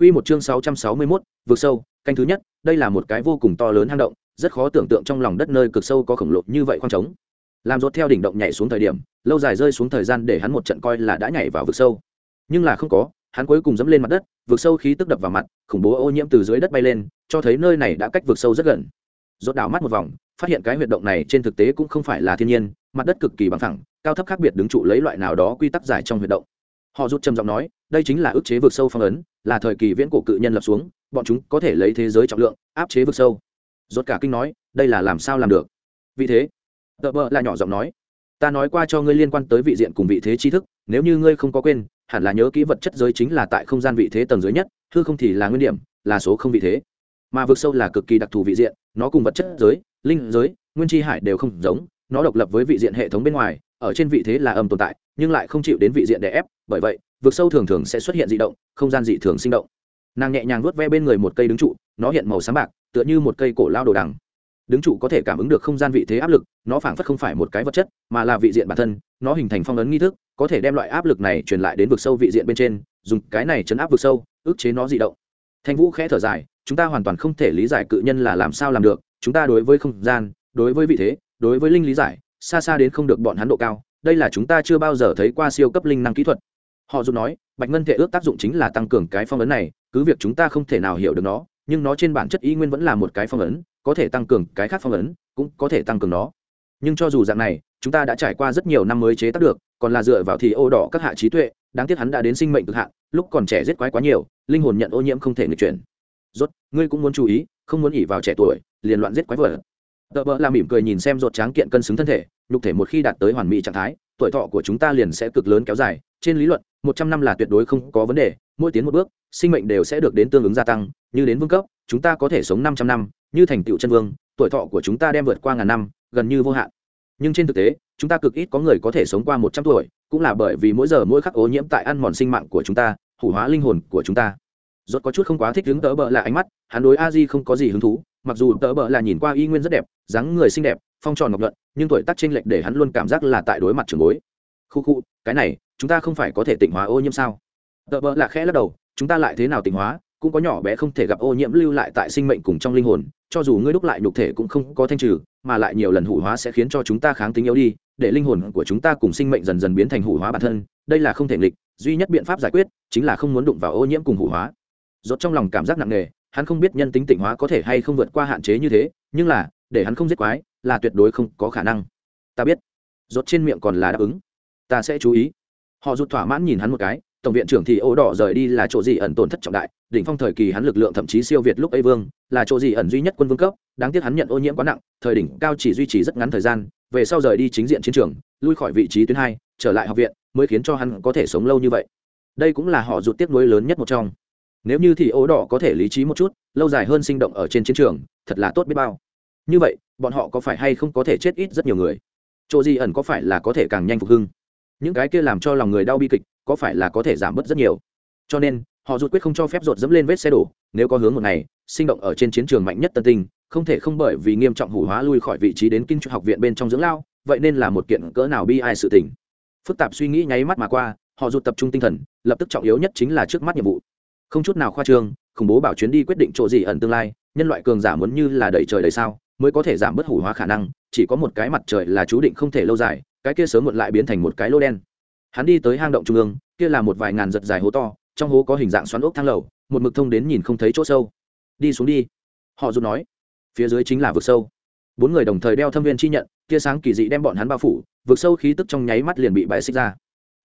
Quy một chương 661, vượt sâu, canh thứ nhất, đây là một cái vô cùng to lớn hang động, rất khó tưởng tượng trong lòng đất nơi cực sâu có khổng lồ như vậy khoang trống. Làm rốt theo đỉnh động nhảy xuống thời điểm, lâu dài rơi xuống thời gian để hắn một trận coi là đã nhảy vào vực sâu. Nhưng là không có, hắn cuối cùng dẫm lên mặt đất, vực sâu khí tức đập vào mặt, khủng bố ô nhiễm từ dưới đất bay lên, cho thấy nơi này đã cách vực sâu rất gần. Rốt đảo mắt một vòng, phát hiện cái huyệt động này trên thực tế cũng không phải là thiên nhiên, mặt đất cực kỳ bằng phẳng, cao thấp khác biệt đứng trụ lấy loại nào đó quy tắc giải trong huyệt động họ rút trầm giọng nói, đây chính là ức chế vực sâu phong ấn, là thời kỳ viễn cổ cự nhân lập xuống, bọn chúng có thể lấy thế giới trọng lượng, áp chế vực sâu. Rốt cả kinh nói, đây là làm sao làm được? Vì thế, tờ vợ là nhỏ giọng nói, ta nói qua cho ngươi liên quan tới vị diện cùng vị thế tri thức, nếu như ngươi không có quên, hẳn là nhớ kỹ vật chất giới chính là tại không gian vị thế tầng dưới nhất, hư không thì là nguyên điểm, là số không vị thế. Mà vực sâu là cực kỳ đặc thù vị diện, nó cùng vật chất giới, linh giới, nguyên tri hải đều không giống, nó độc lập với vị diện hệ thống bên ngoài ở trên vị thế là âm tồn tại, nhưng lại không chịu đến vị diện đè ép, bởi vậy, vực sâu thường thường sẽ xuất hiện dị động, không gian dị thường sinh động. Nàng nhẹ nhàng vuốt ve bên người một cây đứng trụ, nó hiện màu sáng bạc, tựa như một cây cổ lao đồ đằng. Đứng trụ có thể cảm ứng được không gian vị thế áp lực, nó phảng phất không phải một cái vật chất, mà là vị diện bản thân, nó hình thành phong ấn nghi thức, có thể đem loại áp lực này truyền lại đến vực sâu vị diện bên trên, dùng cái này chấn áp vực sâu, ức chế nó dị động. Thanh vũ khẽ thở dài, chúng ta hoàn toàn không thể lý giải cự nhân là làm sao làm được, chúng ta đối với không gian, đối với vị thế, đối với linh lý giải xa xa đến không được bọn hắn độ cao, đây là chúng ta chưa bao giờ thấy qua siêu cấp linh năng kỹ thuật. Họ dù nói, bạch ngân thể ước tác dụng chính là tăng cường cái phong ấn này, cứ việc chúng ta không thể nào hiểu được nó, nhưng nó trên bản chất y nguyên vẫn là một cái phong ấn, có thể tăng cường cái khác phong ấn, cũng có thể tăng cường nó. Nhưng cho dù dạng này, chúng ta đã trải qua rất nhiều năm mới chế tác được, còn là dựa vào thì ô đỏ các hạ trí tuệ, đáng tiếc hắn đã đến sinh mệnh cực hạn, lúc còn trẻ giết quái quá nhiều, linh hồn nhận ô nhiễm không thể nghịch chuyển. Rốt, ngươi cũng muốn chú ý, không muốn ỉ vào trẻ tuổi, liền loạn giết quái vợ tợ vợ là mỉm cười nhìn xem ruột tráng kiện cân xứng thân thể, nhục thể một khi đạt tới hoàn mỹ trạng thái, tuổi thọ của chúng ta liền sẽ cực lớn kéo dài. Trên lý luận, một trăm năm là tuyệt đối không có vấn đề, mỗi tiến một bước, sinh mệnh đều sẽ được đến tương ứng gia tăng. Như đến vương cấp, chúng ta có thể sống năm trăm năm, như thành tựu chân vương, tuổi thọ của chúng ta đem vượt qua ngàn năm, gần như vô hạn. Nhưng trên thực tế, chúng ta cực ít có người có thể sống qua một trăm tuổi, cũng là bởi vì mỗi giờ mỗi khắc ô nhiễm tại ăn mòn sinh mạng của chúng ta, hủ hóa linh hồn của chúng ta. Rốt có chút không quá thích hứng tớ bợ là ánh mắt, hắn đối a di không có gì hứng thú mặc dù tớ bợ là nhìn qua y nguyên rất đẹp, dáng người xinh đẹp, phong tròn ngọc luận nhưng tuổi tác chênh lệch để hắn luôn cảm giác là tại đối mặt trường bối. Khu khu, cái này, chúng ta không phải có thể tịnh hóa ô nhiễm sao? Tớ bợ là khẽ lắc đầu, chúng ta lại thế nào tịnh hóa? Cũng có nhỏ bé không thể gặp ô nhiễm lưu lại tại sinh mệnh cùng trong linh hồn, cho dù ngươi đúc lại nhục thể cũng không có thanh trừ, mà lại nhiều lần hủ hóa sẽ khiến cho chúng ta kháng tính yếu đi, để linh hồn của chúng ta cùng sinh mệnh dần dần biến thành hủ hóa bản thân, đây là không thể nghịch, duy nhất biện pháp giải quyết chính là không muốn đụng vào ô nhiễm cùng hủ hóa. Rốt trong lòng cảm giác nặng nề hắn không biết nhân tính tịnh hóa có thể hay không vượt qua hạn chế như thế, nhưng là, để hắn không giết quái, là tuyệt đối không có khả năng. Ta biết. Rốt trên miệng còn là đáp ứng. Ta sẽ chú ý. Họ rụt thỏa mãn nhìn hắn một cái, tổng viện trưởng thì ô đỏ rời đi là chỗ gì ẩn tổn thất trọng đại, đỉnh phong thời kỳ hắn lực lượng thậm chí siêu việt lúc ấy vương, là chỗ gì ẩn duy nhất quân vương cấp, đáng tiếc hắn nhận ô nhiễm quá nặng, thời đỉnh cao chỉ duy trì rất ngắn thời gian, về sau rời đi chính diện chiến trường, lui khỏi vị trí tuyến hai, trở lại học viện, mới khiến cho hắn có thể sống lâu như vậy. Đây cũng là họ rụt tiếc nuối lớn nhất một trong nếu như thì ố đỏ có thể lý trí một chút, lâu dài hơn sinh động ở trên chiến trường, thật là tốt biết bao. Như vậy, bọn họ có phải hay không có thể chết ít rất nhiều người? Chỗ gì ẩn có phải là có thể càng nhanh phục hưng? Những cái kia làm cho lòng người đau bi kịch, có phải là có thể giảm bớt rất nhiều? Cho nên, họ rụt quyết không cho phép rột dẫm lên vết xe đổ, nếu có hướng một ngày, sinh động ở trên chiến trường mạnh nhất tân tinh, không thể không bởi vì nghiêm trọng hủ hóa lui khỏi vị trí đến kinh trục học viện bên trong dưỡng lao, vậy nên là một kiện cỡ nào bi ai sự tình. Phức tạp suy nghĩ nháy mắt mà qua, họ rụt tập trung tinh thần, lập tức trọng yếu nhất chính là trước mắt nhiệm vụ không chút nào khoa trương, khủng bố bảo chuyến đi quyết định chỗ gì ẩn tương lai, nhân loại cường giả muốn như là đẩy trời đầy sao, mới có thể giảm bớt hủ hóa khả năng, chỉ có một cái mặt trời là chú định không thể lâu dài, cái kia sớm muộn lại biến thành một cái lô đen. Hắn đi tới hang động trung ương, kia là một vài ngàn giật dài hố to, trong hố có hình dạng xoắn ốc thang lầu, một mực thông đến nhìn không thấy chỗ sâu. Đi xuống đi. Họ dù nói. Phía dưới chính là vực sâu. Bốn người đồng thời đeo thâm viên chi nhận, tia sáng kỳ dị đem bọn hắn bao phủ, vực sâu khí tức trong nháy mắt liền bị bài xích ra.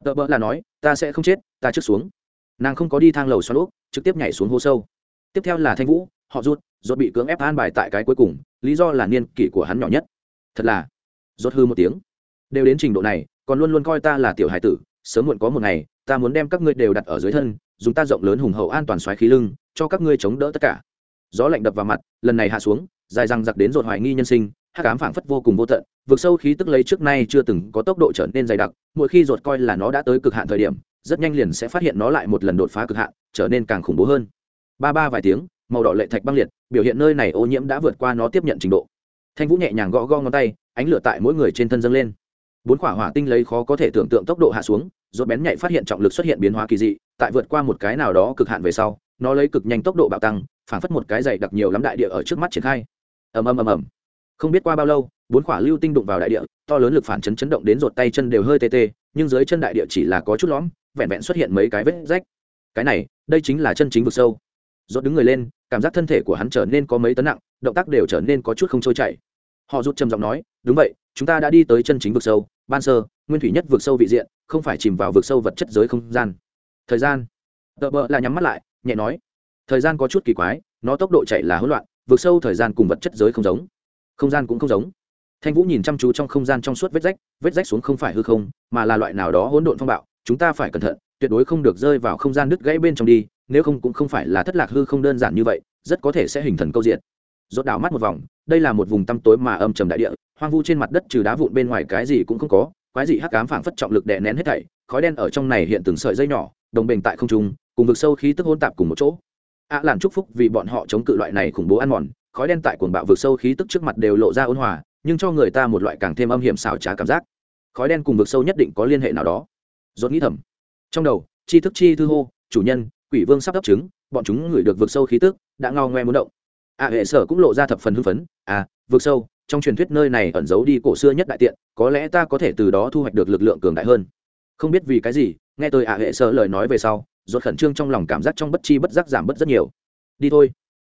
Tợ bỡ là nói, ta sẽ không chết, ta trước xuống nàng không có đi thang lầu xoắn úp trực tiếp nhảy xuống hố sâu. Tiếp theo là thanh vũ, họ rút rốt bị cưỡng ép an bài tại cái cuối cùng, lý do là niên kỷ của hắn nhỏ nhất. Thật là rốt hư một tiếng. Đều đến trình độ này, còn luôn luôn coi ta là tiểu hải tử, sớm muộn có một ngày, ta muốn đem các ngươi đều đặt ở dưới thân, dùng ta rộng lớn hùng hậu an toàn xoáy khí lưng, cho các ngươi chống đỡ tất cả. Gió lạnh đập vào mặt, lần này hạ xuống, dài răng giặc đến rột hoài nghi nhân sinh, hắc ám phảng phất vô cùng vô tận vượt sâu khí tức lấy trước nay chưa từng có tốc độ trở nên dày đặc, mỗi khi rột coi là nó đã tới cực hạn thời điểm rất nhanh liền sẽ phát hiện nó lại một lần đột phá cực hạn, trở nên càng khủng bố hơn. Ba ba vài tiếng, màu đỏ lệ thạch băng liệt, biểu hiện nơi này ô nhiễm đã vượt qua nó tiếp nhận trình độ. Thanh vũ nhẹ nhàng gõ gõ ngón tay, ánh lửa tại mỗi người trên thân dâng lên. Bốn quả hỏa tinh lấy khó có thể tưởng tượng tốc độ hạ xuống, rốt bén nhạy phát hiện trọng lực xuất hiện biến hóa kỳ dị, tại vượt qua một cái nào đó cực hạn về sau, nó lấy cực nhanh tốc độ bạo tăng phảng phất một cái dày đặc nhiều lắm đại địa ở trước mắt triển khai. Ầm ầm ầm ầm. Không biết qua bao lâu, bốn quả lưu tinh đụng vào đại địa, to lớn lực phản chấn chấn động đến rột tay chân đều hơi tê tê, nhưng dưới chân đại địa chỉ là có chút lõm vẹn vẹn xuất hiện mấy cái vết rách. Cái này, đây chính là chân chính vực sâu. Rột đứng người lên, cảm giác thân thể của hắn trở nên có mấy tấn nặng, động tác đều trở nên có chút không trôi chảy. Họ rút trầm giọng nói, đúng vậy, chúng ta đã đi tới chân chính vực sâu, ban sơ, nguyên thủy nhất vực sâu vị diện, không phải chìm vào vực sâu vật chất giới không gian. Thời gian. Tợ bợ là nhắm mắt lại, nhẹ nói, thời gian có chút kỳ quái, nó tốc độ chạy là hỗn loạn, vực sâu thời gian cùng vật chất giới không giống. Không gian cũng không giống. Thanh vũ nhìn chăm chú trong không gian trong suốt vết rách vết rách xuống không phải hư không, mà là loại nào đó hỗn độn phong bạo chúng ta phải cẩn thận, tuyệt đối không được rơi vào không gian đứt gãy bên trong đi, nếu không cũng không phải là thất lạc hư không đơn giản như vậy, rất có thể sẽ hình thần câu diện rốt đảo mắt một vòng, đây là một vùng tăm tối mà âm trầm đại địa, hoang vu trên mặt đất trừ đá vụn bên ngoài cái gì cũng không có, quái dị hắc ám phảng phất trọng lực đè nén hết thảy, khói đen ở trong này hiện từng sợi dây nhỏ, đồng bền tại không trung, cùng vực sâu khí tức hỗn tạp cùng một chỗ. Ạ à làm chúc phúc vì bọn họ chống cự loại này khủng bố ăn mòn, khói đen tại cuồng bạo vực sâu khí tức trước mặt đều lộ ra ôn hòa, nhưng cho người ta một loại càng thêm âm hiểm xảo trá cảm giác. Khói đen cùng vực sâu nhất định có liên hệ nào đó rốt nghĩ thầm. Trong đầu chi thức chi thư hô, chủ nhân, quỷ vương sắp đắp trứng, bọn chúng ngửi được vực sâu khí tức, đã ngao ngoe muốn động. A hệ sở cũng lộ ra thập phần hưng phấn. À vực sâu, trong truyền thuyết nơi này ẩn giấu đi cổ xưa nhất đại tiện, có lẽ ta có thể từ đó thu hoạch được lực lượng cường đại hơn. Không biết vì cái gì, nghe tôi a hệ sở lời nói về sau, rốt khẩn trương trong lòng cảm giác trong bất chi bất giác giảm bớt rất nhiều. Đi thôi.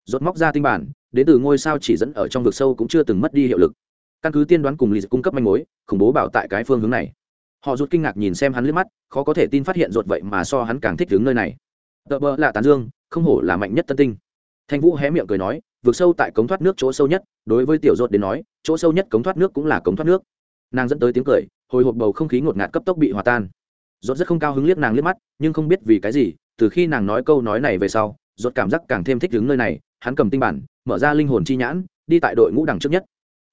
Rốt móc ra tinh bản, đến từ ngôi sao chỉ dẫn ở trong vực sâu cũng chưa từng mất đi hiệu lực. Căn cứ tiên đoán cùng lì cung cấp manh mối, khủng bố bảo tại cái phương hướng này họ rút kinh ngạc nhìn xem hắn liếc mắt, khó có thể tin phát hiện rụt vậy mà so hắn càng thích đứng nơi này. Tờ bờ là tán dương, không hổ là mạnh nhất tân tinh. Thanh vũ hé miệng cười nói, vượt sâu tại cống thoát nước chỗ sâu nhất, đối với tiểu rụt đến nói, chỗ sâu nhất cống thoát nước cũng là cống thoát nước. Nàng dẫn tới tiếng cười, hồi hộp bầu không khí ngột ngạt cấp tốc bị hòa tan. Rột rất không cao hứng liếc nàng liếc mắt, nhưng không biết vì cái gì, từ khi nàng nói câu nói này về sau rột cảm giác càng thêm thích đứng nơi này, hắn cầm tinh bản, mở ra linh hồn chi nhãn, đi tại đội ngũ đằng trước nhất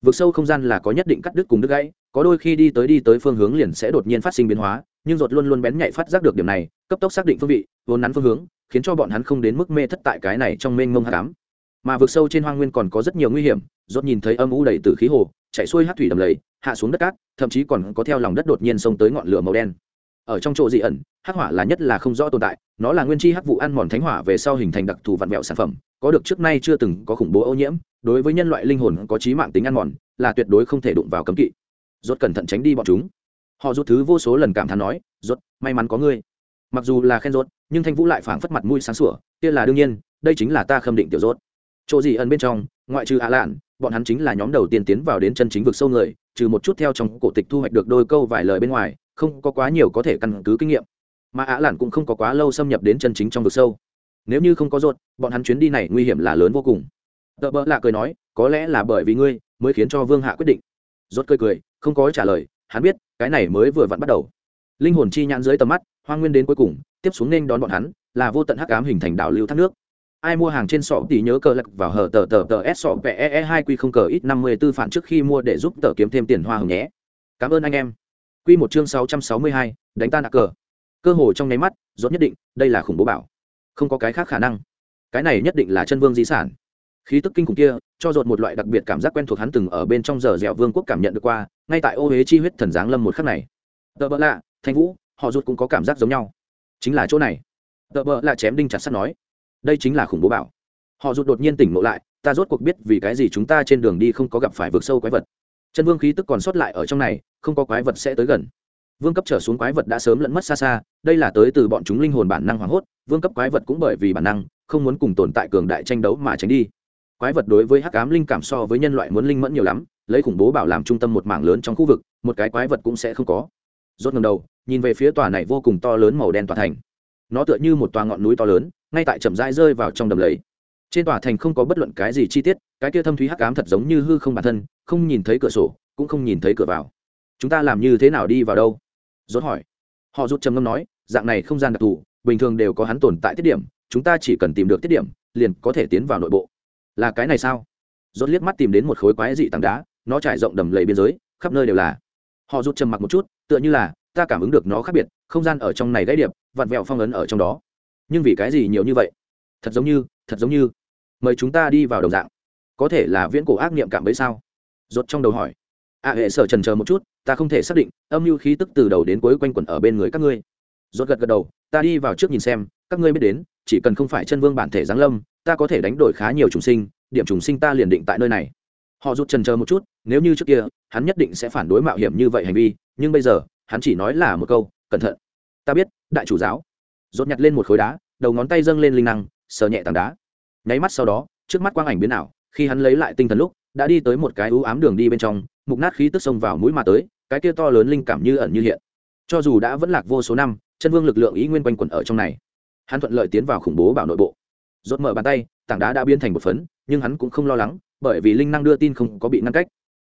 vượt sâu không gian là có nhất định cắt đứt cùng đứt gãy, có đôi khi đi tới đi tới phương hướng liền sẽ đột nhiên phát sinh biến hóa, nhưng ruột luôn luôn bén nhạy phát giác được điểm này, cấp tốc xác định phương vị, vốn nắn phương hướng, khiến cho bọn hắn không đến mức mê thất tại cái này trong mênh mông hạ cám mà vượt sâu trên hoang nguyên còn có rất nhiều nguy hiểm rốt nhìn thấy âm u đầy từ khí hồ, chạy xuôi hát thủy đầm lầy, hạ xuống đất cát, thậm chí còn có theo lòng đất đột nhiên xông tới ngọn lửa màu đen ở trong chỗ dị ẩn, hắc hỏa là nhất là không rõ tồn tại, nó là nguyên chi hắc vụ ăn mòn thánh hỏa về sau hình thành đặc thù vạn vẹo sản phẩm, có được trước nay chưa từng có khủng bố ô nhiễm, đối với nhân loại linh hồn có trí mạng tính ăn mòn, là tuyệt đối không thể đụng vào cấm kỵ. Rốt cẩn thận tránh đi bọn chúng. Họ rút thứ vô số lần cảm thán nói, rốt, may mắn có ngươi. Mặc dù là khen rốt, nhưng thanh vũ lại phảng phất mặt mũi sáng sủa, kia là đương nhiên, đây chính là ta khâm định tiểu rốt. Chỗ gì ẩn bên trong, ngoại trừ ạ lạn, bọn hắn chính là nhóm đầu tiên tiến vào đến chân chính vực sâu người, trừ một chút theo trong cổ tịch thu hoạch được đôi câu vài lời bên ngoài không có quá nhiều có thể căn cứ kinh nghiệm. Mà ạ lản cũng không có quá lâu xâm nhập đến chân chính trong vực sâu. Nếu như không có rốt bọn hắn chuyến đi này nguy hiểm là lớn vô cùng. Tợ bỡ lạ cười nói, có lẽ là bởi vì ngươi mới khiến cho vương hạ quyết định. Rốt cười cười, không có trả lời, hắn biết, cái này mới vừa vặn bắt đầu. Linh hồn chi nhãn dưới tầm mắt, hoang nguyên đến cuối cùng, tiếp xuống nên đón bọn hắn, là vô tận hắc ám hình thành đảo lưu thác nước. Ai mua hàng trên sọ thì nhớ cờ lật vào hở tờ tờ tờ s sọ pe e hai q không cờ ít năm mươi tư phản trước khi mua để giúp tờ kiếm thêm tiền hoa hồng nhé. Cảm ơn anh em. Quy một chương sáu trăm sáu mươi hai, đánh tan nạc cờ. Cơ hội trong nháy mắt, rốt nhất định, đây là khủng bố bảo. Không có cái khác khả năng. Cái này nhất định là chân vương di sản. Khí tức kinh khủng kia, cho rốt một loại đặc biệt cảm giác quen thuộc hắn từng ở bên trong giờ dẻo vương quốc cảm nhận được qua, ngay tại ô hế chi huyết thần giáng lâm một khắc này. Tờ bỡ lạ, thanh vũ, họ rốt cũng có cảm giác giống nhau. Chính là chỗ này. Tờ bỡ lạ chém đinh chặt sắt nói, đây chính là khủng bố bảo. Họ rốt đột nhiên tỉnh ngộ lại, ta rốt cuộc biết vì cái gì chúng ta trên đường đi không có gặp phải vực sâu quái vật chân vương khí tức còn sót lại ở trong này, không có quái vật sẽ tới gần. Vương cấp trở xuống quái vật đã sớm lẫn mất xa xa, đây là tới từ bọn chúng linh hồn bản năng hoảng hốt, vương cấp quái vật cũng bởi vì bản năng, không muốn cùng tồn tại cường đại tranh đấu mà tránh đi. Quái vật đối với hắc ám linh cảm so với nhân loại muốn linh mẫn nhiều lắm, lấy khủng bố bảo làm trung tâm một mảng lớn trong khu vực, một cái quái vật cũng sẽ không có. Rốt ngầm đầu, nhìn về phía tòa này vô cùng to lớn màu đen tòa thành. Nó tựa như một tòa ngọn núi to lớn, ngay tại chậm rãi rơi vào trong đầm lầy trên tòa thành không có bất luận cái gì chi tiết, cái kia thâm thúy hắc ám thật giống như hư không bản thân, không nhìn thấy cửa sổ, cũng không nhìn thấy cửa vào. Chúng ta làm như thế nào đi vào đâu? Rốt hỏi. Họ rút trầm ngâm nói, dạng này không gian đặc thù, bình thường đều có hắn tồn tại tiết điểm, chúng ta chỉ cần tìm được tiết điểm, liền có thể tiến vào nội bộ. Là cái này sao? Rốt liếc mắt tìm đến một khối quái dị tảng đá, nó trải rộng đầm lầy biên giới, khắp nơi đều là. Họ rút trầm mặc một chút, tựa như là, ta cảm ứng được nó khác biệt, không gian ở trong này gãy điệp, vặn vẹo phong ấn ở trong đó. Nhưng vì cái gì nhiều như vậy? Thật giống như, thật giống như mời chúng ta đi vào đồng dạng. Có thể là viễn cổ ác niệm cảm ấy sao? Rốt trong đầu hỏi. A hệ sở trần chờ một chút, ta không thể xác định, âm mưu khí tức từ đầu đến cuối quanh quẩn ở bên người các ngươi. Rốt gật gật đầu, ta đi vào trước nhìn xem, các các ngươi biết đến, chỉ cần không phải chân vương bản thể giáng lâm, ta có thể đánh đổi khá nhiều trùng sinh, điểm trùng sinh ta liền định tại nơi này. Họ rút trần chờ một chút, nếu như trước kia, hắn nhất định sẽ phản đối mạo hiểm như vậy hành vi, nhưng bây giờ, hắn chỉ nói là một câu, cẩn thận. Ta biết, đại chủ giáo. Rốt nhặt lên một khối đá, đầu ngón tay dâng lên linh năng, sờ nhẹ tảng đá nháy mắt sau đó, trước mắt quang ảnh biến ảo, khi hắn lấy lại tinh thần lúc, đã đi tới một cái ưu ám đường đi bên trong, mục nát khí tức xông vào mũi mà tới, cái kia to lớn linh cảm như ẩn như hiện. Cho dù đã vẫn lạc vô số năm, chân vương lực lượng ý nguyên quanh quẩn ở trong này. Hắn thuận lợi tiến vào khủng bố bảo nội bộ. Rốt mở bàn tay, tảng đá đã biến thành một phấn, nhưng hắn cũng không lo lắng, bởi vì linh năng đưa tin không có bị ngăn cách.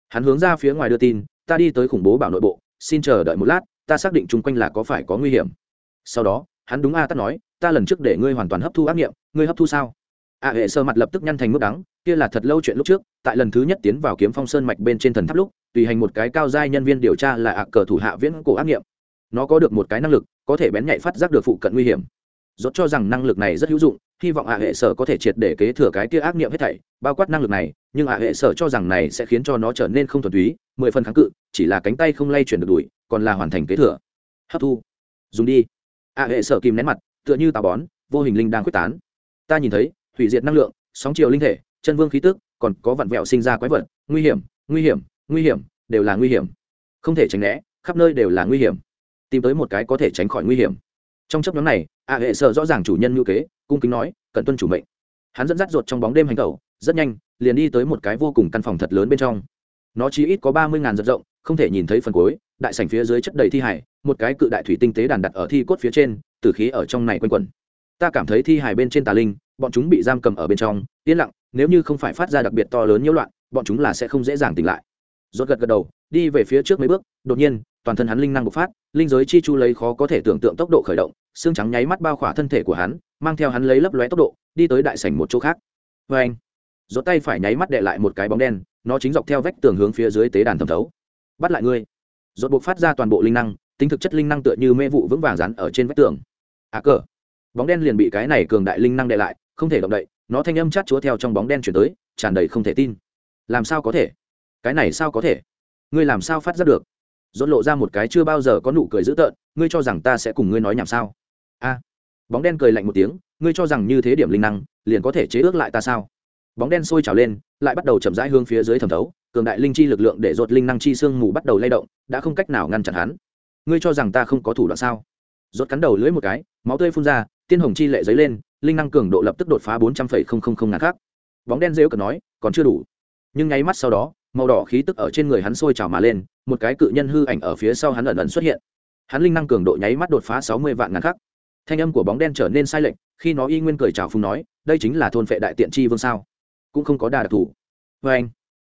Hắn hướng ra phía ngoài đưa tin, ta đi tới khủng bố bảo nội bộ, xin chờ đợi một lát, ta xác định chung quanh là có phải có nguy hiểm. Sau đó, hắn đúng a tắt nói, ta lần trước để ngươi hoàn toàn hấp thu ác nghiệm, ngươi hấp thu sao? A hệ sơ mặt lập tức nhăn thành mức đắng, kia là thật lâu chuyện lúc trước, tại lần thứ nhất tiến vào kiếm phong sơn mạch bên trên thần tháp lúc, tùy hành một cái cao giai nhân viên điều tra là ạ cờ thủ hạ viễn cổ ác nghiệm. Nó có được một cái năng lực, có thể bén nhạy phát giác được phụ cận nguy hiểm. Dốt cho rằng năng lực này rất hữu dụng, hy vọng ạ hệ sở có thể triệt để kế thừa cái kia ác nghiệm hết thảy, bao quát năng lực này, nhưng ạ hệ sở cho rằng này sẽ khiến cho nó trở nên không thuần túy, mười phần kháng cự, chỉ là cánh tay không lay chuyển được đuổi, còn là hoàn thành kế thừa. Hấp thu. Dùng đi. Ạ hệ sở kìm nén mặt, tựa như tà bón, vô hình linh đang quyết tán. Ta nhìn thấy hủy diệt năng lượng, sóng chiều linh thể, chân vương khí tức, còn có vặn vẹo sinh ra quái vật. Nguy hiểm nguy hiểm nguy hiểm, đều là nguy hiểm. Không thể tránh né, khắp nơi đều là nguy hiểm. Tìm tới một cái có thể tránh khỏi nguy hiểm. Trong chấp nhóm này ạ hệ sợ rõ ràng chủ nhân ngữ kế, cung kính nói cần tuân chủ mệnh. Hắn dẫn dắt ruột trong bóng đêm hành tẩu, rất nhanh, liền đi tới một cái vô cùng căn phòng thật lớn bên trong. Nó chỉ ít có ba mươi ngàn giật rộng, không thể nhìn thấy phần cuối, đại sảnh phía dưới chất đầy thi hải một cái cự đại thủy tinh tế đàn đặt ở thi cốt phía trên từ khí ở trong này quanh quẩn ta cảm thấy thi hải bên trên tà linh, bọn chúng bị giam cầm ở bên trong, yên lặng, nếu như không phải phát ra đặc biệt to lớn nhiễu loạn, bọn chúng là sẽ không dễ dàng tỉnh lại. Rốt gật gật đầu, đi về phía trước mấy bước, đột nhiên, toàn thân hắn linh năng bộc phát, linh giới chi chu lấy khó có thể tưởng tượng tốc độ khởi động, xương trắng nháy mắt bao khỏa thân thể của hắn, mang theo hắn lấy lấp lóe tốc độ, đi tới đại sảnh một chỗ khác. Vê anh, rốt tay phải nháy mắt đệ lại một cái bóng đen, nó chính dọc theo vách tường hướng phía dưới tế đàn thẩm thấu. Bắt lại ngươi. Rốt buộc phát ra toàn bộ linh năng, tính thực chất linh năng tựa như mê vụ vững vàng rắn ở trên vách tường. À cờ bóng đen liền bị cái này cường đại linh năng đệ lại, không thể động đậy, nó thanh âm chát chúa theo trong bóng đen chuyển tới, tràn đầy không thể tin. Làm sao có thể? Cái này sao có thể? Ngươi làm sao phát giác được? Dốt lộ ra một cái chưa bao giờ có nụ cười dữ tợn, ngươi cho rằng ta sẽ cùng ngươi nói nhảm sao? A. Bóng đen cười lạnh một tiếng, ngươi cho rằng như thế điểm linh năng, liền có thể chế ước lại ta sao? Bóng đen sôi trào lên, lại bắt đầu chậm rãi hướng phía dưới thẩm thấu, cường đại linh chi lực lượng để dột linh năng chi sương mù bắt đầu lay động, đã không cách nào ngăn chặn hắn. Ngươi cho rằng ta không có thủ đoạn sao? Dốt cắn đầu lưỡi một cái, máu tươi phun ra tiên hồng chi lệ dấy lên linh năng cường độ lập tức đột phá bốn trăm linh ngàn khác bóng đen rêu cần nói còn chưa đủ. Nhưng nháy mắt sau đó màu đỏ khí tức ở trên người hắn sôi trào mà lên một cái cự nhân hư ảnh ở phía sau hắn ẩn ẩn xuất hiện. Hắn linh năng cường độ nháy mắt đột phá sáu mươi vạn ngàn khắc. Thanh âm của bóng đen trở nên sai lệch khi nó y nguyên cười trào phung nói đây chính là thôn vệ đại tiện chi vương sao? Cũng không có đà đặc thù. Vê anh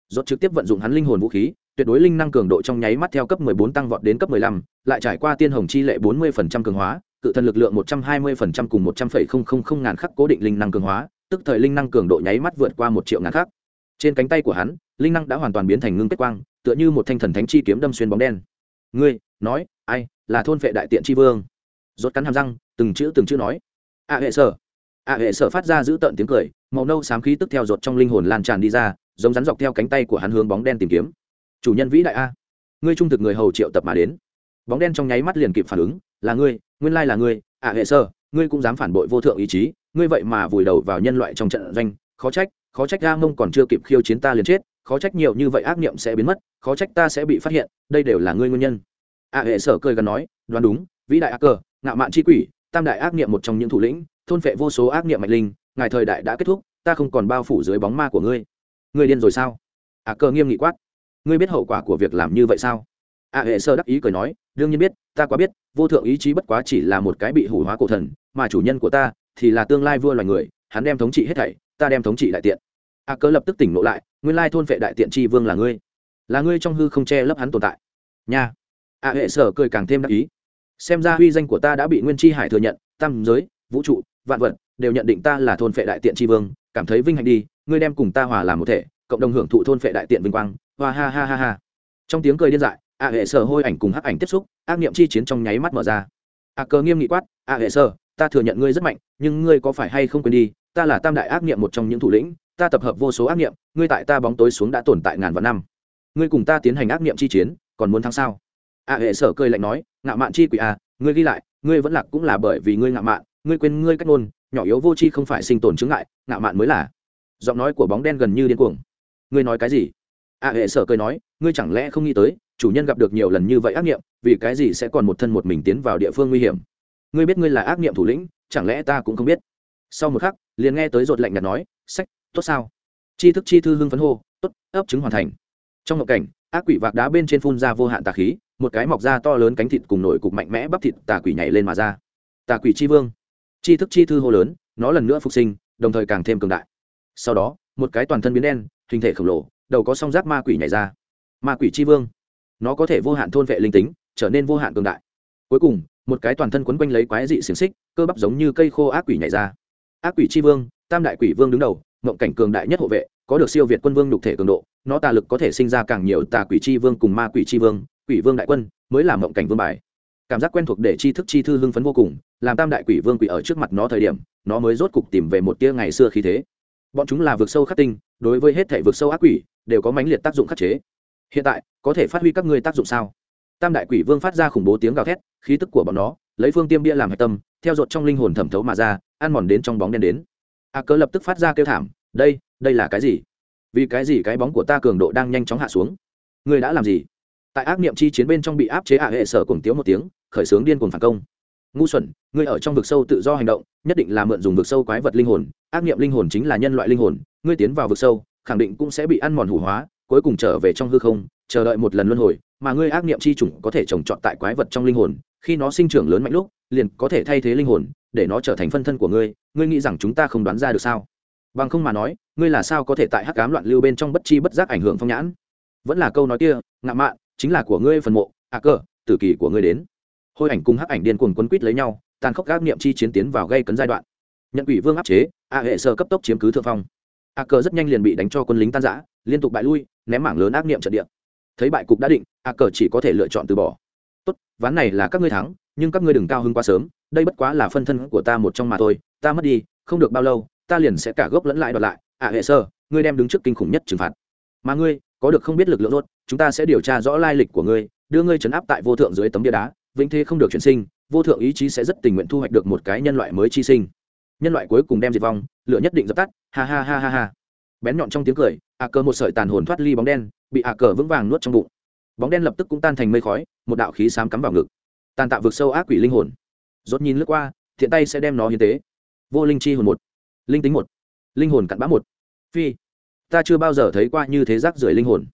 dốt trực tiếp vận dụng hắn linh hồn vũ khí tuyệt đối linh năng cường độ trong nháy mắt theo cấp 14 tăng vọt đến cấp 15, lại trải qua tiên hồng chi lệ 40% cường hóa, cự thần lực lượng 120% cùng 100,000 ngàn khắc cố định linh năng cường hóa, tức thời linh năng cường độ nháy mắt vượt qua một triệu ngàn khắc. Trên cánh tay của hắn, linh năng đã hoàn toàn biến thành ngưng kết quang, tựa như một thanh thần thánh chi kiếm đâm xuyên bóng đen. Ngươi, nói, ai, là thôn vệ đại tiện chi vương. Rốt cắn hàm răng, từng chữ từng chữ nói. A hệ sở. A hệ sở phát ra giữ tợn tiếng cười, màu nâu xám khí tức theo rột trong linh hồn lan tràn đi ra, giống rắn dọc theo cánh tay của hắn hướng bóng đen tìm kiếm. Chủ nhân vĩ đại a, ngươi trung thực người hầu triệu tập mà đến. Bóng đen trong nháy mắt liền kịp phản ứng, là ngươi, nguyên lai là ngươi, A hệ sở, ngươi cũng dám phản bội vô thượng ý chí, ngươi vậy mà vùi đầu vào nhân loại trong trận doanh, khó trách, khó trách ga mông còn chưa kịp khiêu chiến ta liền chết khó trách nhiều như vậy ác niệm sẽ biến mất khó trách ta sẽ bị phát hiện đây đều là ngươi nguyên nhân. A hệ sở cười gần nói đoán đúng vĩ đại ác cờ ngạo mạn tri quỷ tam đại ác niệm một trong những thủ lĩnh thôn phệ vô số ác niệm mạnh linh ngài thời đại đã kết thúc ta không còn bao phủ dưới bóng ma của ngươi. Ngươi điên rồi sao? A cờ nghiêm nghị quát. Ngươi biết hậu quả của việc làm như vậy sao? A hệ sơ đắc ý cười nói, đương nhiên biết, ta quá biết, vô thượng ý chí bất quá chỉ là một cái bị hủ hóa cổ thần, mà chủ nhân của ta thì là tương lai vua loài người, hắn đem thống trị hết thảy, ta đem thống trị đại tiện. A cớ lập tức tỉnh ngộ lại, nguyên lai thôn vệ đại tiện tri vương là ngươi. Là ngươi trong hư không che lấp hắn tồn tại. Nha. A hệ sở cười càng thêm đắc ý. Xem ra huy danh của ta đã bị nguyên tri hải thừa nhận, tam giới, vũ trụ, vạn vật đều nhận định ta là thôn vệ đại tiện tri vương, cảm thấy vinh hạnh đi, ngươi đem cùng ta hòa làm một thể, cộng đồng hưởng thụ thôn vệ đại tiện vinh quang. Hoa ha ha ha ha. Trong tiếng cười điên dại a hệ sở hôi ảnh cùng hắc ảnh tiếp xúc, ác niệm chi chiến trong nháy mắt mở ra. A cờ nghiêm nghị quát, a hệ sở, ta thừa nhận ngươi rất mạnh, nhưng ngươi có phải hay không quên đi, ta là tam đại ác niệm một trong những thủ lĩnh, ta tập hợp vô số ác niệm, ngươi tại ta bóng tối xuống đã tồn tại ngàn vạn năm. Ngươi cùng ta tiến hành ác niệm chi chiến, còn muốn thắng sao? A hệ sở cười lạnh nói, ngạo mạn chi quỷ a ngươi ghi lại, ngươi vẫn lạc cũng là bởi vì ngươi ngạo mạn, ngươi quên ngươi cách ngôn, nhỏ yếu vô tri không phải sinh tồn chứng ngại, ngạo mạn mới là. Giọng nói của bóng đen gần như điên cuồng. Ngươi nói cái gì? A hệ sở cười nói, ngươi chẳng lẽ không nghĩ tới, chủ nhân gặp được nhiều lần như vậy ác nghiệm, vì cái gì sẽ còn một thân một mình tiến vào địa phương nguy hiểm? Ngươi biết ngươi là ác nghiệm thủ lĩnh, chẳng lẽ ta cũng không biết? Sau một khắc, liền nghe tới rột lạnh nhạt nói, sách, tốt sao? Chi thức chi thư hưng phấn hô, tốt, ấp chứng hoàn thành. Trong ngộ cảnh, ác quỷ vạc đá bên trên phun ra vô hạn tà khí, một cái mọc da to lớn cánh thịt cùng nổi cục mạnh mẽ bắp thịt tà quỷ nhảy lên mà ra. Tà quỷ chi vương. Chi thức chi thư hô lớn, nó lần nữa phục sinh, đồng thời càng thêm cường đại. Sau đó, một cái toàn thân biến đen, hình thể khổng lồ đầu có song giác ma quỷ nhảy ra. Ma quỷ chi vương. Nó có thể vô hạn thôn vệ linh tính, trở nên vô hạn cường đại. Cuối cùng, một cái toàn thân quấn quanh lấy quái dị xiềng xích, cơ bắp giống như cây khô ác quỷ nhảy ra. Ác quỷ chi vương, tam đại quỷ vương đứng đầu, mộng cảnh cường đại nhất hộ vệ, có được siêu việt quân vương nhục thể cường độ, nó tà lực có thể sinh ra càng nhiều tà quỷ chi vương cùng ma quỷ chi vương, quỷ vương đại quân, mới là mộng cảnh vương bài. Cảm giác quen thuộc để chi thức chi thư hưng phấn vô cùng, làm tam đại quỷ vương quỷ ở trước mặt nó thời điểm, nó mới rốt cục tìm về một tia ngày xưa khí thế. Bọn chúng là vực sâu khắc tinh, đối với hết thể vực sâu ác quỷ đều có mãnh liệt tác dụng khắc chế. Hiện tại có thể phát huy các ngươi tác dụng sao? Tam đại quỷ vương phát ra khủng bố tiếng gào thét khí tức của bọn nó lấy phương tiêm bia làm hạch tâm theo dột trong linh hồn thẩm thấu mà ra ăn mòn đến trong bóng đen đến. A à, cớ lập tức phát ra kêu thảm đây đây là cái gì? Vì cái gì cái bóng của ta cường độ đang nhanh chóng hạ xuống? Ngươi đã làm gì? Tại ác niệm chi chiến bên trong bị áp chế ạ hệ sở cùng tiếng một tiếng khởi xướng điên cuồng phản công. Ngu xuẩn ngươi ở trong vực sâu tự do hành động nhất định là mượn dùng vực sâu quái vật linh hồn. Ác niệm linh hồn chính là nhân loại linh hồn ngươi tiến vào vực sâu khẳng định cũng sẽ bị ăn mòn hủ hóa, cuối cùng trở về trong hư không, chờ đợi một lần luân hồi, mà ngươi ác niệm chi chủng có thể trồng trọt tại quái vật trong linh hồn, khi nó sinh trưởng lớn mạnh lúc, liền có thể thay thế linh hồn, để nó trở thành phân thân của ngươi ngươi nghĩ rằng chúng ta không đoán ra được sao? Bằng không mà nói, ngươi là sao có thể tại hắc cám loạn lưu bên trong bất chi bất giác ảnh hưởng phong nhãn? Vẫn là câu nói kia, ngạo mạn, chính là của ngươi phần mộ à cơ, tử kỳ của ngươi đến. Hôi ảnh cùng hắc ảnh điên cuồng quấn quýt lấy nhau, tàn khốc ác niệm chi chiến tiến vào gây cấn giai đoạn. Nhận quỷ vương áp chế, a hệ sơ cấp tốc chiếm cứ thượng phong a cờ rất nhanh liền bị đánh cho quân lính tan giã liên tục bại lui, ném mảng lớn ác niệm trận địa. Thấy bại cục đã định, a cờ chỉ có thể lựa chọn từ bỏ. Tốt, ván này là các ngươi thắng, nhưng các ngươi đừng cao hơn quá sớm, đây bất quá là phân thân của ta một trong mà thôi, ta mất đi, không được bao lâu, ta liền sẽ cả gốc lẫn lại đoạt lại. A hệ sơ, ngươi đem đứng trước kinh khủng nhất trừng phạt. Mà ngươi, có được không biết lực lượng rốt chúng ta sẽ điều tra rõ lai lịch của ngươi, đưa ngươi trấn áp tại vô thượng dưới tấm bia đá, vĩnh thế không được chuyển sinh, vô thượng ý chí sẽ rất tình nguyện thu hoạch được một cái nhân loại mới chi sinh nhân loại cuối cùng đem diệt vong, lửa nhất định dập tắt, ha ha ha ha ha. Bén nhọn trong tiếng cười, ạ cờ một sợi tàn hồn thoát ly bóng đen, bị ạ cờ vững vàng nuốt trong bụng. Bóng đen lập tức cũng tan thành mây khói, một đạo khí xám cắm vào ngực. Tàn tạo vực sâu ác quỷ linh hồn. Rốt nhìn lướt qua, thiện tay sẽ đem nó hiến tế. Vô linh chi hồn một, linh tính một, linh hồn cặn bã một. Phi, ta chưa bao giờ thấy qua như thế rác rưởi linh hồn.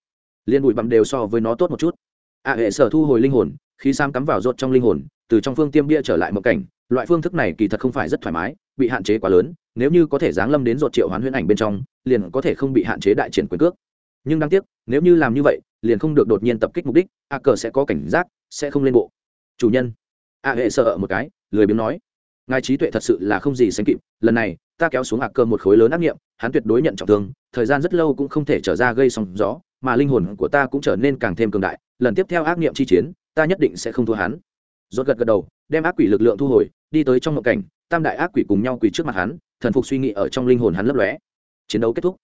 Liên bụi bặm đều so với nó tốt một chút. Ạ hệ sở thu hồi linh hồn, khí xám cắm vào rốt trong linh hồn, từ trong phương tiêm bia trở lại một cảnh loại phương thức này kỳ thật không phải rất thoải mái, bị hạn chế quá lớn, nếu như có thể giáng lâm đến ruột triệu hoán huyễn ảnh bên trong, liền có thể không bị hạn chế đại triển quyền cước. Nhưng đáng tiếc, nếu như làm như vậy, liền không được đột nhiên tập kích mục đích, a cờ sẽ có cảnh giác, sẽ không lên bộ. Chủ nhân, a hệ sợ một cái, lười biếng nói. Ngài trí tuệ thật sự là không gì sánh kịp, lần này, ta kéo xuống a cờ một khối lớn ác nghiệm, hắn tuyệt đối nhận trọng thương, thời gian rất lâu cũng không thể trở ra gây sóng gió, mà linh hồn của ta cũng trở nên càng thêm cường đại, lần tiếp theo ác nghiệm chi chiến, ta nhất định sẽ không thua hắn. Rốt gật gật đầu, đem ác quỷ lực lượng thu hồi đi tới trong ngộ cảnh, tam đại ác quỷ cùng nhau quỳ trước mặt hắn, thần phục suy nghĩ ở trong linh hồn hắn lấp lóe. Chiến đấu kết thúc.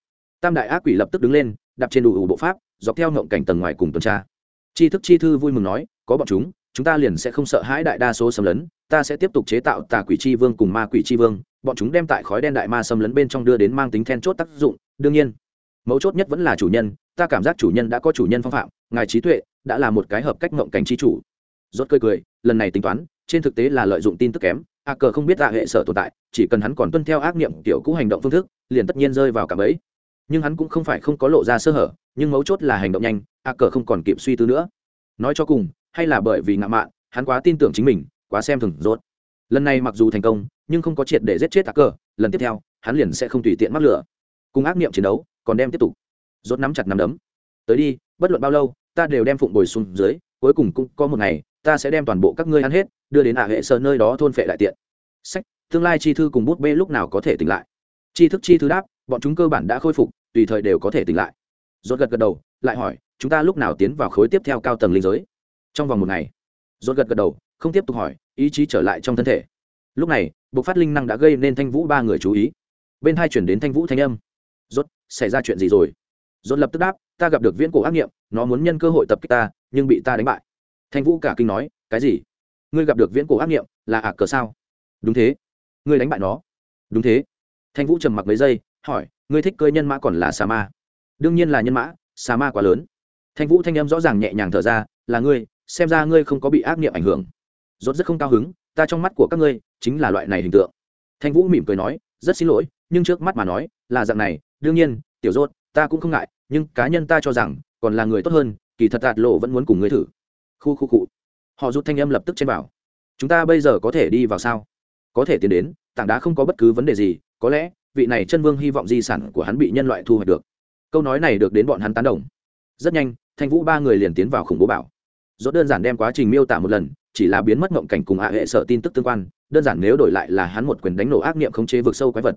Tam đại ác quỷ lập tức đứng lên, đạp trên đủ ủ bộ pháp, dọc theo ngộng cảnh tầng ngoài cùng tuần tra. Chi thức chi thư vui mừng nói, có bọn chúng chúng ta liền sẽ không sợ hãi đại đa số xâm lấn, ta sẽ tiếp tục chế tạo tà quỷ chi vương cùng ma quỷ chi vương, bọn chúng đem tại khói đen đại ma xâm lấn bên trong đưa đến mang tính then chốt tác dụng, đương nhiên, mấu chốt nhất vẫn là chủ nhân, ta cảm giác chủ nhân đã có chủ nhân phong phạm, ngài trí tuệ đã là một cái hợp cách ngộng cảnh chi chủ. Rốt cười cười, lần này tính toán trên thực tế là lợi dụng tin tức kém a cờ không biết tạ hệ sở tồn tại, chỉ cần hắn còn tuân theo ác niệm tiểu cũ hành động phương thức, liền tất nhiên rơi vào cả ấy nhưng hắn cũng không phải không có lộ ra sơ hở, nhưng mấu chốt là hành động nhanh a cờ không còn kịp suy tư nữa. Nói cho cùng, hay là bởi vì ngạo mạn, hắn quá tin tưởng chính mình, quá xem thường rốt. Lần này mặc dù thành công, nhưng không có triệt để giết chết a cờ lần tiếp theo, hắn liền sẽ không tùy tiện mắc lửa. Cùng ác niệm chiến đấu, còn đem tiếp tục. Rốt nắm chặt nắm đấm. Tới đi, bất luận bao lâu, ta đều đem phụng bồi xuống dưới, cuối cùng cũng có một ngày, ta sẽ đem toàn bộ các ngươi ăn hết đưa đến hạ hệ sơ nơi đó thôn phệ đại tiện. Sách, tương lai chi thư cùng bút bê lúc nào có thể tỉnh lại? Chi thức chi thư đáp, bọn chúng cơ bản đã khôi phục, tùy thời đều có thể tỉnh lại. Rốt gật gật đầu, lại hỏi, chúng ta lúc nào tiến vào khối tiếp theo cao tầng linh giới? Trong vòng một ngày. Rốt gật gật đầu, không tiếp tục hỏi, ý chí trở lại trong thân thể. Lúc này, bộc phát linh năng đã gây nên thanh vũ ba người chú ý. Bên hai chuyển đến thanh vũ thanh âm. Rốt, xảy ra chuyện gì rồi? Rốt lập tức đáp, ta gặp được viễn cổ ác nghiệm, nó muốn nhân cơ hội tập kích ta, nhưng bị ta đánh bại. Thanh vũ cả kinh nói, cái gì? Ngươi gặp được viễn cổ ác nghiệm, là ạc cờ sao? Đúng thế. Ngươi đánh bại nó. Đúng thế. Thanh vũ trầm mặc mấy giây, hỏi, ngươi thích cơi nhân mã còn là xà ma? Đương nhiên là nhân mã, xà ma quá lớn. Thanh vũ thanh em rõ ràng nhẹ nhàng thở ra, là ngươi, xem ra ngươi không có bị ác niệm ảnh hưởng. Rốt rất không cao hứng, ta trong mắt của các ngươi, chính là loại này hình tượng. Thanh vũ mỉm cười nói, rất xin lỗi, nhưng trước mắt mà nói, là dạng này, đương nhiên, tiểu rốt, ta cũng không ngại, nhưng cá nhân ta cho rằng, còn là người tốt hơn, kỳ thật tạt lộ vẫn muốn cùng ngươi thử. Khu khu cụ họ rút thanh âm lập tức trên vào. Chúng ta bây giờ có thể đi vào sao? Có thể tiến đến, tảng đá không có bất cứ vấn đề gì, có lẽ, vị này chân vương hy vọng di sản của hắn bị nhân loại thu hoạch được. Câu nói này được đến bọn hắn tán đồng. Rất nhanh, thanh vũ ba người liền tiến vào khủng bố bảo. Dốt đơn giản đem quá trình miêu tả một lần, chỉ là biến mất ngộng cảnh cùng ạ hệ sợ tin tức tương quan, đơn giản nếu đổi lại là hắn một quyền đánh nổ ác niệm khống chế vực sâu quái vật.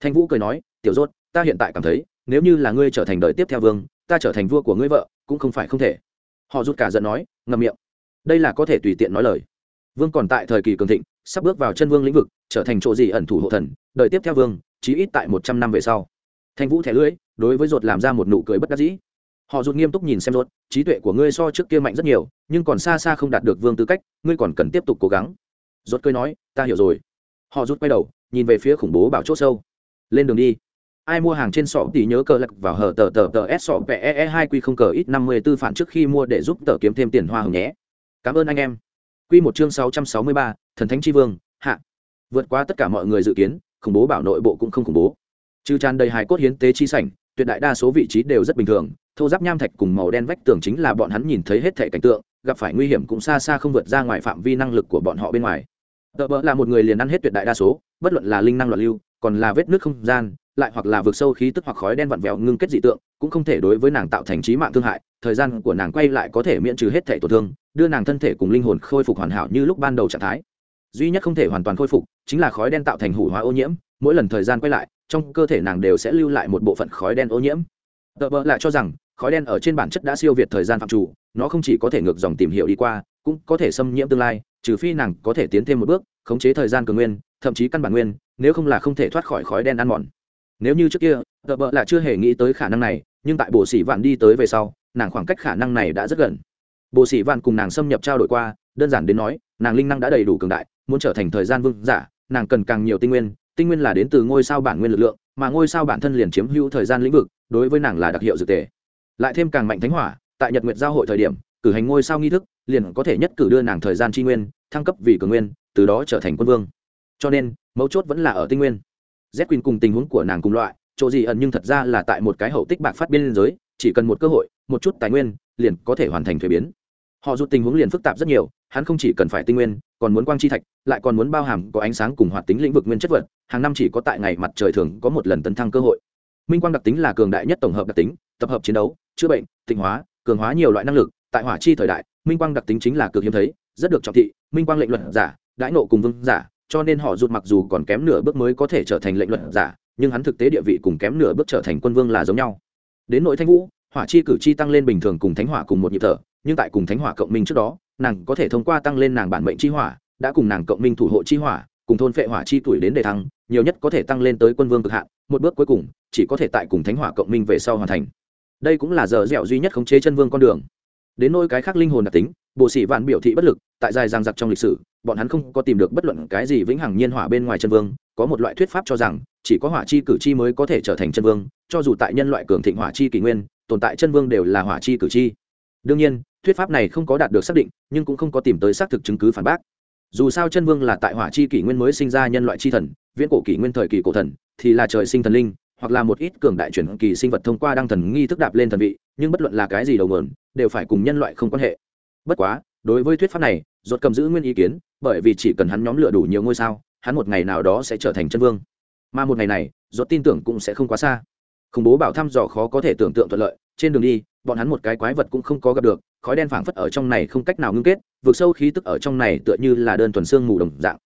Thanh vũ cười nói, tiểu dốt ta hiện tại cảm thấy, nếu như là ngươi trở thành đời tiếp theo vương, ta trở thành vua của ngươi vợ, cũng không phải không thể. Họ rút cả giận nói, ngậm miệng đây là có thể tùy tiện nói lời. Vương còn tại thời kỳ cường thịnh, sắp bước vào chân vương lĩnh vực, trở thành chỗ gì ẩn thủ hộ thần, đợi tiếp theo vương, chí ít tại một trăm năm về sau. Thanh vũ thẻ lưỡi, đối với ruột làm ra một nụ cười bất đắc dĩ. Họ rụt nghiêm túc nhìn xem ruột, trí tuệ của ngươi so trước kia mạnh rất nhiều, nhưng còn xa xa không đạt được vương tư cách, ngươi còn cần tiếp tục cố gắng. Ruột cười nói, ta hiểu rồi. Họ rút quay đầu, nhìn về phía khủng bố bảo chốt sâu. Lên đường đi. Ai mua hàng trên sọ thì nhớ cờ lạc vào hở tờ tờ tờ s sọ pe e hai q không cờ ít năm mươi tư phản trước khi mua để giúp tờ kiếm thêm tiền hoa hồng nhé cảm ơn anh em. Q một chương sáu trăm sáu mươi ba, thần thánh tri vương, hạ. Vượt qua tất cả mọi người dự kiến, khủng bố bảo nội bộ cũng không khủng bố. Trừ tràn đầy hài cốt hiến tế chi sảnh, tuyệt đại đa số vị trí đều rất bình thường. Thô giáp nham thạch cùng màu đen vách tường chính là bọn hắn nhìn thấy hết thể cảnh tượng, gặp phải nguy hiểm cũng xa xa không vượt ra ngoài phạm vi năng lực của bọn họ bên ngoài. Tờ bỡ là một người liền ăn hết tuyệt đại đa số, bất luận là linh năng loạn lưu, còn là vết nước không gian lại hoặc là vượt sâu khí tức hoặc khói đen vặn vẹo ngưng kết dị tượng, cũng không thể đối với nàng tạo thành trí mạng thương hại, thời gian của nàng quay lại có thể miễn trừ hết thể tổn thương, đưa nàng thân thể cùng linh hồn khôi phục hoàn hảo như lúc ban đầu trạng thái. Duy nhất không thể hoàn toàn khôi phục, chính là khói đen tạo thành hủ hóa ô nhiễm, mỗi lần thời gian quay lại, trong cơ thể nàng đều sẽ lưu lại một bộ phận khói đen ô nhiễm. Tờ bỡ lại cho rằng, khói đen ở trên bản chất đã siêu việt thời gian phạm chủ, nó không chỉ có thể ngược dòng tìm hiểu đi qua, cũng có thể xâm nhiễm tương lai, trừ phi nàng có thể tiến thêm một bước, khống chế thời gian cường nguyên, thậm chí căn bản nguyên, nếu không là không thể thoát khỏi khói đen ăn mòn nếu như trước kia, tờ bợ là chưa hề nghĩ tới khả năng này, nhưng tại bộ sĩ vạn đi tới về sau, nàng khoảng cách khả năng này đã rất gần. Bộ sĩ vạn cùng nàng xâm nhập trao đổi qua, đơn giản đến nói, nàng linh năng đã đầy đủ cường đại, muốn trở thành thời gian vương giả, nàng cần càng nhiều tinh nguyên tinh nguyên là đến từ ngôi sao bản nguyên lực lượng, mà ngôi sao bản thân liền chiếm hữu thời gian lĩnh vực, đối với nàng là đặc hiệu dược tề. Lại thêm càng mạnh thánh hỏa, tại nhật nguyệt giao hội thời điểm, cử hành ngôi sao nghi thức, liền có thể nhất cử đưa nàng thời gian tri nguyên, thăng cấp vì cường nguyên, từ đó trở thành quân vương. Cho nên, mấu chốt vẫn là ở tinh nguyên z quỳnh cùng tình huống của nàng cùng loại, chỗ gì ẩn nhưng thật ra là tại một cái hậu tích bạc phát biên giới, chỉ cần một cơ hội, một chút tài nguyên, liền có thể hoàn thành thuế biến. Họ rút tình huống liền phức tạp rất nhiều, hắn không chỉ cần phải tinh nguyên, còn muốn quang chi thạch, lại còn muốn bao hàm có ánh sáng cùng hoạt tính lĩnh vực nguyên chất vật, hàng năm chỉ có tại ngày mặt trời thường có một lần tấn thăng cơ hội. Minh quang đặc tính là cường đại nhất tổng hợp đặc tính, tập hợp chiến đấu, chữa bệnh, tịnh hóa, cường hóa nhiều loại năng lực, tại hỏa chi thời đại, minh quang đặc tính chính là cực hiếm thấy, rất được trọng thị, minh quang lệnh luật giả, đãi nộ cùng vương giả cho nên họ rụt mặc dù còn kém nửa bước mới có thể trở thành lệnh luật giả, nhưng hắn thực tế địa vị cùng kém nửa bước trở thành quân vương là giống nhau. Đến nội thanh vũ, hỏa chi cử chi tăng lên bình thường cùng thánh hỏa cùng một nhịp thở, nhưng tại cùng thánh hỏa cộng minh trước đó, nàng có thể thông qua tăng lên nàng bản mệnh chi hỏa, đã cùng nàng cộng minh thủ hộ chi hỏa, cùng thôn phệ hỏa chi tuổi đến đề thăng, nhiều nhất có thể tăng lên tới quân vương cực hạn, một bước cuối cùng, chỉ có thể tại cùng thánh hỏa cộng minh về sau hoàn thành. Đây cũng là giờ dẻo duy nhất khống chế chân vương con đường. Đến nỗi cái khác linh hồn đặc tính bộ sĩ vạn biểu thị bất lực, tại dài giang giặc trong lịch sử bọn hắn không có tìm được bất luận cái gì vĩnh hằng nhiên hỏa bên ngoài chân vương, có một loại thuyết pháp cho rằng, chỉ có hỏa chi cử chi mới có thể trở thành chân vương, cho dù tại nhân loại cường thịnh hỏa chi kỷ nguyên, tồn tại chân vương đều là hỏa chi cử chi. Đương nhiên, thuyết pháp này không có đạt được xác định, nhưng cũng không có tìm tới xác thực chứng cứ phản bác. Dù sao chân vương là tại hỏa chi kỷ nguyên mới sinh ra nhân loại chi thần, viễn cổ kỷ nguyên thời kỳ cổ thần, thì là trời sinh thần linh, hoặc là một ít cường đại chuyển kỳ sinh vật thông qua đăng thần nghi thức đạp lên thần vị, nhưng bất luận là cái gì đầu nguồn, đều phải cùng nhân loại không quan hệ. Bất quá, đối với thuyết pháp này ruột cầm giữ nguyên ý kiến, bởi vì chỉ cần hắn nhóm lửa đủ nhiều ngôi sao, hắn một ngày nào đó sẽ trở thành chân vương. Mà một ngày này, ruột tin tưởng cũng sẽ không quá xa. Khủng bố bảo thăm dò khó có thể tưởng tượng thuận lợi. Trên đường đi, bọn hắn một cái quái vật cũng không có gặp được, khói đen phảng phất ở trong này không cách nào ngưng kết vượt sâu khí tức ở trong này tựa như là đơn thuần xương mù đồng dạng.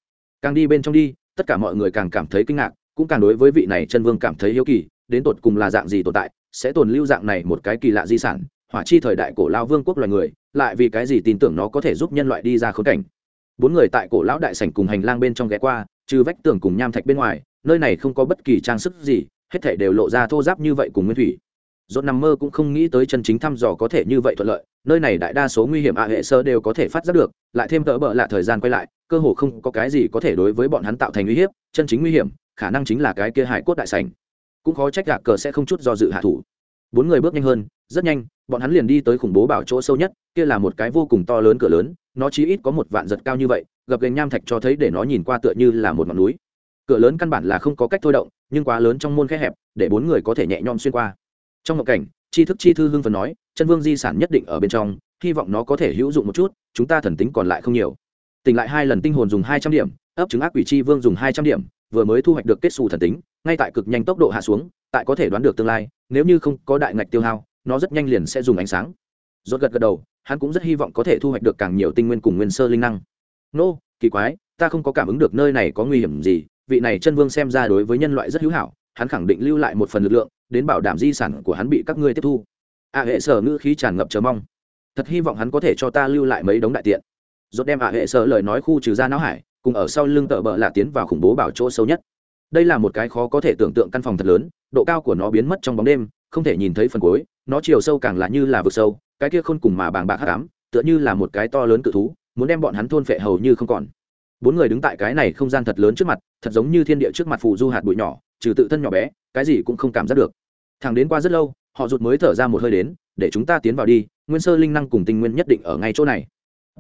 Càng đi bên trong đi, tất cả mọi người càng cảm thấy kinh ngạc, cũng càng đối với vị này chân vương cảm thấy hiếu kỳ, đến tột cùng là dạng gì tồn tại, sẽ tồn lưu dạng này một cái kỳ lạ di sản hỏa chi thời đại cổ lao vương quốc loài người, lại vì cái gì tin tưởng nó có thể giúp nhân loại đi ra khốn cảnh? Bốn người tại cổ lão đại sảnh cùng hành lang bên trong ghé qua, trừ vách tường cùng nham thạch bên ngoài, nơi này không có bất kỳ trang sức gì, hết thể đều lộ ra thô giáp như vậy cùng nguyên thủy. Dốt nằm mơ cũng không nghĩ tới chân chính thăm dò có thể như vậy thuận lợi, nơi này đại đa số nguy hiểm ạ hệ sơ đều có thể phát giác được, lại thêm tỡ bợ lạ thời gian quay lại, cơ hồ không có cái gì có thể đối với bọn hắn tạo thành uy hiếp, chân chính nguy hiểm, khả năng chính là cái kia hải cốt đại sành cũng khó trách gạc cờ sẽ không chút do dự hạ thủ bốn người bước nhanh hơn, rất nhanh, bọn hắn liền đi tới khủng bố bảo chỗ sâu nhất, kia là một cái vô cùng to lớn cửa lớn, nó chí ít có một vạn giật cao như vậy, gập gành nham thạch cho thấy để nó nhìn qua tựa như là một ngọn núi. Cửa lớn căn bản là không có cách thôi động, nhưng quá lớn trong môn khe hẹp, để bốn người có thể nhẹ nhõm xuyên qua. Trong ngộ cảnh, tri thức chi thư hưng phần nói, chân vương di sản nhất định ở bên trong, hy vọng nó có thể hữu dụng một chút, chúng ta thần tính còn lại không nhiều. Tỉnh lại hai lần tinh hồn dùng hai trăm điểm, ấp chứng ác quỷ chi vương dùng hai trăm điểm vừa mới thu hoạch được kết xù thần tính ngay tại cực nhanh tốc độ hạ xuống tại có thể đoán được tương lai nếu như không có đại ngạch tiêu hao nó rất nhanh liền sẽ dùng ánh sáng. Rốt gật gật đầu hắn cũng rất hy vọng có thể thu hoạch được càng nhiều tinh nguyên cùng nguyên sơ linh năng. Nô kỳ quái ta không có cảm ứng được nơi này có nguy hiểm gì vị này chân vương xem ra đối với nhân loại rất hữu hảo hắn khẳng định lưu lại một phần lực lượng đến bảo đảm di sản của hắn bị các ngươi tiếp thu. A à, hệ sở ngữ khí tràn ngập chờ mong. Thật hy vọng hắn có thể cho ta lưu lại mấy đống đại tiện. Rốt đem a à, hệ sở lời nói khu trừ ra não hải cùng ở sau lưng tợ bợ là tiến vào khủng bố bảo chỗ sâu nhất. Đây là một cái khó có thể tưởng tượng căn phòng thật lớn, độ cao của nó biến mất trong bóng đêm, không thể nhìn thấy phần cuối, nó chiều sâu càng là như là vực sâu, cái kia khôn cùng mà bàng bạc hắc ám, tựa như là một cái to lớn cự thú, muốn đem bọn hắn thôn phệ hầu như không còn. Bốn người đứng tại cái này không gian thật lớn trước mặt, thật giống như thiên địa trước mặt phù du hạt bụi nhỏ, trừ tự thân nhỏ bé, cái gì cũng không cảm giác được. Thằng đến qua rất lâu, họ rụt mới thở ra một hơi đến, để chúng ta tiến vào đi, nguyên sơ linh năng cùng tinh nguyên nhất định ở ngay chỗ này.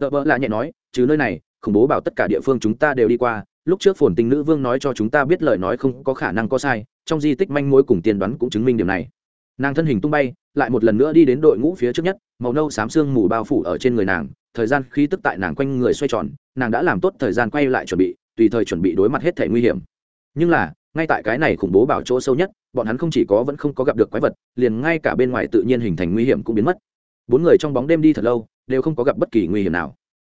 Tợ vợ lạ nhẹ nói, trừ nơi này khủng bố bảo tất cả địa phương chúng ta đều đi qua, lúc trước phồn tinh nữ vương nói cho chúng ta biết lời nói không có khả năng có sai, trong di tích manh mối cùng tiên đoán cũng chứng minh điểm này. Nàng thân hình tung bay, lại một lần nữa đi đến đội ngũ phía trước nhất, màu nâu xám xương mù bao phủ ở trên người nàng, thời gian khí tức tại nàng quanh người xoay tròn, nàng đã làm tốt thời gian quay lại chuẩn bị, tùy thời chuẩn bị đối mặt hết thể nguy hiểm. Nhưng là, ngay tại cái này khủng bố bảo chỗ sâu nhất, bọn hắn không chỉ có vẫn không có gặp được quái vật, liền ngay cả bên ngoài tự nhiên hình thành nguy hiểm cũng biến mất. Bốn người trong bóng đêm đi thật lâu, đều không có gặp bất kỳ nguy hiểm nào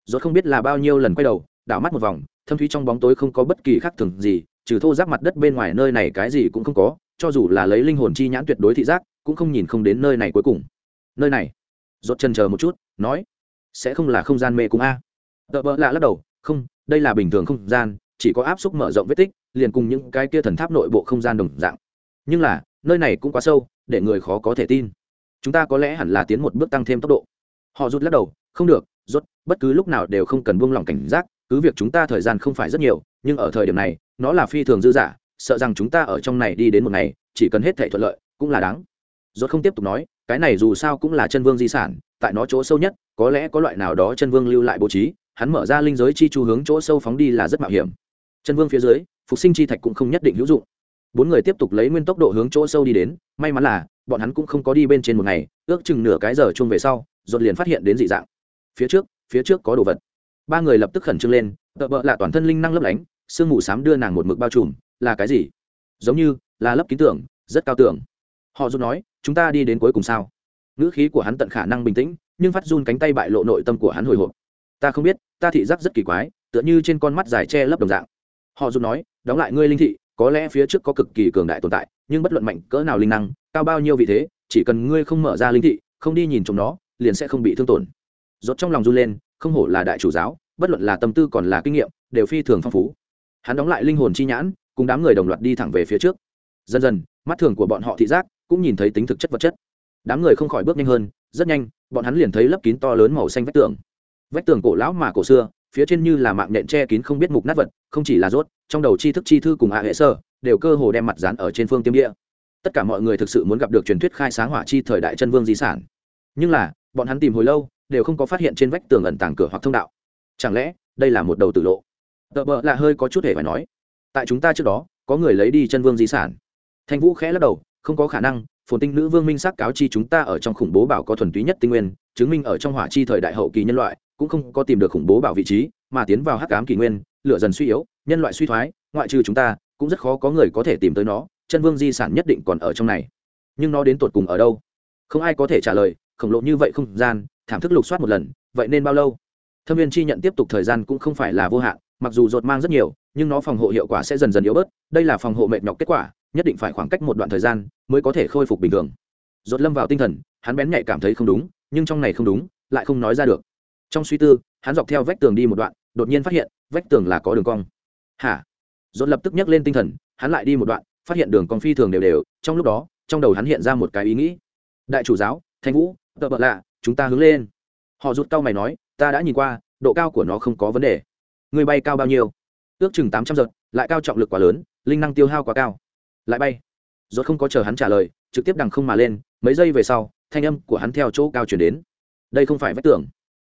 rốt không biết là bao nhiêu lần quay đầu, đảo mắt một vòng, thâm thúy trong bóng tối không có bất kỳ khác thường gì, trừ thô giáp mặt đất bên ngoài nơi này cái gì cũng không có, cho dù là lấy linh hồn chi nhãn tuyệt đối thị giác, cũng không nhìn không đến nơi này cuối cùng. Nơi này. Rốt chân chờ một chút, nói, sẽ không là không gian mê cung a? Tợ vợ lạ lắc đầu, không, đây là bình thường không gian, chỉ có áp xúc mở rộng vết tích, liền cùng những cái kia thần tháp nội bộ không gian đồng dạng. Nhưng là, nơi này cũng quá sâu, để người khó có thể tin. Chúng ta có lẽ hẳn là tiến một bước tăng thêm tốc độ. Họ rút lắc đầu, không được rốt, bất cứ lúc nào đều không cần buông lỏng cảnh giác, cứ việc chúng ta thời gian không phải rất nhiều, nhưng ở thời điểm này, nó là phi thường dư dả, sợ rằng chúng ta ở trong này đi đến một ngày, chỉ cần hết thể thuận lợi, cũng là đáng. Rốt không tiếp tục nói, cái này dù sao cũng là chân vương di sản, tại nó chỗ sâu nhất, có lẽ có loại nào đó chân vương lưu lại bố trí, hắn mở ra linh giới chi chu hướng chỗ sâu phóng đi là rất mạo hiểm. Chân vương phía dưới, phục sinh chi thạch cũng không nhất định hữu dụng. Bốn người tiếp tục lấy nguyên tốc độ hướng chỗ sâu đi đến, may mắn là, bọn hắn cũng không có đi bên trên một ngày, ước chừng nửa cái giờ chung về sau dột liền phát hiện đến dị dạng phía trước phía trước có đồ vật. Ba người lập tức khẩn trương lên, tợ bợ là toàn thân linh năng lấp lánh, sương mù xám đưa nàng một mực bao trùm, là cái gì? Giống như là lấp ký tưởng, rất cao tưởng. Họ dù nói, chúng ta đi đến cuối cùng sao? Ngữ khí của hắn tận khả năng bình tĩnh, nhưng phát run cánh tay bại lộ nội tâm của hắn hồi hộp. Ta không biết, ta thị giác rất kỳ quái, tựa như trên con mắt dài che lấp đồng dạng. Họ dù nói, đóng lại ngươi linh thị, có lẽ phía trước có cực kỳ cường đại tồn tại, nhưng bất luận mạnh cỡ nào linh năng, cao bao nhiêu vị thế, chỉ cần ngươi không mở ra linh thị, không đi nhìn chúng nó, liền sẽ không bị thương tổn rốt trong lòng run lên, không hổ là đại chủ giáo, bất luận là tâm tư còn là kinh nghiệm, đều phi thường phong phú. Hắn đóng lại linh hồn chi nhãn, cùng đám người đồng loạt đi thẳng về phía trước. Dần dần, mắt thường của bọn họ thị giác cũng nhìn thấy tính thực chất vật chất. Đám người không khỏi bước nhanh hơn, rất nhanh, bọn hắn liền thấy lấp kín to lớn màu xanh vách tường. Vách tường cổ lão mà cổ xưa, phía trên như là mạng nhện che kín không biết mục nát vật, không chỉ là rốt, trong đầu tri thức chi thư cùng ạ hệ sơ đều cơ hồ đem mặt dán ở trên phương tiêm địa. Tất cả mọi người thực sự muốn gặp được truyền thuyết khai sáng hỏa chi thời đại chân vương di sản. Nhưng là, bọn hắn tìm hồi lâu đều không có phát hiện trên vách tường ẩn tàng cửa hoặc thông đạo. Chẳng lẽ, đây là một đầu tử lộ? Tợ bợ là hơi có chút hề phải nói. Tại chúng ta trước đó, có người lấy đi chân vương di sản. Thanh vũ khẽ lắc đầu, không có khả năng, phồn tinh nữ vương minh sắc cáo chi chúng ta ở trong khủng bố bảo có thuần túy nhất tinh nguyên, chứng minh ở trong hỏa chi thời đại hậu kỳ nhân loại, cũng không có tìm được khủng bố bảo vị trí, mà tiến vào hắc ám kỷ nguyên, lửa dần suy yếu, nhân loại suy thoái, ngoại trừ chúng ta, cũng rất khó có người có thể tìm tới nó, chân vương di sản nhất định còn ở trong này. Nhưng nó đến tột cùng ở đâu? Không ai có thể trả lời, khổng lồ như vậy không gian thảm thức lục soát một lần, vậy nên bao lâu? Thâm viên chi nhận tiếp tục thời gian cũng không phải là vô hạn, mặc dù rột mang rất nhiều, nhưng nó phòng hộ hiệu quả sẽ dần dần yếu bớt, đây là phòng hộ mệt nhọc kết quả, nhất định phải khoảng cách một đoạn thời gian mới có thể khôi phục bình thường. Rột lâm vào tinh thần, hắn bén nhạy cảm thấy không đúng, nhưng trong này không đúng, lại không nói ra được. Trong suy tư, hắn dọc theo vách tường đi một đoạn, đột nhiên phát hiện, vách tường là có đường cong. Hả? Rột lập tức nhắc lên tinh thần, hắn lại đi một đoạn, phát hiện đường cong phi thường đều đều, trong lúc đó, trong đầu hắn hiện ra một cái ý nghĩ. Đại chủ giáo, thanh vũ, tợ bợ lạ chúng ta hướng lên. Họ rút cao mày nói, ta đã nhìn qua, độ cao của nó không có vấn đề. Người bay cao bao nhiêu? Ước chừng tám trăm giật, lại cao trọng lực quá lớn, linh năng tiêu hao quá cao. Lại bay. Rốt không có chờ hắn trả lời, trực tiếp đằng không mà lên, mấy giây về sau, thanh âm của hắn theo chỗ cao chuyển đến. Đây không phải vách tường.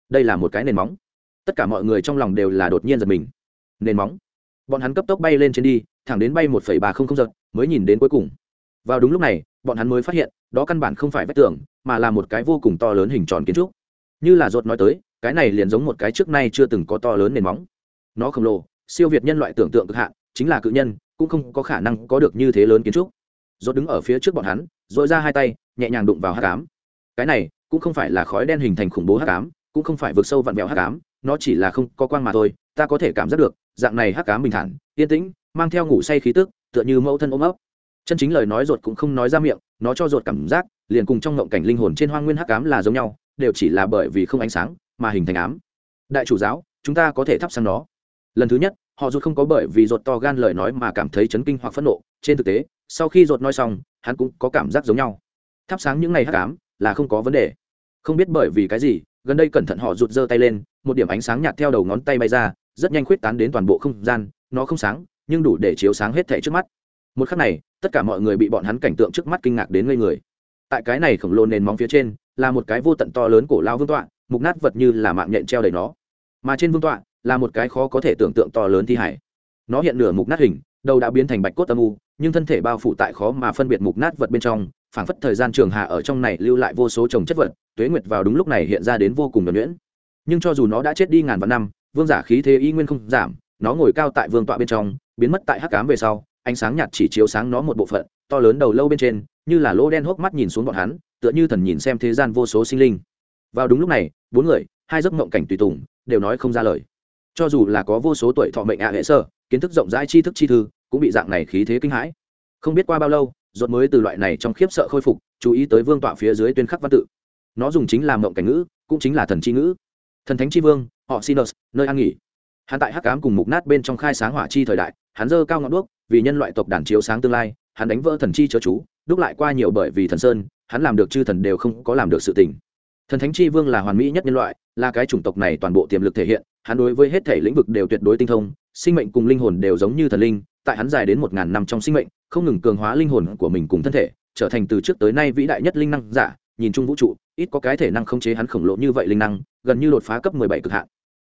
Đây là một cái nền móng. Tất cả mọi người trong lòng đều là đột nhiên giật mình. Nền móng. Bọn hắn cấp tốc bay lên trên đi, thẳng đến bay một phẩy ba không không giật, mới nhìn đến cuối cùng. Vào đúng lúc này, bọn hắn mới phát hiện đó căn bản không phải vách tường, mà là một cái vô cùng to lớn hình tròn kiến trúc. Như là ruột nói tới, cái này liền giống một cái trước nay chưa từng có to lớn nền móng. Nó khổng lồ, siêu việt nhân loại tưởng tượng cực hạn, chính là cự nhân, cũng không có khả năng có được như thế lớn kiến trúc. Ruột đứng ở phía trước bọn hắn dội ra hai tay, nhẹ nhàng đụng vào hát cám cái này, cũng không phải là khói đen hình thành khủng bố hát cám cũng không phải vượt sâu vặn vẹo hát cám nó chỉ là không có quang mà thôi, ta có thể cảm giác được, dạng này hát cám bình thản, yên tĩnh, mang theo ngủ say khí tức, tựa như mẫu thân ôm ấp. Chân chính lời nói ruột cũng không nói ra miệng nó cho ruột cảm giác, liền cùng trong ngộng cảnh linh hồn trên hoang nguyên hắc ám là giống nhau, đều chỉ là bởi vì không ánh sáng mà hình thành ám. Đại chủ giáo, chúng ta có thể thắp sáng nó. Lần thứ nhất, họ ruột không có bởi vì ruột to gan lời nói mà cảm thấy chấn kinh hoặc phẫn nộ. Trên thực tế, sau khi ruột nói xong, hắn cũng có cảm giác giống nhau. Thắp sáng những ngày hắc ám là không có vấn đề. Không biết bởi vì cái gì, gần đây cẩn thận họ rụt giơ tay lên, một điểm ánh sáng nhạt theo đầu ngón tay bay ra, rất nhanh khuyết tán đến toàn bộ không gian. Nó không sáng, nhưng đủ để chiếu sáng hết thảy trước mắt một khắc này, tất cả mọi người bị bọn hắn cảnh tượng trước mắt kinh ngạc đến ngây người. Tại cái này khổng lồ nền móng phía trên, là một cái vô tận to lớn cổ lao vương tọa, mục nát vật như là mạng nhện treo đầy nó. Mà trên vương tọa, là một cái khó có thể tưởng tượng to lớn thi hải. Nó hiện nửa mục nát hình, đầu đã biến thành bạch cốt âm u, nhưng thân thể bao phủ tại khó mà phân biệt mục nát vật bên trong, phảng phất thời gian trường hạ ở trong này lưu lại vô số trồng chất vật, tuế nguyệt vào đúng lúc này hiện ra đến vô cùng nhuẩn nhuyễn. Nhưng cho dù nó đã chết đi ngàn vạn năm, vương giả khí thế y nguyên không giảm, nó ngồi cao tại vương tọa bên trong, biến mất tại hắc cám về sau ánh sáng nhạt chỉ chiếu sáng nó một bộ phận, to lớn đầu lâu bên trên, như là lỗ đen hốc mắt nhìn xuống bọn hắn, tựa như thần nhìn xem thế gian vô số sinh linh. Vào đúng lúc này, bốn người, hai giấc mộng cảnh tùy tùng, đều nói không ra lời. Cho dù là có vô số tuổi thọ mệnh ạ hệ sơ kiến thức rộng rãi tri thức chi thư, cũng bị dạng này khí thế kinh hãi. Không biết qua bao lâu ruột mới từ loại này trong khiếp sợ khôi phục, chú ý tới vương tọa phía dưới tuyên khắc văn tự. Nó dùng chính là mộng cảnh ngữ, cũng chính là thần chi ngữ. Thần thánh chi vương, họ sinus nơi an nghỉ. Hắn tại hắc ám cùng mục nát bên trong khai sáng hỏa chi thời đại hắn dơ cao ngọn đuốc, vì nhân loại tộc đàn chiếu sáng tương lai, hắn đánh vỡ thần chi chớ chú, đúc lại qua nhiều bởi vì thần sơn, hắn làm được chư thần đều không có làm được sự tình. Thần thánh chi vương là hoàn mỹ nhất nhân loại, là cái chủng tộc này toàn bộ tiềm lực thể hiện, hắn đối với hết thể lĩnh vực đều tuyệt đối tinh thông, sinh mệnh cùng linh hồn đều giống như thần linh, tại hắn dài đến một ngàn năm trong sinh mệnh, không ngừng cường hóa linh hồn của mình cùng thân thể, trở thành từ trước tới nay vĩ đại nhất linh năng giả, nhìn chung vũ trụ, ít có cái thể năng không chế hắn khổng lồ như vậy linh năng, gần như đột phá cấp mười bảy cực hạn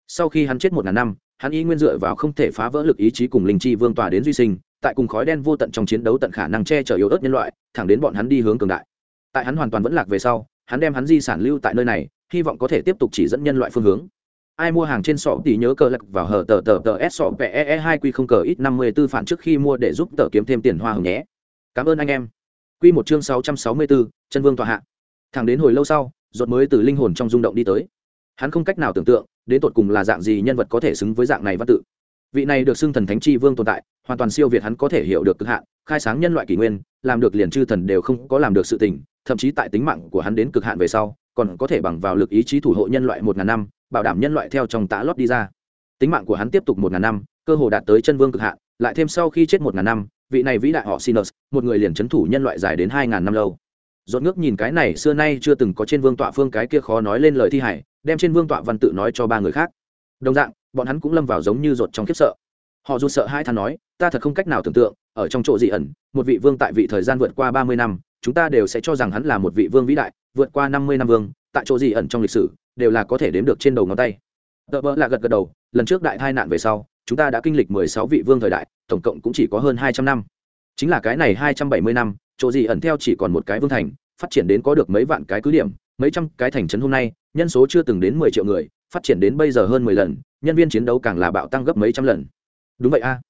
sau khi hắn chết một ngàn năm, hắn y nguyên dựa vào không thể phá vỡ lực ý chí cùng linh chi vương tòa đến duy sinh, tại cùng khói đen vô tận trong chiến đấu tận khả năng che chở yếu ớt nhân loại, thẳng đến bọn hắn đi hướng cường đại. Tại hắn hoàn toàn vẫn lạc về sau, hắn đem hắn di sản lưu tại nơi này, hy vọng có thể tiếp tục chỉ dẫn nhân loại phương hướng. Ai mua hàng trên sọ thì nhớ cờ lật vào hở tờ tờ tờ s sọ pe e hai q không cờ ít năm mươi b ố phản trước khi mua để giúp tờ kiếm thêm tiền hoa hồng nhé. Cảm ơn anh em. Q một chương sáu trăm sáu mươi bốn chân vương tòa hạ. Thẳng đến hồi lâu sau, ruột mới từ linh hồn trong rung động đi tới. Hắn không cách nào tưởng tượng đến tột cùng là dạng gì nhân vật có thể xứng với dạng này văn tự. Vị này được xưng thần thánh chi vương tồn tại, hoàn toàn siêu việt hắn có thể hiểu được cực hạn, khai sáng nhân loại kỷ nguyên, làm được liền chư thần đều không có làm được sự tình, thậm chí tại tính mạng của hắn đến cực hạn về sau, còn có thể bằng vào lực ý chí thủ hộ nhân loại một ngàn năm, bảo đảm nhân loại theo trong tã lót đi ra. Tính mạng của hắn tiếp tục một ngàn năm, cơ hồ đạt tới chân vương cực hạn, lại thêm sau khi chết một ngàn năm, vị này vĩ đại họ sinus, một người liền c h ấ n thủ nhân loại dài đến hai ngàn năm lâu. Dọn ngước nhìn cái này xưa nay chưa từng có trên vương tọa phương cái kia khó nói lên lời thi hải đem trên vương tọa văn tự nói cho ba người khác. Đồng dạng, bọn hắn cũng lâm vào giống như rột trong khiếp sợ. Họ dù sợ hai thằng nói, ta thật không cách nào tưởng tượng, ở trong chỗ dị ẩn, một vị vương tại vị thời gian vượt qua ba mươi năm, chúng ta đều sẽ cho rằng hắn là một vị vương vĩ đại, vượt qua năm mươi năm vương, tại chỗ dị ẩn trong lịch sử, đều là có thể đếm được trên đầu ngón tay. Tờ vợ là gật gật đầu, lần trước đại tai nạn về sau, chúng ta đã kinh lịch mười sáu vị vương thời đại, tổng cộng cũng chỉ có hơn hai trăm năm. Chính là cái này hai trăm bảy mươi năm, chỗ gì ẩn theo chỉ còn một cái vương thành, phát triển đến có được mấy vạn cái cứ điểm mấy trăm cái thành trấn hôm nay, nhân số chưa từng đến mười triệu người, phát triển đến bây giờ hơn mười lần, nhân viên chiến đấu càng là bạo tăng gấp mấy trăm lần. Đúng vậy a.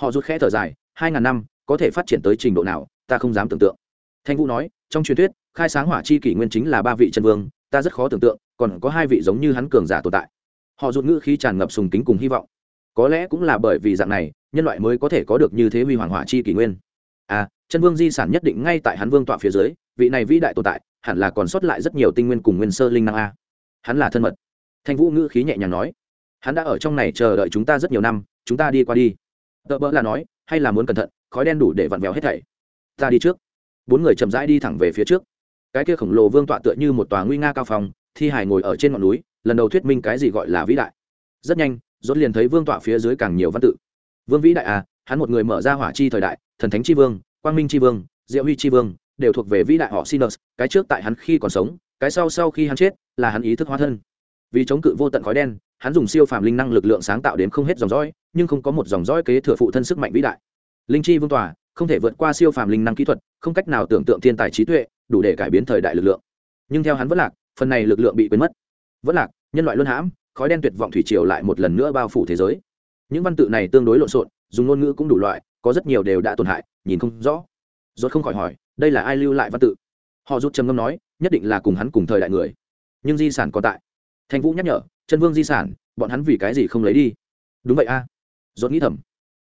Họ rút khẽ thở dài, hai ngàn năm, có thể phát triển tới trình độ nào, ta không dám tưởng tượng. Thanh vũ nói, trong truyền thuyết, khai sáng hỏa chi kỷ nguyên chính là ba vị chân vương, ta rất khó tưởng tượng, còn có hai vị giống như hắn cường giả tồn tại. Họ rụt ngữ khi tràn ngập sùng kính cùng hy vọng. Có lẽ cũng là bởi vì dạng này, nhân loại mới có thể có được như thế huy hoàng hỏa chi kỷ nguyên. À chân vương di sản nhất định ngay tại hắn vương tọa phía dưới, vị này vĩ đại tồn tại hẳn là còn sót lại rất nhiều tinh nguyên cùng nguyên sơ linh năng a. Hắn là thân mật. Thanh vũ ngữ khí nhẹ nhàng nói, hắn đã ở trong này chờ đợi chúng ta rất nhiều năm, chúng ta đi qua đi. Tợ bỡ là nói, hay là muốn cẩn thận, khói đen đủ để vặn vẹo hết thảy. Ta đi trước. Bốn người chậm rãi đi thẳng về phía trước. Cái kia khổng lồ vương tọa tựa như một tòa nguy nga cao phòng thi hải ngồi ở trên ngọn núi, lần đầu thuyết minh cái gì gọi là vĩ đại. Rất nhanh dốt liền thấy vương tọa phía dưới càng nhiều văn tự. Vương vĩ đại à hắn một người mở ra hỏa chi thời đại, thần thánh chi vương, quang minh chi vương, diệu huy chi vương đều thuộc về vĩ đại họ sinus, cái trước tại hắn khi còn sống, cái sau sau khi hắn chết, là hắn ý thức hóa thân. Vì chống cự vô tận khói đen, hắn dùng siêu phàm linh năng lực lượng sáng tạo đến không hết dòng dõi, nhưng không có một dòng dõi kế thừa phụ thân sức mạnh vĩ đại. Linh chi vương tòa, không thể vượt qua siêu phàm linh năng kỹ thuật, không cách nào tưởng tượng thiên tài trí tuệ, đủ để cải biến thời đại lực lượng. Nhưng theo hắn vẫn lạc, phần này lực lượng bị quên mất. Vẫn lạc, nhân loại luân hãm, khói đen tuyệt vọng thủy triều lại một lần nữa bao phủ thế giới. Những văn tự này tương đối lộn xộn, dùng ngôn ngữ cũng đủ loại, có rất nhiều đều đã tổn hại, nhìn không rõ. Rốt không khỏi hỏi đây là ai lưu lại văn tự? Họ rút trầm ngâm nói, nhất định là cùng hắn cùng thời đại người. Nhưng di sản còn tại. Thành vũ nhắc nhở, chân vương di sản, bọn hắn vì cái gì không lấy đi? Đúng vậy a. À. rốt nghĩ thầm,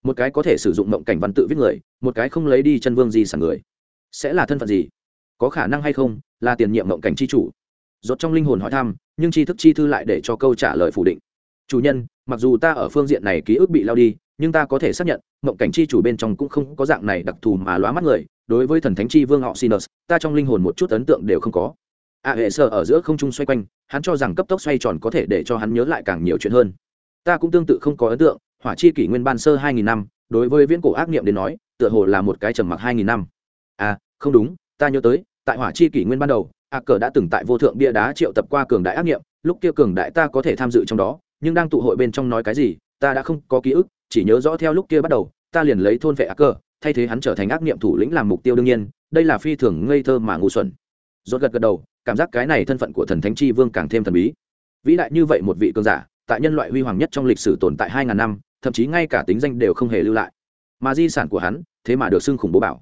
một cái có thể sử dụng mộng cảnh văn tự viết người, một cái không lấy đi chân vương di sản người, sẽ là thân phận gì? Có khả năng hay không, là tiền nhiệm mộng cảnh chi chủ? Rốt trong linh hồn hỏi thăm, nhưng tri thức chi thư lại để cho câu trả lời phủ định. Chủ nhân, mặc dù ta ở phương diện này ký ức bị lao đi, nhưng ta có thể xác nhận, mộng cảnh chi chủ bên trong cũng không có dạng này đặc thù mà lóa mắt người đối với thần thánh chi vương họ sinus ta trong linh hồn một chút ấn tượng đều không có. A hệ sơ ở giữa không trung xoay quanh, hắn cho rằng cấp tốc xoay tròn có thể để cho hắn nhớ lại càng nhiều chuyện hơn. Ta cũng tương tự không có ấn tượng, hỏa chi kỷ nguyên ban sơ hai nghìn năm, đối với viễn cổ ác niệm đến nói, tựa hồ là một cái trầm mặc hai nghìn năm. À không đúng, ta nhớ tới, tại hỏa chi kỷ nguyên ban đầu, a cờ đã từng tại vô thượng bia đá triệu tập qua cường đại ác niệm, lúc kia cường đại ta có thể tham dự trong đó, nhưng đang tụ hội bên trong nói cái gì, ta đã không có ký ức, chỉ nhớ rõ theo lúc kia bắt đầu, ta liền lấy thôn vệ a cờ thay thế hắn trở thành ác niệm thủ lĩnh làm mục tiêu đương nhiên, đây là phi thường ngây thơ mà ngu xuẩn. Rốt gật gật đầu, cảm giác cái này thân phận của thần thánh chi vương càng thêm thần bí. Vĩ đại như vậy một vị cường giả, tại nhân loại huy hoàng nhất trong lịch sử tồn tại hai ngàn năm, thậm chí ngay cả tính danh đều không hề lưu lại. Mà di sản của hắn, thế mà được xưng khủng bố bảo.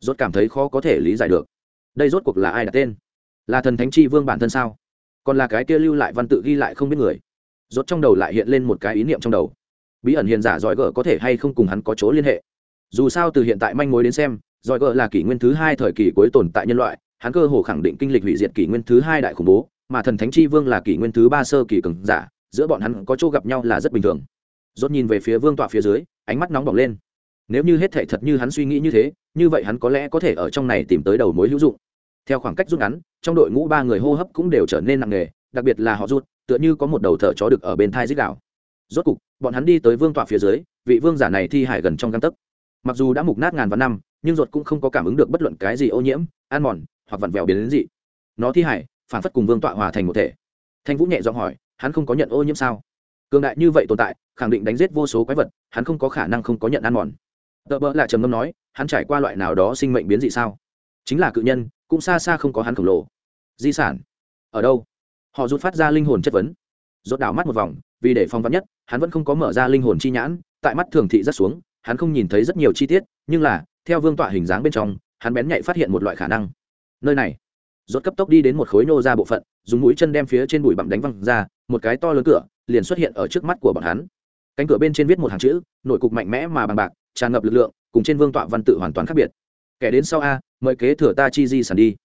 Rốt cảm thấy khó có thể lý giải được. Đây rốt cuộc là ai đặt tên? Là thần thánh chi vương bản thân sao? Còn là cái kia lưu lại văn tự ghi lại không biết người? Rốt trong đầu lại hiện lên một cái ý niệm trong đầu. Bí ẩn hiền giả giỏi gở có thể hay không cùng hắn có chỗ liên hệ? Dù sao từ hiện tại manh mối đến xem giỏi gờ là kỷ nguyên thứ hai thời kỳ cuối tồn tại nhân loại, hắn cơ hồ khẳng định kinh lịch hủy diệt kỷ nguyên thứ hai đại khủng bố, mà thần thánh chi vương là kỷ nguyên thứ ba sơ kỳ cường giả, giữa bọn hắn có chỗ gặp nhau là rất bình thường. Rốt nhìn về phía vương tọa phía dưới, ánh mắt nóng bỏng lên. Nếu như hết thảy thật như hắn suy nghĩ như thế, như vậy hắn có lẽ có thể ở trong này tìm tới đầu mối hữu dụng. Theo khoảng cách rút ngắn, trong đội ngũ ba người hô hấp cũng đều trở nên nặng nề, đặc biệt là họ rút tựa như có một đầu thở chó được ở bên thai dích đạo rốt cục, bọn hắn đi tới vương tọa phía dưới, vị vương giả này thi hải gần trong găng tấc mặc dù đã mục nát ngàn vạn năm, nhưng ruột cũng không có cảm ứng được bất luận cái gì ô nhiễm, ăn mòn, hoặc vặn vẹo biến đến dị. Nó thi hải, phản phất cùng vương tọa hòa thành một thể. Thanh vũ nhẹ giọng hỏi, hắn không có nhận ô nhiễm sao? Cường đại như vậy tồn tại, khẳng định đánh giết vô số quái vật, hắn không có khả năng không có nhận ăn mòn. Tờ bỡ lại trầm ngâm nói, hắn trải qua loại nào đó sinh mệnh biến dị sao? Chính là cự nhân, cũng xa xa không có hắn khổng lồ. Di sản? Ở đâu? Họ rút phát ra linh hồn chất vấn. Rốt đảo mắt một vòng, vì để phong vắn nhất, hắn vẫn không có mở ra linh hồn chi nhãn, tại mắt thường thị rất xuống hắn không nhìn thấy rất nhiều chi tiết, nhưng là, theo vương tọa hình dáng bên trong, hắn bén nhạy phát hiện một loại khả năng. Nơi này, rốt cấp tốc đi đến một khối nô ra bộ phận, dùng mũi chân đem phía trên bụi bặm đánh văng ra, một cái to lớn cửa, liền xuất hiện ở trước mắt của bọn hắn. Cánh cửa bên trên viết một hàng chữ, nội cục mạnh mẽ mà bằng bạc, tràn ngập lực lượng, cùng trên vương tọa văn tự hoàn toàn khác biệt. Kẻ đến sau a, mời kế thừa ta chi di sản đi.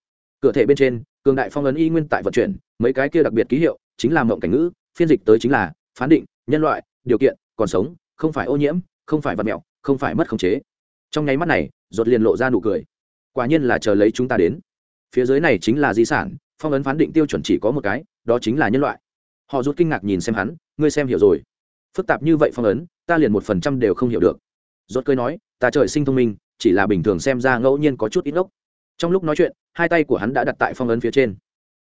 Cửa thể bên trên, cường đại phong ấn y nguyên tại vận chuyển, mấy cái kia đặc biệt ký hiệu, chính là mộng cảnh ngữ, phiên dịch tới chính là phán định, nhân loại, điều kiện, còn sống, không phải ô nhiễm, không phải vật mẹo không phải mất khống chế. Trong nháy mắt này rột liền lộ ra nụ cười. Quả nhiên là chờ lấy chúng ta đến. Phía dưới này chính là di sản, phong ấn phán định tiêu chuẩn chỉ có một cái, đó chính là nhân loại. Họ rút kinh ngạc nhìn xem hắn, ngươi xem hiểu rồi. Phức tạp như vậy phong ấn, ta liền một phần trăm đều không hiểu được. Rốt cười nói, ta trời sinh thông minh, chỉ là bình thường xem ra ngẫu nhiên có chút ít ngốc trong lúc nói chuyện, hai tay của hắn đã đặt tại phong ấn phía trên.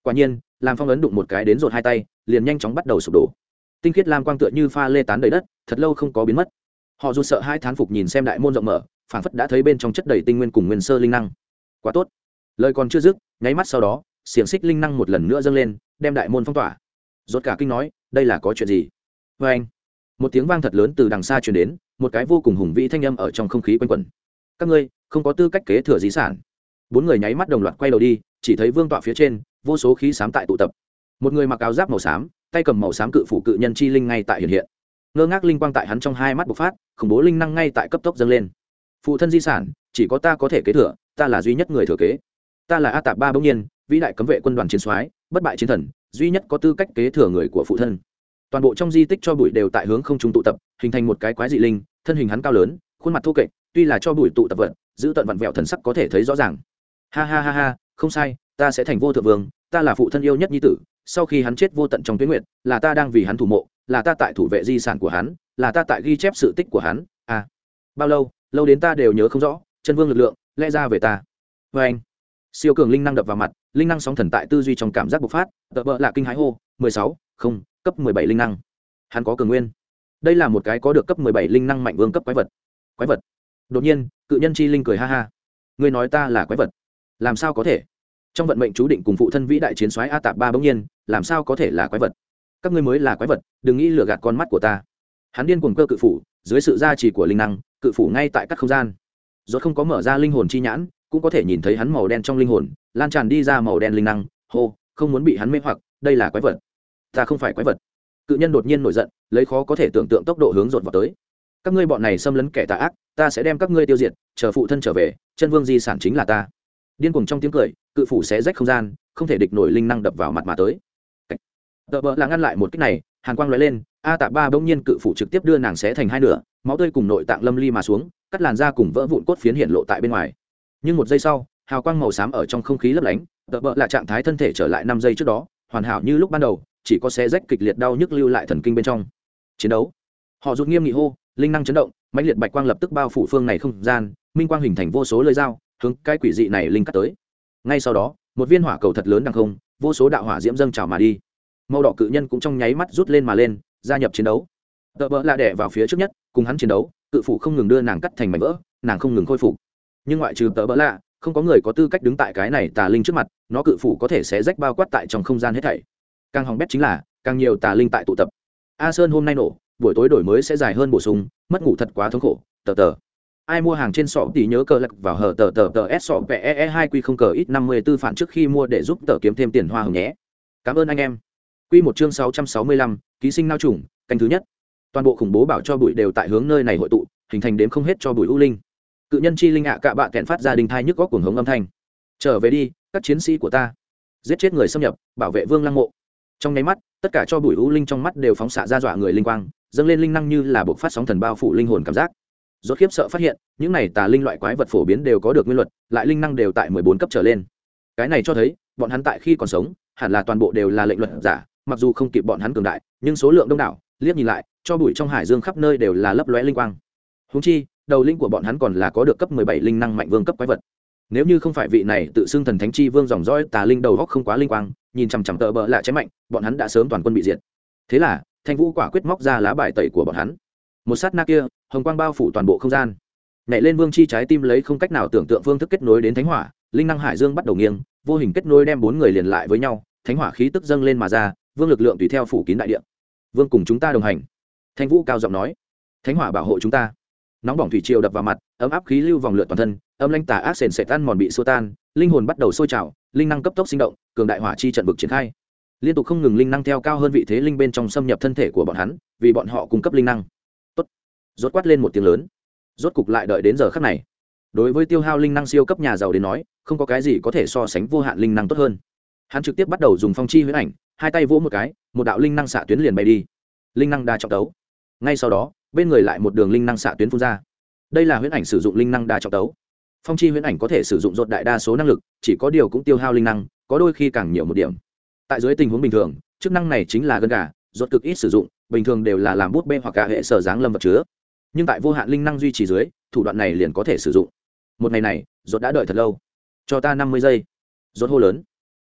Quả nhiên, làm phong ấn đụng một cái đến rột hai tay, liền nhanh chóng bắt đầu sụp đổ. Tinh khiết lam quang tựa như pha lê tán đầy đất, thật lâu không có biến mất họ dù sợ hai thán phục nhìn xem đại môn rộng mở, phảng phất đã thấy bên trong chất đầy tinh nguyên cùng nguyên sơ linh năng. Quá tốt. Lời còn chưa dứt, nháy mắt sau đó, xiềng xích linh năng một lần nữa dâng lên, đem đại môn phong tỏa. Rốt cả kinh nói, đây là có chuyện gì? Vê anh, một tiếng vang thật lớn từ đằng xa truyền đến, một cái vô cùng hùng vĩ thanh âm ở trong không khí quanh quẩn. Các ngươi, không có tư cách kế thừa di sản. Bốn người nháy mắt đồng loạt quay đầu đi, chỉ thấy vương tọa phía trên, vô số khí sám tại tụ tập. Một người mặc áo giáp màu xám, tay cầm màu xám cự phủ cự nhân chi linh ngay tại hiện hiện ngơ ngác linh quang tại hắn trong hai mắt bộc phát, khủng bố linh năng ngay tại cấp tốc dâng lên. Phụ thân di sản, chỉ có ta có thể kế thừa, ta là duy nhất người thừa kế. Ta là a tạp ba bỗng nhiên, vĩ đại cấm vệ quân đoàn chiến soái, bất bại chiến thần, duy nhất có tư cách kế thừa người của phụ thân. Toàn bộ trong di tích cho bụi đều tại hướng không trung tụ tập, hình thành một cái quái dị linh, thân hình hắn cao lớn, khuôn mặt thô kệch, tuy là cho bụi tụ tập vận giữ tận vặn vẹo thần sắc có thể thấy rõ ràng. Ha ha ha ha, không sai, ta sẽ thành vô thượng vương, ta là phụ thân yêu nhất nhi tử, sau khi hắn chết vô tận trong tuyến nguyện là ta đang vì hắn thủ mộ là ta tại thủ vệ di sản của hắn, là ta tại ghi chép sự tích của hắn à. Bao lâu lâu đến ta đều nhớ không rõ, chân vương lực lượng, lẽ ra về ta. Vê anh, siêu cường linh năng đập vào mặt, linh năng sóng thần tại tư duy trong cảm giác bộc phát, tợ vợ là kinh hái hô, mười sáu, không, cấp mười bảy linh năng. Hắn có cường nguyên. Đây là một cái có được cấp mười bảy linh năng mạnh vương cấp quái vật. Quái vật. Đột nhiên, cự nhân chi linh cười ha ha. Ngươi nói ta là quái vật. Làm sao có thể? Trong vận mệnh chú định cùng phụ thân vĩ đại chiến soái a tạp ba bỗng nhiên, làm sao có thể là quái vật? Các ngươi mới là quái vật, đừng nghĩ lừa gạt con mắt của ta. Hắn điên cuồng cơ cự phủ, dưới sự gia trì của linh năng, cự phủ ngay tại các không gian. Rốt không có mở ra linh hồn chi nhãn, cũng có thể nhìn thấy hắn màu đen trong linh hồn, lan tràn đi ra màu đen linh năng, hô, không muốn bị hắn mê hoặc, đây là quái vật. Ta không phải quái vật. Cự nhân đột nhiên nổi giận, lấy khó có thể tưởng tượng tốc độ hướng rột vào tới. Các ngươi bọn này xâm lấn kẻ tà ác, ta sẽ đem các ngươi tiêu diệt, chờ phụ thân trở về, chân vương di sản chính là ta. Điên cuồng trong tiếng cười, cự phủ sẽ rách không gian, không thể địch nổi linh năng đập vào mặt mà tới tợ vợ là ngăn lại một cách này, hàn quang lóe lên, a tạ ba bỗng nhiên cự phủ trực tiếp đưa nàng xé thành hai nửa, máu tươi cùng nội tạng lâm ly mà xuống, cắt làn da cùng vỡ vụn cốt phiến hiện lộ tại bên ngoài. Nhưng một giây sau, hào quang màu xám ở trong không khí lấp lánh tợ vợ là trạng thái thân thể trở lại năm giây trước đó, hoàn hảo như lúc ban đầu, chỉ có xé rách kịch liệt đau nhức lưu lại thần kinh bên trong. Chiến đấu. Họ rụt nghiêm nghị hô, linh năng chấn động, mãnh liệt bạch quang lập tức bao phủ phương này không gian, minh quang hình thành vô số lưỡi dao, hướng cái quỷ dị này linh cắt tới. Ngay sau đó, một viên hỏa cầu thật lớn đằng không, vô số đạo hỏa diễm dâng trào mà đi màu đỏ cự nhân cũng trong nháy mắt rút lên mà lên, gia nhập chiến đấu. Tợ bỡ lạ đẻ vào phía trước nhất, cùng hắn chiến đấu, cự phủ không ngừng đưa nàng cắt thành mảnh vỡ, nàng không ngừng khôi phục. Nhưng ngoại trừ tợ bỡ lạ, không có người có tư cách đứng tại cái này tà linh trước mặt, nó cự phủ có thể sẽ rách bao quát tại trong không gian hết thảy. Càng hỏng bét chính là, càng nhiều tà linh tại tụ tập. A sơn hôm nay nổ, buổi tối đổi mới sẽ dài hơn bổ sung, mất ngủ thật quá thống khổ, tờ tờ. Ai mua hàng trên sọ thì nhớ cờ lật vào hở tờ tờ tờ s sọ pe e hai q không cờ ít năm mươi b ố phản trước khi mua để giúp tờ kiếm thêm tiền hoa hồng nhé. Cảm ơn anh em. Quy một chương sáu trăm sáu mươi lăm, ký sinh nao trùng canh thứ nhất. Toàn bộ khủng bố bảo cho bụi đều tại hướng nơi này hội tụ, hình thành đến không hết cho bụi u linh. Cự nhân chi linh ạ à cạ bạ kẹn phát ra đình thai nhức góc cuồng hống âm thanh. Trở về đi, các chiến sĩ của ta. Giết chết người xâm nhập, bảo vệ vương lăng mộ. Trong nháy mắt, tất cả cho bụi u linh trong mắt đều phóng xạ ra dọa người linh quang, dâng lên linh năng như là buộc phát sóng thần bao phủ linh hồn cảm giác. Rốt khiếp sợ phát hiện, những này tà linh loại quái vật phổ biến đều có được nguyên luật, lại linh năng đều tại mười bốn cấp trở lên. Cái này cho thấy, bọn hắn tại khi còn sống, hẳn là toàn bộ đều là lệnh luật giả mặc dù không kịp bọn hắn cường đại, nhưng số lượng đông đảo, liếc nhìn lại, cho bụi trong hải dương khắp nơi đều là lấp lóe linh quang. Húng chi, đầu linh của bọn hắn còn là có được cấp mười bảy linh năng mạnh vương cấp quái vật. Nếu như không phải vị này tự xưng thần thánh chi vương dòng dõi tà linh đầu góc không quá linh quang, nhìn chằm chằm tợ bỡ lạ chém mạnh, bọn hắn đã sớm toàn quân bị diệt. Thế là, thanh vũ quả quyết móc ra lá bài tẩy của bọn hắn. Một sát na kia, hồng quang bao phủ toàn bộ không gian. Nhảy lên vương chi trái tim lấy không cách nào tưởng tượng phương thức kết nối đến thánh hỏa, linh năng hải dương bắt đầu nghiêng, vô hình kết nối đem bốn người liền lại với nhau, thánh hỏa khí tức dâng lên mà ra vương lực lượng tùy theo phủ kín đại địa. Vương cùng chúng ta đồng hành. Thanh vũ cao giọng nói. Thánh hỏa bảo hộ chúng ta. Nóng bỏng thủy triều đập vào mặt, ấm áp khí lưu vòng lượn toàn thân, âm lanh tà ác sền sệt tan mòn bị xô tan, linh hồn bắt đầu sôi trào, linh năng cấp tốc sinh động, cường đại hỏa chi trận vực triển khai. Liên tục không ngừng linh năng theo cao hơn vị thế linh bên trong xâm nhập thân thể của bọn hắn, vì bọn họ cung cấp linh năng. Tốt. rốt quát lên một tiếng lớn. Rốt cục lại đợi đến giờ khắc này. Đối với tiêu hao linh năng siêu cấp nhà giàu đến nói, không có cái gì có thể so sánh vô hạn linh năng tốt hơn hắn trực tiếp bắt đầu dùng phong chi huyễn ảnh, hai tay vỗ một cái, một đạo linh năng xạ tuyến liền bay đi. Linh năng đa trọng tấu. Ngay sau đó, bên người lại một đường linh năng xạ tuyến phun ra. Đây là huyễn ảnh sử dụng linh năng đa trọng tấu. Phong chi huyễn ảnh có thể sử dụng rột đại đa số năng lực, chỉ có điều cũng tiêu hao linh năng, có đôi khi càng nhiều một điểm. Tại dưới tình huống bình thường, chức năng này chính là gân gà rột cực ít sử dụng, bình thường đều là làm bút bê hoặc cả hệ sở dáng lâm vật chứa. Nhưng tại vô hạn linh năng duy trì dưới, thủ đoạn này liền có thể sử dụng. Một ngày này rột đã đợi thật lâu. Cho ta năm mươi giây. Rột hô lớn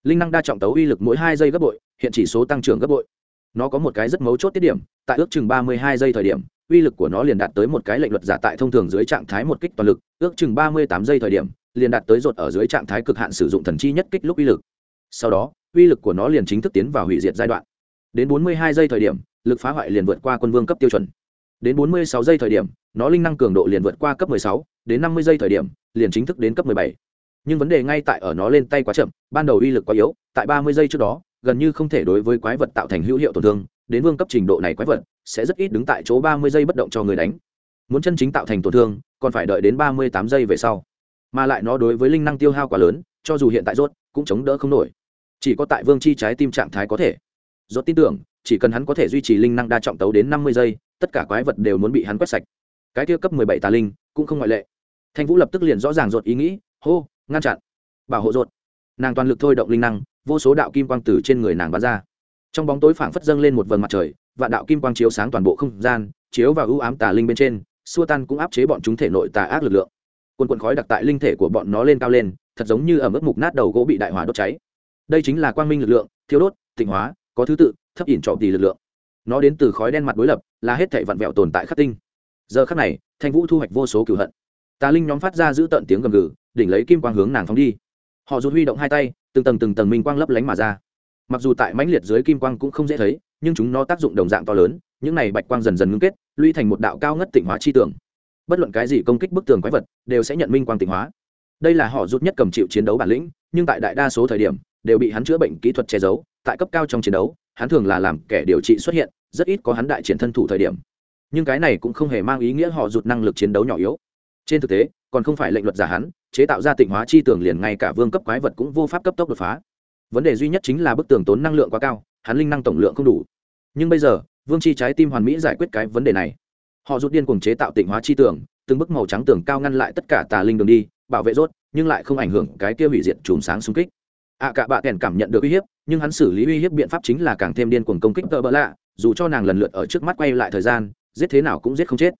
linh năng đa trọng tấu uy lực mỗi hai giây gấp bội hiện chỉ số tăng trưởng gấp bội. Nó có một cái rất mấu chốt tiết điểm tại ước chừng ba mươi hai giây thời điểm uy lực của nó liền đạt tới một cái lệnh luật giả tại thông thường dưới trạng thái một kích toàn lực ước chừng ba mươi tám giây thời điểm liền đạt tới rột ở dưới trạng thái cực hạn sử dụng thần chi nhất kích lúc uy lực. Sau đó uy lực của nó liền chính thức tiến vào hủy diệt giai đoạn. Đến 42 giây thời điểm lực phá hoại liền vượt qua quân vương cấp tiêu chuẩn. Đến 46 giây thời điểm nó linh năng cường độ liền vượt qua cấp 16, đến 50 giây thời điểm liền chính thức đến cấp 17 nhưng vấn đề ngay tại ở nó lên tay quá chậm, ban đầu uy lực quá yếu, tại 30 giây trước đó, gần như không thể đối với quái vật tạo thành hữu hiệu tổn thương, đến vương cấp trình độ này quái vật sẽ rất ít đứng tại chỗ 30 giây bất động cho người đánh. Muốn chân chính tạo thành tổn thương, còn phải đợi đến 38 giây về sau. Mà lại nó đối với linh năng tiêu hao quá lớn, cho dù hiện tại rốt, cũng chống đỡ không nổi. Chỉ có tại vương chi trái tim trạng thái có thể. Rốt tin tưởng, chỉ cần hắn có thể duy trì linh năng đa trọng tấu đến năm mươi giây, tất cả quái vật đều muốn bị hắn quét sạch. Cái tiêu cấp mười bảy tà linh cũng không ngoại lệ. Thanh vũ lập tức liền rõ ràng dột ý nghĩ, hô ngăn chặn, bảo hộ dột nàng toàn lực thôi động linh năng, vô số đạo kim quang từ trên người nàng bắn ra. Trong bóng tối phảng phất dâng lên một vầng mặt trời và đạo kim quang chiếu sáng toàn bộ không gian, chiếu vào ưu ám tà linh bên trên, xua tan cũng áp chế bọn chúng thể nội tà ác lực lượng. Quần quần khói đặc tại linh thể của bọn nó lên cao lên, thật giống như ở mức mục nát đầu gỗ bị đại hỏa đốt cháy. Đây chính là quang minh lực lượng thiếu đốt, tịnh hóa, có thứ tự, thấp ỉn trọ tỷ lực lượng. Nó đến từ khói đen mặt đối lập, là hết thể vặn vẹo tồn tại khắc tinh. Giờ khắc này, thanh vũ thu hoạch vô số cửu hận. Tà linh nhóm phát ra giữ tận tiếng gầm gừ đỉnh lấy kim quang hướng nàng phóng đi. Họ rút huy động hai tay, từng tầng từng tầng minh quang lấp lánh mà ra. Mặc dù tại mãnh liệt dưới kim quang cũng không dễ thấy, nhưng chúng nó tác dụng đồng dạng to lớn, những này bạch quang dần dần ngưng kết, lũy thành một đạo cao ngất tịnh hóa chi tưởng bất luận cái gì công kích bức tường quái vật, đều sẽ nhận minh quang tịnh hóa. Đây là họ rút nhất cầm chịu chiến đấu bản lĩnh, nhưng tại đại đa số thời điểm, đều bị hắn chữa bệnh kỹ thuật che giấu, tại cấp cao trong chiến đấu, hắn thường là làm kẻ điều trị xuất hiện, rất ít có hắn đại triển thân thủ thời điểm. Nhưng cái này cũng không hề mang ý nghĩa họ rụt năng lực chiến đấu nhỏ yếu. Trên thực tế còn không phải lệnh luật giả hắn, chế tạo ra tịnh hóa chi tường liền ngay cả vương cấp quái vật cũng vô pháp cấp tốc đột phá. Vấn đề duy nhất chính là bức tường tốn năng lượng quá cao, hắn linh năng tổng lượng không đủ. Nhưng bây giờ, vương chi trái tim hoàn mỹ giải quyết cái vấn đề này. Họ rút điên cùng chế tạo tịnh hóa chi tường, từng bức màu trắng tường cao ngăn lại tất cả tà linh đường đi, bảo vệ rốt, nhưng lại không ảnh hưởng cái kia hủy diệt chùm sáng xung kích. Ạ cả bạ kèn cảm nhận được uy hiếp, nhưng hắn xử lý uy hiếp biện pháp chính là càng thêm điên cuồng công kích tợ bỡ lạ, dù cho nàng lần lượt ở trước mắt quay lại thời gian, giết thế nào cũng giết không chết.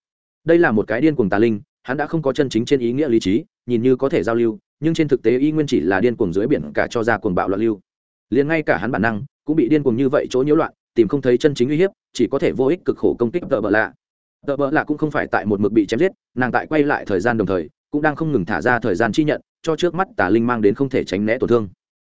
Đây là một cái điên cuồng tà linh hắn đã không có chân chính trên ý nghĩa lý trí, nhìn như có thể giao lưu, nhưng trên thực tế y nguyên chỉ là điên cuồng dưới biển cả cho ra cuồng bạo loạn lưu. Liền ngay cả hắn bản năng, cũng bị điên cuồng như vậy chỗ nhiễu loạn, tìm không thấy chân chính uy hiếp, chỉ có thể vô ích cực khổ công kích tợ bỡ lạ. Tợ bỡ lạ cũng không phải tại một mực bị chém giết, nàng tại quay lại thời gian đồng thời, cũng đang không ngừng thả ra thời gian chi nhận, cho trước mắt tà linh mang đến không thể tránh né tổn thương.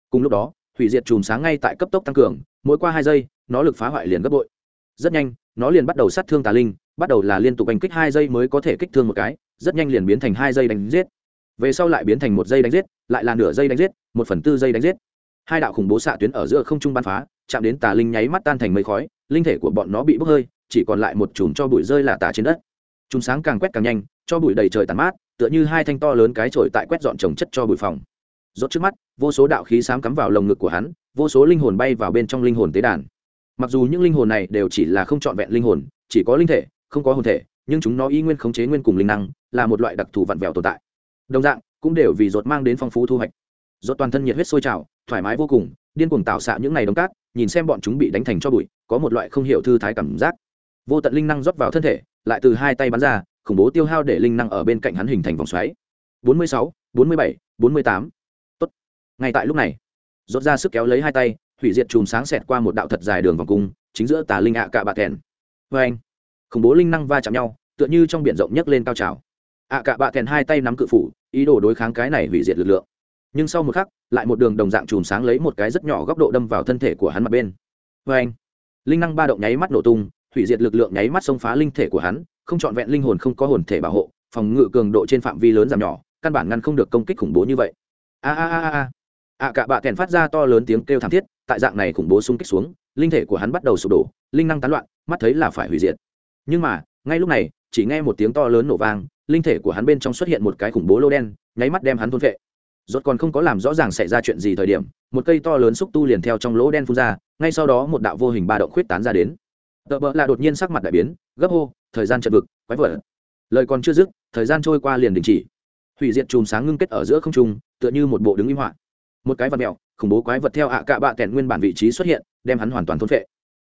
Cùng lúc đó, hủy diệt chùm sáng ngay tại cấp tốc tăng cường, mỗi qua hai giây, nó lực phá hoại liền gấp bội. Rất nhanh, nó liền bắt đầu sát thương tà linh, bắt đầu là liên tục đánh kích hai giây mới có thể kích thương một cái rất nhanh liền biến thành hai giây đánh giết. Về sau lại biến thành một giây đánh giết, lại là nửa giây đánh giết, một phần tư giây đánh giết. Hai đạo khủng bố xạ tuyến ở giữa không trung bắn phá, chạm đến tà linh nháy mắt tan thành mây khói, linh thể của bọn nó bị bốc hơi, chỉ còn lại một chùm cho bụi rơi là tà trên đất. Chúng sáng càng quét càng nhanh, cho bụi đầy trời tàn mát, tựa như hai thanh to lớn cái trội tại quét dọn trồng chất cho bụi phòng. Rốt trước mắt, vô số đạo khí sám cắm vào lồng ngực của hắn, vô số linh hồn bay vào bên trong linh hồn tế đàn. Mặc dù những linh hồn này đều chỉ là không trọn vẹn linh hồn, chỉ có linh thể, không có hồn thể nhưng chúng nó y nguyên khống chế nguyên cùng linh năng là một loại đặc thù vặn vẹo tồn tại. Đồng dạng cũng đều vì ruột mang đến phong phú thu hoạch. Ruột toàn thân nhiệt huyết sôi trào thoải mái vô cùng điên cuồng tạo xạ những này đống cát nhìn xem bọn chúng bị đánh thành cho bụi có một loại không hiểu thư thái cảm giác. Vô tận linh năng rót vào thân thể lại từ hai tay bắn ra khủng bố tiêu hao để linh năng ở bên cạnh hắn hình thành vòng xoáy. 46, 47, 48 ngay tại lúc này rốt ra sức kéo lấy hai tay hủy diệt chùm sáng xẹt qua một đạo thật dài đường vòng cung chính giữa tà linh ạ cạ bạc thèn vê vâng. anh khủng bố linh năng va chạm nhau, tựa như trong biển rộng nhấc lên cao trào. À, ạ cạ bạ kèn hai tay nắm cự phủ, ý đồ đối kháng cái này hủy diệt lực lượng. Nhưng sau một khắc, lại một đường đồng dạng chùm sáng lấy một cái rất nhỏ góc độ đâm vào thân thể của hắn mặt bên. Vê anh linh năng ba động nháy mắt nổ tung, hủy diệt lực lượng nháy mắt xông phá linh thể của hắn, không trọn vẹn linh hồn không có hồn thể bảo hộ, phòng ngự cường độ trên phạm vi lớn giảm nhỏ, căn bản ngăn không được công kích khủng bố như vậy. A a a a ạ à, cả bạ kèn phát ra to lớn tiếng kêu thảm thiết, tại dạng này khủng bố xung kích xuống, linh thể của hắn bắt đầu sụp đổ, linh năng tán loạn, mắt thấy là phải hủy diệt nhưng mà, ngay lúc này, chỉ nghe một tiếng to lớn nổ vang, linh thể của hắn bên trong xuất hiện một cái khủng bố lô đen, nháy mắt đem hắn thôn vệ rốt còn không có làm rõ ràng xảy ra chuyện gì thời điểm, một cây to lớn xúc tu liền theo trong lỗ đen phun ra, ngay sau đó một đạo vô hình ba động khuyết tán ra đến. Tợ bỡ là đột nhiên sắc mặt đại biến, gấp hô, thời gian chật vực, quái vợ lời còn chưa dứt, thời gian trôi qua liền đình chỉ. Hủy diệt chùm sáng ngưng kết ở giữa không trung, tựa như một bộ đứng im họa. Một cái vật mèo, khủng bố quái vật theo ạ cạ bạ kẹn nguyên bản vị trí xuất hiện, đem hắn hoàn toàn thôn phệ.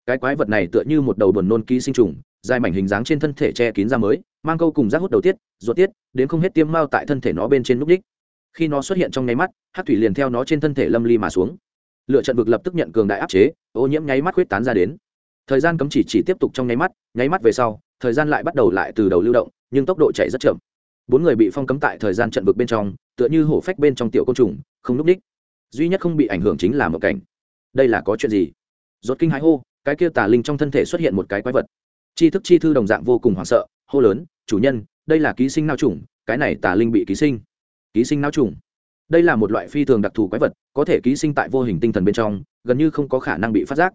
Cái quái vật này tựa như một đầu buồn nôn ký sinh trùng dài mảnh hình dáng trên thân thể che kín ra mới, mang câu cùng rác hút đầu tiết, ruột tiết, đến không hết tiêm mao tại thân thể nó bên trên núp đích. Khi nó xuất hiện trong nháy mắt hát thủy liền theo nó trên thân thể lâm ly mà xuống. Lựa trận vực lập tức nhận cường đại áp chế, ô nhiễm nháy mắt huyết tán ra đến. Thời gian cấm chỉ chỉ tiếp tục trong nháy mắt nháy mắt về sau, thời gian lại bắt đầu lại từ đầu lưu động, nhưng tốc độ chạy rất chậm. Bốn người bị phong cấm tại thời gian trận vực bên trong, tựa như hổ phách bên trong tiểu côn trùng, không núp đích. Duy nhất không bị ảnh hưởng chính là một cảnh. Đây là có chuyện gì? Rốt kinh hãi hô, cái kia tà linh trong thân thể xuất hiện một cái quái vật chi thức chi thư đồng dạng vô cùng hoảng sợ, hô lớn, chủ nhân, đây là ký sinh nao trùng cái này tà linh bị ký sinh. Ký sinh nao trùng đây là một loại phi thường đặc thù quái vật, có thể ký sinh tại vô hình tinh thần bên trong, gần như không có khả năng bị phát giác.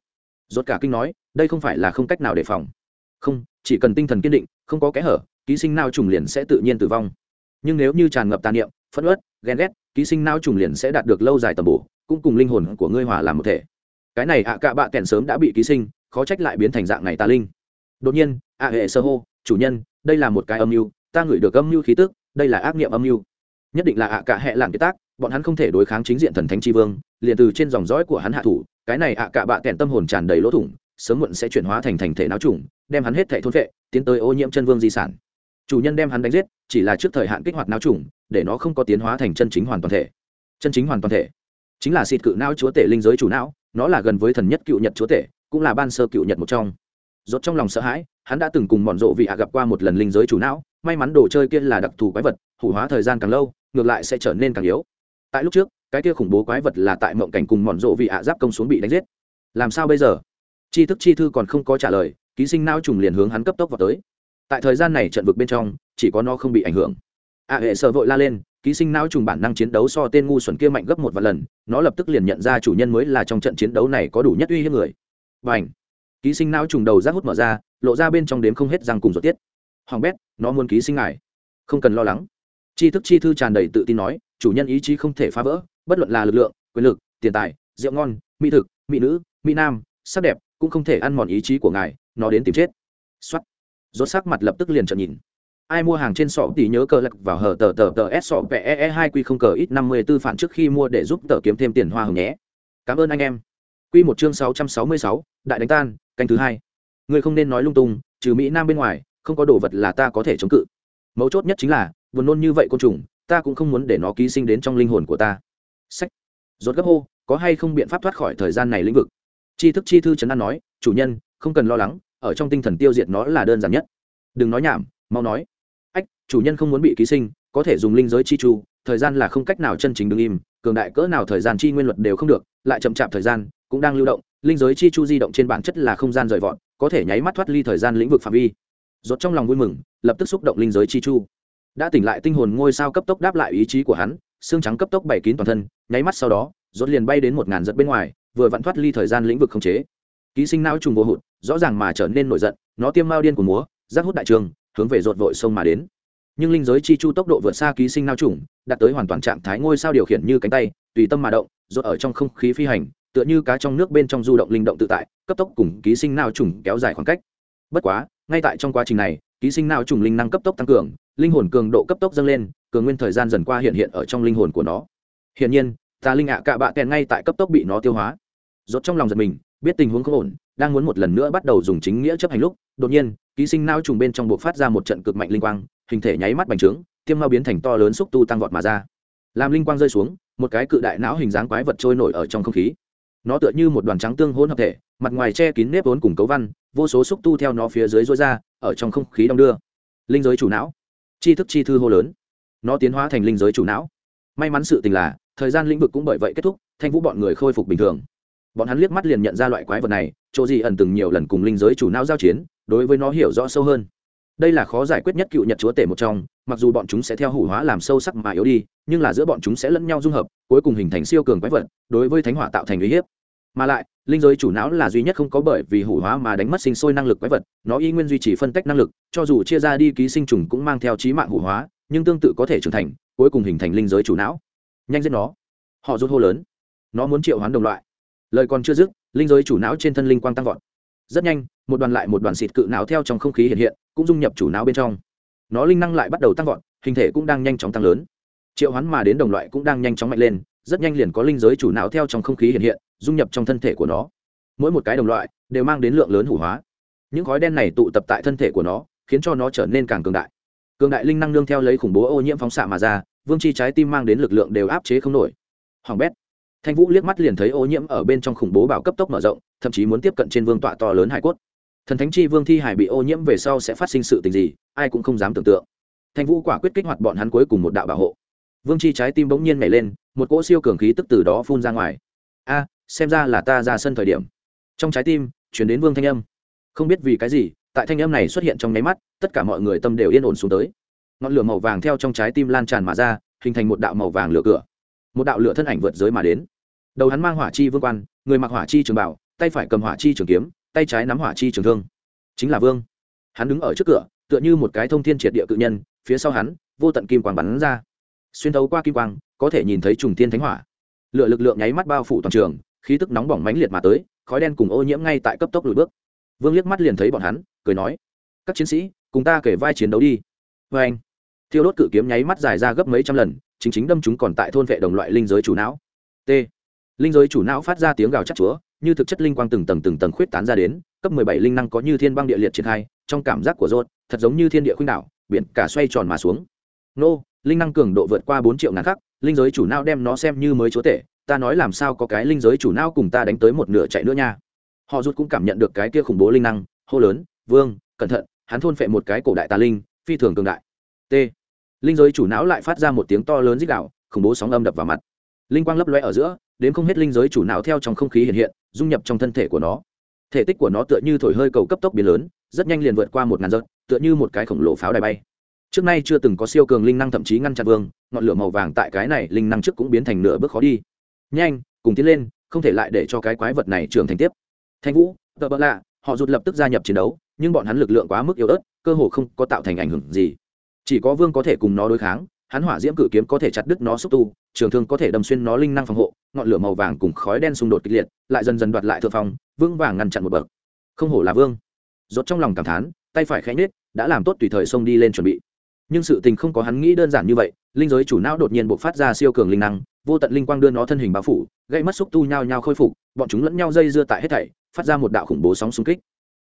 Rốt cả kinh nói, đây không phải là không cách nào đề phòng. Không, chỉ cần tinh thần kiên định, không có kẽ hở, ký sinh nao trùng liền sẽ tự nhiên tử vong. Nhưng nếu như tràn ngập tà niệm, phẫn uất, ghen ghét, ký sinh não trùng liền sẽ đạt được lâu dài tầm bổ, cũng cùng linh hồn của ngươi hòa làm một thể. Cái này ạ à cạ bạ kèn sớm đã bị ký sinh, khó trách lại biến thành dạng này tà linh đột nhiên ạ hệ sơ hô, chủ nhân, đây là một cái âm mưu, ta ngửi được âm mưu khí tức, đây là ác nghiệm âm mưu. Nhất định là ạ cả hệ làm cái tác, bọn hắn không thể đối kháng chính diện thần thánh tri vương, liền từ trên dòng dõi của hắn hạ thủ, cái này ạ cả bạ kẹn tâm hồn tràn đầy lỗ thủng, sớm muộn sẽ chuyển hóa thành thành thể náo trùng, đem hắn hết thể thôn vệ, tiến tới ô nhiễm chân vương di sản. Chủ nhân đem hắn đánh giết, chỉ là trước thời hạn kích hoạt náo trùng, để nó không có tiến hóa thành chân chính hoàn toàn thể. Chân chính hoàn toàn thể. Chính là xịt cự não chúa tể linh giới chủ não, nó là gần với thần nhất cựu nhật chúa tể, cũng là ban sơ cựu nhật một trong rốt trong lòng sợ hãi, hắn đã từng cùng bọn rộ vị ạ gặp qua một lần linh giới chủ não, may mắn đồ chơi kia là đặc thù quái vật, hủ hóa thời gian càng lâu, ngược lại sẽ trở nên càng yếu. Tại lúc trước, cái kia khủng bố quái vật là tại mộng cảnh cùng bọn rộ vị ạ giáp công xuống bị đánh giết. Làm sao bây giờ? Chi thức chi thư còn không có trả lời, ký sinh não trùng liền hướng hắn cấp tốc vào tới. Tại thời gian này trận vực bên trong, chỉ có nó không bị ảnh hưởng. Ạ hệ sợ vội la lên, ký sinh não trùng bản năng chiến đấu so tên ngu xuẩn kia mạnh gấp một vài lần, nó lập tức liền nhận ra chủ nhân mới là trong trận chiến đấu này có đủ nhất uy hiếp người. Và ảnh ký sinh não trùng đầu rác hút mở ra, lộ ra bên trong đếm không hết răng cùng ruột tiết. Hoàng bét, nó muốn ký sinh ngài. Không cần lo lắng. Chi thức chi thư tràn đầy tự tin nói, chủ nhân ý chí không thể phá vỡ, bất luận là lực lượng, quyền lực, tiền tài, rượu ngon, mỹ thực, mỹ nữ, mỹ nam, sắc đẹp, cũng không thể ăn mòn ý chí của ngài, nó đến tìm chết. Xuất rốt sắc mặt lập tức liền trợn nhìn. Ai mua hàng trên sọ thì nhớ cờ lạc vào hở tờ tờ tờ s sọ pe e hai q không cờ ít năm mươi tư phản trước khi mua để giúp tờ kiếm thêm tiền hoa hồng nhé. Cảm ơn anh em. Q một chương sáu trăm sáu mươi sáu, đại đánh tan canh thứ hai. Người không nên nói lung tung, trừ mỹ nam bên ngoài, không có đồ vật là ta có thể chống cự. Mấu chốt nhất chính là, buồn nôn như vậy côn trùng, ta cũng không muốn để nó ký sinh đến trong linh hồn của ta. Sách. Rốt gấp hô, có hay không biện pháp thoát khỏi thời gian này lĩnh vực? Chi thức chi thư trấn an nói, chủ nhân, không cần lo lắng, ở trong tinh thần tiêu diệt nó là đơn giản nhất. Đừng nói nhảm, mau nói. Ách, chủ nhân không muốn bị ký sinh, có thể dùng linh giới chi chu thời gian là không cách nào chân chính đứng im, cường đại cỡ nào thời gian chi nguyên luật đều không được, lại chậm chạp thời gian cũng đang lưu động, linh giới chi chu di động trên bản chất là không gian rời vọt, có thể nháy mắt thoát ly thời gian lĩnh vực phạm vi. Rốt trong lòng vui mừng, lập tức xúc động linh giới chi chu. Đã tỉnh lại tinh hồn ngôi sao cấp tốc đáp lại ý chí của hắn, xương trắng cấp tốc bảy kín toàn thân, nháy mắt sau đó, rốt liền bay đến một ngàn giật bên ngoài, vừa vặn thoát ly thời gian lĩnh vực không chế. Ký sinh não trùng vô hụt, rõ ràng mà trở nên nổi giận, nó tiêm mao điên của múa giác hút đại trường, hướng về rột vội sông mà đến. Nhưng linh giới chi chu tốc độ vượt xa ký sinh nao trùng, đạt tới hoàn toàn trạng thái ngôi sao điều khiển như cánh tay, tùy tâm mà động rột ở trong không khí phi hành tựa như cá trong nước bên trong du động linh động tự tại, cấp tốc cùng ký sinh nào trùng kéo dài khoảng cách. Bất quá, ngay tại trong quá trình này, ký sinh nào trùng linh năng cấp tốc tăng cường, linh hồn cường độ cấp tốc dâng lên, cường nguyên thời gian dần qua hiện hiện ở trong linh hồn của nó. Hiển nhiên tà linh ạ cạ bạ kèn ngay tại cấp tốc bị nó tiêu hóa. Rốt trong lòng giật mình, biết tình huống không ổn, đang muốn một lần nữa bắt đầu dùng chính nghĩa chấp hành lúc, đột nhiên, ký sinh não trùng bên trong buộc phát ra một trận cực mạnh linh quang, hình thể nháy mắt bành trướng, tiêm mao biến thành to lớn xúc tu tăng vọt mà ra. Làm linh quang rơi xuống, một cái cự đại não hình dáng quái vật trôi nổi ở trong không khí nó tựa như một đoàn trắng tương hỗn hợp thể, mặt ngoài che kín nếp vốn cùng cấu văn, vô số xúc tu theo nó phía dưới rối ra, ở trong không khí đong đưa. Linh giới chủ não. Chi thức chi thư hô lớn. Nó tiến hóa thành linh giới chủ não. May mắn sự tình là, thời gian lĩnh vực cũng bởi vậy kết thúc, thanh vũ bọn người khôi phục bình thường. Bọn hắn liếc mắt liền nhận ra loại quái vật này, chỗ gì ẩn từng nhiều lần cùng linh giới chủ não giao chiến, đối với nó hiểu rõ sâu hơn đây là khó giải quyết nhất cựu nhật chúa tể một trong, mặc dù bọn chúng sẽ theo hủ hóa làm sâu sắc mà yếu đi, nhưng là giữa bọn chúng sẽ lẫn nhau dung hợp, cuối cùng hình thành siêu cường quái vật, đối với thánh hỏa tạo thành uy hiếp. Mà lại, linh giới chủ não là duy nhất không có bởi vì hủ hóa mà đánh mất sinh sôi năng lực quái vật, nó y nguyên duy trì phân tách năng lực, cho dù chia ra đi ký sinh trùng cũng mang theo trí mạng hủ hóa, nhưng tương tự có thể trưởng thành, cuối cùng hình thành linh giới chủ não. Nhanh giết nó. Họ rút hô lớn. Nó muốn triệu hoán đồng loại. Lời còn chưa dứt, linh giới chủ não trên thân linh quang tăng vọt rất nhanh, một đoàn lại một đoàn xịt cự não theo trong không khí hiện hiện, cũng dung nhập chủ não bên trong. Nó linh năng lại bắt đầu tăng vọt, hình thể cũng đang nhanh chóng tăng lớn. Triệu hoán mà đến đồng loại cũng đang nhanh chóng mạnh lên, rất nhanh liền có linh giới chủ não theo trong không khí hiện hiện, dung nhập trong thân thể của nó. Mỗi một cái đồng loại đều mang đến lượng lớn hủ hóa. Những khói đen này tụ tập tại thân thể của nó, khiến cho nó trở nên càng cường đại. Cường đại linh năng nương theo lấy khủng bố ô nhiễm phóng xạ mà ra, vương chi trái tim mang đến lực lượng đều áp chế không nổi. Hoàng bét thanh vũ liếc mắt liền thấy ô nhiễm ở bên trong khủng bố bảo cấp tốc mở rộng, thậm chí muốn tiếp cận trên vương tọa to lớn hải cốt. Thần thánh chi vương thi hải bị ô nhiễm về sau sẽ phát sinh sự tình gì, ai cũng không dám tưởng tượng. Thanh vũ quả quyết kích hoạt bọn hắn cuối cùng một đạo bảo hộ. Vương chi trái tim bỗng nhiên nhảy lên, một cỗ siêu cường khí tức từ đó phun ra ngoài. A, xem ra là ta ra sân thời điểm. Trong trái tim chuyển đến vương thanh âm. Không biết vì cái gì, tại thanh âm này xuất hiện trong nháy mắt, tất cả mọi người tâm đều yên ổn xuống tới. Ngọn lửa màu vàng theo trong trái tim lan tràn mà ra, hình thành một đạo màu vàng lửa cửa. Một đạo lửa thân ảnh vượt giới mà đến đầu hắn mang hỏa chi vương quan, người mặc hỏa chi trường bảo, tay phải cầm hỏa chi trường kiếm, tay trái nắm hỏa chi trường thương. Chính là vương. Hắn đứng ở trước cửa, tựa như một cái thông thiên triệt địa cự nhân, phía sau hắn, vô tận kim quang bắn ra. Xuyên thấu qua kim quang, có thể nhìn thấy trùng tiên thánh hỏa. Lựa lực lượng nháy mắt bao phủ toàn trường, khí tức nóng bỏng mãnh liệt mà tới, khói đen cùng ô nhiễm ngay tại cấp tốc lùi bước. Vương liếc mắt liền thấy bọn hắn, cười nói, các chiến sĩ, cùng ta kể vai chiến đấu đi. Vê anh, thiêu đốt cự kiếm nháy mắt dài ra gấp mấy trăm lần, chính chính đâm chúng còn tại thôn vệ đồng loại linh giới chủ não. T linh giới chủ não phát ra tiếng gào chắc chúa, như thực chất linh quang từng tầng từng tầng khuyết tán ra đến, cấp mười bảy linh năng có như thiên băng địa liệt triển khai, trong cảm giác của rốt, thật giống như thiên địa khuynh đảo, biển cả xoay tròn mà xuống. Nô, linh năng cường độ vượt qua bốn triệu ngàn khắc, linh giới chủ não đem nó xem như mới chúa tể, ta nói làm sao có cái linh giới chủ não cùng ta đánh tới một nửa chạy nữa nha. Họ rút cũng cảm nhận được cái kia khủng bố linh năng, hô lớn, vương, cẩn thận, hắn thôn phệ một cái cổ đại tà linh, phi thường cường đại. T. Linh giới chủ não lại phát ra một tiếng to lớn dích đạo khủng bố sóng âm đập vào mặt. Linh quang lấp loe ở giữa đến không hết linh giới chủ não theo trong không khí hiện hiện, dung nhập trong thân thể của nó. Thể tích của nó tựa như thổi hơi cầu cấp tốc biến lớn, rất nhanh liền vượt qua một ngàn giật tựa như một cái khổng lồ pháo đài bay. Trước nay chưa từng có siêu cường linh năng thậm chí ngăn chặn vương, ngọn lửa màu vàng tại cái này linh năng trước cũng biến thành nửa bước khó đi. Nhanh, cùng tiến lên, không thể lại để cho cái quái vật này trưởng thành tiếp. Thanh vũ tờ bỡ lạ, họ rụt lập tức gia nhập chiến đấu, nhưng bọn hắn lực lượng quá mức yếu ớt, cơ hồ không có tạo thành ảnh hưởng gì. Chỉ có vương có thể cùng nó đối kháng, hắn hỏa diễm cự kiếm có thể chặt đứt nó xúc tu, trường thương có thể đâm xuyên nó linh năng phòng hộ ngọn lửa màu vàng cùng khói đen xung đột kịch liệt, lại dần dần đoạt lại thượng phong vương vàng ngăn chặn một bậc. Không hổ là vương. Rốt trong lòng cảm thán, tay phải khẽ nhếch, đã làm tốt tùy thời xông đi lên chuẩn bị. Nhưng sự tình không có hắn nghĩ đơn giản như vậy, linh giới chủ não đột nhiên bộc phát ra siêu cường linh năng, vô tận linh quang đưa nó thân hình bao phủ, gây mất xúc tu nhau nhau khôi phục, bọn chúng lẫn nhau dây dưa tại hết thảy, phát ra một đạo khủng bố sóng xung kích.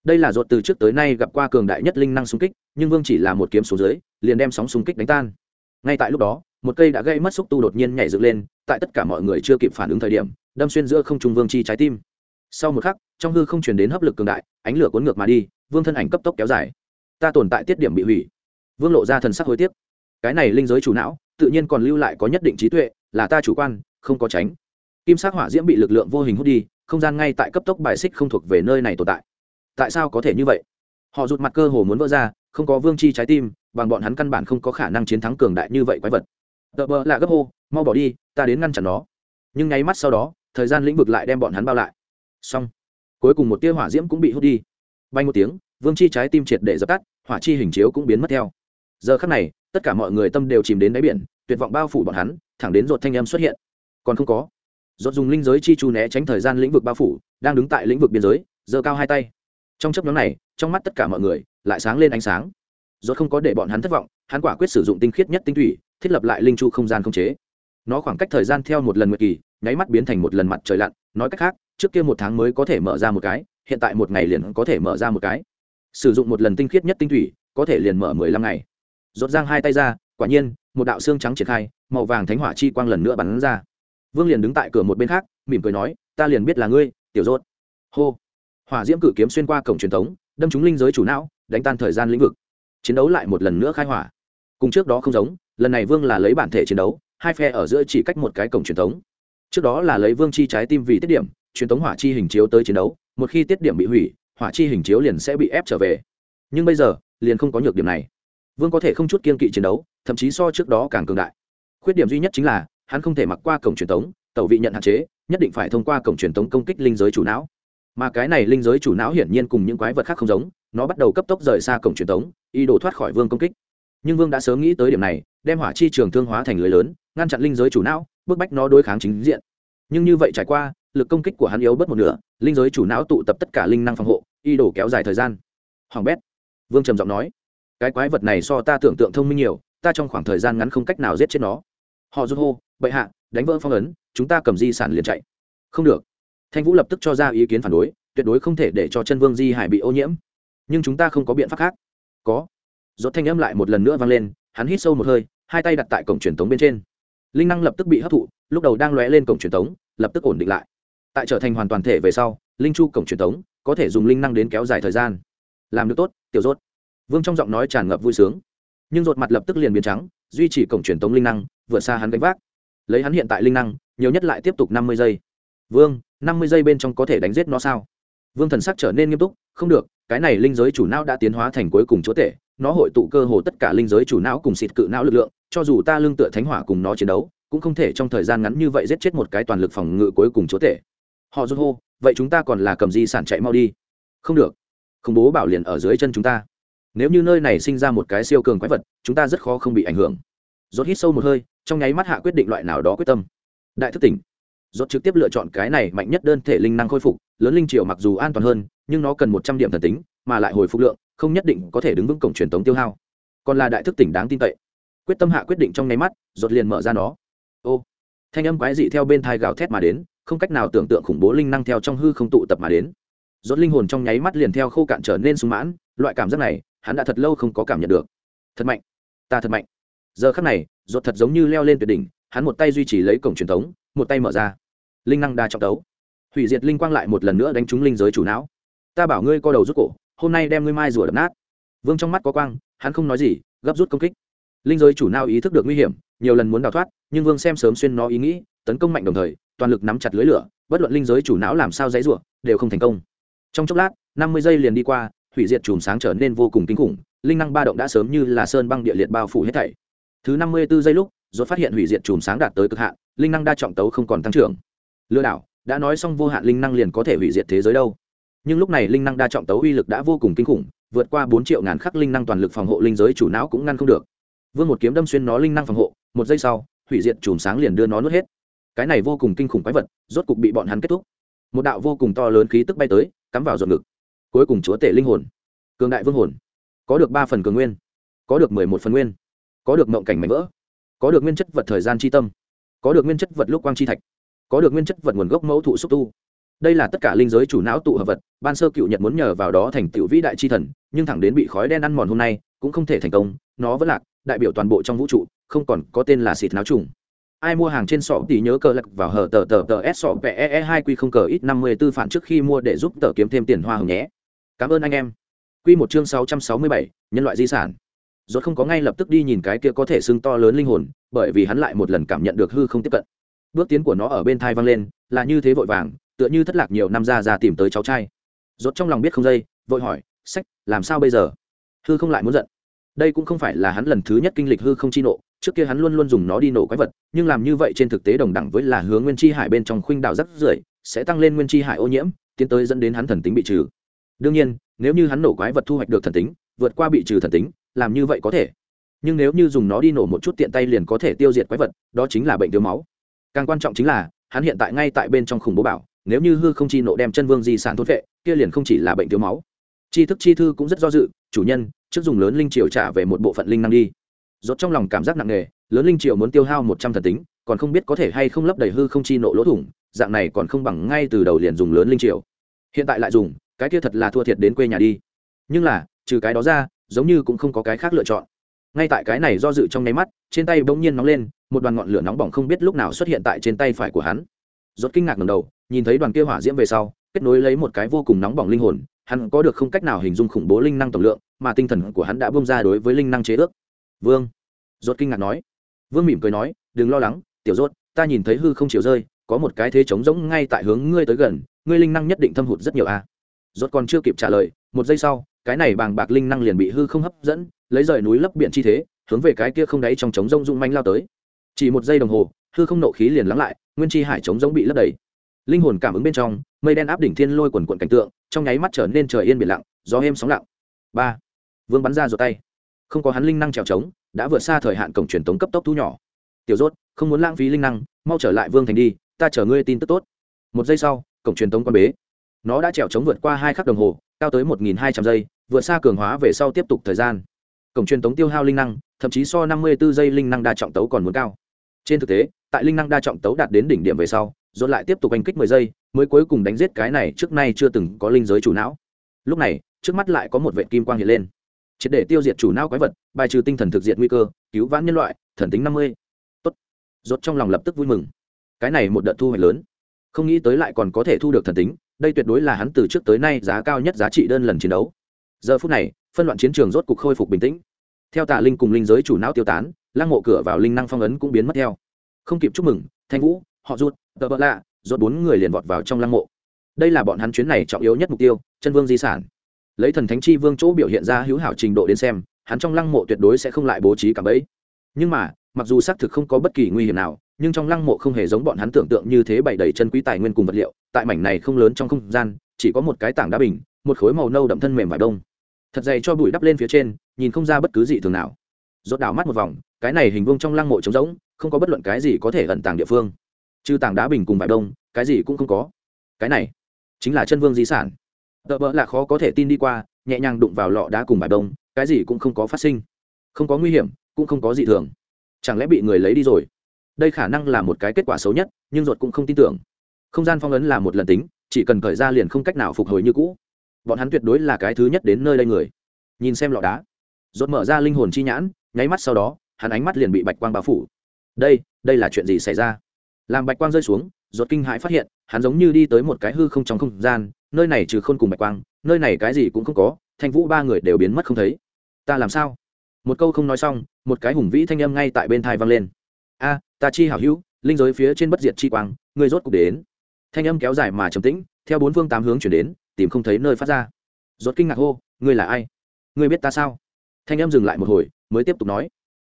Đây là rốt từ trước tới nay gặp qua cường đại nhất linh năng xung kích, nhưng vương chỉ là một kiếm xuống dưới, liền đem sóng xung kích đánh tan. Ngay tại lúc đó một cây đã gây mất xúc tu đột nhiên nhảy dựng lên, tại tất cả mọi người chưa kịp phản ứng thời điểm, đâm xuyên giữa không trung vương chi trái tim. Sau một khắc, trong hư không truyền đến hấp lực cường đại, ánh lửa cuốn ngược mà đi, vương thân ảnh cấp tốc kéo dài. Ta tồn tại tiết điểm bị hủy. Vương lộ ra thần sắc hối tiếc. Cái này linh giới chủ não, tự nhiên còn lưu lại có nhất định trí tuệ, là ta chủ quan, không có tránh. Kim sắc hỏa diễm bị lực lượng vô hình hút đi, không gian ngay tại cấp tốc bài xích không thuộc về nơi này tồn tại. Tại sao có thể như vậy? Họ rụt mặt cơ hồ muốn vỡ ra, không có vương chi trái tim, bằng bọn hắn căn bản không có khả năng chiến thắng cường đại như vậy quái vật tờ bờ là gấp hô, mau bỏ đi, ta đến ngăn chặn nó. Nhưng nháy mắt sau đó, thời gian lĩnh vực lại đem bọn hắn bao lại. Xong, cuối cùng một tia hỏa diễm cũng bị hút đi. Bay một tiếng, vương chi trái tim triệt để dập tắt, hỏa chi hình chiếu cũng biến mất theo. Giờ khắc này, tất cả mọi người tâm đều chìm đến đáy biển, tuyệt vọng bao phủ bọn hắn, thẳng đến ruột thanh em xuất hiện. Còn không có. Ruột dùng linh giới chi chu né tránh thời gian lĩnh vực bao phủ, đang đứng tại lĩnh vực biên giới, giơ cao hai tay. Trong chấp nhóm này, trong mắt tất cả mọi người lại sáng lên ánh sáng. Ruột không có để bọn hắn thất vọng, hắn quả quyết sử dụng tinh khiết nhất tinh thủy thiết lập lại linh chu không gian không chế. Nó khoảng cách thời gian theo một lần nguyệt kỳ, nháy mắt biến thành một lần mặt trời lặn. Nói cách khác, trước kia một tháng mới có thể mở ra một cái, hiện tại một ngày liền có thể mở ra một cái. Sử dụng một lần tinh khiết nhất tinh thủy, có thể liền mở mười lăm ngày. Rốt giang hai tay ra, quả nhiên, một đạo xương trắng triển khai, màu vàng thánh hỏa chi quang lần nữa bắn ra. Vương liền đứng tại cửa một bên khác, mỉm cười nói, ta liền biết là ngươi, tiểu rốt. Hô. Hỏa diễm cử kiếm xuyên qua cổng truyền thống, đâm trúng linh giới chủ não, đánh tan thời gian lĩnh vực. Chiến đấu lại một lần nữa khai hỏa. Cùng trước đó không giống lần này vương là lấy bản thể chiến đấu, hai phe ở giữa chỉ cách một cái cổng truyền thống. Trước đó là lấy vương chi trái tim vì tiết điểm, truyền thống hỏa chi hình chiếu tới chiến đấu, một khi tiết điểm bị hủy, hỏa chi hình chiếu liền sẽ bị ép trở về. Nhưng bây giờ, liền không có nhược điểm này. Vương có thể không chút kiên kỵ chiến đấu, thậm chí so trước đó càng cường đại. Khuyết điểm duy nhất chính là, hắn không thể mặc qua cổng truyền thống, tẩu vị nhận hạn chế, nhất định phải thông qua cổng truyền thống công kích linh giới chủ não. Mà cái này linh giới chủ não hiển nhiên cùng những quái vật khác không giống, nó bắt đầu cấp tốc rời xa cổng truyền thống, ý đồ thoát khỏi vương công kích. Nhưng vương đã sớm nghĩ tới điểm này đem hỏa chi trường thương hóa thành lưới lớn, ngăn chặn linh giới chủ não, bức bách nó đối kháng chính diện. Nhưng như vậy trải qua, lực công kích của hắn yếu bớt một nửa, linh giới chủ não tụ tập tất cả linh năng phòng hộ, y đổ kéo dài thời gian. Hoàng bét, vương trầm giọng nói, cái quái vật này so ta tưởng tượng thông minh nhiều, ta trong khoảng thời gian ngắn không cách nào giết chết nó. Họ rút hô, bệ hạ, đánh vỡ phong ấn, chúng ta cầm di sản liền chạy. Không được. Thanh vũ lập tức cho ra ý kiến phản đối, tuyệt đối không thể để cho chân vương di hải bị ô nhiễm. Nhưng chúng ta không có biện pháp khác. Có. Dốt thanh âm lại một lần nữa vang lên, hắn hít sâu một hơi hai tay đặt tại cổng truyền tống bên trên. Linh năng lập tức bị hấp thụ, lúc đầu đang lóe lên cổng truyền tống, lập tức ổn định lại. Tại trở thành hoàn toàn thể về sau, linh chu cổng truyền tống có thể dùng linh năng đến kéo dài thời gian. Làm được tốt, tiểu rốt. Vương trong giọng nói tràn ngập vui sướng. Nhưng rột mặt lập tức liền biến trắng, duy trì cổng truyền tống linh năng, vượt xa hắn gánh vác. Lấy hắn hiện tại linh năng, nhiều nhất lại tiếp tục năm mươi giây. Vương, năm mươi giây bên trong có thể đánh giết nó sao? Vương thần sắc trở nên nghiêm túc, không được, cái này linh giới chủ não đã tiến hóa thành cuối cùng chúa tể nó hội tụ cơ hồ tất cả linh giới chủ não cùng xịt cự não lực lượng, cho dù ta lương tựa thánh hỏa cùng nó chiến đấu, cũng không thể trong thời gian ngắn như vậy giết chết một cái toàn lực phòng ngự cuối cùng chúa tể. Họ rút hô, vậy chúng ta còn là cầm di sản chạy mau đi. Không được. Khủng bố bảo liền ở dưới chân chúng ta. Nếu như nơi này sinh ra một cái siêu cường quái vật, chúng ta rất khó không bị ảnh hưởng. Rốt hít sâu một hơi, trong nháy mắt hạ quyết định loại nào đó quyết tâm. Đại thức tỉnh rốt trực tiếp lựa chọn cái này mạnh nhất đơn thể linh năng khôi phục, lớn linh triều mặc dù an toàn hơn, nhưng nó cần một trăm điểm thần tính, mà lại hồi phục lượng, không nhất định có thể đứng vững cổng truyền tống tiêu hao. Còn là đại thức tỉnh đáng tin cậy. Quyết tâm hạ quyết định trong nháy mắt, rốt liền mở ra nó. Ô, thanh âm quái dị theo bên tai gào thét mà đến, không cách nào tưởng tượng khủng bố linh năng theo trong hư không tụ tập mà đến. Rốt linh hồn trong nháy mắt liền theo khô cạn trở nên sung mãn, loại cảm giác này, hắn đã thật lâu không có cảm nhận được. Thật mạnh, ta thật mạnh. Giờ khắc này, rốt thật giống như leo lên tuyệt đỉnh, hắn một tay duy trì lấy cổng truyền thống một tay mở ra linh năng đa trọng tấu. Hủy diệt linh quang lại một lần nữa đánh trúng linh giới chủ não. Ta bảo ngươi co đầu rút cổ, hôm nay đem ngươi mai rùa đập nát. Vương trong mắt có quang, hắn không nói gì, gấp rút công kích. Linh giới chủ não ý thức được nguy hiểm, nhiều lần muốn đào thoát, nhưng vương xem sớm xuyên nó ý nghĩ, tấn công mạnh đồng thời, toàn lực nắm chặt lưới lửa, bất luận linh giới chủ não làm sao dãy rủa, đều không thành công. Trong chốc lát, năm mươi giây liền đi qua, hủy diệt chùm sáng trở nên vô cùng kinh khủng, linh năng ba động đã sớm như là sơn băng địa liệt bao phủ hết thảy. Thứ năm mươi b ố giây lúc rồi phát hiện hủy diệt chùm sáng đạt tới cực hạn, linh năng đa trọng tấu không còn tăng trưởng lừa đảo, đã nói xong vô hạn linh năng liền có thể hủy diệt thế giới đâu. Nhưng lúc này linh năng đa trọng tấu uy lực đã vô cùng kinh khủng, vượt qua bốn triệu ngàn khắc linh năng toàn lực phòng hộ linh giới chủ não cũng ngăn không được. Vương một kiếm đâm xuyên nó linh năng phòng hộ, một giây sau, hủy diệt chùm sáng liền đưa nó nuốt hết. Cái này vô cùng kinh khủng quái vật, rốt cục bị bọn hắn kết thúc. Một đạo vô cùng to lớn khí tức bay tới, cắm vào ruột ngực. Cuối cùng chúa tể linh hồn, cường đại vương hồn. Có được ba phần cường nguyên, có được mười một phần nguyên, có được mộng cảnh mảnh vỡ, có được nguyên chất vật thời gian c tâm, có được nguyên chất vật lúc quang chi thạch có được nguyên chất vật nguồn gốc mẫu thụ xúc tu. Đây là tất cả linh giới chủ não tụ hợp vật, ban sơ cựu nhật muốn nhờ vào đó thành tựu vĩ đại chi thần, nhưng thẳng đến bị khói đen ăn mòn hôm nay, cũng không thể thành công, nó vẫn lạc, đại biểu toàn bộ trong vũ trụ, không còn có tên là xịt náo trùng. Ai mua hàng trên sọ thì nhớ cờ lạc vào hở tờ tờ tờ s sọ pe e hai q không cờ ít năm mươi tư phản trước khi mua để giúp tờ kiếm thêm tiền hoa hồng nhé. Cảm ơn anh em. Q một chương sáu trăm sáu mươi bảy, nhân loại di sản. Rốt không có ngay lập tức đi nhìn cái kia có thể xưng to lớn linh hồn, bởi vì hắn lại một lần cảm nhận được hư không tiếp cận bước tiến của nó ở bên thai vang lên, là như thế vội vàng, tựa như thất lạc nhiều năm ra ra tìm tới cháu trai. Rốt trong lòng biết không dây, vội hỏi, sách, làm sao bây giờ? Hư không lại muốn giận. Đây cũng không phải là hắn lần thứ nhất kinh lịch hư không chi nộ, trước kia hắn luôn luôn dùng nó đi nổ quái vật, nhưng làm như vậy trên thực tế đồng đẳng với là hướng nguyên chi hải bên trong khuynh đảo rất rưởi, sẽ tăng lên nguyên chi hải ô nhiễm, tiến tới dẫn đến hắn thần tính bị trừ. Đương nhiên, nếu như hắn nổ quái vật thu hoạch được thần tính, vượt qua bị trừ thần tính, làm như vậy có thể. Nhưng nếu như dùng nó đi nổ một chút tiện tay liền có thể tiêu diệt quái vật, đó chính là bệnh thiếu máu càng quan trọng chính là, hắn hiện tại ngay tại bên trong khủng bố bảo, nếu như hư không chi nộ đem chân vương di sản thốt vệ kia liền không chỉ là bệnh thiếu máu. Chi thức chi thư cũng rất do dự, chủ nhân, trước dùng lớn linh triều trả về một bộ phận linh năng đi. Rốt trong lòng cảm giác nặng nề, lớn linh triều muốn tiêu hao một trăm thần tính, còn không biết có thể hay không lấp đầy hư không chi nộ lỗ thủng, dạng này còn không bằng ngay từ đầu liền dùng lớn linh triều. Hiện tại lại dùng, cái kia thật là thua thiệt đến quê nhà đi. Nhưng là, trừ cái đó ra, giống như cũng không có cái khác lựa chọn. Ngay tại cái này do dự trong nháy mắt, trên tay bỗng nhiên nóng lên một đoàn ngọn lửa nóng bỏng không biết lúc nào xuất hiện tại trên tay phải của hắn. Rốt kinh ngạc ngẩng đầu, nhìn thấy đoàn kia hỏa diễm về sau, kết nối lấy một cái vô cùng nóng bỏng linh hồn, hắn có được không cách nào hình dung khủng bố linh năng tổng lượng, mà tinh thần của hắn đã bung ra đối với linh năng chế ước. Vương. Rốt kinh ngạc nói. Vương mỉm cười nói, đừng lo lắng, tiểu rốt, ta nhìn thấy hư không chịu rơi, có một cái thế chống rỗng ngay tại hướng ngươi tới gần, ngươi linh năng nhất định thâm hụt rất nhiều a. À. rốt còn chưa kịp trả lời, một giây sau, cái này bàng bạc linh năng liền bị hư không hấp dẫn, lấy rời núi lấp biển chi thế, hướng về cái kia không đáy trong trống rông rung manh lao tới chỉ một giây đồng hồ, hư không nộ khí liền lắng lại, nguyên chi hải trống giống bị lấp đầy. Linh hồn cảm ứng bên trong, mây đen áp đỉnh thiên lôi quần quận cảnh tượng, trong nháy mắt trở nên trời yên biển lặng, gió êm sóng lặng. Ba. Vương bắn ra rồi tay. Không có hắn linh năng trèo trống, đã vượt xa thời hạn cổng truyền tống cấp tốc thu nhỏ. Tiểu rốt, không muốn lãng phí linh năng, mau trở lại vương thành đi, ta chờ ngươi tin tức tốt. Một giây sau, cổng truyền tống quan bế. Nó đã trèo trống vượt qua hai khắc đồng hồ, cao tới một nghìn hai trăm giây, vượt xa cường hóa về sau tiếp tục thời gian. Cổng truyền tống tiêu hao linh năng, thậm chí so năm mươi 54 giây linh năng đa trọng tấu còn muốn cao trên thực tế, tại linh năng đa trọng tấu đạt đến đỉnh điểm về sau dồn lại tiếp tục anh kích mười giây, mới cuối cùng đánh giết cái này trước nay chưa từng có linh giới chủ não. Lúc này, trước mắt lại có một vệ kim quang hiện lên. Triệt để tiêu diệt chủ não quái vật, bài trừ tinh thần thực diệt nguy cơ, cứu vãn nhân loại, thần tính năm mươi. Tốt. Rốt trong lòng lập tức vui mừng. Cái này một đợt thu hoạch lớn. Không nghĩ tới lại còn có thể thu được thần tính, đây tuyệt đối là hắn từ trước tới nay giá cao nhất giá trị đơn lần chiến đấu. Giờ phút này, phân loạn chiến trường rốt cục khôi phục bình tĩnh. Theo tà linh cùng linh giới chủ não tiêu tán lăng mộ cửa vào linh năng phong ấn cũng biến mất theo. Không kịp chúc mừng, thanh vũ, họ rút tờ bợ lạ rốt bốn người liền vọt vào trong lăng mộ. Đây là bọn hắn chuyến này trọng yếu nhất mục tiêu, chân vương di sản. Lấy thần thánh chi vương chỗ biểu hiện ra hữu hảo trình độ đến xem, hắn trong lăng mộ tuyệt đối sẽ không lại bố trí cả bẫy. Nhưng mà, mặc dù xác thực không có bất kỳ nguy hiểm nào, nhưng trong lăng mộ không hề giống bọn hắn tưởng tượng như thế bày đầy chân quý tài nguyên cùng vật liệu, tại mảnh này không lớn trong không gian, chỉ có một cái tảng đá bình, một khối màu nâu đậm thân mềm vải đông. Thật dày cho bụi đắp lên phía trên, nhìn không ra bất cứ gì thường nào rốt đảo mắt một vòng, cái này hình vuông trong lăng mộ trống rỗng, không có bất luận cái gì có thể ẩn tàng địa phương. Trừ tảng đá bình cùng vải đông, cái gì cũng không có. Cái này chính là chân vương di sản. Tợ bỡ là khó có thể tin đi qua, nhẹ nhàng đụng vào lọ đá cùng vải đông, cái gì cũng không có phát sinh. Không có nguy hiểm, cũng không có gì thường. Chẳng lẽ bị người lấy đi rồi? Đây khả năng là một cái kết quả xấu nhất, nhưng ruột cũng không tin tưởng. Không gian phong ấn là một lần tính, chỉ cần cởi ra liền không cách nào phục hồi như cũ. Bọn hắn tuyệt đối là cái thứ nhất đến nơi đây người. Nhìn xem lọ đá. Ruột mở ra linh hồn chi nhãn nháy mắt sau đó, hắn ánh mắt liền bị bạch quang bao phủ. Đây đây là chuyện gì xảy ra? Làm bạch quang rơi xuống ruột kinh hãi phát hiện, hắn giống như đi tới một cái hư không trong không gian, nơi này trừ khôn cùng bạch quang, nơi này cái gì cũng không có, thanh vũ ba người đều biến mất không thấy. Ta làm sao? Một câu không nói xong, một cái hùng vĩ thanh âm ngay tại bên thai vang lên. A, ta chi hảo hữu, linh giới phía trên bất diệt chi quang người rốt cục đến. Thanh âm kéo dài mà trầm tĩnh, theo bốn phương tám hướng chuyển đến, tìm không thấy nơi phát ra. Rốt kinh ngạc hô, ngươi là ai? Ngươi biết ta sao? Thanh âm dừng lại một hồi mới tiếp tục nói,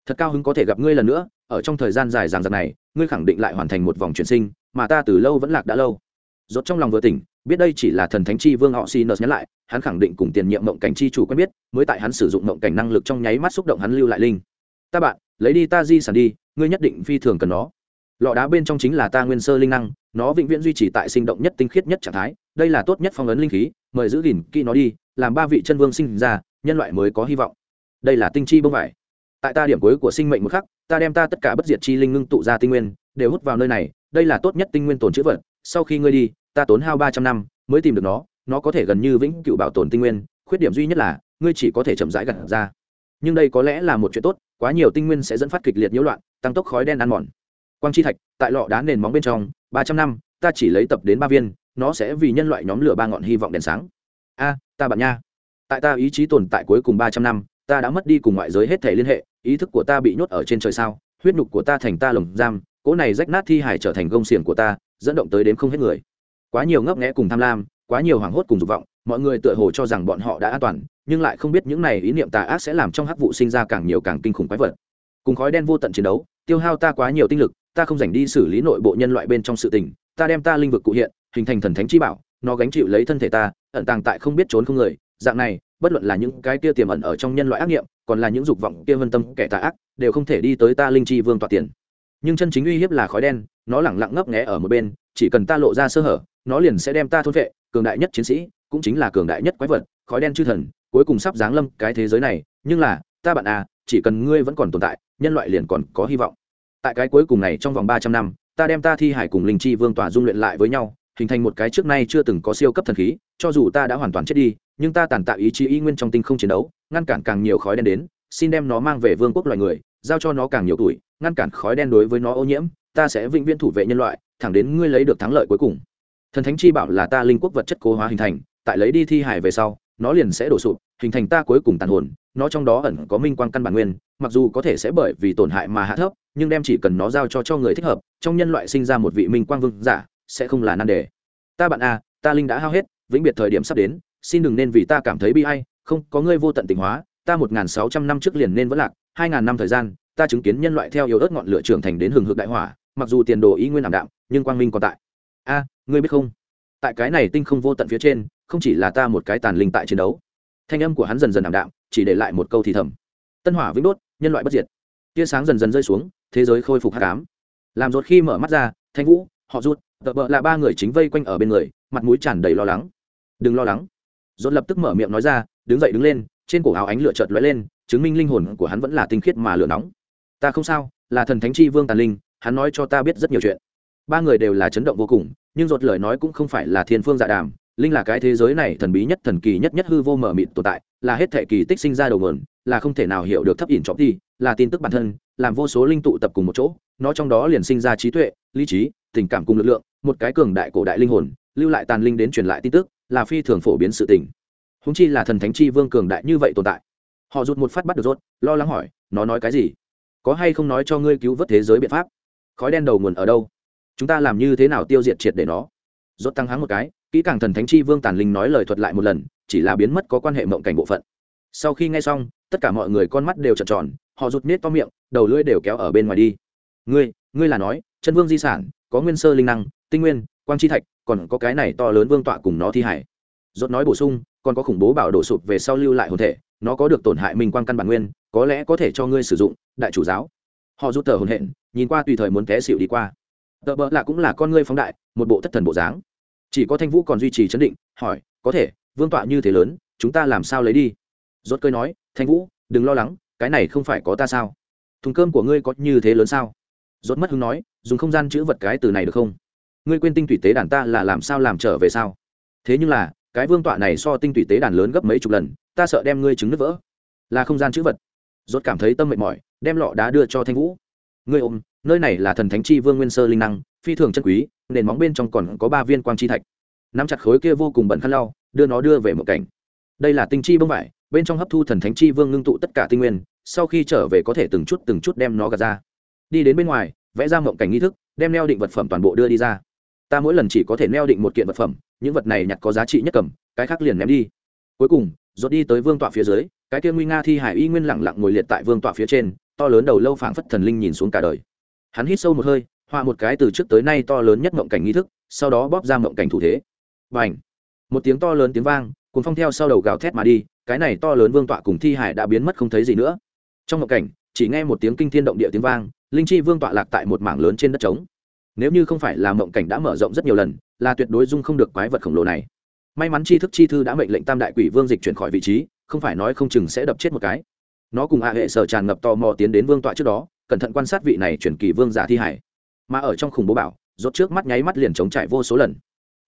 thật cao hứng có thể gặp ngươi lần nữa, ở trong thời gian dài dằng dặc này, ngươi khẳng định lại hoàn thành một vòng chuyển sinh, mà ta từ lâu vẫn lạc đã lâu. Rốt trong lòng vừa tỉnh, biết đây chỉ là thần thánh chi vương họ sinus nhắc lại, hắn khẳng định cùng tiền nhiệm mộng cảnh chi chủ quen biết, mới tại hắn sử dụng mộng cảnh năng lực trong nháy mắt xúc động hắn lưu lại linh. Ta bạn, lấy đi ta di sản đi, ngươi nhất định phi thường cần nó. Lọ đá bên trong chính là ta nguyên sơ linh năng, nó vĩnh viễn duy trì tại sinh động nhất tinh khiết nhất trạng thái, đây là tốt nhất phong ấn linh khí, mời giữ gìn kỹ nó đi, làm ba vị chân vương sinh ra, nhân loại mới có hy vọng đây là tinh chi bông vải. Tại ta điểm cuối của sinh mệnh một khắc, ta đem ta tất cả bất diệt chi linh ngưng tụ ra tinh nguyên, đều hút vào nơi này, đây là tốt nhất tinh nguyên tồn chữ vật, sau khi ngươi đi, ta tốn hao ba trăm năm mới tìm được nó nó có thể gần như vĩnh cựu bảo tồn tinh nguyên, khuyết điểm duy nhất là, ngươi chỉ có thể chậm rãi gặt ra. Nhưng đây có lẽ là một chuyện tốt, quá nhiều tinh nguyên sẽ dẫn phát kịch liệt nhiễu loạn, tăng tốc khói đen ăn mòn. Quang chi thạch, tại lọ đá nền móng bên trong, ba trăm năm, ta chỉ lấy tập đến ba viên, nó sẽ vì nhân loại nhóm lửa ba ngọn hy vọng đèn sáng. A, ta bạn nha. Tại ta ý chí tồn tại cuối cùng ba trăm năm ta đã mất đi cùng ngoại giới hết thể liên hệ, ý thức của ta bị nhốt ở trên trời sao? Huyết nhục của ta thành ta lồng giam, cỗ này rách nát thi hải trở thành gông xiềng của ta, dẫn động tới đếm không hết người. Quá nhiều ngấp nghẽ cùng tham lam, quá nhiều hoảng hốt cùng dục vọng, mọi người tựa hồ cho rằng bọn họ đã an toàn, nhưng lại không biết những này ý niệm tà ác sẽ làm trong hắc vụ sinh ra càng nhiều càng kinh khủng quái vật. Cùng khói đen vô tận chiến đấu, tiêu hao ta quá nhiều tinh lực, ta không dành đi xử lý nội bộ nhân loại bên trong sự tình, ta đem ta linh vực cụ hiện, hình thành thần thánh chi bảo, nó gánh chịu lấy thân thể ta, ẩn tàng tại không biết trốn không người, dạng này bất luận là những cái kia tiềm ẩn ở trong nhân loại ác nghiệm, còn là những dục vọng kia vân tâm kẻ tà ác, đều không thể đi tới ta linh chi vương tọa tiền. Nhưng chân chính uy hiếp là khói đen, nó lẳng lặng ngấp nghé ở một bên, chỉ cần ta lộ ra sơ hở, nó liền sẽ đem ta thôn vệ, cường đại nhất chiến sĩ, cũng chính là cường đại nhất quái vật, khói đen chư thần, cuối cùng sắp giáng lâm cái thế giới này, nhưng là, ta bạn à chỉ cần ngươi vẫn còn tồn tại, nhân loại liền còn có hy vọng. Tại cái cuối cùng này trong vòng ba trăm năm, ta đem ta thi hải cùng linh chi vương tỏa dung luyện lại với nhau hình thành một cái trước nay chưa từng có siêu cấp thần khí, cho dù ta đã hoàn toàn chết đi, nhưng ta tàn tạo ý chí y nguyên trong tinh không chiến đấu, ngăn cản càng nhiều khói đen đến, xin đem nó mang về vương quốc loài người, giao cho nó càng nhiều tuổi, ngăn cản khói đen đối với nó ô nhiễm, ta sẽ vĩnh viễn thủ vệ nhân loại, thẳng đến ngươi lấy được thắng lợi cuối cùng. Thần thánh chi bảo là ta linh quốc vật chất cố hóa hình thành, tại lấy đi thi hải về sau, nó liền sẽ đổ sụp, hình thành ta cuối cùng tàn hồn, nó trong đó ẩn có minh quang căn bản nguyên, mặc dù có thể sẽ bởi vì tổn hại mà hạ thấp, nhưng đem chỉ cần nó giao cho cho người thích hợp, trong nhân loại sinh ra một vị minh quang vương giả sẽ không là nan đề. Ta bạn a, ta linh đã hao hết, vĩnh biệt thời điểm sắp đến, xin đừng nên vì ta cảm thấy bi ai, không, có ngươi vô tận tình hóa, ta một nghìn sáu trăm năm trước liền nên vẫn lạc, hai ngàn năm thời gian, ta chứng kiến nhân loại theo yếu ớt ngọn lửa trưởng thành đến hừng hực đại hỏa, mặc dù tiền đồ ý nguyên ảm đạm, nhưng quang minh còn tại. A, ngươi biết không? Tại cái này tinh không vô tận phía trên, không chỉ là ta một cái tàn linh tại chiến đấu. Thanh âm của hắn dần dần ảm đạm, chỉ để lại một câu thì thầm. Tân hỏa vĩnh đốt, nhân loại bất diệt. Tia sáng dần dần rơi xuống, thế giới khôi phục hát cám làm rột khi mở mắt ra, thanh vũ, họ rút tợ bợ là ba người chính vây quanh ở bên người, mặt mũi tràn đầy lo lắng. Đừng lo lắng. Rột lập tức mở miệng nói ra, đứng dậy đứng lên, trên cổ áo ánh lửa chợt lóe lên, chứng minh linh hồn của hắn vẫn là tinh khiết mà lửa nóng. Ta không sao, là thần thánh chi vương tàn linh, hắn nói cho ta biết rất nhiều chuyện. Ba người đều là chấn động vô cùng, nhưng rột lời nói cũng không phải là thiên phương dạ đàm, linh là cái thế giới này thần bí nhất, thần kỳ nhất nhất hư vô mở mịt tồn tại, là hết thể kỳ tích sinh ra đầu nguồn, là không thể nào hiểu được thấp ỉn trọng đi là tin tức bản thân, làm vô số linh tụ tập cùng một chỗ, nó trong đó liền sinh ra trí tuệ, lý trí, tình cảm cùng lực lượng một cái cường đại cổ đại linh hồn, lưu lại tàn linh đến truyền lại tin tức, là phi thường phổ biến sự tình. Húng chi là thần thánh chi vương cường đại như vậy tồn tại. Họ rụt một phát bắt được rốt, lo lắng hỏi, nó nói cái gì? Có hay không nói cho ngươi cứu vớt thế giới biện pháp? Khói đen đầu nguồn ở đâu? Chúng ta làm như thế nào tiêu diệt triệt để nó? Rốt tăng háng một cái, kỹ càng thần thánh chi vương tàn linh nói lời thuật lại một lần, chỉ là biến mất có quan hệ mộng cảnh bộ phận. Sau khi nghe xong, tất cả mọi người con mắt đều trợn tròn, họ rụt nết to miệng, đầu lưỡi đều kéo ở bên ngoài đi. Ngươi ngươi là nói, chân vương di sản, có nguyên sơ linh năng tinh nguyên, quang chi thạch, còn có cái này to lớn vương tọa cùng nó thi hải. Rốt nói bổ sung, còn có khủng bố bảo đổ sụp về sau lưu lại hồn thể, nó có được tổn hại minh quang căn bản nguyên, có lẽ có thể cho ngươi sử dụng, đại chủ giáo. Họ rút tờ hồn hện nhìn qua tùy thời muốn té xịu đi qua. Tờ bỡ lạ cũng là con ngươi phóng đại, một bộ thất thần bộ dáng. Chỉ có thanh vũ còn duy trì chấn định, hỏi, có thể, vương tọa như thế lớn, chúng ta làm sao lấy đi? Rốt cơi nói, thanh vũ, đừng lo lắng, cái này không phải có ta sao? Thùng cơm của ngươi có như thế lớn sao? Rốt mất hứng nói, dùng không gian chữ vật cái từ này được không? Ngươi quên tinh thủy tế đàn ta là làm sao làm trở về sao? Thế nhưng là, cái vương tọa này so tinh thủy tế đàn lớn gấp mấy chục lần, ta sợ đem ngươi trứng nước vỡ. Là không gian chữ vật. Rốt cảm thấy tâm mệt mỏi, đem lọ đá đưa cho thanh vũ. Ngươi ôm, nơi này là thần thánh chi vương nguyên sơ linh năng, phi thường chân quý, nền móng bên trong còn có ba viên quang chi thạch. Nắm chặt khối kia vô cùng bận khăn lau, đưa nó đưa về một cảnh. Đây là tinh chi bông vải, bên trong hấp thu thần thánh chi vương ngưng tụ tất cả tinh nguyên, sau khi trở về có thể từng chút từng chút đem nó gạt ra. Đi đến bên ngoài, vẽ ra mộng cảnh nghi thức, đem neo định vật phẩm toàn bộ đưa đi ra ta mỗi lần chỉ có thể neo định một kiện vật phẩm, những vật này nhặt có giá trị nhất cầm, cái khác liền ném đi. Cuối cùng dốt đi tới vương tọa phía dưới, cái kia nguy nga thi hải y nguyên lẳng lặng ngồi liệt tại vương tọa phía trên, to lớn đầu lâu phảng phất thần linh nhìn xuống cả đời. Hắn hít sâu một hơi, họa một cái từ trước tới nay to lớn nhất mộng cảnh nghi thức, sau đó bóp ra mộng cảnh thủ thế. Và ảnh một tiếng to lớn tiếng vang cuốn phong theo sau đầu gào thét mà đi, cái này to lớn vương tọa cùng thi hải đã biến mất không thấy gì nữa. Trong mộng cảnh, chỉ nghe một tiếng kinh thiên động địa tiếng vang, linh chi vương tọa lạc tại một mảng lớn trên đất trống nếu như không phải là mộng cảnh đã mở rộng rất nhiều lần, là tuyệt đối dung không được quái vật khổng lồ này. May mắn chi thức chi thư đã mệnh lệnh tam đại quỷ vương dịch chuyển khỏi vị trí, không phải nói không chừng sẽ đập chết một cái. Nó cùng a hệ sở tràn ngập tò mò tiến đến vương tọa trước đó, cẩn thận quan sát vị này chuyển kỳ vương giả thi hải. Mà ở trong khủng bố bảo, rốt trước mắt nháy mắt liền chống chạy vô số lần.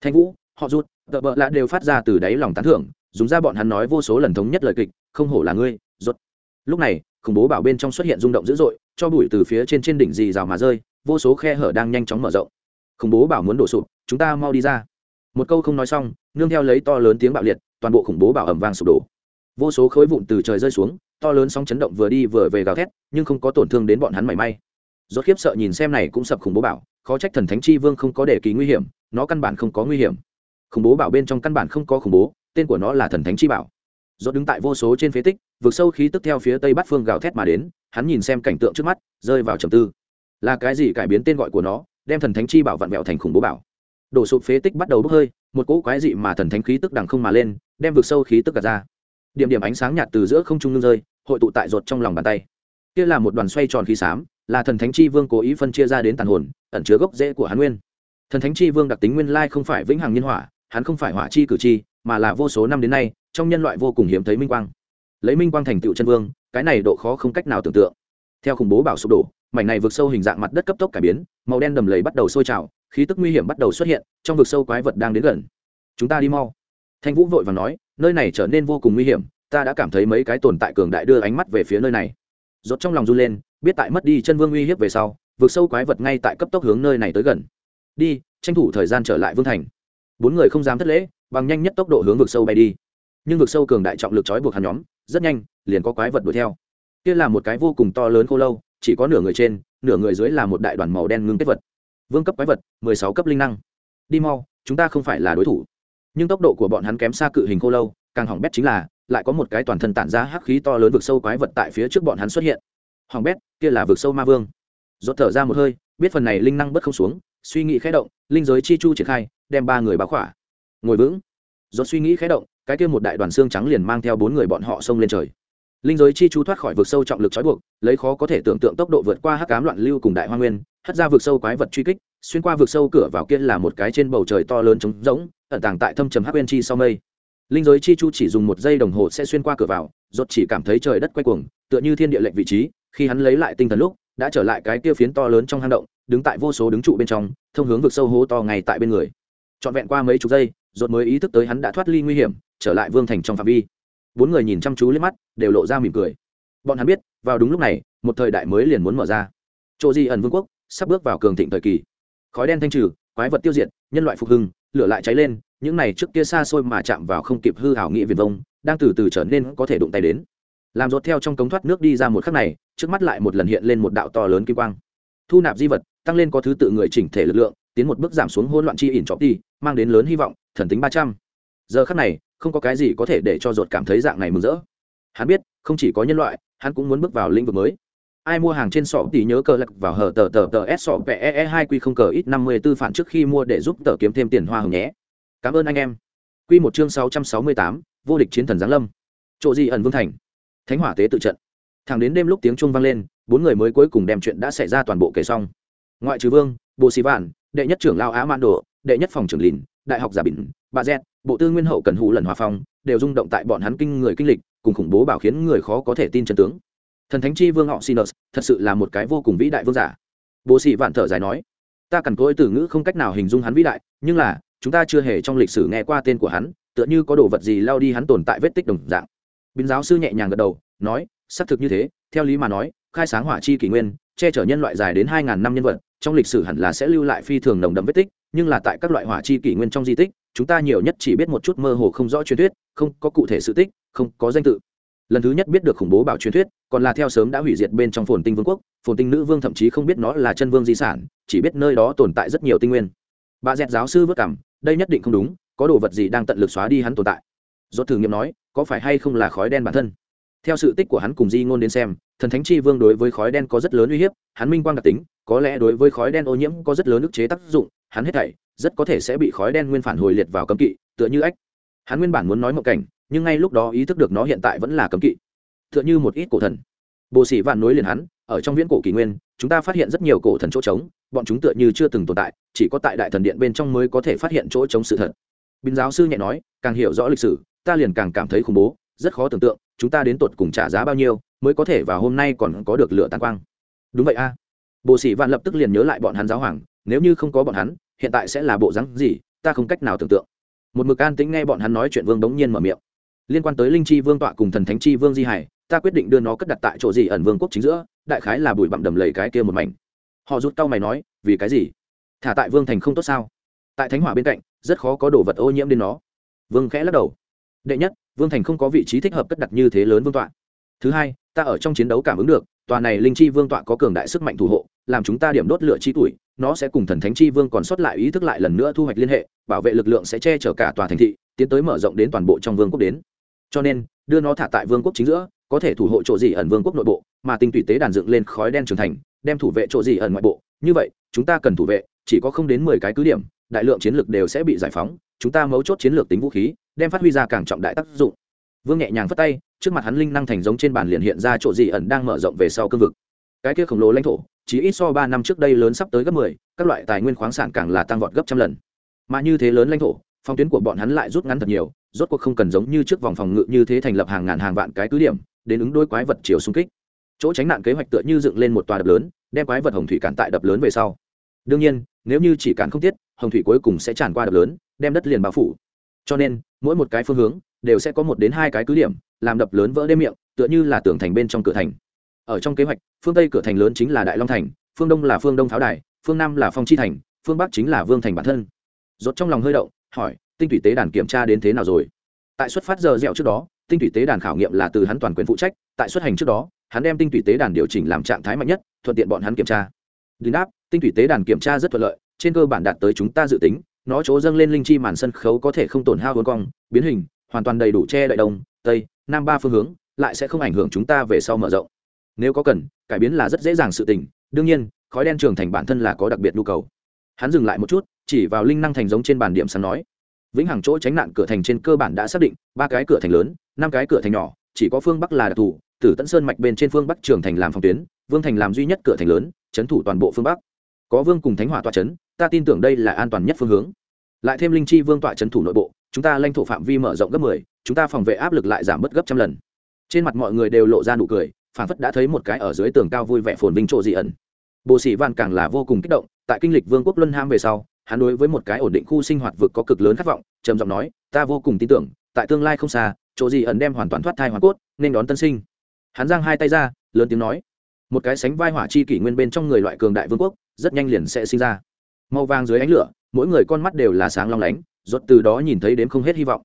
Thanh vũ, họ rút tợ bợ lạ đều phát ra từ đáy lòng tán thưởng, dùng ra bọn hắn nói vô số lần thống nhất lời kịch, không hổ là ngươi, rốt. Lúc này, khủng bố bảo bên trong xuất hiện rung động dữ dội cho bụi từ phía trên trên đỉnh dì rào mà rơi, vô số khe hở đang nhanh chóng mở rộng. Khủng bố bảo muốn đổ sụp, chúng ta mau đi ra. Một câu không nói xong, nương theo lấy to lớn tiếng bạo liệt, toàn bộ khủng bố bảo ẩm vang sụp đổ. Vô số khối vụn từ trời rơi xuống, to lớn sóng chấn động vừa đi vừa về gào thét, nhưng không có tổn thương đến bọn hắn mảy may. Rốt khiếp sợ nhìn xem này cũng sập khủng bố bảo, khó trách thần thánh chi vương không có đề kỳ nguy hiểm, nó căn bản không có nguy hiểm. Khủng bố bảo bên trong căn bản không có khủng bố, tên của nó là thần thánh chi bảo rốt đứng tại vô số trên phế tích vượt sâu khí tức theo phía tây bắc phương gào thét mà đến, hắn nhìn xem cảnh tượng trước mắt, rơi vào trầm tư. Là cái gì cải biến tên gọi của nó, đem thần thánh chi bảo vạn mẹo thành khủng bố bảo. Đổ sụp phế tích bắt đầu bốc hơi, một cỗ quái dị mà thần thánh khí tức đằng không mà lên, đem vượt sâu khí tức gạt ra. Điểm điểm ánh sáng nhạt từ giữa không trung ngưng rơi, hội tụ tại ruột trong lòng bàn tay. Kia là một đoàn xoay tròn khí xám, là thần thánh chi vương cố ý phân chia ra đến tàn hồn, ẩn chứa gốc rễ của hắn nguyên. Thần thánh chi vương đặc tính nguyên lai không phải vĩnh hằng nhân hỏa, hắn không phải hỏa chi cử chi mà là vô số năm đến nay trong nhân loại vô cùng hiếm thấy minh quang. Lấy minh quang thành tựu chân vương, cái này độ khó không cách nào tưởng tượng. Theo khủng bố bảo sụp đổ, mảnh này vượt sâu hình dạng mặt đất cấp tốc cải biến, màu đen đầm lầy bắt đầu sôi trào, khí tức nguy hiểm bắt đầu xuất hiện, trong vực sâu quái vật đang đến gần. Chúng ta đi mau. Thanh vũ vội và nói, nơi này trở nên vô cùng nguy hiểm, ta đã cảm thấy mấy cái tồn tại cường đại đưa ánh mắt về phía nơi này. Rốt trong lòng run lên, biết tại mất đi chân vương uy hiếp về sau, vực sâu quái vật ngay tại cấp tốc hướng nơi này tới gần. Đi, tranh thủ thời gian trở lại vương thành. Bốn người không dám thất lễ, bằng nhanh nhất tốc độ hướng vực sâu bay đi nhưng vực sâu cường đại trọng lực trói buộc hắn nhóm, rất nhanh, liền có quái vật đuổi theo. Kia là một cái vô cùng to lớn khô lâu, chỉ có nửa người trên, nửa người dưới là một đại đoàn màu đen ngưng kết vật. Vương cấp quái vật, mười sáu cấp linh năng. Đi mau, chúng ta không phải là đối thủ. Nhưng tốc độ của bọn hắn kém xa cự hình khô lâu, càng hỏng bét chính là, lại có một cái toàn thân tản ra hắc khí to lớn vực sâu quái vật tại phía trước bọn hắn xuất hiện. Hỏng bét, kia là vực sâu ma vương. Rốt thở ra một hơi, biết phần này linh năng bất không xuống, suy nghĩ khẽ động, linh giới chi chu triển khai, đem ba người báo khỏa. Ngồi vững. Rốt suy nghĩ khẽ động cái kia một đại đoàn xương trắng liền mang theo bốn người bọn họ xông lên trời. Linh giới chi chú thoát khỏi vực sâu trọng lực trói buộc, lấy khó có thể tưởng tượng tốc độ vượt qua hắc cám loạn lưu cùng đại hoa nguyên, hất ra vực sâu quái vật truy kích, xuyên qua vực sâu cửa vào kia là một cái trên bầu trời to lớn trống rỗng, ẩn tàng tại thâm trầm hắc bên chi sau mây. Linh giới chi chu chỉ dùng một giây đồng hồ sẽ xuyên qua cửa vào, rốt chỉ cảm thấy trời đất quay cuồng, tựa như thiên địa lệnh vị trí, khi hắn lấy lại tinh thần lúc, đã trở lại cái kia phiến to lớn trong hang động, đứng tại vô số đứng trụ bên trong, thông hướng vực sâu hố to ngay tại bên người. Trọn vẹn qua mấy chục giây rốt mới ý thức tới hắn đã thoát ly nguy hiểm, trở lại vương thành trong phạm vi. Bốn người nhìn chăm chú lên mắt, đều lộ ra mỉm cười. Bọn hắn biết, vào đúng lúc này, một thời đại mới liền muốn mở ra. Chỗ di ẩn vương quốc, sắp bước vào cường thịnh thời kỳ. Khói đen thanh trừ, quái vật tiêu diệt, nhân loại phục hưng, lửa lại cháy lên, những này trước kia xa xôi mà chạm vào không kịp hư hảo nghĩa viền vông, đang từ từ trở nên có thể đụng tay đến. Làm rột theo trong cống thoát nước đi ra một khắc này, trước mắt lại một lần hiện lên một đạo to lớn kim quang. Thu nạp di vật, tăng lên có thứ tự người chỉnh thể lực lượng, tiến một bước giảm xuống hỗn loạn chi ỉn chọc đi, mang đến lớn hy vọng thần tính ba trăm. Giờ khắc này, không có cái gì có thể để cho ruột cảm thấy dạng này mừng rỡ. Hắn biết, không chỉ có nhân loại, hắn cũng muốn bước vào lĩnh vực mới. Ai mua hàng trên sọ thì nhớ cờ lật vào hở tờ tờ tờ s sọ pe e hai q không cờ ít năm mươi b ố phản trước khi mua để giúp tờ kiếm thêm tiền hoa hồng nhé. Cảm ơn anh em. Q một chương sáu trăm sáu mươi tám, vô địch chiến thần giáng lâm. Chỗ gì ẩn vương thành? Thánh hỏa tế tự trận. Thẳng đến đêm lúc tiếng chuông vang lên, bốn người mới cuối cùng đem chuyện đã xảy ra toàn bộ kể xong. Ngoại trừ vương bộ sĩ vạn, đệ nhất trưởng lao á mạn đồ đệ nhất phòng trưởng lìn, đại học giả bỉn, bà z, bộ tư nguyên hậu cần hụ lần hòa phong, đều rung động tại bọn hắn kinh người kinh lịch, cùng khủng bố bảo khiến người khó có thể tin chân tướng. Thần thánh chi vương họ sinus thật sự là một cái vô cùng vĩ đại vương giả. Bồ sĩ vạn thở dài nói, ta cần cỗi từ ngữ không cách nào hình dung hắn vĩ đại, nhưng là, chúng ta chưa hề trong lịch sử nghe qua tên của hắn, tựa như có đồ vật gì lao đi hắn tồn tại vết tích đồng dạng. Biến giáo sư nhẹ nhàng gật đầu, nói, xác thực như thế, theo lý mà nói, khai sáng hỏa chi kỷ nguyên, che chở nhân loại dài đến hai ngàn năm nhân vật, trong lịch sử hẳn là sẽ lưu lại phi thường nồng đậm vết tích nhưng là tại các loại hỏa chi kỷ nguyên trong di tích, chúng ta nhiều nhất chỉ biết một chút mơ hồ không rõ truyền thuyết, không có cụ thể sự tích, không có danh tự. Lần thứ nhất biết được khủng bố bảo truyền thuyết, còn là theo sớm đã hủy diệt bên trong phồn tinh vương quốc, phồn tinh nữ vương thậm chí không biết nó là chân vương di sản, chỉ biết nơi đó tồn tại rất nhiều tinh nguyên. Bà dẹt giáo sư vất cảm, đây nhất định không đúng, có đồ vật gì đang tận lực xóa đi hắn tồn tại. Dốt thử nghiệm nói, có phải hay không là khói đen bản thân? Theo sự tích của hắn cùng di ngôn đến xem, thần thánh chi vương đối với khói đen có rất lớn uy hiếp, hắn minh quang đặc tính, có lẽ đối với khói đen ô nhiễm có rất lớn ức chế tác dụng hắn hết thảy rất có thể sẽ bị khói đen nguyên phản hồi liệt vào cấm kỵ, tựa như ếch. Hắn nguyên bản muốn nói mộng cảnh, nhưng ngay lúc đó ý thức được nó hiện tại vẫn là cấm kỵ. Tựa như một ít cổ thần. Bồ sĩ vạn nối liền hắn, ở trong viễn cổ kỷ nguyên, chúng ta phát hiện rất nhiều cổ thần chỗ trống, bọn chúng tựa như chưa từng tồn tại, chỉ có tại đại thần điện bên trong mới có thể phát hiện chỗ trống sự thật. Bình giáo sư nhẹ nói, càng hiểu rõ lịch sử, ta liền càng cảm thấy khủng bố, rất khó tưởng tượng, chúng ta đến tột cùng trả giá bao nhiêu, mới có thể và hôm nay còn có được lửa tan quang. Đúng vậy a. À. bộ sĩ vạn lập tức liền nhớ lại bọn hắn giáo hoàng nếu như không có bọn hắn, hiện tại sẽ là bộ rắn gì, ta không cách nào tưởng tượng. Một mực an tĩnh nghe bọn hắn nói chuyện vương đống nhiên mở miệng. Liên quan tới linh chi vương tọa cùng thần thánh chi vương di hải, ta quyết định đưa nó cất đặt tại chỗ gì ẩn vương quốc chính giữa, đại khái là bụi bặm đầm lầy cái kia một mảnh. Họ rút cau mày nói, vì cái gì? Thả tại vương thành không tốt sao? Tại thánh hỏa bên cạnh, rất khó có đồ vật ô nhiễm đến nó. Vương khẽ lắc đầu. Đệ nhất, vương thành không có vị trí thích hợp cất đặt như thế lớn vương tọa. Thứ hai, ta ở trong chiến đấu cảm ứng được, tòa này linh chi vương tọa có cường đại sức mạnh thủ hộ, làm chúng ta điểm đốt lửa chi tuổi nó sẽ cùng thần thánh chi vương còn sót lại ý thức lại lần nữa thu hoạch liên hệ, bảo vệ lực lượng sẽ che chở cả tòa thành thị, tiến tới mở rộng đến toàn bộ trong vương quốc đến. Cho nên, đưa nó thả tại vương quốc chính giữa, có thể thủ hộ chỗ gì ẩn vương quốc nội bộ, mà tinh tùy tế đàn dựng lên khói đen trưởng thành, đem thủ vệ chỗ gì ẩn ngoại bộ. Như vậy, chúng ta cần thủ vệ, chỉ có không đến mười cái cứ điểm, đại lượng chiến lược đều sẽ bị giải phóng, chúng ta mấu chốt chiến lược tính vũ khí, đem phát huy ra càng trọng đại tác dụng. Vương nhẹ nhàng phất tay, trước mặt hắn linh năng thành giống trên bàn liền hiện ra chỗ gì ẩn đang mở rộng về sau cương vực. Cái kia khổng lồ lãnh thổ chỉ ít so ba năm trước đây lớn sắp tới gấp mười, các loại tài nguyên khoáng sản càng là tăng vọt gấp trăm lần. Mà như thế lớn lãnh thổ phong tuyến của bọn hắn lại rút ngắn thật nhiều, rốt cuộc không cần giống như trước vòng phòng ngự như thế thành lập hàng ngàn hàng vạn cái cứ điểm, đến ứng đối quái vật chiều xung kích. Chỗ tránh nạn kế hoạch tựa như dựng lên một tòa đập lớn, đem quái vật hồng thủy cản tại đập lớn về sau. Đương nhiên, nếu như chỉ cản không tiết, hồng thủy cuối cùng sẽ tràn qua đập lớn, đem đất liền bao phủ. Cho nên, mỗi một cái phương hướng đều sẽ có một đến hai cái cứ điểm, làm đập lớn vỡ đêm miệng, tựa như là tường thành bên trong cửa thành. Ở trong kế hoạch phương tây cửa thành lớn chính là đại long thành, phương đông là phương đông pháo đài, phương nam là phong chi thành, phương bắc chính là vương thành bản thân. Rốt trong lòng hơi động, hỏi, tinh thủy tế đàn kiểm tra đến thế nào rồi? Tại xuất phát giờ dẹo trước đó, tinh thủy tế đàn khảo nghiệm là từ hắn toàn quyền phụ trách, tại xuất hành trước đó, hắn đem tinh thủy tế đàn điều chỉnh làm trạng thái mạnh nhất, thuận tiện bọn hắn kiểm tra. Đình đáp, tinh thủy tế đàn kiểm tra rất thuận lợi, trên cơ bản đạt tới chúng ta dự tính, nó chỗ dâng lên linh chi màn sân khấu có thể không tổn hao hôn cong, biến hình, hoàn toàn đầy đủ che đậy đông, tây, nam ba phương hướng, lại sẽ không ảnh hưởng chúng ta về sau mở rộng nếu có cần, cải biến là rất dễ dàng sự tình, đương nhiên, khói đen trường thành bản thân là có đặc biệt nhu cầu. Hắn dừng lại một chút, chỉ vào linh năng thành giống trên bàn điểm sáng nói, vĩnh hằng chỗ tránh nạn cửa thành trên cơ bản đã xác định, ba cái cửa thành lớn, năm cái cửa thành nhỏ, chỉ có phương bắc là đặc thù, tử tẫn sơn mạch bên trên phương bắc trường thành làm phòng tuyến, vương thành làm duy nhất cửa thành lớn trấn thủ toàn bộ phương bắc. Có vương cùng thánh hỏa tọa trấn ta tin tưởng đây là an toàn nhất phương hướng. Lại thêm linh chi vương tọa trấn thủ nội bộ, chúng ta lãnh thổ phạm vi mở rộng gấp mười, chúng ta phòng vệ áp lực lại giảm bớt gấp trăm lần. Trên mặt mọi người đều lộ ra nụ cười phản phất đã thấy một cái ở dưới tường cao vui vẻ phồn vinh trộ dị ẩn. Bồ sĩ văn càng là vô cùng kích động, tại kinh lịch vương quốc luân ham về sau, hắn đối với một cái ổn định khu sinh hoạt vực có cực lớn khát vọng, trầm giọng nói, ta vô cùng tin tưởng, tại tương lai không xa, chỗ gì ẩn đem hoàn toàn thoát thai hoàn cốt, nên đón tân sinh. Hắn giang hai tay ra, lớn tiếng nói, một cái sánh vai hỏa chi kỷ nguyên bên trong người loại cường đại vương quốc, rất nhanh liền sẽ sinh ra. Màu vàng dưới ánh lửa, mỗi người con mắt đều là sáng long lánh, rốt từ đó nhìn thấy đến không hết hy vọng.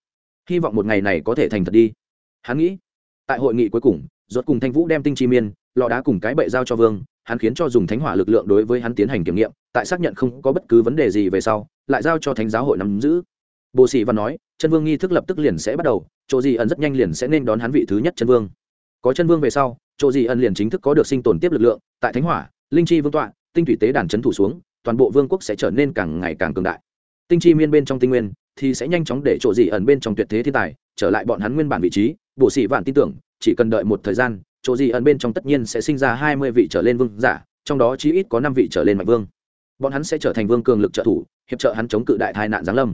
Hy vọng một ngày này có thể thành thật đi. Hắn nghĩ, tại hội nghị cuối cùng rốt cùng thanh vũ đem tinh chi miên lò đá cùng cái bệ giao cho vương, hắn khiến cho dùng thánh hỏa lực lượng đối với hắn tiến hành kiểm nghiệm, tại xác nhận không có bất cứ vấn đề gì về sau, lại giao cho thánh giáo hội nắm giữ. Bồ sĩ văn nói, chân vương nghi thức lập tức liền sẽ bắt đầu, chỗ gì ẩn rất nhanh liền sẽ nên đón hắn vị thứ nhất chân vương. Có chân vương về sau, chỗ gì ẩn liền chính thức có được sinh tồn tiếp lực lượng, tại thánh hỏa, linh chi vương tọa, tinh thủy tế đàn chấn thủ xuống, toàn bộ vương quốc sẽ trở nên càng ngày càng cường đại. Tinh chi miên bên trong tinh nguyên thì sẽ nhanh chóng để chỗ gì ẩn bên trong tuyệt thế thiên tài, trở lại bọn hắn nguyên bản vị trí bổ sĩ vạn tin tưởng chỉ cần đợi một thời gian, chỗ gì ẩn bên trong tất nhiên sẽ sinh ra hai mươi vị trở lên vương giả, trong đó chí ít có năm vị trở lên mạnh vương. Bọn hắn sẽ trở thành vương cường lực trợ thủ, hiệp trợ hắn chống cự đại tai nạn giáng lâm.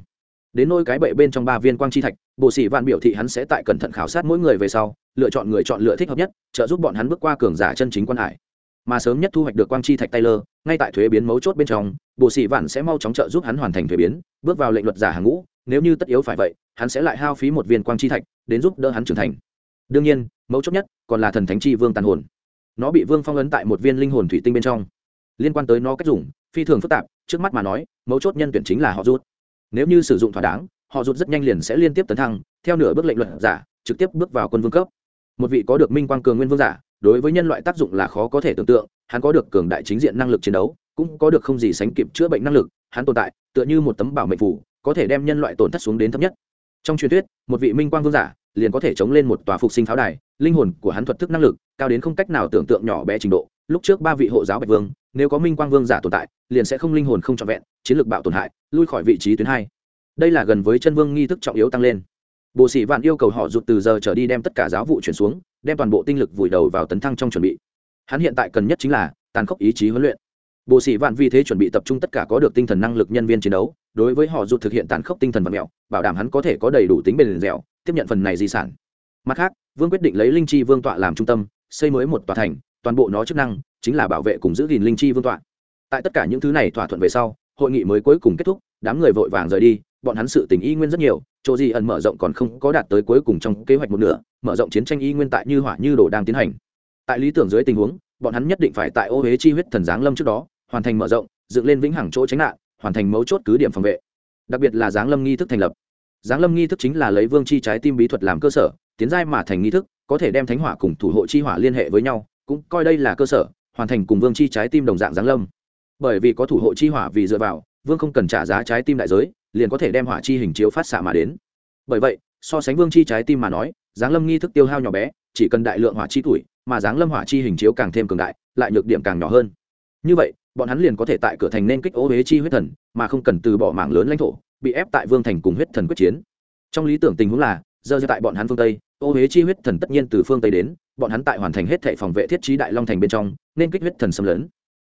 Đến nôi cái bệ bên trong ba viên quang chi thạch, bộ sĩ vạn biểu thị hắn sẽ tại cẩn thận khảo sát mỗi người về sau, lựa chọn người chọn lựa thích hợp nhất, trợ giúp bọn hắn bước qua cường giả chân chính quan hải. Mà sớm nhất thu hoạch được quang chi thạch taylor, ngay tại thuế biến mấu chốt bên trong, bộ sĩ vạn sẽ mau chóng trợ giúp hắn hoàn thành thuế biến, bước vào lệnh luật giả hàng ngũ, nếu như tất yếu phải vậy, hắn sẽ lại hao phí một viên quang chi thạch, đến giúp đỡ hắn trưởng thành đương nhiên, mấu chốt nhất còn là thần thánh chi vương tàn hồn. Nó bị vương phong ấn tại một viên linh hồn thủy tinh bên trong. Liên quan tới nó cách dùng, phi thường phức tạp, trước mắt mà nói, mấu chốt nhân tuyển chính là họ rút. Nếu như sử dụng thỏa đáng, họ rút rất nhanh liền sẽ liên tiếp tấn thăng, theo nửa bước lệnh luật giả, trực tiếp bước vào quân vương cấp. Một vị có được minh quang cường nguyên vương giả, đối với nhân loại tác dụng là khó có thể tưởng tượng, hắn có được cường đại chính diện năng lực chiến đấu, cũng có được không gì sánh kịp chữa bệnh năng lực, hắn tồn tại, tựa như một tấm bảo mệnh phủ có thể đem nhân loại tổn thất xuống đến thấp nhất. Trong truyền thuyết, một vị minh quang vương giả liền có thể chống lên một tòa phục sinh pháo đài, linh hồn của hắn thuật thức năng lực cao đến không cách nào tưởng tượng nhỏ bé trình độ. Lúc trước ba vị hộ giáo bạch vương, nếu có minh quang vương giả tồn tại, liền sẽ không linh hồn không trọn vẹn, chiến lược bạo tổn hại, lui khỏi vị trí tuyến hai. Đây là gần với chân vương nghi thức trọng yếu tăng lên. Bộ sĩ vạn yêu cầu họ rụt từ giờ trở đi đem tất cả giáo vụ chuyển xuống, đem toàn bộ tinh lực vùi đầu vào tấn thăng trong chuẩn bị. Hắn hiện tại cần nhất chính là tàn khốc ý chí huấn luyện. Bộ sĩ vạn vì thế chuẩn bị tập trung tất cả có được tinh thần năng lực nhân viên chiến đấu, đối với họ rụt thực hiện tàn khốc tinh thần vật mẹo, bảo đảm hắn có thể có đầy đủ tính bền dẻo tiếp nhận phần này di sản. Mặt khác, vương quyết định lấy linh chi vương tọa làm trung tâm, xây mới một tòa thành, toàn bộ nó chức năng chính là bảo vệ cùng giữ gìn linh chi vương tọa. Tại tất cả những thứ này thỏa thuận về sau, hội nghị mới cuối cùng kết thúc, đám người vội vàng rời đi, bọn hắn sự tình y nguyên rất nhiều, chỗ gì ẩn mở rộng còn không có đạt tới cuối cùng trong kế hoạch một nửa, mở rộng chiến tranh y nguyên tại như hỏa như đồ đang tiến hành. Tại lý tưởng dưới tình huống, bọn hắn nhất định phải tại ô huế chi huyết thần giáng lâm trước đó, hoàn thành mở rộng, dựng lên vĩnh hằng chỗ tránh nạn, hoàn thành mấu chốt cứ điểm phòng vệ. Đặc biệt là giáng lâm nghi thức thành lập giáng lâm nghi thức chính là lấy vương chi trái tim bí thuật làm cơ sở, tiến giai mà thành nghi thức, có thể đem thánh hỏa cùng thủ hộ chi hỏa liên hệ với nhau, cũng coi đây là cơ sở, hoàn thành cùng vương chi trái tim đồng dạng giáng lâm. Bởi vì có thủ hộ chi hỏa vì dựa vào, vương không cần trả giá trái tim đại giới, liền có thể đem hỏa chi hình chiếu phát xạ mà đến. Bởi vậy, so sánh vương chi trái tim mà nói, giáng lâm nghi thức tiêu hao nhỏ bé, chỉ cần đại lượng hỏa chi tuổi, mà giáng lâm hỏa chi hình chiếu càng thêm cường đại, lại nhược điểm càng nhỏ hơn. Như vậy bọn hắn liền có thể tại cửa thành nên kích ô huế chi huyết thần, mà không cần từ bỏ mảng lớn lãnh thổ, bị ép tại vương thành cùng huyết thần quyết chiến. Trong lý tưởng tình huống là, giờ tại bọn hắn phương tây ô huế chi huyết thần tất nhiên từ phương tây đến, bọn hắn tại hoàn thành hết thệ phòng vệ thiết trí đại long thành bên trong, nên kích huyết thần xâm lấn.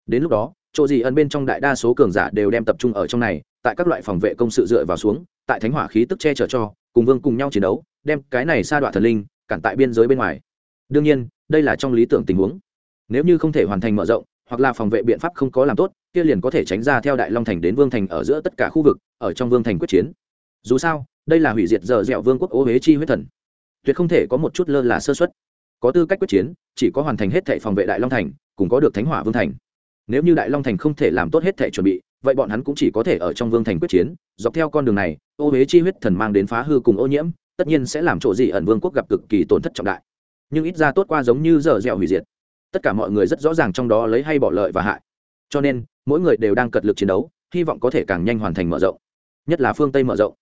Đến lúc đó, chỗ gì ẩn bên trong đại đa số cường giả đều đem tập trung ở trong này, tại các loại phòng vệ công sự dựa vào xuống, tại thánh hỏa khí tức che chở cho, cùng vương cùng nhau chiến đấu, đem cái này sa đoạn thần linh, cản tại biên giới bên ngoài. Đương nhiên, đây là trong lý tưởng tình huống. Nếu như không thể hoàn thành mở rộng hoặc là phòng vệ biện pháp không có làm tốt, kia liền có thể tránh ra theo đại long thành đến vương thành ở giữa tất cả khu vực, ở trong vương thành quyết chiến. Dù sao, đây là hủy diệt dở dẻo vương quốc ô huế chi huyết thần. Tuyệt không thể có một chút lơ là sơ xuất có tư cách quyết chiến, chỉ có hoàn thành hết thệ phòng vệ đại long thành, cùng có được thánh hỏa vương thành. Nếu như đại long thành không thể làm tốt hết thệ chuẩn bị, vậy bọn hắn cũng chỉ có thể ở trong vương thành quyết chiến, dọc theo con đường này, ô huế chi huyết thần mang đến phá hư cùng ô nhiễm, tất nhiên sẽ làm chỗ gì ẩn vương quốc gặp cực kỳ tổn thất trọng đại. Nhưng ít ra tốt qua giống như dở dẻo hủy diệt tất cả mọi người rất rõ ràng trong đó lấy hay bỏ lợi và hại. Cho nên, mỗi người đều đang cật lực chiến đấu, hy vọng có thể càng nhanh hoàn thành mở rộng. Nhất là phương tây mở rộng.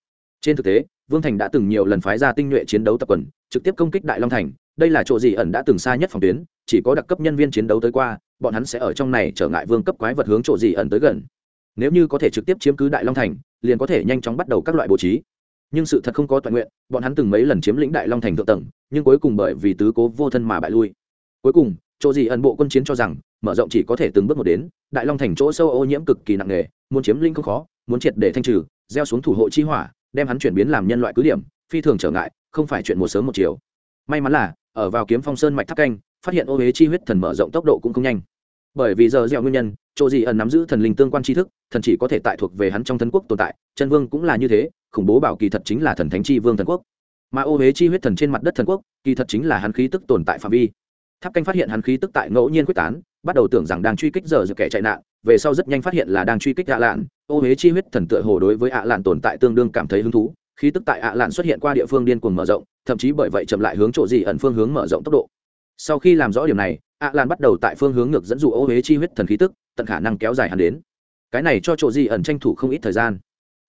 Trên thực tế, vương thành đã từng nhiều lần phái ra tinh nhuệ chiến đấu tập quần, trực tiếp công kích đại long thành. Đây là chỗ gì ẩn đã từng xa nhất phòng tuyến, chỉ có đặc cấp nhân viên chiến đấu tới qua, bọn hắn sẽ ở trong này trở ngại vương cấp quái vật hướng chỗ gì ẩn tới gần. Nếu như có thể trực tiếp chiếm cứ đại long thành, liền có thể nhanh chóng bắt đầu các loại bố trí. Nhưng sự thật không có toàn nguyện, bọn hắn từng mấy lần chiếm lĩnh đại long thành thượng tầng, nhưng cuối cùng bởi vì tứ cố vô thân mà bại lui. Cuối cùng chỗ gì ẩn bộ quân chiến cho rằng, mở rộng chỉ có thể từng bước một đến, đại long thành chỗ sâu ô nhiễm cực kỳ nặng nề, muốn chiếm linh không khó, muốn triệt để thanh trừ, gieo xuống thủ hộ chi hỏa, đem hắn chuyển biến làm nhân loại cứ điểm, phi thường trở ngại, không phải chuyện một sớm một chiều. May mắn là, ở vào kiếm phong sơn mạch tháp canh, phát hiện ô huế chi huyết thần mở rộng tốc độ cũng không nhanh. Bởi vì giờ gieo nguyên nhân, chỗ gì ẩn nắm giữ thần linh tương quan tri thức, thần chỉ có thể tại thuộc về hắn trong thần quốc tồn tại, chân vương cũng là như thế, khủng bố bảo kỳ thật chính là thần thánh chi vương thần quốc. Mà ô huế chi huyết thần trên mặt đất thần quốc, kỳ thật chính là hắn khí tức tồn tại phạm vi tháp canh phát hiện hắn khí tức tại ngẫu nhiên quyết tán, bắt đầu tưởng rằng đang truy kích giờ dự kẻ chạy nạn, về sau rất nhanh phát hiện là đang truy kích ạ lạn. Ô huế chi huyết thần tựa hồ đối với ạ lạn tồn tại tương đương cảm thấy hứng thú, khí tức tại ạ lạn xuất hiện qua địa phương điên cuồng mở rộng, thậm chí bởi vậy chậm lại hướng chỗ gì ẩn phương hướng mở rộng tốc độ. Sau khi làm rõ điểm này, ạ lạn bắt đầu tại phương hướng ngược dẫn dụ ô huế chi huyết thần khí tức, tận khả năng kéo dài hắn đến. Cái này cho chỗ gì ẩn tranh thủ không ít thời gian.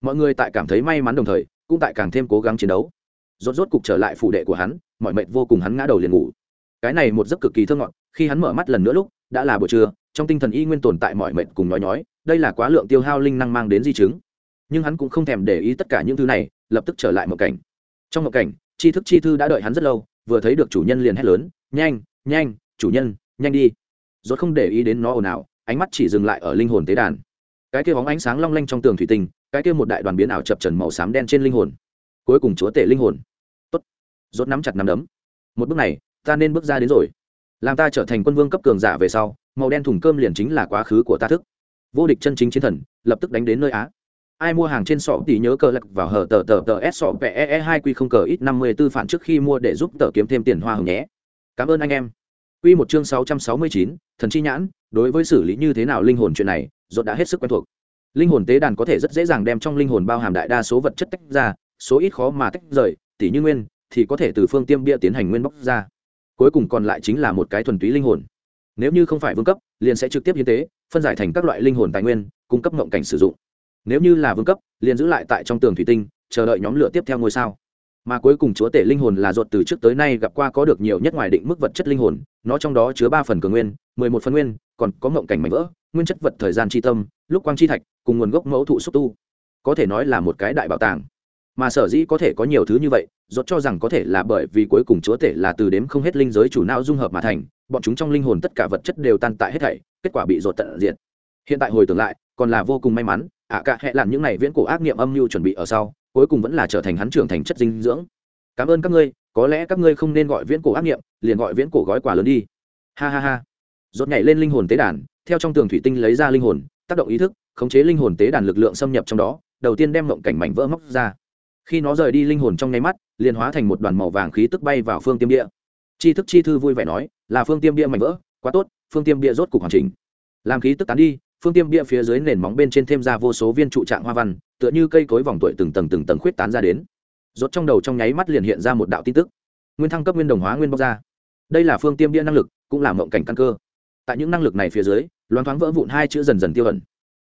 Mọi người tại cảm thấy may mắn đồng thời, cũng tại càng thêm cố gắng chiến đấu. Rốt rốt cục trở lại phủ đệ của hắn, mọi mệnh vô cùng hắn ngã đầu liền ngủ cái này một giấc cực kỳ thơ ngọt, khi hắn mở mắt lần nữa lúc, đã là buổi trưa, trong tinh thần y nguyên tồn tại mọi mệnh cùng nói nhói, đây là quá lượng tiêu hao linh năng mang đến di chứng. Nhưng hắn cũng không thèm để ý tất cả những thứ này, lập tức trở lại một cảnh. Trong một cảnh, tri thức chi thư đã đợi hắn rất lâu, vừa thấy được chủ nhân liền hét lớn, nhanh nhanh, chủ nhân, nhanh đi. Rốt không để ý đến nó ồn ào, ánh mắt chỉ dừng lại ở linh hồn tế đàn. Cái kia bóng ánh sáng long lanh trong tường thủy tinh, cái kia một đại đoàn biến ảo chập trần màu xám đen trên linh hồn. Cuối cùng chúa tể linh hồn. Tốt. Rốt nắm chặt nắm đấm. Một bước này ta nên bước ra đến rồi. Làm ta trở thành quân vương cấp cường giả về sau, màu đen thùng cơm liền chính là quá khứ của ta thức. Vô địch chân chính chiến thần, lập tức đánh đến nơi á. Ai mua hàng trên sọ thì nhớ cờ lạc vào hở tờ tờ tờ s sọ pe hai q không cờ ít năm mươi tư phản trước khi mua để giúp tờ kiếm thêm tiền hoa hồng nhé. Cảm ơn anh em. Quy một chương sáu trăm sáu mươi chín, thần chi nhãn, đối với xử lý như thế nào linh hồn chuyện này dốt đã hết sức quen thuộc. Linh hồn tế đàn có thể rất dễ dàng đem trong linh hồn bao hàm đại đa số vật chất tách ra, số ít khó mà tách rời tỷ như nguyên, thì có thể từ phương tiêm bia tiến hành nguyên bóc ra cuối cùng còn lại chính là một cái thuần túy linh hồn. Nếu như không phải vương cấp, liền sẽ trực tiếp hiến tế, phân giải thành các loại linh hồn tài nguyên, cung cấp mộng cảnh sử dụng. Nếu như là vương cấp, liền giữ lại tại trong tường thủy tinh, chờ đợi nhóm lửa tiếp theo ngôi sao. Mà cuối cùng chúa tể linh hồn là ruột từ trước tới nay gặp qua có được nhiều nhất ngoài định mức vật chất linh hồn, nó trong đó chứa ba phần cường nguyên, mười một phần nguyên, còn có mộng cảnh mảnh vỡ, nguyên chất vật thời gian tri tâm, lúc quang chi thạch, cùng nguồn gốc mẫu thụ xúc tu. Có thể nói là một cái đại bảo tàng mà sở dĩ có thể có nhiều thứ như vậy dốt cho rằng có thể là bởi vì cuối cùng chúa tể là từ đếm không hết linh giới chủ não dung hợp mà thành bọn chúng trong linh hồn tất cả vật chất đều tan tại hết thảy kết quả bị dột tận diện hiện tại hồi tưởng lại còn là vô cùng may mắn ạ à, cả hệ làm những này viễn cổ ác niệm âm mưu chuẩn bị ở sau cuối cùng vẫn là trở thành hắn trưởng thành chất dinh dưỡng. Cảm ơn các ngươi có lẽ các ngươi không nên gọi viễn cổ ác niệm liền gọi viễn cổ gói quà lớn đi. Ha ha ha. Dột nhảy lên linh hồn tế đàn theo trong tường thủy tinh lấy ra linh hồn tác động ý thức khống chế linh hồn tế đàn lực lượng xâm nhập trong đó đầu tiên đem mộng cảnh mảnh vỡ móc ra khi nó rời đi linh hồn trong nháy mắt, liền hóa thành một đoàn màu vàng khí tức bay vào phương tiêm địa. Chi thức chi thư vui vẻ nói, là phương tiêm địa mạnh vỡ, quá tốt, phương tiêm địa rốt cục hoàn chỉnh. Làm khí tức tán đi, phương tiêm địa phía dưới nền móng bên trên thêm ra vô số viên trụ trạng hoa văn, tựa như cây cối vòng tuổi từng tầng từng tầng khuyết tán ra đến. Rốt trong đầu trong nháy mắt liền hiện ra một đạo tin tức. Nguyên thăng cấp nguyên đồng hóa nguyên bóc ra. Đây là phương tiêm địa năng lực, cũng là mộng cảnh căn cơ. Tại những năng lực này phía dưới, loáng thoáng vỡ vụn hai chữ dần dần tiêu ẩn.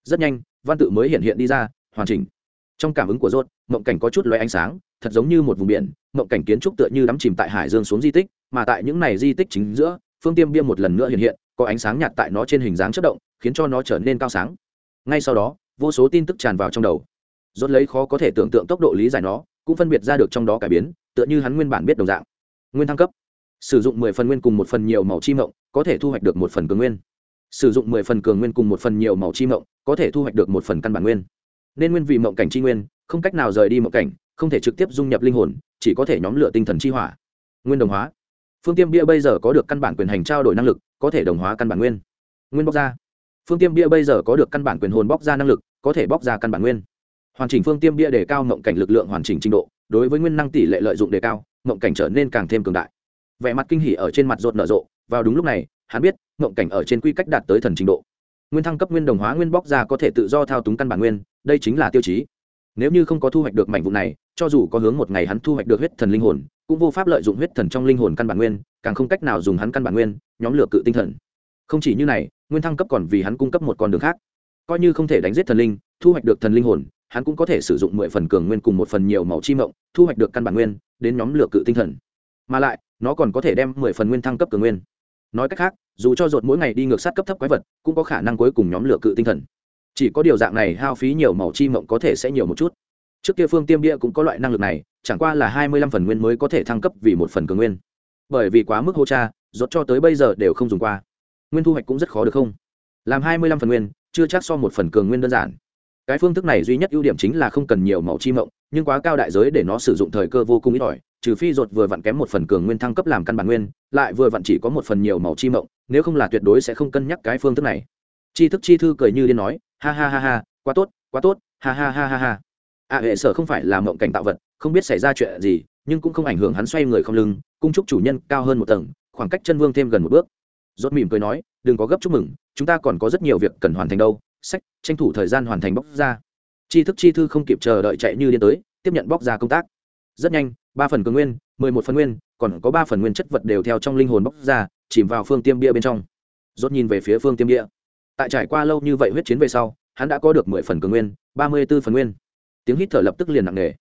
Rất nhanh, văn tự mới hiện hiện đi ra, hoàn chỉnh trong cảm ứng của rốt, mộng cảnh có chút loé ánh sáng, thật giống như một vùng biển, mộng cảnh kiến trúc tựa như đắm chìm tại hải dương xuống di tích, mà tại những này di tích chính giữa, phương tiêm bia một lần nữa hiện hiện, có ánh sáng nhạt tại nó trên hình dáng chất động, khiến cho nó trở nên cao sáng. Ngay sau đó, vô số tin tức tràn vào trong đầu. Rốt lấy khó có thể tưởng tượng tốc độ lý giải nó, cũng phân biệt ra được trong đó cải biến, tựa như hắn nguyên bản biết đồng dạng. Nguyên thăng cấp. Sử dụng mười phần nguyên cùng một phần nhiều màu chi mộng, có thể thu hoạch được một phần cường nguyên. Sử dụng mười phần cường nguyên cùng một phần nhiều màu chi mộng, có thể thu hoạch được một phần căn bản nguyên nên nguyên vì mộng cảnh chi nguyên, không cách nào rời đi mộng cảnh, không thể trực tiếp dung nhập linh hồn, chỉ có thể nhóm lửa tinh thần chi hỏa. Nguyên đồng hóa. Phương tiêm bia bây giờ có được căn bản quyền hành trao đổi năng lực, có thể đồng hóa căn bản nguyên. Nguyên bóc ra. Phương tiêm bia bây giờ có được căn bản quyền hồn bóc ra năng lực, có thể bóc ra căn bản nguyên. Hoàn chỉnh phương tiêm bia đề cao mộng cảnh lực lượng hoàn chỉnh trình độ, đối với nguyên năng tỷ lệ lợi dụng đề cao, mộng cảnh trở nên càng thêm cường đại. Vẻ mặt kinh hỉ ở trên mặt rột nở rộ, vào đúng lúc này, hắn biết mộng cảnh ở trên quy cách đạt tới thần trình độ nguyên thăng cấp nguyên đồng hóa nguyên bóc ra có thể tự do thao túng căn bản nguyên, đây chính là tiêu chí. Nếu như không có thu hoạch được mảnh vụ này, cho dù có hướng một ngày hắn thu hoạch được huyết thần linh hồn, cũng vô pháp lợi dụng huyết thần trong linh hồn căn bản nguyên, càng không cách nào dùng hắn căn bản nguyên, nhóm lược cự tinh thần. Không chỉ như này, nguyên thăng cấp còn vì hắn cung cấp một con đường khác. Coi như không thể đánh giết thần linh, thu hoạch được thần linh hồn, hắn cũng có thể sử dụng mười phần cường nguyên cùng một phần nhiều màu chi mộng, thu hoạch được căn bản nguyên, đến nhóm lược cự tinh thần. Mà lại, nó còn có thể đem mười phần nguyên thăng cấp cường nguyên. Nói cách khác dù cho rột mỗi ngày đi ngược sát cấp thấp quái vật, cũng có khả năng cuối cùng nhóm lửa cự tinh thần. Chỉ có điều dạng này hao phí nhiều màu chi mộng có thể sẽ nhiều một chút. Trước kia phương tiêm bia cũng có loại năng lực này, chẳng qua là hai mươi lăm phần nguyên mới có thể thăng cấp vì một phần cường nguyên. Bởi vì quá mức hô cha rột cho tới bây giờ đều không dùng qua. Nguyên thu hoạch cũng rất khó được không? Làm hai mươi lăm phần nguyên, chưa chắc so một phần cường nguyên đơn giản. Cái phương thức này duy nhất ưu điểm chính là không cần nhiều màu chi mộng, nhưng quá cao đại giới để nó sử dụng thời cơ vô cùng ít ỏi trừ phi ruột vừa vặn kém một phần cường nguyên thăng cấp làm căn bản nguyên, lại vừa vặn chỉ có một phần nhiều màu chi mộng, nếu không là tuyệt đối sẽ không cân nhắc cái phương thức này. Chi thức chi thư cười như điên nói, ha ha ha ha, quá tốt quá tốt, ha ha ha ha ha. À hệ sở không phải là mộng cảnh tạo vật, không biết xảy ra chuyện gì, nhưng cũng không ảnh hưởng hắn xoay người không lưng, cung chúc chủ nhân cao hơn một tầng, khoảng cách chân vương thêm gần một bước. Rốt mỉm cười nói, đừng có gấp chúc mừng, chúng ta còn có rất nhiều việc cần hoàn thành đâu, sách, tranh thủ thời gian hoàn thành bóc ra. Chi thức chi thư không kịp chờ đợi chạy như điên tới, tiếp nhận bóc ra công tác. Rất nhanh ba phần cường nguyên, mười một phần nguyên, còn có ba phần nguyên chất vật đều theo trong linh hồn bóc ra, chìm vào phương tiêm bia bên trong. Rốt nhìn về phía phương tiêm bia. Tại trải qua lâu như vậy huyết chiến về sau, hắn đã có được mười phần cường nguyên, ba mươi b ố phần nguyên. Tiếng hít thở lập tức liền nặng nề.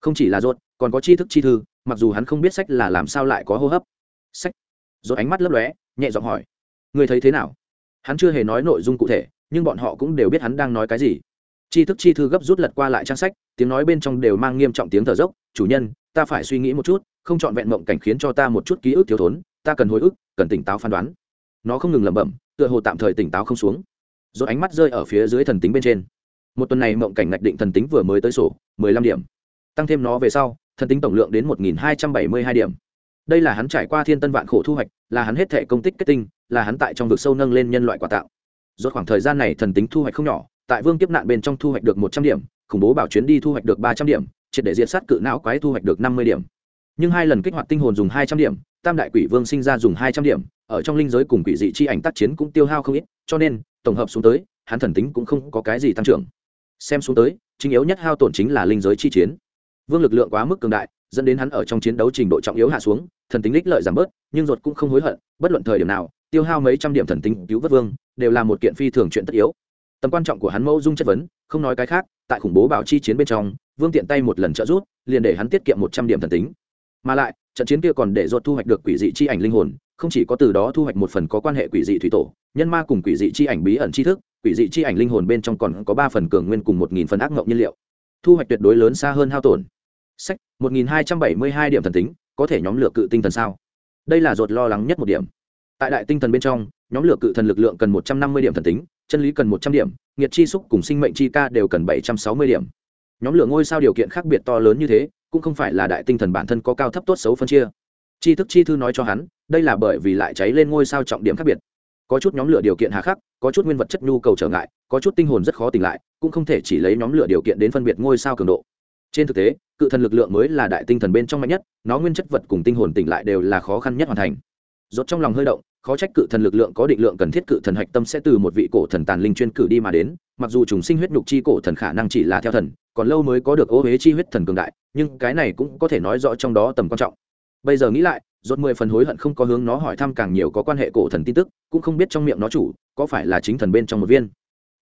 Không chỉ là rốt, còn có tri thức chi thư, mặc dù hắn không biết sách là làm sao lại có hô hấp. Sách. Rốt ánh mắt lấp lóe, nhẹ giọng hỏi. Người thấy thế nào? Hắn chưa hề nói nội dung cụ thể, nhưng bọn họ cũng đều biết hắn đang nói cái gì. Tri thức chi thư gấp rút lật qua lại trang sách, tiếng nói bên trong đều mang nghiêm trọng tiếng thở dốc, chủ nhân ta phải suy nghĩ một chút, không chọn vẹn mộng cảnh khiến cho ta một chút ký ức thiếu thốn, ta cần hồi ức, cần tỉnh táo phán đoán. Nó không ngừng lẩm bẩm, tựa hồ tạm thời tỉnh táo không xuống. Rồi ánh mắt rơi ở phía dưới thần tính bên trên. Một tuần này mộng cảnh ngạch định thần tính vừa mới tới sổ, mười lăm điểm. Tăng thêm nó về sau, thần tính tổng lượng đến một nghìn hai trăm bảy mươi hai điểm. Đây là hắn trải qua thiên tân vạn khổ thu hoạch, là hắn hết thể công tích kết tinh, là hắn tại trong vực sâu nâng lên nhân loại quà tạo. Rốt khoảng thời gian này thần tính thu hoạch không nhỏ, tại vương kiếp nạn bên trong thu hoạch được một trăm điểm, khủng bố bảo chuyến đi thu hoạch được ba trăm điểm triệt để diệt sát cự não quái thu hoạch được năm mươi điểm. Nhưng hai lần kích hoạt tinh hồn dùng hai trăm điểm, tam đại quỷ vương sinh ra dùng hai trăm điểm, ở trong linh giới cùng quỷ dị chi ảnh tác chiến cũng tiêu hao không ít, cho nên, tổng hợp xuống tới, hắn thần tính cũng không có cái gì tăng trưởng. Xem xuống tới, chính yếu nhất hao tổn chính là linh giới chi chiến. Vương lực lượng quá mức cường đại, dẫn đến hắn ở trong chiến đấu trình độ trọng yếu hạ xuống, thần tính lích lợi giảm bớt, nhưng ruột cũng không hối hận, bất luận thời điểm nào, tiêu hao mấy trăm điểm thần tính cứu vớt vương, đều là một kiện phi thường chuyện tất yếu. Tầm quan trọng của hắn mẫu dung chất vấn, không nói cái khác, tại khủng bố bảo chi chiến bên trong vương tiện tay một lần trợ rút liền để hắn tiết kiệm một trăm điểm thần tính. Mà lại, trận chiến kia còn để ruột thu hoạch được quỷ dị chi ảnh linh hồn, không chỉ có từ đó thu hoạch một phần có quan hệ quỷ dị thủy tổ, nhân ma cùng quỷ dị chi ảnh bí ẩn tri thức, quỷ dị chi ảnh linh hồn bên trong còn có ba phần cường nguyên cùng một nghìn phần ác mộng nhiên liệu. Thu hoạch tuyệt đối lớn xa hơn hao tổn. Sách, một nghìn hai trăm bảy mươi hai điểm thần tính, có thể nhóm lửa cự tinh thần sao? Đây là ruột lo lắng nhất một điểm. Tại đại tinh thần bên trong, nhóm lửa cự thần lực lượng cần một trăm năm mươi điểm thần tính, chân lý cần một trăm điểm, nghiệt chi xúc cùng sinh mệnh chi ca đều cần bảy trăm sáu mươi điểm nhóm lửa ngôi sao điều kiện khác biệt to lớn như thế, cũng không phải là đại tinh thần bản thân có cao thấp tốt xấu phân chia. Chi thức chi thư nói cho hắn, đây là bởi vì lại cháy lên ngôi sao trọng điểm khác biệt. Có chút nhóm lửa điều kiện hà khắc, có chút nguyên vật chất nhu cầu trở ngại, có chút tinh hồn rất khó tỉnh lại, cũng không thể chỉ lấy nhóm lửa điều kiện đến phân biệt ngôi sao cường độ. Trên thực tế, cự thần lực lượng mới là đại tinh thần bên trong mạnh nhất, nó nguyên chất vật cùng tinh hồn tỉnh lại đều là khó khăn nhất hoàn thành. Rốt trong lòng hơi động, khó trách cự thần lực lượng có định lượng cần thiết cự thần hạch tâm sẽ từ một vị cổ thần tàn linh chuyên cử đi mà đến, mặc dù trùng sinh huyết nhục chi cổ thần khả năng chỉ là theo thần còn lâu mới có được ô huế chi huyết thần cường đại, nhưng cái này cũng có thể nói rõ trong đó tầm quan trọng. Bây giờ nghĩ lại, rốt mười phần hối hận không có hướng nó hỏi thăm càng nhiều có quan hệ cổ thần tin tức, cũng không biết trong miệng nó chủ có phải là chính thần bên trong một viên.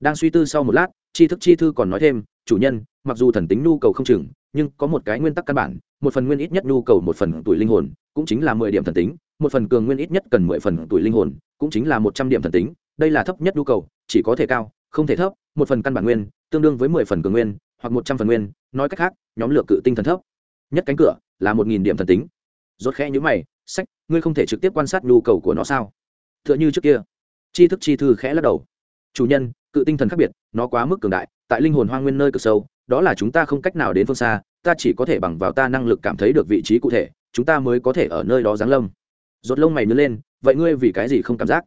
Đang suy tư sau một lát chi thức chi thư còn nói thêm, chủ nhân, mặc dù thần tính nhu cầu không chừng, nhưng có một cái nguyên tắc căn bản, một phần nguyên ít nhất nhu cầu một phần tuổi linh hồn, cũng chính là mười điểm thần tính, một phần cường nguyên ít nhất cần mười phần tuổi linh hồn, cũng chính là một trăm điểm thần tính, đây là thấp nhất nhu cầu, chỉ có thể cao, không thể thấp, một phần căn bản nguyên, tương đương với mười phần cường nguyên hoặc một trăm phần nguyên, nói cách khác, nhóm lửa cự tinh thần thấp. Nhất cánh cửa là một nghìn điểm thần tính. Rốt khẽ nhíu mày, sách, ngươi không thể trực tiếp quan sát nhu cầu của nó sao? Tựa như trước kia. Chi thức chi thư khẽ lắc đầu. Chủ nhân, cự tinh thần khác biệt, nó quá mức cường đại, tại linh hồn hoang nguyên nơi cực sâu, đó là chúng ta không cách nào đến phương xa, ta chỉ có thể bằng vào ta năng lực cảm thấy được vị trí cụ thể, chúng ta mới có thể ở nơi đó giáng lâm. Rốt lông mày nhớ lên, vậy ngươi vì cái gì không cảm giác?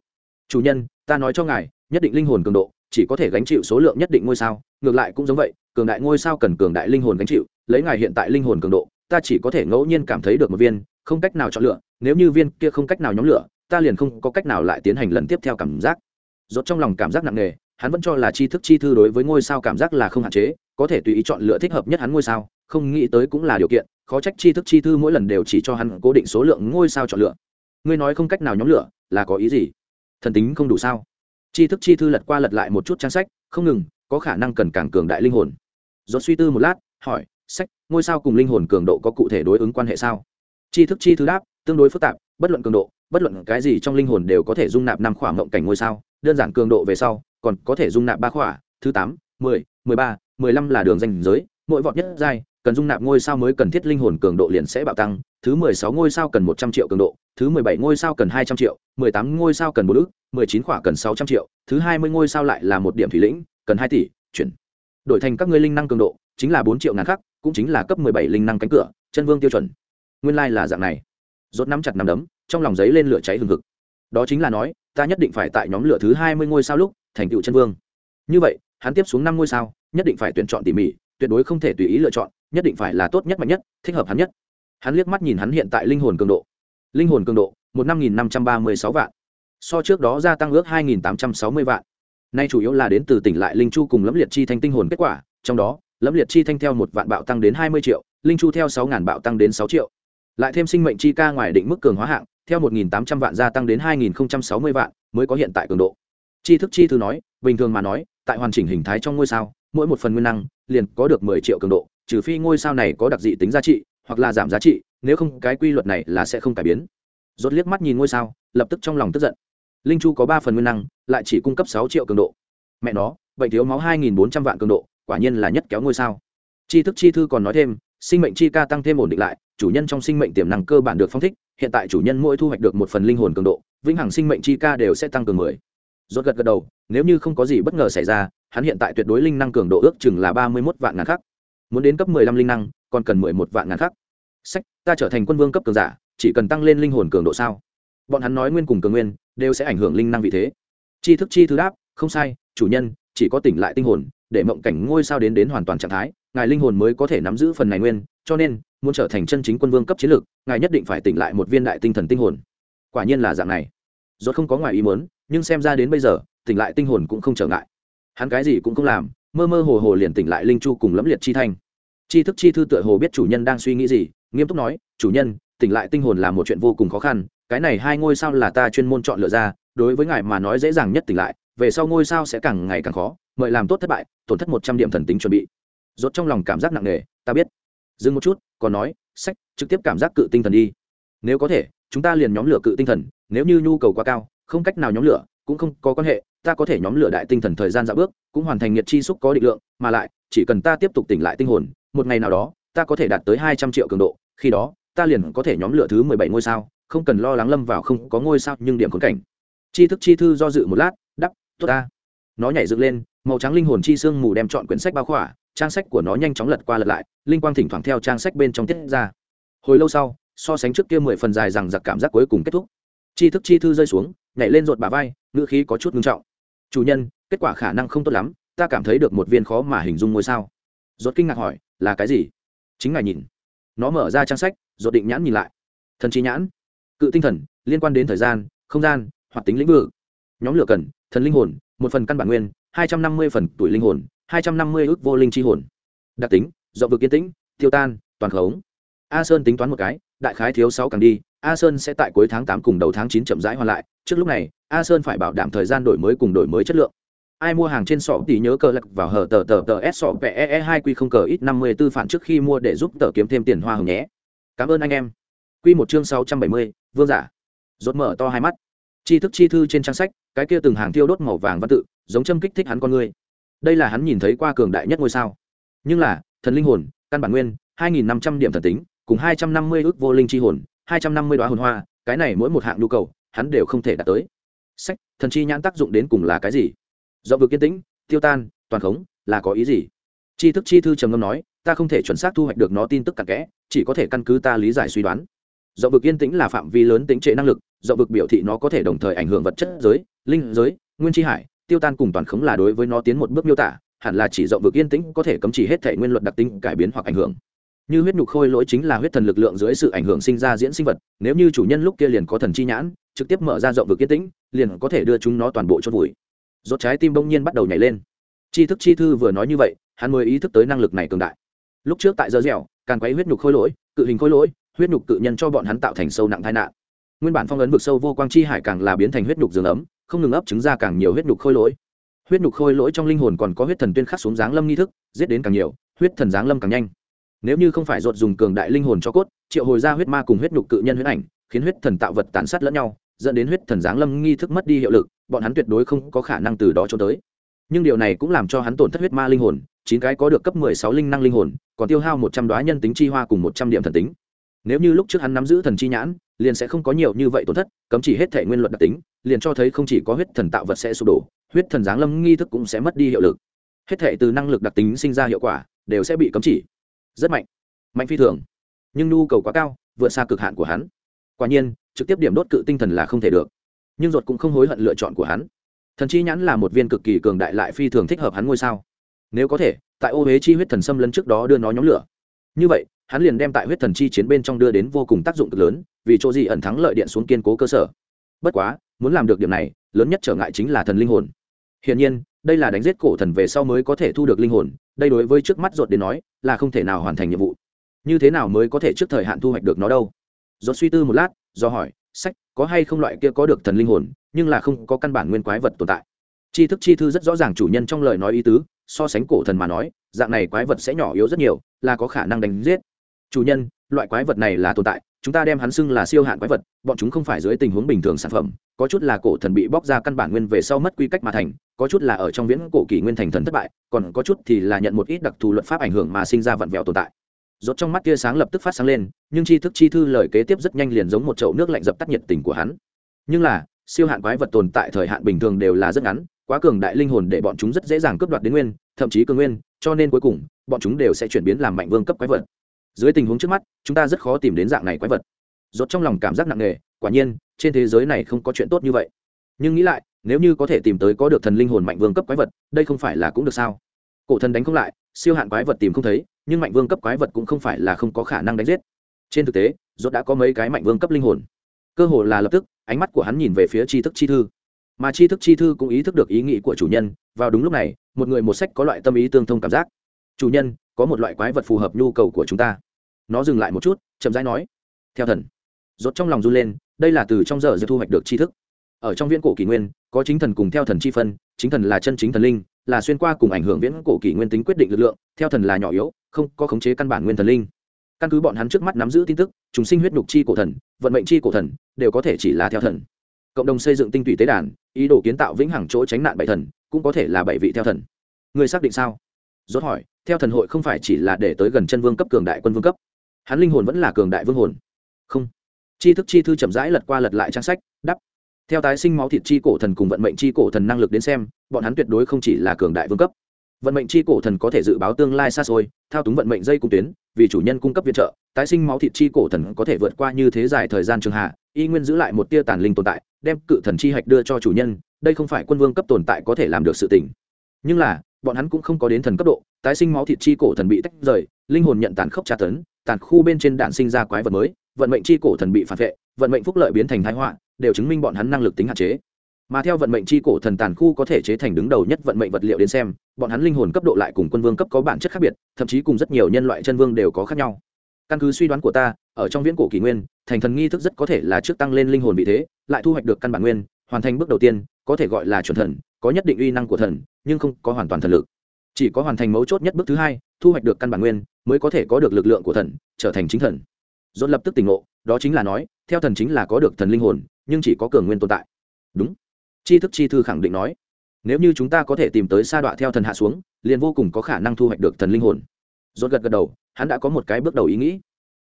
Chủ nhân, ta nói cho ngài, nhất định linh hồn cường độ chỉ có thể gánh chịu số lượng nhất định ngôi sao, ngược lại cũng giống vậy, cường đại ngôi sao cần cường đại linh hồn gánh chịu, lấy ngài hiện tại linh hồn cường độ, ta chỉ có thể ngẫu nhiên cảm thấy được một viên, không cách nào chọn lựa, nếu như viên kia không cách nào nhóm lửa, ta liền không có cách nào lại tiến hành lần tiếp theo cảm giác. Rốt trong lòng cảm giác nặng nề, hắn vẫn cho là tri thức chi thư đối với ngôi sao cảm giác là không hạn chế, có thể tùy ý chọn lựa thích hợp nhất hắn ngôi sao, không nghĩ tới cũng là điều kiện, khó trách tri thức chi thư mỗi lần đều chỉ cho hắn cố định số lượng ngôi sao chọn lựa. Ngươi nói không cách nào nhóm lửa, là có ý gì? Thần tính không đủ sao? Tri thức chi thư lật qua lật lại một chút trang sách, không ngừng, có khả năng cần càng cường đại linh hồn. Do suy tư một lát, hỏi, sách, ngôi sao cùng linh hồn cường độ có cụ thể đối ứng quan hệ sao? Tri thức chi thư đáp, tương đối phức tạp, bất luận cường độ, bất luận cái gì trong linh hồn đều có thể dung nạp năm khoảng mộng cảnh ngôi sao. Đơn giản cường độ về sau, còn có thể dung nạp ba khỏa, thứ tám, mười mười ba, mười lăm là đường danh giới, mỗi vọt nhất giai, cần dung nạp ngôi sao mới cần thiết linh hồn cường độ liền sẽ bạo tăng. Thứ mười sáu ngôi sao cần một trăm triệu cường độ, thứ mười bảy ngôi sao cần hai trăm triệu, mười tám ngôi sao cần bốn ước mười chín khỏa cần sáu trăm triệu, thứ hai mươi ngôi sao lại là một điểm thủy lĩnh, cần hai tỷ, chuyển. Đổi thành các ngươi linh năng cường độ, chính là bốn triệu ngàn khắc, cũng chính là cấp mười bảy linh năng cánh cửa, chân vương tiêu chuẩn. Nguyên lai、like、là dạng này. Rốt nắm chặt nắm đấm, trong lòng giấy lên lửa cháy hừng hực. Đó chính là nói, ta nhất định phải tại nhóm lửa thứ hai mươi ngôi sao lúc, thành tựu chân vương. Như vậy, hắn tiếp xuống năm ngôi sao, nhất định phải tuyển chọn tỉ mỉ, tuyệt đối không thể tùy ý lựa chọn, nhất định phải là tốt nhất mạnh nhất, thích hợp hắn nhất. Hắn liếc mắt nhìn hắn hiện tại linh hồn cường độ. Linh hồn cường độ, một năm nghìn năm trăm ba mươi sáu vạn so trước đó gia tăng ước hai nghìn tám trăm sáu mươi vạn. Nay chủ yếu là đến từ tỉnh lại linh chu cùng lẫm liệt chi thanh tinh hồn kết quả, trong đó, lẫm liệt chi thanh theo một vạn bạo tăng đến hai mươi triệu, linh chu theo 6.000 bạo tăng đến 6 triệu. Lại thêm sinh mệnh chi ca ngoài định mức cường hóa hạng, theo một nghìn tám trăm vạn gia tăng đến hai nghìn sáu mươi vạn, mới có hiện tại cường độ. Chi thức chi thư nói, bình thường mà nói, tại hoàn chỉnh hình thái trong ngôi sao, mỗi một phần nguyên năng, liền có được mười triệu cường độ, trừ phi ngôi sao này có đặc dị tính giá trị, hoặc là giảm giá trị, nếu không, cái quy luật này là sẽ không cải biến. Rốt liếc mắt nhìn ngôi sao, lập tức trong lòng tức giận linh chu có ba phần nguyên năng, lại chỉ cung cấp sáu triệu cường độ. Mẹ nó, bệnh thiếu máu hai nghìn bốn trăm vạn cường độ, quả nhiên là nhất kéo ngôi sao. Chi thức chi thư còn nói thêm, sinh mệnh chi ca tăng thêm ổn định lại, chủ nhân trong sinh mệnh tiềm năng cơ bản được phong thích, hiện tại chủ nhân mỗi thu hoạch được một phần linh hồn cường độ, vĩnh hằng sinh mệnh chi ca đều sẽ tăng cường mười. Rốt gật gật đầu, nếu như không có gì bất ngờ xảy ra, hắn hiện tại tuyệt đối linh năng cường độ ước chừng là ba mươi mốt vạn ngàn khắc. Muốn đến cấp mười lăm linh năng, còn cần mười một vạn ngàn khắc. Sách, ta trở thành quân vương cấp cường giả, chỉ cần tăng lên linh hồn cường độ sao? Bọn hắn nói nguyên cùng cường nguyên đều sẽ ảnh hưởng linh năng vị thế. Chi thức chi thư đáp, không sai, chủ nhân, chỉ có tỉnh lại tinh hồn, để mộng cảnh ngôi sao đến đến hoàn toàn trạng thái, ngài linh hồn mới có thể nắm giữ phần này nguyên, cho nên, muốn trở thành chân chính quân vương cấp chiến lược, ngài nhất định phải tỉnh lại một viên đại tinh thần tinh hồn. Quả nhiên là dạng này. Rốt không có ngoài ý muốn, nhưng xem ra đến bây giờ, tỉnh lại tinh hồn cũng không trở ngại. Hắn cái gì cũng không làm, mơ mơ hồ hồ liền tỉnh lại linh chu cùng lẫm liệt chi thanh. Chi thức chi thư tựa hồ biết chủ nhân đang suy nghĩ gì, nghiêm túc nói, chủ nhân, tỉnh lại tinh hồn là một chuyện vô cùng khó khăn cái này hai ngôi sao là ta chuyên môn chọn lựa ra, đối với ngài mà nói dễ dàng nhất tỉnh lại, về sau ngôi sao sẽ càng ngày càng khó, mời làm tốt thất bại, tổn thất một trăm điểm thần tính chuẩn bị. Rốt trong lòng cảm giác nặng nề, ta biết. Dừng một chút, còn nói, sách, trực tiếp cảm giác cự tinh thần đi. Nếu có thể, chúng ta liền nhóm lửa cự tinh thần, nếu như nhu cầu quá cao, không cách nào nhóm lửa, cũng không có quan hệ, ta có thể nhóm lửa đại tinh thần thời gian dạo bước, cũng hoàn thành nhiệt chi xúc có định lượng, mà lại, chỉ cần ta tiếp tục tỉnh lại tinh hồn, một ngày nào đó, ta có thể đạt tới hai trăm triệu cường độ, khi đó, ta liền có thể nhóm lửa thứ mười bảy ngôi sao không cần lo lắng lâm vào không có ngôi sao nhưng điểm khốn cảnh. Chi thức chi thư do dự một lát, đắp, tốt ta. Nó nhảy dựng lên, màu trắng linh hồn chi xương mù đem chọn quyển sách bao khỏa, trang sách của nó nhanh chóng lật qua lật lại, linh quang thỉnh thoảng theo trang sách bên trong tiết ra. Hồi lâu sau, so sánh trước kia mười phần dài rằng giặc cảm giác cuối cùng kết thúc. Chi thức chi thư rơi xuống, nhảy lên rột bà vai, ngữ khí có chút ngưng trọng. Chủ nhân, kết quả khả năng không tốt lắm, ta cảm thấy được một viên khó mà hình dung ngôi sao. Rột kinh ngạc hỏi, là cái gì? Chính ngài nhìn. Nó mở ra trang sách rột định nhãn nhìn lại. Thần trí nhãn cự tinh thần, liên quan đến thời gian, không gian, hoạt tính lĩnh vực. Nhóm lửa cần, thần linh hồn, một phần căn bản nguyên, hai trăm năm mươi phần tuổi linh hồn, hai trăm năm mươi ước vô linh chi hồn. Đặc tính, rộng vực yên tĩnh, tiêu tan, toàn khống. A sơn tính toán một cái, đại khái thiếu sáu càng đi, a sơn sẽ tại cuối tháng tám cùng đầu tháng chín chậm rãi hoàn lại. Trước lúc này, a sơn phải bảo đảm thời gian đổi mới cùng đổi mới chất lượng. Ai mua hàng trên sọ thì nhớ cờ lật vào hở tờ tờ tờ s sọ pe hai q không cờ ít năm mươi tư phản trước khi mua để giúp tờ kiếm thêm tiền hoa hồng nhé. Cảm ơn anh em quy một chương sáu trăm bảy mươi, vương giả. Rốt mở to hai mắt. Chi thức chi thư trên trang sách, cái kia từng hàng tiêu đốt màu vàng văn tự, giống châm kích thích hắn con người. Đây là hắn nhìn thấy qua cường đại nhất ngôi sao. Nhưng là, thần linh hồn, căn bản nguyên, hai nghìn năm trăm điểm thần tính, cùng hai trăm năm mươi ước vô linh chi hồn, hai trăm năm mươi hồn hoa, cái này mỗi một hạng nhu cầu, hắn đều không thể đạt tới. Sách, thần chi nhãn tác dụng đến cùng là cái gì? Do vực kiên tĩnh, tiêu tan, toàn khống, là có ý gì? Chi thức chi thư trầm ngâm nói, ta không thể chuẩn xác thu hoạch được nó tin tức cặn kẽ, chỉ có thể căn cứ ta lý giải suy đoán. Rộng vực yên tĩnh là phạm vi lớn tính trệ năng lực, Rộng vực biểu thị nó có thể đồng thời ảnh hưởng vật chất giới, linh giới, nguyên tri hải, tiêu tan cùng toàn khống là đối với nó tiến một bước miêu tả, hẳn là chỉ rộng vực yên tĩnh có thể cấm chỉ hết thể nguyên luật đặc tính cải biến hoặc ảnh hưởng. Như huyết nhục khôi lỗi chính là huyết thần lực lượng dưới sự ảnh hưởng sinh ra diễn sinh vật, nếu như chủ nhân lúc kia liền có thần chi nhãn, trực tiếp mở ra rộng vực yên tĩnh, liền có thể đưa chúng nó toàn bộ chôn vùi. Rốt trái tim bỗng nhiên bắt đầu nhảy lên. Chi thức chi thư vừa nói như vậy, hắn mới ý thức tới năng lực này cường đại. Lúc trước tại giờ dẻo, càng quấy huyết nhục khôi lỗi, cự hình khôi lỗi huyết nhục cự nhân cho bọn hắn tạo thành sâu nặng tai nạn. Nguyên bản phong ấn vực sâu vô quang chi hải càng là biến thành huyết nhục giường ấm, không ngừng ấp trứng ra càng nhiều huyết nhục khôi lỗi. Huyết nhục khôi lỗi trong linh hồn còn có huyết thần tuyên khắc xuống dáng lâm nghi thức, giết đến càng nhiều, huyết thần dáng lâm càng nhanh. Nếu như không phải ruột dùng cường đại linh hồn cho cốt, triệu hồi ra huyết ma cùng huyết nhục cự nhân huyết ảnh, khiến huyết thần tạo vật tàn sát lẫn nhau, dẫn đến huyết thần giáng lâm nghi thức mất đi hiệu lực, bọn hắn tuyệt đối không có khả năng từ đó cho tới. Nhưng điều này cũng làm cho hắn tổn thất huyết ma linh hồn, chín cái có được cấp mười sáu linh năng linh hồn, còn tiêu hao một trăm đoá nhân tính chi hoa cùng một trăm điểm thần tính nếu như lúc trước hắn nắm giữ thần chi nhãn, liền sẽ không có nhiều như vậy tổn thất, cấm chỉ hết thể nguyên luật đặc tính, liền cho thấy không chỉ có huyết thần tạo vật sẽ sụp đổ, huyết thần giáng lâm nghi thức cũng sẽ mất đi hiệu lực. Hết thể từ năng lực đặc tính sinh ra hiệu quả, đều sẽ bị cấm chỉ. Rất mạnh. Mạnh phi thường. Nhưng nhu cầu quá cao, vượt xa cực hạn của hắn. Quả nhiên, trực tiếp điểm đốt cự tinh thần là không thể được. Nhưng ruột cũng không hối hận lựa chọn của hắn. Thần chi nhãn là một viên cực kỳ cường đại lại phi thường thích hợp hắn ngôi sao. Nếu có thể, tại ô huế chi huyết thần xâm lấn trước đó đưa nó nhóm lửa. Như vậy hắn liền đem tại huyết thần chi chiến bên trong đưa đến vô cùng tác dụng cực lớn, vì chỗ gì ẩn thắng lợi điện xuống kiên cố cơ sở. Bất quá, muốn làm được điểm này, lớn nhất trở ngại chính là thần linh hồn. Hiển nhiên, đây là đánh giết cổ thần về sau mới có thể thu được linh hồn, đây đối với trước mắt ruột đến nói, là không thể nào hoàn thành nhiệm vụ. Như thế nào mới có thể trước thời hạn thu hoạch được nó đâu? Ruột suy tư một lát, do hỏi, sách, có hay không loại kia có được thần linh hồn, nhưng là không có căn bản nguyên quái vật tồn tại? Tri thức chi thư rất rõ ràng chủ nhân trong lời nói ý tứ, so sánh cổ thần mà nói, dạng này quái vật sẽ nhỏ yếu rất nhiều, là có khả năng đánh giết chủ nhân, loại quái vật này là tồn tại, chúng ta đem hắn xưng là siêu hạn quái vật, bọn chúng không phải dưới tình huống bình thường sản phẩm, có chút là cổ thần bị bóc ra căn bản nguyên về sau mất quy cách mà thành, có chút là ở trong viễn cổ kỷ nguyên thành thần thất bại, còn có chút thì là nhận một ít đặc thù luật pháp ảnh hưởng mà sinh ra vặn vẹo tồn tại. Rốt trong mắt tia sáng lập tức phát sáng lên, nhưng tri thức chi thư lời kế tiếp rất nhanh liền giống một chậu nước lạnh dập tắt nhiệt tình của hắn. Nhưng là, siêu hạn quái vật tồn tại thời hạn bình thường đều là rất ngắn, quá cường đại linh hồn để bọn chúng rất dễ dàng cướp đoạt đến nguyên, thậm chí cường nguyên, cho nên cuối cùng, bọn chúng đều sẽ chuyển biến làm mạnh vương cấp quái vật dưới tình huống trước mắt, chúng ta rất khó tìm đến dạng này quái vật. Rốt trong lòng cảm giác nặng nề, quả nhiên, trên thế giới này không có chuyện tốt như vậy. Nhưng nghĩ lại, nếu như có thể tìm tới có được thần linh hồn mạnh vương cấp quái vật, đây không phải là cũng được sao? Cổ thần đánh không lại, siêu hạn quái vật tìm không thấy, nhưng mạnh vương cấp quái vật cũng không phải là không có khả năng đánh giết. Trên thực tế, rốt đã có mấy cái mạnh vương cấp linh hồn. Cơ hồ là lập tức, ánh mắt của hắn nhìn về phía tri thức chi thư. Mà tri thức chi thư cũng ý thức được ý nghĩ của chủ nhân, vào đúng lúc này, một người một sách có loại tâm ý tương thông cảm giác chủ nhân, có một loại quái vật phù hợp nhu cầu của chúng ta. Nó dừng lại một chút, chậm rãi nói. Theo thần. Rốt trong lòng run lên, đây là từ trong giờ giờ thu hoạch được tri thức. Ở trong viễn cổ kỷ nguyên, có chính thần cùng theo thần chi phân, chính thần là chân chính thần linh, là xuyên qua cùng ảnh hưởng viễn cổ kỷ nguyên tính quyết định lực lượng, theo thần là nhỏ yếu, không có khống chế căn bản nguyên thần linh. Căn cứ bọn hắn trước mắt nắm giữ tin tức, chúng sinh huyết nhục chi cổ thần, vận mệnh chi cổ thần, đều có thể chỉ là theo thần. Cộng đồng xây dựng tinh tủy tế đàn, ý đồ kiến tạo vĩnh hằng chỗ tránh nạn bảy thần, cũng có thể là bảy vị theo thần. Người xác định sao? Rốt hỏi theo thần hội không phải chỉ là để tới gần chân vương cấp, cường đại quân vương cấp. Hắn linh hồn vẫn là cường đại vương hồn. Không. Chi thức chi thư chậm rãi lật qua lật lại trang sách, đắp. Theo tái sinh máu thịt chi cổ thần cùng vận mệnh chi cổ thần năng lực đến xem, bọn hắn tuyệt đối không chỉ là cường đại vương cấp. Vận mệnh chi cổ thần có thể dự báo tương lai xa xôi, thao túng vận mệnh dây cung tuyến, vì chủ nhân cung cấp viện trợ, tái sinh máu thịt chi cổ thần có thể vượt qua như thế dài thời gian trường hạ, y nguyên giữ lại một tia tàn linh tồn tại, đem cự thần chi hạch đưa cho chủ nhân, đây không phải quân vương cấp tồn tại có thể làm được sự tình. Nhưng là bọn hắn cũng không có đến thần cấp độ, tái sinh máu thịt chi cổ thần bị tách rời, linh hồn nhận tàn khốc tra tấn, tàn khu bên trên đạn sinh ra quái vật mới, vận mệnh chi cổ thần bị phản vệ, vận mệnh phúc lợi biến thành thái họa, đều chứng minh bọn hắn năng lực tính hạn chế. Mà theo vận mệnh chi cổ thần tàn khu có thể chế thành đứng đầu nhất vận mệnh vật liệu đến xem, bọn hắn linh hồn cấp độ lại cùng quân vương cấp có bản chất khác biệt, thậm chí cùng rất nhiều nhân loại chân vương đều có khác nhau. Căn cứ suy đoán của ta, ở trong viễn cổ kỷ nguyên, thành thần nghi thức rất có thể là trước tăng lên linh hồn vị thế, lại thu hoạch được căn bản nguyên, hoàn thành bước đầu tiên, có thể gọi là chuẩn thần có nhất định uy năng của thần, nhưng không có hoàn toàn thần lực. Chỉ có hoàn thành mấu chốt nhất bước thứ hai, thu hoạch được căn bản nguyên, mới có thể có được lực lượng của thần, trở thành chính thần. Dồn lập tức tỉnh ngộ, đó chính là nói, theo thần chính là có được thần linh hồn, nhưng chỉ có cường nguyên tồn tại. Đúng. Tri thức chi thư khẳng định nói, nếu như chúng ta có thể tìm tới sa đọa theo thần hạ xuống, liền vô cùng có khả năng thu hoạch được thần linh hồn. Dồn gật gật đầu, hắn đã có một cái bước đầu ý nghĩ.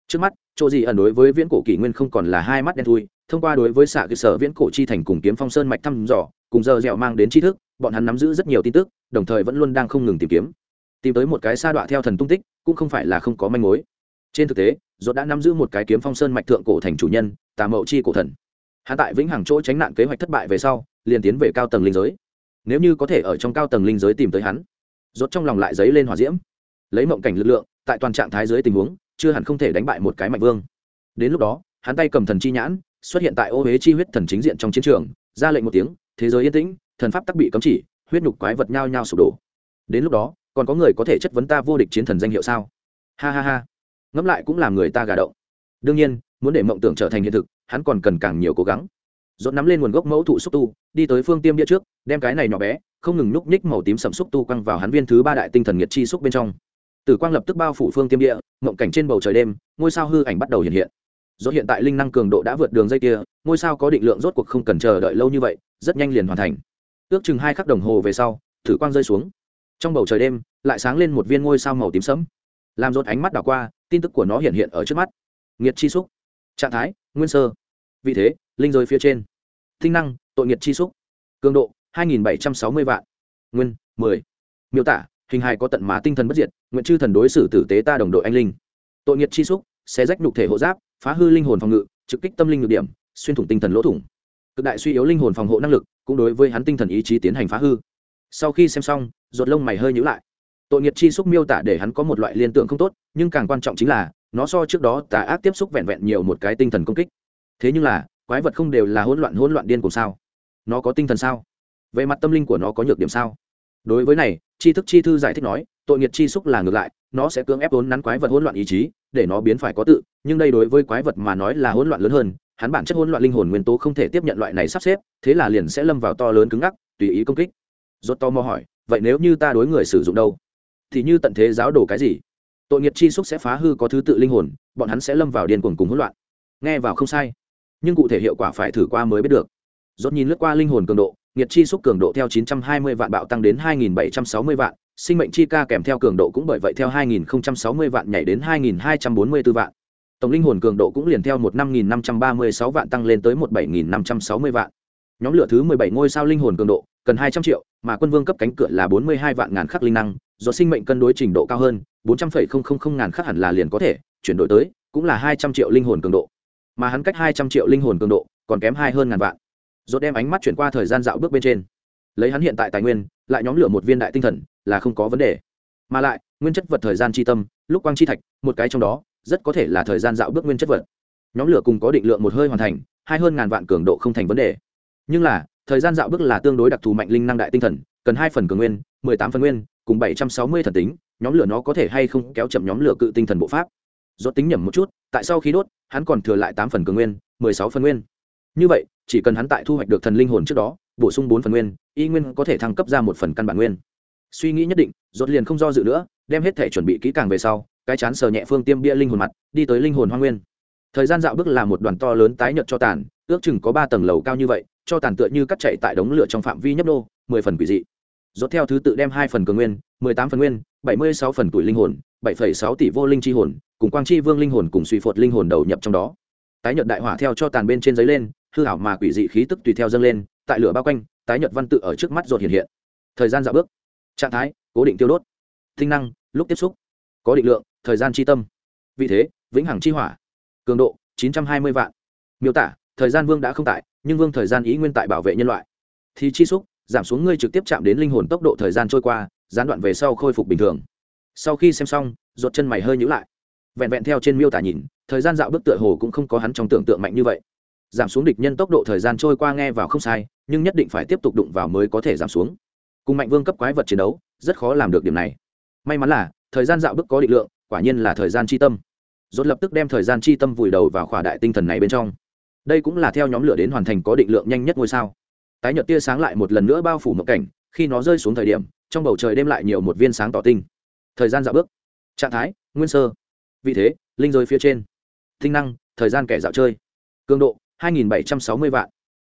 Trước mắt, chỗ gì ẩn đối với viễn cổ kỷ nguyên không còn là hai mắt đen thui thông qua đối với xạ cơ sở viễn cổ chi thành cùng kiếm phong sơn mạch thăm dò, cùng giờ dẻo mang đến tri thức, bọn hắn nắm giữ rất nhiều tin tức, đồng thời vẫn luôn đang không ngừng tìm kiếm. Tìm tới một cái sa đọa theo thần tung tích, cũng không phải là không có manh mối. Trên thực tế dốt đã nắm giữ một cái kiếm phong sơn mạch thượng cổ thành chủ nhân, tà mậu chi cổ thần. Hạ tại vĩnh hằng chỗ tránh nạn kế hoạch thất bại về sau, liền tiến về cao tầng linh giới. Nếu như có thể ở trong cao tầng linh giới tìm tới hắn rốt trong lòng lại giấy lên hỏa diễm. Lấy mộng cảnh lực lượng, tại toàn trạng thái dưới tình huống, chưa hẳn không thể đánh bại một cái mạnh vương. Đến lúc đó, hắn tay cầm thần chi nhãn xuất hiện tại ô huế chi huyết thần chính diện trong chiến trường, ra lệnh một tiếng, thế giới yên tĩnh, thần pháp tắc bị cấm chỉ, huyết nhục quái vật nhao nhao sụp đổ. Đến lúc đó, còn có người có thể chất vấn ta vô địch chiến thần danh hiệu sao? Ha ha ha. Ngẫm lại cũng làm người ta gà động. Đương nhiên, muốn để mộng tưởng trở thành hiện thực, hắn còn cần càng nhiều cố gắng. Dốt nắm lên nguồn gốc mẫu thụ xúc tu, đi tới phương tiêm địa trước, đem cái này nhỏ bé, không ngừng núp ních màu tím sầm xúc tu quăng vào hắn viên thứ ba đại tinh thần nhiệt chi xúc bên trong. Tử quang lập tức bao phủ phương tiêm địa, mộng cảnh trên bầu trời đêm, ngôi sao hư ảnh bắt đầu hiện hiện do hiện tại linh năng cường độ đã vượt đường dây kia, ngôi sao có định lượng rốt cuộc không cần chờ đợi lâu như vậy, rất nhanh liền hoàn thành. Ước chừng hai khắc đồng hồ về sau, thử quang rơi xuống. Trong bầu trời đêm, lại sáng lên một viên ngôi sao màu tím sẫm. Làm rốt ánh mắt đảo qua, tin tức của nó hiện hiện ở trước mắt. Nghiệt chi xúc. Trạng thái, nguyên sơ. Vì thế, linh rơi phía trên. Tinh năng, tội nghiệt chi xúc. Cường độ 2.760 vạn. Nguyên 10. miêu tả, hình hài có tận má tinh thần bất diệt, nguyện chư thần đối xử tử tế ta đồng đội anh linh. Tội nghiệt chi xúc xé rách nhục thể hộ giáp, phá hư linh hồn phòng ngự, trực kích tâm linh nhược điểm, xuyên thủng tinh thần lỗ thủng. Cực đại suy yếu linh hồn phòng hộ năng lực, cũng đối với hắn tinh thần ý chí tiến hành phá hư. Sau khi xem xong, ruột lông mày hơi nhữ lại. Tội nghiệt chi xúc miêu tả để hắn có một loại liên tưởng không tốt, nhưng càng quan trọng chính là, nó so trước đó tà ác tiếp xúc vẹn vẹn nhiều một cái tinh thần công kích. Thế nhưng là, quái vật không đều là hỗn loạn hỗn loạn điên cùng sao? Nó có tinh thần sao? Về mặt tâm linh của nó có nhược điểm sao? Đối với này, tri thức chi thư giải thích nói, tội nghiệt chi xúc là ngược lại nó sẽ cưỡng ép vốn nắn quái vật hỗn loạn ý chí, để nó biến phải có tự, nhưng đây đối với quái vật mà nói là hỗn loạn lớn hơn, hắn bản chất hỗn loạn linh hồn nguyên tố không thể tiếp nhận loại này sắp xếp, thế là liền sẽ lâm vào to lớn cứng ngắc, tùy ý công kích. Rốt to mò hỏi, vậy nếu như ta đối người sử dụng đâu? Thì như tận thế giáo đồ cái gì? Tội nghiệp chi xúc sẽ phá hư có thứ tự linh hồn, bọn hắn sẽ lâm vào điên cuồng cùng hỗn loạn. Nghe vào không sai. Nhưng cụ thể hiệu quả phải thử qua mới biết được. Rốt nhìn lướt qua linh hồn cường độ nghiệt chi xúc cường độ theo 920 vạn bạo tăng đến 2760 vạn sinh mệnh chi ca kèm theo cường độ cũng bởi vậy theo 2060 vạn nhảy đến 2244 vạn. Tổng linh hồn cường độ cũng liền theo một năm nghìn năm trăm ba mươi sáu vạn tăng lên tới một bảy nghìn năm trăm sáu mươi vạn. Nhóm lửa thứ mười bảy ngôi sao linh hồn cường độ, cần hai trăm triệu, mà quân vương cấp cánh cửa là bốn mươi hai vạn ngàn khắc linh năng, do sinh mệnh cân đối trình độ cao hơn, bốn trăm phẩy không không không ngàn khắc hẳn là liền có thể, chuyển đổi tới, cũng là hai trăm triệu linh hồn cường độ. Mà hắn cách hai trăm triệu linh hồn cường độ, còn kém hai hơn ngàn vạn. Rốt đem ánh mắt chuyển qua thời gian dạo bước bên trên lấy hắn hiện tại tài nguyên, lại nhóm lửa một viên đại tinh thần, là không có vấn đề. Mà lại, nguyên chất vật thời gian chi tâm, lúc quang chi thạch, một cái trong đó, rất có thể là thời gian dạo bước nguyên chất vật. Nhóm lửa cùng có định lượng một hơi hoàn thành, hai hơn ngàn vạn cường độ không thành vấn đề. Nhưng là, thời gian dạo bước là tương đối đặc thù mạnh linh năng đại tinh thần, cần hai phần cường nguyên, mười tám phần nguyên, cùng bảy trăm sáu mươi thần tính, nhóm lửa nó có thể hay không kéo chậm nhóm lửa cự tinh thần bộ pháp. Do tính nhầm một chút, tại sau khi đốt, hắn còn thừa lại tám phần cường nguyên, mười sáu phần nguyên. Như vậy, chỉ cần hắn tại thu hoạch được thần linh hồn trước đó, bổ sung bốn phần nguyên y nguyên có thể thăng cấp ra một phần căn bản nguyên. Suy nghĩ nhất định dốt liền không do dự nữa, đem hết thể chuẩn bị kỹ càng về sau, cái chán sờ nhẹ phương tiêm bia linh hồn mặt, đi tới linh hồn hoa nguyên. Thời gian dạo bước là một đoàn to lớn tái nhợt cho tàn, ước chừng có ba tầng lầu cao như vậy, cho tàn tựa như cắt chạy tại đống lửa trong phạm vi nhấp đô mười phần quỷ dị. Dốt theo thứ tự đem hai phần cường nguyên, mười tám phần nguyên, bảy mươi sáu phần tuổi linh hồn, bảy phẩy sáu tỷ vô linh chi hồn, cùng quang chi vương linh hồn cùng suy phột linh hồn đầu nhập trong đó. Tái nhợt đại hỏa theo cho tàn bên trên giấy lên, hư hảo mà quỷ dị khí tức tùy theo dâng lên, tại lửa bao quanh tái nhật văn tự ở trước mắt rột hiện hiện. Thời gian dạo bước. Trạng thái, cố định tiêu đốt. Tinh năng, lúc tiếp xúc. Có định lượng, thời gian chi tâm. Vị thế, vĩnh hằng chi hỏa. Cường độ, chín trăm hai mươi vạn. Miêu tả, thời gian vương đã không tại, nhưng vương thời gian ý nguyên tại bảo vệ nhân loại. Thì chi xúc, giảm xuống ngươi trực tiếp chạm đến linh hồn tốc độ thời gian trôi qua, gián đoạn về sau khôi phục bình thường. Sau khi xem xong, ruột chân mày hơi nhữ lại. Vẹn vẹn theo trên miêu tả nhìn, thời gian dạo bước tựa hồ cũng không có hắn trong tưởng tượng mạnh như vậy giảm xuống địch nhân tốc độ thời gian trôi qua nghe vào không sai, nhưng nhất định phải tiếp tục đụng vào mới có thể giảm xuống. Cùng mạnh vương cấp quái vật chiến đấu, rất khó làm được điểm này. May mắn là, thời gian dạo bước có định lượng, quả nhiên là thời gian chi tâm. Dốt lập tức đem thời gian chi tâm vùi đầu vào khỏa đại tinh thần này bên trong. Đây cũng là theo nhóm lửa đến hoàn thành có định lượng nhanh nhất ngôi sao. Tái nhợt tia sáng lại một lần nữa bao phủ một cảnh, khi nó rơi xuống thời điểm, trong bầu trời đem lại nhiều một viên sáng tỏ tinh. Thời gian dạo bước. Trạng thái, nguyên sơ. Vị thế, linh rơi phía trên. Tinh năng, thời gian kẻ dạo chơi. Cường độ 2.760 vạn.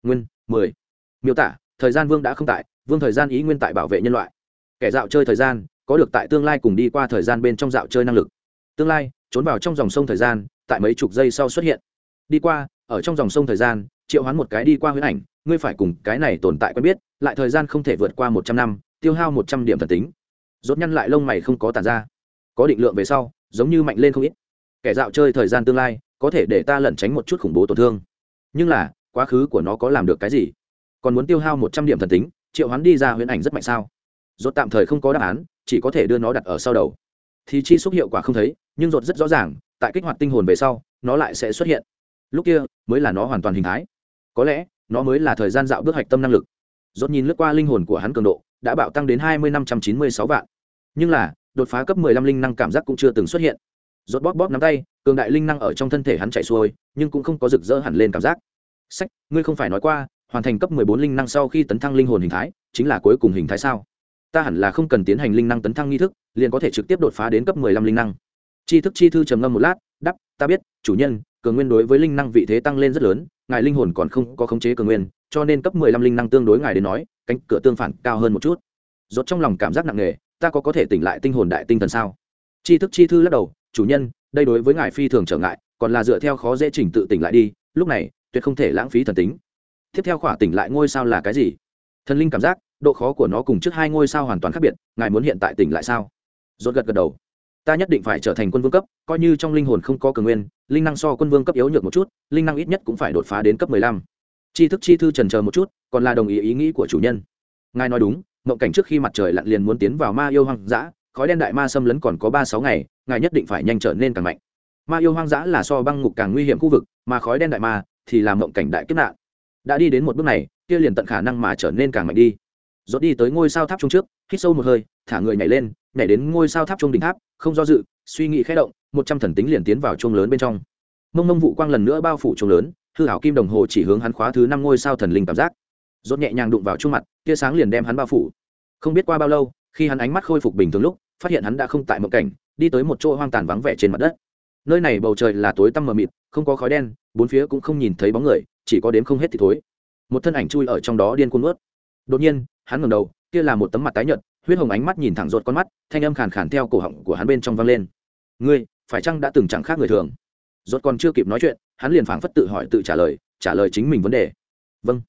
Nguyên 10. miêu tả, thời gian vương đã không tại, vương thời gian ý nguyên tại bảo vệ nhân loại. Kẻ dạo chơi thời gian, có được tại tương lai cùng đi qua thời gian bên trong dạo chơi năng lực. Tương lai, trốn vào trong dòng sông thời gian, tại mấy chục giây sau xuất hiện. Đi qua, ở trong dòng sông thời gian, triệu hoán một cái đi qua huyễn ảnh, ngươi phải cùng cái này tồn tại quen biết, lại thời gian không thể vượt qua một trăm năm, tiêu hao một trăm điểm thần tính. Rốt nhăn lại lông mày không có tản ra. Có định lượng về sau, giống như mạnh lên không ít. Kẻ dạo chơi thời gian tương lai, có thể để ta lẩn tránh một chút khủng bố tổn thương nhưng là, quá khứ của nó có làm được cái gì? Còn muốn tiêu hao một trăm điểm thần tính, triệu hoán đi ra huyễn ảnh rất mạnh sao? Rốt tạm thời không có đáp án, chỉ có thể đưa nó đặt ở sau đầu. Thì chi xúc hiệu quả không thấy, nhưng rốt rất rõ ràng, tại kích hoạt tinh hồn về sau, nó lại sẽ xuất hiện. Lúc kia, mới là nó hoàn toàn hình thái. Có lẽ, nó mới là thời gian dạo bước hạch tâm năng lực. Rốt nhìn lướt qua linh hồn của hắn cường độ, đã bạo tăng đến hai mươi năm trăm chín mươi sáu vạn. Nhưng là, đột phá cấp mười lăm linh năng cảm giác cũng chưa từng xuất hiện. Rốt bóp bóp nắm tay cường đại linh năng ở trong thân thể hắn chạy xuôi, nhưng cũng không có rực rỡ hẳn lên cảm giác. Sách, ngươi không phải nói qua, hoàn thành cấp mười bốn linh năng sau khi tấn thăng linh hồn hình thái, chính là cuối cùng hình thái sao? Ta hẳn là không cần tiến hành linh năng tấn thăng nghi thức, liền có thể trực tiếp đột phá đến cấp mười lăm linh năng. Chi thức chi thư trầm ngâm một lát đắp ta biết, chủ nhân, cường nguyên đối với linh năng vị thế tăng lên rất lớn, ngài linh hồn còn không có khống chế cường nguyên, cho nên cấp mười lăm linh năng tương đối ngài đến nói, cánh cửa tương phản cao hơn một chút. Rốt trong lòng cảm giác nặng nề, ta có có thể tỉnh lại tinh hồn đại tinh thần sao? Chi thức chi thư lắc đầu, chủ nhân đây đối với ngài phi thường trở ngại, còn là dựa theo khó dễ trình tự tỉnh lại đi, lúc này, tuyệt không thể lãng phí thần tính. Tiếp theo khỏa tỉnh lại ngôi sao là cái gì? Thần linh cảm giác, độ khó của nó cùng trước hai ngôi sao hoàn toàn khác biệt, ngài muốn hiện tại tỉnh lại sao? Rốt gật gật đầu. Ta nhất định phải trở thành quân vương cấp, coi như trong linh hồn không có cường nguyên, linh năng so quân vương cấp yếu nhược một chút, linh năng ít nhất cũng phải đột phá đến cấp mười lăm. Tri thức chi thư trần chờ một chút, còn là đồng ý ý nghĩ của chủ nhân. Ngài nói đúng, mộng cảnh trước khi mặt trời lặn liền muốn tiến vào ma yêu hoang dã khói đen đại ma xâm lấn còn có ba sáu ngày, ngài nhất định phải nhanh trở nên càng mạnh. Ma yêu hoang dã là so băng ngục càng nguy hiểm khu vực, mà khói đen đại ma thì làm mộng cảnh đại kiếp nạn. Đã đi đến một bước này, kia liền tận khả năng mà trở nên càng mạnh đi. Rốt đi tới ngôi sao tháp trung trước, hít sâu một hơi, thả người nhảy lên, nhảy đến ngôi sao tháp trung đỉnh tháp, không do dự, suy nghĩ khẽ động, một trăm thần tính liền tiến vào chuông lớn bên trong. Mông mông vụ quang lần nữa bao phủ chuông lớn, hư hảo kim đồng hồ chỉ hướng hắn khóa thứ năm ngôi sao thần linh cảm giác. Rốt nhẹ nhàng đụng vào chuông mặt, tia sáng liền đem hắn bao phủ. Không biết qua bao lâu, khi hắn ánh mắt khôi phục bình thường lúc phát hiện hắn đã không tại mộng cảnh, đi tới một chỗ hoang tàn vắng vẻ trên mặt đất. Nơi này bầu trời là tối tăm mờ mịt, không có khói đen, bốn phía cũng không nhìn thấy bóng người, chỉ có đếm không hết thì thối. Một thân ảnh chui ở trong đó điên cuồng ướt đột nhiên, hắn ngẩng đầu, kia là một tấm mặt tái nhợt, huyết hồng ánh mắt nhìn thẳng rột con mắt, thanh âm khàn khàn theo cổ họng của hắn bên trong vang lên. Ngươi, phải chăng đã từng chẳng khác người thường? Rốt còn chưa kịp nói chuyện, hắn liền phảng phất tự hỏi tự trả lời trả lời chính mình vấn đề. Vâng.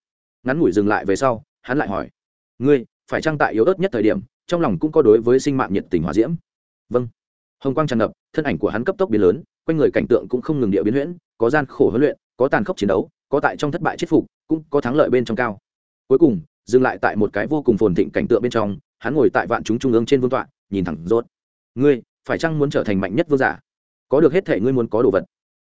Ngắn ngủi dừng lại về sau, hắn lại hỏi, ngươi, phải chăng tại yếu ớt nhất thời điểm trong lòng cũng có đối với sinh mạng nhiệt tình hòa diễm. Vâng. Hồng quang tràn ngập, thân ảnh của hắn cấp tốc biến lớn, quanh người cảnh tượng cũng không ngừng địa biến huyễn, có gian khổ huấn luyện, có tàn khốc chiến đấu, có tại trong thất bại chết phục, cũng có thắng lợi bên trong cao. Cuối cùng, dừng lại tại một cái vô cùng phồn thịnh cảnh tượng bên trong, hắn ngồi tại vạn chúng trung ương trên vương tọa, nhìn thẳng rốt. Ngươi, phải chăng muốn trở thành mạnh nhất vương giả? Có được hết thể ngươi muốn có đồ vật.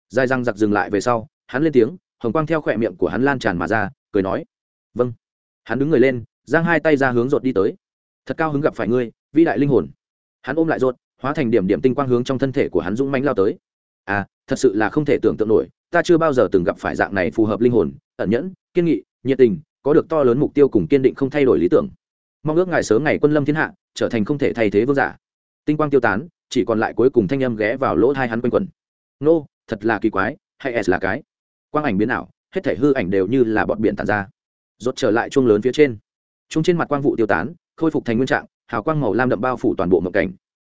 Dài răng giặc dừng lại về sau, hắn lên tiếng, hồng quang theo khỏe miệng của hắn lan tràn mà ra, cười nói. Vâng. Hắn đứng người lên, giang hai tay ra hướng rột đi tới thật cao hứng gặp phải ngươi vĩ đại linh hồn. Hắn ôm lại ruột, hóa thành điểm điểm tinh quang hướng trong thân thể của hắn dũng mánh lao tới. À thật sự là không thể tưởng tượng nổi ta chưa bao giờ từng gặp phải dạng này phù hợp linh hồn ẩn nhẫn kiên nghị nhiệt tình có được to lớn mục tiêu cùng kiên định không thay đổi lý tưởng. Mong ước ngài sớm ngày quân lâm thiên hạ trở thành không thể thay thế vương giả. Tinh quang tiêu tán chỉ còn lại cuối cùng thanh âm ghé vào lỗ thai hắn quanh quẩn. Nô thật là kỳ quái hay s là cái? Quang ảnh biến ảo hết thể hư ảnh đều như là bọn biển tàn ra. Rốt trở lại chuông lớn phía trên. Chúng trên mặt quang vụ tiêu tán khôi phục thành nguyên trạng, hào quang màu lam đậm bao phủ toàn bộ mộng cảnh.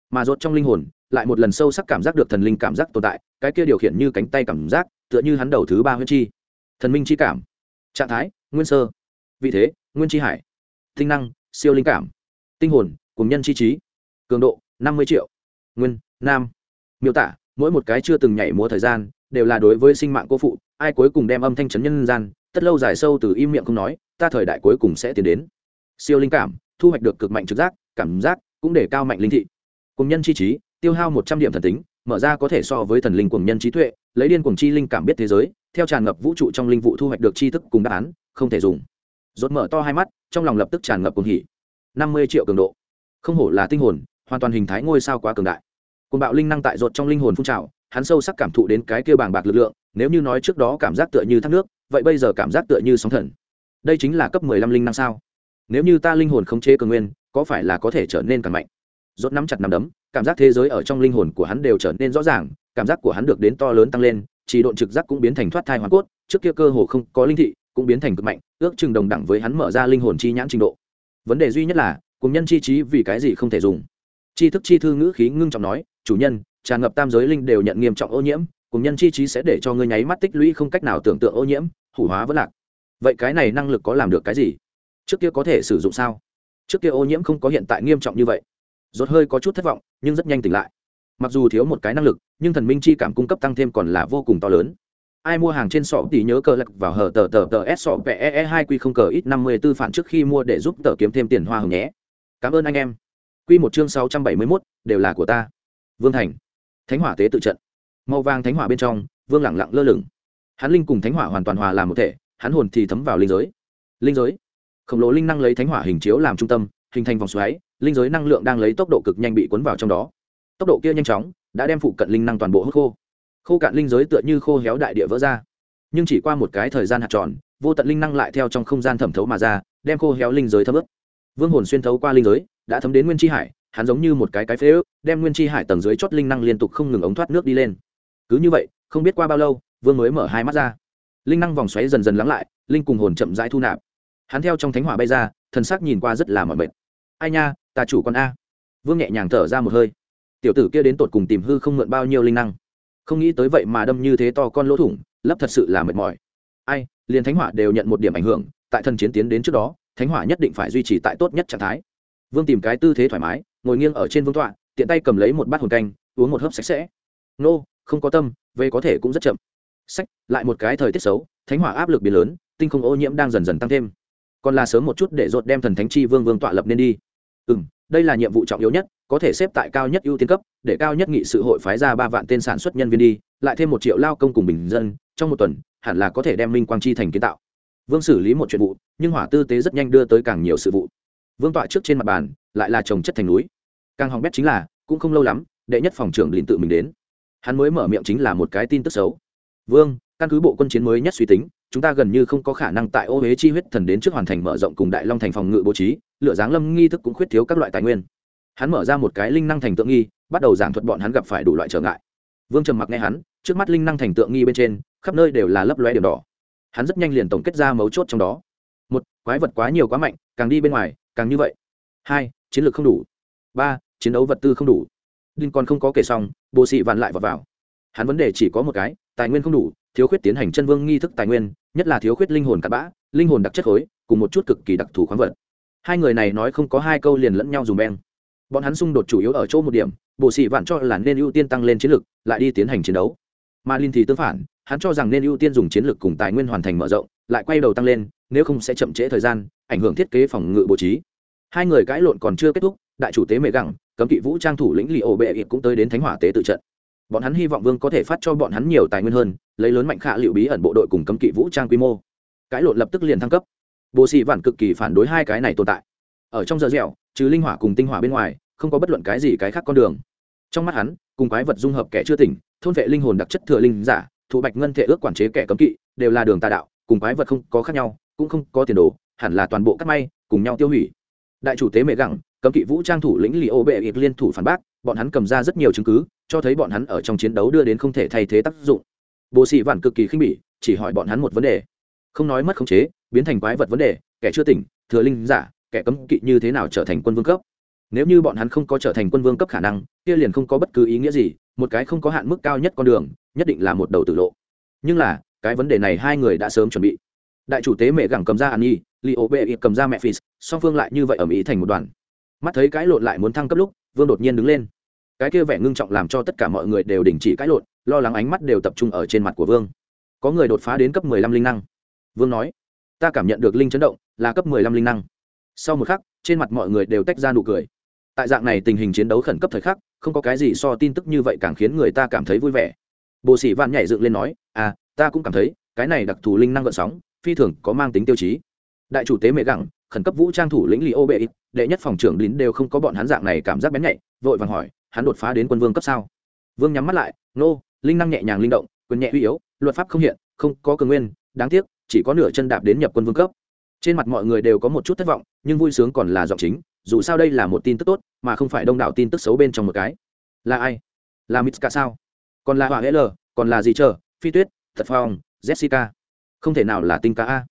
Mà rốt trong linh hồn, lại một lần sâu sắc cảm giác được thần linh cảm giác tồn tại, cái kia điều khiển như cánh tay cảm giác, tựa như hắn đầu thứ ba huyết chi. Thần minh chi cảm. Trạng thái, nguyên sơ. Vị thế, nguyên chi hải. Tinh năng, siêu linh cảm. Tinh hồn, cùng nhân chi trí. Cường độ, năm mươi triệu. Nguyên, nam. Miêu tả, mỗi một cái chưa từng nhảy múa thời gian, đều là đối với sinh mạng cô phụ, ai cuối cùng đem âm thanh chấn nhân gian, tất lâu dài sâu từ im miệng không nói, ta thời đại cuối cùng sẽ tiến đến. Siêu linh cảm thu hoạch được cực mạnh trực giác, cảm giác, cũng để cao mạnh linh thị. Cùng nhân chi trí, tiêu hao một trăm điểm thần tính, mở ra có thể so với thần linh cùng nhân trí tuệ, lấy điên cùng chi linh cảm biết thế giới, theo tràn ngập vũ trụ trong linh vụ thu hoạch được tri thức cùng đáp án, không thể dùng. Rốt mở to hai mắt, trong lòng lập tức tràn ngập cuồng hỉ. Năm mươi triệu cường độ. Không hổ là tinh hồn, hoàn toàn hình thái ngôi sao quá cường đại. Cuồng bạo linh năng tại rột trong linh hồn phun trào, hắn sâu sắc cảm thụ đến cái kia bàng bạc lực lượng, nếu như nói trước đó cảm giác tựa như thác nước, vậy bây giờ cảm giác tựa như sóng thần. Đây chính là cấp mười lăm linh năng sao? Nếu như ta linh hồn khống chế cường nguyên, có phải là có thể trở nên càng mạnh? Rốt nắm chặt nắm đấm, cảm giác thế giới ở trong linh hồn của hắn đều trở nên rõ ràng, cảm giác của hắn được đến to lớn tăng lên, chỉ độn trực giác cũng biến thành thoát thai hoàn cốt, trước kia cơ hồ không có linh thị, cũng biến thành cực mạnh, ước chừng đồng đẳng với hắn mở ra linh hồn chi nhãn trình độ. Vấn đề duy nhất là, cùng nhân chi trí vì cái gì không thể dùng? Chi thức chi thư ngữ khí ngưng trọng nói, chủ nhân, tràn ngập tam giới linh đều nhận nghiêm trọng ô nhiễm, cùng nhân chi trí sẽ để cho ngươi nháy mắt tích lũy không cách nào tưởng tượng ô nhiễm, hủ hóa vẫn lạc. Vậy cái này năng lực có làm được cái gì? Trước kia có thể sử dụng sao? Trước kia ô nhiễm không có hiện tại nghiêm trọng như vậy. Rốt hơi có chút thất vọng, nhưng rất nhanh tỉnh lại. Mặc dù thiếu một cái năng lực, nhưng thần minh chi cảm cung cấp tăng thêm còn là vô cùng to lớn. Ai mua hàng trên sọ thì nhớ cờ lật vào hở tờ tờ tờ s sọ pe e hai q không cờ ít năm mươi b ố phản trước khi mua để giúp tờ kiếm thêm tiền hoa hồng nhé. Cảm ơn anh em. Q một chương sáu trăm bảy mươi mốt, đều là của ta. Vương thành. Thánh hỏa tế tự trận. Màu vàng thánh hỏa bên trong, vương lẳng lặng lơ lửng. Hắn linh cùng thánh hỏa hoàn toàn hòa làm một thể, hắn hồn thì thấm vào linh giới. Linh giới? Khổng lồ linh năng lấy thánh hỏa hình chiếu làm trung tâm, hình thành vòng xoáy, linh giới năng lượng đang lấy tốc độ cực nhanh bị cuốn vào trong đó. Tốc độ kia nhanh chóng, đã đem phụ cận linh năng toàn bộ hút khô. Khô cạn linh giới tựa như khô héo đại địa vỡ ra. Nhưng chỉ qua một cái thời gian hạt tròn, vô tận linh năng lại theo trong không gian thẩm thấu mà ra, đem khô héo linh giới thấm ướt. vương hồn xuyên thấu qua linh giới, đã thấm đến nguyên tri hải, hắn giống như một cái cái phế ước, đem nguyên tri hải tầng dưới chót linh năng liên tục không ngừng ống thoát nước đi lên. Cứ như vậy, không biết qua bao lâu, vương mới mở hai mắt ra. Linh năng vòng xoáy dần dần lắng lại, linh cùng hồn chậm rãi thu nạp hắn theo trong thánh hỏa bay ra, thần sắc nhìn qua rất là mỏi mệt. Ai nha ta chủ con a. Vương nhẹ nhàng thở ra một hơi. Tiểu tử kia đến tột cùng tìm hư không mượn bao nhiêu linh năng? Không nghĩ tới vậy mà đâm như thế to con lỗ thủng, lấp thật sự là mệt mỏi. Ai, liền thánh hỏa đều nhận một điểm ảnh hưởng, tại thần chiến tiến đến trước đó, thánh hỏa nhất định phải duy trì tại tốt nhất trạng thái. Vương tìm cái tư thế thoải mái, ngồi nghiêng ở trên vương tọa, tiện tay cầm lấy một bát hồn canh, uống một hớp sạch sẽ. Nô, không có tâm, về có thể cũng rất chậm. Sách, lại một cái thời tiết xấu, thánh hỏa áp lực biến lớn, tinh không ô nhiễm đang dần dần tăng thêm còn là sớm một chút để dột đem thần thánh chi vương vương tọa lập nên đi. Ừ m đây là nhiệm vụ trọng yếu nhất, có thể xếp tại cao nhất ưu tiên cấp, để cao nhất nghị sự hội phái ra ba vạn tên sản xuất nhân viên đi, lại thêm một triệu lao công cùng bình dân, trong một tuần, hẳn là có thể đem minh quang chi thành kiến tạo. Vương xử lý một chuyện vụ, nhưng hỏa tư tế rất nhanh đưa tới càng nhiều sự vụ. Vương tọa trước trên mặt bàn, lại là trồng chất thành núi. Càng hỏng bét chính là, cũng không lâu lắm, đệ nhất phòng trưởng liền tự mình đến. Hắn mới mở miệng chính là một cái tin tức xấu. Vương, căn cứ bộ quân chiến mới nhất suy tính chúng ta gần như không có khả năng tại ô huế chi huyết thần đến trước hoàn thành mở rộng cùng đại long thành phòng ngự bố trí lựa giáng lâm nghi thức cũng khuyết thiếu các loại tài nguyên. Hắn mở ra một cái linh năng thành tượng nghi bắt đầu giảng thuật bọn hắn gặp phải đủ loại trở ngại. Vương trầm mặc nghe hắn trước mắt linh năng thành tượng nghi bên trên khắp nơi đều là lấp loe điểm đỏ. Hắn rất nhanh liền tổng kết ra mấu chốt trong đó. Một quái vật quá nhiều quá mạnh càng đi bên ngoài càng như vậy. Hai chiến lược không đủ. Ba chiến đấu vật tư không đủ. Đinh còn không có kể xong bộ sĩ vạn lại vào, vào. Hắn vấn đề chỉ có một cái tài nguyên không đủ thiếu khuyết tiến hành chân vương nghi thức tài nguyên, nhất là thiếu khuyết linh hồn cặn bã, linh hồn đặc chất khối, cùng một chút cực kỳ đặc thù khoáng vật. Hai người này nói không có hai câu liền lẫn nhau dùng beng. Bọn hắn xung đột chủ yếu ở chỗ một điểm bộ sĩ vạn cho là nên ưu tiên tăng lên chiến lược lại đi tiến hành chiến đấu. Mà linh thì tương phản, hắn cho rằng nên ưu tiên dùng chiến lược cùng tài nguyên hoàn thành mở rộng, lại quay đầu tăng lên, nếu không sẽ chậm trễ thời gian, ảnh hưởng thiết kế phòng ngự bố trí. Hai người cãi lộn còn chưa kết thúc, đại chủ tế mệ gẳng, cấm kỵ vũ trang thủ lĩnh lì ổ bệ ịp cũng tới đến thánh hỏa tế tự trận bọn hắn hy vọng vương có thể phát cho bọn hắn nhiều tài nguyên hơn, lấy lớn mạnh khả liệu bí ẩn bộ đội cùng cấm kỵ vũ trang quy mô. Cãi lộn lập tức liền thăng cấp. Bồ sĩ vạn cực kỳ phản đối hai cái này tồn tại. Ở trong giờ dẻo, trừ linh hỏa cùng tinh hỏa bên ngoài, không có bất luận cái gì cái khác con đường. Trong mắt hắn, cùng quái vật dung hợp kẻ chưa tỉnh, thôn vệ linh hồn đặc chất thừa linh giả, thụ bạch ngân thể ước quản chế kẻ cấm kỵ, đều là đường tà đạo, cùng quái vật không có khác nhau, cũng không có tiền đồ, hẳn là toàn bộ cắt may, cùng nhau tiêu hủy. Đại chủ tế mẹ gẳng cấm kỵ vũ trang thủ lĩnh li ô bệ ít liên thủ phản bác, bọn hắn cầm ra rất nhiều chứng cứ cho thấy bọn hắn ở trong chiến đấu đưa đến không thể thay thế tác dụng. Bồ sĩ vạn cực kỳ khinh bỉ, chỉ hỏi bọn hắn một vấn đề. Không nói mất khống chế, biến thành quái vật vấn đề, kẻ chưa tỉnh, thừa linh, giả, kẻ cấm kỵ như thế nào trở thành quân vương cấp? Nếu như bọn hắn không có trở thành quân vương cấp khả năng, kia liền không có bất cứ ý nghĩa gì, một cái không có hạn mức cao nhất con đường, nhất định là một đầu tử lộ. Nhưng là, cái vấn đề này hai người đã sớm chuẩn bị. Đại chủ tế mẹ gẳng cầm ra an nhi li ô bê cầm ra mẹ phis song phương lại như vậy ở mỹ thành một đoàn. Mắt thấy cái lộn lại muốn thăng cấp lúc, vương đột nhiên đứng lên cái kia vẻ ngưng trọng làm cho tất cả mọi người đều đình chỉ cãi lộn, lo lắng ánh mắt đều tập trung ở trên mặt của vương. Có người đột phá đến cấp mười lăm linh năng. Vương nói, ta cảm nhận được linh chấn động, là cấp mười lăm linh năng. Sau một khắc, trên mặt mọi người đều tách ra nụ cười. Tại dạng này tình hình chiến đấu khẩn cấp thời khắc, không có cái gì so tin tức như vậy càng khiến người ta cảm thấy vui vẻ. Bồ sĩ vạn nhảy dựng lên nói à ta cũng cảm thấy, cái này đặc thù linh năng gợn sóng, phi thường có mang tính tiêu chí. Đại chủ tế mẹ gặng, khẩn cấp vũ trang thủ lĩnh li ô bệ đệ nhất phòng trưởng lín đều không có bọn hắn dạng này cảm giác bén nhạy, vội vàng hỏi hắn đột phá đến quân vương cấp sao? Vương nhắm mắt lại, nô, linh năng nhẹ nhàng linh động, quyền nhẹ uy yếu, luật pháp không hiện, không có cường nguyên, đáng tiếc, chỉ có nửa chân đạp đến nhập quân vương cấp. Trên mặt mọi người đều có một chút thất vọng, nhưng vui sướng còn là giọng chính, dù sao đây là một tin tức tốt, mà không phải đông đảo tin tức xấu bên trong một cái. Là ai? Là mitska sao? Còn là hỏa l, còn là gì chờ? Phi tuyết, thật phong, jessica. Không thể nào là tinh ca a.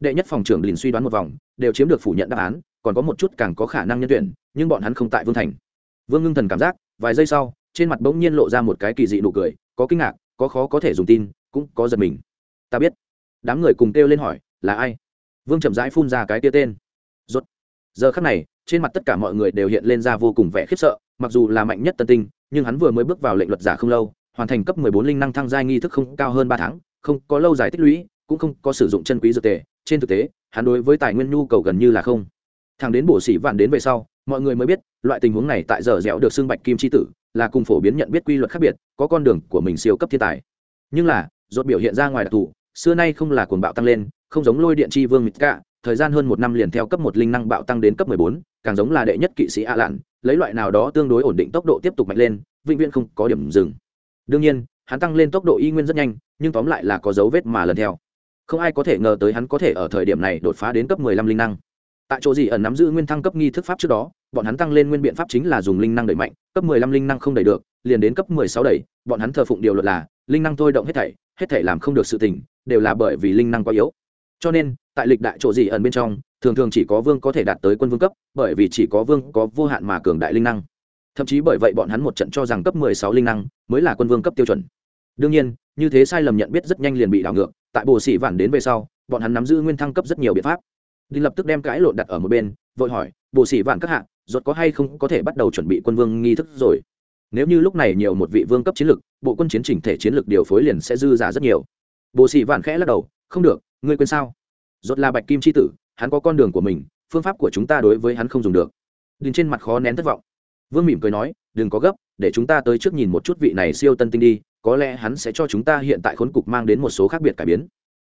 Đệ nhất phòng trưởng liền suy đoán một vòng, đều chiếm được phủ nhận đáp án, còn có một chút càng có khả năng nhân tuyển, nhưng bọn hắn không tại vương thành. Vương ngưng thần cảm giác vài giây sau, trên mặt bỗng nhiên lộ ra một cái kỳ dị nụ cười, có kinh ngạc, có khó có thể dùng tin, cũng có giật mình. Ta biết. Đám người cùng kêu lên hỏi, là ai? Vương chậm rãi phun ra cái tia tên. Rốt. Giờ khắc này, trên mặt tất cả mọi người đều hiện lên ra vô cùng vẻ khiếp sợ, mặc dù là mạnh nhất tân tinh, nhưng hắn vừa mới bước vào lệnh luật giả không lâu, hoàn thành cấp mười bốn linh năng thăng giai nghi thức không cao hơn ba tháng, không có lâu dài tích lũy, cũng không có sử dụng chân quý dược tề. Trên thực tế, hắn đối với tài nguyên nhu cầu gần như là không. Thằng đến bổ sĩ vạn đến về sau mọi người mới biết, loại tình huống này tại giờ dẻo được xưng bạch kim chi tử, là cùng phổ biến nhận biết quy luật khác biệt, có con đường của mình siêu cấp thiên tài. Nhưng là dột biểu hiện ra ngoài đặc thù, xưa nay không là cuồng bạo tăng lên, không giống lôi điện chi vương mít cả thời gian hơn một năm liền theo cấp một linh năng bạo tăng đến cấp mười bốn, càng giống là đệ nhất kỵ sĩ a lạn, lấy loại nào đó tương đối ổn định tốc độ tiếp tục mạnh lên, vĩnh viễn không có điểm dừng. Đương nhiên, hắn tăng lên tốc độ y nguyên rất nhanh, nhưng tóm lại là có dấu vết mà lần theo. Không ai có thể ngờ tới hắn có thể ở thời điểm này đột phá đến cấp mười lăm linh năng tại chỗ gì ẩn nắm giữ nguyên thăng cấp nghi thức pháp trước đó, bọn hắn tăng lên nguyên biện pháp chính là dùng linh năng đẩy mạnh, cấp mười lăm linh năng không đẩy được, liền đến cấp mười sáu đẩy, bọn hắn thờ phụng điều luật là, linh năng thôi động hết thảy hết thảy làm không được sự tình, đều là bởi vì linh năng quá yếu. Cho nên, tại lịch đại chỗ gì ẩn bên trong, thường thường chỉ có vương có thể đạt tới quân vương cấp, bởi vì chỉ có vương có vô hạn mà cường đại linh năng. Thậm chí bởi vậy bọn hắn một trận cho rằng cấp mười sáu linh năng mới là quân vương cấp tiêu chuẩn. Đương nhiên, như thế sai lầm nhận biết rất nhanh liền bị đảo ngược, tại bồ sĩ vản đến về sau, bọn hắn nắm giữ nguyên thăng cấp rất nhiều biện pháp đi lập tức đem cãi lộn đặt ở một bên, vội hỏi bồ sĩ vạn các hạng rốt có hay không có thể bắt đầu chuẩn bị quân vương nghi thức rồi? Nếu như lúc này nhiều một vị vương cấp chiến lực, bộ quân chiến chỉnh thể chiến lực điều phối liền sẽ dư giả rất nhiều. Bồ sĩ vạn khẽ lắc đầu, không được, ngươi quên sao? Rốt là bạch kim chi tử, hắn có con đường của mình, phương pháp của chúng ta đối với hắn không dùng được. Đinh trên mặt khó nén thất vọng. Vương mỉm cười nói, đừng có gấp, để chúng ta tới trước nhìn một chút vị này siêu tân tinh đi, có lẽ hắn sẽ cho chúng ta hiện tại khốn cục mang đến một số khác biệt cải biến.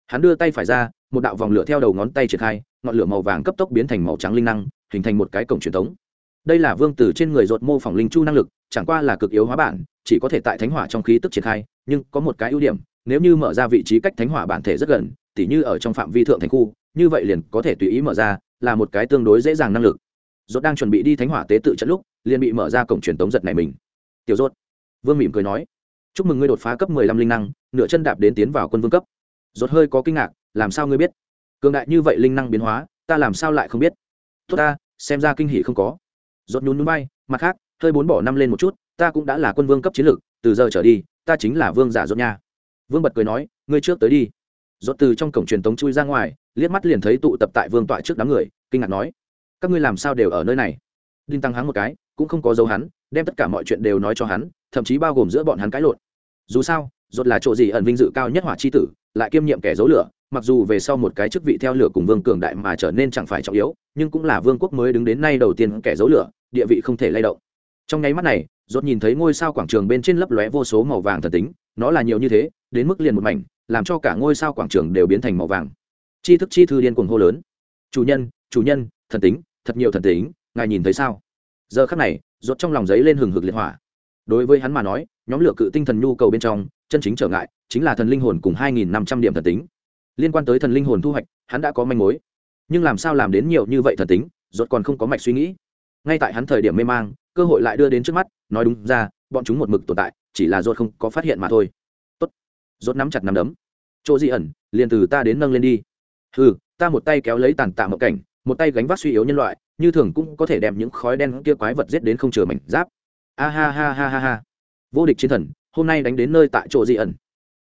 Hắn đưa tay phải ra, một đạo vòng lửa theo đầu ngón tay triển khai ngọn lửa màu vàng cấp tốc biến thành màu trắng linh năng, hình thành một cái cổng truyền thống đây là vương tử trên người rột mô phỏng linh chu năng lực, chẳng qua là cực yếu hóa bản, chỉ có thể tại thánh hỏa trong khí tức triển khai, nhưng có một cái ưu điểm, nếu như mở ra vị trí cách thánh hỏa bản thể rất gần, tỉ như ở trong phạm vi thượng thành khu, như vậy liền có thể tùy ý mở ra, là một cái tương đối dễ dàng năng lực. Rốt đang chuẩn bị đi thánh hỏa tế tự trận lúc, liền bị mở ra cổng truyền tống giật này mình. Tiểu rốt vương mỉm cười nói, chúc mừng ngươi đột phá cấp mười lăm linh năng, nửa chân đạp đến tiến vào quân vương cấp. Rốt hơi có kinh ngạc, làm sao ngươi biết? Cường đại như vậy linh năng biến hóa, ta làm sao lại không biết? Tốt ta, xem ra kinh hỉ không có. Rốt nhún núi bay mặt khác, hơi bốn bỏ năm lên một chút, ta cũng đã là quân vương cấp chiến lược, từ giờ trở đi, ta chính là vương giả rốt nha. Vương bật cười nói, ngươi trước tới đi. Rốt từ trong cổng truyền tống chui ra ngoài, liếc mắt liền thấy tụ tập tại vương tọa trước đám người, kinh ngạc nói, các ngươi làm sao đều ở nơi này? Đinh tăng hắn một cái, cũng không có dấu hắn, đem tất cả mọi chuyện đều nói cho hắn, thậm chí bao gồm giữa bọn hắn cãi lộn. Dù sao, rốt là chỗ gì ẩn vinh dự cao nhất hỏa chi tử, lại kiêm nhiệm kẻ giấu lửa mặc dù về sau một cái chức vị theo lửa cùng vương cường đại mà trở nên chẳng phải trọng yếu, nhưng cũng là vương quốc mới đứng đến nay đầu tiên kẻ giấu lửa, địa vị không thể lay động. Trong nháy mắt này dốt nhìn thấy ngôi sao quảng trường bên trên lấp lóe vô số màu vàng thần tính, nó là nhiều như thế, đến mức liền một mảnh, làm cho cả ngôi sao quảng trường đều biến thành màu vàng. Chi thức chi thư điên cuồng hô lớn. Chủ nhân chủ nhân, thần tính, thật nhiều thần tính, ngài nhìn thấy sao? Giờ khắc này, rốt trong lòng giấy lên hừng hực liệt hỏa. Đối với hắn mà nói, nhóm lửa cự tinh thần nhu cầu bên trong, chân chính trở ngại chính là thần linh hồn cùng hai nghìn năm trăm điểm thần tính liên quan tới thần linh hồn thu hoạch, hắn đã có manh mối. Nhưng làm sao làm đến nhiều như vậy thần tính, rốt còn không có mạch suy nghĩ. Ngay tại hắn thời điểm mê mang, cơ hội lại đưa đến trước mắt, nói đúng ra, bọn chúng một mực tồn tại, chỉ là rốt không có phát hiện mà thôi. Tốt. Rốt nắm chặt nắm đấm. Chỗ di ẩn, liền từ ta đến nâng lên đi. Hừ, ta một tay kéo lấy tàn tạ mộng cảnh, một tay gánh vác suy yếu nhân loại, như thường cũng có thể đem những khói đen kia quái vật giết đến không chừa mảnh giáp. A ha ha ha ha ha. Vô địch chiến thần, hôm nay đánh đến nơi tại chỗ di ẩn.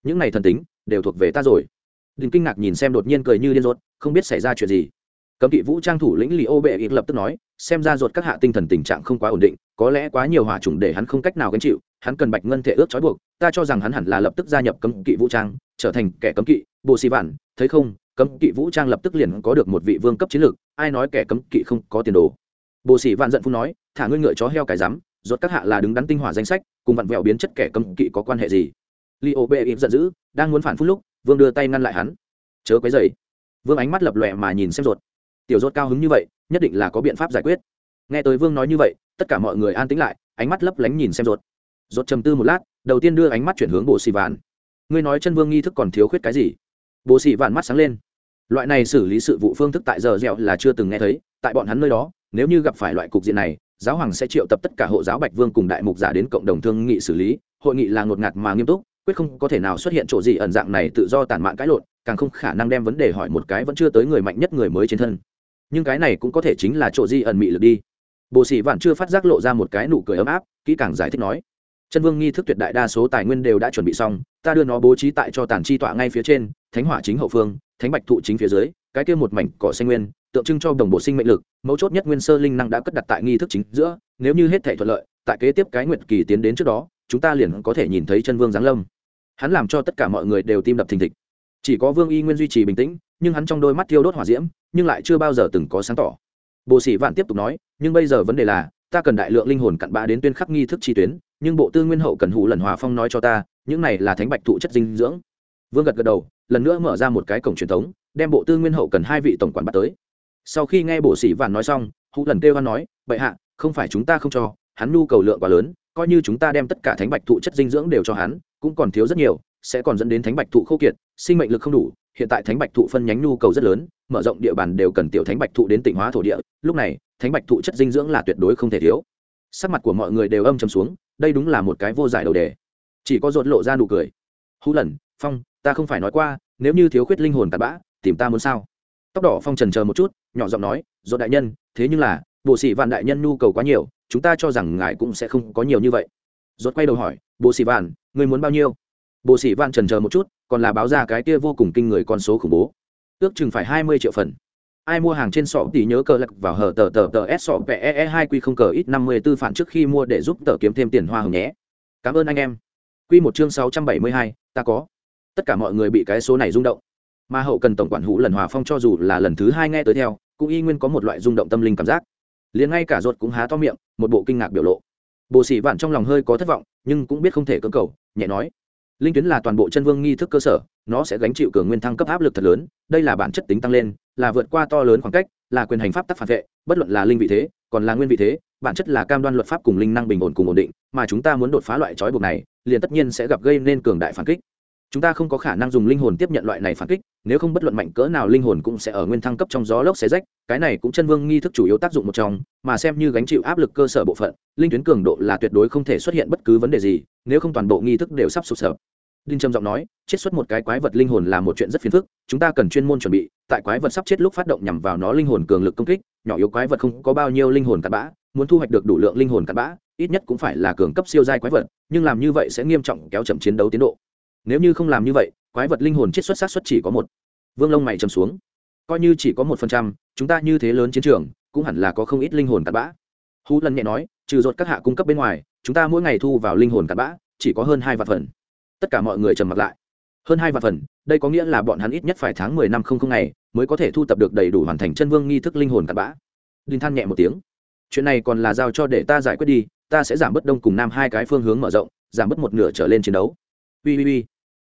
Những này thần tính, đều thuộc về ta rồi đình kinh ngạc nhìn xem đột nhiên cười như điên rốt, không biết xảy ra chuyện gì. Cấm kỵ vũ trang thủ lĩnh lì ô bệ ít lập tức nói, xem ra ruột các hạ tinh thần tình trạng không quá ổn định, có lẽ quá nhiều hỏa trùng để hắn không cách nào gánh chịu, hắn cần bạch ngân thể ước trói buộc, ta cho rằng hắn hẳn là lập tức gia nhập cấm kỵ vũ trang, trở thành kẻ cấm kỵ bộ xì vạn, thấy không, cấm kỵ vũ trang lập tức liền có được một vị vương cấp chiến lược, ai nói kẻ cấm kỵ không có tiền đồ. Bộ xì vạn giận phu nói, thả ngươi ngựa chó heo cái rắm, ruột các hạ là đứng đắn tinh hỏa danh sách, cùng vặn vẹo biến chất kẻ cấm kỵ có quan hệ gì? Li ô bệ ít giận dữ, đang muốn phản phút lúc vương đưa tay ngăn lại hắn. Chớ quấy dày vương ánh mắt lập lòe mà nhìn xem ruột. Tiểu rốt cao hứng như vậy, nhất định là có biện pháp giải quyết. Nghe tới vương nói như vậy, tất cả mọi người an tĩnh lại, ánh mắt lấp lánh nhìn xem rốt rốt trầm tư một lát, đầu tiên đưa ánh mắt chuyển hướng bộ xì vạn. Ngươi nói chân vương nghi thức còn thiếu khuyết cái gì? Bộ xì vạn mắt sáng lên. Loại này xử lý sự vụ phương thức tại giờ dẻo là chưa từng nghe thấy, tại bọn hắn nơi đó, nếu như gặp phải loại cục diện này, giáo hoàng sẽ triệu tập tất cả hộ giáo bạch vương cùng đại mục giả đến cộng đồng thương nghị xử lý, hội nghị là ngột ngạt mà nghiêm túc quyết không có thể nào xuất hiện chỗ gì ẩn dạng này tự do tản mạn cãi lộn, càng không khả năng đem vấn đề hỏi một cái vẫn chưa tới người mạnh nhất người mới trên thân. Nhưng cái này cũng có thể chính là chỗ di ẩn mị lực đi. Bồ sĩ vạn chưa phát giác lộ ra một cái nụ cười ấm áp, kỹ càng giải thích nói, chân vương nghi thức tuyệt đại đa số tài nguyên đều đã chuẩn bị xong, ta đưa nó bố trí tại cho tàn chi tọa ngay phía trên, thánh hỏa chính hậu phương, thánh bạch thụ chính phía dưới, cái kia một mảnh cỏ xanh nguyên, tượng trưng cho đồng bộ sinh mệnh lực, mấu chốt nhất nguyên sơ linh năng đã cất đặt tại nghi thức chính giữa, nếu như hết thể thuận lợi, tại kế tiếp cái nguyện kỳ tiến đến trước đó, chúng ta liền có thể nhìn thấy chân vương giáng lâm hắn làm cho tất cả mọi người đều tim đập thình thịch. Chỉ có vương y nguyên duy trì bình tĩnh, nhưng hắn trong đôi mắt thiêu đốt hỏa diễm, nhưng lại chưa bao giờ từng có sáng tỏ. Bộ sĩ vạn tiếp tục nói, nhưng bây giờ vấn đề là, ta cần đại lượng linh hồn cặn bã đến tuyên khắc nghi thức chi tuyến, nhưng bộ tư nguyên hậu cần hủ lần hòa phong nói cho ta, những này là thánh bạch thụ chất dinh dưỡng. Vương gật gật đầu, lần nữa mở ra một cái cổng truyền thống, đem bộ tư nguyên hậu cần hai vị tổng quản bắt tới. Sau khi nghe bộ sĩ vạn nói xong, hủ lần kêu hắn nói, bệ hạ, không phải chúng ta không cho, hắn nhu cầu lượng quá lớn, coi như chúng ta đem tất cả thánh bạch thụ chất dinh dưỡng đều cho hắn cũng còn thiếu rất nhiều, sẽ còn dẫn đến thánh bạch thụ khô kiệt, sinh mệnh lực không đủ, hiện tại thánh bạch thụ phân nhánh nhu cầu rất lớn, mở rộng địa bàn đều cần tiểu thánh bạch thụ đến tỉnh hóa thổ địa, lúc này, thánh bạch thụ chất dinh dưỡng là tuyệt đối không thể thiếu. Sắc mặt của mọi người đều âm chầm xuống, đây đúng là một cái vô giải đầu đề. Chỉ có rột lộ ra nụ cười. Hú lần, phong, ta không phải nói qua, nếu như thiếu khuyết linh hồn tạt bã, tìm ta muốn sao? Tóc đỏ phong trần chờ một chút, nhỏ giọng nói rột đại nhân, thế nhưng là bộ sĩ vạn đại nhân nhu cầu quá nhiều, chúng ta cho rằng ngài cũng sẽ không có nhiều như vậy. Rột quay đầu hỏi bộ sĩ vạn Ngươi muốn bao nhiêu? Bộ sĩ vạn trần chờ một chút, còn là báo ra cái kia vô cùng kinh người con số khủng bố. Ước chừng phải hai mươi triệu phần. Ai mua hàng trên sọ thì nhớ cờ lật vào hở tờ tờ tờ s sọ pe hai q không cờ ít năm mươi tư phản trước khi mua để giúp tờ kiếm thêm tiền hoa hồng nhé. Cảm ơn anh em. Q một chương sáu trăm bảy mươi hai, ta có. Tất cả mọi người bị cái số này rung động. Mà hậu cần tổng quản hữu lần hòa phong cho dù là lần thứ hai nghe tới theo, cũng y nguyên có một loại rung động tâm linh cảm giác. Liền ngay cả ruột cũng há to miệng, một bộ kinh ngạc biểu lộ bộ sĩ vạn trong lòng hơi có thất vọng, nhưng cũng biết không thể cưỡng cầu, nhẹ nói. Linh tuyến là toàn bộ chân vương nghi thức cơ sở, nó sẽ gánh chịu cường nguyên thăng cấp áp lực thật lớn, đây là bản chất tính tăng lên, là vượt qua to lớn khoảng cách, là quyền hành pháp tắc phản vệ, bất luận là linh vị thế, còn là nguyên vị thế, bản chất là cam đoan luật pháp cùng linh năng bình ổn cùng ổn định, mà chúng ta muốn đột phá loại trói buộc này, liền tất nhiên sẽ gặp gây nên cường đại phản kích chúng ta không có khả năng dùng linh hồn tiếp nhận loại này phản kích, nếu không bất luận mạnh cỡ nào linh hồn cũng sẽ ở nguyên thăng cấp trong gió lốc xé rách, cái này cũng chân vương nghi thức chủ yếu tác dụng một trong, mà xem như gánh chịu áp lực cơ sở bộ phận, linh tuyến cường độ là tuyệt đối không thể xuất hiện bất cứ vấn đề gì, nếu không toàn bộ nghi thức đều sắp sụp sập. Đinh trầm giọng nói chết xuất một cái quái vật linh hồn là một chuyện rất phiền phức, chúng ta cần chuyên môn chuẩn bị, tại quái vật sắp chết lúc phát động nhằm vào nó linh hồn cường lực công kích, nhỏ yếu quái vật không có bao nhiêu linh hồn cặn bã, muốn thu hoạch được đủ lượng linh hồn cặn bã, ít nhất cũng phải là cường cấp siêu giai quái vật, nhưng làm như vậy sẽ nghiêm trọng kéo chậm chiến đấu tiến độ nếu như không làm như vậy, quái vật linh hồn chiết xuất sát xuất chỉ có một. Vương lông mày trầm xuống. Coi như chỉ có một phần trăm, chúng ta như thế lớn chiến trường, cũng hẳn là có không ít linh hồn cặn bã. Hú lần nhẹ nói, trừ dột các hạ cung cấp bên ngoài, chúng ta mỗi ngày thu vào linh hồn cặn bã, chỉ có hơn hai vạn phần. Tất cả mọi người trầm mặc lại. Hơn hai vạn phần, đây có nghĩa là bọn hắn ít nhất phải tháng mười năm không không ngày, mới có thể thu tập được đầy đủ hoàn thành chân vương nghi thức linh hồn cặn bã. Đinh than nhẹ một tiếng. Chuyện này còn là giao cho để ta giải quyết đi, ta sẽ giảm bớt đông cùng nam hai cái phương hướng mở rộng, giảm bớt một nửa trở lên chiến đấu. Ui ui ui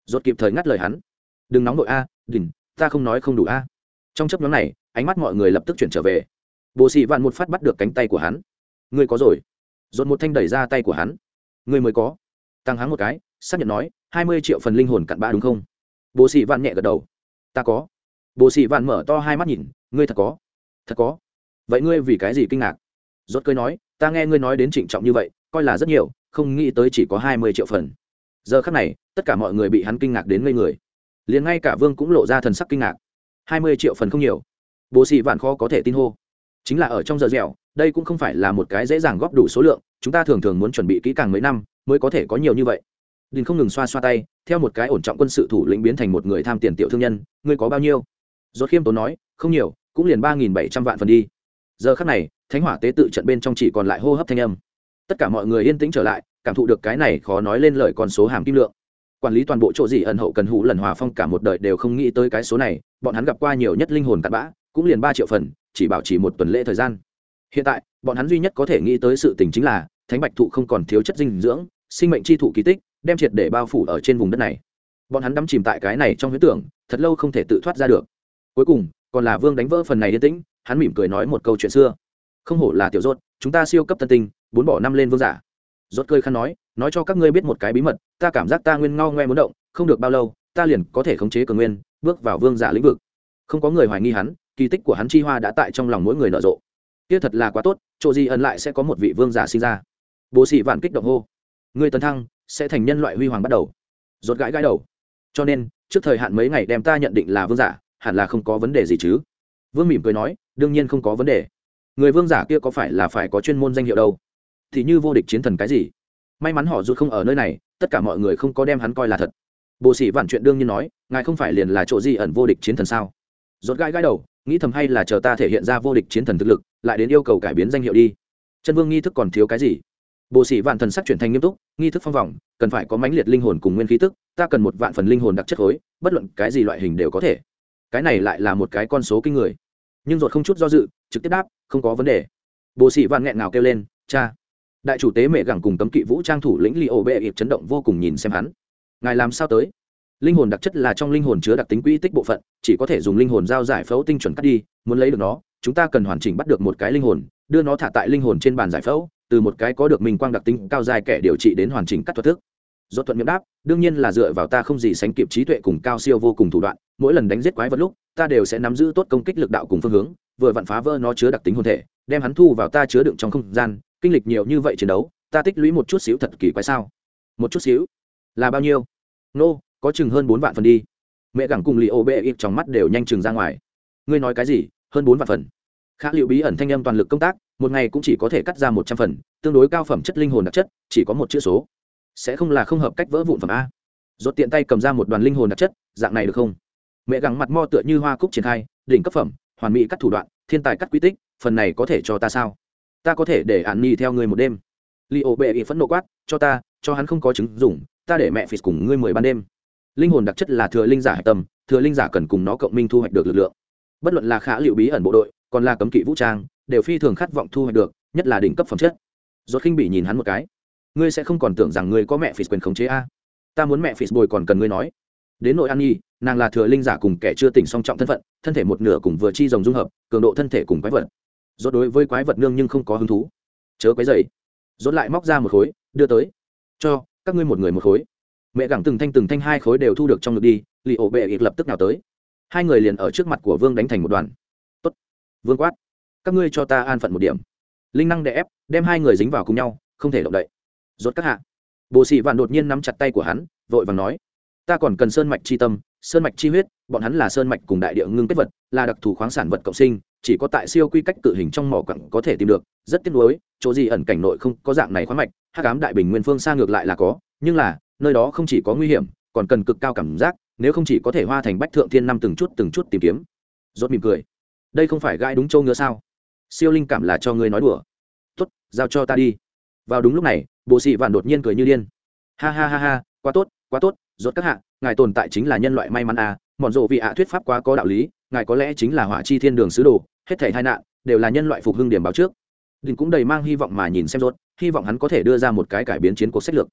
rốt kịp thời ngắt lời hắn. Đừng nóng nội a đỉnh ta không nói không đủ a. Trong chấp nhóm này, ánh mắt mọi người lập tức chuyển trở về. Bồ sĩ vạn một phát bắt được cánh tay của hắn. Ngươi có rồi. Rốt một thanh đẩy ra tay của hắn. Ngươi mới có. Tăng hắn một cái, xác nhận nói, hai mươi triệu phần linh hồn cặn bã đúng không? Bồ sĩ vạn nhẹ gật đầu. Ta có. Bồ sĩ vạn mở to hai mắt nhìn, ngươi thật có. Thật có. Vậy ngươi vì cái gì kinh ngạc? Rốt cười nói, ta nghe ngươi nói đến trịnh trọng như vậy, coi là rất nhiều, không nghĩ tới chỉ có hai mươi triệu phần giờ khắc này, tất cả mọi người bị hắn kinh ngạc đến ngây người. Liền ngay cả vương cũng lộ ra thần sắc kinh ngạc. Hai mươi triệu phần không nhiều. Bồ sĩ vạn khó có thể tin hô. Chính là ở trong giờ dẻo, đây cũng không phải là một cái dễ dàng góp đủ số lượng, chúng ta thường thường muốn chuẩn bị kỹ càng mấy năm mới có thể có nhiều như vậy. Đình không ngừng xoa xoa tay, theo một cái ổn trọng quân sự thủ lĩnh biến thành một người tham tiền tiểu thương nhân, ngươi có bao nhiêu? Rốt khiêm tốn nói, không nhiều, cũng liền ba nghìn bảy trăm vạn phần đi. Giờ khắc này, thánh hỏa tế tự trận bên trong chỉ còn lại hô hấp thanh âm. Tất cả mọi người yên tĩnh trở lại cảm thụ được cái này khó nói lên lời con số hàm kim lượng. Quản lý toàn bộ chỗ gì ẩn hậu cần hủ lần hòa phong cả một đời đều không nghĩ tới cái số này, bọn hắn gặp qua nhiều nhất linh hồn cặn bã, cũng liền ba triệu phần, chỉ bảo chỉ một tuần lễ thời gian. Hiện tại, bọn hắn duy nhất có thể nghĩ tới sự tình chính là, thánh bạch thụ không còn thiếu chất dinh dưỡng, sinh mệnh chi thụ kỳ tích, đem triệt để bao phủ ở trên vùng đất này. Bọn hắn đắm chìm tại cái này trong huyết tưởng, thật lâu không thể tự thoát ra được. Cuối cùng, còn là vương đánh vỡ phần này yên tĩnh, hắn mỉm cười nói một câu chuyện xưa. Không hổ là tiểu rốt chúng ta siêu cấp tân tinh, bốn bỏ năm lên vương giả rốt cười khăn nói nói cho các ngươi biết một cái bí mật, ta cảm giác ta nguyên ngao ngoe muốn động, không được bao lâu, ta liền có thể khống chế cường nguyên, bước vào vương giả lĩnh vực. Không có người hoài nghi hắn, kỳ tích của hắn chi hoa đã tại trong lòng mỗi người nở rộ. Kia thật là quá tốt, chỗ gì ẩn lại sẽ có một vị vương giả sinh ra. Bố sĩ vạn kích động hô. Người tấn thăng, sẽ thành nhân loại huy hoàng bắt đầu. Rốt gãi gãi đầu. Cho nên, trước thời hạn mấy ngày đem ta nhận định là vương giả, hẳn là không có vấn đề gì chứ. Vương mỉm cười nói, đương nhiên không có vấn đề. Người vương giả kia có phải là phải có chuyên môn danh hiệu đâu? Thì như vô địch chiến thần cái gì? May mắn họ rút không ở nơi này, tất cả mọi người không có đem hắn coi là thật. Bộ sĩ vạn chuyện đương nhiên nói, ngài không phải liền là chỗ gì ẩn vô địch chiến thần sao? Rốt gãi gãi đầu, nghĩ thầm hay là chờ ta thể hiện ra vô địch chiến thần thực lực, lại đến yêu cầu cải biến danh hiệu đi. Chân vương nghi thức còn thiếu cái gì? Bộ sĩ vạn thần sắc chuyển thành nghiêm túc, nghi thức phong vòng, cần phải có mãnh liệt linh hồn cùng nguyên khí tức, ta cần một vạn phần linh hồn đặc chất khối, bất luận cái gì loại hình đều có thể. Cái này lại là một cái con số kinh người. Nhưng rốt không chút do dự, trực tiếp đáp, không có vấn đề. Bộ sĩ vạn nghẹn ngào kêu lên, cha đại chủ tế mẹ gẳng cùng cấm kỵ vũ trang thủ lĩnh li ô bệ ịp chấn động vô cùng nhìn xem hắn. Ngài làm sao tới? Linh hồn đặc chất là trong linh hồn chứa đặc tính quỹ tích bộ phận, chỉ có thể dùng linh hồn giao giải phẫu tinh chuẩn cắt đi, muốn lấy được nó, chúng ta cần hoàn chỉnh bắt được một cái linh hồn, đưa nó thả tại linh hồn trên bàn giải phẫu, từ một cái có được minh quang đặc tính cao dài kẻ điều trị đến hoàn chỉnh cắt thuật thức. Do thuận miệng đáp, đương nhiên là dựa vào ta không gì sánh kịp trí tuệ cùng cao siêu vô cùng thủ đoạn, mỗi lần đánh giết quái vật lúc, ta đều sẽ nắm giữ tốt công kích lực đạo cùng phương hướng, vừa vặn phá vỡ nó chứa đặc tính hồn thể, đem hắn thu vào ta chứa đựng trong không gian kinh lịch nhiều như vậy chiến đấu ta tích lũy một chút xíu thật kỳ quái sao? Một chút xíu? Là bao nhiêu? Nô、no, có chừng hơn bốn vạn phần đi. Mẹ gẳng cùng lì ô bê ít trong mắt đều nhanh chừng ra ngoài. Ngươi nói cái gì? Hơn bốn vạn phần. Khá liệu bí ẩn thanh âm toàn lực công tác một ngày cũng chỉ có thể cắt ra một trăm phần tương đối cao phẩm chất linh hồn đặc chất chỉ có một chữ số. Sẽ không là không hợp cách vỡ vụn phẩm a. Rốt tiện tay cầm ra một đoàn linh hồn đặc chất dạng này được không? Mẹ gẳng mặt mo tựa như hoa cúc triển khai đỉnh cấp phẩm hoàn mỹ cắt thủ đoạn thiên tài cắt quy tích phần này có thể cho ta sao? Ta có thể để ạn nhi theo ngươi một đêm. Li ô bệ ý phẫn nộ quát, cho ta, cho hắn không có chứng dùng ta để mẹ phì cùng ngươi mười ban đêm. Linh hồn đặc chất là thừa linh giả hạch tâm, thừa linh giả cần cùng nó cộng minh thu hoạch được lực lượng. Bất luận là khả liệu bí ẩn bộ đội, còn là cấm kỵ vũ trang, đều phi thường khát vọng thu hoạch được, nhất là đỉnh cấp phẩm chất. Rốt khinh bị nhìn hắn một cái. Ngươi sẽ không còn tưởng rằng ngươi có mẹ phì quyền khống chế a. Ta muốn mẹ phì bồi còn cần ngươi nói. Đến nội an nhi, nàng là thừa linh giả cùng kẻ chưa tỉnh song trọng thân phận, thân thể một nửa cùng vừa chi rồng dung hợp, cường độ thân thể cùng quái vật rốt đối với quái vật nương nhưng không có hứng thú. Chớ quấy dày rốt lại móc ra một khối, đưa tới. Cho, các ngươi một người một khối. Mẹ gẳng từng thanh từng thanh hai khối đều thu được trong ngực đi, lì ổ bệ lập tức nào tới. Hai người liền ở trước mặt của vương đánh thành một đoàn. Tốt. Vương quát. Các ngươi cho ta an phận một điểm. Linh năng đè ép, đem hai người dính vào cùng nhau, không thể động đậy. Rốt các hạ. Bồ sĩ vạn đột nhiên nắm chặt tay của hắn, vội vàng nói. Ta còn cần sơn mạch chi tâm, sơn mạch chi huyết, bọn hắn là sơn mạch cùng đại địa ngưng kết vật, là đặc thù khoáng sản vật cộng sinh chỉ có tại siêu quy cách tự hình trong mỏ quặng có thể tìm được, rất tiếc nuối, chỗ gì ẩn cảnh nội không có dạng này khoáng mạch, hắc ám đại bình nguyên phương xa ngược lại là có, nhưng là, nơi đó không chỉ có nguy hiểm, còn cần cực cao cảm giác, nếu không chỉ có thể hoa thành bách thượng thiên năm từng chút từng chút tìm kiếm. Rốt mỉm cười. Đây không phải gai đúng châu ngứa sao? Siêu linh cảm là cho ngươi nói đùa. Tốt, giao cho ta đi. Vào đúng lúc này bộ sĩ vạn đột nhiên cười như điên. Ha ha ha ha, quá tốt quá tốt, rốt các hạ, ngài tồn tại chính là nhân loại may mắn à mọn rộ vị ạ thuyết pháp quá có đạo lý ngài có lẽ chính là hỏa chi thiên đường sứ đồ, hết thảy tai nạn đều là nhân loại phục hưng điểm báo trước. Đình cũng đầy mang hy vọng mà nhìn xem rốt, hy vọng hắn có thể đưa ra một cái cải biến chiến cuộc sách lược.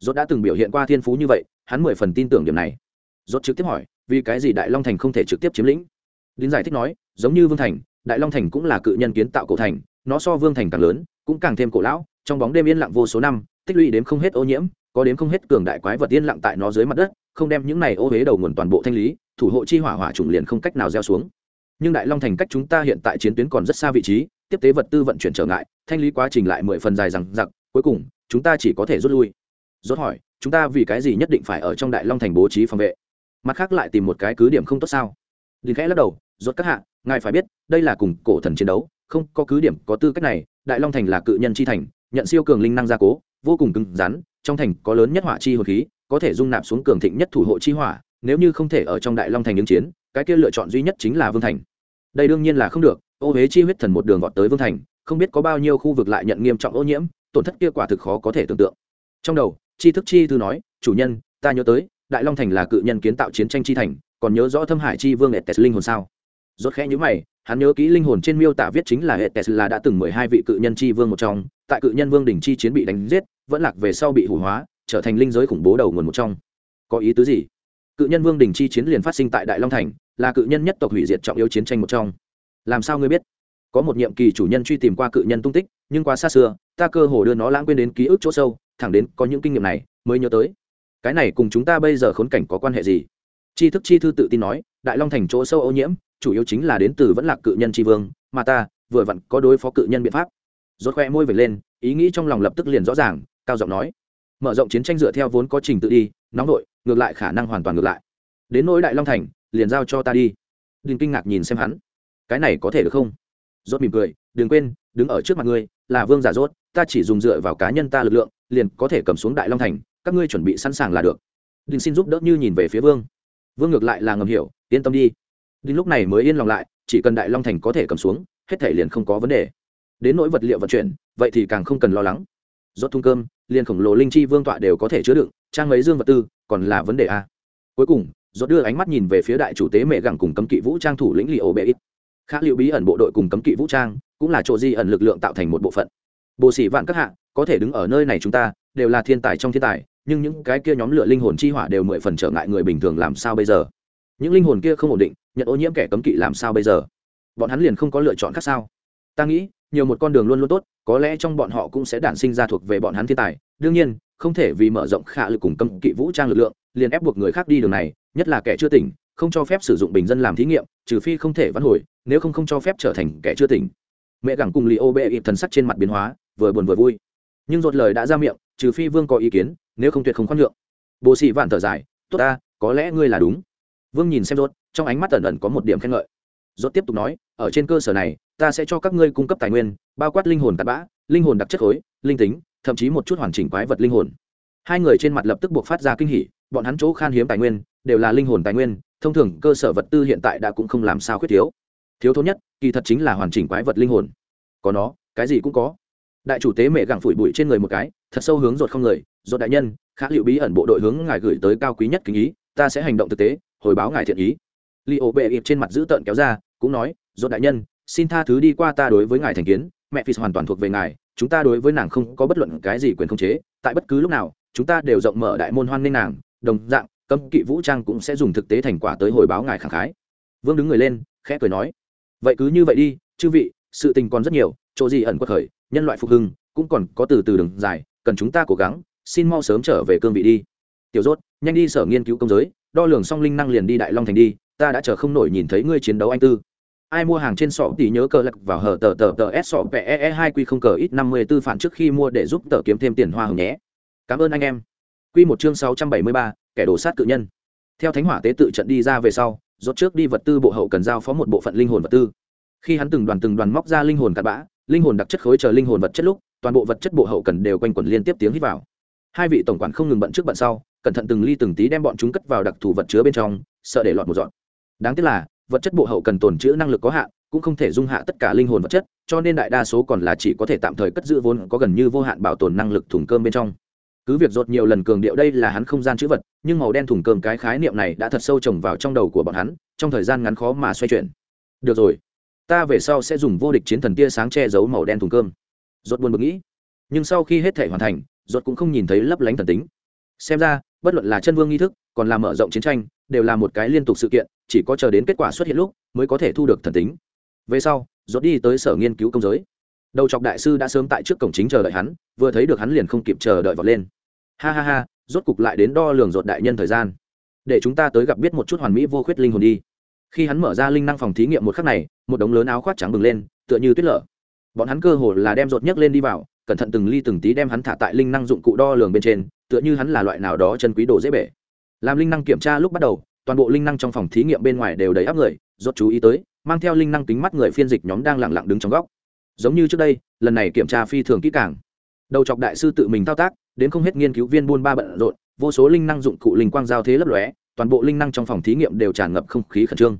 Rốt đã từng biểu hiện qua thiên phú như vậy, hắn mười phần tin tưởng điểm này. Rốt trực tiếp hỏi, vì cái gì đại long thành không thể trực tiếp chiếm lĩnh? Đình giải thích nói, giống như vương thành, đại long thành cũng là cự nhân kiến tạo cổ thành, nó so vương thành càng lớn, cũng càng thêm cổ lão, trong bóng đêm yên lặng vô số năm, tích lũy đến không hết ô nhiễm, có đến không hết cường đại quái vật yên lặng tại nó dưới mặt đất không đem những này ô huế đầu nguồn toàn bộ thanh lý, thủ hộ chi hỏa hỏa trùng liền không cách nào gieo xuống. Nhưng đại long thành cách chúng ta hiện tại chiến tuyến còn rất xa vị trí, tiếp tế vật tư vận chuyển trở ngại, thanh lý quá trình lại mười phần dài rằng giặc cuối cùng, chúng ta chỉ có thể rút lui. Rốt hỏi, chúng ta vì cái gì nhất định phải ở trong đại long thành bố trí phòng vệ? Mặt khác lại tìm một cái cứ điểm không tốt sao? Đình khẽ lắc đầu, rốt các hạ, ngài phải biết, đây là cùng cổ thần chiến đấu, không có cứ điểm, có tư cách này, đại long thành là cự nhân chi thành, nhận siêu cường linh năng gia cố, vô cùng cứng rắn, trong thành có lớn nhất hỏa chi hồn khí có thể dung nạp xuống cường thịnh nhất thủ hộ chi hỏa, nếu như không thể ở trong đại long thành ứng chiến, cái kia lựa chọn duy nhất chính là vương thành. Đây đương nhiên là không được, ô huế chi huyết thần một đường vọt tới vương thành, không biết có bao nhiêu khu vực lại nhận nghiêm trọng ô nhiễm, tổn thất kia quả thực khó có thể tưởng tượng. Trong đầu, chi thức chi thư nói, chủ nhân, ta nhớ tới, đại long thành là cự nhân kiến tạo chiến tranh chi thành, còn nhớ rõ thâm hải chi vương etes linh hồn sao? Rốt khẽ nhíu mày, hắn nhớ kỹ linh hồn trên miêu tả viết chính là etes là đã từng mười hai vị cự nhân chi vương một trong, tại cự nhân vương đỉnh chi chiến bị đánh giết, vẫn lạc về sau bị hủ hóa trở thành linh giới khủng bố đầu nguồn một trong. Có ý tứ gì? Cự nhân vương đình chi chiến liền phát sinh tại đại long thành, là cự nhân nhất tộc hủy diệt trọng yếu chiến tranh một trong. Làm sao ngươi biết? Có một nhiệm kỳ chủ nhân truy tìm qua cự nhân tung tích, nhưng quá xa xưa, ta cơ hồ đưa nó lãng quên đến ký ức chỗ sâu, thẳng đến có những kinh nghiệm này, mới nhớ tới. Cái này cùng chúng ta bây giờ khốn cảnh có quan hệ gì? Tri thức chi thư tự tin nói, đại long thành chỗ sâu ô nhiễm, chủ yếu chính là đến từ vẫn là cự nhân tri vương, mà ta, vừa vặn có đối phó cự nhân biện pháp. Rốt khoe môi về lên, ý nghĩ trong lòng lập tức liền rõ ràng, cao giọng nói mở rộng chiến tranh dựa theo vốn có trình tự đi, nóng nội ngược lại khả năng hoàn toàn ngược lại. Đến nỗi đại long thành, liền giao cho ta đi. Đinh kinh ngạc nhìn xem hắn. Cái này có thể được không? Rốt mỉm cười, đừng quên, đứng ở trước mặt ngươi, là vương giả rốt, ta chỉ dùng dựa vào cá nhân ta lực lượng, liền có thể cầm xuống đại long thành, các ngươi chuẩn bị sẵn sàng là được. Đinh xin giúp đỡ như nhìn về phía vương. Vương ngược lại là ngầm hiểu, yên tâm đi. Đinh lúc này mới yên lòng lại, chỉ cần đại long thành có thể cầm xuống, hết thể liền không có vấn đề. Đến nỗi vật liệu vận chuyển, vậy thì càng không cần lo lắng rốt thung cơm, liền khổng lồ linh chi vương tọa đều có thể chứa đựng, trang mấy dương vật tư, còn là vấn đề a. Cuối cùng rốt đưa ánh mắt nhìn về phía đại chủ tế mẹ gẳng cùng cấm kỵ vũ trang thủ lĩnh lì ổ bệ ít. Khá liệu bí ẩn bộ đội cùng cấm kỵ vũ trang, cũng là chỗ di ẩn lực lượng tạo thành một bộ phận. Bồ sĩ vạn các hạ, có thể đứng ở nơi này chúng ta, đều là thiên tài trong thiên tài, nhưng những cái kia nhóm lửa linh hồn chi hỏa đều mười phần trở ngại người bình thường làm sao bây giờ? Những linh hồn kia không ổn định, nhận ô nhiễm kẻ cấm kỵ làm sao bây giờ? Bọn hắn liền không có lựa chọn khác sao? Ta nghĩ nhiều một con đường luôn luôn tốt có lẽ trong bọn họ cũng sẽ đản sinh ra thuộc về bọn hắn thiên tài. Đương nhiên không thể vì mở rộng khả lực cùng cấm kỵ vũ trang lực lượng liền ép buộc người khác đi đường này nhất là kẻ chưa tỉnh không cho phép sử dụng bình dân làm thí nghiệm trừ phi không thể vãn hồi nếu không không cho phép trở thành kẻ chưa tỉnh. Mẹ gẳng cùng lì ô bệ ịp thần sắc trên mặt biến hóa vừa buồn vừa vui. Nhưng dột lời đã ra miệng trừ phi vương có ý kiến nếu không tuyệt không khoan nhượng. Bộ sĩ vạn thở dài tốt ta có lẽ ngươi là đúng. Vương nhìn xem rốt, trong ánh mắt ẩn ẩn có một điểm khen ngợi. Rốt tiếp tục nói ở trên cơ sở này ta sẽ cho các ngươi cung cấp tài nguyên, bao quát linh hồn tạt bã, linh hồn đặc chất khối, linh tính, thậm chí một chút hoàn chỉnh quái vật linh hồn. Hai người trên mặt lập tức buộc phát ra kinh hỉ, bọn hắn chỗ khan hiếm tài nguyên đều là linh hồn tài nguyên, thông thường cơ sở vật tư hiện tại đã cũng không làm sao khuyết thiếu. Thiếu thốn nhất, kỳ thật chính là hoàn chỉnh quái vật linh hồn. Có nó, cái gì cũng có. Đại chủ tế mẹ gẳng phủi bụi trên người một cái, thật sâu hướng ruột không người, ruột đại nhân, khá liệu bí ẩn bộ đội hướng ngài gửi tới cao quý nhất kính ý, ta sẽ hành động thực tế, hồi báo ngài thiện ý. Li ổ bệ ịp trên mặt giữ tợn kéo ra, cũng nói, ruột đại nhân xin tha thứ đi qua ta đối với ngài thành kiến, mẹ phi hoàn toàn thuộc về ngài, chúng ta đối với nàng không có bất luận cái gì quyền khống chế, tại bất cứ lúc nào, chúng ta đều rộng mở đại môn hoan nghênh nàng, đồng dạng, cấm kỵ vũ trang cũng sẽ dùng thực tế thành quả tới hồi báo ngài khẳng khái. Vương đứng người lên, khẽ cười nói, vậy cứ như vậy đi, chư vị, sự tình còn rất nhiều, chỗ gì ẩn quật khởi, nhân loại phục hưng, cũng còn có từ từ đường dài, cần chúng ta cố gắng, xin mau sớm trở về cương vị đi. Tiểu rốt nhanh đi sở nghiên cứu công giới, đo lường song linh năng liền đi đại long thành đi, ta đã chờ không nổi nhìn thấy ngươi chiến đấu anh tư ai mua hàng trên sọ thì nhớ cờ lật vào hở tờ tờ tờ s sọ pe e hai quy không cờ ít năm mươi tư phản trước khi mua để giúp tờ kiếm thêm tiền hoa hồng nhé. Cảm ơn anh em. Quy một chương sáu trăm bảy mươi ba, kẻ đổ sát cự nhân. Theo thánh hỏa tế tự trận đi ra về sau, rốt trước đi vật tư bộ hậu cần giao phó một bộ phận linh hồn vật tư. Khi hắn từng đoàn từng đoàn móc ra linh hồn cặn bã, linh hồn đặc chất khối chờ linh hồn vật chất lúc, toàn bộ vật chất bộ hậu cần đều quanh quẩn liên tiếp tiếng hít vào. Hai vị tổng quản không ngừng bận trước bận sau, cẩn thận từng ly từng tí đem bọn chúng cất vào đặc thù vật chứa bên trong, sợ để lọt một dọn. Đáng tiếc là vật chất bộ hậu cần tồn trữ năng lực có hạn, cũng không thể dung hạ tất cả linh hồn vật chất, cho nên đại đa số còn là chỉ có thể tạm thời cất giữ vốn có gần như vô hạn bảo tồn năng lực thùng cơm bên trong. Cứ việc rột nhiều lần cường điệu đây là hắn không gian chữ vật, nhưng màu đen thùng cơm cái khái niệm này đã thật sâu trồng vào trong đầu của bọn hắn, trong thời gian ngắn khó mà xoay chuyển. Được rồi, ta về sau sẽ dùng vô địch chiến thần tia sáng che giấu màu đen thùng cơm. Rột buồn bực nghĩ. Nhưng sau khi hết thể hoàn thành rột cũng không nhìn thấy lấp lánh thần tính. Xem ra, bất luận là chân vương nghi thức còn là mở rộng chiến tranh, đều là một cái liên tục sự kiện, chỉ có chờ đến kết quả xuất hiện lúc mới có thể thu được thần tính. Về sau, rốt đi tới sở nghiên cứu công giới. Đầu chọc đại sư đã sớm tại trước cổng chính chờ đợi hắn, vừa thấy được hắn liền không kịp chờ đợi vọt lên. Ha ha ha, rốt cục lại đến đo lường dột đại nhân thời gian. Để chúng ta tới gặp biết một chút hoàn mỹ vô khuyết linh hồn đi. Khi hắn mở ra linh năng phòng thí nghiệm một khắc này, một đống lớn áo khoác trắng bừng lên, tựa như tuyết lở. Bọn hắn cơ hồ là đem rột nhấc lên đi vào, cẩn thận từng ly từng tí đem hắn thả tại linh năng dụng cụ đo lường bên trên, tựa như hắn là loại nào đó chân quý đồ dễ bể làm linh năng kiểm tra lúc bắt đầu, toàn bộ linh năng trong phòng thí nghiệm bên ngoài đều đầy áp người, rốt chú ý tới, mang theo linh năng kính mắt người phiên dịch nhóm đang lặng lặng đứng trong góc. Giống như trước đây, lần này kiểm tra phi thường kỹ càng. Đầu chọc đại sư tự mình thao tác, đến không hết nghiên cứu viên buôn ba bận rộn, vô số linh năng dụng cụ linh quang giao thế lấp lóe, toàn bộ linh năng trong phòng thí nghiệm đều tràn ngập không khí khẩn trương.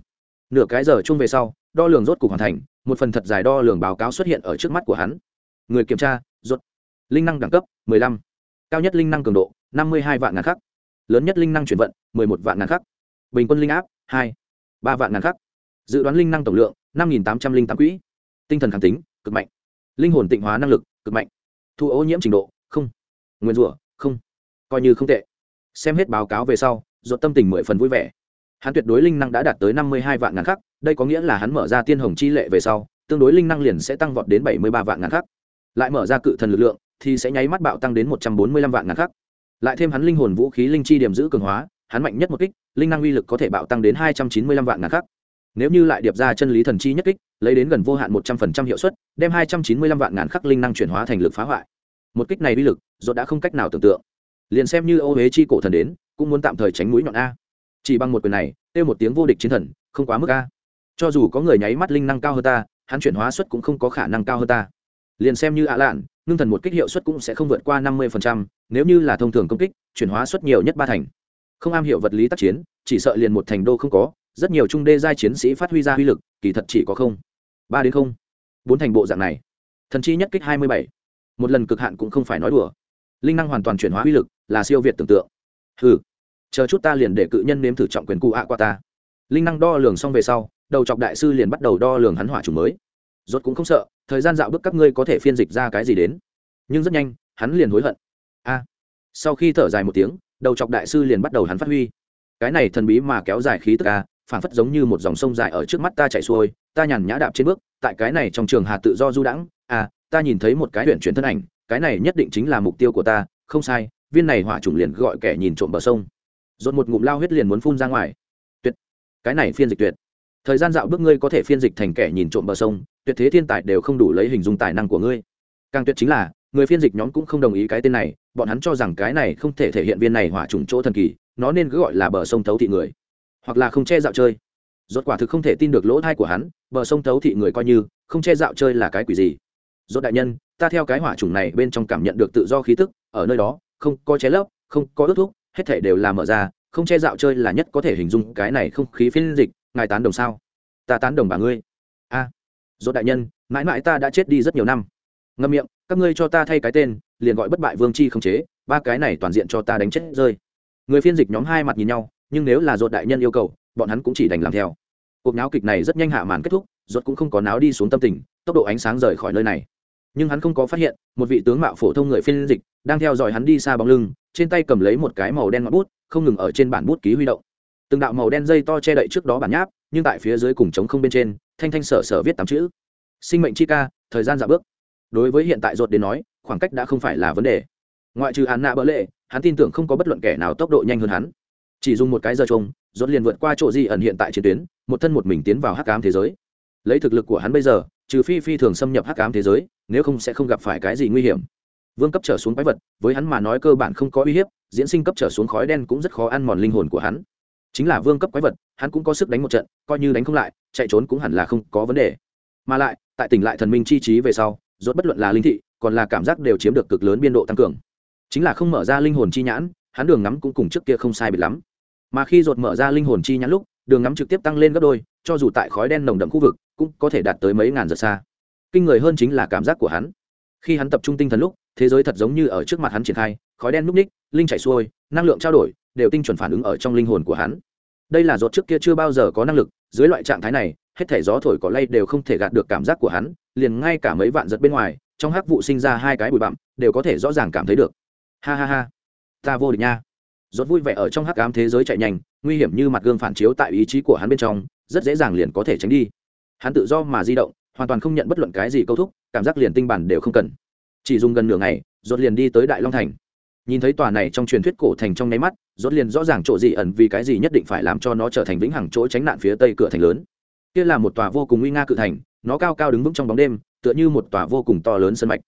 Nửa cái giờ chung về sau, đo lường rốt cục hoàn thành, một phần thật dài đo lường báo cáo xuất hiện ở trước mắt của hắn. Người kiểm tra, rốt. Linh năng đẳng cấp 15. cao nhất linh năng cường độ 52 vạn ngàn khắc lớn nhất linh năng chuyển vận 11 vạn ngàn khắc. Bình quân linh áp 2. 3 vạn ngàn khắc. Dự đoán linh năng tổng lượng 5.808 quỹ. Tinh thần kháng tính, cực mạnh. Linh hồn tịnh hóa năng lực, cực mạnh. Thu ô nhiễm trình độ, không. Nguyên rủa, không. Coi như không tệ. Xem hết báo cáo về sau, ruột tâm tình mười phần vui vẻ. Hắn tuyệt đối linh năng đã đạt tới năm mươi hai vạn ngàn khắc, đây có nghĩa là hắn mở ra tiên hồng chi lệ về sau, tương đối linh năng liền sẽ tăng vọt đến bảy mươi ba vạn ngàn khắc. Lại mở ra cự thần lực lượng, thì sẽ nháy mắt bạo tăng đến một trăm bốn mươi lăm vạn ngàn khắc lại thêm hắn linh hồn vũ khí linh chi điểm giữ cường hóa, hắn mạnh nhất một kích, linh năng uy lực có thể bạo tăng đến hai trăm chín mươi lăm vạn ngàn khắc. Nếu như lại điệp ra chân lý thần chi nhất kích, lấy đến gần vô hạn một trăm phần trăm hiệu suất, đem hai trăm chín mươi lăm vạn ngàn khắc linh năng chuyển hóa thành lực phá hoại. Một kích này uy lực dốt đã không cách nào tưởng tượng. Liền xem như ô huế chi cổ thần đến, cũng muốn tạm thời tránh mũi nhọn a. Chỉ bằng một quyền này, kêu một tiếng vô địch chiến thần, không quá mức a. Cho dù có người nháy mắt linh năng cao hơn ta, hắn chuyển hóa suất cũng không có khả năng cao hơn ta liền xem như ạ lạn, ngưng thần một kích hiệu suất cũng sẽ không vượt qua năm mươi nếu như là thông thường công kích, chuyển hóa suất nhiều nhất ba thành. Không am hiểu vật lý tác chiến, chỉ sợ liền một thành đô không có, rất nhiều trung đê giai chiến sĩ phát huy ra uy lực, kỳ thật chỉ có không. Ba đến không. Bốn thành bộ dạng này. Thần chi nhất kích hai mươi bảy. Một lần cực hạn cũng không phải nói đùa. Linh năng hoàn toàn chuyển hóa uy lực, là siêu việt tưởng tượng. Ừ chờ chút ta liền để cự nhân nếm thử trọng quyền cụ ạ qua ta. Linh năng đo lường xong về sau, đầu chọc đại sư liền bắt đầu đo lường hắn hỏa chủng mới rốt cũng không sợ, thời gian dạo bước các ngươi có thể phiên dịch ra cái gì đến. Nhưng rất nhanh, hắn liền hối hận. A. Sau khi thở dài một tiếng, đầu chọc đại sư liền bắt đầu hắn phát huy. Cái này thần bí mà kéo dài khí tức a phản phất giống như một dòng sông dài ở trước mắt ta chạy xuôi, ta nhàn nhã đạp trên bước, tại cái này trong trường hà tự do du đãng. À ta nhìn thấy một cái huyện chuyển thân ảnh, cái này nhất định chính là mục tiêu của ta, không sai, viên này hỏa trùng liền gọi kẻ nhìn trộm bờ sông. Dồn một ngụm lao huyết liền muốn phun ra ngoài. Tuyệt. Cái này phiên dịch tuyệt thời gian dạo bước ngươi có thể phiên dịch thành kẻ nhìn trộm bờ sông, tuyệt thế thiên tài đều không đủ lấy hình dung tài năng của ngươi. Càng tuyệt chính là, người phiên dịch nhóm cũng không đồng ý cái tên này, bọn hắn cho rằng cái này không thể thể hiện viên này hỏa trùng chỗ thần kỳ, nó nên cứ gọi là bờ sông thấu thị người, hoặc là không che dạo chơi. Rốt quả thực không thể tin được lỗ thai của hắn, bờ sông thấu thị người coi như, không che dạo chơi là cái quỷ gì? Rốt đại nhân, ta theo cái hỏa trùng này bên trong cảm nhận được tự do khí tức, ở nơi đó, không có che lấp, không có ướt thuốc, hết thể đều là mở ra, không che dạo chơi là nhất có thể hình dung cái này không khí phiên dịch ngài tán đồng sao? Ta tán đồng bà ngươi. A à, đại nhân mãi mãi ta đã chết đi rất nhiều năm. Ngâm miệng các ngươi cho ta thay cái tên liền gọi bất bại vương chi không chế ba cái này toàn diện cho ta đánh chết rơi. Người phiên dịch nhóm hai mặt nhìn nhau nhưng nếu là dốt đại nhân yêu cầu bọn hắn cũng chỉ đành làm theo. Cuộc náo kịch này rất nhanh hạ màn kết thúc dốt cũng không có náo đi xuống tâm tình tốc độ ánh sáng rời khỏi nơi này. Nhưng hắn không có phát hiện một vị tướng mạo phổ thông người phiên dịch đang theo dõi hắn đi xa bóng lưng trên tay cầm lấy một cái màu đen ngọn bút không ngừng ở trên bản bút ký huy động từng đạo màu đen dây to che đậy trước đó bản nháp nhưng tại phía dưới cùng trống không bên trên thanh thanh sở sở viết tám chữ. Sinh mệnh chi ca thời gian dạ bước. Đối với hiện tại ruột đến nói khoảng cách đã không phải là vấn đề. Ngoại trừ hắn nạ bỡ lệ hắn tin tưởng không có bất luận kẻ nào tốc độ nhanh hơn hắn. Chỉ dùng một cái giờ trông, ruột liền vượt qua chỗ di ẩn hiện tại chiến tuyến một thân một mình tiến vào hắc ám thế giới. Lấy thực lực của hắn bây giờ trừ phi phi thường xâm nhập hắc ám thế giới nếu không sẽ không gặp phải cái gì nguy hiểm. Vương cấp trở xuống quái vật với hắn mà nói cơ bản không có uy hiếp diễn sinh cấp trở xuống khói đen cũng rất khó ăn mòn linh hồn của hắn chính là vương cấp quái vật, hắn cũng có sức đánh một trận, coi như đánh không lại, chạy trốn cũng hẳn là không có vấn đề. Mà lại, tại tỉnh lại thần minh chi trí về sau, rốt bất luận là linh thị, còn là cảm giác đều chiếm được cực lớn biên độ tăng cường. Chính là không mở ra linh hồn chi nhãn, hắn đường ngắm cũng cùng trước kia không sai biệt lắm. Mà khi rột mở ra linh hồn chi nhãn lúc, đường ngắm trực tiếp tăng lên gấp đôi, cho dù tại khói đen nồng đậm khu vực, cũng có thể đạt tới mấy ngàn giờ xa. Kinh người hơn chính là cảm giác của hắn. Khi hắn tập trung tinh thần lúc, thế giới thật giống như ở trước mặt hắn triển khai, khói đen núp ních, linh chảy xuôi, năng lượng trao đổi đều tinh chuẩn phản ứng ở trong linh hồn của hắn. Đây là giọt trước kia chưa bao giờ có năng lực, dưới loại trạng thái này, hết thể gió thổi cỏ lay đều không thể gạt được cảm giác của hắn, liền ngay cả mấy vạn giật bên ngoài, trong hắc vụ sinh ra hai cái bụi bặm, đều có thể rõ ràng cảm thấy được. Ha ha ha, ta vô địch nha. Giọt vui vẻ ở trong hắc ám thế giới chạy nhanh, nguy hiểm như mặt gương phản chiếu tại ý chí của hắn bên trong, rất dễ dàng liền có thể tránh đi. Hắn tự do mà di động, hoàn toàn không nhận bất luận cái gì câu thúc, cảm giác liền tinh bản đều không cần. Chỉ dùng gần nửa ngày giọt liền đi tới đại long thành. Nhìn thấy tòa này trong truyền thuyết cổ thành trong nháy mắt Rốt liền rõ ràng chỗ gì ẩn vì cái gì nhất định phải làm cho nó trở thành vĩnh hằng chỗ tránh nạn phía tây cửa thành lớn. Kia là một tòa vô cùng nguy nga cự thành, nó cao cao đứng vững trong bóng đêm, tựa như một tòa vô cùng to lớn sân mạch.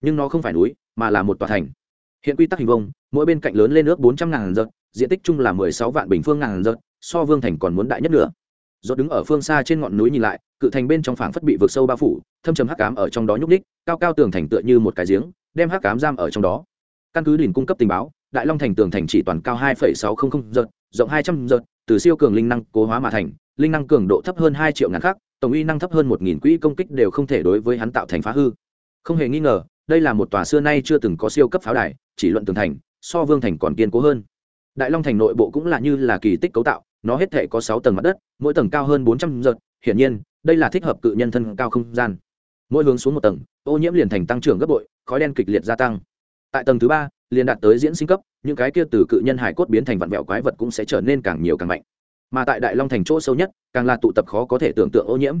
Nhưng nó không phải núi, mà là một tòa thành. Hiện quy tắc hình vông mỗi bên cạnh lớn lên nước bốn trăm ngàn giật diện tích chung là mười sáu vạn bình phương ngàn giật so vương thành còn muốn đại nhất nữa Rốt đứng ở phương xa trên ngọn núi nhìn lại, cự thành bên trong phảng phất bị vực sâu bao phủ, thâm trầm hắc ám ở trong đó nhúc ních cao cao tường thành tựa như một cái giếng, đem hắc ám giam ở trong đó. Căn cứ đỉnh cung cấp tình báo đại long thành tường thành chỉ toàn cao hai sáu trăm linh giật rộng hai trăm giật từ siêu cường linh năng cố hóa mà thành, linh năng cường độ thấp hơn hai triệu ngàn khác tổng uy năng thấp hơn một nghìn quỹ công kích đều không thể đối với hắn tạo thành phá hư. Không hề nghi ngờ, đây là một tòa xưa nay chưa từng có siêu cấp pháo đài, chỉ luận tường thành, so vương thành còn kiên cố hơn. Đại long thành nội bộ cũng là như là kỳ tích cấu tạo, nó hết thể có sáu tầng mặt đất, mỗi tầng cao hơn bốn trăm giật hiển nhiên, đây là thích hợp cự nhân thân cao không gian. Mỗi hướng xuống một tầng, ô nhiễm liền thành tăng trưởng gấp bội, khói đen kịch liệt gia tăng. Tại tầng thứ ba liền đạt tới diễn sinh cấp, những cái kia từ cự nhân hải cốt biến thành vạn vẹo quái vật cũng sẽ trở nên càng nhiều càng mạnh. Mà tại đại long thành chỗ sâu nhất, càng là tụ tập khó có thể tưởng tượng ô nhiễm.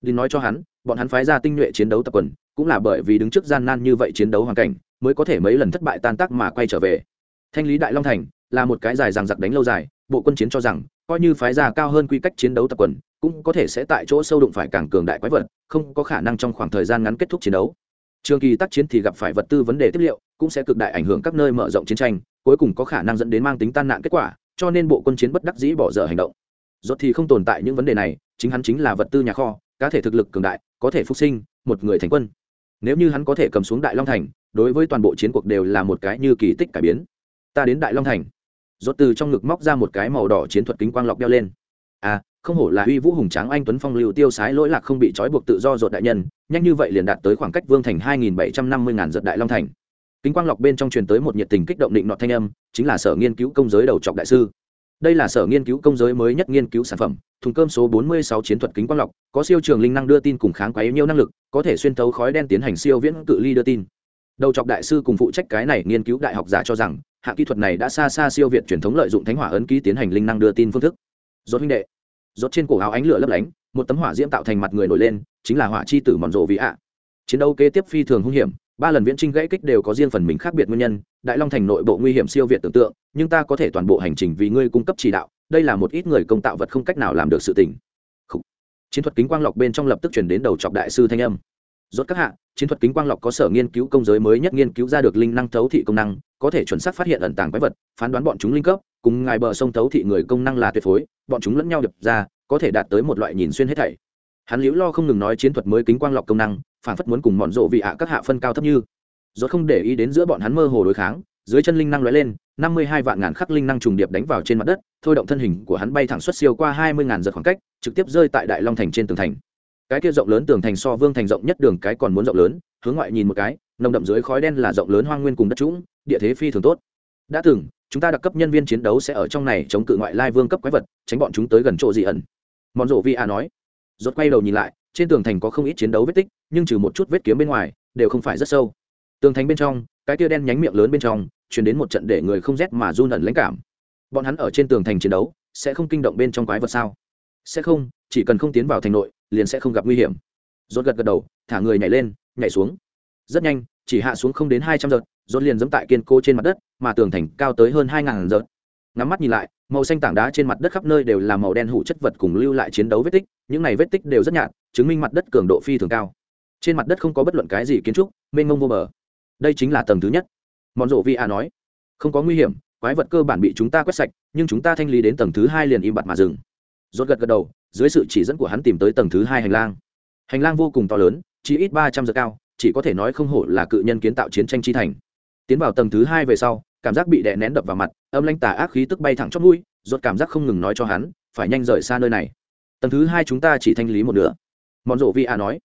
Đi nói cho hắn, bọn hắn phái ra tinh nhuệ chiến đấu tập quần, cũng là bởi vì đứng trước gian nan như vậy chiến đấu hoàn cảnh, mới có thể mấy lần thất bại tan tác mà quay trở về. Thanh lý đại long thành là một cái dài rằng giặc đánh lâu dài, bộ quân chiến cho rằng, coi như phái ra cao hơn quy cách chiến đấu tập quần, cũng có thể sẽ tại chỗ sâu đụng phải càng cường đại quái vật, không có khả năng trong khoảng thời gian ngắn kết thúc chiến đấu trường kỳ tác chiến thì gặp phải vật tư vấn đề tiếp liệu, cũng sẽ cực đại ảnh hưởng các nơi mở rộng chiến tranh, cuối cùng có khả năng dẫn đến mang tính tan nạn kết quả, cho nên bộ quân chiến bất đắc dĩ bỏ dở hành động. Rốt thì không tồn tại những vấn đề này, chính hắn chính là vật tư nhà kho, cá thể thực lực cường đại, có thể phục sinh một người thành quân. Nếu như hắn có thể cầm xuống đại long thành, đối với toàn bộ chiến cuộc đều là một cái như kỳ tích cải biến. Ta đến đại long thành. Rốt từ trong ngực móc ra một cái màu đỏ chiến thuật kính quang lọc đeo lên. À không hổ là uy vũ hùng tráng anh tuấn phong lưu tiêu sái lỗi lạc không bị trói buộc tự do rột đại nhân, nhanh như vậy liền đạt tới khoảng cách vương thành hai nghìn bảy trăm năm mươi ngàn giật đại long thành. Kính quang lọc bên trong truyền tới một nhiệt tình kích động định nọt thanh âm, chính là sở nghiên cứu công giới đầu trọc đại sư. Đây là sở nghiên cứu công giới mới nhất nghiên cứu sản phẩm, thùng cơm số 46 chiến thuật kính quang lọc, có siêu trường linh năng đưa tin cùng kháng quái nhiều năng lực, có thể xuyên thấu khói đen tiến hành siêu viễn cự ly đưa tin. Đầu trọc đại sư cùng phụ trách cái này nghiên cứu đại học giả cho rằng, hạng kỹ thuật này đã xa xa siêu việt truyền thống lợi dụng thánh hỏa ấn ký tiến hành linh năng đưa tin phương thức. Rốt huynh đệ rốt trên cổ áo ánh lửa lấp lánh, một tấm hỏa diễm tạo thành mặt người nổi lên, chính là hỏa chi tử mòn rộ vị ạ. Chiến đấu kế tiếp phi thường hung hiểm, ba lần viễn trinh gãy kích đều có riêng phần mình khác biệt nguyên nhân, đại long thành nội bộ nguy hiểm siêu việt tưởng tượng, nhưng ta có thể toàn bộ hành trình vì ngươi cung cấp chỉ đạo, đây là một ít người công tạo vật không cách nào làm được sự tình. Chiến thuật kính quang lọc bên trong lập tức chuyển đến đầu chọc đại sư thanh âm. Rốt các hạ, chiến thuật kính quang lọc có sở nghiên cứu công giới mới nhất nghiên cứu ra được linh năng thấu thị công năng, có thể chuẩn xác phát hiện ẩn tàng quái vật, phán đoán bọn chúng linh cấp cùng ngài bờ sông thấu thị người công năng là tuyệt phối, bọn chúng lẫn nhau đập ra, có thể đạt tới một loại nhìn xuyên hết thảy. Hắn liễu lo không ngừng nói chiến thuật mới kính quang lọc công năng phản phất muốn cùng mọn rộ vị ạ các hạ phân cao thấp như. Rốt không để ý đến giữa bọn hắn mơ hồ đối kháng, dưới chân linh năng lóe lên, năm mươi hai vạn ngàn khắc linh năng trùng điệp đánh vào trên mặt đất, thôi động thân hình của hắn bay thẳng xuất siêu qua hai mươi ngàn giật khoảng cách, trực tiếp rơi tại đại long thành trên tường thành. Cái kia rộng lớn tường thành so vương thành rộng nhất đường cái còn muốn rộng lớn, hướng ngoại nhìn một cái, nồng đậm dưới khói đen là rộng lớn hoang nguyên cùng đất trũng, địa thế phi thường tốt. Đã từng chúng ta đặc cấp nhân viên chiến đấu sẽ ở trong này chống cự ngoại lai vương cấp quái vật, tránh bọn chúng tới gần chỗ dị ẩn. Mòn rộ vi a nói. Rốt quay đầu nhìn lại, trên tường thành có không ít chiến đấu vết tích, nhưng trừ một chút vết kiếm bên ngoài, đều không phải rất sâu. Tường thành bên trong, cái tia đen nhánh miệng lớn bên trong chuyển đến một trận để người không rét mà run ẩn lãnh cảm. Bọn hắn ở trên tường thành chiến đấu, sẽ không kinh động bên trong quái vật sao? Sẽ không, chỉ cần không tiến vào thành nội, liền sẽ không gặp nguy hiểm. Rốt gật gật đầu, thả người nhảy lên, nhảy xuống rất nhanh, chỉ hạ xuống không đến hai trăm giật dồn liền dẫm tại kiên cố trên mặt đất, mà tường thành cao tới hơn hai ngàn giật. Ngắm mắt nhìn lại, màu xanh tảng đá trên mặt đất khắp nơi đều là màu đen hủ chất vật cùng lưu lại chiến đấu vết tích, những này vết tích đều rất nhạt, chứng minh mặt đất cường độ phi thường cao. Trên mặt đất không có bất luận cái gì kiến trúc, mênh mông vô bờ. Đây chính là tầng thứ nhất. Mòn rộ vi a nói, không có nguy hiểm, quái vật cơ bản bị chúng ta quét sạch, nhưng chúng ta thanh lý đến tầng thứ hai liền im bặt mà dừng. Rốt gật gật đầu, dưới sự chỉ dẫn của hắn tìm tới tầng thứ hai hành lang. Hành lang vô cùng to lớn, chỉ ít ba trăm giờ cao chỉ có thể nói không hổ là cự nhân kiến tạo chiến tranh chi thành. Tiến vào tầng thứ hai về sau, cảm giác bị đè nén đập vào mặt, âm lãnh tà ác khí tức bay thẳng chót mũi ruột cảm giác không ngừng nói cho hắn, phải nhanh rời xa nơi này. Tầng thứ hai chúng ta chỉ thanh lý một nửa. Mọn rộ vi a nói,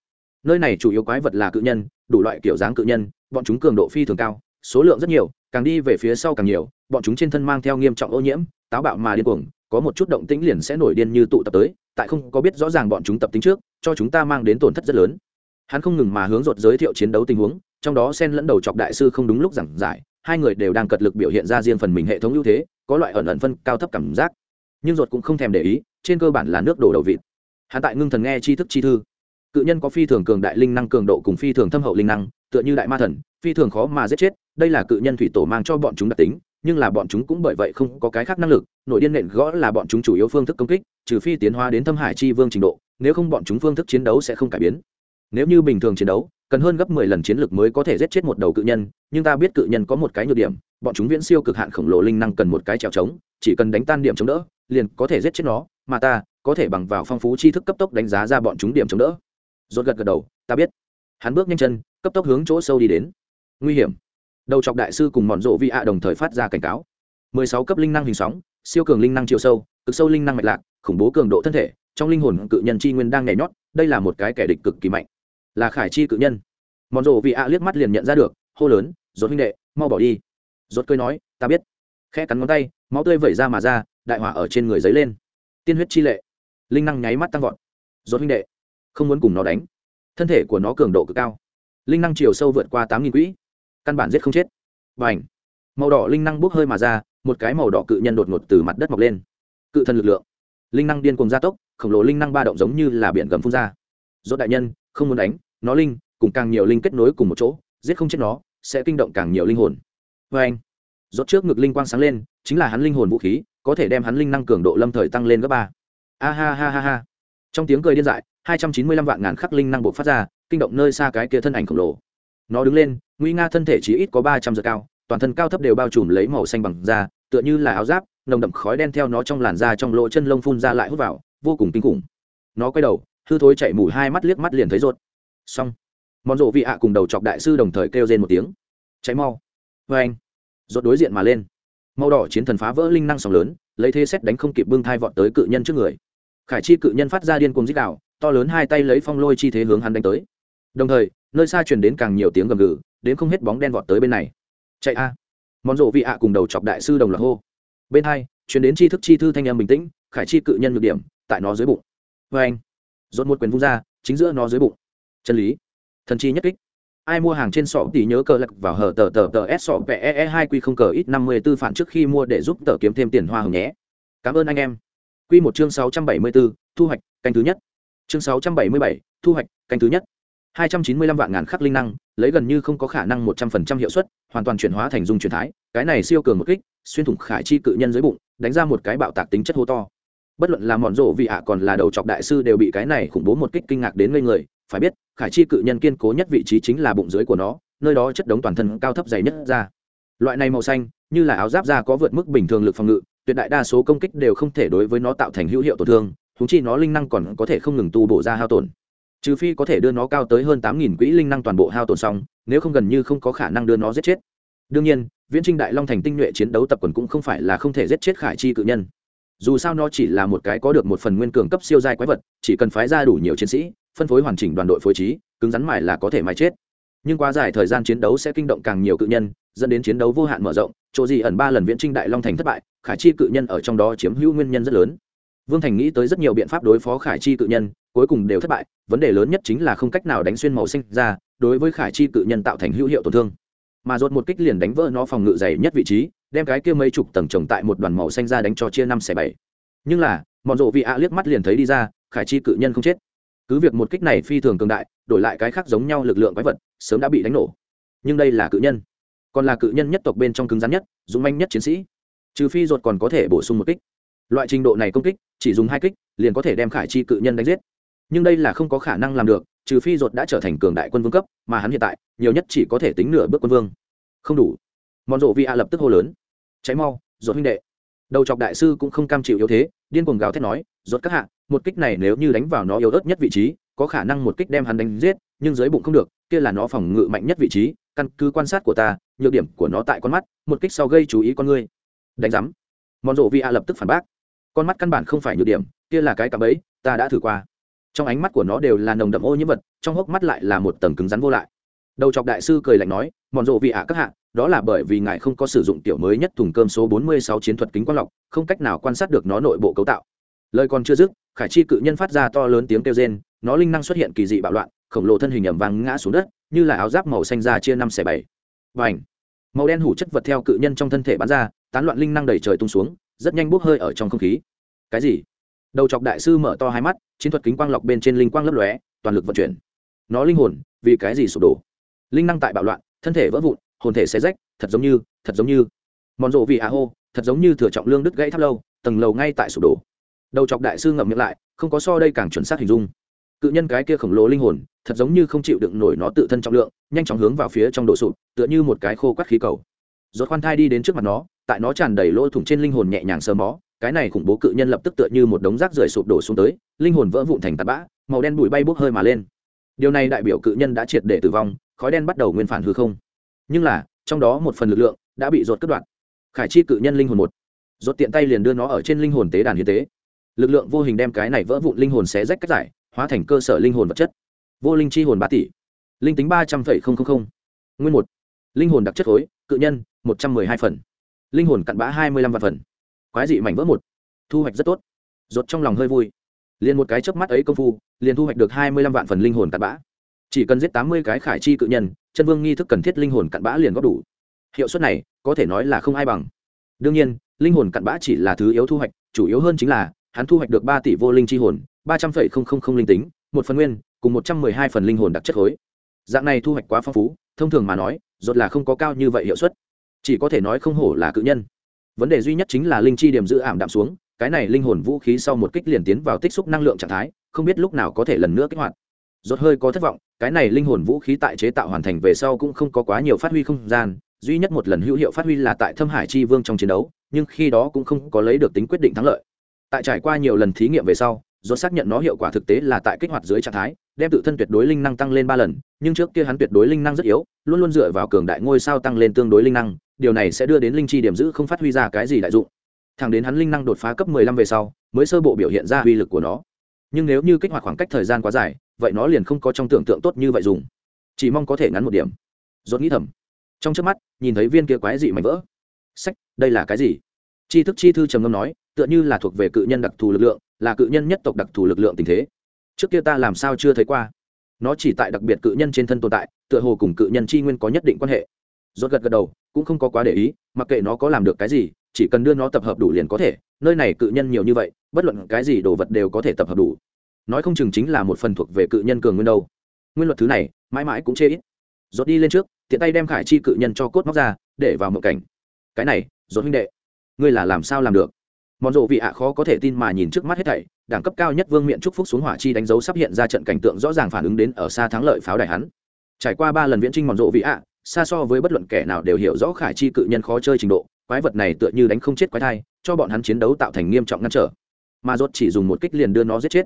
nơi này chủ yếu quái vật là cự nhân, đủ loại kiểu dáng cự nhân, bọn chúng cường độ phi thường cao, số lượng rất nhiều, càng đi về phía sau càng nhiều, bọn chúng trên thân mang theo nghiêm trọng ô nhiễm, táo bạo mà điên cuồng, có một chút động tĩnh liền sẽ nổi điên như tụ tập tới, tại không có biết rõ ràng bọn chúng tập tính trước, cho chúng ta mang đến tổn thất rất lớn hắn không ngừng mà hướng dột giới thiệu chiến đấu tình huống, trong đó sen lẫn đầu chọc đại sư không đúng lúc giảng giải, hai người đều đang cật lực biểu hiện ra riêng phần mình hệ thống ưu thế, có loại ẩn ẩn phân cao thấp cảm giác. Nhưng dột cũng không thèm để ý, trên cơ bản là nước đổ đầu vịt. Hắn tại ngưng thần nghe tri thức chi thư. Cự nhân có phi thường cường đại linh năng cường độ cùng phi thường thâm hậu linh năng, tựa như đại ma thần, phi thường khó mà giết chết, đây là cự nhân thủy tổ mang cho bọn chúng đặc tính, nhưng là bọn chúng cũng bởi vậy không có cái khác năng lực, nội điên nện gõ là bọn chúng chủ yếu phương thức công kích, trừ phi tiến hóa đến thâm hải chi vương trình độ, nếu không bọn chúng phương thức chiến đấu sẽ không cải biến nếu như bình thường chiến đấu, cần hơn gấp mười lần chiến lược mới có thể giết chết một đầu cự nhân, nhưng ta biết cự nhân có một cái nhược điểm, bọn chúng viễn siêu cực hạn khổng lồ linh năng cần một cái trèo trống, chỉ cần đánh tan điểm chống đỡ, liền có thể giết chết nó, mà ta có thể bằng vào phong phú tri thức cấp tốc đánh giá ra bọn chúng điểm chống đỡ. Rốt gật gật đầu, ta biết. Hắn bước nhanh chân, cấp tốc hướng chỗ sâu đi đến. Nguy hiểm. Đầu chọc đại sư cùng mòn rộ vi ạ đồng thời phát ra cảnh cáo. 16 cấp linh năng hình sóng, siêu cường linh năng chiều sâu, cực sâu linh năng mạch lạc, khủng bố cường độ thân thể, trong linh hồn cự nhân chi nguyên đang nhảy nhót, đây là một cái kẻ địch cực kỳ mạnh là khải chi cự nhân. Mòn rộ vị ạ liếc mắt liền nhận ra được, hô lớn rốt huynh đệ, mau bỏ đi. Rốt cười nói, ta biết. Khẽ cắn ngón tay, máu tươi vẩy ra mà ra, đại hỏa ở trên người giấy lên. Tiên huyết chi lệ, linh năng nháy mắt tăng vọt. Rốt huynh đệ, không muốn cùng nó đánh. Thân thể của nó cường độ cực cao. Linh năng chiều sâu vượt qua tám nghìn quỹ. Căn bản giết không chết. Và ảnh màu đỏ linh năng bốc hơi mà ra, một cái màu đỏ cự nhân đột ngột từ mặt đất mọc lên. Cự thần lực lượng. Linh năng điên cùng gia tốc, khổng lồ linh năng ba động giống như là biển gầm phun ra. Dốt đại nhân không muốn đánh, nó linh, cùng càng nhiều linh kết nối cùng một chỗ, giết không chết nó, sẽ kinh động càng nhiều linh hồn. Vê anh dốt trước ngực linh quang sáng lên, chính là hắn linh hồn vũ khí, có thể đem hắn linh năng cường độ lâm thời tăng lên gấp ba. A ha ha ha ha. Trong tiếng cười điên dại, hai trăm chín mươi lăm vạn ngàn khắc linh năng buộc phát ra, kinh động nơi xa cái kia thân ảnh khổng lồ. Nó đứng lên, nguy nga thân thể chỉ ít có ba trăm giờ cao, toàn thân cao thấp đều bao trùm lấy màu xanh bằng da, tựa như là áo giáp, nồng đậm khói đen theo nó trong làn da trong lỗ chân lông phun ra lại hút vào, vô cùng kinh khủng. Nó quay đầu hư thối chạy mù hai mắt liếc mắt liền thấy rốt xong. Mòn rộ vị ạ cùng đầu chọc đại sư đồng thời kêu lên một tiếng. Cháy mau. Vê anh. Rốt đối diện mà lên. Màu đỏ chiến thần phá vỡ linh năng sóng lớn, lấy thế xét đánh không kịp bưng thai vọt tới cự nhân trước người. Khải chi cự nhân phát ra điên cuồng dích đạo to lớn hai tay lấy phong lôi chi thế hướng hắn đánh tới. Đồng thời, nơi xa truyền đến càng nhiều tiếng gầm gừ, đến không hết bóng đen vọt tới bên này. Chạy a. Món rộ vị ạ cùng đầu chọc đại sư đồng loạt hô. Bên hai, truyền đến chi thức chi thư thanh em bình tĩnh, khải chi cự nhân nhược điểm, tại nó dưới bụng. Vê anh dồn một quyền vung ra, chính giữa nó dưới bụng. Chân lý. Thần chi nhất kích. Ai mua hàng trên sọ thì nhớ cờ lật vào hở tờ tờ tờ s sọ pe e hai q không cờ ít năm mươi b ố phản trước khi mua để giúp tờ kiếm thêm tiền hoa hồng nhé. Cảm ơn anh em. Q một chương sáu trăm bảy mươi b ố thu hoạch, canh thứ nhất. Chương sáu trăm bảy mươi bảy, thu hoạch, canh thứ nhất. hai trăm chín mươi lăm vạn ngàn khắc linh năng, lấy gần như không có khả năng một trăm phần trăm hiệu suất, hoàn toàn chuyển hóa thành dung chuyển thái. Cái này siêu cường một kích, xuyên thủng khải chi cự nhân dưới bụng, đánh ra một cái bạo tạc tính chất hô to bất luận là mòn rộ vị ạ còn là đầu chọc đại sư đều bị cái này khủng bố một kích kinh ngạc đến ngây người. Phải biết, khải chi cự nhân kiên cố nhất vị trí chính là bụng dưới của nó, nơi đó chất đống toàn thân cao thấp dày nhất ra. Loại này màu xanh, như là áo giáp da có vượt mức bình thường lực phòng ngự, tuyệt đại đa số công kích đều không thể đối với nó tạo thành hữu hiệu tổn thương thú chi nó linh năng còn có thể không ngừng tu bổ ra hao tổn. Trừ phi có thể đưa nó cao tới hơn tám nghìn quỹ linh năng toàn bộ hao tổn xong, nếu không gần như không có khả năng đưa nó giết chết. Đương nhiên, viễn trinh đại long thành tinh nhuệ chiến đấu tập quần cũng không phải là không thể giết chết khải chi cự nhân dù sao nó chỉ là một cái có được một phần nguyên cường cấp siêu giai quái vật, chỉ cần phái ra đủ nhiều chiến sĩ, phân phối hoàn chỉnh đoàn đội phối trí, cứng rắn mài là có thể mài chết. Nhưng qua dài thời gian chiến đấu sẽ kinh động càng nhiều cự nhân, dẫn đến chiến đấu vô hạn mở rộng, chỗ gì ẩn ba lần viễn trinh đại long thành thất bại, khải chi cự nhân ở trong đó chiếm hữu nguyên nhân rất lớn. Vương thành nghĩ tới rất nhiều biện pháp đối phó khải chi cự nhân, cuối cùng đều thất bại, vấn đề lớn nhất chính là không cách nào đánh xuyên màu xanh ra, đối với khải chi cự nhân tạo thành hữu hiệu tổn thương mà dột một kích liền đánh vỡ nó phòng ngự dày nhất vị trí, đem cái kia mấy chục tầng trồng tại một đoàn màu xanh ra đánh cho chia năm xẻ bảy. Nhưng là, mọn rộ vị ạ liếc mắt liền thấy đi ra, khải chi cự nhân không chết. Cứ việc một kích này phi thường cường đại, đổi lại cái khác giống nhau lực lượng quái vật, sớm đã bị đánh nổ. Nhưng đây là cự nhân. Còn là cự nhân nhất tộc bên trong cứng rắn nhất, dũng manh nhất chiến sĩ. Trừ phi ruột còn có thể bổ sung một kích. Loại trình độ này công kích, chỉ dùng hai kích, liền có thể đem khải chi cự nhân đánh giết. Nhưng đây là không có khả năng làm được trừ phi ruột đã trở thành cường đại quân vương cấp, mà hắn hiện tại, nhiều nhất chỉ có thể tính nửa bước quân vương. Không đủ. Mòn rộ vi a lập tức hô lớn. Cháy mau, ruột huynh đệ. Đầu chọc đại sư cũng không cam chịu yếu thế, điên cuồng gào thét nói, ruột các hạ, một kích này nếu như đánh vào nó yếu ớt nhất vị trí, có khả năng một kích đem hắn đánh giết, nhưng dưới bụng không được, kia là nó phòng ngự mạnh nhất vị trí, căn cứ quan sát của ta, nhược điểm của nó tại con mắt, một kích sau gây chú ý con ngươi. Đánh giám. Mòn rộ vi a lập tức phản bác. Con mắt căn bản không phải nhược điểm, kia là cái cạm ấy ta đã thử qua trong ánh mắt của nó đều là nồng đậm ô nhiễm vật, trong hốc mắt lại là một tầng cứng rắn vô lại. Đầu chọc đại sư cười lạnh nói mòn rộ vị ạ các hạ, đó là bởi vì ngài không có sử dụng tiểu mới nhất thùng cơm số 46 chiến thuật kính quang lọc, không cách nào quan sát được nó nội bộ cấu tạo. Lời còn chưa dứt, khải chi cự nhân phát ra to lớn tiếng kêu rên, nó linh năng xuất hiện kỳ dị bạo loạn, khổng lồ thân hình ẩm vàng ngã xuống đất, như là áo giáp màu xanh ra chia năm xẻ bảy. Và ảnh màu đen hủ chất vật theo cự nhân trong thân thể bắn ra, tán loạn linh năng đầy trời tung xuống, rất nhanh bốc hơi ở trong không khí. Cái gì? Đầu chọc đại sư mở to hai mắt, chiến thuật kính quang lọc bên trên linh quang lấp lóe, toàn lực vận chuyển. Nó linh hồn, vì cái gì sụp đổ? Linh năng tại bạo loạn, thân thể vỡ vụn, hồn thể xé rách, thật giống như, thật giống như. Mòn rộ vì á hô, thật giống như thừa trọng lương đứt gãy tháp lâu, tầng lầu ngay tại sụp đổ. Đầu chọc đại sư ngậm miệng lại, không có so đây càng chuẩn xác hình dung. Cự nhân cái kia khổng lồ linh hồn, thật giống như không chịu đựng nổi nó tự thân trọng lượng, nhanh chóng hướng vào phía trong đổ sụp, tựa như một cái khô quắt khí cầu. Rốt khoan thai đi đến trước mặt nó, tại nó tràn đầy lỗ thủng trên linh hồn nhẹ nhàng sờ mó cái này khủng bố cự nhân lập tức tựa như một đống rác rưởi sụp đổ xuống tới, linh hồn vỡ vụn thành tạt bã, màu đen bụi bay bốc hơi mà lên. Điều này đại biểu cự nhân đã triệt để tử vong, khói đen bắt đầu nguyên phản hư không. Nhưng là, trong đó một phần lực lượng đã bị rột cắt đoạn. Khải chi cự nhân linh hồn một. Rột tiện tay liền đưa nó ở trên linh hồn tế đàn hiến tế. Lực lượng vô hình đem cái này vỡ vụn linh hồn xé rách cách giải, hóa thành cơ sở linh hồn vật chất. Vô linh chi hồn ba tỷ. Linh tính ba trăm linh nguyên một. Linh hồn đặc chất khối, cự nhân, một trăm m ư ơ i hai phần. Linh hồn cặn bã hai mươi lăm vạn phần quái dị mảnh vỡ một. Thu hoạch rất tốt. Rột trong lòng hơi vui. Liền một cái chớp mắt ấy công phu, liền thu hoạch được hai mươi lăm vạn phần linh hồn cặn bã. Chỉ cần giết tám mươi cái khải chi cự nhân, chân vương nghi thức cần thiết linh hồn cặn bã liền góp đủ. Hiệu suất này, có thể nói là không ai bằng. Đương nhiên, linh hồn cặn bã chỉ là thứ yếu thu hoạch, chủ yếu hơn chính là, hắn thu hoạch được ba tỷ vô linh chi hồn, ba trăm phẩy không không không linh tính, một phần nguyên, cùng một trăm mười hai phần linh hồn đặc chất khối. Dạng này thu hoạch quá phong phú, thông thường mà nói, rốt là không có cao như vậy hiệu suất. Chỉ có thể nói không hổ là cự nhân vấn đề duy nhất chính là linh chi điểm giữ ảm đạm xuống, cái này linh hồn vũ khí sau một kích liền tiến vào tích xúc năng lượng trạng thái, không biết lúc nào có thể lần nữa kích hoạt. Rốt hơi có thất vọng, cái này linh hồn vũ khí tại chế tạo hoàn thành về sau cũng không có quá nhiều phát huy không gian, duy nhất một lần hữu hiệu phát huy là tại thâm hải chi vương trong chiến đấu, nhưng khi đó cũng không có lấy được tính quyết định thắng lợi. Tại trải qua nhiều lần thí nghiệm về sau, Rốt xác nhận nó hiệu quả thực tế là tại kích hoạt dưới trạng thái, đem tự thân tuyệt đối linh năng tăng lên ba lần, nhưng trước kia hắn tuyệt đối linh năng rất yếu, luôn luôn dựa vào cường đại ngôi sao tăng lên tương đối linh năng điều này sẽ đưa đến linh chi điểm giữ không phát huy ra cái gì đại dụng. Thẳng đến hắn linh năng đột phá cấp mười lăm về sau, mới sơ bộ biểu hiện ra uy lực của nó. Nhưng nếu như kích hoạt khoảng cách thời gian quá dài, vậy nó liền không có trong tưởng tượng tốt như vậy dùng. Chỉ mong có thể ngắn một điểm. Dốt nghĩ thầm. Trong trước mắt, nhìn thấy viên kia quái dị mảnh vỡ. Sách, đây là cái gì? Chi thức chi thư trầm ngâm nói, tựa như là thuộc về cự nhân đặc thù lực lượng, là cự nhân nhất tộc đặc thù lực lượng tình thế. Trước kia ta làm sao chưa thấy qua. Nó chỉ tại đặc biệt cự nhân trên thân tồn tại, tựa hồ cùng cự nhân chi nguyên có nhất định quan hệ. Rốt gật gật đầu cũng không có quá để ý, mặc kệ nó có làm được cái gì, chỉ cần đưa nó tập hợp đủ liền có thể, nơi này cự nhân nhiều như vậy, bất luận cái gì đồ vật đều có thể tập hợp đủ. Nói không chừng chính là một phần thuộc về cự nhân cường nguyên đâu. Nguyên luật thứ này, mãi mãi cũng chê ít. Dốt đi lên trước, tiện tay đem khải chi cự nhân cho cốt móc ra, để vào mộng cảnh. Cái này dốt huynh đệ, ngươi là làm sao làm được? Mòn rộ vị ạ khó có thể tin mà nhìn trước mắt hết thảy, đẳng cấp cao nhất vương miện trúc phúc xuống hỏa chi đánh dấu sắp hiện ra trận cảnh tượng rõ ràng phản ứng đến ở xa thắng lợi pháo đài hắn. Trải qua ba lần viễn trinh mòn rộ vị ạ xa so với bất luận kẻ nào đều hiểu rõ khải chi cự nhân khó chơi trình độ, quái vật này tựa như đánh không chết quái thai, cho bọn hắn chiến đấu tạo thành nghiêm trọng ngăn trở. Mà rốt chỉ dùng một kích liền đưa nó giết chết.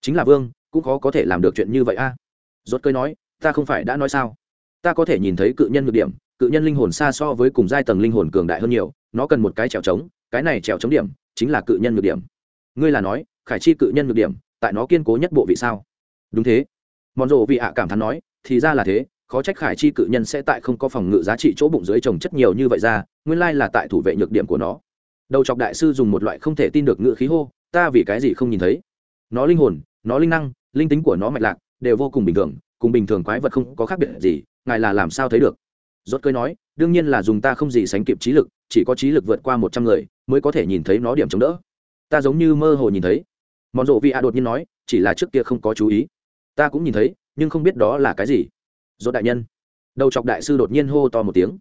Chính là vương, cũng khó có thể làm được chuyện như vậy a. À. rốt cười nói, ta không phải đã nói sao? Ta có thể nhìn thấy cự nhân nhược điểm, cự nhân linh hồn xa so với cùng giai tầng linh hồn cường đại hơn nhiều, nó cần một cái trèo trống, cái này trèo trống điểm, chính là cự nhân nhược điểm. Ngươi là nói, khải chi cự nhân nhược điểm, tại nó kiên cố nhất bộ vị sao? Đúng thế. Mòn rộ vị ạ cảm thán nói, thì ra là thế khó trách khải chi cự nhân sẽ tại không có phòng ngự giá trị chỗ bụng dưới trồng chất nhiều như vậy ra, nguyên lai là tại thủ vệ nhược điểm của nó. Đầu chọc đại sư dùng một loại không thể tin được ngự khí hô, ta vì cái gì không nhìn thấy? Nó linh hồn, nó linh năng, linh tính của nó mạch lạc, đều vô cùng bình thường, cùng bình thường quái vật không có khác biệt gì, ngài là làm sao thấy được? Rốt cười nói, đương nhiên là dùng ta không gì sánh kịp trí lực, chỉ có trí lực vượt qua một trăm người, mới có thể nhìn thấy nó điểm chống đỡ. Ta giống như mơ hồ nhìn thấy. Món rộ vị a đột nhiên nói, chỉ là trước kia không có chú ý. Ta cũng nhìn thấy, nhưng không biết đó là cái gì rốt đại nhân. Đầu chọc đại sư đột nhiên hô to một tiếng.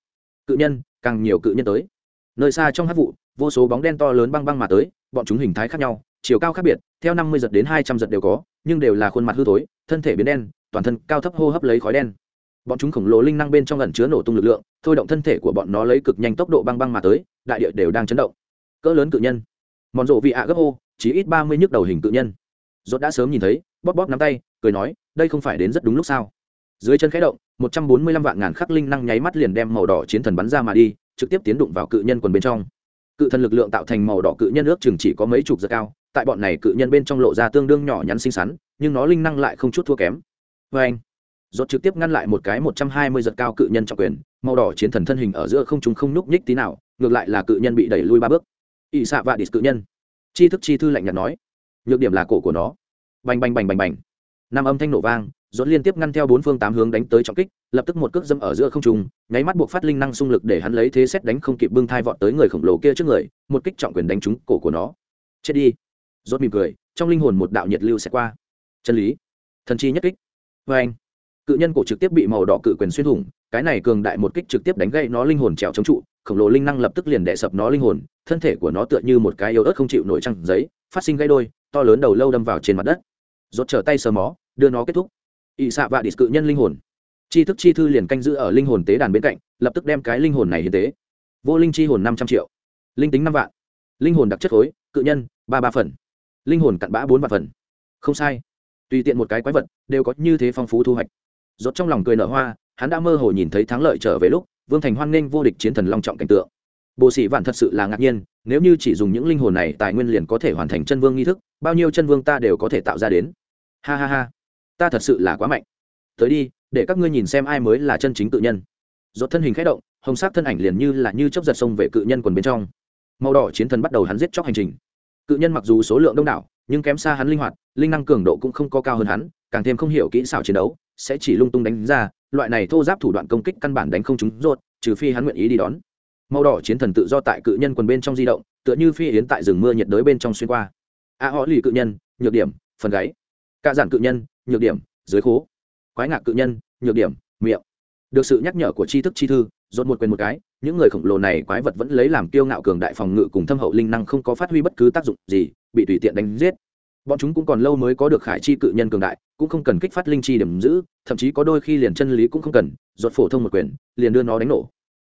Cự nhân, càng nhiều cự nhân tới. Nơi xa trong hát vụ, vô số bóng đen to lớn băng băng mà tới, bọn chúng hình thái khác nhau, chiều cao khác biệt, theo năm mươi giật đến hai trăm giật đều có, nhưng đều là khuôn mặt hư tối thân thể biến đen, toàn thân cao thấp hô hấp lấy khói đen. Bọn chúng khổng lồ linh năng bên trong ẩn chứa nổ tung lực lượng, thôi động thân thể của bọn nó lấy cực nhanh tốc độ băng băng mà tới, đại địa đều đang chấn động. Cỡ lớn cự nhân. Mòn rộ vị ạ gấp ô, chỉ ít ba mươi nhức đầu hình cự nhân. Dốt đã sớm nhìn thấy, bóp bóp nắm tay, cười nói, đây không phải đến rất đúng lúc sao? Dưới chân khẽ động, một trăm bốn mươi lăm vạn ngàn khắc linh năng nháy mắt liền đem màu đỏ chiến thần bắn ra mà đi, trực tiếp tiến đụng vào cự nhân quần bên trong. Cự thần lực lượng tạo thành màu đỏ cự nhân ước chừng chỉ có mấy chục giật cao, tại bọn này cự nhân bên trong lộ ra tương đương nhỏ nhắn xinh xắn, nhưng nó linh năng lại không chút thua kém. Vê anh, rốt trực tiếp ngăn lại một cái một trăm hai mươi giật cao cự nhân trọng quyền, màu đỏ chiến thần thân hình ở giữa không chúng không nhúc nhích tí nào, ngược lại là cự nhân bị đẩy lui ba bước. Ỵ xạ vạ địch cự nhân. Chi thức chi thư lạnh nhạt nói. Nhược điểm là cổ của nó. Bành bành bành bành bành. Năm âm thanh nổ vang dồn liên tiếp ngăn theo bốn phương tám hướng đánh tới trọng kích, lập tức một cước dâm ở giữa không trung, nháy mắt buộc phát linh năng xung lực để hắn lấy thế xét đánh không kịp bưng thai vọt tới người khổng lồ kia trước người, một kích trọng quyền đánh trúng cổ của nó. Chết đi. Dốt mỉm cười, trong linh hồn một đạo nhiệt lưu sẽ qua. Chân lý. Thần chi nhất kích. Vê anh, cự nhân cổ trực tiếp bị màu đỏ cự quyền xuyên thủng, cái này cường đại một kích trực tiếp đánh gây nó linh hồn trèo chống trụ, khổng lồ linh năng lập tức liền đè sập nó linh hồn, thân thể của nó tựa như một cái yếu ớt không chịu nổi trăng giấy, phát sinh gãy đôi, to lớn đầu lâu đâm vào trên mặt đất. Rốt trở tay sờ mó, đưa nó kết thúc ỵ xạ vạ địch cự nhân linh hồn. Chi thức chi thư liền canh giữ ở linh hồn tế đàn bên cạnh, lập tức đem cái linh hồn này hiến tế. Vô linh chi hồn năm trăm triệu. Linh tính năm vạn. Linh hồn đặc chất khối, cự nhân, ba ba phần. Linh hồn cặn bã bốn vạn phần. Không sai. Tùy tiện một cái quái vật, đều có như thế phong phú thu hoạch. Rốt trong lòng cười nở hoa, hắn đã mơ hồ nhìn thấy thắng lợi trở về lúc, vương thành hoan nghênh vô địch chiến thần long trọng cảnh tượng. Bộ sĩ vạn thật sự là ngạc nhiên, nếu như chỉ dùng những linh hồn này, tài nguyên liền có thể hoàn thành chân vương nghi thức, bao nhiêu chân vương ta đều có thể tạo ra đến. Ha ha ha ta thật sự là quá mạnh. Tới đi, để các ngươi nhìn xem ai mới là chân chính tự nhân. Dốt thân hình khẽ động, hồng sắc thân ảnh liền như là như chốc giật sông về cự nhân quần bên trong. Màu đỏ chiến thần bắt đầu hắn giết chóc hành trình. Cự nhân mặc dù số lượng đông đảo, nhưng kém xa hắn linh hoạt, linh năng cường độ cũng không có cao hơn hắn, càng thêm không hiểu kỹ xảo chiến đấu, sẽ chỉ lung tung đánh ra, loại này thô giáp thủ đoạn công kích căn bản đánh không trúng rốt, trừ phi hắn nguyện ý đi đón. Màu đỏ chiến thần tự do tại cự nhân quần bên trong di động, tựa như phi yến tại rừng mưa nhiệt đới bên trong xuyên qua. A họ lì cự nhân, nhược điểm, phần gáy. Cạ giản cự nhân nhược điểm, dưới khố. Quái ngạc cự nhân, nhược điểm, miệng. Được sự nhắc nhở của tri thức chi thư dồn một quyền một cái, những người khổng lồ này quái vật vẫn lấy làm kiêu ngạo cường đại phòng ngự cùng thâm hậu linh năng không có phát huy bất cứ tác dụng gì, bị tùy tiện đánh giết. Bọn chúng cũng còn lâu mới có được khải chi cự nhân cường đại, cũng không cần kích phát linh chi điểm giữ, thậm chí có đôi khi liền chân lý cũng không cần dột phổ thông một quyền, liền đưa nó đánh nổ.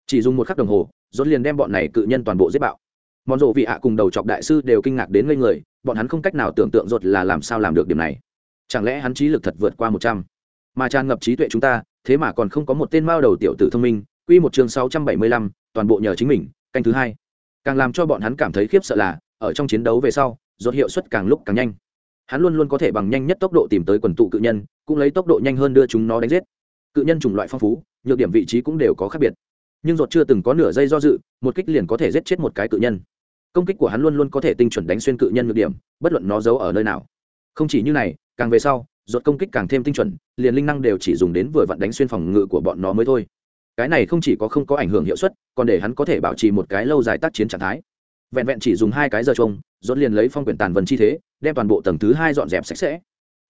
Chỉ dùng một khắc đồng hồ dốt liền đem bọn này cự nhân toàn bộ giết bạo. Món rộ vị hạ cùng đầu chọc đại sư đều kinh ngạc đến ngây người, bọn hắn không cách nào tưởng tượng dột là làm sao làm được điểm này chẳng lẽ hắn trí lực thật vượt qua một trăm? Mà tràn ngập trí tuệ chúng ta, thế mà còn không có một tên mao đầu tiểu tử thông minh. Quy một chương sáu trăm bảy mươi lăm, toàn bộ nhờ chính mình, canh thứ hai. Càng làm cho bọn hắn cảm thấy khiếp sợ là, ở trong chiến đấu về sau rốt hiệu suất càng lúc càng nhanh. Hắn luôn luôn có thể bằng nhanh nhất tốc độ tìm tới quần tụ cự nhân, cũng lấy tốc độ nhanh hơn đưa chúng nó đánh giết. Cự nhân chủng loại phong phú, nhược điểm vị trí cũng đều có khác biệt. Nhưng rột chưa từng có nửa giây do dự, một kích liền có thể giết chết một cái cự nhân. Công kích của hắn luôn luôn có thể tinh chuẩn đánh xuyên cự nhân nhược điểm, bất luận nó giấu ở nơi nào không chỉ như này, càng về sau ruột công kích càng thêm tinh chuẩn, liền linh năng đều chỉ dùng đến vừa vặn đánh xuyên phòng ngự của bọn nó mới thôi. Cái này không chỉ có không có ảnh hưởng hiệu suất, còn để hắn có thể bảo trì một cái lâu dài tác chiến trạng thái. Vẹn vẹn chỉ dùng hai cái giờ trông ruột liền lấy phong quyển tàn vần chi thế, đem toàn bộ tầng thứ hai dọn dẹp sạch sẽ.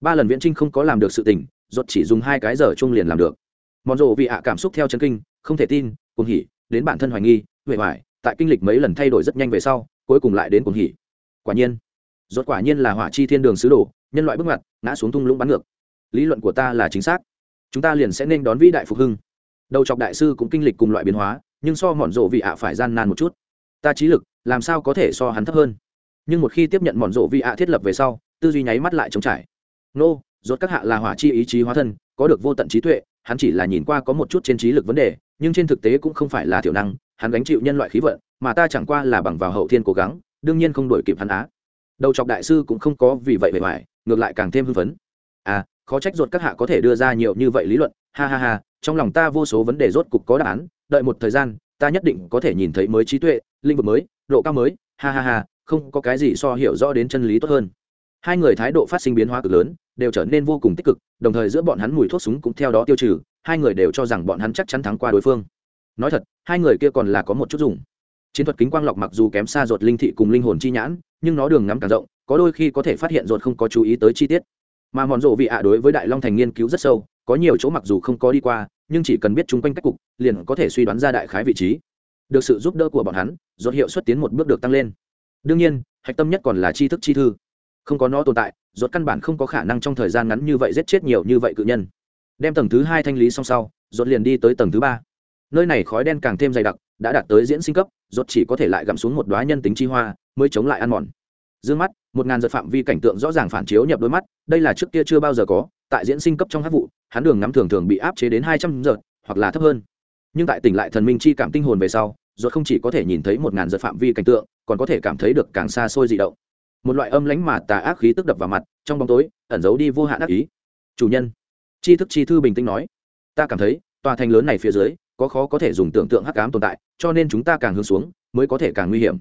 Ba lần viễn trinh không có làm được sự tình ruột chỉ dùng hai cái giờ trông liền làm được. Mòn rộ vì ạ cảm xúc theo chân kinh, không thể tin, cuồng hỉ, đến bản thân hoài nghi, huệ hoài, tại kinh lịch mấy lần thay đổi rất nhanh về sau, cuối cùng lại đến cuồng hỉ. Quả nhiên, rốt quả nhiên là hỏa chi thiên đường sứ đồ nhân loại bước ngoặt, ngã xuống thung lũng bắn ngược. Lý luận của ta là chính xác. Chúng ta liền sẽ nên đón vĩ đại phục hưng. Đầu chọc đại sư cũng kinh lịch cùng loại biến hóa, nhưng so mòn rộ vị ạ phải gian nan một chút. Ta trí lực, làm sao có thể so hắn thấp hơn? Nhưng một khi tiếp nhận mòn rộ vị ạ thiết lập về sau, tư duy nháy mắt lại chống trải. Nô, rốt các hạ là hỏa chi ý chí hóa thân, có được vô tận trí tuệ, hắn chỉ là nhìn qua có một chút trên trí lực vấn đề, nhưng trên thực tế cũng không phải là thiểu năng, hắn gánh chịu nhân loại khí vận, mà ta chẳng qua là bằng vào hậu thiên cố gắng, đương nhiên không đổi kịp hắn á. Đầu chọc đại sư cũng không có vì vậy bề ngoài ngược lại càng thêm hưng phấn. À khó trách ruột các hạ có thể đưa ra nhiều như vậy lý luận. Ha ha ha, trong lòng ta vô số vấn đề rốt cục có đáp án. Đợi một thời gian, ta nhất định có thể nhìn thấy mới trí tuệ linh vực mới, độ cao mới. Ha ha ha, không có cái gì so hiểu rõ đến chân lý tốt hơn. Hai người thái độ phát sinh biến hóa cực lớn, đều trở nên vô cùng tích cực, đồng thời giữa bọn hắn mùi thuốc súng cũng theo đó tiêu trừ, hai người đều cho rằng bọn hắn chắc chắn thắng qua đối phương. Nói thật, hai người kia còn là có một chút dùng. Chiến thuật kính quang lọc mặc dù kém xa ruột linh thị cùng linh hồn chi nhãn, nhưng nó đường ngắm càng rộng có đôi khi có thể phát hiện ruột không có chú ý tới chi tiết. Mà mòn rộ vị ạ đối với đại long thành nghiên cứu rất sâu, có nhiều chỗ mặc dù không có đi qua, nhưng chỉ cần biết chung quanh cách cục, liền có thể suy đoán ra đại khái vị trí. Được sự giúp đỡ của bọn hắn, ruột hiệu suất tiến một bước được tăng lên. Đương nhiên, hạch tâm nhất còn là tri thức chi thư. Không có nó tồn tại, ruột căn bản không có khả năng trong thời gian ngắn như vậy giết chết nhiều như vậy cự nhân. Đem tầng thứ hai thanh lý xong sau, ruột liền đi tới tầng thứ ba. Nơi này khói đen càng thêm dày đặc, đã đạt tới diễn sinh cấp, ruột chỉ có thể lại gặm xuống một đoá nhân tính chi hoa, mới chống lại ăn mòn. D mắt một ngàn giật phạm vi cảnh tượng rõ ràng phản chiếu nhập đôi mắt, đây là trước kia chưa bao giờ có, tại diễn sinh cấp trong hát vụ, hắn đường ngắm thường thường bị áp chế đến hai trăm giật, hoặc là thấp hơn. Nhưng tại tỉnh lại thần minh chi cảm tinh hồn về sau ruột không chỉ có thể nhìn thấy một ngàn giật phạm vi cảnh tượng, còn có thể cảm thấy được càng xa xôi dị động. Một loại âm lánh mà tà ác khí tức đập vào mặt, trong bóng tối, ẩn giấu đi vô hạn ác ý. Chủ nhân, chi thức chi thư bình tĩnh nói, ta cảm thấy, tòa thành lớn này phía dưới, có khó có thể dùng tưởng tượng hắc ám tồn tại, cho nên chúng ta càng hướng xuống, mới có thể càng nguy hiểm.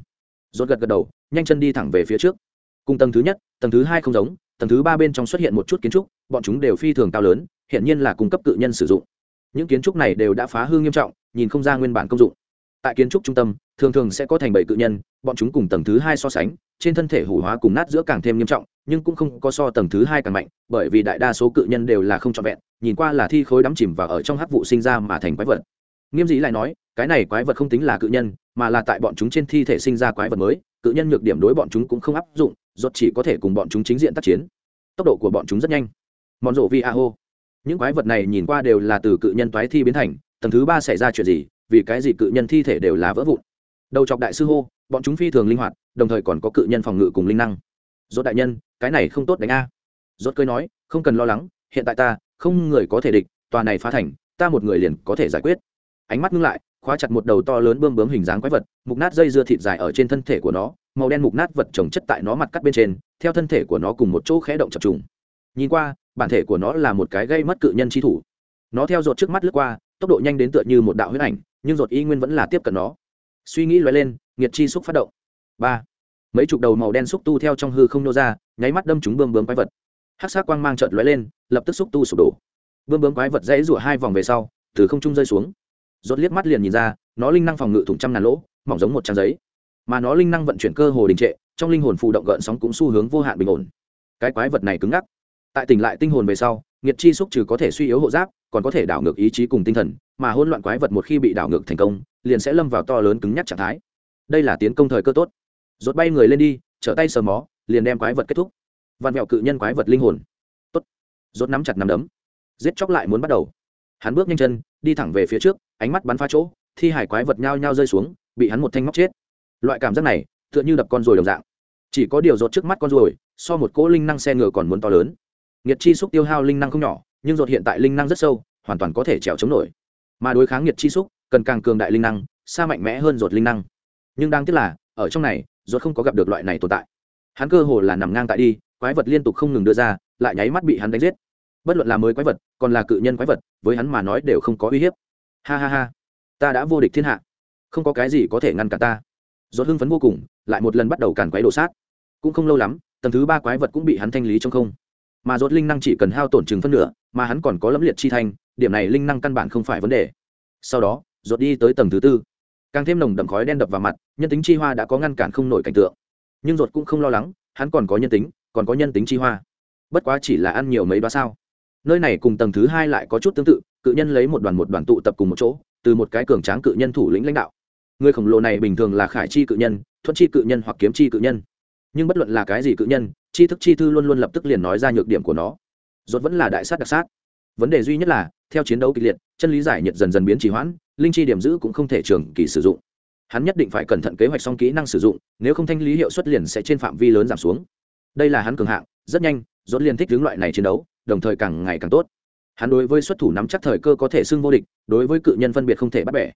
Rốt gật gật đầu, nhanh chân đi thẳng về phía trước cùng tầng thứ nhất, tầng thứ hai không giống, tầng thứ ba bên trong xuất hiện một chút kiến trúc, bọn chúng đều phi thường cao lớn hiện nhiên là cung cấp cự nhân sử dụng. Những kiến trúc này đều đã phá hư nghiêm trọng, nhìn không ra nguyên bản công dụng. Tại kiến trúc trung tâm, thường thường sẽ có thành bảy cự nhân, bọn chúng cùng tầng thứ hai so sánh, trên thân thể hủ hóa cùng nát giữa càng thêm nghiêm trọng, nhưng cũng không có so tầng thứ hai càng mạnh, bởi vì đại đa số cự nhân đều là không trọn vẹn, nhìn qua là thi khối đắm chìm và ở trong hắc vụ sinh ra mà thành quái vật. Nghiêm dĩ lại nói, cái này quái vật không tính là cự nhân, mà là tại bọn chúng trên thi thể sinh ra quái vật mới, cự nhân nhược điểm đối bọn chúng cũng không áp dụng rốt chỉ có thể cùng bọn chúng chính diện tác chiến. Tốc độ của bọn chúng rất nhanh. Mòn rộ vi a hô những quái vật này nhìn qua đều là từ cự nhân toái thi biến thành, tầng thứ ba xảy ra chuyện gì, vì cái gì cự nhân thi thể đều là vỡ vụn? Đầu chọc đại sư hô, bọn chúng phi thường linh hoạt, đồng thời còn có cự nhân phòng ngự cùng linh năng. Rốt đại nhân, cái này không tốt đánh a. Rốt cười nói, không cần lo lắng, hiện tại ta, không người có thể địch, tòa này phá thành, ta một người liền có thể giải quyết. Ánh mắt ngưng lại, khóa chặt một đầu to lớn bươm bướm hình dáng quái vật, mục nát dây dưa thịt dài ở trên thân thể của nó màu đen mục nát vật trồng chất tại nó mặt cắt bên trên, theo thân thể của nó cùng một chỗ khẽ động chập trùng. Nhìn qua, bản thể của nó là một cái gây mất cự nhân chi thủ. Nó theo dột trước mắt lướt qua, tốc độ nhanh đến tựa như một đạo huyết ảnh, nhưng dột y nguyên vẫn là tiếp cận nó. Suy nghĩ lóe lên, nghiệt chi xúc phát động. Ba. Mấy chục đầu màu đen xúc tu theo trong hư không nô ra, nháy mắt đâm chúng bươm bướm quái vật. Hát sát quang mang trợt lóe lên, lập tức xúc tu sụp đổ. Bươm bướm quái vật dãy rủa hai vòng về sau, từ không trung rơi xuống. Rốt liếc mắt liền nhìn ra, nó linh năng phòng ngự thủng trăm ngàn lỗ, mỏng giống một trang giấy mà nó linh năng vận chuyển cơ hồ đình trệ, trong linh hồn phụ động gợn sóng cũng xu hướng vô hạn bình ổn. Cái quái vật này cứng ngắc. Tại tỉnh lại tinh hồn về sau nghiệt chi xúc trừ có thể suy yếu hộ giáp, còn có thể đảo ngược ý chí cùng tinh thần, mà hỗn loạn quái vật một khi bị đảo ngược thành công, liền sẽ lâm vào to lớn cứng nhắc trạng thái. Đây là tiến công thời cơ tốt. Rốt bay người lên đi, trở tay sờ mó, liền đem quái vật kết thúc. Vạn mẹo cự nhân quái vật linh hồn. Tốt. Rốt nắm chặt nắm đấm. Giết chóc lại muốn bắt đầu. Hắn bước nhanh chân, đi thẳng về phía trước, ánh mắt bắn phá chỗ, thi hải quái vật nhao nhao rơi xuống, bị hắn một thanh móc chết loại cảm giác này tựa như đập con ruồi đồng dạng. Chỉ có điều rột trước mắt con ruồi, so một cỗ linh năng xe ngựa còn muốn to lớn. Nhiệt chi xúc tiêu hao linh năng không nhỏ, nhưng rột hiện tại linh năng rất sâu, hoàn toàn có thể trèo chống nổi. Mà đối kháng nhiệt chi xúc, cần càng cường đại linh năng, xa mạnh mẽ hơn rột linh năng. Nhưng đáng tiếc là, ở trong này rột không có gặp được loại này tồn tại. Hắn cơ hồ là nằm ngang tại đi, quái vật liên tục không ngừng đưa ra, lại nháy mắt bị hắn đánh giết. Bất luận là mới quái vật, còn là cự nhân quái vật, với hắn mà nói đều không có uy hiếp. Ha ha ha. Ta đã vô địch thiên hạ. Không có cái gì có thể ngăn cản ta. Rốt hưng phấn vô cùng, lại một lần bắt đầu càn quái đổ sát. Cũng không lâu lắm, tầng thứ ba quái vật cũng bị hắn thanh lý trong không. Mà rốt linh năng chỉ cần hao tổn chừng phân nửa, mà hắn còn có lẫm liệt chi thanh, điểm này linh năng căn bản không phải vấn đề. Sau đó, rốt đi tới tầng thứ tư. Càng thêm nồng đậm khói đen đập vào mặt, nhân tính chi hoa đã có ngăn cản không nổi cảnh tượng. Nhưng rốt cũng không lo lắng, hắn còn có nhân tính, còn có nhân tính chi hoa. Bất quá chỉ là ăn nhiều mấy đó sao. Nơi này cùng tầng thứ hai lại có chút tương tự, cự nhân lấy một đoàn một đoàn tụ tập cùng một chỗ, từ một cái cường tráng cự nhân thủ lĩnh lãnh đạo người khổng lồ này bình thường là khải chi cự nhân thuận chi cự nhân hoặc kiếm chi cự nhân. Nhưng bất luận là cái gì cự nhân, chi thức chi thư luôn luôn lập tức liền nói ra nhược điểm của nó. Rốt vẫn là đại sát đặc sát. Vấn đề duy nhất là, theo chiến đấu kịch liệt, chân lý giải nhiệt dần dần biến trì hoãn, linh chi điểm giữ cũng không thể trường kỳ sử dụng. Hắn nhất định phải cẩn thận kế hoạch xong kỹ năng sử dụng, nếu không thanh lý hiệu suất liền sẽ trên phạm vi lớn giảm xuống. Đây là hắn cường hạng, rất nhanh, rốt liền thích hướng loại này chiến đấu, đồng thời càng ngày càng tốt. Hắn đối với xuất thủ nắm chắc thời cơ có thể xưng vô địch, đối với cự nhân phân biệt không thể bắt bẻ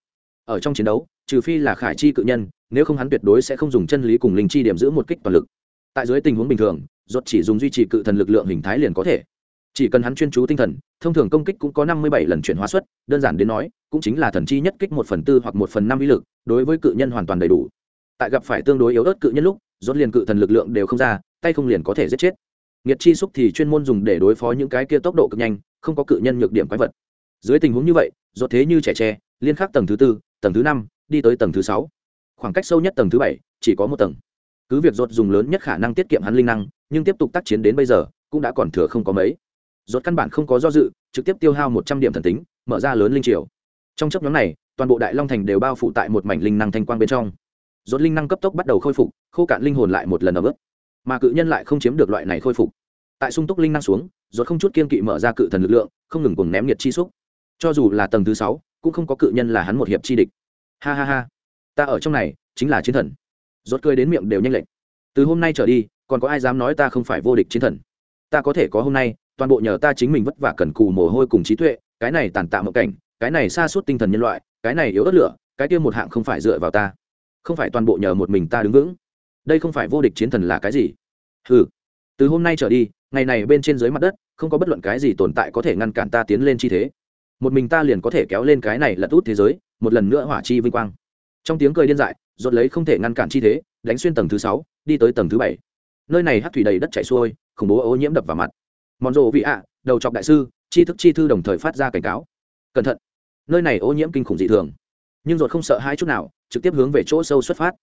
ở trong chiến đấu, trừ phi là khải chi cự nhân, nếu không hắn tuyệt đối sẽ không dùng chân lý cùng linh chi điểm giữ một kích toàn lực. Tại dưới tình huống bình thường ruột chỉ dùng duy trì cự thần lực lượng hình thái liền có thể. Chỉ cần hắn chuyên chú tinh thần, thông thường công kích cũng có năm mươi bảy lần chuyển hóa suất, đơn giản đến nói, cũng chính là thần chi nhất kích một phần tư hoặc một phần năm uy lực, đối với cự nhân hoàn toàn đầy đủ. Tại gặp phải tương đối yếu ớt cự nhân lúc, rốt liền cự thần lực lượng đều không ra, tay không liền có thể giết chết. Nghiệt chi xúc thì chuyên môn dùng để đối phó những cái kia tốc độ cực nhanh, không có cự nhân nhược điểm quái vật. Dưới tình huống như vậy, rốt thế như trẻ tre, liên khắc tầng thứ tư tầng thứ năm, đi tới tầng thứ sáu. Khoảng cách sâu nhất tầng thứ bảy, chỉ có một tầng. Cứ việc rốt dùng lớn nhất khả năng tiết kiệm hắn linh năng, nhưng tiếp tục tác chiến đến bây giờ, cũng đã còn thừa không có mấy. Rốt căn bản không có do dự, trực tiếp tiêu hao một trăm điểm thần tính, mở ra lớn linh triều. Trong chấp nhóm này, toàn bộ đại long thành đều bao phủ tại một mảnh linh năng thanh quang bên trong. Rốt linh năng cấp tốc bắt đầu khôi phục, khô cạn linh hồn lại một lần ở bước mà cự nhân lại không chiếm được loại này khôi phục. Tại sung túc linh năng xuống, rốt không chút kiên kỵ mở ra cự thần lực lượng, không ngừng cùng ném nhiệt chi xúc. Cho dù là tầng thứ sáu cũng không có cự nhân là hắn một hiệp chi địch. Ha ha ha. Ta ở trong này, chính là chiến thần. Rốt cười đến miệng đều nhanh lệch. Từ hôm nay trở đi, còn có ai dám nói ta không phải vô địch chiến thần? Ta có thể có hôm nay, toàn bộ nhờ ta chính mình vất vả cần cù mồ hôi cùng trí tuệ, cái này tàn tạ một cảnh, cái này xa suốt tinh thần nhân loại, cái này yếu ớt lửa, cái kia một hạng không phải dựa vào ta. Không phải toàn bộ nhờ một mình ta đứng vững. Đây không phải vô địch chiến thần là cái gì? Hừ. Từ hôm nay trở đi, ngày này bên trên dưới mặt đất, không có bất luận cái gì tồn tại có thể ngăn cản ta tiến lên chi thế một mình ta liền có thể kéo lên cái này lật út thế giới, một lần nữa hỏa chi vinh quang. Trong tiếng cười điên dại dột lấy không thể ngăn cản chi thế, đánh xuyên tầng thứ sáu, đi tới tầng thứ bảy. Nơi này hát thủy đầy đất chảy xuôi, khủng bố ô nhiễm đập vào mặt. Mòn rộ vị ạ, đầu chọc đại sư, chi thức chi thư đồng thời phát ra cảnh cáo. Cẩn thận. Nơi này ô nhiễm kinh khủng dị thường. Nhưng dột không sợ hai chút nào, trực tiếp hướng về chỗ sâu xuất phát.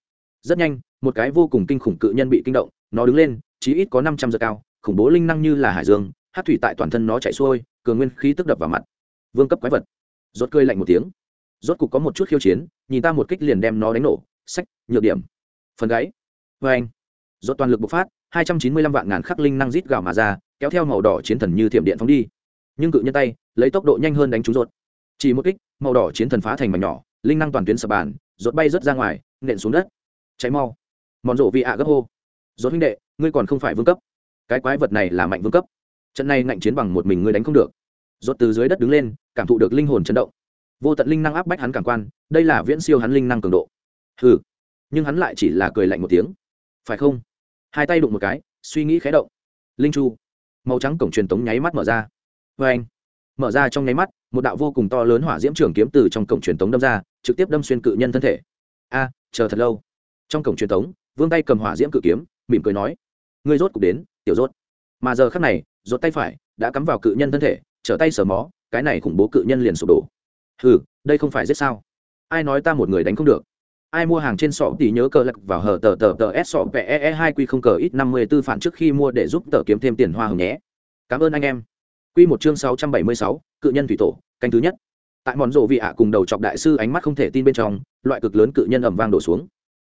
Rất nhanh, một cái vô cùng kinh khủng cự nhân bị kinh động, nó đứng lên, chí ít có năm trăm giờ cao, khủng bố linh năng như là hải dương hát thủy tại toàn thân nó chạy xuôi, cường nguyên khí tức đập vào mặt vương cấp quái vật. Rốt cười lạnh một tiếng. Rốt cục có một chút khiêu chiến, nhìn ta một kích liền đem nó đánh nổ. Sách, nhược điểm. Phần gáy vê anh. Rốt toàn lực bộc phát, hai trăm chín mươi lăm vạn ngàn khắc linh năng rít gào mà ra, kéo theo màu đỏ chiến thần như thiểm điện phóng đi. Nhưng cự nhân tay, lấy tốc độ nhanh hơn đánh trúng rốt. Chỉ một kích, màu đỏ chiến thần phá thành mảnh nhỏ, linh năng toàn tuyến sập bàn, rốt bay rớt ra ngoài, nện xuống đất. Cháy mau. Mòn rộ vị ạ gấp hô. Rốt huynh đệ, ngươi còn không phải vương cấp. Cái quái vật này là mạnh vương cấp. Trận này ngạnh chiến bằng một mình ngươi đánh không được rốt từ dưới đất đứng lên, cảm thụ được linh hồn chấn động. Vô tận linh năng áp bách hắn cảm quan, đây là viễn siêu hắn linh năng cường độ. Hừ, nhưng hắn lại chỉ là cười lạnh một tiếng. Phải không? Hai tay đụng một cái, suy nghĩ khé động. Linh chu, màu trắng cổng truyền tống nháy mắt mở ra. Vê anh, mở ra trong nháy mắt, một đạo vô cùng to lớn hỏa diễm trường kiếm từ trong cổng truyền tống đâm ra, trực tiếp đâm xuyên cự nhân thân thể. A, chờ thật lâu. Trong cổng truyền tống, vương tay cầm hỏa diễm cự kiếm, mỉm cười nói, ngươi rốt cục đến, tiểu rốt. Mà giờ khắc này, rốt tay phải đã cắm vào cự nhân thân thể trở tay sờ mó, cái này khủng bố cự nhân liền sụp đổ. Hừ, đây không phải giết sao? Ai nói ta một người đánh không được? Ai mua hàng trên sọ thì nhớ cờ lật vào hở tờ tờ tờ s sọ pe e hai q không cờ ít năm mươi tư phản trước khi mua để giúp tờ kiếm thêm tiền hoa hồng nhé. Cảm ơn anh em. Q một chương sáu trăm bảy mươi sáu, cự nhân thủy tổ, canh thứ nhất. Tại mòn rộ vị ạ cùng đầu chọc đại sư ánh mắt không thể tin bên trong, loại cực lớn cự nhân ẩm vang đổ xuống.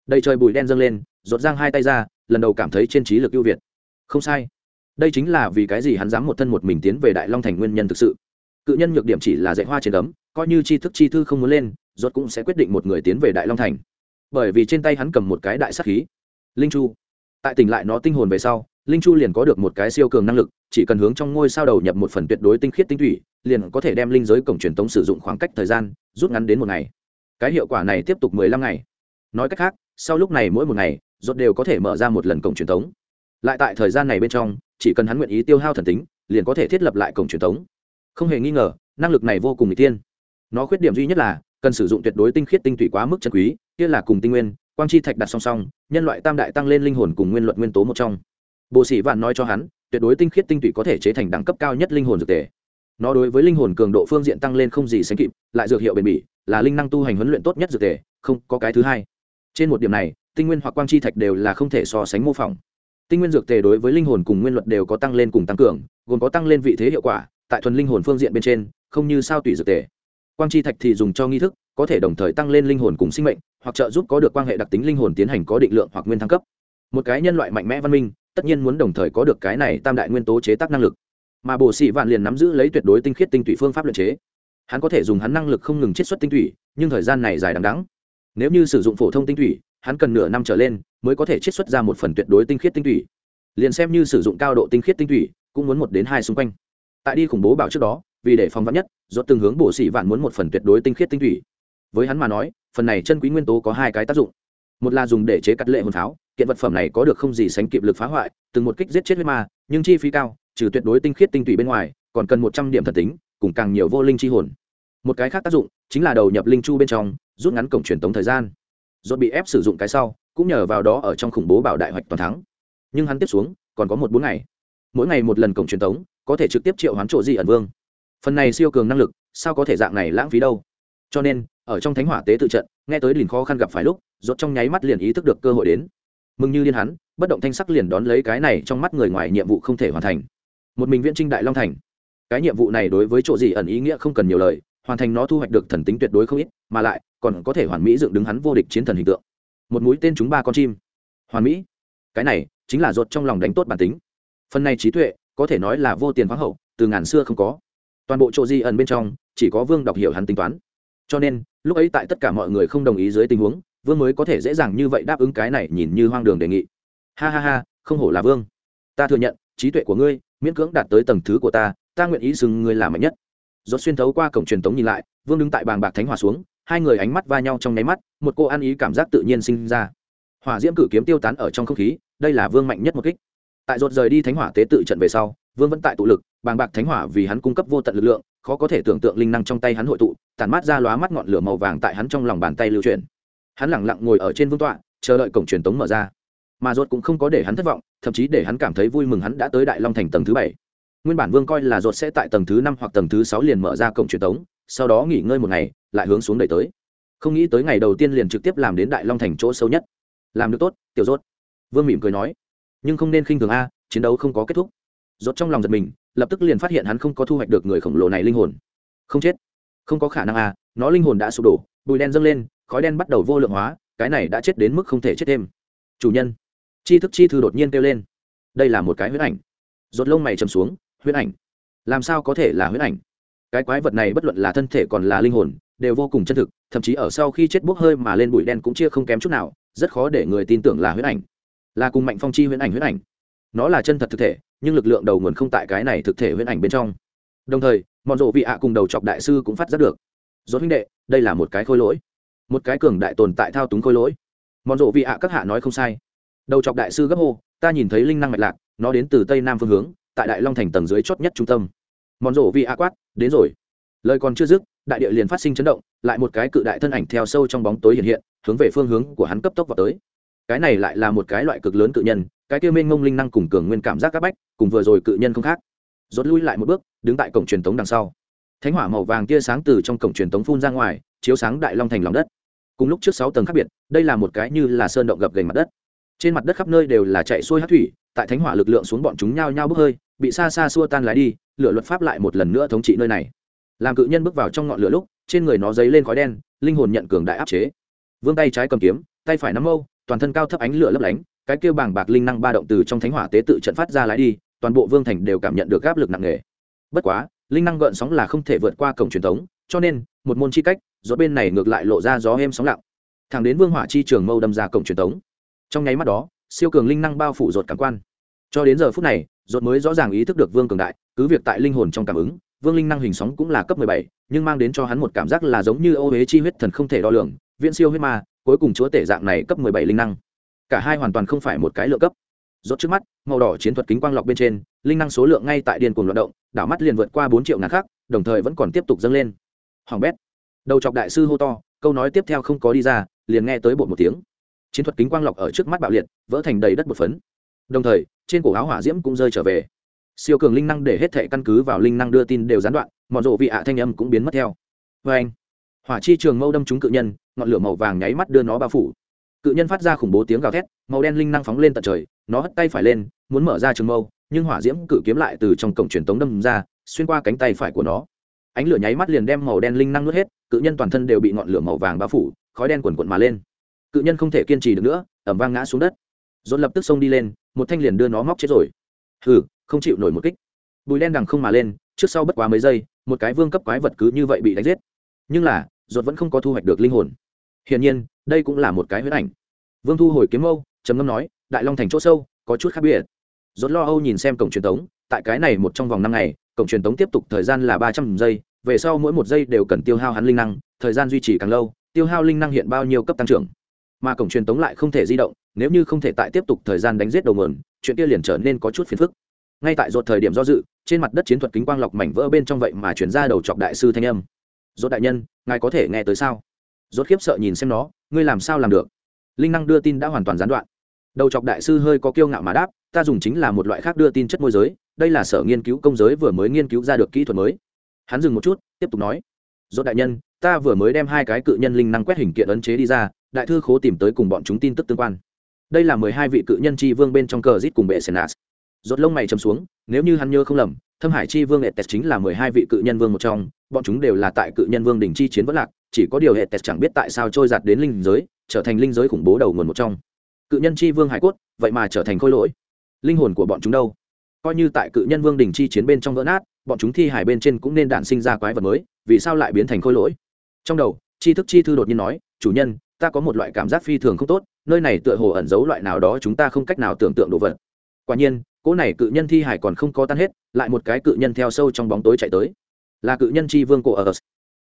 Đầy trời bụi đen dâng lên, rột giang hai tay ra, lần đầu cảm thấy trên trí lực ưu việt. Không sai đây chính là vì cái gì hắn dám một thân một mình tiến về đại long thành nguyên nhân thực sự. Cự nhân nhược điểm chỉ là dạy hoa trên ấm coi như tri thức chi thư không muốn lên, rốt cũng sẽ quyết định một người tiến về đại long thành. Bởi vì trên tay hắn cầm một cái đại sắc khí. Linh chu. Tại tỉnh lại nó tinh hồn về sau, linh chu liền có được một cái siêu cường năng lực, chỉ cần hướng trong ngôi sao đầu nhập một phần tuyệt đối tinh khiết tinh thủy, liền có thể đem linh giới cổng truyền tống sử dụng khoảng cách thời gian, rút ngắn đến một ngày. Cái hiệu quả này tiếp tục mười lăm ngày. Nói cách khác, sau lúc này mỗi một ngày, rốt đều có thể mở ra một lần cổng truyền tống lại tại thời gian này bên trong chỉ cần hắn nguyện ý tiêu hao thần tính liền có thể thiết lập lại cổng truyền thống, không hề nghi ngờ năng lực này vô cùng n tiên nó khuyết điểm duy nhất là cần sử dụng tuyệt đối tinh khiết tinh thủy quá mức chân quý kia là cùng tinh nguyên quang chi thạch đặt song song nhân loại tam đại tăng lên linh hồn cùng nguyên luận nguyên tố một trong. Bộ sĩ vạn nói cho hắn tuyệt đối tinh khiết tinh thủy có thể chế thành đẳng cấp cao nhất linh hồn dược tề. Nó đối với linh hồn cường độ phương diện tăng lên không gì sánh kịp lại dược hiệu bền bỉ là linh năng tu hành huấn luyện tốt nhất dược tề không có cái thứ hai. Trên một điểm này tinh nguyên hoặc quang chi thạch đều là không thể so sánh mô phỏng tinh nguyên dược tề đối với linh hồn cùng nguyên luật đều có tăng lên cùng tăng cường, gồm có tăng lên vị thế hiệu quả, tại thuần linh hồn phương diện bên trên, không như sao tùy dược tề. Quang chi thạch thì dùng cho nghi thức, có thể đồng thời tăng lên linh hồn cùng sinh mệnh, hoặc trợ giúp có được quan hệ đặc tính linh hồn tiến hành có định lượng hoặc nguyên thăng cấp. Một cái nhân loại mạnh mẽ văn minh, tất nhiên muốn đồng thời có được cái này tam đại nguyên tố chế tác năng lực. Mà bồ sĩ vạn liền nắm giữ lấy tuyệt đối tinh khiết tinh tủy phương pháp luyện chế. Hắn có thể dùng hắn năng lực không ngừng chiết xuất tinh tủy nhưng thời gian này dài đằng đắng nếu như sử dụng phổ thông tinh tủy hắn cần nửa năm trở lên mới có thể chiết xuất ra một phần tuyệt đối tinh khiết tinh thủy. liền xem như sử dụng cao độ tinh khiết tinh thủy cũng muốn một đến hai xung quanh. Tại đi khủng bố bảo trước đó, vì để phòng vắn nhất do từng hướng bổ sĩ vạn muốn một phần tuyệt đối tinh khiết tinh thủy với hắn mà nói, phần này chân quý nguyên tố có hai cái tác dụng. Một là dùng để chế cắt lệ hồn pháo, kiện vật phẩm này có được không gì sánh kịp lực phá hoại, từng một kích giết chết huyết ma, nhưng chi phí cao, trừ tuyệt đối tinh khiết tinh thủy bên ngoài, còn cần một trăm điểm thần tính, cùng càng nhiều vô linh chi hồn. Một cái khác tác dụng, chính là đầu nhập linh chu bên trong, rút ngắn cổng truyền tống thời gian do bị ép sử dụng cái sau, cũng nhờ vào đó ở trong khủng bố bảo đại hoạch toàn thắng. Nhưng hắn tiếp xuống, còn có một bốn ngày. Mỗi ngày một lần cổng truyền tống, có thể trực tiếp triệu hoán trộ di ẩn vương. Phần này siêu cường năng lực, sao có thể dạng này lãng phí đâu? Cho nên, ở trong thánh hỏa tế tự trận, nghe tới liền khó khăn gặp phải lúc, rốt trong nháy mắt liền ý thức được cơ hội đến. Mừng như điên hắn, bất động thanh sắc liền đón lấy cái này trong mắt người ngoài nhiệm vụ không thể hoàn thành. Một mình viễn trinh đại long thành. Cái nhiệm vụ này đối với chỗ gì ẩn ý nghĩa không cần nhiều lời, hoàn thành nó thu hoạch được thần tính tuyệt đối không ít, mà lại còn có thể hoàn mỹ dựng đứng hắn vô địch chiến thần hình tượng. Một mũi tên chúng ba con chim. Hoàn mỹ. Cái này chính là ruột trong lòng đánh tốt bản tính. Phần này trí tuệ, có thể nói là vô tiền khoáng hậu, từ ngàn xưa không có. Toàn bộ chỗ di ẩn bên trong, chỉ có vương đọc hiểu hắn tính toán. Cho nên, lúc ấy tại tất cả mọi người không đồng ý dưới tình huống, vương mới có thể dễ dàng như vậy đáp ứng cái này nhìn như hoang đường đề nghị. Ha ha ha, không hổ là vương. Ta thừa nhận, trí tuệ của ngươi, miễn cưỡng đạt tới tầng thứ của ta ta nguyện ý xưng ngươi là mạnh nhất. Rốt xuyên thấu qua cổng truyền tống nhìn lại, vương đứng tại bàng bạc thánh hỏa xuống, hai người ánh mắt va nhau trong nháy mắt, một cô ăn ý cảm giác tự nhiên sinh ra. Hỏa diễm cử kiếm tiêu tán ở trong không khí, đây là vương mạnh nhất một kích. Tại rốt rời đi thánh hỏa tế tự trận về sau, vương vẫn tại tụ lực, bàng bạc thánh hỏa vì hắn cung cấp vô tận lực lượng, khó có thể tưởng tượng linh năng trong tay hắn hội tụ tàn mát ra lóa mắt ngọn lửa màu vàng tại hắn trong lòng bàn tay lưu truyền hắn lẳng lặng ngồi ở trên vương tọa, chờ đợi cổng truyền tống mở ra. Mà rốt cũng không có để hắn thất vọng, thậm chí để hắn cảm thấy vui mừng hắn đã tới đại long thành tầng thứ bảy nguyên bản vương coi là rốt sẽ tại tầng thứ năm hoặc tầng thứ sáu liền mở ra cổng truyền tống, sau đó nghỉ ngơi một ngày, lại hướng xuống đẩy tới. Không nghĩ tới ngày đầu tiên liền trực tiếp làm đến đại long thành chỗ sâu nhất. Làm được tốt, tiểu rốt vương mỉm cười nói. Nhưng không nên khinh thường a, chiến đấu không có kết thúc. Rốt trong lòng giật mình, lập tức liền phát hiện hắn không có thu hoạch được người khổng lồ này linh hồn. Không chết. Không có khả năng a, nó linh hồn đã sụp đổ, bụi đen dâng lên, khói đen bắt đầu vô lượng hóa, cái này đã chết đến mức không thể chết thêm. Chủ nhân. Chi thức chi thư đột nhiên kêu lên. Đây là một cái huyết ảnh. Rốt lông mày trầm xuống huyết ảnh. Làm sao có thể là huyết ảnh? Cái quái vật này bất luận là thân thể còn là linh hồn, đều vô cùng chân thực, thậm chí ở sau khi chết bốc hơi mà lên bụi đen cũng chia không kém chút nào, rất khó để người tin tưởng là huyết ảnh. Là cùng mạnh phong chi huyễn ảnh huyễn ảnh. Nó là chân thật thực thể, nhưng lực lượng đầu nguồn không tại cái này thực thể huyễn ảnh bên trong. Đồng thời, mọn rộ vị ạ cùng đầu chọc đại sư cũng phát giác được. Dốt huynh đệ, đây là một cái khôi lỗi. Một cái cường đại tồn tại thao túng khôi lỗi. Mọn rộ vị ạ các hạ nói không sai. Đầu chọc đại sư gấp hô, ta nhìn thấy linh năng mạch lạc, nó đến từ tây nam phương hướng tại đại long thành tầng dưới chót nhất trung tâm. Mòn rổ vị a quát, đến rồi. Lời còn chưa dứt, đại địa liền phát sinh chấn động, lại một cái cự đại thân ảnh theo sâu trong bóng tối hiện hiện, hướng về phương hướng của hắn cấp tốc vào tới. Cái này lại là một cái loại cực lớn cự nhân, cái kia mênh mông linh năng cùng cường nguyên cảm giác các bách, cùng vừa rồi cự nhân không khác. Rốt lui lại một bước, đứng tại cổng truyền thống đằng sau. Thánh hỏa màu vàng tia sáng từ trong cổng truyền thống phun ra ngoài, chiếu sáng đại long thành lòng đất. Cùng lúc trước sáu tầng khác biệt, đây là một cái như là sơn động gập gành mặt đất. Trên mặt đất khắp nơi đều là chạy xuôi hát thủy tại thánh hỏa lực lượng xuống bọn chúng nhao nhao bốc hơi, bị xa xa xua tan lái đi, lửa luật pháp lại một lần nữa thống trị nơi này. Làm cự nhân bước vào trong ngọn lửa lúc, trên người nó dấy lên khói đen, linh hồn nhận cường đại áp chế. Vương tay trái cầm kiếm, tay phải nắm mâu, toàn thân cao thấp ánh lửa lấp lánh, cái kêu bảng bạc linh năng ba động từ trong thánh hỏa tế tự trận phát ra lái đi, toàn bộ vương thành đều cảm nhận được áp lực nặng nề. Bất quá, linh năng gợn sóng là không thể vượt qua cổng truyền thống, cho nên, một môn chi cách gió bên này ngược lại lộ ra gió êm sóng lặng. Thẳng đến vương hỏa chi trường mâu đâm ra cổng truyền thống. Trong nháy mắt đó siêu cường linh năng bao phủ rột cảm quan. Cho đến giờ phút này rột mới rõ ràng ý thức được vương cường đại, cứ việc tại linh hồn trong cảm ứng, vương linh năng hình sóng cũng là cấp mười bảy, nhưng mang đến cho hắn một cảm giác là giống như ô huế chi huyết thần không thể đo lường, viễn siêu huyết ma, cuối cùng chúa tể dạng này cấp mười bảy linh năng. Cả hai hoàn toàn không phải một cái lượng cấp. Rốt trước mắt, màu đỏ chiến thuật kính quang lọc bên trên, linh năng số lượng ngay tại điên cuồng loạt động, đảo mắt liền vượt qua bốn triệu ngàn khác đồng thời vẫn còn tiếp tục dâng lên. Hoàng bét. Đầu chọc đại sư hô to, câu nói tiếp theo không có đi ra, liền nghe tới bộ một tiếng chiến thuật kính quang lọc ở trước mắt bạo liệt, vỡ thành đầy đất một phấn. Đồng thời, trên cổ áo hỏa diễm cũng rơi trở về. Siêu cường linh năng để hết thệ căn cứ vào linh năng đưa tin đều gián đoạn mọi rộ vị ạ thanh âm cũng biến mất theo. Vê anh, hỏa chi trường mâu đâm trúng cự nhân, ngọn lửa màu vàng nháy mắt đưa nó bao phủ. Cự nhân phát ra khủng bố tiếng gào thét, màu đen linh năng phóng lên tận trời, nó hất tay phải lên, muốn mở ra trường mâu, nhưng hỏa diễm cự kiếm lại từ trong cổng truyền tống đâm ra, xuyên qua cánh tay phải của nó. Ánh lửa nháy mắt liền đem màu đen linh năng nuốt hết, cự nhân toàn thân đều bị ngọn lửa màu vàng bao phủ, khói đen quần quận mà lên cự nhân không thể kiên trì được nữa ẩm vang ngã xuống đất. Dồn lập tức xông đi lên, một thanh liền đưa nó móc chết rồi. Hừ, không chịu nổi một kích. Bùi đen đằng không mà lên, trước sau bất quá mấy giây, một cái vương cấp quái vật cứ như vậy bị đánh giết. Nhưng là dồn vẫn không có thu hoạch được linh hồn. Hiển nhiên, đây cũng là một cái huyết ảnh. Vương thu hồi kiếm mâu, trầm ngâm nói, đại long thành chỗ sâu, có chút khác biệt. Dồn lo âu nhìn xem cổng truyền thống tại cái này một trong vòng năm ngày, cổng truyền thống tiếp tục thời gian là ba trăm giây, về sau mỗi một giây đều cần tiêu hao hắn linh năng, thời gian duy trì càng lâu, tiêu hao linh năng hiện bao nhiêu cấp tăng trưởng mà cổng truyền tống lại không thể di động, nếu như không thể tại tiếp tục thời gian đánh giết đầu mườn, chuyện kia liền trở nên có chút phiền phức. Ngay tại rột thời điểm do dự, trên mặt đất chiến thuật kính quang lọc mảnh vỡ bên trong vậy mà chuyển ra đầu chọc đại sư thanh âm. Rốt đại nhân, ngài có thể nghe tới sao? Rốt khiếp sợ nhìn xem nó, ngươi làm sao làm được? Linh năng đưa tin đã hoàn toàn gián đoạn. Đầu chọc đại sư hơi có kiêu ngạo mà đáp, ta dùng chính là một loại khác đưa tin chất môi giới, đây là sở nghiên cứu công giới vừa mới nghiên cứu ra được kỹ thuật mới. Hắn dừng một chút, tiếp tục nói rốt đại nhân, ta vừa mới đem hai cái cự nhân linh năng quét hình kiện ấn chế đi ra, đại thư khố tìm tới cùng bọn chúng tin tức tương quan. Đây là mười hai vị cự nhân tri vương bên trong cờ rít cùng bệ senas rốt lông mày chầm xuống, nếu như hắn nhớ không lầm, thâm hải tri vương etes chính là mười hai vị cự nhân vương một trong, bọn chúng đều là tại cự nhân vương đỉnh chi chiến vất lạc, chỉ có điều etes chẳng biết tại sao trôi giạt đến linh giới, trở thành linh giới khủng bố đầu nguồn một trong. Cự nhân tri vương hải cốt, vậy mà trở thành khôi lỗi. Linh hồn của bọn chúng đâu? Coi như tại cự nhân vương đỉnh chi chiến bên trong vỡ nát, bọn chúng thi hải bên trên cũng nên đản sinh ra quái vật mới, vì sao lại biến thành khôi lỗi? Trong đầu, chi thức chi thư đột nhiên nói, chủ nhân, ta có một loại cảm giác phi thường không tốt, nơi này tựa hồ ẩn giấu loại nào đó chúng ta không cách nào tưởng tượng đồ vật. Quả nhiên, cỗ này cự nhân thi hải còn không có tan hết, lại một cái cự nhân theo sâu trong bóng tối chạy tới. Là cự nhân chi vương cổ ở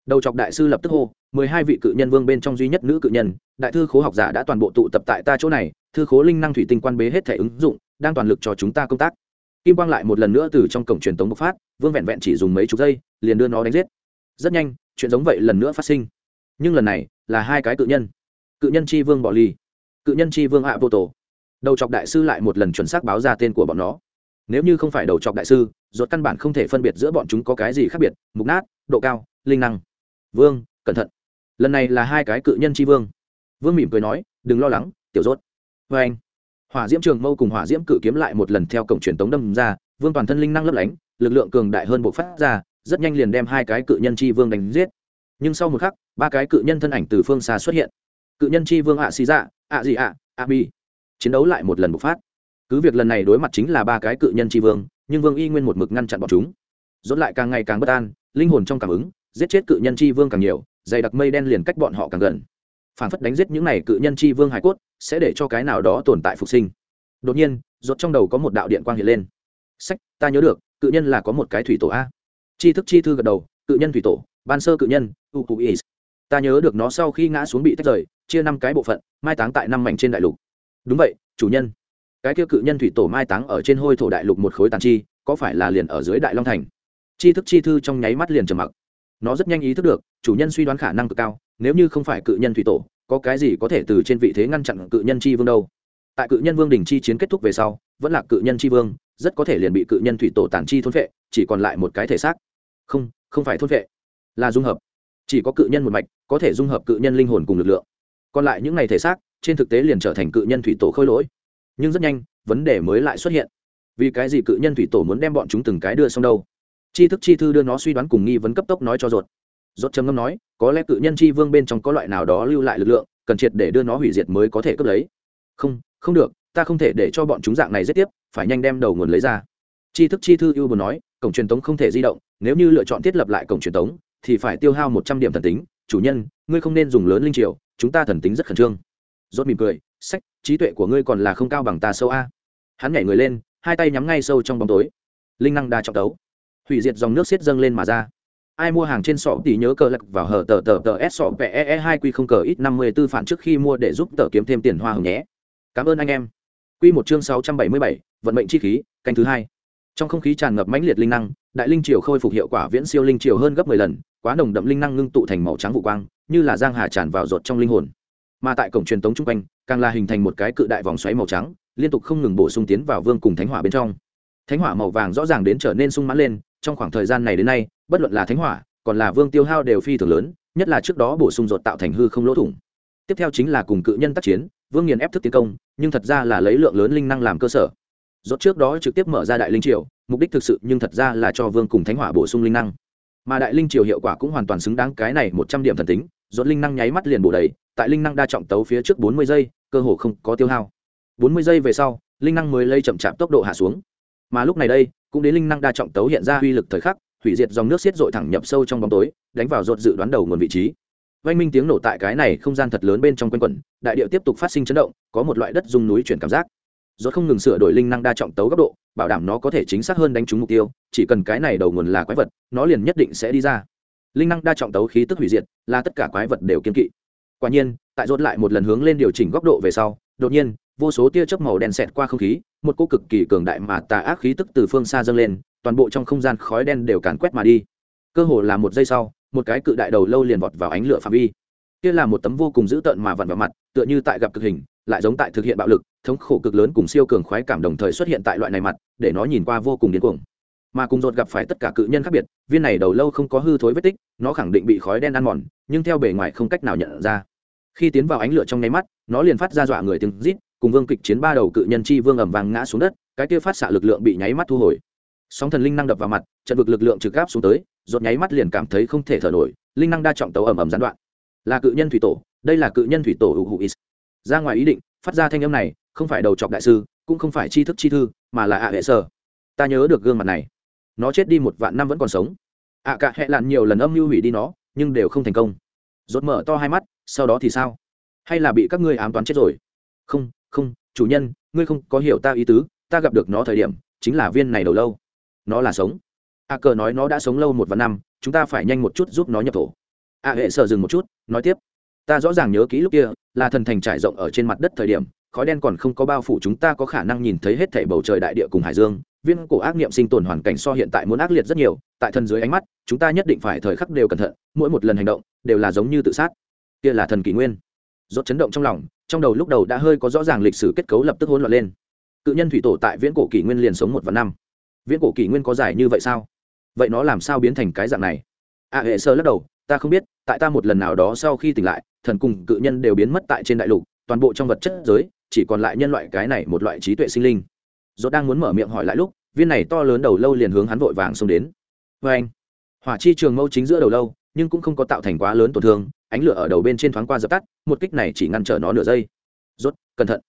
đầu chọc đại sư lập tức hô, mười hai vị cự nhân vương bên trong duy nhất nữ cự nhân, đại thư khố học giả đã toàn bộ tụ tập tại ta chỗ này, thư khố linh năng thủy tinh quan bế hết thể ứng dụng, đang toàn lực cho chúng ta công tác kim quang lại một lần nữa từ trong cổng truyền tống bộc phát, vương vẹn vẹn chỉ dùng mấy chục giây, liền đưa nó đánh giết. Rất nhanh, chuyện giống vậy lần nữa phát sinh. Nhưng lần này là hai cái cự nhân. Cự nhân chi vương bỏ ly cự nhân chi vương ạ vô tổ đầu chọc đại sư lại một lần chuẩn xác báo ra tên của bọn nó. Nếu như không phải đầu chọc đại sư ruột căn bản không thể phân biệt giữa bọn chúng có cái gì khác biệt, mục nát, độ cao, linh năng. Vương, cẩn thận. Lần này là hai cái cự nhân chi vương. Vương mỉm cười nói, đừng lo lắng, tiểu rốt. Vê anh hỏa diễm trường mâu cùng hỏa diễm cự kiếm lại một lần theo cổng truyền tống đâm ra, vương toàn thân linh năng lấp lánh, lực lượng cường đại hơn bộ phát ra, rất nhanh liền đem hai cái cự nhân chi vương đánh giết. Nhưng sau một khắc, ba cái cự nhân thân ảnh từ phương xa xuất hiện. Cự nhân chi vương ạ xì dạ ạ gì ạ ạ bi chiến đấu lại một lần bộc phát. Cứ việc lần này đối mặt chính là ba cái cự nhân chi vương, nhưng vương y nguyên một mực ngăn chặn bọn chúng. Dốt lại càng ngày càng bất an, linh hồn trong cảm ứng, giết chết cự nhân chi vương càng nhiều, dày đặc mây đen liền cách bọn họ càng gần phản phất đánh giết những này cự nhân chi vương hải cốt, sẽ để cho cái nào đó tồn tại phục sinh. Đột nhiên, rốt trong đầu có một đạo điện quang hiện lên. Sách, ta nhớ được, cự nhân là có một cái thủy tổ a. Chi thức chi thư gật đầu, cự nhân thủy tổ, ban sơ cự nhân, u u is. Ta nhớ được nó sau khi ngã xuống bị tách rời, chia năm cái bộ phận, mai táng tại năm mảnh trên đại lục. Đúng vậy, chủ nhân. Cái kia cự nhân thủy tổ mai táng ở trên hôi thổ đại lục một khối tàn chi, có phải là liền ở dưới đại long thành? Chi thức chi thư trong nháy mắt liền trầm mặc. Nó rất nhanh ý thức được, chủ nhân suy đoán khả năng cực cao nếu như không phải cự nhân thủy tổ, có cái gì có thể từ trên vị thế ngăn chặn cự nhân chi vương đâu? Tại cự nhân vương đình chi chiến kết thúc về sau, vẫn là cự nhân chi vương, rất có thể liền bị cự nhân thủy tổ tàn chi thôn vệ chỉ còn lại một cái thể xác. Không không phải thôn vệ là dung hợp. Chỉ có cự nhân một mạch, có thể dung hợp cự nhân linh hồn cùng lực lượng. Còn lại những ngày thể xác, trên thực tế liền trở thành cự nhân thủy tổ khôi lỗi. Nhưng rất nhanh, vấn đề mới lại xuất hiện. Vì cái gì cự nhân thủy tổ muốn đem bọn chúng từng cái đưa xong đâu? Chi thức chi thư đưa nó suy đoán cùng nghi vấn cấp tốc nói cho ruột. Rốt trầm ngâm nói, có lẽ cự nhân chi vương bên trong có loại nào đó lưu lại lực lượng, cần triệt để đưa nó hủy diệt mới có thể cướp lấy. Không không được, ta không thể để cho bọn chúng dạng này giết tiếp, phải nhanh đem đầu nguồn lấy ra. Chi thức chi thư ưu buồn nói, cổng truyền tống không thể di động, nếu như lựa chọn thiết lập lại cổng truyền tống, thì phải tiêu hao một trăm điểm thần tính. Chủ nhân, ngươi không nên dùng lớn linh triều, chúng ta thần tính rất khẩn trương. Rốt mỉm cười, sách, trí tuệ của ngươi còn là không cao bằng ta sâu a. Hắn nhảy người lên, hai tay nhắm ngay sâu trong bóng tối. Linh năng đa trọng tấu. Hủy diệt dòng nước xiết dâng lên mà ra ai mua hàng trên sọ thì nhớ cờ lật vào hở tờ tờ tờ s sọ pe hai q không cờ ít năm mươi tư phản trước khi mua để giúp tờ kiếm thêm tiền hoa hồng nhé. Cảm ơn anh em. Q một chương sáu trăm bảy mươi bảy, vận mệnh chi khí, canh thứ hai. Trong không khí tràn ngập mãnh liệt linh năng, đại linh triều khôi phục hiệu quả viễn siêu linh triều hơn gấp mười lần, quá nồng đậm linh năng ngưng tụ thành màu trắng vụ quang, như là giang hà tràn vào ruột trong linh hồn. Mà tại cổng truyền tống chung quanh, càng là hình thành một cái cự đại vòng xoáy màu trắng, liên tục không ngừng bổ sung tiến vào vương cùng thánh hỏa bên trong. Thánh hỏa màu vàng rõ ràng đến trở nên sung mãn lên, trong khoảng thời gian này đến nay bất luận là thánh hỏa, còn là vương tiêu hao đều phi thường lớn, nhất là trước đó bổ sung rột tạo thành hư không lỗ thủng. Tiếp theo chính là cùng cự nhân tác chiến, vương nghiền ép thức tiến công, nhưng thật ra là lấy lượng lớn linh năng làm cơ sở. Rốt trước đó trực tiếp mở ra đại linh triều, mục đích thực sự nhưng thật ra là cho vương cùng thánh hỏa bổ sung linh năng. Mà đại linh triều hiệu quả cũng hoàn toàn xứng đáng cái này một trăm điểm thần tính, rốt linh năng nháy mắt liền bổ đầy, tại linh năng đa trọng tấu phía trước bốn mươi giây, cơ hồ không có tiêu hao. Bốn mươi giây về sau, linh năng mới lây chậm chạp tốc độ hạ xuống. Mà lúc này đây, cũng đến linh năng đa trọng tấu hiện ra uy lực thời khắc hủy diệt dòng nước xiết dội thẳng nhập sâu trong bóng tối, đánh vào rột dự đoán đầu nguồn vị trí. Vang minh tiếng nổ tại cái này không gian thật lớn bên trong quanh quẩn, đại điệu tiếp tục phát sinh chấn động, có một loại đất dung núi chuyển cảm giác. Rốt không ngừng sửa đổi linh năng đa trọng tấu góc độ, bảo đảm nó có thể chính xác hơn đánh trúng mục tiêu, chỉ cần cái này đầu nguồn là quái vật, nó liền nhất định sẽ đi ra. Linh năng đa trọng tấu khí tức hủy diệt, là tất cả quái vật đều kiên kỵ. Quả nhiên, tại rốt lại một lần hướng lên điều chỉnh góc độ về sau, đột nhiên vô số tia chớp màu đen xẹt qua không khí, một cô cực kỳ cường đại mà tà ác khí tức từ phương xa dâng lên, toàn bộ trong không gian khói đen đều càn quét mà đi. Cơ hồ là một giây sau, một cái cự đại đầu lâu liền vọt vào ánh lửa phạm vi. Kia là một tấm vô cùng dữ tợn mà vặn vào mặt, tựa như tại gặp cực hình, lại giống tại thực hiện bạo lực, thống khổ cực lớn cùng siêu cường khoái cảm đồng thời xuất hiện tại loại này mặt, để nó nhìn qua vô cùng điên cuồng. Mà cùng dột gặp phải tất cả cự nhân khác biệt, viên này đầu lâu không có hư thối vết tích, nó khẳng định bị khói đen ăn mòn, nhưng theo bề ngoài không cách nào nhận ra. Khi tiến vào ánh lửa trong nháy mắt, nó liền phát ra dọa người tiếng rít cùng vương kịch chiến ba đầu cự nhân chi vương ẩm vàng ngã xuống đất, cái kia phát xạ lực lượng bị nháy mắt thu hồi. Sóng thần linh năng đập vào mặt, trận vực lực lượng trực gáp xuống tới rột nháy mắt liền cảm thấy không thể thở nổi, linh năng đa trọng tấu ẩm ẩm gián đoạn. Là cự nhân thủy tổ, đây là cự nhân thủy tổ hữu hữu is ra ngoài ý định, phát ra thanh âm này, không phải đầu chọc đại sư, cũng không phải tri thức chi thư, mà là ạ hệ sơ ta nhớ được gương mặt này. Nó chết đi một vạn năm vẫn còn sống. Ạ cả hệ lặn nhiều lần âm mưu hủy đi nó, nhưng đều không thành công. Rốt mở to hai mắt, sau đó thì sao? Hay là bị các ngươi ám toán chết rồi? Không không, chủ nhân, ngươi không có hiểu ta ý tứ, ta gặp được nó thời điểm, chính là viên này đầu lâu. Nó là sống. A cờ nói nó đã sống lâu một vạn năm, chúng ta phải nhanh một chút giúp nó nhập thổ. A hệ sợ dừng một chút, nói tiếp. Ta rõ ràng nhớ kỹ lúc kia, là thần thành trải rộng ở trên mặt đất thời điểm, khói đen còn không có bao phủ chúng ta có khả năng nhìn thấy hết thảy bầu trời đại địa cùng hải dương. Viên cổ ác niệm sinh tồn hoàn cảnh so hiện tại muốn ác liệt rất nhiều, tại thần dưới ánh mắt, chúng ta nhất định phải thời khắc đều cẩn thận, mỗi một lần hành động, đều là giống như tự sát. Kia là thần kỷ nguyên rốt chấn động trong lòng, trong đầu lúc đầu đã hơi có rõ ràng lịch sử kết cấu lập tức hỗn loạn lên. Cự nhân thủy tổ tại viễn cổ kỷ nguyên liền sống một vạn năm. Viễn cổ kỷ nguyên có dài như vậy sao? Vậy nó làm sao biến thành cái dạng này? A hệ sơ lắc đầu, ta không biết, tại ta một lần nào đó sau khi tỉnh lại, thần cùng cự nhân đều biến mất tại trên đại lục, toàn bộ trong vật chất giới, chỉ còn lại nhân loại cái này một loại trí tuệ sinh linh. Dốt đang muốn mở miệng hỏi lại lúc, viên này to lớn đầu lâu liền hướng hắn vội vàng xông đến. Vê anh hỏa chi trường mâu chính giữa đầu lâu, nhưng cũng không có tạo thành quá lớn tổn thương ánh lửa ở đầu bên trên thoáng qua dập tắt, một kích này chỉ ngăn trở nó nửa giây. Rốt, cẩn thận.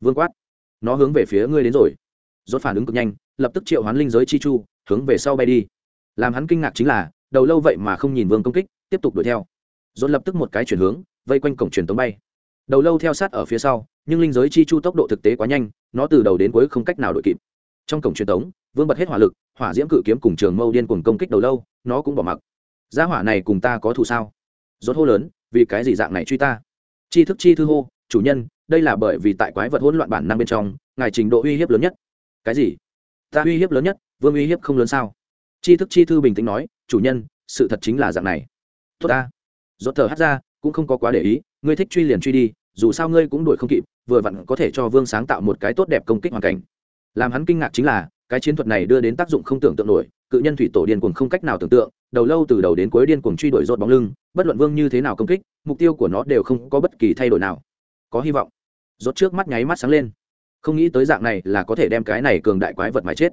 Vương quát. Nó hướng về phía ngươi đến rồi. Rốt phản ứng cực nhanh, lập tức triệu hoán linh giới chi chu, hướng về sau bay đi. Làm hắn kinh ngạc chính là, đầu lâu vậy mà không nhìn vương công kích, tiếp tục đuổi theo. Rốt lập tức một cái chuyển hướng, vây quanh cổng truyền tống bay. Đầu lâu theo sát ở phía sau, nhưng linh giới chi chu tốc độ thực tế quá nhanh, nó từ đầu đến cuối không cách nào đuổi kịp. Trong cổng truyền tống, vương bật hết hỏa lực, hỏa diễm cự kiếm cùng trường mâu điên cuồng công kích đầu lâu, nó cũng bỏ mặc. Gia hỏa này cùng ta có thù sao? Rốt hô lớn, vì cái gì dạng này truy ta? Chi thức chi thư hô, chủ nhân, đây là bởi vì tại quái vật hỗn loạn bản năng bên trong, ngài trình độ uy hiếp lớn nhất. Cái gì? Ta uy hiếp lớn nhất, vương uy hiếp không lớn sao? Chi thức chi thư bình tĩnh nói, chủ nhân, sự thật chính là dạng này. Tốt ta. Rốt thở hắt ra, cũng không có quá để ý, ngươi thích truy liền truy đi, dù sao ngươi cũng đuổi không kịp, vừa vặn có thể cho vương sáng tạo một cái tốt đẹp công kích hoàn cảnh. Làm hắn kinh ngạc chính là, cái chiến thuật này đưa đến tác dụng không tưởng tượng nổi, cự nhân thủy tổ điền cuồng không cách nào tưởng tượng đầu lâu từ đầu đến cuối điên cuồng truy đuổi rột bóng lưng, bất luận vương như thế nào công kích, mục tiêu của nó đều không có bất kỳ thay đổi nào. Có hy vọng. Rốt trước mắt nháy mắt sáng lên. Không nghĩ tới dạng này là có thể đem cái này cường đại quái vật mà chết.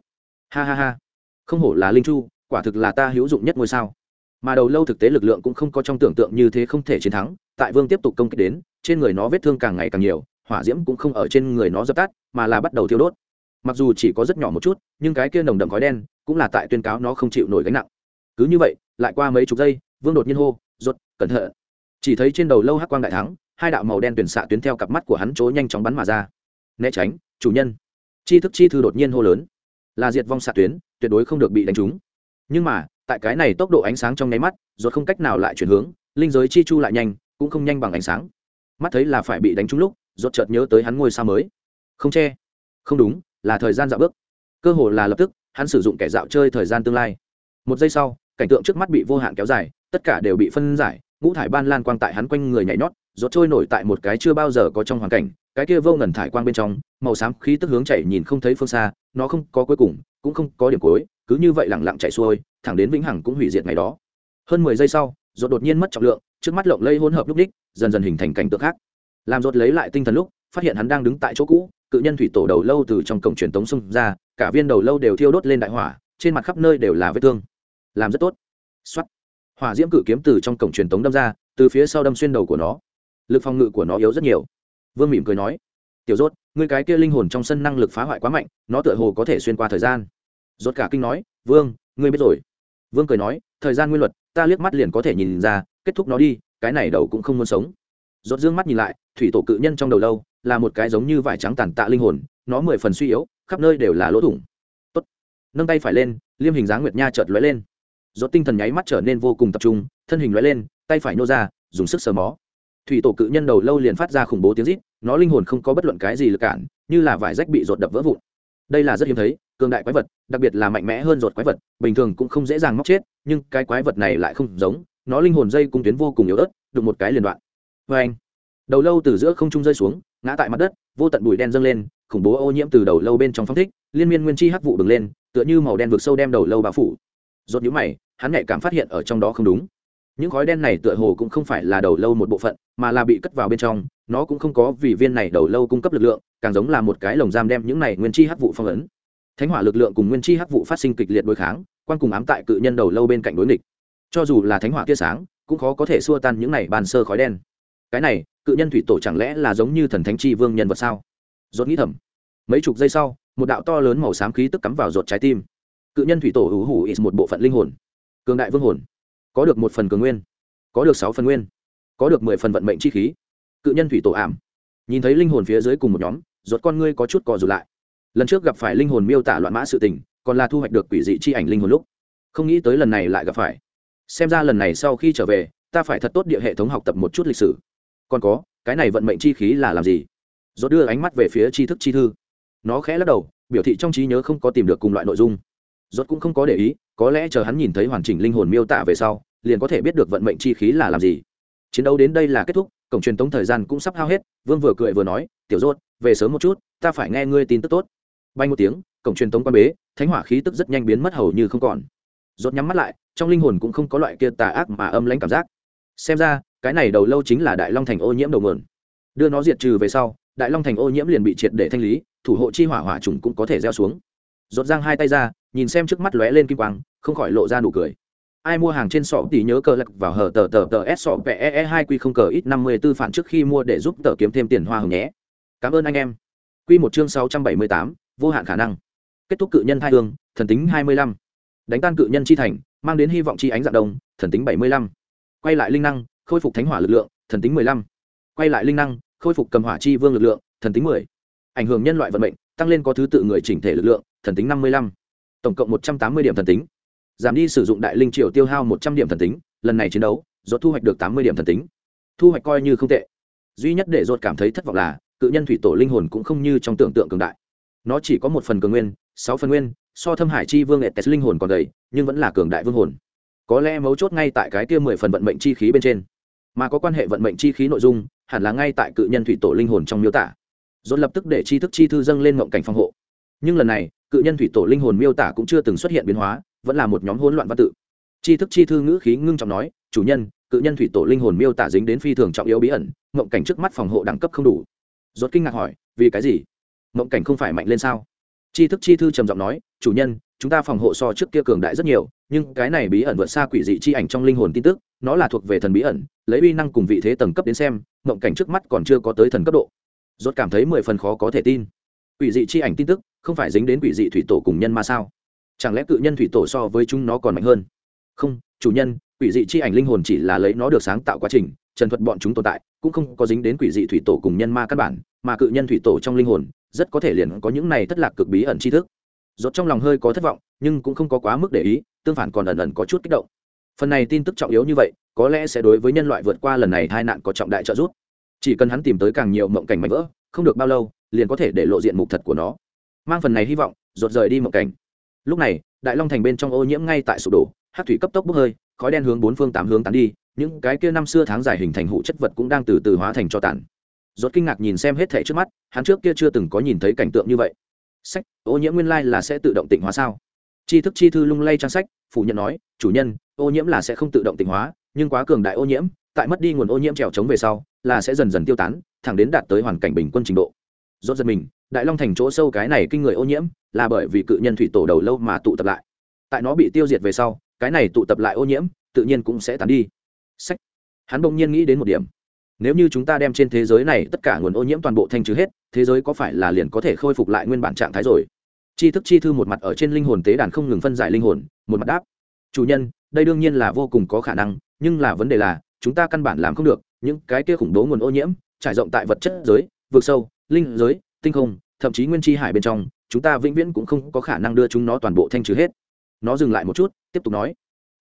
Ha ha ha. Không hổ là linh chu, quả thực là ta hữu dụng nhất ngôi sao. Mà đầu lâu thực tế lực lượng cũng không có trong tưởng tượng như thế không thể chiến thắng, tại vương tiếp tục công kích đến, trên người nó vết thương càng ngày càng nhiều, hỏa diễm cũng không ở trên người nó dập tắt, mà là bắt đầu thiêu đốt. Mặc dù chỉ có rất nhỏ một chút, nhưng cái kia nồng đậm khói đen cũng là tại tuyên cáo nó không chịu nổi gánh nặng cứ như vậy, lại qua mấy chục giây, vương đột nhiên hô, rốt, cẩn thận. Chỉ thấy trên đầu lâu hắc quang đại thắng, hai đạo màu đen tuyển xạ tuyến theo cặp mắt của hắn chỗ nhanh chóng bắn mà ra. Né tránh, chủ nhân. Chi thức chi thư đột nhiên hô lớn. Là diệt vong xạ tuyến, tuyệt đối không được bị đánh trúng. Nhưng mà, tại cái này tốc độ ánh sáng trong nháy mắt, rốt không cách nào lại chuyển hướng, linh giới chi chu lại nhanh, cũng không nhanh bằng ánh sáng. Mắt thấy là phải bị đánh trúng lúc, rốt chợt nhớ tới hắn ngôi sao mới. Không che. Không đúng, là thời gian dạo bước. Cơ hồ là lập tức, hắn sử dụng kẻ dạo chơi thời gian tương lai. Một giây sau cảnh tượng trước mắt bị vô hạn kéo dài, tất cả đều bị phân giải, ngũ thải ban lan quang tại hắn quanh người nhảy nhót, rốt trôi nổi tại một cái chưa bao giờ có trong hoàn cảnh, cái kia vô ngần thải quang bên trong, màu xám khí tức hướng chảy nhìn không thấy phương xa, nó không có cuối cùng, cũng không có điểm cuối, cứ như vậy lặng lặng chạy xuôi, thẳng đến vĩnh hằng cũng hủy diệt ngày đó. Hơn mười giây sau, rốt đột nhiên mất trọng lượng, trước mắt lộng lây hỗn hợp lúc đích, dần dần hình thành cảnh tượng khác. Làm rốt lấy lại tinh thần lúc, phát hiện hắn đang đứng tại chỗ cũ, cự nhân thủy tổ đầu lâu từ trong cổng truyền tống xung ra, cả viên đầu lâu đều thiêu đốt lên đại hỏa, trên mặt khắp nơi đều là vết thương làm rất tốt. Xuất hỏa diễm cự kiếm từ trong cổng truyền tống đâm ra, từ phía sau đâm xuyên đầu của nó. Lực phòng ngự của nó yếu rất nhiều. Vương mỉm cười nói, tiểu rốt, ngươi cái kia linh hồn trong sân năng lực phá hoại quá mạnh, nó tựa hồ có thể xuyên qua thời gian. Rốt cả kinh nói, vương, ngươi biết rồi. Vương cười nói, thời gian nguyên luật, ta liếc mắt liền có thể nhìn ra, kết thúc nó đi, cái này đầu cũng không muốn sống. Rốt dương mắt nhìn lại, thủy tổ cự nhân trong đầu lâu, là một cái giống như vải trắng tàn tạ linh hồn, nó mười phần suy yếu, khắp nơi đều là lỗ thủng. Tốt. nâng tay phải lên, liêm hình dáng nguyệt nha chợt lóe lên rốt tinh thần nháy mắt trở nên vô cùng tập trung, thân hình lóe lên, tay phải nô ra, dùng sức sờ mó. Thủy tổ cự nhân đầu lâu liền phát ra khủng bố tiếng rít, nó linh hồn không có bất luận cái gì lực cản, như là vải rách bị rột đập vỡ vụn. Đây là rất hiếm thấy, cường đại quái vật, đặc biệt là mạnh mẽ hơn rột quái vật, bình thường cũng không dễ dàng móc chết, nhưng cái quái vật này lại không giống, nó linh hồn dây cung tuyến vô cùng yếu ớt, đụng một cái liền đoạn. Vê anh. Đầu lâu từ giữa không trung rơi xuống, ngã tại mặt đất, vô tận bụi đen dâng lên, khủng bố ô nhiễm từ đầu lâu bên trong phong thích, liên miên nguyên chi hắc vụ bừng lên, tựa như màu đen vực sâu đem đầu lâu bao phủ rốt nhíu mày, hắn nhạy cảm phát hiện ở trong đó không đúng. Những khói đen này tựa hồ cũng không phải là đầu lâu một bộ phận, mà là bị cất vào bên trong, nó cũng không có vì viên này đầu lâu cung cấp lực lượng, càng giống là một cái lồng giam đem những này nguyên chi hắc vụ phong ấn. Thánh hỏa lực lượng cùng nguyên chi hắc vụ phát sinh kịch liệt đối kháng, quan cùng ám tại cự nhân đầu lâu bên cạnh đối nghịch. Cho dù là thánh hỏa tia sáng, cũng khó có thể xua tan những này bàn sơ khói đen. Cái này, cự nhân thủy tổ chẳng lẽ là giống như thần thánh chi vương nhân vật sao? Rốt nghĩ thầm. Mấy chục giây sau, một đạo to lớn màu xám khí tức cắm vào ruột trái tim cự nhân thủy tổ hữu hủ ít một bộ phận linh hồn, cường đại vương hồn, có được một phần cường nguyên, có được sáu phần nguyên, có được mười phần vận mệnh chi khí. Cự nhân thủy tổ ảm, nhìn thấy linh hồn phía dưới cùng một nhóm, ruột con ngươi có chút cò rụt lại. Lần trước gặp phải linh hồn miêu tả loạn mã sự tình, còn là thu hoạch được quỷ dị chi ảnh linh hồn lúc. Không nghĩ tới lần này lại gặp phải. Xem ra lần này sau khi trở về, ta phải thật tốt địa hệ thống học tập một chút lịch sử. Còn có, cái này vận mệnh chi khí là làm gì? Rốt đưa ánh mắt về phía tri thức chi thư. Nó khẽ lắc đầu, biểu thị trong trí nhớ không có tìm được cùng loại nội dung rốt cũng không có để ý, có lẽ chờ hắn nhìn thấy hoàn chỉnh linh hồn miêu tả về sau, liền có thể biết được vận mệnh chi khí là làm gì. Chiến đấu đến đây là kết thúc, cổng truyền tống thời gian cũng sắp hao hết, vương vừa cười vừa nói, tiểu rốt, về sớm một chút, ta phải nghe ngươi tin tức tốt. Bay một tiếng, cổng truyền tống quan bế, thánh hỏa khí tức rất nhanh biến mất hầu như không còn. Rốt nhắm mắt lại, trong linh hồn cũng không có loại kia tà ác mà âm lãnh cảm giác. Xem ra, cái này đầu lâu chính là đại long thành ô nhiễm đầu nguồn. Đưa nó diệt trừ về sau, đại long thành ô nhiễm liền bị triệt để thanh lý, thủ hộ chi hỏa hỏa trùng cũng có thể gieo xuống. Rốt giang hai tay ra nhìn xem trước mắt lóe lên kim quang, không khỏi lộ ra nụ cười. Ai mua hàng trên sọ thì nhớ cờ lật vào hở tờ tờ tờ s sọ pe e hai quy không cờ ít năm mươi tư phản trước khi mua để giúp tờ kiếm thêm tiền hoa hồng nhé. Cảm ơn anh em. Quy một chương sáu trăm bảy mươi tám, vô hạn khả năng. Kết thúc cự nhân thai hương, thần tính hai mươi lăm. Đánh tan cự nhân chi thành, mang đến hy vọng chi ánh dạng đông, thần tính bảy mươi lăm. Quay lại linh năng, khôi phục thánh hỏa lực lượng, thần tính mười lăm. Quay lại linh năng, khôi phục cầm hỏa chi vương lực lượng, thần tính mười. Ảnh hưởng nhân loại vận mệnh, tăng lên có thứ tự người chỉnh thể lực lượng, thần tính năm mươi lăm tổng cộng một trăm tám mươi điểm thần tính. Giảm đi sử dụng đại linh triều tiêu hao một trăm điểm thần tính, lần này chiến đấu dốt thu hoạch được tám mươi điểm thần tính. Thu hoạch coi như không tệ. Duy nhất để dốt cảm thấy thất vọng là, cự nhân thủy tổ linh hồn cũng không như trong tưởng tượng cường đại. Nó chỉ có một phần cường nguyên, sáu phần nguyên, so thâm hải chi vương etes linh hồn còn đầy, nhưng vẫn là cường đại vương hồn. Có lẽ mấu chốt ngay tại cái kia mười phần vận mệnh chi khí bên trên. Mà có quan hệ vận mệnh chi khí nội dung, hẳn là ngay tại cự nhân thủy tổ linh hồn trong miêu tả. Dồn lập tức để chi thức chi thư dâng lên ngộng cảnh phòng hộ. Nhưng lần này cự nhân thủy tổ linh hồn miêu tả cũng chưa từng xuất hiện biến hóa, vẫn là một nhóm hỗn loạn văn tự. Chi thức chi thư ngữ khí ngưng trọng nói, chủ nhân, cự nhân thủy tổ linh hồn miêu tả dính đến phi thường trọng yếu bí ẩn, mộng cảnh trước mắt phòng hộ đẳng cấp không đủ. Rốt kinh ngạc hỏi, vì cái gì? Mộng cảnh không phải mạnh lên sao? Chi thức chi thư trầm giọng nói, chủ nhân, chúng ta phòng hộ so trước kia cường đại rất nhiều, nhưng cái này bí ẩn vượt xa quỷ dị chi ảnh trong linh hồn tin tức, nó là thuộc về thần bí ẩn, lấy uy năng cùng vị thế tầng cấp đến xem, mộng cảnh trước mắt còn chưa có tới thần cấp độ. Rốt cảm thấy mười phần khó có thể tin quỷ dị chi ảnh tin tức, không phải dính đến quỷ dị thủy tổ cùng nhân ma sao? Chẳng lẽ cự nhân thủy tổ so với chúng nó còn mạnh hơn? Không, chủ nhân, quỷ dị chi ảnh linh hồn chỉ là lấy nó được sáng tạo quá trình, trần thuật bọn chúng tồn tại, cũng không có dính đến quỷ dị thủy tổ cùng nhân ma căn bản, mà cự nhân thủy tổ trong linh hồn, rất có thể liền có những này thất lạc cực bí ẩn tri thức. Rốt trong lòng hơi có thất vọng, nhưng cũng không có quá mức để ý, tương phản còn ẩn ẩn có chút kích động. Phần này tin tức trọng yếu như vậy, có lẽ sẽ đối với nhân loại vượt qua lần này tai nạn có trọng đại trợ giúp. Chỉ cần hắn tìm tới càng nhiều mộng cảnh mạnh vỡ, không được bao lâu liền có thể để lộ diện mục thật của nó. Mang phần này hy vọng, rột rời đi mộng cảnh. Lúc này, đại long thành bên trong ô nhiễm ngay tại sụp đổ hát thủy cấp tốc bốc hơi, khói đen hướng bốn phương tám hướng tán đi, những cái kia năm xưa tháng dài hình thành hụ chất vật cũng đang từ từ hóa thành cho tàn. Rốt kinh ngạc nhìn xem hết thể trước mắt, hắn trước kia chưa từng có nhìn thấy cảnh tượng như vậy. Sách, ô nhiễm nguyên lai là sẽ tự động tịnh hóa sao? Tri thức chi thư lung lay trang sách, phủ nhận nói, chủ nhân, ô nhiễm là sẽ không tự động tịnh hóa, nhưng quá cường đại ô nhiễm, tại mất đi nguồn ô nhiễm trèo trống về sau, là sẽ dần dần tiêu tán, thẳng đến đạt tới hoàn cảnh bình quân trình độ rốt giật mình, đại long thành chỗ sâu cái này kinh người ô nhiễm là bởi vì cự nhân thủy tổ đầu lâu mà tụ tập lại. Tại nó bị tiêu diệt về sau, cái này tụ tập lại ô nhiễm, tự nhiên cũng sẽ tán đi. Sách. Hắn bỗng nhiên nghĩ đến một điểm. Nếu như chúng ta đem trên thế giới này tất cả nguồn ô nhiễm toàn bộ thanh trừ hết, thế giới có phải là liền có thể khôi phục lại nguyên bản trạng thái rồi? Chi thức chi thư một mặt ở trên linh hồn tế đàn không ngừng phân giải linh hồn, một mặt đáp. Chủ nhân, đây đương nhiên là vô cùng có khả năng, nhưng là vấn đề là, chúng ta căn bản làm không được, những cái kia khủng bố nguồn ô nhiễm, trải rộng tại vật chất giới vượt sâu linh giới, tinh không, thậm chí nguyên chi hải bên trong, chúng ta vĩnh viễn cũng không có khả năng đưa chúng nó toàn bộ thanh trừ hết. Nó dừng lại một chút, tiếp tục nói.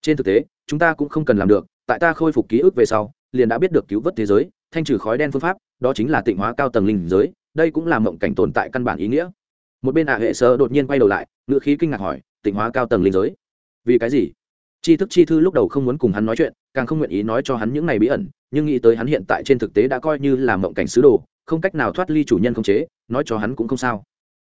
Trên thực tế, chúng ta cũng không cần làm được, tại ta khôi phục ký ức về sau, liền đã biết được cứu vớt thế giới, thanh trừ khói đen phương pháp, đó chính là tịnh hóa cao tầng linh giới, đây cũng là mộng cảnh tồn tại căn bản ý nghĩa. Một bên à hệ sơ đột nhiên quay đầu lại, ngữ khí kinh ngạc hỏi, tịnh hóa cao tầng linh giới? Vì cái gì? Chi thức chi thư lúc đầu không muốn cùng hắn nói chuyện, càng không nguyện ý nói cho hắn những này bí ẩn, nhưng nghĩ tới hắn hiện tại trên thực tế đã coi như là mộng cảnh sứ đồ, không cách nào thoát ly chủ nhân không chế, nói cho hắn cũng không sao.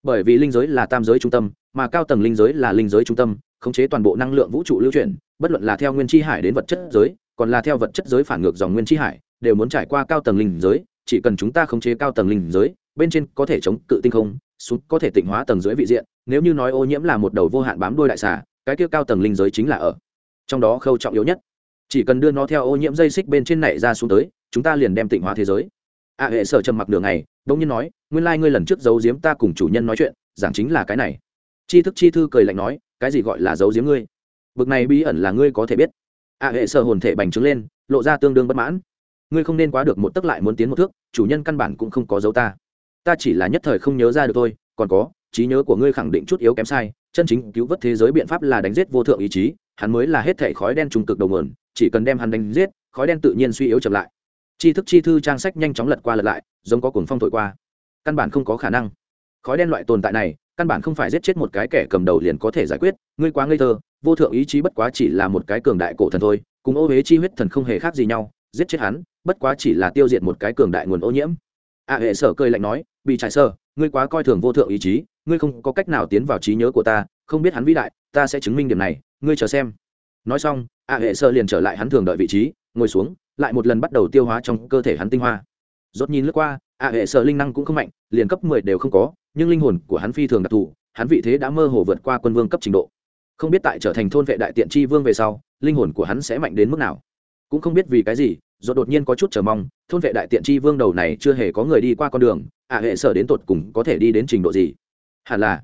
Bởi vì linh giới là tam giới trung tâm, mà cao tầng linh giới là linh giới trung tâm, khống chế toàn bộ năng lượng vũ trụ lưu chuyển, bất luận là theo nguyên chi hải đến vật chất giới, còn là theo vật chất giới phản ngược dòng nguyên chi hải, đều muốn trải qua cao tầng linh giới, chỉ cần chúng ta khống chế cao tầng linh giới, bên trên có thể chống cự tinh không, xuống có thể tịnh hóa tầng dưới vị diện, nếu như nói ô nhiễm là một đầu vô hạn bám đuôi đại xà, cái kia cao tầng linh giới chính là ở trong đó khâu trọng yếu nhất. Chỉ cần đưa nó theo ô nhiễm dây xích bên trên này ra xuống tới chúng ta liền đem tịnh hóa thế giới. A à, hệ sở trầm mặc đường này đông nhiên nói nguyên lai、like、ngươi lần trước giấu giếm ta cùng chủ nhân nói chuyện giảng chính là cái này. Chi thức chi thư cười lạnh nói cái gì gọi là giấu giếm ngươi? Bực này bí ẩn là ngươi có thể biết. A à, hệ sở hồn thể bành trướng lên lộ ra tương đương bất mãn. Ngươi không nên quá được một tấc lại muốn tiến một thước chủ nhân căn bản cũng không có dấu ta. Ta chỉ là nhất thời không nhớ ra được thôi còn có trí nhớ của ngươi khẳng định chút yếu kém sai chân chính cứu vớt thế giới biện pháp là đánh giết vô thượng ý chí, hắn mới là hết thể khói đen trùng cực đầu nguồn, chỉ cần đem hắn đánh giết, khói đen tự nhiên suy yếu chậm lại. Tri thức chi thư trang sách nhanh chóng lật qua lật lại, giống có cuồng phong thổi qua. Căn bản không có khả năng. Khói đen loại tồn tại này, căn bản không phải giết chết một cái kẻ cầm đầu liền có thể giải quyết, ngươi quá ngây thơ, vô thượng ý chí bất quá chỉ là một cái cường đại cổ thần thôi, cùng ô huế chi huyết thần không hề khác gì nhau, giết chết hắn, bất quá chỉ là tiêu diệt một cái cường đại nguồn ô nhiễm. A hệ sở cười lạnh nói, bị trải sơ, ngươi quá coi thường vô thượng ý chí ngươi không có cách nào tiến vào trí nhớ của ta, không biết hắn vĩ đại, ta sẽ chứng minh điểm này, ngươi chờ xem. Nói xong, a hệ sơ liền trở lại hắn thường đợi vị trí, ngồi xuống, lại một lần bắt đầu tiêu hóa trong cơ thể hắn tinh hoa. Rốt nhìn lướt qua, a hệ sơ linh năng cũng không mạnh, liền cấp mười đều không có, nhưng linh hồn của hắn phi thường đặc thù, hắn vị thế đã mơ hồ vượt qua quân vương cấp trình độ. Không biết tại trở thành thôn vệ đại tiện tri vương về sau, linh hồn của hắn sẽ mạnh đến mức nào. Cũng không biết vì cái gì, rốt đột nhiên có chút chờ mong, thôn vệ đại tiện tri vương đầu này chưa hề có người đi qua con đường ạ hệ sở đến tột cùng có thể đi đến trình độ gì hẳn là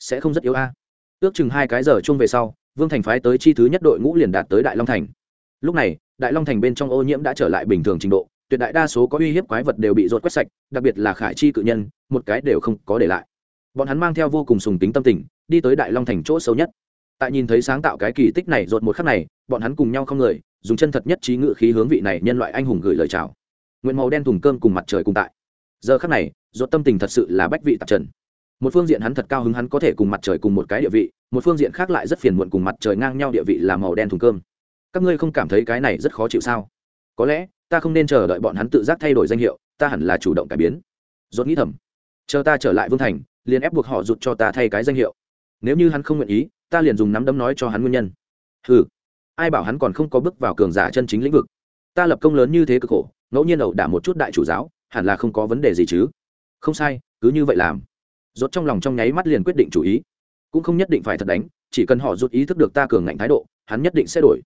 sẽ không rất yếu a. Ước chừng hai cái giờ chung về sau, vương thành phái tới chi thứ nhất đội ngũ liền đạt tới đại long thành. Lúc này, đại long thành bên trong ô nhiễm đã trở lại bình thường trình độ, tuyệt đại đa số có uy hiếp quái vật đều bị rột quét sạch, đặc biệt là khải chi cự nhân, một cái đều không có để lại. Bọn hắn mang theo vô cùng sùng tính tâm tình, đi tới đại long thành chỗ sâu nhất. Tại nhìn thấy sáng tạo cái kỳ tích này rột một khắc này, bọn hắn cùng nhau không người, dùng chân thật nhất trí ngự khí hướng vị này nhân loại anh hùng gửi lời chào. Nguyện màu đen thùng cơm cùng mặt trời cùng tại. Giờ khắc này rột tâm tình thật sự là bách vị tạp trần một phương diện hắn thật cao hứng hắn có thể cùng mặt trời cùng một cái địa vị, một phương diện khác lại rất phiền muộn cùng mặt trời ngang nhau địa vị là màu đen thùng cơm. Các ngươi không cảm thấy cái này rất khó chịu sao? Có lẽ, ta không nên chờ đợi bọn hắn tự giác thay đổi danh hiệu, ta hẳn là chủ động cải biến. Rốt nghĩ thầm. Chờ ta trở lại vương thành, liền ép buộc họ rụt cho ta thay cái danh hiệu. Nếu như hắn không nguyện ý, ta liền dùng nắm đấm nói cho hắn nguyên nhân. Ừ ai bảo hắn còn không có bước vào cường giả chân chính lĩnh vực? Ta lập công lớn như thế cực khổ, ngẫu nhiên ẩu đả một chút đại chủ giáo, hẳn là không có vấn đề gì chứ. Không sai, cứ như vậy làm rốt trong lòng trong nháy mắt liền quyết định chủ ý. Cũng không nhất định phải thật đánh chỉ cần họ rút ý thức được ta cường ngạnh thái độ hắn nhất định sẽ đổi.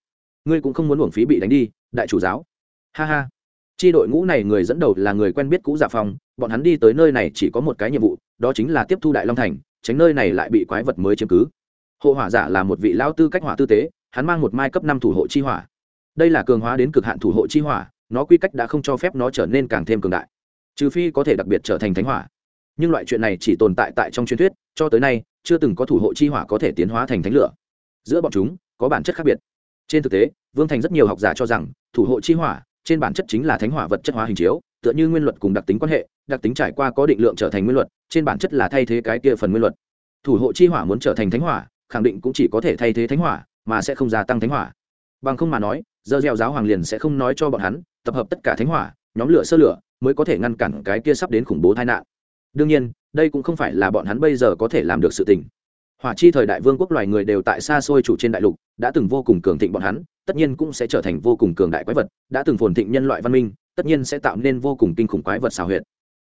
Ngươi cũng không muốn uổng phí bị đánh đi đại chủ giáo. Ha ha. Chi đội ngũ này người dẫn đầu là người quen biết cũ dạ giả phòng, bọn hắn đi tới nơi này chỉ có một cái nhiệm vụ đó chính là tiếp thu đại long thành tránh nơi này lại bị quái vật mới chiếm cứ. Hộ hỏa giả là một vị lão tư cách hỏa tư tế hắn mang một mai cấp năm thủ hộ chi hỏa. Đây là cường hóa đến cực hạn thủ hộ chi hỏa nó quy cách đã không cho phép nó trở nên càng thêm cường đại. Trừ phi có thể đặc biệt trở thành thánh hỏa nhưng loại chuyện này chỉ tồn tại tại trong truyền thuyết, cho tới nay, chưa từng có thủ hộ chi hỏa có thể tiến hóa thành thánh lửa. Giữa bọn chúng, có bản chất khác biệt. Trên thực tế, vương thành rất nhiều học giả cho rằng, thủ hộ chi hỏa, trên bản chất chính là thánh hỏa vật chất hóa hình chiếu, tựa như nguyên luật cùng đặc tính quan hệ, đặc tính trải qua có định lượng trở thành nguyên luật, trên bản chất là thay thế cái kia phần nguyên luật. Thủ hộ chi hỏa muốn trở thành thánh hỏa, khẳng định cũng chỉ có thể thay thế thánh hỏa, mà sẽ không gia tăng thánh hỏa. Bằng không mà nói, giờ gieo giáo hoàng liền sẽ không nói cho bọn hắn, tập hợp tất cả thánh hỏa, nhóm lửa sơ lửa, mới có thể ngăn cản cái kia sắp đến khủng bố tai nạn đương nhiên, đây cũng không phải là bọn hắn bây giờ có thể làm được sự tình. Hỏa chi thời đại vương quốc loài người đều tại xa xôi chủ trên đại lục, đã từng vô cùng cường thịnh bọn hắn, tất nhiên cũng sẽ trở thành vô cùng cường đại quái vật, đã từng phồn thịnh nhân loại văn minh, tất nhiên sẽ tạo nên vô cùng kinh khủng quái vật xào huyệt.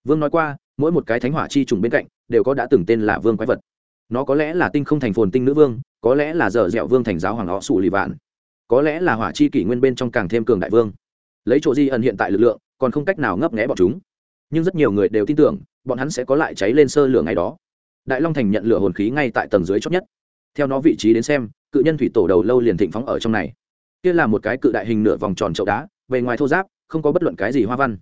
Vương nói qua, mỗi một cái thánh hỏa chi trùng bên cạnh, đều có đã từng tên là vương quái vật. Nó có lẽ là tinh không thành phồn tinh nữ vương, có lẽ là dở dẹo vương thành giáo hoàng họ sụ lì vạn. Có lẽ là hỏa chi kỷ nguyên bên trong càng thêm cường đại vương. Lấy chỗ di ẩn hiện tại lực lượng, còn không cách nào ngấp nghẽ bọn chúng. Nhưng rất nhiều người đều tin tưởng bọn hắn sẽ có lại cháy lên sơ lửa ngày đó. Đại long thành nhận lửa hồn khí ngay tại tầng dưới chót nhất. Theo nó vị trí đến xem, cự nhân thủy tổ đầu lâu liền thịnh phóng ở trong này. Kia là một cái cự đại hình nửa vòng tròn chậu đá, bề ngoài thô giáp không có bất luận cái gì hoa văn.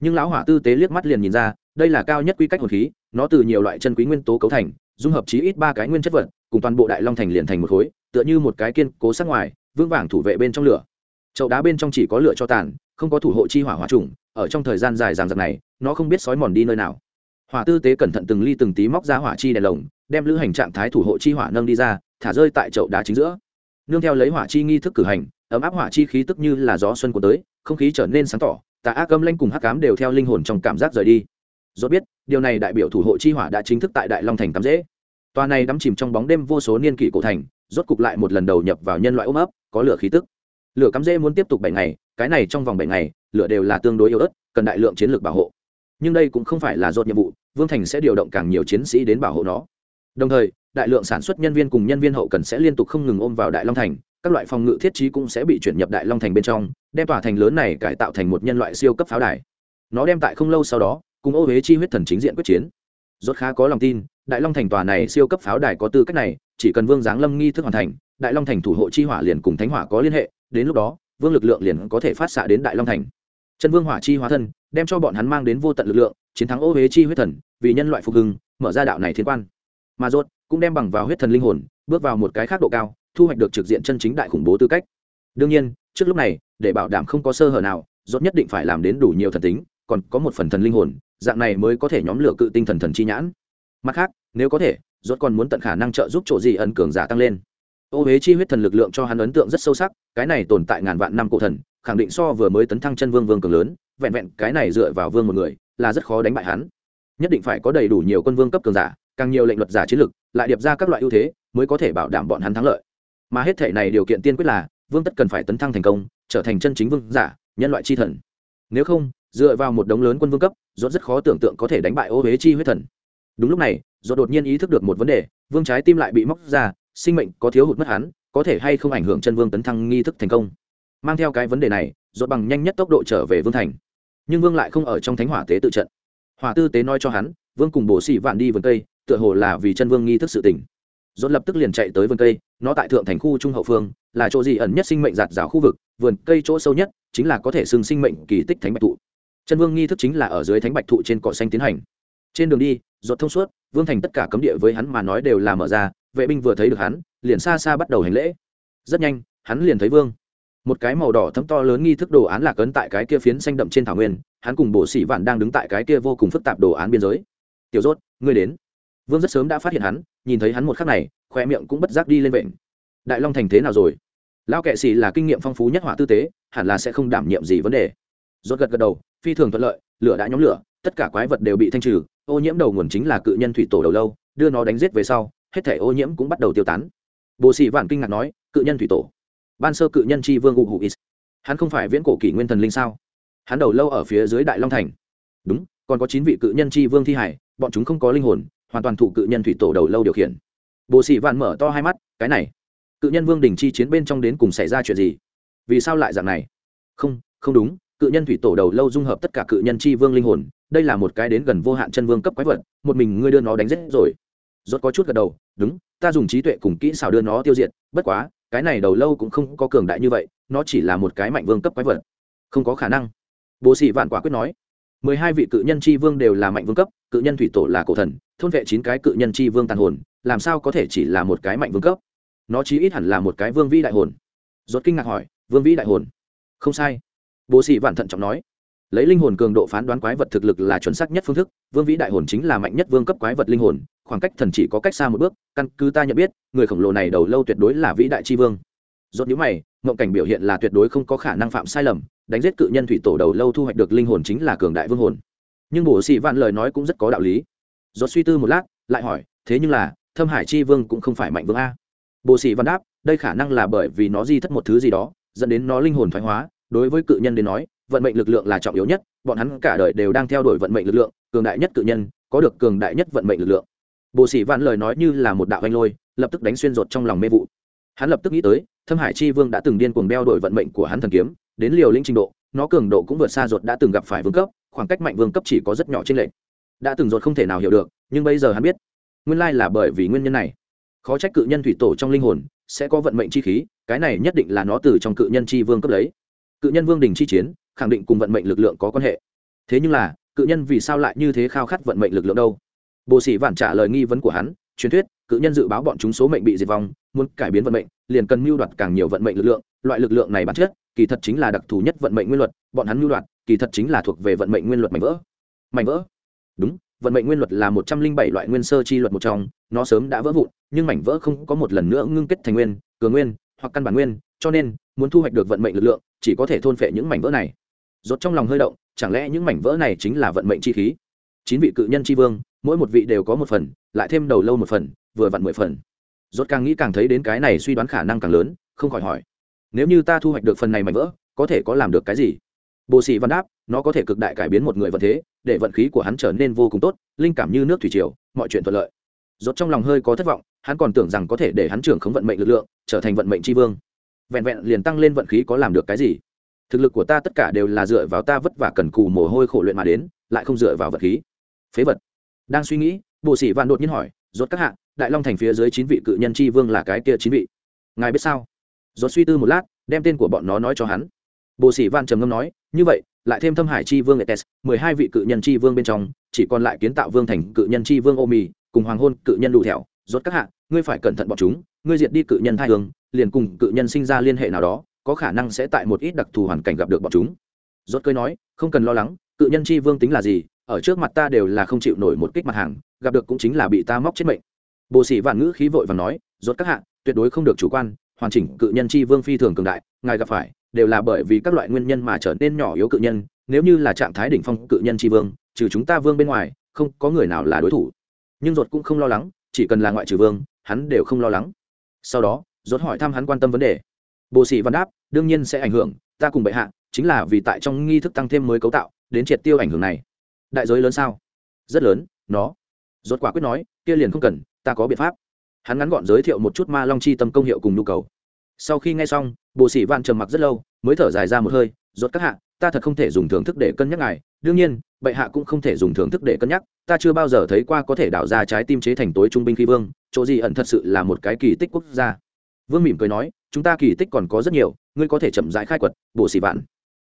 Nhưng lão hỏa tư tế liếc mắt liền nhìn ra, đây là cao nhất quy cách hồn khí, nó từ nhiều loại chân quý nguyên tố cấu thành, dung hợp chí ít ba cái nguyên chất vật, cùng toàn bộ đại long thành liền thành một khối, tựa như một cái kiên cố sắc ngoài vững vàng thủ vệ bên trong lửa. Chậu đá bên trong chỉ có lửa cho tàn, không có thủ hộ chi hỏa hỏa trùng, ở trong thời gian dài dằng dặc này, nó không biết sói mòn đi nơi nào hỏa tư tế cẩn thận từng ly từng tí móc ra hỏa chi đèn lồng, đem lữ hành trạng thái thủ hộ chi hỏa nâng đi ra, thả rơi tại chậu đá chính giữa. Nương theo lấy hỏa chi nghi thức cử hành, ấm áp hỏa chi khí tức như là gió xuân của tới, không khí trở nên sáng tỏ, tà ác âm lanh cùng hắc cám đều theo linh hồn trong cảm giác rời đi. Do biết, điều này đại biểu thủ hộ chi hỏa đã chính thức tại đại long thành tắm dễ tòa này đắm chìm trong bóng đêm vô số niên kỷ cổ thành, rốt cục lại một lần đầu nhập vào nhân loại ôm ấp, có lửa khí tức. Lửa cắm dễ muốn tiếp tục bảy ngày, cái này trong vòng bảy ngày, lửa đều là tương đối yếu ớt, cần đại lượng chiến lược bảo hộ. Nhưng đây cũng không phải là dột nhiệm vụ vương thành sẽ điều động càng nhiều chiến sĩ đến bảo hộ nó. Đồng thời, đại lượng sản xuất nhân viên cùng nhân viên hậu cần sẽ liên tục không ngừng ôm vào đại long thành, các loại phòng ngự thiết trí cũng sẽ bị chuyển nhập đại long thành bên trong, đem tòa thành lớn này cải tạo thành một nhân loại siêu cấp pháo đài. Nó đem tại không lâu sau đó, cùng ô huế chi huyết thần chính diện quyết chiến. Rốt khá có lòng tin, đại long thành tòa này siêu cấp pháo đài có tư cách này, chỉ cần vương giáng lâm nghi thức hoàn thành, đại long thành thủ hộ chi hỏa liền cùng thánh hỏa có liên hệ, đến lúc đó, vương lực lượng liền có thể phát xạ đến đại long thành. Chân vương hỏa chi hóa thân, đem cho bọn hắn mang đến vô tận lực lượng chiến thắng ô huế chi huyết thần, vì nhân loại phục hưng, mở ra đạo này thiên quan. Mà rốt, cũng đem bằng vào huyết thần linh hồn, bước vào một cái khác độ cao, thu hoạch được trực diện chân chính đại khủng bố tư cách. Đương nhiên, trước lúc này, để bảo đảm không có sơ hở nào, rốt nhất định phải làm đến đủ nhiều thần tính, còn có một phần thần linh hồn, dạng này mới có thể nhóm lửa cự tinh thần thần chi nhãn. Mặt khác, nếu có thể, rốt còn muốn tận khả năng trợ giúp chỗ gì ẩn cường giả tăng lên. Ô huế chi huyết thần lực lượng cho hắn ấn tượng rất sâu sắc, cái này tồn tại ngàn vạn năm cổ thần, khẳng định so vừa mới tấn thăng chân vương vương cường lớn vẹn vẹn cái này dựa vào vương một người là rất khó đánh bại hắn. Nhất định phải có đầy đủ nhiều quân vương cấp cường giả, càng nhiều lệnh luật giả chiến lực, lại điệp ra các loại ưu thế, mới có thể bảo đảm bọn hắn thắng lợi. Mà hết thể này điều kiện tiên quyết là, vương tất cần phải tấn thăng thành công, trở thành chân chính vương giả, nhân loại chi thần. Nếu không, dựa vào một đống lớn quân vương cấp, rốt rất khó tưởng tượng có thể đánh bại ô huế chi huyết thần. Đúng lúc này, rốt đột nhiên ý thức được một vấn đề, vương trái tim lại bị móc ra, sinh mệnh có thiếu hụt mất hắn, có thể hay không ảnh hưởng chân vương tấn thăng nghi thức thành công mang theo cái vấn đề này, rốt bằng nhanh nhất tốc độ trở về vương thành. Nhưng vương lại không ở trong thánh hỏa tế tự trận. Hỏa tư tế nói cho hắn, vương cùng bổ sĩ vạn đi vườn cây, tựa hồ là vì chân vương nghi thức sự tỉnh rốt lập tức liền chạy tới vườn cây, nó tại thượng thành khu trung hậu phương, là chỗ gì ẩn nhất sinh mệnh giạt rào khu vực, vườn cây chỗ sâu nhất chính là có thể xưng sinh mệnh kỳ tích thánh bạch thụ. Chân vương nghi thức chính là ở dưới thánh bạch thụ trên cỏ xanh tiến hành. Trên đường đi, rốt thông suốt, vương thành tất cả cấm địa với hắn mà nói đều là mở ra, vệ binh vừa thấy được hắn, liền xa xa bắt đầu hành lễ. Rất nhanh, hắn liền thấy vương một cái màu đỏ thấm to lớn nghi thức đồ án lạc ấn tại cái kia phiến xanh đậm trên thảo nguyên, hắn cùng bộ sĩ vạn đang đứng tại cái kia vô cùng phức tạp đồ án biên giới. Tiểu rốt, ngươi đến. Vương rất sớm đã phát hiện hắn, nhìn thấy hắn một khắc này khoe miệng cũng bất giác đi lên bệnh đại long thành thế nào rồi? Lão kệ sĩ là kinh nghiệm phong phú nhất họa tư tế, hẳn là sẽ không đảm nhiệm gì vấn đề. Rốt gật gật đầu, phi thường thuận lợi, lửa đã nhóm lửa, tất cả quái vật đều bị thanh trừ, ô nhiễm đầu nguồn chính là cự nhân thủy tổ đầu lâu, đưa nó đánh giết về sau, hết thể ô nhiễm cũng bắt đầu tiêu tán. Bồ sĩ vạn kinh ngạc nói, cự nhân thủy tổ? Ban sơ cự nhân tri vương u hụ is. Hắn không phải viễn cổ kỷ nguyên thần linh sao? Hắn đầu lâu ở phía dưới đại long thành. Đúng, còn có chín vị cự nhân tri vương thi hải, bọn chúng không có linh hồn, hoàn toàn thụ cự nhân thủy tổ đầu lâu điều khiển. Bồ sĩ vạn mở to hai mắt, cái này, cự nhân vương đình chi chiến bên trong đến cùng xảy ra chuyện gì? Vì sao lại dạng này? Không không đúng, cự nhân thủy tổ đầu lâu dung hợp tất cả cự nhân chi vương linh hồn, đây là một cái đến gần vô hạn chân vương cấp quái vật, một mình ngươi đưa nó đánh giết rồi. Rốt có chút gật đầu, đúng, ta dùng trí tuệ cùng kỹ xảo đưa nó tiêu diệt, bất quá cái này đầu lâu cũng không có cường đại như vậy, nó chỉ là một cái mạnh vương cấp quái vật. Không có khả năng. Bố sĩ vạn quả quyết nói. Mười hai vị cự nhân chi vương đều là mạnh vương cấp, cự nhân thủy tổ là cổ thần, thôn vệ chín cái cự nhân chi vương tàn hồn, làm sao có thể chỉ là một cái mạnh vương cấp? Nó chí ít hẳn là một cái vương vĩ đại hồn. Rốt kinh ngạc hỏi, vương vĩ đại hồn? Không sai. Bố sĩ vạn thận trọng nói. Lấy linh hồn cường độ phán đoán quái vật thực lực là chuẩn xác nhất phương thức, vương vĩ đại hồn chính là mạnh nhất vương cấp quái vật linh hồn khoảng cách thần chỉ có cách xa một bước, căn cứ ta nhận biết, người khổng lồ này đầu lâu tuyệt đối là vĩ đại tri vương. Dốt nhữ mày ngộng cảnh biểu hiện là tuyệt đối không có khả năng phạm sai lầm, đánh giết cự nhân thủy tổ đầu lâu thu hoạch được linh hồn chính là cường đại vương hồn. Nhưng bổ sĩ vạn lời nói cũng rất có đạo lý. Dốt suy tư một lát, lại hỏi, thế nhưng là, thâm hải chi vương cũng không phải mạnh vương a. Bồ sĩ văn đáp, đây khả năng là bởi vì nó di thất một thứ gì đó, dẫn đến nó linh hồn thoái hóa. Đối với cự nhân đến nói, vận mệnh lực lượng là trọng yếu nhất, bọn hắn cả đời đều đang theo đuổi vận mệnh lực lượng, cường đại nhất cự nhân, có được cường đại nhất vận mệnh lực lượng bộ sĩ vạn lời nói như là một đạo anh lôi, lập tức đánh xuyên rột trong lòng mê vụ. Hắn lập tức nghĩ tới, thâm hải chi vương đã từng điên cuồng đeo đổi vận mệnh của hắn thần kiếm, đến liều linh trình độ, nó cường độ cũng vượt xa rột đã từng gặp phải vương cấp, khoảng cách mạnh vương cấp chỉ có rất nhỏ trên lệnh đã từng rột không thể nào hiểu được, nhưng bây giờ hắn biết, nguyên lai là bởi vì nguyên nhân này. Khó trách cự nhân thủy tổ trong linh hồn sẽ có vận mệnh chi khí, cái này nhất định là nó từ trong cự nhân chi vương cấp lấy. Cự nhân vương đình chi chiến, khẳng định cùng vận mệnh lực lượng có quan hệ. Thế nhưng là, cự nhân vì sao lại như thế khao khát vận mệnh lực lượng đâu? Bộ sĩ vạn trả lời nghi vấn của hắn, truyền thuyết, cự nhân dự báo bọn chúng số mệnh bị diệt vong, muốn cải biến vận mệnh, liền cần mưu đoạt càng nhiều vận mệnh lực lượng, loại lực lượng này bản chất, kỳ thật chính là đặc thù nhất vận mệnh nguyên luật, bọn hắn mưu đoạt, kỳ thật chính là thuộc về vận mệnh nguyên luật mảnh vỡ. Mảnh vỡ? Đúng, vận mệnh nguyên luật là một trăm linh bảy loại nguyên sơ chi luật một trong, nó sớm đã vỡ vụn, nhưng mảnh vỡ không có một lần nữa ngưng kết thành nguyên, cường nguyên, hoặc căn bản nguyên, cho nên, muốn thu hoạch được vận mệnh lực lượng, chỉ có thể thôn phệ những mảnh vỡ này. Rốt trong lòng hơi động, chẳng lẽ những mảnh vỡ này chính là vận mệnh chi khí? Chín vị cự nhân chi vương mỗi một vị đều có một phần, lại thêm đầu lâu một phần, vừa vặn mười phần. Rốt càng nghĩ càng thấy đến cái này suy đoán khả năng càng lớn, không khỏi hỏi. Nếu như ta thu hoạch được phần này mảnh vỡ, có thể có làm được cái gì? Bồ sĩ văn đáp, nó có thể cực đại cải biến một người vận thế, để vận khí của hắn trở nên vô cùng tốt, linh cảm như nước thủy triều, mọi chuyện thuận lợi. Rốt trong lòng hơi có thất vọng, hắn còn tưởng rằng có thể để hắn trưởng khống vận mệnh lực lượng, trở thành vận mệnh tri vương. Vẹn vẹn liền tăng lên vận khí có làm được cái gì? Thực lực của ta tất cả đều là dựa vào ta vất vả cần cù mồ hôi khổ luyện mà đến, lại không dựa vào vật khí. Phế vật đang suy nghĩ bộ sĩ vạn đột nhiên hỏi, rốt các hạ, đại long thành phía dưới chín vị cự nhân tri vương là cái kia chín vị? Ngài biết sao? Rốt suy tư một lát, đem tên của bọn nó nói cho hắn. Bộ sĩ vạn trầm ngâm nói, như vậy, lại thêm thâm hải chi vương etes, mười hai vị cự nhân chi vương bên trong, chỉ còn lại kiến tạo vương thành cự nhân chi vương ô mì cùng hoàng hôn cự nhân đủ thẹo. Rốt các hạ, ngươi phải cẩn thận bọn chúng, ngươi diệt đi cự nhân thai hương, liền cùng cự nhân sinh ra liên hệ nào đó, có khả năng sẽ tại một ít đặc thù hoàn cảnh gặp được bọn chúng. Rốt cười nói, không cần lo lắng, cự nhân chi vương tính là gì ở trước mặt ta đều là không chịu nổi một kích mặt hàng, gặp được cũng chính là bị ta móc chết mệnh. Bồ sĩ vạn ngữ khí vội và nói, rốt các hạ, tuyệt đối không được chủ quan, hoàn chỉnh cự nhân chi vương phi thường cường đại, ngài gặp phải, đều là bởi vì các loại nguyên nhân mà trở nên nhỏ yếu cự nhân, nếu như là trạng thái đỉnh phong cự nhân chi vương, trừ chúng ta vương bên ngoài, không có người nào là đối thủ. Nhưng ruột cũng không lo lắng, chỉ cần là ngoại trừ vương, hắn đều không lo lắng. Sau đó ruột hỏi thăm hắn quan tâm vấn đề. Bồ sĩ văn đáp, đương nhiên sẽ ảnh hưởng, ta cùng bệ hạ, chính là vì tại trong nghi thức tăng thêm mới cấu tạo, đến triệt tiêu ảnh hưởng này đại giới lớn sao? Rất lớn, nó. Rốt quả quyết nói, kia liền không cần, ta có biện pháp. Hắn ngắn gọn giới thiệu một chút ma long chi tâm công hiệu cùng nhu cầu. Sau khi nghe xong bộ sĩ van trầm mặc rất lâu, mới thở dài ra một hơi, rốt các hạ, ta thật không thể dùng thưởng thức để cân nhắc ngài. Đương nhiên, bệ hạ cũng không thể dùng thưởng thức để cân nhắc, ta chưa bao giờ thấy qua có thể đảo ra trái tim chế thành tối trung binh khi vương, chỗ gì ẩn thật sự là một cái kỳ tích quốc gia. Vương mỉm cười nói, chúng ta kỳ tích còn có rất nhiều, ngươi có thể chậm rãi khai quật bổ sĩ vạn.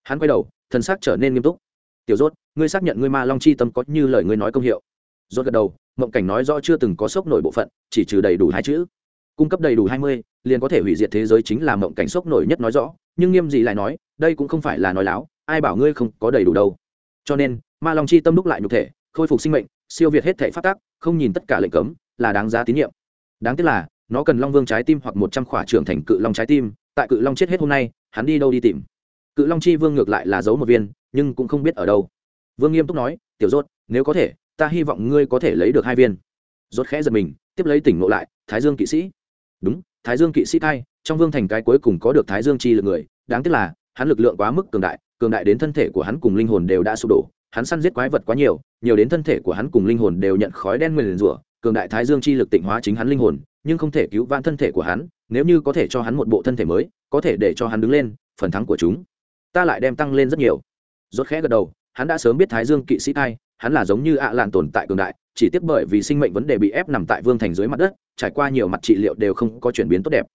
Hắn quay đầu thân xác trở nên nghiêm túc. Tiểu rốt ngươi xác nhận ngươi ma long chi tâm có như lời ngươi nói công hiệu. Rốt gật đầu, mộng cảnh nói rõ chưa từng có sốc nổi bộ phận, chỉ trừ đầy đủ hai chữ. Cung cấp đầy đủ hai mươi, liền có thể hủy diệt thế giới chính là mộng cảnh sốc nổi nhất nói rõ, nhưng nghiêm gì lại nói, đây cũng không phải là nói láo, ai bảo ngươi không có đầy đủ đâu. Cho nên, ma long chi tâm đúc lại nhục thể, khôi phục sinh mệnh, siêu việt hết thể phát tác không nhìn tất cả lệnh cấm, là đáng giá tín nhiệm. Đáng tiếc là, nó cần long vương trái tim hoặc một trăm khỏa trưởng thành cự long trái tim, tại cự long chết hết hôm nay, hắn đi đâu đi tìm. Cự long chi vương ngược lại là giấu một viên, nhưng cũng không biết ở đâu vương nghiêm túc nói, tiểu rốt, nếu có thể, ta hy vọng ngươi có thể lấy được hai viên. Rốt khẽ giật mình, tiếp lấy tỉnh ngộ lại, thái dương kỵ sĩ. Đúng, thái dương kỵ sĩ thay trong vương thành cái cuối cùng có được thái dương chi lực người, đáng tiếc là, hắn lực lượng quá mức cường đại cường đại đến thân thể của hắn cùng linh hồn đều đã sụp đổ, hắn săn giết quái vật quá nhiều nhiều đến thân thể của hắn cùng linh hồn đều nhận khói đen nguyền rủa, cường đại thái dương chi lực tịnh hóa chính hắn linh hồn, nhưng không thể cứu vãn thân thể của hắn, nếu như có thể cho hắn một bộ thân thể mới, có thể để cho hắn đứng lên, phần thắng của chúng ta lại đem tăng lên rất nhiều. Rốt khẽ gật đầu hắn đã sớm biết thái dương kỵ sĩ thai, hắn là giống như ạ lạn tồn tại cường đại, chỉ tiếc bởi vì sinh mệnh vấn đề bị ép nằm tại vương thành dưới mặt đất, trải qua nhiều mặt trị liệu đều không có chuyển biến tốt đẹp.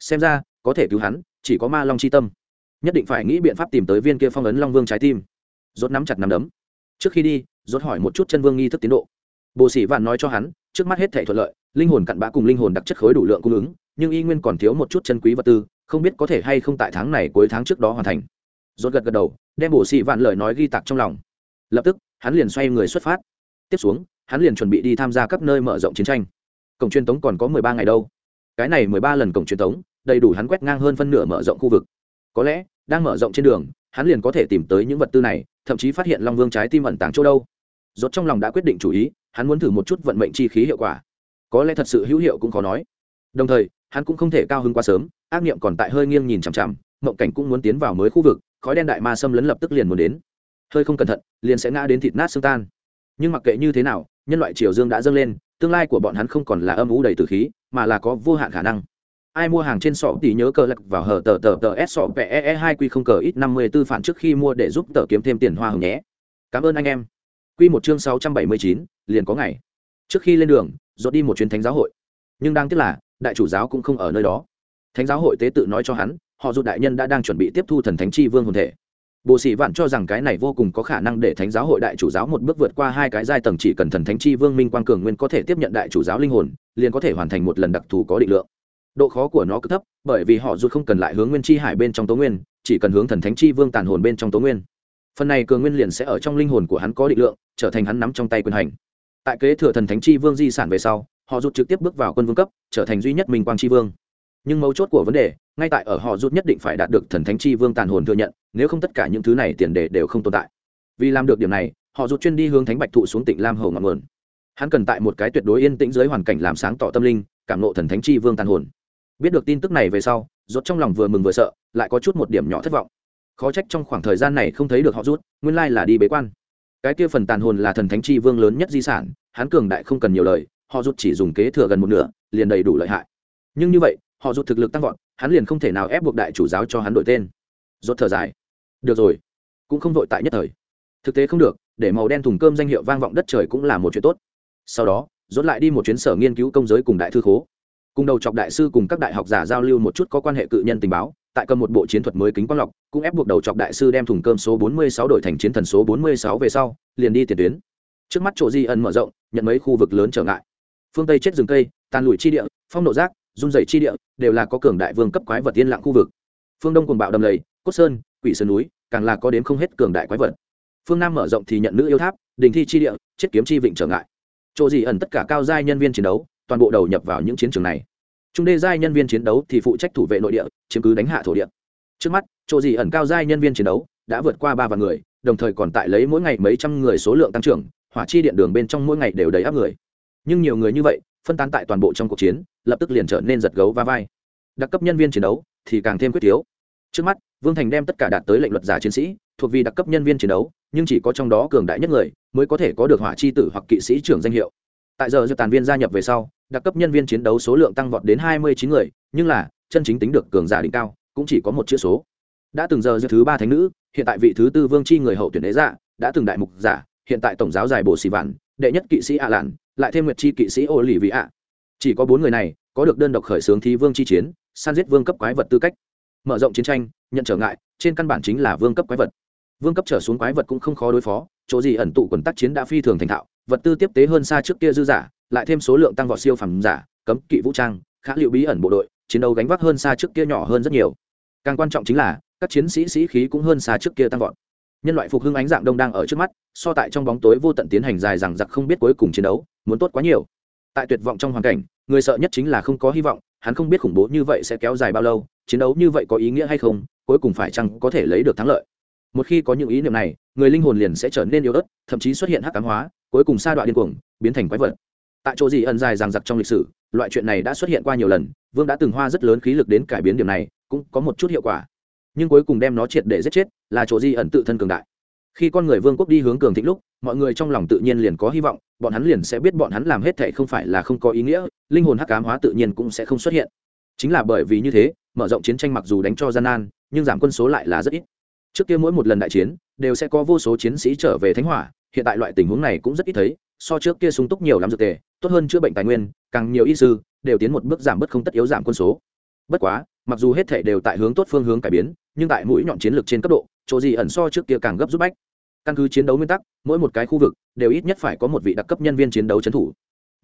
Xem ra, có thể cứu hắn, chỉ có ma long chi tâm. Nhất định phải nghĩ biện pháp tìm tới viên kia phong ấn long vương trái tim. Rốt nắm chặt nắm đấm. Trước khi đi, rốt hỏi một chút chân vương nghi thức tiến độ. Bồ sĩ vạn nói cho hắn, trước mắt hết thể thuận lợi, linh hồn cặn bã cùng linh hồn đặc chất khối đủ lượng cung ứng, nhưng y nguyên còn thiếu một chút chân quý vật tư, không biết có thể hay không tại tháng này cuối tháng trước đó hoàn thành. Rốt gật gật đầu đem bổ sĩ vạn lời nói ghi tạc trong lòng. Lập tức, hắn liền xoay người xuất phát. Tiếp xuống, hắn liền chuẩn bị đi tham gia các nơi mở rộng chiến tranh. Cổng truyền tống còn có mười ba ngày đâu. Cái này mười ba lần cổng truyền tống, đầy đủ hắn quét ngang hơn phân nửa mở rộng khu vực. Có lẽ, đang mở rộng trên đường, hắn liền có thể tìm tới những vật tư này, thậm chí phát hiện long vương trái tim ẩn tàng chỗ đâu. Rốt trong lòng đã quyết định chủ ý, hắn muốn thử một chút vận mệnh chi khí hiệu quả. Có lẽ thật sự hữu hiệu cũng khó nói. Đồng thời, hắn cũng không thể cao hơn quá sớm, ác niệm còn tại hơi nghiêng nhìn chằm chằm, mộng cảnh cũng muốn tiến vào mới khu vực khói đen đại ma xâm lấn lập tức liền muốn đến. Hơi không cẩn thận, liền sẽ ngã đến thịt nát xương tan. Nhưng mặc kệ như thế nào, nhân loại triều dương đã dâng lên, tương lai của bọn hắn không còn là âm u đầy từ khí, mà là có vô hạn khả năng. Ai mua hàng trên sọ thì nhớ cờ lật vào hở tờ tờ tờ s sọ pe e hai quy không cờ ít năm mươi tư phản trước khi mua để giúp tờ kiếm thêm tiền hoa hồng nhé. Cảm ơn anh em. Quy một chương sáu trăm bảy mươi chín, liền có ngày. Trước khi lên đường dốt đi một chuyến thánh giáo hội. Nhưng đang tiếc là, đại chủ giáo cũng không ở nơi đó. Thánh giáo hội tế tự nói cho hắn họ rụt đại nhân đã đang chuẩn bị tiếp thu thần thánh chi vương hồn thể. Bộ sĩ vạn cho rằng cái này vô cùng có khả năng để thánh giáo hội đại chủ giáo một bước vượt qua hai cái giai tầng chỉ cần thần thánh chi vương minh quang cường nguyên có thể tiếp nhận đại chủ giáo linh hồn, liền có thể hoàn thành một lần đặc thù có định lượng. Độ khó của nó cực thấp, bởi vì họ rụt không cần lại hướng nguyên chi hải bên trong tố nguyên, chỉ cần hướng thần thánh chi vương tàn hồn bên trong tố nguyên. Phần này cường nguyên liền sẽ ở trong linh hồn của hắn có định lượng, trở thành hắn nắm trong tay quyền hành. Tại kế thừa thần thánh chi vương di sản về sau, họ rụt trực tiếp bước vào quân vương cấp, trở thành duy nhất minh quang chi vương. Nhưng mấu chốt của vấn đề ngay tại ở họ rút nhất định phải đạt được thần thánh chi vương tàn hồn thừa nhận, nếu không tất cả những thứ này tiền đề đều không tồn tại. Vì làm được điểm này, họ rút chuyên đi hướng thánh bạch thụ xuống tỉnh lam hầu ngọn nguồn. Hắn cần tại một cái tuyệt đối yên tĩnh dưới hoàn cảnh làm sáng tỏ tâm linh, cảm nộ thần thánh chi vương tàn hồn. Biết được tin tức này về sau, rút trong lòng vừa mừng vừa sợ, lại có chút một điểm nhỏ thất vọng. Khó trách trong khoảng thời gian này không thấy được họ rút, nguyên lai là đi bế quan. Cái kia phần tàn hồn là thần thánh chi vương lớn nhất di sản, hắn cường đại không cần nhiều lời, họ rút chỉ dùng kế thừa gần một nửa, liền đầy đủ lợi hại. Nhưng như vậy, họ rút thực lực tăng vọt hắn liền không thể nào ép buộc đại chủ giáo cho hắn đổi tên. Rốt thở dài. Được rồi. Cũng không vội tại nhất thời. Thực tế không được, để màu đen thùng cơm danh hiệu vang vọng đất trời cũng là một chuyện tốt. Sau đó, rốt lại đi một chuyến sở nghiên cứu công giới cùng đại thư khố. Cùng đầu chọc đại sư cùng các đại học giả giao lưu một chút có quan hệ cự nhân tình báo, tại cầm một bộ chiến thuật mới kính quang lọc, cũng ép buộc đầu chọc đại sư đem thùng cơm số 46 đổi thành chiến thần số 46 về sau, liền đi tiền tuyến. Trước mắt chỗ di ẩn mở rộng, nhận mấy khu vực lớn trở ngại. Phương tây chết rừng cây, tàn lụi chi địa, phong nộ rác run dày chi địa, đều là có cường đại vương cấp quái vật yên lặng khu vực. Phương đông cùng bạo đầm lầy, cốt sơn, quỷ sơn núi, càng là có đến không hết cường đại quái vật. Phương nam mở rộng thì nhận nữ yêu tháp, đình thi chi địa, chết kiếm chi vịnh trở ngại. Chỗ gì ẩn tất cả cao giai nhân viên chiến đấu, toàn bộ đầu nhập vào những chiến trường này. Trung đê giai nhân viên chiến đấu thì phụ trách thủ vệ nội địa, chiếm cứ đánh hạ thổ địa. Trước mắt, chỗ gì ẩn cao giai nhân viên chiến đấu đã vượt qua ba vạn người, đồng thời còn tại lấy mỗi ngày mấy trăm người số lượng tăng trưởng, hỏa chi điện đường bên trong mỗi ngày đều đầy áp người. Nhưng nhiều người như vậy, phân tán tại toàn bộ trong cuộc chiến lập tức liền trở nên giật gấu và vai. Đặc cấp nhân viên chiến đấu thì càng thêm quyết thiếu. Trước mắt, vương thành đem tất cả đạt tới lệnh luật giả chiến sĩ, thuộc vì đặc cấp nhân viên chiến đấu, nhưng chỉ có trong đó cường đại nhất người mới có thể có được hỏa chi tử hoặc kỵ sĩ trưởng danh hiệu. Tại giờ do tàn viên gia nhập về sau, đặc cấp nhân viên chiến đấu số lượng tăng vọt đến hai mươi chín người, nhưng là, chân chính tính được cường giả đỉnh cao cũng chỉ có một chữ số. Đã từng giờ giữa thứ ba thánh nữ, hiện tại vị thứ tư vương chi người hậu tuyển đế giả, đã từng đại mục giả, hiện tại tổng giáo dài bồ xì vạn, đệ nhất kỵ sĩ ạ lạn, lại thêm nguyệt chi kỵ sĩ ô lì vị ạ chỉ có bốn người này có được đơn độc khởi xướng thi vương chi chiến san giết vương cấp quái vật tư cách. Mở rộng chiến tranh, nhận trở ngại, trên căn bản chính là vương cấp quái vật. Vương cấp trở xuống quái vật cũng không khó đối phó, chỗ gì ẩn tụ quần tác chiến đã phi thường thành thạo, vật tư tiếp tế hơn xa trước kia dư giả, lại thêm số lượng tăng vọt siêu phẩm giả, cấm kỵ vũ trang khả liệu bí ẩn bộ đội, chiến đấu gánh vác hơn xa trước kia nhỏ hơn rất nhiều. Càng quan trọng chính là, các chiến sĩ sĩ khí cũng hơn xa trước kia tăng vọt. Nhân loại phục hưng ánh dạng đông đang ở trước mắt, so tại trong bóng tối vô tận tiến hành dài rằng giặc không biết cuối cùng chiến đấu, muốn tốt quá nhiều. Tại tuyệt vọng trong hoàn cảnh người sợ nhất chính là không có hy vọng, hắn không biết khủng bố như vậy sẽ kéo dài bao lâu, chiến đấu như vậy có ý nghĩa hay không, cuối cùng phải chăng có thể lấy được thắng lợi. Một khi có những ý niệm này, người linh hồn liền sẽ trở nên yếu ớt, thậm chí xuất hiện hắc cám hóa, cuối cùng sa đoạn điên cuồng, biến thành quái vật. Tại chỗ gì ẩn dài ràng giặc trong lịch sử, loại chuyện này đã xuất hiện qua nhiều lần, vương đã từng hoa rất lớn khí lực đến cải biến điểm này, cũng có một chút hiệu quả. Nhưng cuối cùng đem nó triệt để giết chết, là chỗ di ẩn tự thân cường đại. Khi con người vương quốc đi hướng cường thịnh lúc, mọi người trong lòng tự nhiên liền có hy vọng, bọn hắn liền sẽ biết bọn hắn làm hết thệ không phải là không có ý nghĩa linh hồn hắc cám hóa tự nhiên cũng sẽ không xuất hiện. Chính là bởi vì như thế, mở rộng chiến tranh mặc dù đánh cho gian nan, nhưng giảm quân số lại là rất ít. Trước kia mỗi một lần đại chiến, đều sẽ có vô số chiến sĩ trở về thánh hỏa, hiện tại loại tình huống này cũng rất ít thấy, so trước kia sung túc nhiều lắm dược tề, tốt hơn chữa bệnh tài nguyên, càng nhiều y sư, đều tiến một bước giảm bớt không tất yếu giảm quân số. Bất quá, mặc dù hết thể đều tại hướng tốt phương hướng cải biến, nhưng tại mũi nhọn chiến lược trên cấp độ, chỗ gì ẩn so trước kia càng gấp rút bách. Căn cứ chiến đấu nguyên tắc, mỗi một cái khu vực, đều ít nhất phải có một vị đặc cấp nhân viên chiến đấu trấn thủ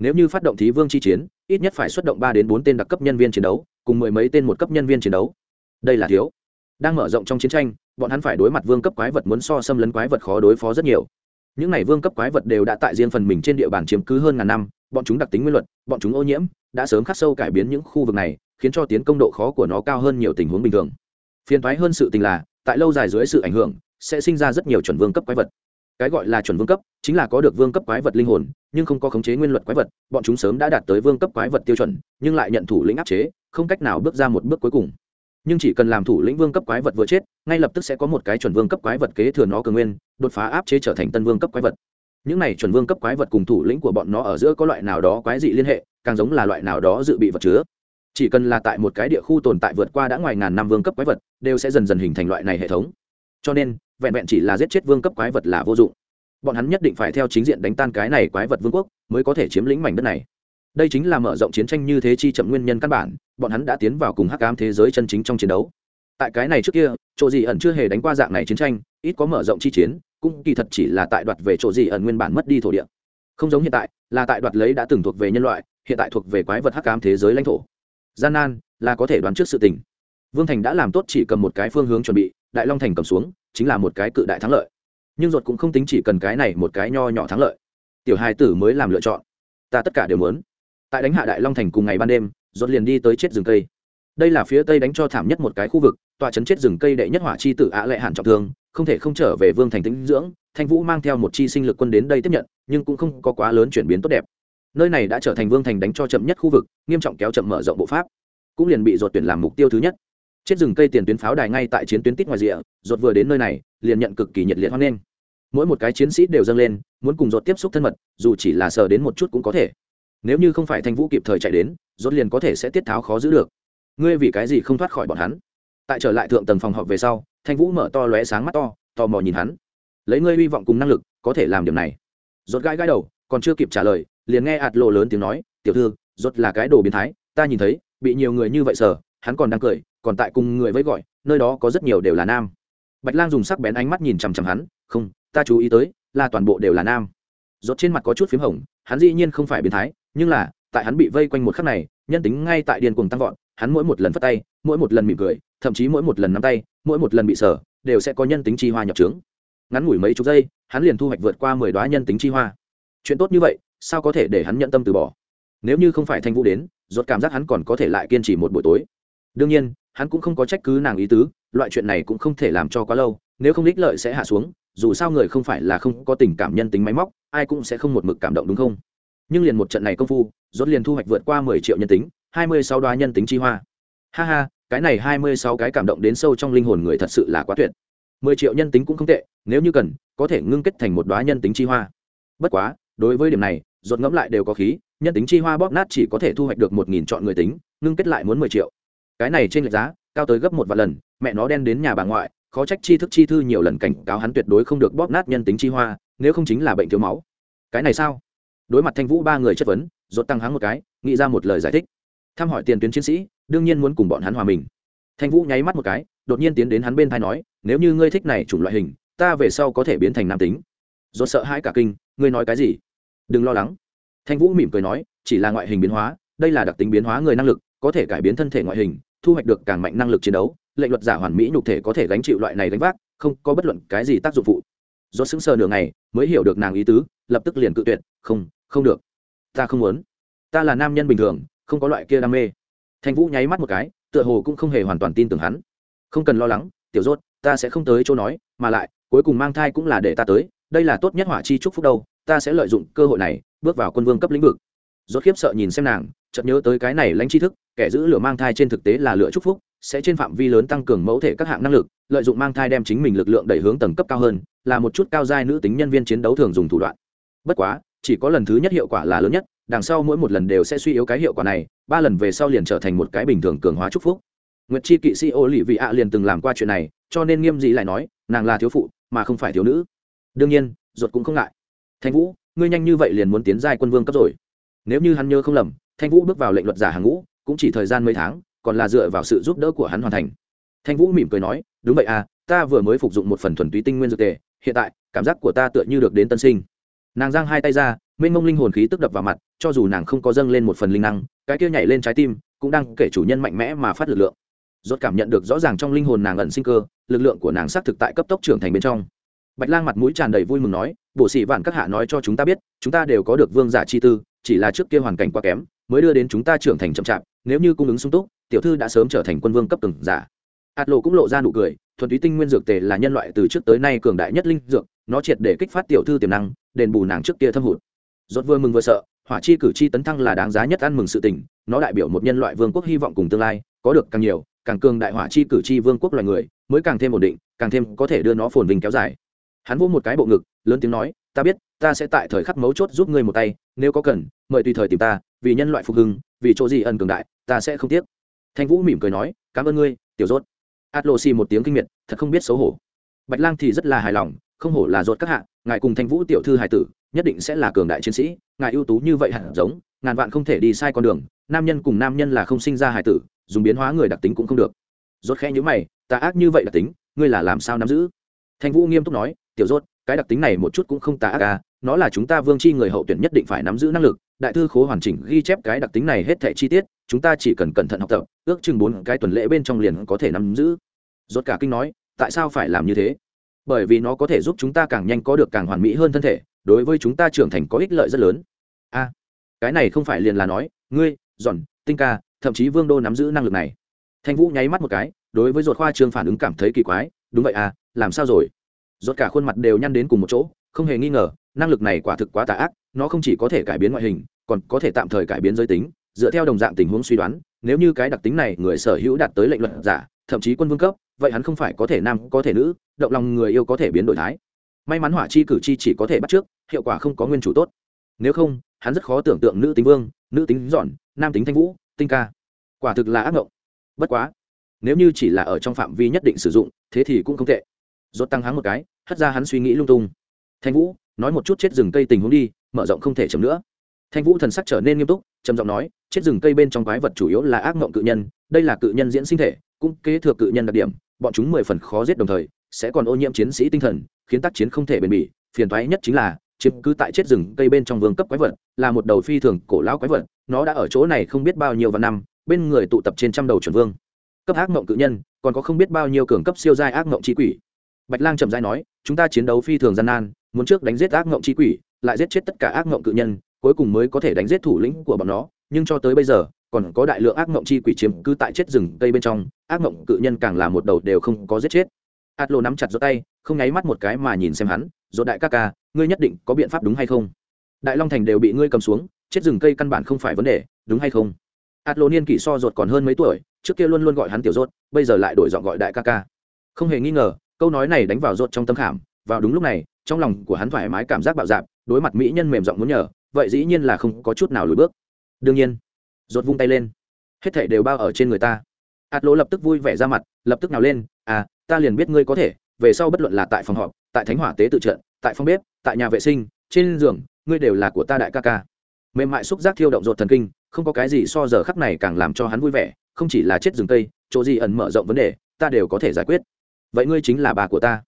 nếu như phát động thí vương chi chiến, ít nhất phải xuất động ba đến bốn tên đặc cấp nhân viên chiến đấu, cùng mười mấy tên một cấp nhân viên chiến đấu. Đây là thiếu. Đang mở rộng trong chiến tranh, bọn hắn phải đối mặt vương cấp quái vật muốn so xâm lấn quái vật khó đối phó rất nhiều. Những này vương cấp quái vật đều đã tại riêng phần mình trên địa bàn chiếm cứ hơn ngàn năm, bọn chúng đặc tính nguyên luật, bọn chúng ô nhiễm, đã sớm khắc sâu cải biến những khu vực này, khiến cho tiến công độ khó của nó cao hơn nhiều tình huống bình thường. Phiền thoái hơn sự tình là, tại lâu dài dưới sự ảnh hưởng, sẽ sinh ra rất nhiều chuẩn vương cấp quái vật cái gọi là chuẩn vương cấp, chính là có được vương cấp quái vật linh hồn, nhưng không có khống chế nguyên luật quái vật, bọn chúng sớm đã đạt tới vương cấp quái vật tiêu chuẩn, nhưng lại nhận thủ lĩnh áp chế, không cách nào bước ra một bước cuối cùng. Nhưng chỉ cần làm thủ lĩnh vương cấp quái vật vừa chết, ngay lập tức sẽ có một cái chuẩn vương cấp quái vật kế thừa nó cường nguyên, đột phá áp chế trở thành tân vương cấp quái vật. Những này chuẩn vương cấp quái vật cùng thủ lĩnh của bọn nó ở giữa có loại nào đó quái dị liên hệ, càng giống là loại nào đó dự bị vật chứa. Chỉ cần là tại một cái địa khu tồn tại vượt qua đã ngoài ngàn năm vương cấp quái vật, đều sẽ dần dần hình thành loại này hệ thống. Cho nên vẹn vẹn chỉ là giết chết vương cấp quái vật là vô dụng. Bọn hắn nhất định phải theo chính diện đánh tan cái này quái vật vương quốc mới có thể chiếm lĩnh mảnh đất này. Đây chính là mở rộng chiến tranh như thế chi chậm nguyên nhân căn bản, bọn hắn đã tiến vào cùng hắc ám thế giới chân chính trong chiến đấu. Tại cái này trước kia, chỗ gì ẩn chưa hề đánh qua dạng này chiến tranh, ít có mở rộng chi chiến, cũng kỳ thật chỉ là tại đoạt về chỗ gì ẩn nguyên bản mất đi thổ địa. Không giống hiện tại, là tại đoạt lấy đã từng thuộc về nhân loại, hiện tại thuộc về quái vật hắc ám thế giới lãnh thổ. Gian nan là có thể đoán trước sự tình. Vương thành đã làm tốt chỉ cầm một cái phương hướng chuẩn bị, đại long thành cầm xuống chính là một cái cự đại thắng lợi. Nhưng ruột cũng không tính chỉ cần cái này một cái nho nhỏ thắng lợi. Tiểu hai tử mới làm lựa chọn. Ta tất cả đều muốn. Tại đánh hạ đại long thành cùng ngày ban đêm, ruột liền đi tới chết rừng cây. Đây là phía tây đánh cho thảm nhất một cái khu vực, tòa chấn chết rừng cây đệ nhất hỏa chi tử ạ lệ hạn trọng thương, không thể không trở về vương thành tĩnh dưỡng, thanh vũ mang theo một chi sinh lực quân đến đây tiếp nhận, nhưng cũng không có quá lớn chuyển biến tốt đẹp. Nơi này đã trở thành vương thành đánh cho chậm nhất khu vực, nghiêm trọng kéo chậm mở rộng bộ pháp. Cũng liền bị ruột tuyển làm mục tiêu thứ nhất chết rừng cây tiền tuyến pháo đài ngay tại chiến tuyến tít ngoài rìa rột vừa đến nơi này, liền nhận cực kỳ nhiệt liệt hoan nghênh. Mỗi một cái chiến sĩ đều dâng lên, muốn cùng rột tiếp xúc thân mật, dù chỉ là sờ đến một chút cũng có thể. Nếu như không phải thanh vũ kịp thời chạy đến rột liền có thể sẽ tiết tháo khó giữ được. Ngươi vì cái gì không thoát khỏi bọn hắn? Tại trở lại thượng tầng phòng họp về sau, thanh vũ mở to lóe sáng mắt to, tò mò nhìn hắn. Lấy ngươi hy vọng cùng năng lực, có thể làm điểm này. Rốt gãi gãi đầu, còn chưa kịp trả lời, liền nghe ạt lộ lớn tiếng nói, tiểu thư, rốt là cái đồ biến thái, ta nhìn thấy, bị nhiều người như vậy sờ, hắn còn đang cười còn tại cùng người với gọi, nơi đó có rất nhiều đều là nam. Bạch lang dùng sắc bén ánh mắt nhìn chằm chằm hắn, không, ta chú ý tới, là toàn bộ đều là nam. Rốt trên mặt có chút phím hồng, hắn dĩ nhiên không phải biến thái, nhưng là, tại hắn bị vây quanh một khắc này, nhân tính ngay tại điền cuồng tăng vọt, hắn mỗi một lần phất tay, mỗi một lần mỉm cười, thậm chí mỗi một lần nắm tay, mỗi một lần bị sở đều sẽ có nhân tính chi hoa nhập trướng. Ngắn ngủi mấy chục giây, hắn liền thu hoạch vượt qua mười đoá nhân tính chi hoa. Chuyện tốt như vậy, sao có thể để hắn nhận tâm từ bỏ? Nếu như không phải thanh vũ đến, rốt cảm giác hắn còn có thể lại kiên trì một buổi tối. Đương nhiên hắn cũng không có trách cứ nàng ý tứ, loại chuyện này cũng không thể làm cho quá lâu, nếu không ích lợi sẽ hạ xuống, dù sao người không phải là không có tình cảm nhân tính máy móc, ai cũng sẽ không một mực cảm động đúng không? Nhưng liền một trận này công phu, rốt liền thu hoạch vượt qua mười triệu nhân tính, hai mươi sáu đoá nhân tính chi hoa. Ha ha, cái này hai mươi sáu cái cảm động đến sâu trong linh hồn người thật sự là quá tuyệt. Mười triệu nhân tính cũng không tệ, nếu như cần, có thể ngưng kết thành một đoá nhân tính chi hoa. Bất quá, đối với điểm này, rốt ngẫm lại đều có khí, nhân tính chi hoa bóp nát chỉ có thể thu hoạch được một nghìn chọn người tính, ngưng kết lại muốn mười triệu cái này trên lệch giá, cao tới gấp một vài lần, mẹ nó đen đến nhà bà ngoại, khó trách chi thức chi thư nhiều lần cảnh cáo hắn tuyệt đối không được bóp nát nhân tính chi hoa, nếu không chính là bệnh thiếu máu. Cái này sao? Đối mặt thanh vũ ba người chất vấn, rốt tăng hắn một cái, nghĩ ra một lời giải thích. Thăm hỏi tiền tuyến chiến sĩ, đương nhiên muốn cùng bọn hắn hòa mình. Thanh vũ nháy mắt một cái, đột nhiên tiến đến hắn bên thai nói, nếu như ngươi thích này chủng loại hình, ta về sau có thể biến thành nam tính. Rốt sợ hãi cả kinh, ngươi nói cái gì? Đừng lo lắng. Thanh vũ mỉm cười nói, chỉ là ngoại hình biến hóa, đây là đặc tính biến hóa người năng lực, có thể cải biến thân thể ngoại hình thu hoạch được càng mạnh năng lực chiến đấu, lệnh luật giả hoàn mỹ nhục thể có thể gánh chịu loại này gánh vác, không có bất luận cái gì tác dụng phụ. Do sững sờ nửa ngày, mới hiểu được nàng ý tứ, lập tức liền cự tuyệt, không không được. Ta không muốn. Ta là nam nhân bình thường, không có loại kia đam mê. Thanh vũ nháy mắt một cái, tựa hồ cũng không hề hoàn toàn tin tưởng hắn. Không cần lo lắng, tiểu rốt, ta sẽ không tới chỗ nói, mà lại, cuối cùng mang thai cũng là để ta tới, đây là tốt nhất hỏa chi chúc phúc đâu, ta sẽ lợi dụng cơ hội này, bước vào quân vương cấp lĩnh vực. Rốt khiếp sợ nhìn xem nàng chợt nhớ tới cái này lãnh tri thức, kẻ giữ lửa mang thai trên thực tế là lửa chúc phúc, sẽ trên phạm vi lớn tăng cường mẫu thể các hạng năng lực, lợi dụng mang thai đem chính mình lực lượng đẩy hướng tầng cấp cao hơn, là một chút cao giai nữ tính nhân viên chiến đấu thường dùng thủ đoạn. Bất quá, chỉ có lần thứ nhất hiệu quả là lớn nhất, đằng sau mỗi một lần đều sẽ suy yếu cái hiệu quả này, ba lần về sau liền trở thành một cái bình thường cường hóa chúc phúc. Nguyệt chi kỵ sĩ ô lì vị ạ liền từng làm qua chuyện này, cho nên nghiêm dị lại nói, nàng là thiếu phụ, mà không phải thiếu nữ. Đương nhiên, ruột cũng không ngại. Thanh vũ, ngươi nhanh như vậy liền muốn tiến giai quân vương cấp rồi. Nếu như hắn nhớ không lầm thanh vũ bước vào lệnh luật giả hàng ngũ, cũng chỉ thời gian mấy tháng, còn là dựa vào sự giúp đỡ của hắn hoàn thành. Thanh vũ mỉm cười nói, đúng vậy à ta vừa mới phục dụng một phần thuần túy tinh nguyên dược tề, hiện tại, cảm giác của ta tựa như được đến tân sinh. Nàng giang hai tay ra, mênh mông linh hồn khí tức đập vào mặt, cho dù nàng không có dâng lên một phần linh năng, cái kia nhảy lên trái tim, cũng đang kể chủ nhân mạnh mẽ mà phát lực lượng. Rốt cảm nhận được rõ ràng trong linh hồn nàng ẩn sinh cơ, lực lượng của nàng xác thực tại cấp tốc trưởng thành bên trong. Bạch lang mặt mũi tràn đầy vui mừng nói, bổ sĩ vạn các hạ nói cho chúng ta biết, chúng ta đều có được vương giả chi tư, chỉ là trước kia hoàn cảnh quá kém mới đưa đến chúng ta trưởng thành chậm chạp, nếu như cung ứng sung túc, tiểu thư đã sớm trở thành quân vương cấp từng giả. Ạt lộ cũng lộ ra nụ cười, thuần túy tinh nguyên dược tề là nhân loại từ trước tới nay cường đại nhất linh dược, nó triệt để kích phát tiểu thư tiềm năng, đền bù nàng trước kia thâm hụt. Rốt vừa mừng vừa sợ, hỏa chi cử chi tấn thăng là đáng giá nhất ăn mừng sự tình, nó đại biểu một nhân loại vương quốc hy vọng cùng tương lai, có được càng nhiều, càng cường đại hỏa chi cử chi vương quốc loài người, mới càng thêm ổn định, càng thêm có thể đưa nó phồn vinh kéo dài. Hắn vô một cái bộ ngực, lớn tiếng nói, ta biết, ta sẽ tại thời khắc mấu chốt giúp ngươi một tay, nếu có cần, mời tùy thời tìm ta vì nhân loại phục hưng, vì chỗ gì ân cường đại, ta sẽ không tiếc. Thanh vũ mỉm cười nói, cảm ơn ngươi, tiểu rốt. Atlosi một tiếng kinh miệt, thật không biết xấu hổ. Bạch lang thì rất là hài lòng, không hổ là rốt các hạ, ngài cùng thanh vũ tiểu thư hài tử, nhất định sẽ là cường đại chiến sĩ, ngài ưu tú như vậy hẳn giống, ngàn vạn không thể đi sai con đường, nam nhân cùng nam nhân là không sinh ra hài tử, dùng biến hóa người đặc tính cũng không được. Rốt khẽ nhíu mày, ta ác như vậy đặc tính, ngươi là làm sao nắm giữ? Thanh vũ nghiêm túc nói, tiểu rốt, cái đặc tính này một chút cũng không tà ác à nó là chúng ta vương chi người hậu tuyển nhất định phải nắm giữ năng lực, đại thư khố hoàn chỉnh ghi chép cái đặc tính này hết thảy chi tiết, chúng ta chỉ cần cẩn thận học tập, ước chừng bốn cái tuần lễ bên trong liền có thể nắm giữ. Rốt cả kinh nói, tại sao phải làm như thế? Bởi vì nó có thể giúp chúng ta càng nhanh có được càng hoàn mỹ hơn thân thể, đối với chúng ta trưởng thành có ích lợi rất lớn. A, cái này không phải liền là nói, ngươi, giòn, tinh ca, thậm chí vương đô nắm giữ năng lực này. Thanh vũ nháy mắt một cái, đối với ruột khoa trương phản ứng cảm thấy kỳ quái, đúng vậy à làm sao rồi? Rốt cả khuôn mặt đều nhăn đến cùng một chỗ, không hề nghi ngờ năng lực này quả thực quá tà ác, nó không chỉ có thể cải biến ngoại hình, còn có thể tạm thời cải biến giới tính, dựa theo đồng dạng tình huống suy đoán, nếu như cái đặc tính này người sở hữu đạt tới lệnh luận giả, thậm chí quân vương cấp, vậy hắn không phải có thể nam, có thể nữ, động lòng người yêu có thể biến đổi thái. May mắn hỏa chi cử chi chỉ có thể bắt trước, hiệu quả không có nguyên chủ tốt. Nếu không, hắn rất khó tưởng tượng nữ tính vương, nữ tính dọn nam tính thanh vũ, tinh ca. Quả thực là ác mộng bất quá, nếu như chỉ là ở trong phạm vi nhất định sử dụng, thế thì cũng không tệ. Rốt tăng hắn một cái, hất ra hắn suy nghĩ lung tung. Thanh vũ nói một chút chết rừng cây tình huống đi, mở rộng không thể chậm nữa. Thanh vũ thần sắc trở nên nghiêm túc, trầm giọng nói, chết rừng cây bên trong quái vật chủ yếu là ác mộng cự nhân, đây là cự nhân diễn sinh thể, cũng kế thừa cự nhân đặc điểm, bọn chúng mười phần khó giết đồng thời, sẽ còn ô nhiễm chiến sĩ tinh thần, khiến tác chiến không thể bền bỉ. Phiền toái nhất chính là, chiếm cứ tại chết rừng cây bên trong vương cấp quái vật, là một đầu phi thường cổ lão quái vật, nó đã ở chỗ này không biết bao nhiêu vạn năm, bên người tụ tập trên trăm đầu chuẩn vương. Cấp ác mộng cự nhân, còn có không biết bao nhiêu cường cấp siêu giai ác mộng trí quỷ. Bạch lang chậm dai nói, chúng ta chiến đấu phi thường gian nan muốn trước đánh giết ác ngộng chi quỷ, lại giết chết tất cả ác ngộng cự nhân, cuối cùng mới có thể đánh giết thủ lĩnh của bọn nó. Nhưng cho tới bây giờ, còn có đại lượng ác ngộng chi quỷ chiếm cứ tại chết rừng cây bên trong, ác ngộng cự nhân càng là một đầu đều không có giết chết. Atlo nắm chặt giơ tay, không nháy mắt một cái mà nhìn xem hắn rồi đại ca ca, ngươi nhất định có biện pháp đúng hay không? Đại long thành đều bị ngươi cầm xuống, chết rừng cây căn bản không phải vấn đề, đúng hay không? Atlo niên kỷ so ruột còn hơn mấy tuổi, trước kia luôn luôn gọi hắn tiểu rốt bây giờ lại đổi giọng gọi đại ca ca. Không hề nghi ngờ, câu nói này đánh vào rốt trong tâm khảm, vào đúng lúc này trong lòng của hắn thoải mái cảm giác bạo dạp, đối mặt mỹ nhân mềm giọng muốn nhờ, vậy dĩ nhiên là không có chút nào lùi bước. Đương nhiên, rốt vung tay lên. Hết thảy đều bao ở trên người ta. Ạt lỗ lập tức vui vẻ ra mặt, lập tức nào lên à ta liền biết ngươi có thể, về sau bất luận là tại phòng họp, tại thánh hỏa tế tự trận, tại phòng bếp, tại nhà vệ sinh, trên giường, ngươi đều là của ta đại ca ca. Mềm mại xúc giác thiêu động rột thần kinh, không có cái gì so giờ khắc này càng làm cho hắn vui vẻ, không chỉ là chết rừng tây chỗ gì ẩn mở rộng vấn đề, ta đều có thể giải quyết. Vậy ngươi chính là bà của ta.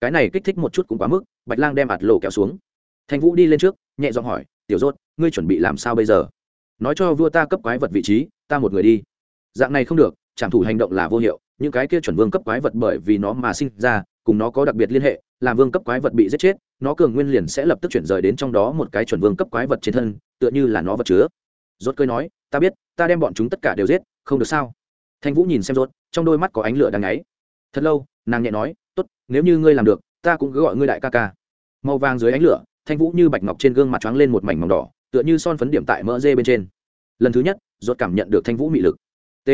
Cái này kích thích một chút cũng quá mức bạch lang đem ạt lộ kéo xuống. Thanh vũ đi lên trước, nhẹ giọng hỏi, tiểu rốt ngươi chuẩn bị làm sao bây giờ? Nói cho vua ta cấp quái vật vị trí, ta một người đi. Dạng này không được, trảm thủ hành động là vô hiệu, những cái kia chuẩn vương cấp quái vật bởi vì nó mà sinh ra, cùng nó có đặc biệt liên hệ, làm vương cấp quái vật bị giết chết, nó cường nguyên liền sẽ lập tức chuyển rời đến trong đó một cái chuẩn vương cấp quái vật trên thân, tựa như là nó vật chứa. Rốt cơi nói, ta biết, ta đem bọn chúng tất cả đều giết, không được sao? Thanh vũ nhìn xem rốt trong đôi mắt có ánh lửa đang ấy. thật lâu, nàng nhẹ nói, tốt, nếu như ngươi làm được, ta cũng cứ gọi ngươi đại ca ca màu vàng dưới ánh lửa, thanh vũ như bạch ngọc trên gương mặt trắng lên một mảnh mỏng đỏ, tựa như son phấn điểm tại mỡ dê bên trên. Lần thứ nhất ruột cảm nhận được thanh vũ mị lực. T,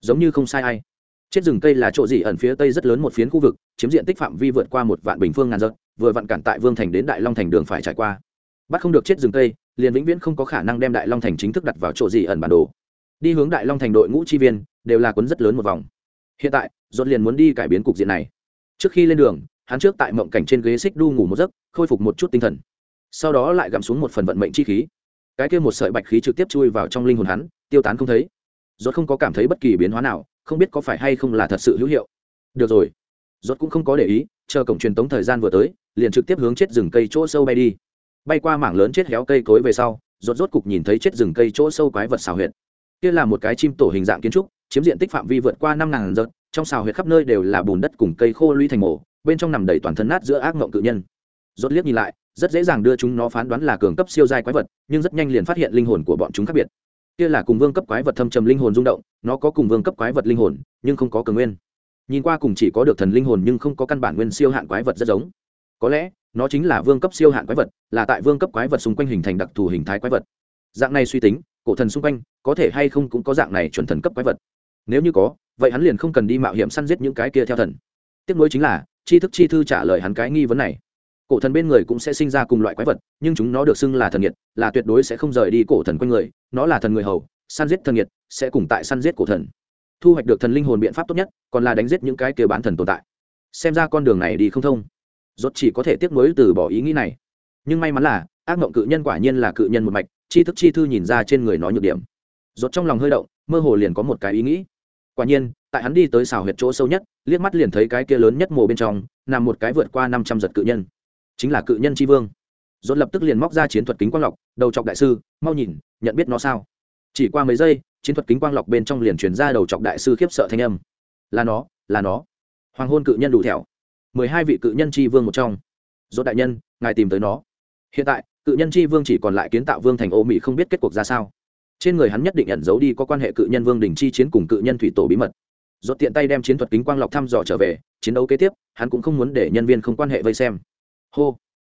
giống như không sai ai. Chết rừng cây là chỗ gì ẩn phía tây rất lớn một phiến khu vực, chiếm diện tích phạm vi vượt qua một vạn bình phương ngàn dặm, vừa vặn cản tại vương thành đến đại long thành đường phải trải qua. Bắt không được chết rừng cây, liền vĩnh viễn không có khả năng đem đại long thành chính thức đặt vào chỗ gì ẩn bản đồ. Đi hướng đại long thành đội ngũ chi viên, đều là cuốn rất lớn một vòng. Hiện tại dốt liền muốn đi cải biến cục diện này. Trước khi lên đường hắn trước tại mộng cảnh trên ghế xích đu ngủ một giấc, khôi phục một chút tinh thần. Sau đó lại gặm xuống một phần vận mệnh chi khí. Cái kia một sợi bạch khí trực tiếp chui vào trong linh hồn hắn, tiêu tán không thấy. Rốt không có cảm thấy bất kỳ biến hóa nào, không biết có phải hay không là thật sự hữu hiệu. Được rồi. Rốt cũng không có để ý, chờ cổng truyền tống thời gian vừa tới, liền trực tiếp hướng chết rừng cây chỗ sâu bay đi. Bay qua mảng lớn chết héo cây cối về sau, rốt rốt cục nhìn thấy chết rừng cây chỗ sâu quái vật xào huyệt. Kia là một cái chim tổ hình dạng kiến trúc, chiếm diện tích phạm vi vượt qua năm ngàn giật trong xào huyệt khắp nơi đều là bùn đất cùng cây khô lũy thành mổ bên trong nằm đầy toàn thân nát giữa ác ngộng cự nhân. Rốt liếc nhìn lại, rất dễ dàng đưa chúng nó phán đoán là cường cấp siêu giai quái vật, nhưng rất nhanh liền phát hiện linh hồn của bọn chúng khác biệt. Kia là cùng vương cấp quái vật thâm trầm linh hồn rung động, nó có cùng vương cấp quái vật linh hồn, nhưng không có cường nguyên. Nhìn qua cùng chỉ có được thần linh hồn nhưng không có căn bản nguyên siêu hạn quái vật rất giống. Có lẽ, nó chính là vương cấp siêu hạn quái vật, là tại vương cấp quái vật xung quanh hình thành đặc thù hình thái quái vật. Dạng này suy tính, cổ thần xung quanh, có thể hay không cũng có dạng này chuẩn thần cấp quái vật. Nếu như có, vậy hắn liền không cần đi mạo hiểm săn giết những cái kia theo thần. Tiếp nối chính là tri thức chi thư trả lời hắn cái nghi vấn này. Cổ thần bên người cũng sẽ sinh ra cùng loại quái vật, nhưng chúng nó được xưng là thần nhiệt là tuyệt đối sẽ không rời đi cổ thần quanh người, nó là thần người hầu, săn giết thần nhiệt sẽ cùng tại săn giết cổ thần. Thu hoạch được thần linh hồn biện pháp tốt nhất, còn là đánh giết những cái kia bán thần tồn tại. Xem ra con đường này đi không thông. Rốt chỉ có thể tiếc nuối từ bỏ ý nghĩ này. Nhưng may mắn là, ác mộng cự nhân quả nhiên là cự nhân một mạch, chi thức chi thư nhìn ra trên người nó nhược điểm. Rốt trong lòng hơi động, mơ hồ liền có một cái ý nghĩ quả nhiên, tại hắn đi tới xào huyệt chỗ sâu nhất, liếc mắt liền thấy cái kia lớn nhất mồ bên trong, nằm một cái vượt qua năm trăm giật cự nhân. Chính là cự nhân tri vương. Dốt lập tức liền móc ra chiến thuật kính quang lọc, đầu chọc đại sư, mau nhìn, nhận biết nó sao? Chỉ qua mấy giây, chiến thuật kính quang lọc bên trong liền truyền ra đầu chọc đại sư khiếp sợ thanh âm. Là nó là nó. Hoàng hôn cự nhân đủ thẹo. Mười hai vị cự nhân tri vương một trong. Dốt đại nhân, ngài tìm tới nó. Hiện tại, cự nhân tri vương chỉ còn lại kiến tạo vương thành ô mỹ không biết kết cuộc ra sao trên người hắn nhất định ẩn giấu đi có quan hệ cự nhân vương đình chi chiến cùng cự nhân thủy tổ bí mật. Dốt tiện tay đem chiến thuật kính quang lọc thăm dò trở về, chiến đấu kế tiếp, hắn cũng không muốn để nhân viên không quan hệ vây xem. Hô.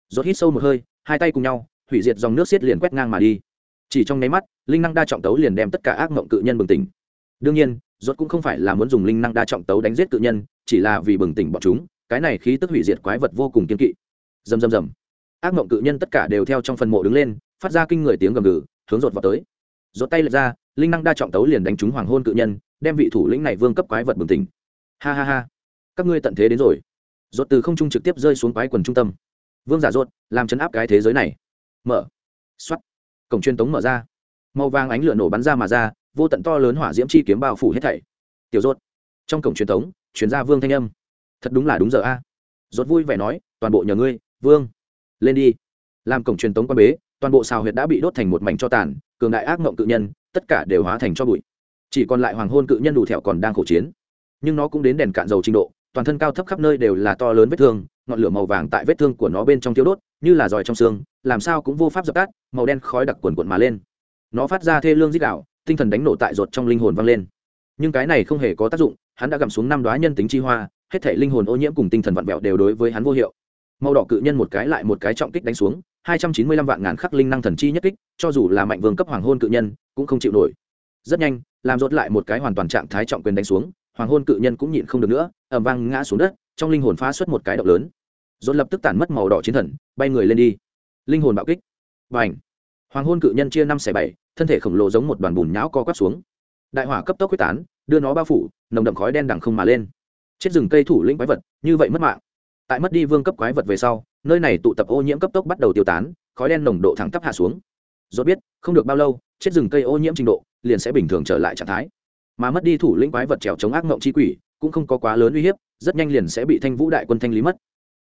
Rốt hít sâu một hơi, hai tay cùng nhau, hủy diệt dòng nước xiết liền quét ngang mà đi. Chỉ trong nháy mắt, linh năng đa trọng tấu liền đem tất cả ác mộng cự nhân bừng tỉnh. Đương nhiên, rốt cũng không phải là muốn dùng linh năng đa trọng tấu đánh giết cự nhân, chỉ là vì bừng tỉnh bọn chúng, cái này khí tức hủy diệt quái vật vô cùng kiên kỵ. Rầm rầm rầm. Ác mộng cự nhân tất cả đều theo trong phần mộ đứng lên, phát ra kinh người tiếng gầm gừ, hướng rột vào tới rột tay lật ra linh năng đa trọng tấu liền đánh trúng hoàng hôn cự nhân đem vị thủ lĩnh này vương cấp quái vật bừng tỉnh. Ha ha ha. Các ngươi tận thế đến rồi. Rốt từ không trung trực tiếp rơi xuống quái quần trung tâm. Vương giả rốt làm chấn áp cái thế giới này. Mở. Xoát, cổng truyền tống mở ra. Màu vàng ánh lửa nổ bắn ra mà ra vô tận to lớn hỏa diễm chi kiếm bao phủ hết thảy. Tiểu rốt. Trong cổng truyền tống truyền ra vương thanh âm. Thật đúng là đúng giờ a. Rốt vui vẻ nói toàn bộ nhờ ngươi vương. Lên đi. Làm cổng truyền tống quan bế toàn bộ xào huyệt đã bị đốt thành một mảnh cho tàn, cường đại ác mộng cự nhân, tất cả đều hóa thành cho bụi. Chỉ còn lại hoàng hôn cự nhân đủ thẹo còn đang khổ chiến. Nhưng nó cũng đến đèn cạn dầu trình độ, toàn thân cao thấp khắp nơi đều là to lớn vết thương, ngọn lửa màu vàng tại vết thương của nó bên trong thiếu đốt, như là giỏi trong xương, làm sao cũng vô pháp dập tắt, màu đen khói đặc quần quần mà lên. Nó phát ra thê lương dít đạo, tinh thần đánh nổ tại ruột trong linh hồn vang lên. Nhưng cái này không hề có tác dụng, hắn đã gặm xuống năm đoá nhân tính chi hoa, hết thể linh hồn ô nhiễm cùng tinh thần vặn vẹo đều đối với hắn vô hiệu. Màu đỏ cự nhân một cái lại một cái trọng kích đánh xuống hai trăm chín mươi lăm vạn ngàn khắc linh năng thần chi nhất kích, cho dù là mạnh vương cấp hoàng hôn cự nhân, cũng không chịu nổi. Rất nhanh, làm rốt lại một cái hoàn toàn trạng thái trọng quyền đánh xuống, hoàng hôn cự nhân cũng nhịn không được nữa ẩm vang ngã xuống đất, trong linh hồn phá xuất một cái động lớn. Rốt lập tức tản mất màu đỏ chiến thần, bay người lên đi. Linh hồn bạo kích. Và ảnh hoàng hôn cự nhân chia năm xẻ bảy, thân thể khổng lồ giống một đoàn bùn nhão co quắp xuống. Đại hỏa cấp tốc quyết tán, đưa nó bao phủ, nồng đậm khói đen đằng không mà lên. Chết rừng cây thủ lĩnh quái vật, như vậy mất mạng. Tại mất đi vương cấp quái vật về sau nơi này tụ tập ô nhiễm cấp tốc bắt đầu tiêu tán, khói đen nồng độ thẳng tắp hạ xuống. Rốt biết, không được bao lâu, chết rừng cây ô nhiễm trình độ liền sẽ bình thường trở lại trạng thái. Mà mất đi thủ lĩnh quái vật trèo chống ác mộng chi quỷ cũng không có quá lớn uy hiếp, rất nhanh liền sẽ bị thanh vũ đại quân thanh lý mất.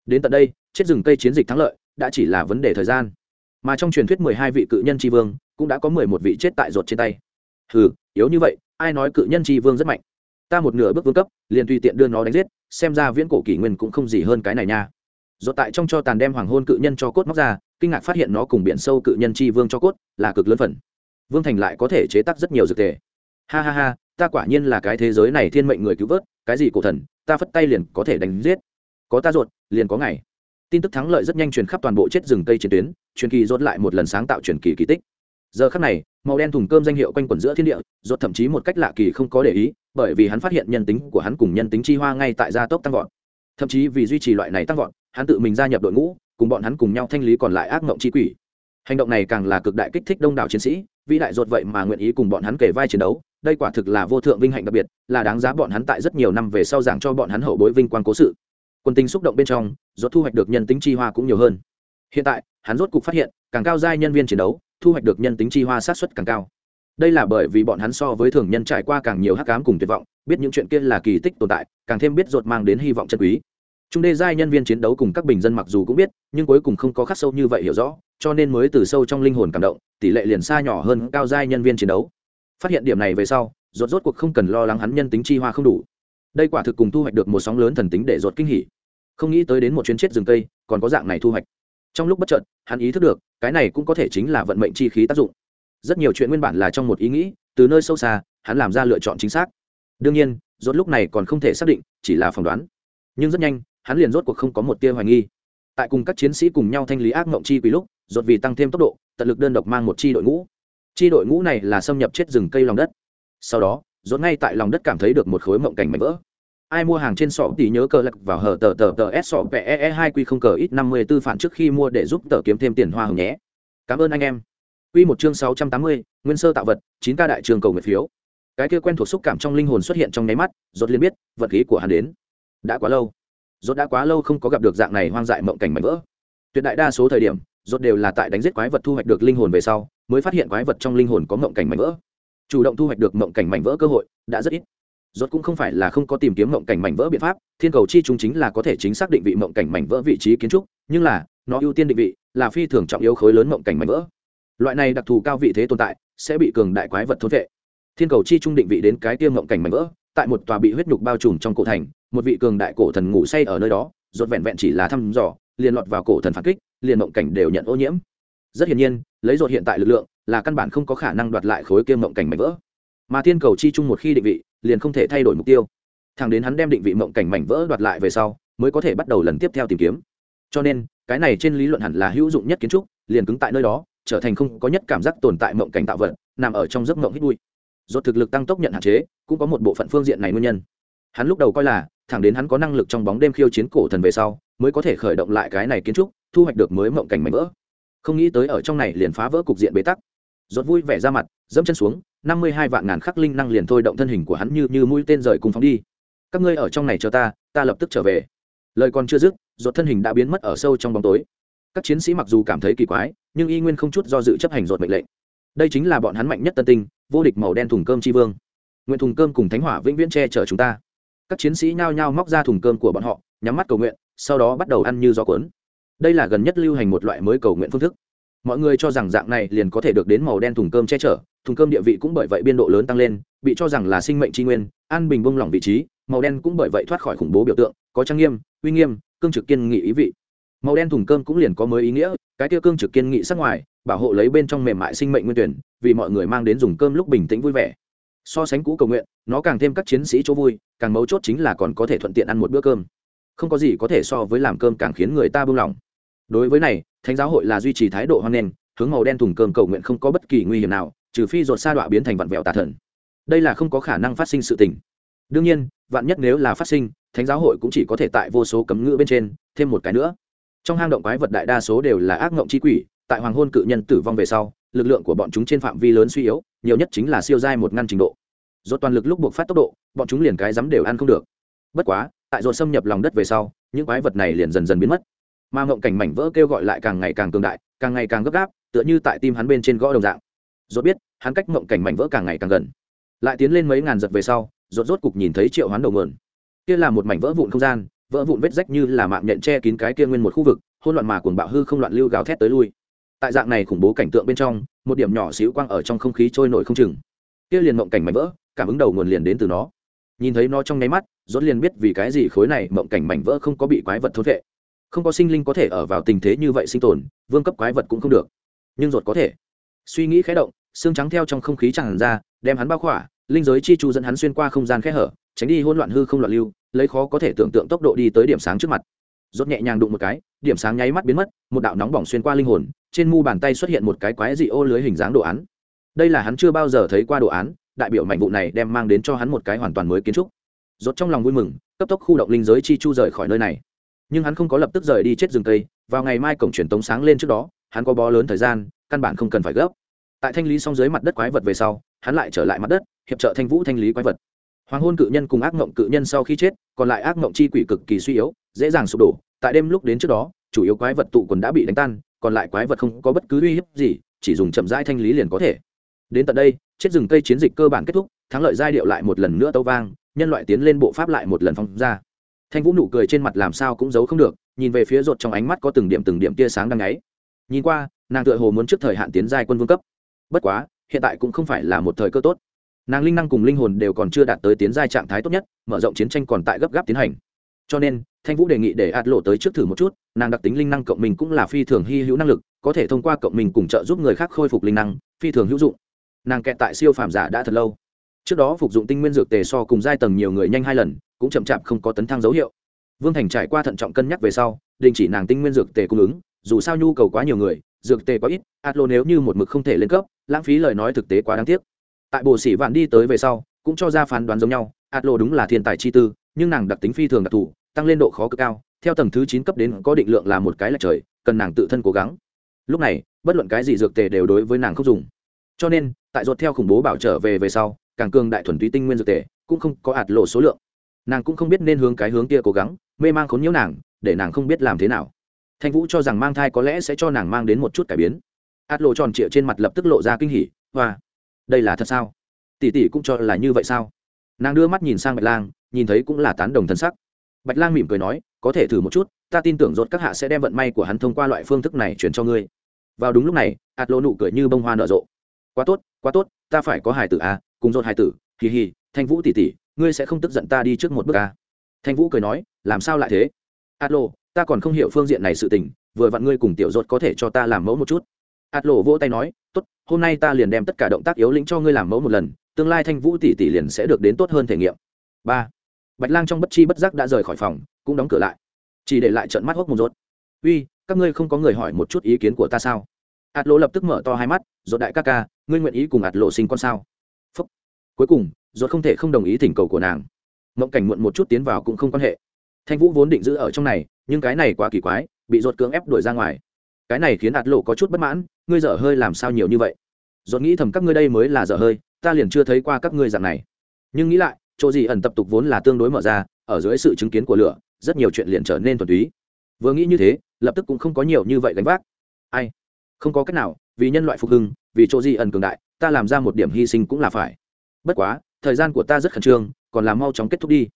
Đến tận đây, chết rừng cây chiến dịch thắng lợi đã chỉ là vấn đề thời gian. Mà trong truyền thuyết mười hai vị cự nhân tri vương cũng đã có mười một vị chết tại ruột trên tay. Hừ, yếu như vậy, ai nói cự nhân tri vương rất mạnh? Ta một nửa bước vương cấp, liền tùy tiện đưa nó đánh giết, xem ra viễn cổ kỷ nguyên cũng không gì hơn cái này nha ruột tại trong cho tàn đem hoàng hôn cự nhân cho cốt móc ra, kinh ngạc phát hiện nó cùng biển sâu cự nhân chi vương cho cốt là cực lớn phần. Vương thành lại có thể chế tác rất nhiều dược thể. Ha ha ha, ta quả nhiên là cái thế giới này thiên mệnh người cứu vớt, cái gì cổ thần, ta phất tay liền có thể đánh giết. Có ta ruột, liền có ngày. Tin tức thắng lợi rất nhanh truyền khắp toàn bộ chết rừng cây chiến tuyến, truyền kỳ rốt lại một lần sáng tạo truyền kỳ kỳ tích. Giờ khắc này, màu đen thùng cơm danh hiệu quanh quẩn giữa thiên địa, rốt thậm chí một cách lạ kỳ không có để ý, bởi vì hắn phát hiện nhân tính của hắn cùng nhân tính chi hoa ngay tại gia tốc tăng vọt. Thậm chí vì duy trì loại này tăng vọt hắn tự mình gia nhập đội ngũ, cùng bọn hắn cùng nhau thanh lý còn lại ác mộng chi quỷ. Hành động này càng là cực đại kích thích đông đảo chiến sĩ, vĩ đại ruột vậy mà nguyện ý cùng bọn hắn kể vai chiến đấu, đây quả thực là vô thượng vinh hạnh đặc biệt, là đáng giá bọn hắn tại rất nhiều năm về sau giảng cho bọn hắn hậu bối vinh quang cố sự. Quân tình xúc động bên trong do thu hoạch được nhân tính chi hoa cũng nhiều hơn. Hiện tại, hắn rốt cục phát hiện, càng cao giai nhân viên chiến đấu, thu hoạch được nhân tính chi hoa sát xuất càng cao. Đây là bởi vì bọn hắn so với thường nhân trải qua càng nhiều hắc ám cùng tuyệt vọng, biết những chuyện kia là kỳ tích tồn tại, càng thêm biết rột mang đến hy vọng chân quý trung đê giai nhân viên chiến đấu cùng các bình dân mặc dù cũng biết, nhưng cuối cùng không có khắc sâu như vậy hiểu rõ, cho nên mới từ sâu trong linh hồn cảm động, tỷ lệ liền xa nhỏ hơn cao giai nhân viên chiến đấu. Phát hiện điểm này về sau, rốt rốt cuộc không cần lo lắng hắn nhân tính chi hoa không đủ. Đây quả thực cùng thu hoạch được một sóng lớn thần tính để rốt kinh hỉ. Không nghĩ tới đến một chuyến chết rừng cây, còn có dạng này thu hoạch. Trong lúc bất chợt, hắn ý thức được, cái này cũng có thể chính là vận mệnh chi khí tác dụng. Rất nhiều chuyện nguyên bản là trong một ý nghĩ, từ nơi sâu xa, hắn làm ra lựa chọn chính xác. Đương nhiên, rốt lúc này còn không thể xác định, chỉ là phỏng đoán. Nhưng rất nhanh hắn liền rốt cuộc không có một tia hoài nghi. Tại cùng các chiến sĩ cùng nhau thanh lý ác mộng chi quỷ lúc, rốt vì tăng thêm tốc độ, tận lực đơn độc mang một chi đội ngũ. Chi đội ngũ này là xâm nhập chết rừng cây lòng đất. Sau đó, rốt ngay tại lòng đất cảm thấy được một khối mộng cảnh mảnh vỡ. Ai mua hàng trên sọ thì nhớ cờ lật vào hở tờ tờ tờ s sọ pe e hai q không cờ ít năm mươi tư phản trước khi mua để giúp tờ kiếm thêm tiền hoa hồng nhé. Cảm ơn anh em. Quy một chương sáu trăm tám mươi, nguyên sơ tạo vật, chín ca đại trường cầu nguyện phiếu. Cái kia quen thuộc xúc cảm trong linh hồn xuất hiện trong nháy mắt, rốt liền biết, vật khí của hắn đến. Đã quá lâu rốt đã quá lâu không có gặp được dạng này hoang dại mộng cảnh mảnh vỡ. Tuyệt đại đa số thời điểm, rốt đều là tại đánh giết quái vật thu hoạch được linh hồn về sau, mới phát hiện quái vật trong linh hồn có mộng cảnh mảnh vỡ. Chủ động thu hoạch được mộng cảnh mảnh vỡ cơ hội, đã rất ít. Rốt cũng không phải là không có tìm kiếm mộng cảnh mảnh vỡ biện pháp, thiên cầu chi chúng chính là có thể chính xác định vị mộng cảnh mảnh vỡ vị trí kiến trúc, nhưng là, nó ưu tiên định vị, là phi thường trọng yếu khối lớn mộng cảnh mảnh vỡ. Loại này đặc thù cao vị thế tồn tại, sẽ bị cường đại quái vật thôn vệ. Thiên cầu chi trung định vị đến cái tiêm mộng cảnh mảnh vỡ, tại một tòa bị huyết nhục bao trùm trong cổ thành một vị cường đại cổ thần ngủ say ở nơi đó, rốt vẹn vẹn chỉ là thăm dò, liền lọt vào cổ thần phản kích, liền mộng cảnh đều nhận ô nhiễm. Rất hiển nhiên, lấy rốt hiện tại lực lượng, là căn bản không có khả năng đoạt lại khối kia mộng cảnh mảnh vỡ. Mà thiên cầu chi chung một khi định vị, liền không thể thay đổi mục tiêu. Thẳng đến hắn đem định vị mộng cảnh mảnh vỡ đoạt lại về sau, mới có thể bắt đầu lần tiếp theo tìm kiếm. Cho nên, cái này trên lý luận hẳn là hữu dụng nhất kiến trúc, liền cứng tại nơi đó, trở thành không có nhất cảm giác tồn tại mộng cảnh tạo vật, nằm ở trong giấc mộng hít bụi. Dốt thực lực tăng tốc nhận hạn chế, cũng có một bộ phận phương diện này nguyên nhân. Hắn lúc đầu coi là thẳng đến hắn có năng lực trong bóng đêm khiêu chiến cổ thần về sau, mới có thể khởi động lại cái này kiến trúc, thu hoạch được mới mộng cảnh mảnh vỡ. Không nghĩ tới ở trong này liền phá vỡ cục diện bế tắc. Giọt vui vẻ ra mặt, dẫm chân xuống, năm mươi hai vạn ngàn khắc linh năng liền thôi động thân hình của hắn như như mũi tên rời cùng phóng đi. Các ngươi ở trong này chờ ta ta lập tức trở về. Lời còn chưa dứt giọt thân hình đã biến mất ở sâu trong bóng tối. Các chiến sĩ mặc dù cảm thấy kỳ quái, nhưng y nguyên không chút do dự chấp hành giọt mệnh lệnh. Đây chính là bọn hắn mạnh nhất tân tinh, vô địch màu đen thùng cơm tri vương. Nguyện thùng cơm cùng thánh hỏa vĩnh viễn che chở chúng ta các chiến sĩ nhao nhao móc ra thùng cơm của bọn họ, nhắm mắt cầu nguyện, sau đó bắt đầu ăn như gió cuốn. Đây là gần nhất lưu hành một loại mới cầu nguyện phương thức. Mọi người cho rằng dạng này liền có thể được đến màu đen thùng cơm che chở, thùng cơm địa vị cũng bởi vậy biên độ lớn tăng lên, bị cho rằng là sinh mệnh tri nguyên, an bình bông lỏng vị trí, màu đen cũng bởi vậy thoát khỏi khủng bố biểu tượng, có trang nghiêm, uy nghiêm, cương trực kiên nghị ý vị. Màu đen thùng cơm cũng liền có mới ý nghĩa, cái tiêu cương trực kiên nghị sắc ngoài, bảo hộ lấy bên trong mềm mại sinh mệnh nguyên tuyển, vì mọi người mang đến dùng cơm lúc bình tĩnh vui vẻ so sánh cũ cầu nguyện, nó càng thêm các chiến sĩ chỗ vui, càng mấu chốt chính là còn có thể thuận tiện ăn một bữa cơm. Không có gì có thể so với làm cơm càng khiến người ta buông lỏng. Đối với này, thánh giáo hội là duy trì thái độ hoan nghênh, hướng màu đen thùng cơm cầu nguyện không có bất kỳ nguy hiểm nào, trừ phi ruột sa đọa biến thành vặn vẹo tà thần. Đây là không có khả năng phát sinh sự tình. Đương nhiên, vạn nhất nếu là phát sinh, thánh giáo hội cũng chỉ có thể tại vô số cấm ngữ bên trên, thêm một cái nữa. Trong hang động quái vật đại đa số đều là ác ngộng chi quỷ, tại hoàng hôn cự nhân tử vong về sau, lực lượng của bọn chúng trên phạm vi lớn suy yếu nhiều nhất chính là siêu giai một ngăn trình độ. Dột toàn lực lúc buộc phát tốc độ, bọn chúng liền cái dám đều ăn không được. Bất quá, tại dột xâm nhập lòng đất về sau, những quái vật này liền dần dần biến mất. Mà ngộng cảnh mảnh vỡ kêu gọi lại càng ngày càng cường đại, càng ngày càng gấp gáp, tựa như tại tim hắn bên trên gõ đồng dạng. Dột biết, hắn cách ngộng cảnh mảnh vỡ càng ngày càng gần. Lại tiến lên mấy ngàn giật về sau, rốt rốt cục nhìn thấy triệu hoán đầu mượn kia là một mảnh vỡ vụn không gian, vỡ vụn vết rách như là mạng nhện che kín cái kia nguyên một khu vực, hỗn loạn mà cuồng bạo hư không loạn lưu gào thét tới lui tại dạng này khủng bố cảnh tượng bên trong, một điểm nhỏ xíu quang ở trong không khí trôi nổi không chừng. Kia liền mộng cảnh mảnh vỡ, cảm ứng đầu nguồn liền đến từ nó. Nhìn thấy nó trong nháy mắt, rốt liền biết vì cái gì khối này mộng cảnh mảnh vỡ không có bị quái vật thốt vệ. Không có sinh linh có thể ở vào tình thế như vậy sinh tồn, vương cấp quái vật cũng không được. Nhưng rốt có thể. Suy nghĩ khẽ động, xương trắng theo trong không khí tràn ra, đem hắn bao khỏa, linh giới chi chu dẫn hắn xuyên qua không gian khe hở, tránh đi hỗn loạn hư không loạn lưu, lấy khó có thể tưởng tượng tốc độ đi tới điểm sáng trước mặt rốt nhẹ nhàng đụng một cái, điểm sáng nháy mắt biến mất, một đạo nóng bỏng xuyên qua linh hồn, trên mu bàn tay xuất hiện một cái quái dị ô lưới hình dáng đồ án. Đây là hắn chưa bao giờ thấy qua đồ án, đại biểu mạnh vụ này đem mang đến cho hắn một cái hoàn toàn mới kiến trúc. Rốt trong lòng vui mừng, cấp tốc khu động linh giới chi chu rời khỏi nơi này. Nhưng hắn không có lập tức rời đi chết rừng cây, vào ngày mai cổng truyền tống sáng lên trước đó, hắn có bó lớn thời gian, căn bản không cần phải gấp. Tại thanh lý xong dưới mặt đất quái vật về sau, hắn lại trở lại mặt đất, hiệp trợ thanh vũ thanh lý quái vật. Hoàng hôn cự nhân cùng ác mộng cự nhân sau khi chết, còn lại ác mộng chi quỷ cực kỳ suy yếu dễ dàng sụp đổ. Tại đêm lúc đến trước đó, chủ yếu quái vật tụ quần đã bị đánh tan, còn lại quái vật không có bất cứ uy hiếp gì, chỉ dùng chậm rãi thanh lý liền có thể. Đến tận đây, chết rừng cây chiến dịch cơ bản kết thúc, thắng lợi giai điệu lại một lần nữa tâu vang, nhân loại tiến lên bộ pháp lại một lần phong ra. Thanh vũ nụ cười trên mặt làm sao cũng giấu không được, nhìn về phía rột trong ánh mắt có từng điểm từng điểm tia sáng đang ngáy. Nhìn qua, nàng tựa hồ muốn trước thời hạn tiến giai quân vương cấp. Bất quá, hiện tại cũng không phải là một thời cơ tốt. Nàng linh năng cùng linh hồn đều còn chưa đạt tới tiến giai trạng thái tốt nhất, mở rộng chiến tranh còn tại gấp gáp tiến hành. Cho nên thanh vũ đề nghị để ạt lộ tới trước thử một chút, nàng đặc tính linh năng cộng mình cũng là phi thường hy hữu năng lực, có thể thông qua cộng mình cùng trợ giúp người khác khôi phục linh năng, phi thường hữu dụng. Nàng kẹt tại siêu phàm giả đã thật lâu. Trước đó phục dụng tinh nguyên dược tề so cùng giai tầng nhiều người nhanh hai lần, cũng chậm chạp không có tấn thăng dấu hiệu. Vương thành trải qua thận trọng cân nhắc về sau, đình chỉ nàng tinh nguyên dược tề cung ứng, dù sao nhu cầu quá nhiều người, dược tề quá ít atlo nếu như một mực không thể lên cấp, lãng phí lời nói thực tế quá đáng tiếc. Tại bộ sĩ vạn đi tới về sau, cũng cho ra phán đoán giống nhau atlo đúng là thiên tài chi tư, nhưng nàng đặc tính phi thường đặc thù tăng lên độ khó cực cao, theo tầng thứ chín cấp đến có định lượng là một cái là trời, cần nàng tự thân cố gắng. Lúc này, bất luận cái gì dược tề đều đối với nàng không dùng. Cho nên, tại ruột theo khủng bố bảo trở về về sau, càng cường đại thuần túy tinh nguyên dược tề, cũng không có ạt lộ số lượng. Nàng cũng không biết nên hướng cái hướng kia cố gắng, mê mang khốn nhiễu nàng, để nàng không biết làm thế nào. Thanh vũ cho rằng mang thai có lẽ sẽ cho nàng mang đến một chút cải biến. Ạt lộ tròn trịa trên mặt lập tức lộ ra kinh hỉ, hoa, đây là thật sao? Tỷ tỷ cũng cho là như vậy sao? Nàng đưa mắt nhìn sang bạch lang, nhìn thấy cũng là tán đồng thân sắc bạch lang mỉm cười nói, có thể thử một chút, ta tin tưởng rốt các hạ sẽ đem vận may của hắn thông qua loại phương thức này chuyển cho ngươi. Vào đúng lúc này, ạt lộ nụ cười như bông hoa nở rộ. Quá tốt quá tốt, ta phải có hài tử à cùng rốt hài tử, hì hì, thanh vũ tỷ tỷ, ngươi sẽ không tức giận ta đi trước một bước à. Thanh vũ cười nói, làm sao lại thế? Ạt lộ ta còn không hiểu phương diện này sự tình, vừa vặn ngươi cùng tiểu rốt có thể cho ta làm mẫu một chút. Ạt lộ vỗ tay nói, tốt, hôm nay ta liền đem tất cả động tác yếu lĩnh cho ngươi làm mẫu một lần, tương lai thanh vũ tỷ tỷ liền sẽ được đến tốt hơn thể nghiệm. Ba bạch lang trong bất chi bất giác đã rời khỏi phòng, cũng đóng cửa lại. Chỉ để lại trận mắt hốc một rốt. Uy, các ngươi không có người hỏi một chút ý kiến của ta sao? Ạt lộ lập tức mở to hai mắt, rốt đại ca ca, ngươi nguyện ý cùng ạt lộ sinh con sao? Phúc. cuối cùng, rốt không thể không đồng ý thỉnh cầu của nàng. Mộng cảnh muộn một chút tiến vào cũng không quan hệ. Thanh vũ vốn định giữ ở trong này, nhưng cái này quá kỳ quái, bị rốt cưỡng ép đuổi ra ngoài. Cái này khiến ạt lộ có chút bất mãn, ngươi dở hơi làm sao nhiều như vậy? Rốt nghĩ thầm, các ngươi đây mới là dở hơi, ta liền chưa thấy qua các ngươi dạng này. Nhưng nghĩ lại chỗ gì ẩn tập tục vốn là tương đối mở ra, ở dưới sự chứng kiến của lửa, rất nhiều chuyện liền trở nên thuần túy. Vừa nghĩ như thế, lập tức cũng không có nhiều như vậy gánh vác. Ai? Không có cách nào, vì nhân loại phục hưng, vì chỗ gì ẩn cường đại, ta làm ra một điểm hy sinh cũng là phải. Bất quá, thời gian của ta rất khẩn trương, còn làm mau chóng kết thúc đi.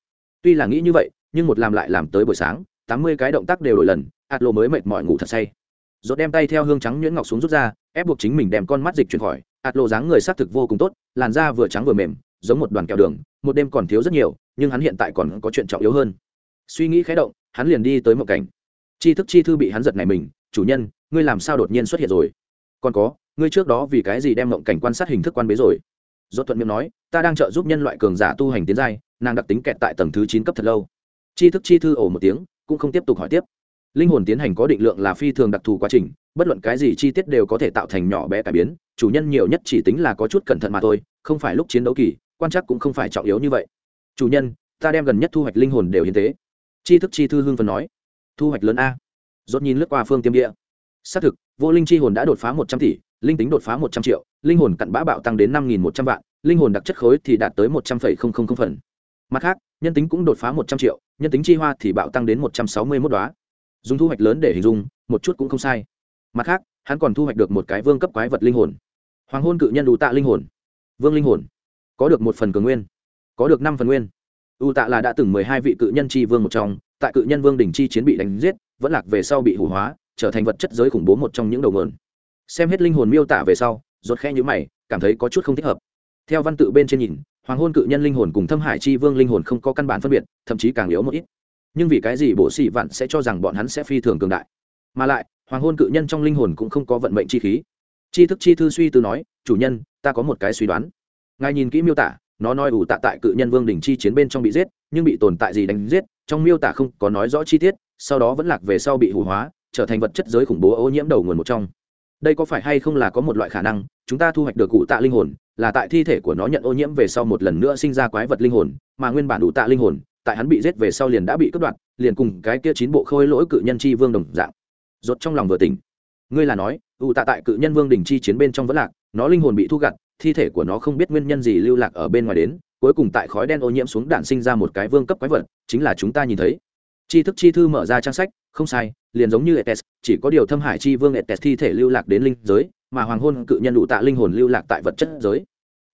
Tuy là nghĩ như vậy, nhưng một làm lại làm tới buổi sáng, tám mươi cái động tác đều đổi lần, hạt lộ mới mệt mỏi ngủ thật say. Dốt đem tay theo hương trắng nhuyễn ngọc xuống rút ra, ép buộc chính mình đem con mắt dịch chuyển khỏi, hạt lộ dáng người xác thực vô cùng tốt, làn da vừa trắng vừa mềm, giống một đoàn kẹo đường một đêm còn thiếu rất nhiều, nhưng hắn hiện tại còn có chuyện trọng yếu hơn. Suy nghĩ khé động, hắn liền đi tới mộng cảnh. Chi thức chi thư bị hắn giật này mình, chủ nhân, ngươi làm sao đột nhiên xuất hiện rồi? Còn có, ngươi trước đó vì cái gì đem mộng cảnh quan sát hình thức quan bế rồi? Do thuận miệng nói, ta đang trợ giúp nhân loại cường giả tu hành tiến giai, nàng đặc tính kẹt tại tầng thứ chín cấp thật lâu. Chi thức chi thư ổ một tiếng, cũng không tiếp tục hỏi tiếp. Linh hồn tiến hành có định lượng là phi thường đặc thù quá trình, bất luận cái gì chi tiết đều có thể tạo thành nhỏ bé cải biến, chủ nhân nhiều nhất chỉ tính là có chút cẩn thận mà thôi, không phải lúc chiến đấu kỳ quan chắc cũng không phải trọng yếu như vậy. Chủ nhân, ta đem gần nhất thu hoạch linh hồn đều hiến tế. Chi thức chi thư hương phần nói. Thu hoạch lớn a. Dốt nhìn lướt qua phương tiêm địa. Xác thực, vô linh chi hồn đã đột phá một trăm tỷ, linh tính đột phá một trăm triệu, linh hồn cặn bã bạo tăng đến năm nghìn một trăm vạn, linh hồn đặc chất khối thì đạt tới một trăm phẩy không không không phần. Mặt khác, nhân tính cũng đột phá một trăm triệu, nhân tính chi hoa thì bạo tăng đến một trăm sáu mươi mốt đoá. Dùng thu hoạch lớn để hình dung, một chút cũng không sai. Mặt khác, hắn còn thu hoạch được một cái vương cấp quái vật linh hồn. Hoàng hôn cự nhân đủ tạ linh hồn. Vương linh hồn có được một phần cường nguyên, có được năm phần nguyên. U tạ là đã từng mười hai vị cự nhân chi vương một trong, tại cự nhân vương đỉnh chi chiến bị đánh giết, vẫn lạc về sau bị hủ hóa, trở thành vật chất giới khủng bố một trong những đầu mượn xem hết linh hồn miêu tả về sau, rốt khe nhữ mày, cảm thấy có chút không thích hợp. Theo văn tự bên trên nhìn, hoàng hôn cự nhân linh hồn cùng thâm hải chi vương linh hồn không có căn bản phân biệt, thậm chí càng yếu một ít. Nhưng vì cái gì bộ sĩ vạn sẽ cho rằng bọn hắn sẽ phi thường cường đại? Mà lại, hoàng hôn cự nhân trong linh hồn cũng không có vận mệnh chi khí. Chi thức chi thư suy tư nói, chủ nhân, ta có một cái suy đoán ngài nhìn kỹ miêu tả, nó nói ủ tạ tại cự nhân vương đỉnh chi chiến bên trong bị giết, nhưng bị tồn tại gì đánh giết, trong miêu tả không có nói rõ chi tiết, sau đó vẫn lạc về sau bị hủ hóa, trở thành vật chất giới khủng bố ô nhiễm đầu nguồn một trong. Đây có phải hay không là có một loại khả năng, chúng ta thu hoạch được cụ tạ linh hồn, là tại thi thể của nó nhận ô nhiễm về sau một lần nữa sinh ra quái vật linh hồn, mà nguyên bản đủ tạ linh hồn, tại hắn bị giết về sau liền đã bị cướp đoạt, liền cùng cái kia chín bộ khôi lỗi cự nhân chi vương đồng dạng. Rốt trong lòng vừa tỉnh. Ngươi là nói, ủ tạ tại cự nhân vương đỉnh chi chiến bên trong vẫn lạc, nó linh hồn bị thu gặt thi thể của nó không biết nguyên nhân gì lưu lạc ở bên ngoài đến, cuối cùng tại khói đen ô nhiễm xuống đạn sinh ra một cái vương cấp quái vật, chính là chúng ta nhìn thấy. Tri thức chi thư mở ra trang sách, không sai, liền giống như etes, chỉ có điều thâm hải chi vương etes thi thể lưu lạc đến linh giới, mà hoàng hôn cự nhân đủ tạ linh hồn lưu lạc tại vật chất giới.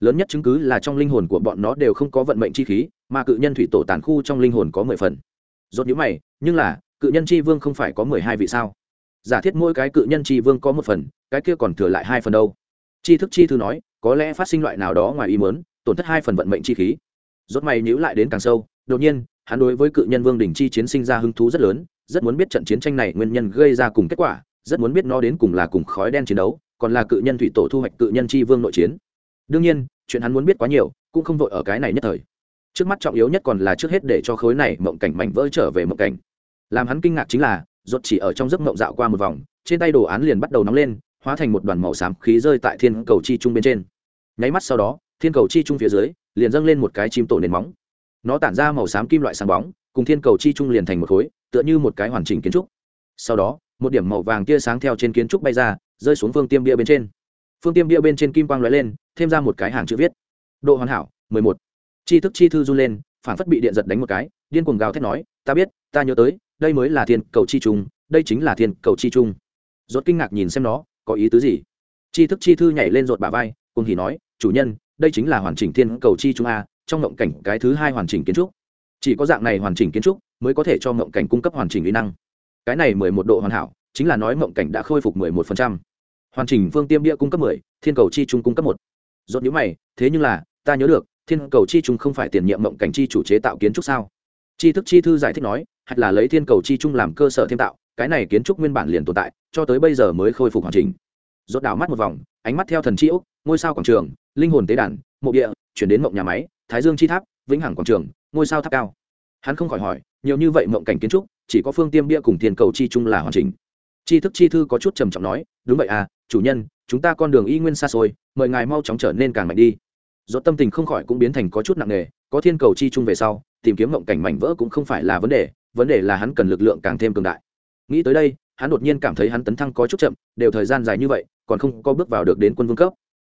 Lớn nhất chứng cứ là trong linh hồn của bọn nó đều không có vận mệnh chi khí, mà cự nhân thủy tổ tàn khu trong linh hồn có mười phần. Rốt nhữ mày, nhưng là, cự nhân chi vương không phải có mười hai vị sao? Giả thiết mỗi cái cự nhân chi vương có một phần, cái kia còn thừa lại hai phần đâu? Chi thức chi thư nói có lẽ phát sinh loại nào đó ngoài ý muốn, tổn thất hai phần vận mệnh chi khí. Rốt mày nhíu lại đến càng sâu, đột nhiên, hắn đối với cự nhân vương đỉnh chi chiến sinh ra hứng thú rất lớn, rất muốn biết trận chiến tranh này nguyên nhân gây ra cùng kết quả, rất muốn biết nó đến cùng là cùng khói đen chiến đấu, còn là cự nhân thủy tổ thu hoạch cự nhân chi vương nội chiến. Đương nhiên, chuyện hắn muốn biết quá nhiều, cũng không vội ở cái này nhất thời. Trước mắt trọng yếu nhất còn là trước hết để cho khối này mộng cảnh mảnh vỡ trở về mộng cảnh. Làm hắn kinh ngạc chính là ruột chỉ ở trong giấc mộng dạo qua một vòng, trên tay đồ án liền bắt đầu nóng lên, hóa thành một đoàn màu xám khí rơi tại thiên cầu chi trung bên trên nháy mắt sau đó, thiên cầu chi trung phía dưới, liền dâng lên một cái chim tổ nền móng. Nó tản ra màu xám kim loại sáng bóng, cùng thiên cầu chi trung liền thành một khối, tựa như một cái hoàn chỉnh kiến trúc. Sau đó, một điểm màu vàng tia sáng theo trên kiến trúc bay ra, rơi xuống phương tiêm bia bên trên. Phương tiêm bia bên trên kim quang lóe lên, thêm ra một cái hàng chữ viết. Độ hoàn hảo, mười một. Chi thức chi thư run lên phản phất bị điện giật đánh một cái, điên cuồng gào thét nói, ta biết, ta nhớ tới, đây mới là thiên cầu chi trung, đây chính là thiên cầu chi trung. Rốt kinh ngạc nhìn xem nó, có ý tứ gì? Chi thức chi thư nhảy lên rột bả vai cùng hỉ nói, chủ nhân, đây chính là hoàn chỉnh thiên cầu chi trung a, trong ngộng cảnh cái thứ hai hoàn chỉnh kiến trúc. Chỉ có dạng này hoàn chỉnh kiến trúc mới có thể cho ngộng cảnh cung cấp hoàn chỉnh uy năng. Cái này mười một độ hoàn hảo, chính là nói ngộng cảnh đã khôi phục mười một phần trăm. Hoàn chỉnh phương tiêm địa cung cấp mười, thiên cầu chi trung cung cấp một. Dốt nhíu mày, thế nhưng là, ta nhớ được, thiên cầu chi trung không phải tiền nhiệm ngộng cảnh chi chủ chế tạo kiến trúc sao? Chi thức chi thư giải thích nói hay là lấy thiên cầu chi trung làm cơ sở thêm tạo, cái này kiến trúc nguyên bản liền tồn tại, cho tới bây giờ mới khôi phục hoàn chỉnh rốt đảo mắt một vòng, ánh mắt theo thần chi ngôi sao quảng trường, linh hồn tế đàn, mộ địa, chuyển đến mộng nhà máy, thái dương chi tháp, vĩnh hằng quảng trường, ngôi sao tháp cao. Hắn không khỏi hỏi, nhiều như vậy mộng cảnh kiến trúc, chỉ có phương tiêm bia cùng thiên cầu chi trung là hoàn chỉnh. Chi thức chi thư có chút trầm trọng nói, đúng vậy à chủ nhân, chúng ta con đường y nguyên xa xôi, mời ngài mau chóng trở nên càng mạnh đi. Dốt tâm tình không khỏi cũng biến thành có chút nặng nề, có thiên cầu chi trung về sau, tìm kiếm mộng cảnh mảnh vỡ cũng không phải là vấn đề vấn đề là hắn cần lực lượng càng thêm cường đại. Nghĩ tới đây hắn đột nhiên cảm thấy hắn tấn thăng có chút chậm, đều thời gian dài như vậy, còn không có bước vào được đến quân vương cấp.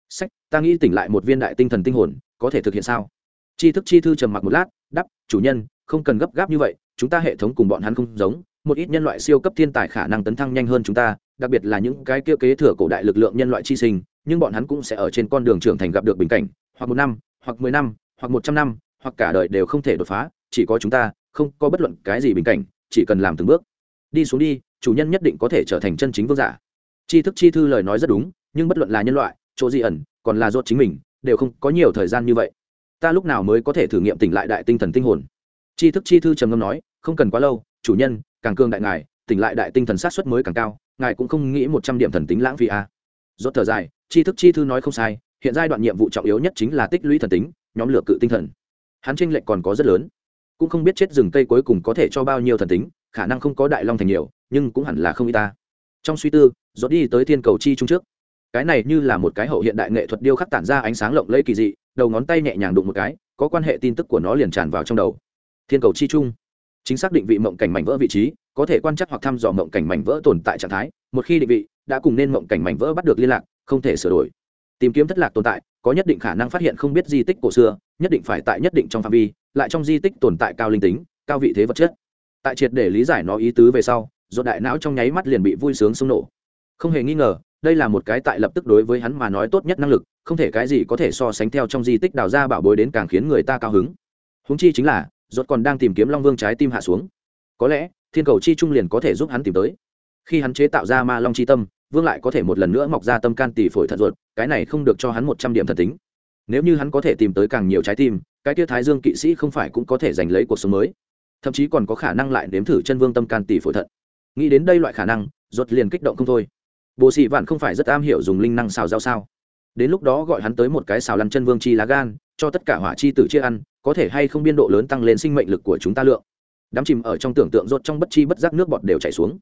Sách, ta nghĩ tỉnh lại một viên đại tinh thần tinh hồn, có thể thực hiện sao? Chi thức chi thư trầm mặc một lát đắp chủ nhân, không cần gấp gáp như vậy, chúng ta hệ thống cùng bọn hắn không giống, một ít nhân loại siêu cấp thiên tài khả năng tấn thăng nhanh hơn chúng ta, đặc biệt là những cái kia kế thừa cổ đại lực lượng nhân loại chi sinh, nhưng bọn hắn cũng sẽ ở trên con đường trưởng thành gặp được bình cảnh, hoặc một năm, hoặc mười năm, hoặc một trăm năm, hoặc cả đời đều không thể đột phá, chỉ có chúng ta, không có bất luận cái gì bình cảnh, chỉ cần làm từng bước. Đi xuống đi chủ nhân nhất định có thể trở thành chân chính vương giả. Chi thức chi thư lời nói rất đúng, nhưng bất luận là nhân loại, chỗ di ẩn, còn là dốt chính mình, đều không có nhiều thời gian như vậy. Ta lúc nào mới có thể thử nghiệm tỉnh lại đại tinh thần tinh hồn? Chi thức chi thư trầm ngâm nói, không cần quá lâu, chủ nhân, càng cương đại ngài, tỉnh lại đại tinh thần sát xuất mới càng cao, ngài cũng không nghĩ một trăm điểm thần tính lãng phí à. rốt thở dài, chi thức chi thư nói không sai, hiện giai đoạn nhiệm vụ trọng yếu nhất chính là tích lũy thần tính, nhóm lửa cự tinh thần. Hắn tranh lệch còn có rất lớn. Cũng không biết chết rừng cây cuối cùng có thể cho bao nhiêu thần tính, khả năng không có đại long thành nhiều nhưng cũng hẳn là không y ta. Trong suy tư dốt đi tới thiên cầu chi trung trước. Cái này như là một cái hậu hiện đại nghệ thuật điêu khắc tản ra ánh sáng lộng lẫy kỳ dị, đầu ngón tay nhẹ nhàng đụng một cái, có quan hệ tin tức của nó liền tràn vào trong đầu. Thiên cầu chi trung. Chính xác định vị mộng cảnh mảnh vỡ vị trí, có thể quan trắc hoặc thăm dò mộng cảnh mảnh vỡ tồn tại trạng thái, một khi định vị, đã cùng nên mộng cảnh mảnh vỡ bắt được liên lạc, không thể sửa đổi. Tìm kiếm thất lạc tồn tại, có nhất định khả năng phát hiện không biết di tích cổ xưa, nhất định phải tại nhất định trong phạm vi, lại trong di tích tồn tại cao linh tính, cao vị thế vật chất. Tại triệt để lý giải nó ý tứ về sau Rốt đại não trong nháy mắt liền bị vui sướng xung nổ. Không hề nghi ngờ, đây là một cái tại lập tức đối với hắn mà nói tốt nhất năng lực, không thể cái gì có thể so sánh theo trong di tích đào ra bảo bối đến càng khiến người ta cao hứng. Húng chi chính là, rốt còn đang tìm kiếm long vương trái tim hạ xuống. Có lẽ, thiên cầu chi trung liền có thể giúp hắn tìm tới. Khi hắn chế tạo ra ma long chi tâm, vương lại có thể một lần nữa mọc ra tâm can tỷ phổi thận ruột, cái này không được cho hắn một trăm điểm thần tính. Nếu như hắn có thể tìm tới càng nhiều trái tim, cái kia thái dương kỵ sĩ không phải cũng có thể giành lấy cuộc sống mới. Thậm chí còn có khả năng lại nếm thử chân vương tâm can tỷ phổi thận nghĩ đến đây loại khả năng ruột liền kích động không thôi. Bồ sĩ vạn không phải rất am hiểu dùng linh năng xào rau sao? Đến lúc đó gọi hắn tới một cái xào lăn chân vương chi lá gan, cho tất cả hỏa chi tử chia ăn, có thể hay không biên độ lớn tăng lên sinh mệnh lực của chúng ta lượng. Đám chìm ở trong tưởng tượng rốt trong bất chi bất giác nước bọt đều chảy xuống.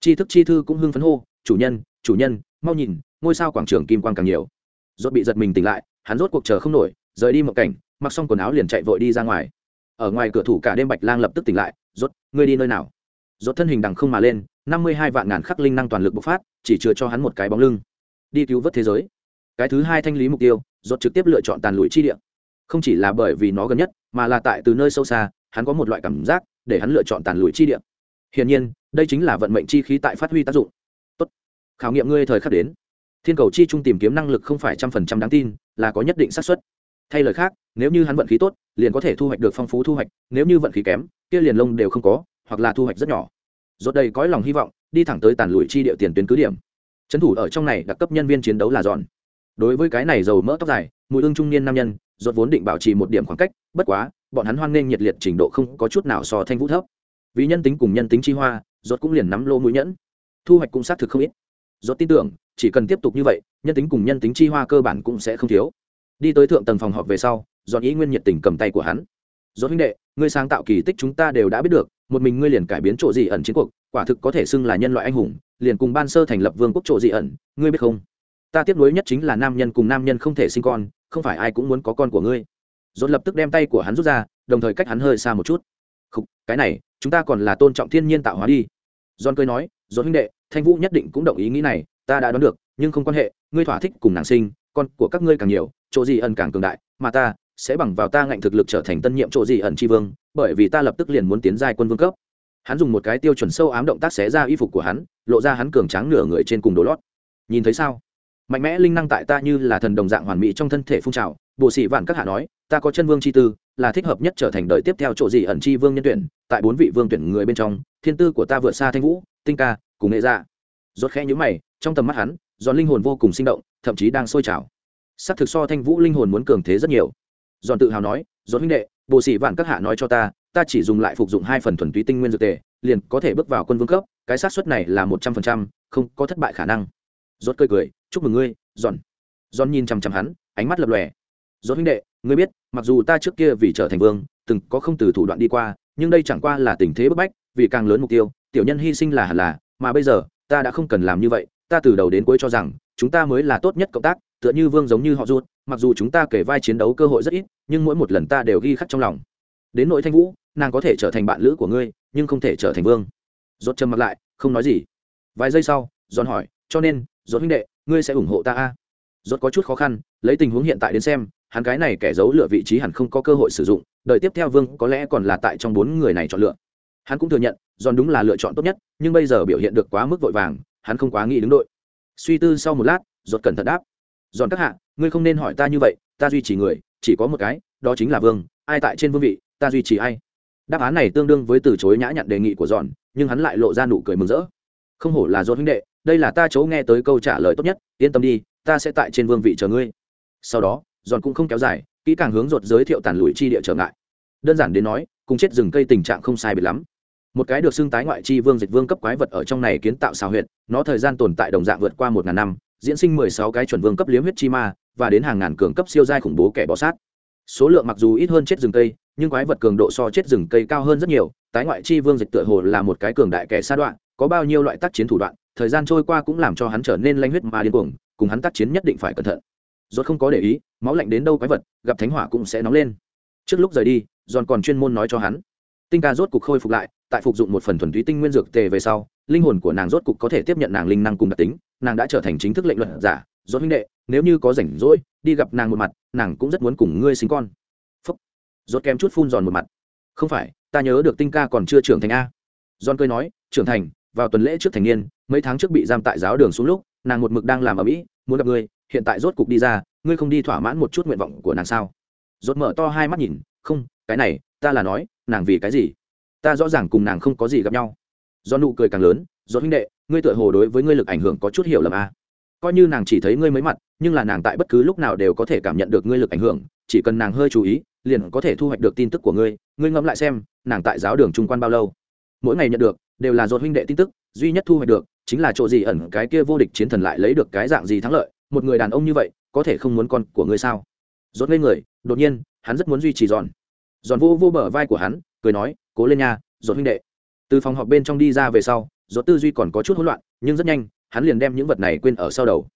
Chi thức chi thư cũng hưng phấn hô, chủ nhân chủ nhân, mau nhìn, ngôi sao quảng trường kim quang càng nhiều. Rốt bị giật mình tỉnh lại, hắn rốt cuộc chờ không nổi, rời đi một cảnh, mặc xong quần áo liền chạy vội đi ra ngoài. Ở ngoài cửa thủ cả đêm bạch lang lập tức tỉnh lại, rốt, ngươi đi nơi nào? Rốt thân hình đằng không mà lên, năm mươi hai vạn ngàn khắc linh năng toàn lực bộc phát, chỉ chừa cho hắn một cái bóng lưng. Đi cứu vớt thế giới. Cái thứ hai thanh lý mục tiêu, rốt trực tiếp lựa chọn tàn lụi chi địa. Không chỉ là bởi vì nó gần nhất, mà là tại từ nơi sâu xa, hắn có một loại cảm giác để hắn lựa chọn tàn lụi chi địa. Hiển nhiên, đây chính là vận mệnh chi khí tại phát huy tác dụng. Tốt. Khảo nghiệm ngươi thời khắc đến. Thiên cầu chi trung tìm kiếm năng lực không phải trăm phần trăm đáng tin, là có nhất định xác suất. Thay lời khác, nếu như hắn vận khí tốt, liền có thể thu hoạch được phong phú thu hoạch, nếu như vận khí kém, kia liền lông đều không có hoặc là thu hoạch rất nhỏ. Rốt đây cõi lòng hy vọng, đi thẳng tới tàn lùi chi địa tiền tuyến cứ điểm. Trấn thủ ở trong này đặc cấp nhân viên chiến đấu là dọn. Đối với cái này dầu mỡ tóc dài, mùi ương trung niên nam nhân, rốt vốn định bảo trì một điểm khoảng cách, bất quá, bọn hắn hoan nghênh nhiệt liệt trình độ không có chút nào so thanh vũ thấp. Vì nhân tính cùng nhân tính chi hoa, rốt cũng liền nắm lô mũi nhẫn. Thu hoạch cũng xác thực không ít. Rốt tin tưởng, chỉ cần tiếp tục như vậy, nhân tính cùng nhân tính chi hoa cơ bản cũng sẽ không thiếu. Đi tới thượng tầng phòng họp về sau, dọn ý nguyên nhiệt tình cầm tay của hắn. Rốt huynh đệ, ngươi sáng tạo kỳ tích chúng ta đều đã biết được một mình ngươi liền cải biến chỗ dị ẩn chiến cuộc, quả thực có thể xưng là nhân loại anh hùng, liền cùng ban sơ thành lập vương quốc chỗ dị ẩn, ngươi biết không? Ta tiếp nối nhất chính là nam nhân cùng nam nhân không thể sinh con, không phải ai cũng muốn có con của ngươi. Dồn lập tức đem tay của hắn rút ra, đồng thời cách hắn hơi xa một chút. Không cái này, chúng ta còn là tôn trọng thiên nhiên tạo hóa đi. John cười nói dồn huynh đệ, thanh vũ nhất định cũng đồng ý nghĩ này, ta đã đoán được, nhưng không quan hệ, ngươi thỏa thích cùng nàng sinh, con của các ngươi càng nhiều, chỗ gì ẩn càng cường đại, mà ta sẽ bằng vào ta ngạnh thực lực trở thành tân nhiệm chỗ gì ẩn tri vương, bởi vì ta lập tức liền muốn tiến giai quân vương cấp. Hắn dùng một cái tiêu chuẩn sâu ám động tác xé ra y phục của hắn, lộ ra hắn cường tráng nửa người trên cùng đồ lót. Nhìn thấy sao? Mạnh mẽ linh năng tại ta như là thần đồng dạng hoàn mỹ trong thân thể phun trào bộ sĩ vạn các hạ nói, ta có chân vương chi tư, là thích hợp nhất trở thành đời tiếp theo chỗ gì ẩn chi vương nhân tuyển, tại bốn vị vương tuyển người bên trong, thiên tư của ta vượt xa thanh vũ, tinh ca, cùng nghệ ra rốt khẽ nhíu mày, trong tầm mắt hắn, giòn linh hồn vô cùng sinh động, thậm chí đang sôi trào. Sắc thực so thanh vũ linh hồn muốn cường thế rất nhiều giòn tự hào nói, giòn huynh đệ bộ sĩ vạn các hạ nói cho ta ta chỉ dùng lại phục dụng hai phần thuần túy tinh nguyên dược tề, liền có thể bước vào quân vương cấp, cái xác suất này là một trăm phần trăm, không có thất bại khả năng. Rốt cười cười, chúc mừng ngươi, giòn. Giòn nhìn chằm chằm hắn, ánh mắt lập lòe. Rốt huynh đệ, ngươi biết, mặc dù ta trước kia vì trở thành vương, từng có không từ thủ đoạn đi qua, nhưng đây chẳng qua là tình thế bức bách, vì càng lớn mục tiêu, tiểu nhân hy sinh là hẳn là, mà bây giờ, ta đã không cần làm như vậy, ta từ đầu đến cuối cho rằng, chúng ta mới là tốt nhất cộng tác, tựa như vương giống như họ rút mặc dù chúng ta kể vai chiến đấu cơ hội rất ít, nhưng mỗi một lần ta đều ghi khắc trong lòng. Đến nội thanh vũ, nàng có thể trở thành bạn lữ của ngươi, nhưng không thể trở thành vương. Rốt trầm mặt lại, không nói gì. Vài giây sau, giòn hỏi, cho nên rốt huynh đệ, ngươi sẽ ủng hộ ta a? Rốt có chút khó khăn, lấy tình huống hiện tại đến xem, hắn cái này kẻ giấu lựa vị trí hẳn không có cơ hội sử dụng đời tiếp theo vương có lẽ còn là tại trong bốn người này chọn lựa. Hắn cũng thừa nhận, giòn đúng là lựa chọn tốt nhất, nhưng bây giờ biểu hiện được quá mức vội vàng, hắn không quá nghĩ đứng đội. Suy tư sau một lát rốt cẩn thận đáp, giòn các hạ ngươi không nên hỏi ta như vậy, ta duy trì người, chỉ có một cái, đó chính là vương, ai tại trên vương vị, ta duy trì ai? Đáp án này tương đương với từ chối nhã nhặn đề nghị của giòn, nhưng hắn lại lộ ra nụ cười mừng rỡ. Không hổ là Giòn huynh đệ, đây là ta chỗ nghe tới câu trả lời tốt nhất, yên tâm đi, ta sẽ tại trên vương vị chờ ngươi. Sau đó, giòn cũng không kéo dài, kỹ càng hướng ruột giới thiệu tàn lụi chi địa trở ngại. Đơn giản đến nói, cùng chết rừng cây tình trạng không sai biệt lắm. Một cái được xưng tái ngoại chi vương dịch vương cấp quái vật ở trong này kiến tạo xào huyệt, nó thời gian tồn tại đồng dạng vượt qua một ngàn năm, diễn sinh mười sáu cái chuẩn vương cấp liếm huyết chi ma và đến hàng ngàn cường cấp siêu giai khủng bố kẻ bò sát. Số lượng mặc dù ít hơn chết rừng cây, nhưng quái vật cường độ so chết rừng cây cao hơn rất nhiều, tái ngoại chi vương dịch tựa hồ là một cái cường đại kẻ sa đoạn, có bao nhiêu loại tác chiến thủ đoạn, thời gian trôi qua cũng làm cho hắn trở nên lanh huyết mà điên cuồng, cùng hắn tác chiến nhất định phải cẩn thận. Rốt không có để ý, máu lạnh đến đâu quái vật, gặp thánh hỏa cũng sẽ nóng lên. Trước lúc rời đi, giòn còn chuyên môn nói cho hắn. Tinh ca rốt cục khôi phục lại, tại phục dụng một phần thuần túy tinh nguyên dược tề về sau, linh hồn của nàng rốt cục có thể tiếp nhận nàng linh năng cùng đặc tính, nàng đã trở thành chính thức lệnh luận giả rốt huynh đệ nếu như có rảnh rỗi, đi gặp nàng một mặt, nàng cũng rất muốn cùng ngươi sinh con. Phúc. Rốt kém chút phun giòn một mặt. Không phải, ta nhớ được tinh ca còn chưa trưởng thành a. Giòn cười nói, trưởng thành, vào tuần lễ trước thành niên, mấy tháng trước bị giam tại giáo đường xuống lúc, nàng một mực đang làm ở mỹ, muốn gặp ngươi, hiện tại rốt cục đi ra, ngươi không đi thỏa mãn một chút nguyện vọng của nàng sao? Rốt mở to hai mắt nhìn, không, cái này, ta là nói, nàng vì cái gì? Ta rõ ràng cùng nàng không có gì gặp nhau. Do nụ cười càng lớn do huynh đệ, ngươi tựa hồ đối với ngươi lực ảnh hưởng có chút hiểu lầm a. à coi như nàng chỉ thấy ngươi mấy mặt, nhưng là nàng tại bất cứ lúc nào đều có thể cảm nhận được ngươi lực ảnh hưởng, chỉ cần nàng hơi chú ý, liền có thể thu hoạch được tin tức của ngươi. Ngươi ngẫm lại xem, nàng tại giáo đường trung quan bao lâu? Mỗi ngày nhận được, đều là dột huynh đệ tin tức, duy nhất thu hoạch được, chính là chỗ gì ẩn cái kia vô địch chiến thần lại lấy được cái dạng gì thắng lợi. Một người đàn ông như vậy, có thể không muốn con của ngươi sao? Dột lên người, đột nhiên, hắn rất muốn duy trì giòn. Giòn vô vô bờ vai của hắn, cười nói, cố lên nha, dột huynh đệ. Từ phòng họp bên trong đi ra về sau, dột tư duy còn có chút hỗn loạn, nhưng rất nhanh hắn liền đem những vật này quên ở sau đầu.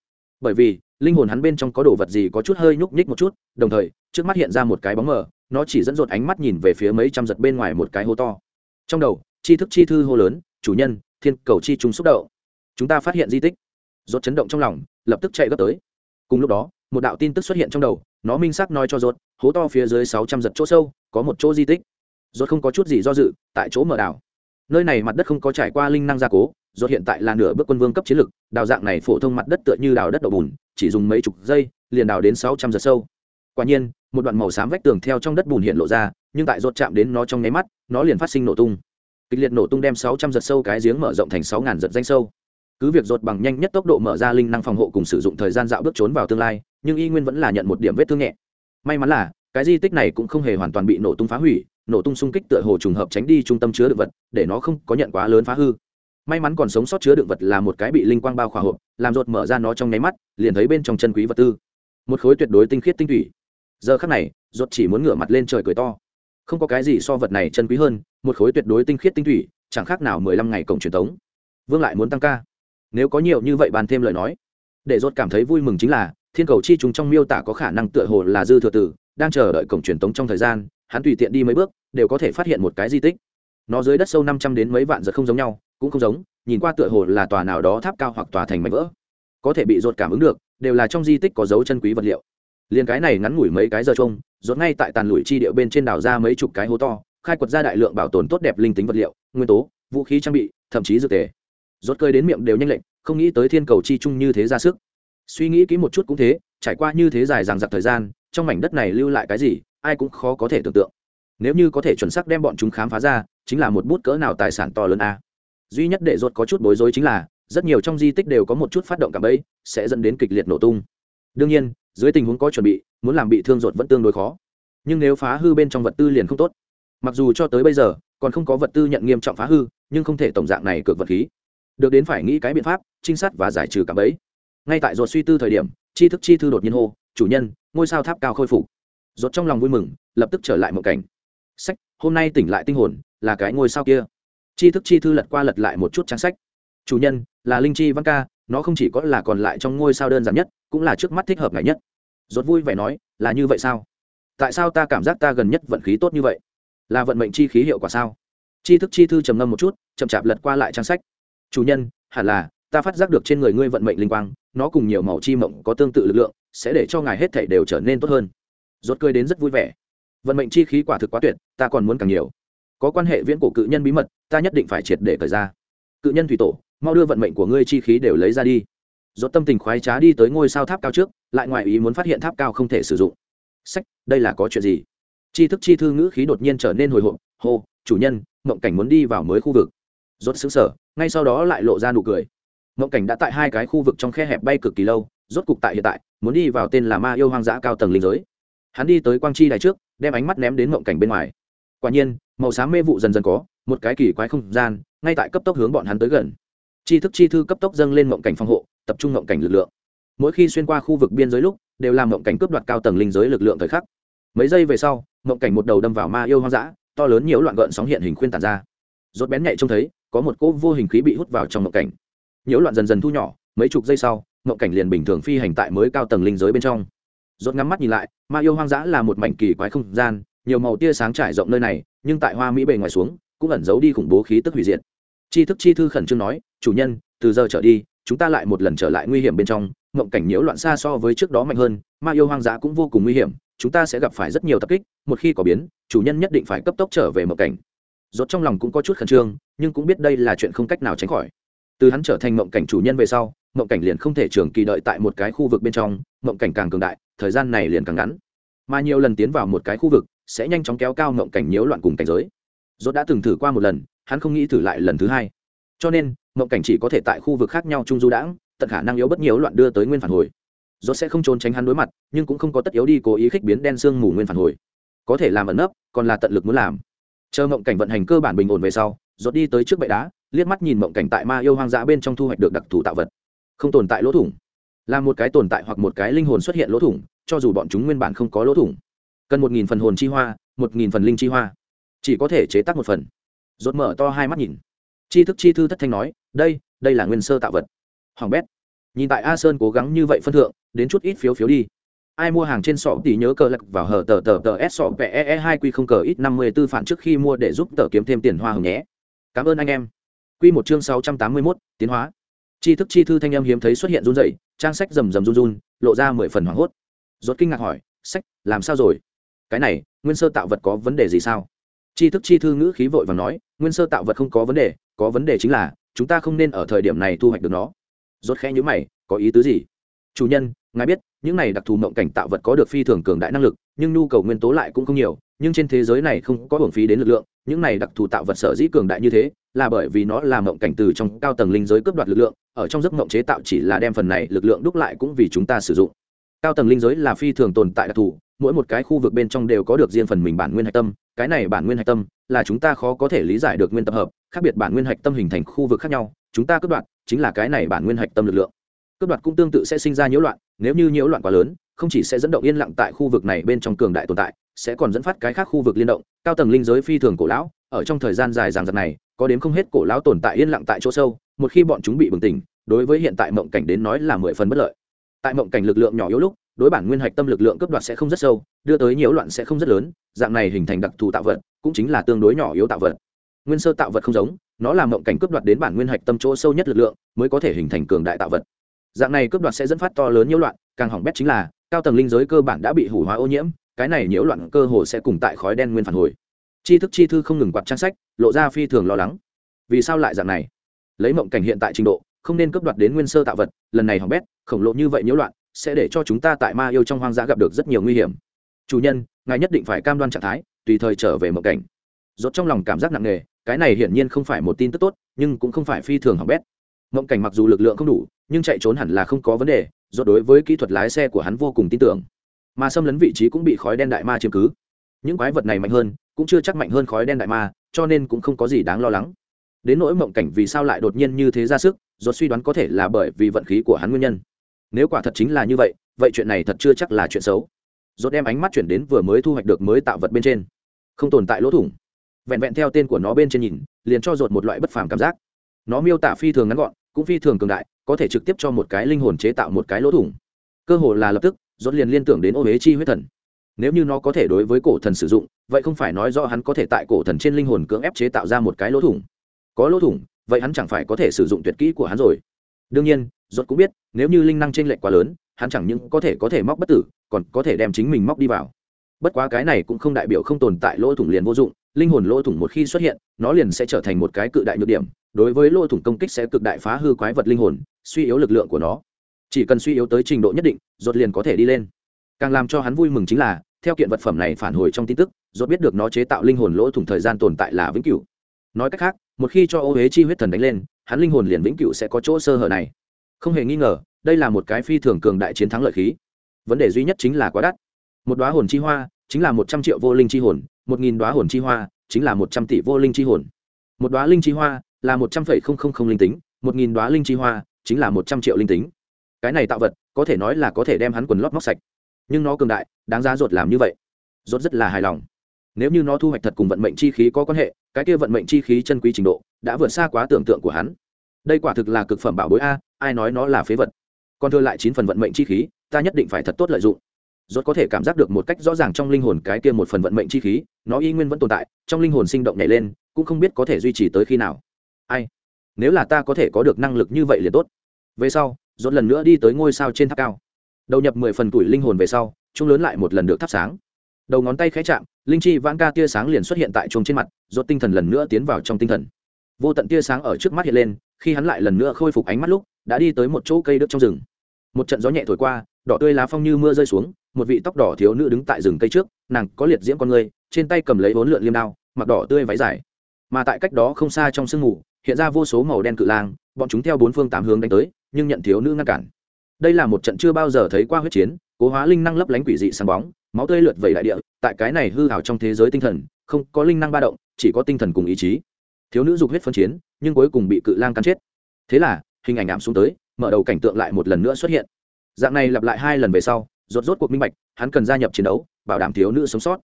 Bởi vì, linh hồn hắn bên trong có đồ vật gì có chút hơi nhúc nhích một chút, đồng thời, trước mắt hiện ra một cái bóng mờ, nó chỉ dẫn dột ánh mắt nhìn về phía mấy trăm giật bên ngoài một cái hố to. Trong đầu, chi thức chi thư hô lớn, chủ nhân, thiên cầu chi chúng xúc động. Chúng ta phát hiện di tích. Dốt chấn động trong lòng, lập tức chạy gấp tới. Cùng lúc đó, một đạo tin tức xuất hiện trong đầu, nó minh xác nói cho dốt hố to phía dưới sáu trăm giật chỗ sâu, có một chỗ di tích. Dốt không có chút gì do dự, tại chỗ mở đảo. Nơi này mặt đất không có trải qua linh năng gia cố Rốt hiện tại là nửa bước quân vương cấp chiến lực, đào dạng này phổ thông mặt đất tựa như đào đất đậu bùn, chỉ dùng mấy chục giây, liền đào đến sáu trăm sâu. Quả nhiên, một đoạn màu xám vách tường theo trong đất bùn hiện lộ ra, nhưng tại rốt chạm đến nó trong nháy mắt, nó liền phát sinh nổ tung. Kịch liệt nổ tung đem sáu trăm giật sâu cái giếng mở rộng thành sáu ngàn giật danh sâu. Cứ việc rốt bằng nhanh nhất tốc độ mở ra linh năng phòng hộ cùng sử dụng thời gian dạo bước trốn vào tương lai, nhưng y nguyên vẫn là nhận một điểm vết thương nhẹ. May mắn là, cái di tích này cũng không hề hoàn toàn bị nổ tung phá hủy, nổ tung xung kích tựa hồ trùng hợp tránh đi trung tâm chứa đựng vật, để nó không có nhận quá lớn phá hư may mắn còn sống sót chứa đựng vật là một cái bị linh quang bao khỏa hộp, làm rột mở ra nó trong nháy mắt, liền thấy bên trong chân quý vật tư. Một khối tuyệt đối tinh khiết tinh thủy. Giờ khắc này rột chỉ muốn ngửa mặt lên trời cười to. Không có cái gì so vật này chân quý hơn, một khối tuyệt đối tinh khiết tinh thủy, chẳng khác nào mười lăm ngày cổng truyền thống vương lại muốn tăng ca. Nếu có nhiều như vậy bàn thêm lời nói, để rốt cảm thấy vui mừng chính là, thiên cầu chi chúng trong miêu tả có khả năng tựa hồ là dư thừa tử, đang chờ đợi cổng truyền tống trong thời gian, hắn tùy tiện đi mấy bước, đều có thể phát hiện một cái di tích. Nó dưới đất sâu năm trăm đến mấy vạn giờ không giống nhau cũng không giống, nhìn qua tựa hồ là tòa nào đó tháp cao hoặc tòa thành mảnh vỡ. Có thể bị rột cảm ứng được, đều là trong di tích có dấu chân quý vật liệu. Liền cái này ngắn ngủi mấy cái giờ trông rột ngay tại tàn lủi chi địa bên trên đảo ra mấy chục cái hố to, khai quật ra đại lượng bảo tồn tốt đẹp linh tính vật liệu, nguyên tố, vũ khí trang bị, thậm chí dược tề. Rốt cơi đến miệng đều nhanh lệnh không nghĩ tới thiên cầu chi chung như thế ra sức. Suy nghĩ kỹ một chút cũng thế, trải qua như thế dài dằng dặc thời gian, trong mảnh đất này lưu lại cái gì, ai cũng khó có thể tưởng tượng. Nếu như có thể chuẩn xác đem bọn chúng khám phá ra, chính là một bút cỡ nào tài sản to lớn a duy nhất để ruột có chút bối rối chính là, rất nhiều trong di tích đều có một chút phát động cảm ấy sẽ dẫn đến kịch liệt nổ tung. Đương nhiên, dưới tình huống có chuẩn bị, muốn làm bị thương ruột vẫn tương đối khó. Nhưng nếu phá hư bên trong vật tư liền không tốt. Mặc dù cho tới bây giờ, còn không có vật tư nhận nghiêm trọng phá hư, nhưng không thể tổng dạng này cược vật khí. Được đến phải nghĩ cái biện pháp, trinh sát và giải trừ cảm ấy ngay tại ruột suy tư thời điểm chi thức chi thư đột nhiên hô, chủ nhân, ngôi sao tháp cao khôi phục. Ruột trong lòng vui mừng, lập tức trở lại một cảnh. Sách, hôm nay tỉnh lại tinh hồn, là cái ngôi sao kia chi thức chi thư lật qua lật lại một chút trang sách. Chủ nhân, là linh chi văn ca, nó không chỉ có là còn lại trong ngôi sao đơn giản nhất, cũng là trước mắt thích hợp ngại nhất. Rốt vui vẻ nói, là như vậy sao? Tại sao ta cảm giác ta gần nhất vận khí tốt như vậy? Là vận mệnh chi khí hiệu quả sao? Chi thức chi thư trầm ngâm một chút, chậm chạp lật qua lại trang sách. Chủ nhân, hẳn là, ta phát giác được trên người ngươi vận mệnh linh quang, nó cùng nhiều màu chi mộng có tương tự lực lượng, sẽ để cho ngài hết thảy đều trở nên tốt hơn. Rốt cười đến rất vui vẻ. Vận mệnh chi khí quả thực quá tuyệt, ta còn muốn càng nhiều có quan hệ viễn cổ cự nhân bí mật, ta nhất định phải triệt để thời ra. Cự nhân thủy tổ, mau đưa vận mệnh của ngươi chi khí đều lấy ra đi. Rốt tâm tình khoái trá đi tới ngôi sao tháp cao trước, lại ngoài ý muốn phát hiện tháp cao không thể sử dụng. Sách, đây là có chuyện gì? Chi thức chi thư ngữ khí đột nhiên trở nên hồi hộp, hô, chủ nhân, mộng cảnh muốn đi vào mới khu vực. Rốt xứng sở ngay sau đó lại lộ ra nụ cười. Mộng cảnh đã tại hai cái khu vực trong khe hẹp bay cực kỳ lâu, rốt cục tại hiện tại, muốn đi vào tên là ma yêu hoang dã cao tầng linh giới. Hắn đi tới quang chi đài trước, đem ánh mắt ném đến mộng cảnh bên ngoài. Quả nhiên màu xám mê vụ dần dần có, một cái kỳ quái không gian, ngay tại cấp tốc hướng bọn hắn tới gần. Chi thức chi thư cấp tốc dâng lên mộng cảnh phòng hộ, tập trung mộng cảnh lực lượng. Mỗi khi xuyên qua khu vực biên giới lúc, đều làm mộng cảnh cướp đoạt cao tầng linh giới lực lượng thời khắc. Mấy giây về sau, mộng cảnh một đầu đâm vào ma yêu hoang dã, to lớn nhiều loạn gợn sóng hiện hình khuyên tàn ra. Rốt bén nhạy trông thấy, có một cỗ vô hình khí bị hút vào trong mộng cảnh. Nhiễu loạn dần dần thu nhỏ, mấy chục giây sau, mộng cảnh liền bình thường phi hành tại mới cao tầng linh giới bên trong. Rốt ngắm mắt nhìn lại, ma yêu hoang dã là một mảnh kỳ quái không gian, nhiều màu tia sáng trải rộng nơi này nhưng tại hoa mỹ bề ngoài xuống, cũng ẩn giấu đi khủng bố khí tức hủy diệt. Chi thức chi thư khẩn trương nói, chủ nhân, từ giờ trở đi, chúng ta lại một lần trở lại nguy hiểm bên trong, mộng cảnh nhiễu loạn xa so với trước đó mạnh hơn, ma yêu hoang dã cũng vô cùng nguy hiểm, chúng ta sẽ gặp phải rất nhiều tập kích, một khi có biến, chủ nhân nhất định phải cấp tốc trở về mộng cảnh. Rốt trong lòng cũng có chút khẩn trương, nhưng cũng biết đây là chuyện không cách nào tránh khỏi. Từ hắn trở thành mộng cảnh chủ nhân về sau, mộng cảnh liền không thể trường kỳ đợi tại một cái khu vực bên trong, mộng cảnh càng cường đại, thời gian này liền càng ngắn. Mà nhiều lần tiến vào một cái khu vực sẽ nhanh chóng kéo cao mộng cảnh nhiễu loạn cùng cảnh giới. Rốt đã từng thử qua một lần, hắn không nghĩ thử lại lần thứ hai. Cho nên mộng cảnh chỉ có thể tại khu vực khác nhau chung du đãng, tận khả năng yếu bất nhiễu loạn đưa tới nguyên phản hồi. Rốt sẽ không trốn tránh hắn đối mặt, nhưng cũng không có tất yếu đi cố ý khích biến đen xương mù nguyên phản hồi. Có thể làm ẩn nấp, còn là tận lực muốn làm. Chờ mộng cảnh vận hành cơ bản bình ổn về sau, rốt đi tới trước bệ đá, liếc mắt nhìn mộng cảnh tại ma yêu hoang dã bên trong thu hoạch được đặc thù tạo vật. Không tồn tại lỗ thủng. Là một cái tồn tại hoặc một cái linh hồn xuất hiện lỗ thủng, cho dù bọn chúng nguyên bản không có lỗ thủng cần một nghìn phần hồn chi hoa, một nghìn phần linh chi hoa. Chỉ có thể chế tác một phần. Rột mở to hai mắt nhìn. Chi thức chi thư thất thanh nói, đây đây là nguyên sơ tạo vật. Hoàng bét. Nhìn tại a sơn cố gắng như vậy phân thượng, đến chút ít phiếu phiếu đi. Ai mua hàng trên sọ thì nhớ cờ lạc vào hở tờ tờ tờ s sọ pe e hai q không cờ ít năm mươi tư phản trước khi mua để giúp tờ kiếm thêm tiền hoa hồng nhé. Cảm ơn anh em. Q một chương sáu trăm tám mươi mốt, tiến hóa. Chi thức chi thư thanh em hiếm thấy xuất hiện run dậy trang sách rầm rầm run run, lộ ra mười phần hoảng hốt. Rốt kinh ngạc hỏi, sách, làm sao rồi? Cái này, nguyên sơ tạo vật có vấn đề gì sao? Chi thức chi thư ngữ khí vội và nói, nguyên sơ tạo vật không có vấn đề, có vấn đề chính là, chúng ta không nên ở thời điểm này thu hoạch được nó. Rốt khẽ nhíu mày, có ý tứ gì? Chủ nhân, ngài biết, những này đặc thù mộng cảnh tạo vật có được phi thường cường đại năng lực, nhưng nhu cầu nguyên tố lại cũng không nhiều, nhưng trên thế giới này không có hưởng phí đến lực lượng, những này đặc thù tạo vật sở dĩ cường đại như thế, là bởi vì nó là mộng cảnh từ trong cao tầng linh giới cướp đoạt lực lượng, ở trong giấc mộng chế tạo chỉ là đem phần này lực lượng đúc lại cũng vì chúng ta sử dụng. Cao tầng linh giới là phi thường tồn tại đặc thù mỗi một cái khu vực bên trong đều có được riêng phần mình bản nguyên hạch tâm, cái này bản nguyên hạch tâm là chúng ta khó có thể lý giải được nguyên tập hợp, khác biệt bản nguyên hạch tâm hình thành khu vực khác nhau, chúng ta cướp đoạt chính là cái này bản nguyên hạch tâm lực lượng. Cướp đoạt cũng tương tự sẽ sinh ra nhiễu loạn, nếu như nhiễu loạn quá lớn, không chỉ sẽ dẫn động yên lặng tại khu vực này bên trong cường đại tồn tại, sẽ còn dẫn phát cái khác khu vực liên động, cao tầng linh giới phi thường cổ lão, ở trong thời gian dài dằng dặc này, có đến không hết cổ lão tồn tại yên lặng tại chỗ sâu, một khi bọn chúng bị bừng tỉnh, đối với hiện tại mộng cảnh đến nói là mười phần bất lợi. Tại mộng cảnh lực lượng nhỏ yếu lúc đối bản nguyên hạch tâm lực lượng cấp đoạt sẽ không rất sâu, đưa tới nhiễu loạn sẽ không rất lớn, dạng này hình thành đặc thù tạo vật cũng chính là tương đối nhỏ yếu tạo vật. Nguyên sơ tạo vật không giống, nó là mộng cảnh cấp đoạt đến bản nguyên hạch tâm chỗ sâu nhất lực lượng, mới có thể hình thành cường đại tạo vật. Dạng này cướp đoạt sẽ dẫn phát to lớn nhiễu loạn, càng hỏng bét chính là, cao tầng linh giới cơ bản đã bị hủ hóa ô nhiễm, cái này nhiễu loạn cơ hồ sẽ cùng tại khói đen nguyên phản hồi. Chi thức chi thư không ngừng quạt trang sách, lộ ra phi thường lo lắng. Vì sao lại dạng này? Lấy mộng cảnh hiện tại trình độ, không nên cướp đoạt đến nguyên sơ tạo vật, lần này hỏng bét, khổng lồ như vậy nhiễu loạn sẽ để cho chúng ta tại ma yêu trong hoang dã gặp được rất nhiều nguy hiểm. Chủ nhân, ngài nhất định phải cam đoan trạng thái, tùy thời trở về mộng cảnh. Rốt trong lòng cảm giác nặng nề, cái này hiển nhiên không phải một tin tức tốt, nhưng cũng không phải phi thường hỏng bét. Mộng cảnh mặc dù lực lượng không đủ, nhưng chạy trốn hẳn là không có vấn đề do đối với kỹ thuật lái xe của hắn vô cùng tin tưởng. Mà xâm lấn vị trí cũng bị khói đen đại ma chiếm cứ. Những quái vật này mạnh hơn, cũng chưa chắc mạnh hơn khói đen đại ma, cho nên cũng không có gì đáng lo lắng. Đến nỗi mộng cảnh vì sao lại đột nhiên như thế ra sức do suy đoán có thể là bởi vì vận khí của hắn nguyên nhân nếu quả thật chính là như vậy vậy chuyện này thật chưa chắc là chuyện xấu. Dốt đem ánh mắt chuyển đến vừa mới thu hoạch được mới tạo vật bên trên. Không tồn tại lỗ thủng. Vẹn vẹn theo tên của nó bên trên nhìn, liền cho dột một loại bất phàm cảm giác. Nó miêu tả phi thường ngắn gọn, cũng phi thường cường đại, có thể trực tiếp cho một cái linh hồn chế tạo một cái lỗ thủng. Cơ hồ là lập tức dốt liền liên tưởng đến ô huế chi huyết thần. Nếu như nó có thể đối với cổ thần sử dụng, vậy không phải nói do hắn có thể tại cổ thần trên linh hồn cưỡng ép chế tạo ra một cái lỗ thủng. Có lỗ thủng, vậy hắn chẳng phải có thể sử dụng tuyệt kỹ của hắn rồi. Đương nhiên Rốt cũng biết, nếu như linh năng trên r lệch quá lớn, hắn chẳng những có thể có thể móc bất tử, còn có thể đem chính mình móc đi vào. Bất quá cái này cũng không đại biểu không tồn tại lỗ thủng liền vô dụng, linh hồn lỗ thủng một khi xuất hiện, nó liền sẽ trở thành một cái cự đại nhược điểm, đối với lỗ thủng công kích sẽ cực đại phá hư quái vật linh hồn, suy yếu lực lượng của nó. Chỉ cần suy yếu tới trình độ nhất định rốt liền có thể đi lên. Càng làm cho hắn vui mừng chính là, theo kiện vật phẩm này phản hồi trong tin tức rốt biết được nó chế tạo linh hồn lỗ thủng thời gian tồn tại là vĩnh cửu. Nói cách khác, một khi cho ô huế chi huyết thần đánh lên, hắn linh hồn liền vĩnh cửu sẽ có chỗ sơ hở này không hề nghi ngờ, đây là một cái phi thường cường đại chiến thắng lợi khí. Vấn đề duy nhất chính là quá đắt. Một đoá hồn chi hoa chính là một trăm triệu vô linh chi hồn, một nghìn đoá hồn chi hoa chính là một trăm tỷ vô linh chi hồn. Một đoá linh chi hoa là một trăm phẩy không không không linh tính, một nghìn đoá linh chi hoa chính là một trăm triệu linh tính. Cái này tạo vật, có thể nói là có thể đem hắn quần lót móc sạch. Nhưng nó cường đại, đáng giá ruột làm như vậy. Ruột rất là hài lòng. Nếu như nó thu hoạch thật cùng vận mệnh chi khí có quan hệ, cái kia vận mệnh chi khí chân quý trình độ đã vượt xa quá tưởng tượng của hắn đây quả thực là cực phẩm bảo bối a, ai nói nó là phế vật. Còn thừa lại chín phần vận mệnh chi khí, ta nhất định phải thật tốt lợi dụng. Rốt có thể cảm giác được một cách rõ ràng trong linh hồn cái kia một phần vận mệnh chi khí, nó y nguyên vẫn tồn tại, trong linh hồn sinh động nhảy lên, cũng không biết có thể duy trì tới khi nào. Ai? Nếu là ta có thể có được năng lực như vậy liền tốt. Về sau, rốt lần nữa đi tới ngôi sao trên tháp cao. Đầu nhập mười phần tuổi linh hồn về sau trung lớn lại một lần được thắp sáng. Đầu ngón tay khẽ chạm, linh chi vãn ca tia sáng liền xuất hiện tại chuông trên mặt, rốt tinh thần lần nữa tiến vào trong tinh thần. Vô tận tia sáng ở trước mắt hiện lên khi hắn lại lần nữa khôi phục ánh mắt lúc, đã đi tới một chỗ cây đứt trong rừng. Một trận gió nhẹ thổi qua, đỏ tươi lá phong như mưa rơi xuống, một vị tóc đỏ thiếu nữ đứng tại rừng cây trước, nàng có liệt diễm con người, trên tay cầm lấy vốn lượn liêm đao, mặc đỏ tươi váy dài. Mà tại cách đó không xa trong sương mù, hiện ra vô số màu đen cự lang, bọn chúng theo bốn phương tám hướng đánh tới, nhưng nhận thiếu nữ ngăn cản. Đây là một trận chưa bao giờ thấy qua huyết chiến, cố hóa linh năng lấp lánh quỷ dị sáng bóng, máu tươi lượt vẩy đại địa, tại cái này hư hào trong thế giới tinh thần, không có linh năng ba động, chỉ có tinh thần cùng ý chí. Thiếu nữ dục huyết phân chiến nhưng cuối cùng bị cự lang cắn chết. Thế là, hình ảnh ảm xuống tới, mở đầu cảnh tượng lại một lần nữa xuất hiện. Dạng này lặp lại hai lần về sau, rốt rốt cuộc minh bạch, hắn cần gia nhập chiến đấu, bảo đảm thiếu nữ sống sót.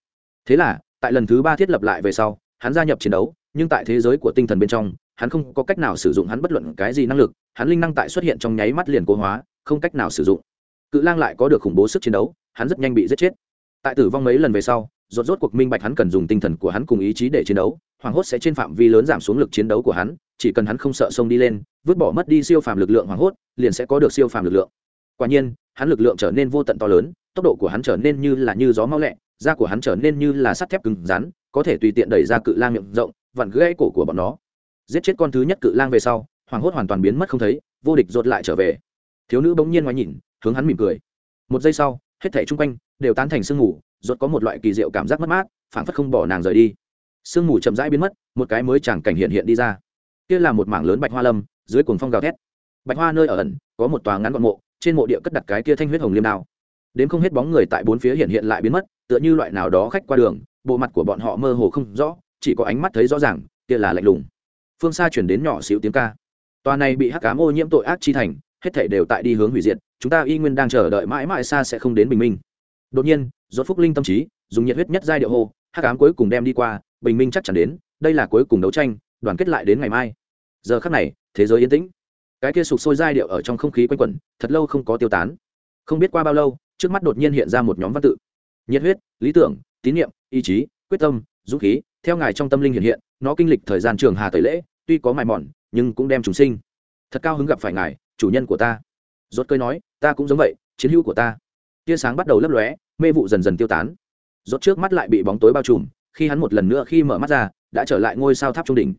Thế là, tại lần thứ ba thiết lập lại về sau, hắn gia nhập chiến đấu, nhưng tại thế giới của tinh thần bên trong, hắn không có cách nào sử dụng hắn bất luận cái gì năng lực, hắn linh năng tại xuất hiện trong nháy mắt liền cố hóa, không cách nào sử dụng. Cự lang lại có được khủng bố sức chiến đấu, hắn rất nhanh bị giết chết tại tử vong mấy lần về sau, rốt rốt cuộc minh bạch hắn cần dùng tinh thần của hắn cùng ý chí để chiến đấu, hoàng hốt sẽ trên phạm vi lớn giảm xuống lực chiến đấu của hắn, chỉ cần hắn không sợ sông đi lên, vứt bỏ mất đi siêu phàm lực lượng hoàng hốt, liền sẽ có được siêu phàm lực lượng. Quả nhiên, hắn lực lượng trở nên vô tận to lớn, tốc độ của hắn trở nên như là như gió mau lẹ, da của hắn trở nên như là sắt thép cứng rắn, có thể tùy tiện đẩy ra cự lang miệng rộng, vặn gãy cổ của bọn nó. Giết chết con thứ nhất cự lang về sau, hoàng hốt hoàn toàn biến mất không thấy, vô địch rột lại trở về. Thiếu nữ bỗng nhiên ngoái nhìn, hướng hắn mỉm cười. Một giây sau hết thảy chung quanh đều tán thành sương mù, rốt có một loại kỳ diệu cảm giác mất mát, phảng phất không bỏ nàng rời đi. Sương mù chậm rãi biến mất, một cái mới chẳng cảnh hiện hiện đi ra. Kia là một mảng lớn bạch hoa lâm, dưới cuồng phong gào thét. Bạch hoa nơi ở ẩn, có một tòa ngắn gọn mộ, trên mộ địa cất đặt cái kia thanh huyết hồng liêm đao. Đến không hết bóng người tại bốn phía hiện hiện lại biến mất, tựa như loại nào đó khách qua đường, bộ mặt của bọn họ mơ hồ không rõ, chỉ có ánh mắt thấy rõ ràng, kia là lạnh lùng. Phương xa chuyển đến nhỏ xíu tiếng ca. Tòa này bị hắc cám ô nhiễm tội ác chi thành hết thể đều tại đi hướng hủy diệt, chúng ta y nguyên đang chờ đợi mãi mãi xa sẽ không đến bình minh. Đột nhiên do phúc linh tâm trí, dùng nhiệt huyết nhất giai điệu hô, hắc ám cuối cùng đem đi qua, bình minh chắc chắn đến, đây là cuối cùng đấu tranh, đoàn kết lại đến ngày mai. Giờ khắc này, thế giới yên tĩnh. Cái kia sụp sôi giai điệu ở trong không khí quanh quẩn, thật lâu không có tiêu tán. Không biết qua bao lâu, trước mắt đột nhiên hiện ra một nhóm văn tự. Nhiệt huyết, lý tưởng, tín nhiệm ý chí, quyết tâm, dũng khí, theo ngài trong tâm linh hiện hiện, nó kinh lịch thời gian trường hà tẩy lễ, tuy có mài mòn, nhưng cũng đem chúng sinh. Thật cao hứng gặp phải ngài chủ nhân của ta. Rốt cơi nói, ta cũng giống vậy, chiến hữu của ta. Tia sáng bắt đầu lấp lóe, mê vụ dần dần tiêu tán. Rốt trước mắt lại bị bóng tối bao trùm, khi hắn một lần nữa khi mở mắt ra, đã trở lại ngôi sao tháp trung đỉnh.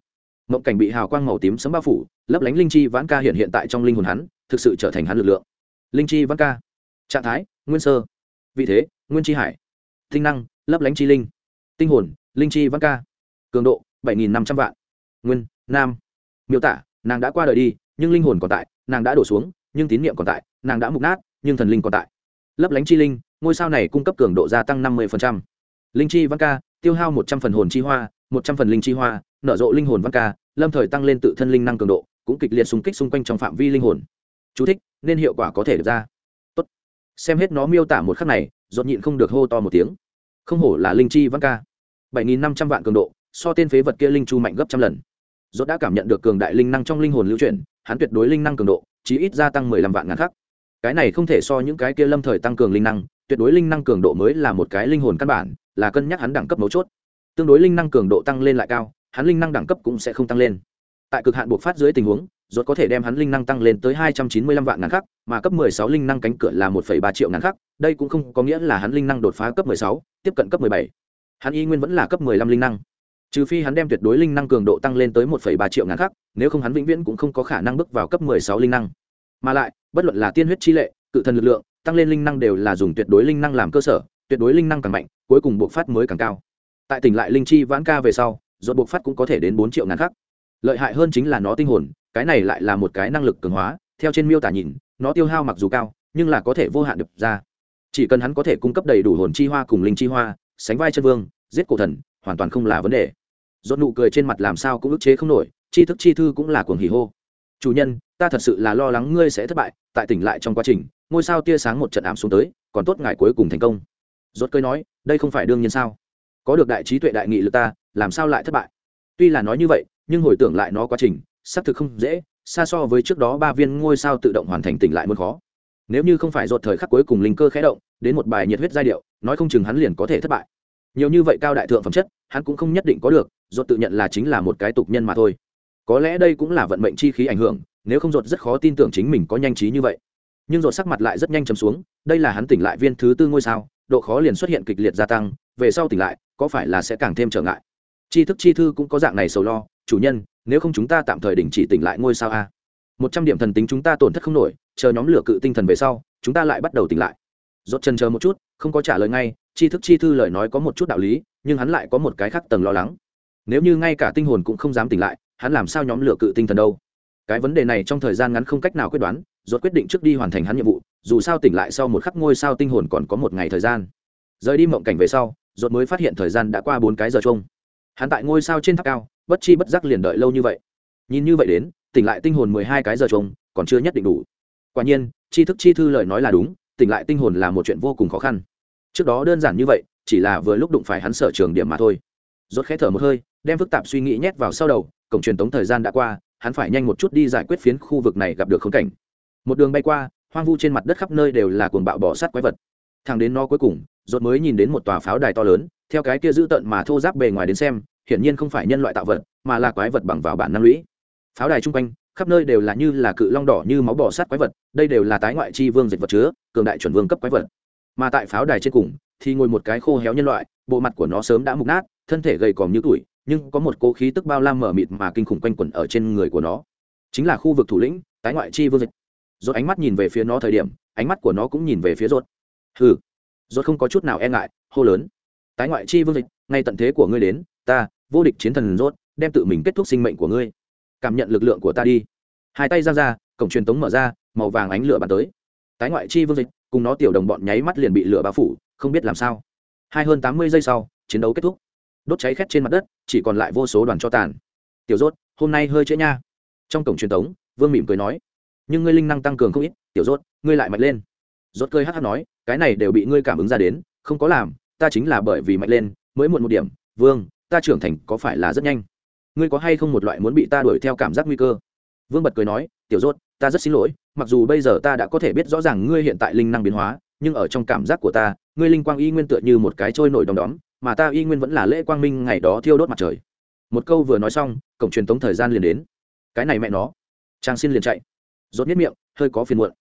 Mộng cảnh bị hào quang màu tím sấm bao phủ, lấp lánh linh chi vãn ca hiện hiện tại trong linh hồn hắn, thực sự trở thành hắn lực lượng. Linh chi vãn ca. Trạng thái, nguyên sơ. Vị thế, nguyên chi hải. Tinh năng, lấp lánh chi linh. Tinh hồn, linh chi vãn ca. Cường độ, bảy nghìn năm trăm vạn. Nguyên, nam. Miêu tả, nàng đã qua đời đi nhưng linh hồn còn tại nàng đã đổ xuống nhưng tín niệm còn tại nàng đã mục nát nhưng thần linh còn tại. Lấp lánh chi linh ngôi sao này cung cấp cường độ gia tăng năm mươi linh chi văn ca tiêu hao một trăm phần hồn chi hoa một trăm phần linh chi hoa nở rộ linh hồn văn ca lâm thời tăng lên tự thân linh năng cường độ cũng kịch liệt xung kích xung quanh trong phạm vi linh hồn. Chú thích, nên hiệu quả có thể được ra. Tốt. xem hết nó miêu tả một khắc này dột nhịn không được hô to một tiếng. Không hổ là linh chi văn ca. bảy nghìn năm trăm vạn cường độ so tên phế vật kia linh chu mạnh gấp trăm lần. Dột đã cảm nhận được cường đại linh năng trong linh hồn lưu chuyển hắn tuyệt đối linh năng cường độ, chí ít gia tăng mười lăm vạn ngàn khắc. Cái này không thể so những cái kia lâm thời tăng cường linh năng, tuyệt đối linh năng cường độ mới là một cái linh hồn căn bản, là cân nhắc hắn đẳng cấp mấu chốt. Tương đối linh năng cường độ tăng lên lại cao, hắn linh năng đẳng cấp cũng sẽ không tăng lên. Tại cực hạn buộc phát dưới tình huống, rốt có thể đem hắn linh năng tăng lên tới hai trăm chín mươi lăm vạn ngàn khắc, mà cấp mười sáu linh năng cánh cửa là một phẩy ba triệu ngàn khắc, đây cũng không có nghĩa là hắn linh năng đột phá cấp mười sáu, tiếp cận cấp mười bảy. Hắn y nguyên vẫn là cấp mười lăm linh năng trừ phi hắn đem tuyệt đối linh năng cường độ tăng lên tới một phẩy ba triệu ngàn khắc, nếu không hắn vĩnh viễn cũng không có khả năng bước vào cấp mười sáu linh năng. Mà lại, bất luận là tiên huyết chi lệ, cự thần lực lượng, tăng lên linh năng đều là dùng tuyệt đối linh năng làm cơ sở, tuyệt đối linh năng càng mạnh, cuối cùng buộc phát mới càng cao. Tại tỉnh lại linh chi vãn ca về sau dột buộc phát cũng có thể đến bốn triệu ngàn khắc. Lợi hại hơn chính là nó tinh hồn, cái này lại là một cái năng lực cường hóa, theo trên miêu tả nhìn, nó tiêu hao mặc dù cao, nhưng là có thể vô hạn được ra. Chỉ cần hắn có thể cung cấp đầy đủ hồn chi hoa cùng linh chi hoa, sánh vai chân vương, giết cổ thần, hoàn toàn không là vấn đề dốt nụ cười trên mặt làm sao cũng ức chế không nổi chi thức chi thư cũng là cuồng hỉ hô. Chủ nhân, ta thật sự là lo lắng ngươi sẽ thất bại, tại tỉnh lại trong quá trình, ngôi sao tia sáng một trận ám xuống tới, còn tốt ngài cuối cùng thành công. Rốt cười nói, đây không phải đương nhiên sao? Có được đại trí tuệ đại nghị lực ta, làm sao lại thất bại? Tuy là nói như vậy, nhưng hồi tưởng lại nó quá trình, xác thực không dễ, xa so với trước đó ba viên ngôi sao tự động hoàn thành tỉnh lại muốn khó. Nếu như không phải rột thời khắc cuối cùng linh cơ khẽ động, đến một bài nhiệt huyết giai điệu, nói không chừng hắn liền có thể thất bại nhiều như vậy cao đại thượng phẩm chất, hắn cũng không nhất định có được rột tự nhận là chính là một cái tục nhân mà thôi. Có lẽ đây cũng là vận mệnh chi khí ảnh hưởng, nếu không rột rất khó tin tưởng chính mình có nhanh trí như vậy. Nhưng rột sắc mặt lại rất nhanh chấm xuống, đây là hắn tỉnh lại viên thứ tư ngôi sao, độ khó liền xuất hiện kịch liệt gia tăng, về sau tỉnh lại, có phải là sẽ càng thêm trở ngại? Chi thức chi thư cũng có dạng này sầu lo, chủ nhân, nếu không chúng ta tạm thời đình chỉ tỉnh lại ngôi sao a? Một trăm điểm thần tính chúng ta tổn thất không nổi, chờ nhóm lửa cự tinh thần về sau, chúng ta lại bắt đầu tỉnh lại. Dốt chân chờ một chút, không có trả lời ngay tri thức chi thư lời nói có một chút đạo lý, nhưng hắn lại có một cái khác tầng lo lắng. Nếu như ngay cả tinh hồn cũng không dám tỉnh lại, hắn làm sao nhóm lửa cự tinh thần đâu? Cái vấn đề này trong thời gian ngắn không cách nào quyết đoán, rốt quyết định trước đi hoàn thành hắn nhiệm vụ, dù sao tỉnh lại sau một khắc ngôi sao tinh hồn còn có một ngày thời gian. Rời đi mộng cảnh về sau, rốt mới phát hiện thời gian đã qua bốn cái giờ chung hắn tại ngôi sao trên tháp cao, bất chi bất giác liền đợi lâu như vậy. Nhìn như vậy đến, tỉnh lại tinh hồn mười hai cái giờ chung còn chưa nhất định đủ. Quả nhiên tri thức chi thư lời nói là đúng, tỉnh lại tinh hồn là một chuyện vô cùng khó khăn trước đó đơn giản như vậy, chỉ là vừa lúc đụng phải hắn sở trường điểm mà thôi. Rốt khẽ thở một hơi, đem phức tạp suy nghĩ nhét vào sau đầu, cổng truyền tống thời gian đã qua, hắn phải nhanh một chút đi giải quyết phiến khu vực này gặp được khốn cảnh. Một đường bay qua, hoang vu trên mặt đất khắp nơi đều là cuồng bạo bỏ sát quái vật. Thằng đến nó cuối cùng, rốt mới nhìn đến một tòa pháo đài to lớn, theo cái kia giữ tận mà thô giáp bề ngoài đến xem, hiển nhiên không phải nhân loại tạo vật, mà là quái vật bằng vào bản năng lũy. Pháo đài chung quanh, khắp nơi đều là như là cự long đỏ như máu bỏ sát quái vật, đây đều là tái ngoại chi vương dịch vật chứa, cường đại chuẩn vương cấp quái vật mà tại pháo đài trên cùng thì ngồi một cái khô héo nhân loại, bộ mặt của nó sớm đã mục nát, thân thể gầy còm như tuổi nhưng có một cố khí tức bao la mở mịt mà kinh khủng quanh quẩn ở trên người của nó. Chính là khu vực thủ lĩnh, tái ngoại chi vương dịch. Rốt ánh mắt nhìn về phía nó thời điểm, ánh mắt của nó cũng nhìn về phía rốt. Hừ. Rốt không có chút nào e ngại, hô lớn. Tái ngoại chi vương dịch, ngay tận thế của ngươi đến, ta, vô địch chiến thần rốt, đem tự mình kết thúc sinh mệnh của ngươi. Cảm nhận lực lượng của ta đi. Hai tay giang ra, cổng truyền tống mở ra, màu vàng ánh lửa bắn tới tái ngoại chi vương dịch, cùng nó tiểu đồng bọn nháy mắt liền bị lửa bao phủ, không biết làm sao. Hai hơn tám mươi giây sau, chiến đấu kết thúc. Đốt cháy khét trên mặt đất, chỉ còn lại vô số đoàn cho tàn. Tiểu rốt, hôm nay hơi trễ nha. Trong cổng truyền thống vương mỉm cười nói, nhưng ngươi linh năng tăng cường không ít, tiểu rốt, ngươi lại mạnh lên. Rốt cười hát hát nói, cái này đều bị ngươi cảm ứng ra đến, không có làm, ta chính là bởi vì mạnh lên, mới muộn một điểm. Vương, ta trưởng thành có phải là rất nhanh? Ngươi có hay không một loại muốn bị ta đuổi theo cảm giác nguy cơ? Vương bật cười nói, tiểu rốt, ta rất xin lỗi mặc dù bây giờ ta đã có thể biết rõ ràng ngươi hiện tại linh năng biến hóa, nhưng ở trong cảm giác của ta, ngươi linh quang y nguyên tựa như một cái trôi nổi đom đóm, mà ta y nguyên vẫn là lễ quang minh ngày đó thiêu đốt mặt trời. Một câu vừa nói xong, cổng truyền tống thời gian liền đến. Cái này mẹ nó. Trang xin liền chạy. Rốt nhất miệng, hơi có phiền muộn.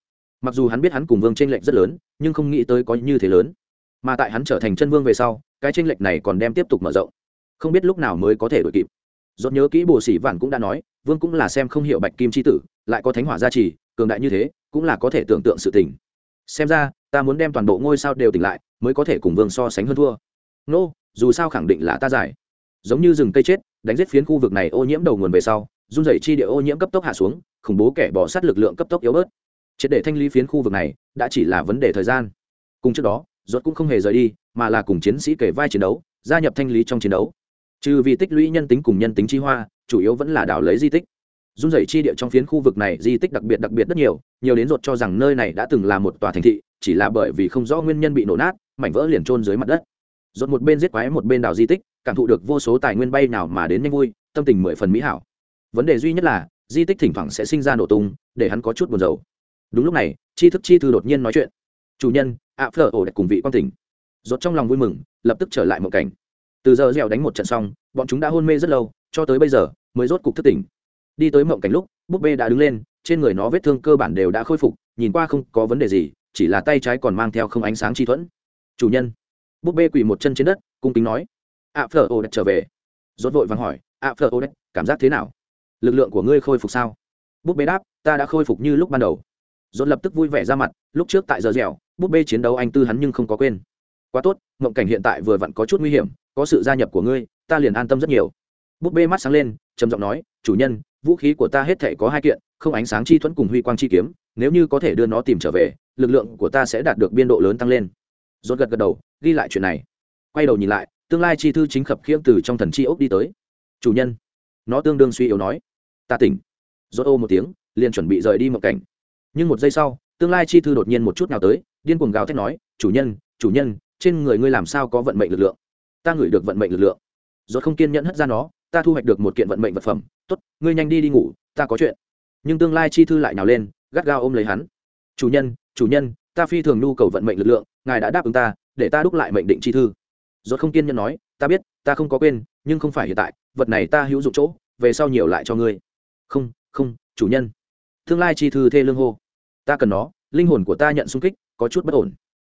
Mặc dù hắn biết hắn cùng vương tranh lệch rất lớn, nhưng không nghĩ tới có như thế lớn. Mà tại hắn trở thành chân vương về sau, cái tranh lệch này còn đem tiếp tục mở rộng. Không biết lúc nào mới có thể đuổi kịp. Rốt nhớ kỹ bồ sĩ vạn cũng đã nói, vương cũng là xem không hiểu bạch kim chi tử, lại có thánh hỏa gia trì cường đại như thế cũng là có thể tưởng tượng sự tình. Xem ra ta muốn đem toàn bộ ngôi sao đều tỉnh lại mới có thể cùng vương so sánh hơn thua. Nô、no, dù sao khẳng định là ta giải. Giống như rừng cây chết đánh giết phiến khu vực này ô nhiễm đầu nguồn về sau run rẩy chi địa ô nhiễm cấp tốc hạ xuống khủng bố kẻ bỏ sát lực lượng cấp tốc yếu bớt. Triệt để thanh lý phiến khu vực này đã chỉ là vấn đề thời gian. Cùng trước đó ruột cũng không hề rời đi mà là cùng chiến sĩ kể vai chiến đấu gia nhập thanh lý trong chiến đấu. Trừ vì tích lũy nhân tính cùng nhân tính chi hoa chủ yếu vẫn là đảo lấy di tích run rẩy chi địa trong phiến khu vực này di tích đặc biệt đặc biệt rất nhiều nhiều đến ruột cho rằng nơi này đã từng là một tòa thành thị, chỉ là bởi vì không rõ nguyên nhân bị nổ nát, mảnh vỡ liền trôn dưới mặt đất. Rột một bên giết quái một bên đào di tích, cảm thụ được vô số tài nguyên bay nào mà đến nhanh vui, tâm tình mười phần mỹ hảo. Vấn đề duy nhất là, di tích thỉnh thoảng sẽ sinh ra nổ tung, để hắn có chút buồn rầu. Đúng lúc này chi thức chi thư đột nhiên nói chuyện. Chủ nhân, ạ phở ổ đẹp cùng vị quan tỉnh rột trong lòng vui mừng, lập tức trở lại một cảnh. Từ giờ dẻo đánh một trận xong, bọn chúng đã hôn mê rất lâu, cho tới bây giờ mới rốt cục thức tỉnh đi tới mộng cảnh lúc, búp bê đã đứng lên, trên người nó vết thương cơ bản đều đã khôi phục, nhìn qua không có vấn đề gì, chỉ là tay trái còn mang theo không ánh sáng chi thuẫn. Chủ nhân. Búp bê quỳ một chân trên đất, cung kính nói. Ạ phở ô đất trở về. Rốt vội vàng hỏi ạ phở ô đất cảm giác thế nào? Lực lượng của ngươi khôi phục sao? Búp bê đáp, ta đã khôi phục như lúc ban đầu. Rốt lập tức vui vẻ ra mặt, lúc trước tại giờ dẻo, búp bê chiến đấu anh tư hắn nhưng không có quên. Quá tốt, mộng cảnh hiện tại vừa vặn có chút nguy hiểm, có sự gia nhập của ngươi, ta liền an tâm rất nhiều búp bê mắt sáng lên, trầm giọng nói, chủ nhân, vũ khí của ta hết thể có hai kiện, không ánh sáng chi thuẫn cùng huy quang chi kiếm, nếu như có thể đưa nó tìm trở về, lực lượng của ta sẽ đạt được biên độ lớn tăng lên. Rốt gật gật đầu, ghi lại chuyện này. Quay đầu nhìn lại, tương lai chi thư chính khập khiễng từ trong thần chi ốc đi tới. Chủ nhân. Nó tương đương suy yếu nói. Ta tỉnh. Rốt ô một tiếng, liền chuẩn bị rời đi mộng cảnh. Nhưng một giây sau, tương lai chi thư đột nhiên một chút nào tới, điên cuồng gào thét nói, chủ nhân chủ nhân, trên người ngươi làm sao có vận mệnh lực lượng? Ta ngửi được vận mệnh lực lượng. Rốt không kiên nhẫn hất ra nó ta thu hoạch được một kiện vận mệnh vật phẩm, tốt, ngươi nhanh đi đi ngủ, ta có chuyện. Nhưng tương lai chi thư lại nào lên, gắt gao ôm lấy hắn. Chủ nhân chủ nhân, ta phi thường nhu cầu vận mệnh lực lượng, ngài đã đáp ứng ta, để ta đúc lại mệnh định chi thư. Rốt không kiên nhẫn nói, ta biết, ta không có quên, nhưng không phải hiện tại, vật này ta hữu dụng chỗ, về sau nhiều lại cho ngươi. Không không, chủ nhân. Tương lai chi thư thê lương hô. Ta cần nó, linh hồn của ta nhận xung kích, có chút bất ổn.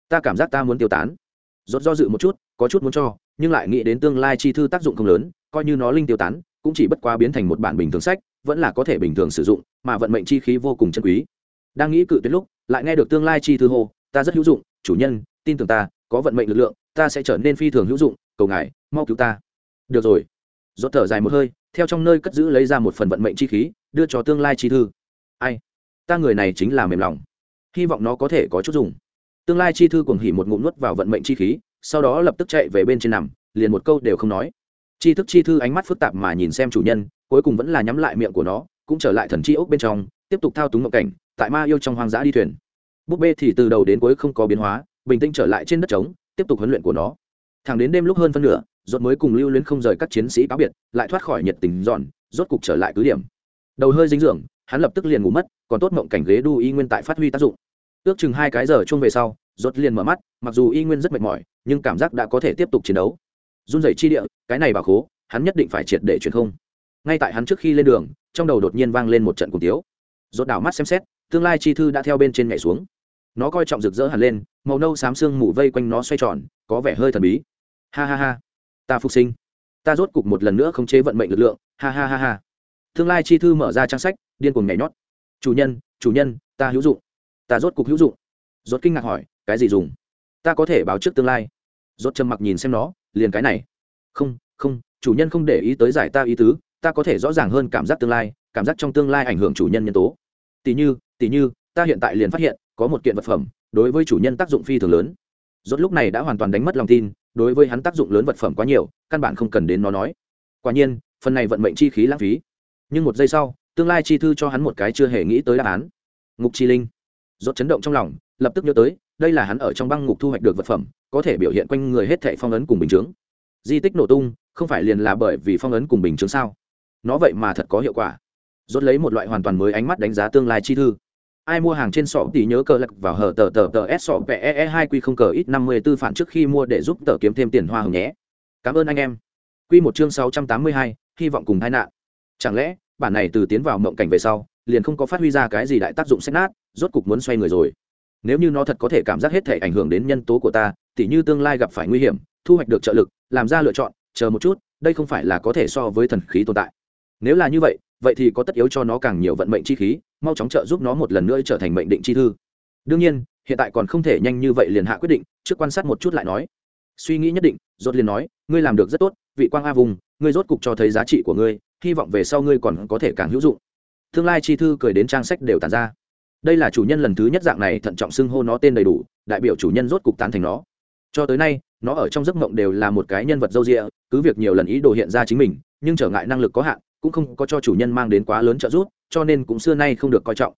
Ta cảm giác ta muốn tiêu tán. Rốt do dự một chút, có chút muốn cho, nhưng lại nghĩ đến tương lai chi thư tác dụng không lớn coi như nó linh tiêu tán, cũng chỉ bất quá biến thành một bản bình thường sách, vẫn là có thể bình thường sử dụng, mà vận mệnh chi khí vô cùng chân quý. Đang nghĩ cự tuyệt lúc, lại nghe được tương lai chi thư hô, ta rất hữu dụng, chủ nhân, tin tưởng ta, có vận mệnh lực lượng, ta sẽ trở nên phi thường hữu dụng, cầu ngài, mau cứu ta. Được rồi. Dốt thở dài một hơi, theo trong nơi cất giữ lấy ra một phần vận mệnh chi khí, đưa cho tương lai chi thư. Ai, ta người này chính là mềm lòng. Hy vọng nó có thể có chút dùng. Tương lai chi thư cuồng hỉ một ngụm nuốt vào vận mệnh chi khí, sau đó lập tức chạy về bên trên nằm, liền một câu đều không nói chi thức chi thư ánh mắt phức tạp mà nhìn xem chủ nhân, cuối cùng vẫn là nhắm lại miệng của nó, cũng trở lại thần chi ốc bên trong, tiếp tục thao túng ngộ cảnh, tại ma yêu trong hoang dã đi thuyền. Búp bê thì từ đầu đến cuối không có biến hóa, bình tĩnh trở lại trên đất trống, tiếp tục huấn luyện của nó. Thẳng đến đêm lúc hơn phân nửa, rốt mới cùng lưu luyến không rời các chiến sĩ cáo biệt, lại thoát khỏi nhiệt tình giòn rốt cục trở lại cứ điểm. Đầu hơi dinh dưỡng, hắn lập tức liền ngủ mất, còn tốt mộng cảnh ghế đu y nguyên tại phát huy tác dụng. Ước chừng hai cái giờ chung về sau, rốt liền mở mắt, mặc dù y nguyên rất mệt mỏi, nhưng cảm giác đã có thể tiếp tục chiến đấu run rẩy chi địa, cái này bảo khố, hắn nhất định phải triệt để truyền không. Ngay tại hắn trước khi lên đường, trong đầu đột nhiên vang lên một trận cùng tiếu. Rốt đảo mắt xem xét, tương lai chi thư đã theo bên trên nhảy xuống. Nó coi trọng rực rỡ hẳn lên, màu nâu xám xương mù vây quanh nó xoay tròn, có vẻ hơi thần bí. Ha ha ha. Ta phục sinh. Ta rốt cục một lần nữa khống chế vận mệnh lực lượng. Ha ha ha ha. Tương lai chi thư mở ra trang sách, điên cuồng nhảy nhót. Chủ nhân chủ nhân, ta hữu dụng. Ta rốt cục hữu dụng. Rốt kinh ngạc hỏi, cái gì dùng? Ta có thể báo trước tương lai. Rốt trầm mặc nhìn xem nó liền cái này. Không không, chủ nhân không để ý tới giải ta ý tứ, ta có thể rõ ràng hơn cảm giác tương lai, cảm giác trong tương lai ảnh hưởng chủ nhân nhân tố. Tỷ như tỷ như, ta hiện tại liền phát hiện, có một kiện vật phẩm, đối với chủ nhân tác dụng phi thường lớn. Rốt lúc này đã hoàn toàn đánh mất lòng tin, đối với hắn tác dụng lớn vật phẩm quá nhiều, căn bản không cần đến nó nói. Quả nhiên, phần này vận mệnh chi khí lãng phí. Nhưng một giây sau, tương lai chi thư cho hắn một cái chưa hề nghĩ tới đáp án. Ngục chi linh. Rốt chấn động trong lòng, lập tức nhớ tới đây là hắn ở trong băng ngục thu hoạch được vật phẩm, có thể biểu hiện quanh người hết thảy phong ấn cùng bình chướng. di tích nổ tung, không phải liền là bởi vì phong ấn cùng bình chướng sao? Nó vậy mà thật có hiệu quả. Rốt lấy một loại hoàn toàn mới ánh mắt đánh giá tương lai chi thư. Ai mua hàng trên sọ thì nhớ cờ lật vào hở tờ tờ tờ s sọ pe e hai quy không cờ ít năm mươi tư phản trước khi mua để giúp tờ kiếm thêm tiền hoa hồng nhé. Cảm ơn anh em. Quy một chương sáu trăm tám mươi hai, hy vọng cùng tai nạn. Chẳng lẽ, bản này từ tiến vào mộng cảnh về sau, liền không có phát huy ra cái gì đại tác dụng xét nát, rốt cục muốn xoay người rồi? Nếu như nó thật có thể cảm giác hết thể ảnh hưởng đến nhân tố của ta, tỉ như tương lai gặp phải nguy hiểm, thu hoạch được trợ lực, làm ra lựa chọn, chờ một chút, đây không phải là có thể so với thần khí tồn tại. Nếu là như vậy vậy thì có tất yếu cho nó càng nhiều vận mệnh chi khí, mau chóng trợ giúp nó một lần nữa trở thành mệnh định chi thư. Đương nhiên, hiện tại còn không thể nhanh như vậy liền hạ quyết định, trước quan sát một chút lại nói. Suy nghĩ nhất định, rốt liền nói, ngươi làm được rất tốt, vị quang a vùng, ngươi rốt cục cho thấy giá trị của ngươi, hy vọng về sau ngươi còn có thể càng hữu dụng. Tương lai chi thư cười đến trang sách đều tàn ra đây là chủ nhân lần thứ nhất dạng này thận trọng xưng hô nó tên đầy đủ, đại biểu chủ nhân rốt cục tán thành nó. Cho tới nay, nó ở trong giấc mộng đều là một cái nhân vật dâu rịa cứ việc nhiều lần ý đồ hiện ra chính mình, nhưng trở ngại năng lực có hạn, cũng không có cho chủ nhân mang đến quá lớn trợ giúp, cho nên cũng xưa nay không được coi trọng.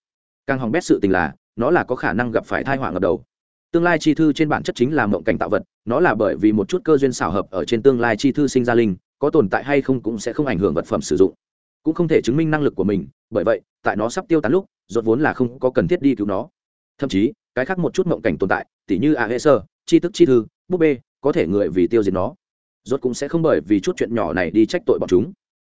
Càng hỏng bét sự tình là, nó là có khả năng gặp phải thai họa ngập đầu. Tương lai chi thư trên bản chất chính là mộng cảnh tạo vật, nó là bởi vì một chút cơ duyên xảo hợp ở trên tương lai chi thư sinh ra linh, có tồn tại hay không cũng sẽ không ảnh hưởng vật phẩm sử dụng. Cũng không thể chứng minh năng lực của mình, bởi vậy, tại nó sắp tiêu tán lúc rốt vốn là không có cần thiết đi cứu nó. Thậm chí, cái khác một chút mộng cảnh tồn tại, tỉ như a hệ sơ, chi tức chi thư, búp bê, có thể người vì tiêu diệt nó. Rốt cũng sẽ không bởi vì chút chuyện nhỏ này đi trách tội bọn chúng.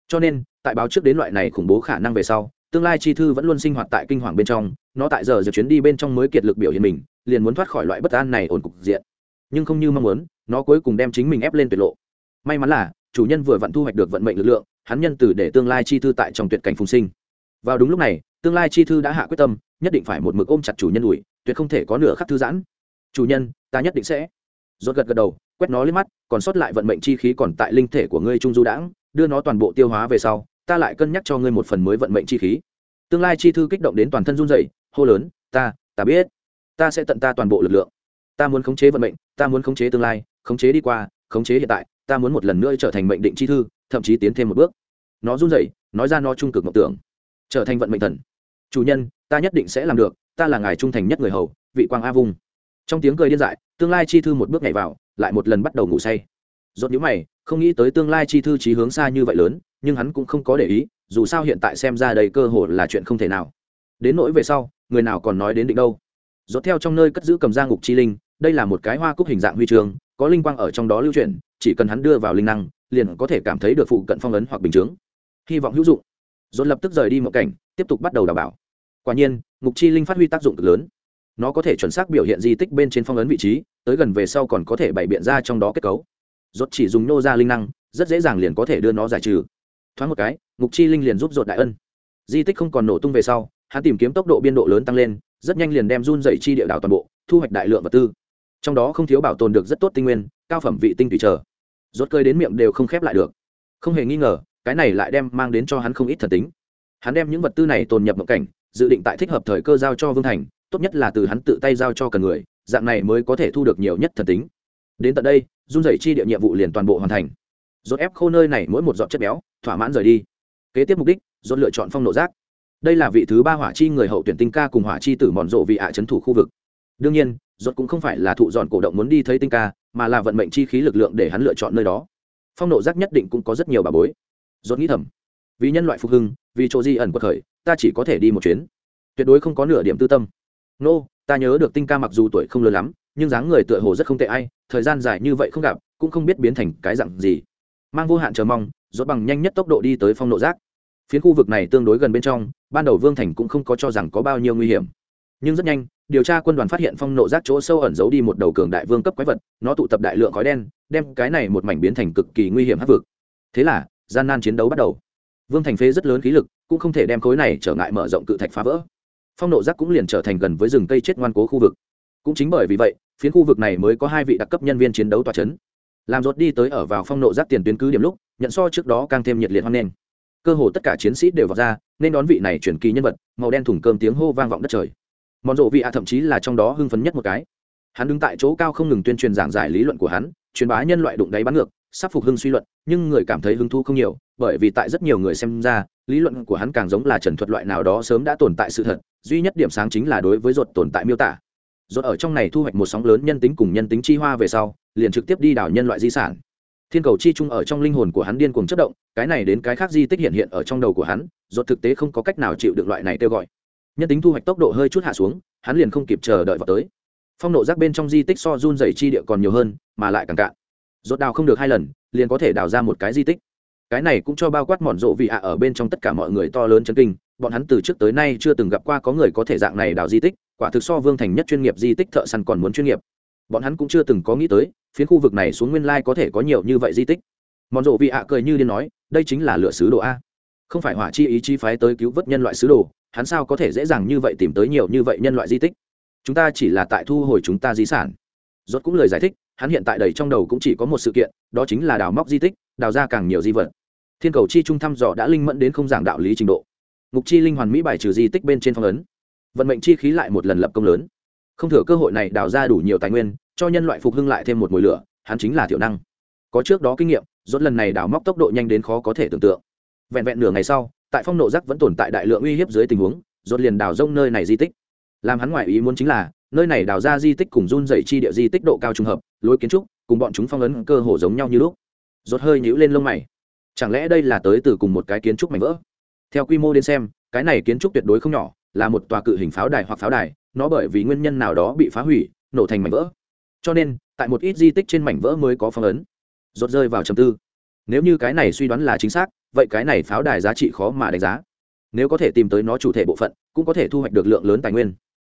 Cho nên, tại báo trước đến loại này khủng bố khả năng về sau, tương lai chi thư vẫn luôn sinh hoạt tại kinh hoàng bên trong, nó tại giờ giờ chuyến đi bên trong mới kiệt lực biểu hiện mình, liền muốn thoát khỏi loại bất an này ổn cục diện. Nhưng không như mong muốn, nó cuối cùng đem chính mình ép lên tuyệt lộ. May mắn là, chủ nhân vừa vặn thu hoạch được vận mệnh lực lượng, hắn nhân từ để tương lai chi thư tại trong tuyệt cảnh phùng sinh. Vào đúng lúc này tương lai chi thư đã hạ quyết tâm, nhất định phải một mực ôm chặt chủ nhân ủi, tuyệt không thể có nửa khắc thư giãn. Chủ nhân, ta nhất định sẽ. Rốt gật gật đầu, quét nó lên mắt, còn sót lại vận mệnh chi khí còn tại linh thể của ngươi trung du đãng, đưa nó toàn bộ tiêu hóa về sau, ta lại cân nhắc cho ngươi một phần mới vận mệnh chi khí. Tương lai chi thư kích động đến toàn thân run rẩy, hô lớn, ta ta biết. Ta sẽ tận ta toàn bộ lực lượng. Ta muốn khống chế vận mệnh, ta muốn khống chế tương lai, khống chế đi qua, khống chế hiện tại, ta muốn một lần nữa trở thành mệnh định chi thư, thậm chí tiến thêm một bước. Nó run rẩy, nói ra nó trung cực mộng tưởng. Trở thành vận mệnh thần chủ nhân, ta nhất định sẽ làm được, ta là ngài trung thành nhất người hầu, vị quang a vung. Trong tiếng cười điên dại, tương lai chi thư một bước nhảy vào, lại một lần bắt đầu ngủ say. Rốt nhíu mày, không nghĩ tới tương lai chi thư trí hướng xa như vậy lớn, nhưng hắn cũng không có để ý, dù sao hiện tại xem ra đây cơ hội là chuyện không thể nào. Đến nỗi về sau, người nào còn nói đến định đâu. Rốt theo trong nơi cất giữ cầm ra ngục chi linh, đây là một cái hoa cúc hình dạng huy chương, có linh quang ở trong đó lưu chuyển, chỉ cần hắn đưa vào linh năng, liền có thể cảm thấy được phụ cận phong ấn hoặc bình chướng. Hy vọng hữu dụng dồn lập tức rời đi một cảnh, tiếp tục bắt đầu đảm bảo. Quả nhiên, ngục chi linh phát huy tác dụng cực lớn. Nó có thể chuẩn xác biểu hiện di tích bên trên phong ấn vị trí, tới gần về sau còn có thể bày biện ra trong đó kết cấu. Dốt chỉ dùng nô ra linh năng, rất dễ dàng liền có thể đưa nó giải trừ. Thoáng một cái, ngục chi linh liền giúp dột đại ân. Di tích không còn nổ tung về sau, hắn tìm kiếm tốc độ biên độ lớn tăng lên, rất nhanh liền đem run dậy chi địa đảo toàn bộ, thu hoạch đại lượng vật tư. Trong đó không thiếu bảo tồn được rất tốt tinh nguyên, cao phẩm vị tinh tùy trở. rốt cơi đến miệng đều không khép lại được. Không hề nghi ngờ cái này lại đem mang đến cho hắn không ít thần tính. Hắn đem những vật tư này tồn nhập mộng cảnh, dự định tại thích hợp thời cơ giao cho vương thành, tốt nhất là từ hắn tự tay giao cho cần người, dạng này mới có thể thu được nhiều nhất thần tính. Đến tận đây, run rẩy chi địa nhiệm vụ liền toàn bộ hoàn thành. Dốt ép khô nơi này mỗi một giọt chất béo, thỏa mãn rời đi. Kế tiếp mục đích dốt lựa chọn phong nộ giác đây là vị thứ ba hỏa chi người hậu tuyển tinh ca cùng hỏa chi tử mòn rộ vị ạ trấn thủ khu vực. Đương nhiên dốt cũng không phải là thụ dọn cổ động muốn đi thấy tinh ca, mà là vận mệnh chi khí lực lượng để hắn lựa chọn nơi đó. Phong nộ giác nhất định cũng có rất nhiều bà bối rốt nghĩ thầm. Vì nhân loại phục hưng vì chỗ di ẩn quật khởi ta chỉ có thể đi một chuyến. Tuyệt đối không có nửa điểm tư tâm. Nô、no, ta nhớ được tinh ca mặc dù tuổi không lớn lắm nhưng dáng người tựa hồ rất không tệ ai thời gian dài như vậy không gặp cũng không biết biến thành cái dặn gì. Mang vô hạn chờ mong rốt bằng nhanh nhất tốc độ đi tới phong nộ giác. Phiến khu vực này tương đối gần bên trong ban đầu vương thành cũng không có cho rằng có bao nhiêu nguy hiểm. Nhưng rất nhanh điều tra quân đoàn phát hiện phong nộ giác chỗ sâu ẩn giấu đi một đầu cường đại vương cấp quái vật nó tụ tập đại lượng khói đen đem cái này một mảnh biến thành cực kỳ nguy hiểm hấp vực. Thế là gian nan chiến đấu bắt đầu. Vương thành phế rất lớn khí lực, cũng không thể đem khối này trở ngại mở rộng cự thạch phá vỡ. Phong nộ giác cũng liền trở thành gần với rừng cây chết ngoan cố khu vực. Cũng chính bởi vì vậy, phiến khu vực này mới có hai vị đặc cấp nhân viên chiến đấu tòa c h ấ n làm rột đi tới ở vào phong nộ giác tiền tuyến cứ điểm lúc, nhận so trước đó càng thêm nhiệt liệt hoan nghênh. Cơ hồ tất cả chiến sĩ đều vào ra, nên đón vị này chuyển kỳ nhân vật, màu đen thủng cơm tiếng hô vang vọng đất trời. Mòn rộ vị ạ thậm chí là trong đó hưng phấn nhất một cái. Hắn đứng tại chỗ cao không ngừng tuyên truyền giảng giải lý luận của hắn, truyền bá nhân loại đụng đáy bắn ngược sắp phục hưng suy luận, nhưng người cảm thấy hứng thú không nhiều, bởi vì tại rất nhiều người xem ra, lý luận của hắn càng giống là trần thuật loại nào đó sớm đã tồn tại sự thật, duy nhất điểm sáng chính là đối với ruột tồn tại miêu tả. Ruột ở trong này thu hoạch một sóng lớn nhân tính cùng nhân tính chi hoa về sau, liền trực tiếp đi đảo nhân loại di sản. Thiên cầu chi chung ở trong linh hồn của hắn điên cuồng chất động, cái này đến cái khác di tích hiện hiện ở trong đầu của hắn, ruột thực tế không có cách nào chịu được loại này kêu gọi. Nhân tính thu hoạch tốc độ hơi chút hạ xuống, hắn liền không kịp chờ đợi vào tới. Phong nộ rác bên trong di tích so run dày chi địa còn nhiều hơn, mà lại càng cạn rốt đào không được hai lần, liền có thể đào ra một cái di tích. Cái này cũng cho bao quát mòn rộ vị ạ ở bên trong tất cả mọi người to lớn chân kinh, bọn hắn từ trước tới nay chưa từng gặp qua có người có thể dạng này đào di tích, quả thực so vương thành nhất chuyên nghiệp di tích thợ săn còn muốn chuyên nghiệp. Bọn hắn cũng chưa từng có nghĩ tới, phiến khu vực này xuống nguyên lai có thể có nhiều như vậy di tích. Mòn rộ vị ạ cười như điên nói, đây chính là lựa sứ đồ a. Không phải hỏa chi ý chi phái tới cứu vớt nhân loại sứ đồ, hắn sao có thể dễ dàng như vậy tìm tới nhiều như vậy nhân loại di tích? Chúng ta chỉ là tại thu hồi chúng ta di sản. Rốt cũng lời giải thích hắn hiện tại đầy trong đầu cũng chỉ có một sự kiện, đó chính là đào móc di tích, đào ra càng nhiều di vật. Thiên cầu chi trung thăm dò đã linh mẫn đến không giảng đạo lý trình độ. Ngục chi linh hoàn mỹ bài trừ di tích bên trên phong ấn. Vận mệnh chi khí lại một lần lập công lớn. Không thừa cơ hội này đào ra đủ nhiều tài nguyên, cho nhân loại phục hưng lại thêm một mùi lửa, hắn chính là thiểu năng. Có trước đó kinh nghiệm, rốt lần này đào móc tốc độ nhanh đến khó có thể tưởng tượng. Vẹn vẹn nửa ngày sau, tại phong nộ giác vẫn tồn tại đại lượng uy hiếp dưới tình huống, rốt liền đào rông nơi này di tích. Làm hắn ngoại ý muốn chính là nơi này đào ra di tích cùng run dày chi địa di tích độ cao trùng hợp, lối kiến trúc, cùng bọn chúng phong ấn cơ hồ giống nhau như lúc. Rốt hơi nhũ lên lông mày. Chẳng lẽ đây là tới từ cùng một cái kiến trúc mảnh vỡ? Theo quy mô đến xem, cái này kiến trúc tuyệt đối không nhỏ, là một tòa cự hình pháo đài hoặc pháo đài, nó bởi vì nguyên nhân nào đó bị phá hủy, nổ thành mảnh vỡ. Cho nên, tại một ít di tích trên mảnh vỡ mới có phong ấn. Rốt rơi vào trầm tư. Nếu như cái này suy đoán là chính xác, vậy cái này pháo đài giá trị khó mà đánh giá. Nếu có thể tìm tới nó chủ thể bộ phận, cũng có thể thu hoạch được lượng lớn tài nguyên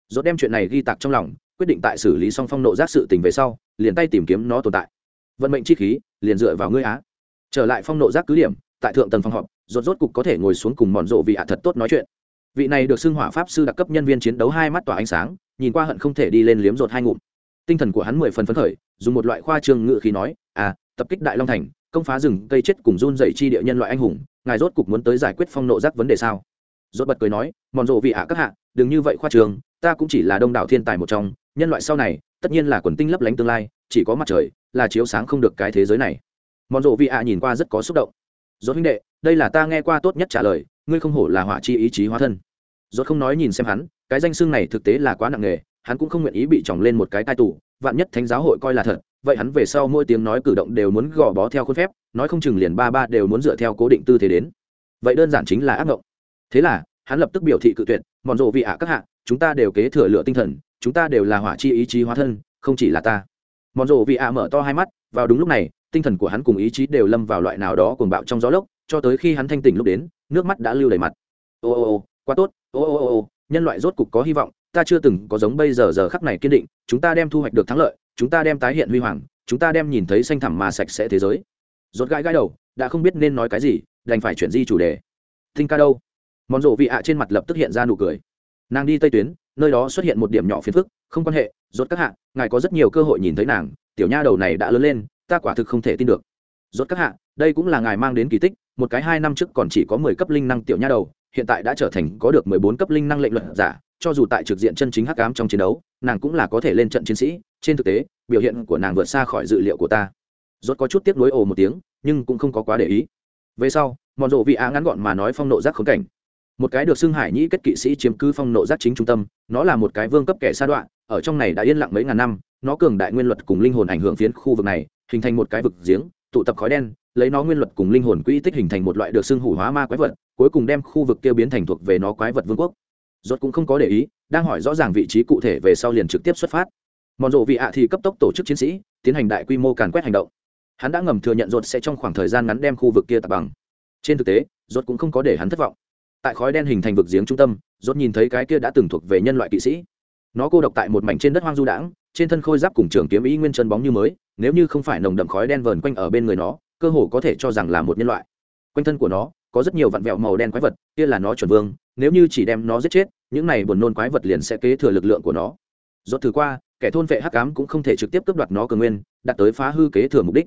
rốt đem chuyện này ghi tạc trong lòng, quyết định tại xử lý xong phong nộ giác sự tình về sau, liền tay tìm kiếm nó tồn tại. Vận mệnh chi khí, liền dựa vào ngươi á. Trở lại phong nộ giác cứ điểm, tại thượng tầng phòng họp, rốt rốt cục có thể ngồi xuống cùng mòn rộ vị ạ thật tốt nói chuyện. Vị này được xưng hỏa pháp sư đặc cấp nhân viên chiến đấu hai mắt tỏa ánh sáng, nhìn qua hận không thể đi lên liếm rột hai ngụm. Tinh thần của hắn mười phần phấn khởi, dùng một loại khoa trương ngự khí nói à tập kích đại long thành, công phá rừng, cây chết cùng run rẩy chi địa nhân loại anh hùng, ngài rốt cục muốn tới giải quyết phong nộ giác vấn đề sao? Rốt bật cười nói mòn rộ vị ạ các hạ, đừng như vậy khoa trương ta cũng chỉ là đông đảo thiên tài một trong, nhân loại sau này, tất nhiên là quần tinh lấp lánh tương lai, chỉ có mặt trời là chiếu sáng không được cái thế giới này. Mòn rộ vị ạ nhìn qua rất có xúc động. Dốt huynh đệ, đây là ta nghe qua tốt nhất trả lời, ngươi không hổ là hỏa chi ý chí hóa thân. Dốt không nói nhìn xem hắn, cái danh xưng này thực tế là quá nặng nề, hắn cũng không nguyện ý bị tròng lên một cái tai tù, vạn nhất thánh giáo hội coi là thật, vậy hắn về sau mỗi tiếng nói cử động đều muốn gò bó theo khuôn phép, nói không chừng liền ba ba đều muốn dựa theo cố định tư thế đến. Vậy đơn giản chính là ác mộng thế là, hắn lập tức biểu thị cự tuyệt mòn rộ vị ạ các hạ chúng ta đều kế thừa lựa tinh thần, chúng ta đều là hỏa chi ý chí hóa thân, không chỉ là ta. Mòn rộ vị ạ mở to hai mắt, vào đúng lúc này, tinh thần của hắn cùng ý chí đều lâm vào loại nào đó cuồng bạo trong gió lốc, cho tới khi hắn thanh tỉnh lúc đến, nước mắt đã lưu đầy mặt. Ô ô ô, quá tốt, ô ô ô ô, nhân loại rốt cục có hy vọng, ta chưa từng có giống bây giờ giờ khắc này kiên định, chúng ta đem thu hoạch được thắng lợi, chúng ta đem tái hiện huy hoàng, chúng ta đem nhìn thấy xanh thẳm mà sạch sẽ thế giới. Rốt gãi gãi đầu, đã không biết nên nói cái gì, đành phải chuyển di chủ đề. Tinh ca đâu? Mòn rộ vị ạ trên mặt lập tức hiện ra nụ cười nàng đi tây tuyến, nơi đó xuất hiện một điểm nhỏ phiền phức, không quan hệ, rốt các hạ, ngài có rất nhiều cơ hội nhìn thấy nàng, tiểu nha đầu này đã lớn lên, ta quả thực không thể tin được. Rốt các hạ, đây cũng là ngài mang đến kỳ tích, một cái hai năm trước còn chỉ có mười cấp linh năng tiểu nha đầu, hiện tại đã trở thành có được mười bốn cấp linh năng lệnh luận giả, cho dù tại trực diện chân chính hắc ám trong chiến đấu, nàng cũng là có thể lên trận chiến sĩ, trên thực tế, biểu hiện của nàng vượt xa khỏi dự liệu của ta. Rốt có chút tiếc nuối ồ một tiếng, nhưng cũng không có quá để ý. Về sau mòn rộ vị á ngắn gọn mà nói phong nộ giác khốn cảnh một cái được xưng hải nhĩ kết kỵ sĩ chiếm cứ phong nộ giác chính trung tâm, nó là một cái vương cấp kẻ sa đoạn ở trong này đã yên lặng mấy ngàn năm, nó cường đại nguyên luật cùng linh hồn ảnh hưởng phiến khu vực này, hình thành một cái vực giếng, tụ tập khói đen, lấy nó nguyên luật cùng linh hồn quỹ tích hình thành một loại được xưng hủ hóa ma quái vật, cuối cùng đem khu vực kia biến thành thuộc về nó quái vật vương quốc. Rốt cũng không có để ý, đang hỏi rõ ràng vị trí cụ thể về sau liền trực tiếp xuất phát. Mòn rộ vị ạ thì cấp tốc tổ chức chiến sĩ, tiến hành đại quy mô càn quét hành động. Hắn đã ngầm thừa nhận rốt sẽ trong khoảng thời gian ngắn đem khu vực kia tập bằng. Trên thực tế, rốt cũng không có để hắn thất vọng tại khói đen hình thành vực giếng trung tâm, rốt nhìn thấy cái kia đã từng thuộc về nhân loại kỵ sĩ. Nó cô độc tại một mảnh trên đất hoang du đãng, trên thân khôi giáp cùng trường kiếm ý nguyên chân bóng như mới, nếu như không phải nồng đậm khói đen vờn quanh ở bên người nó, cơ hồ có thể cho rằng là một nhân loại. Quanh thân của nó, có rất nhiều vặn vẹo màu đen quái vật, kia là nó chuẩn vương, nếu như chỉ đem nó giết chết, những này buồn nôn quái vật liền sẽ kế thừa lực lượng của nó. Rốt thử qua, kẻ thôn vệ hắc ám cũng không thể trực tiếp cướp đoạt nó cường nguyên đạt tới phá hư kế thừa mục đích.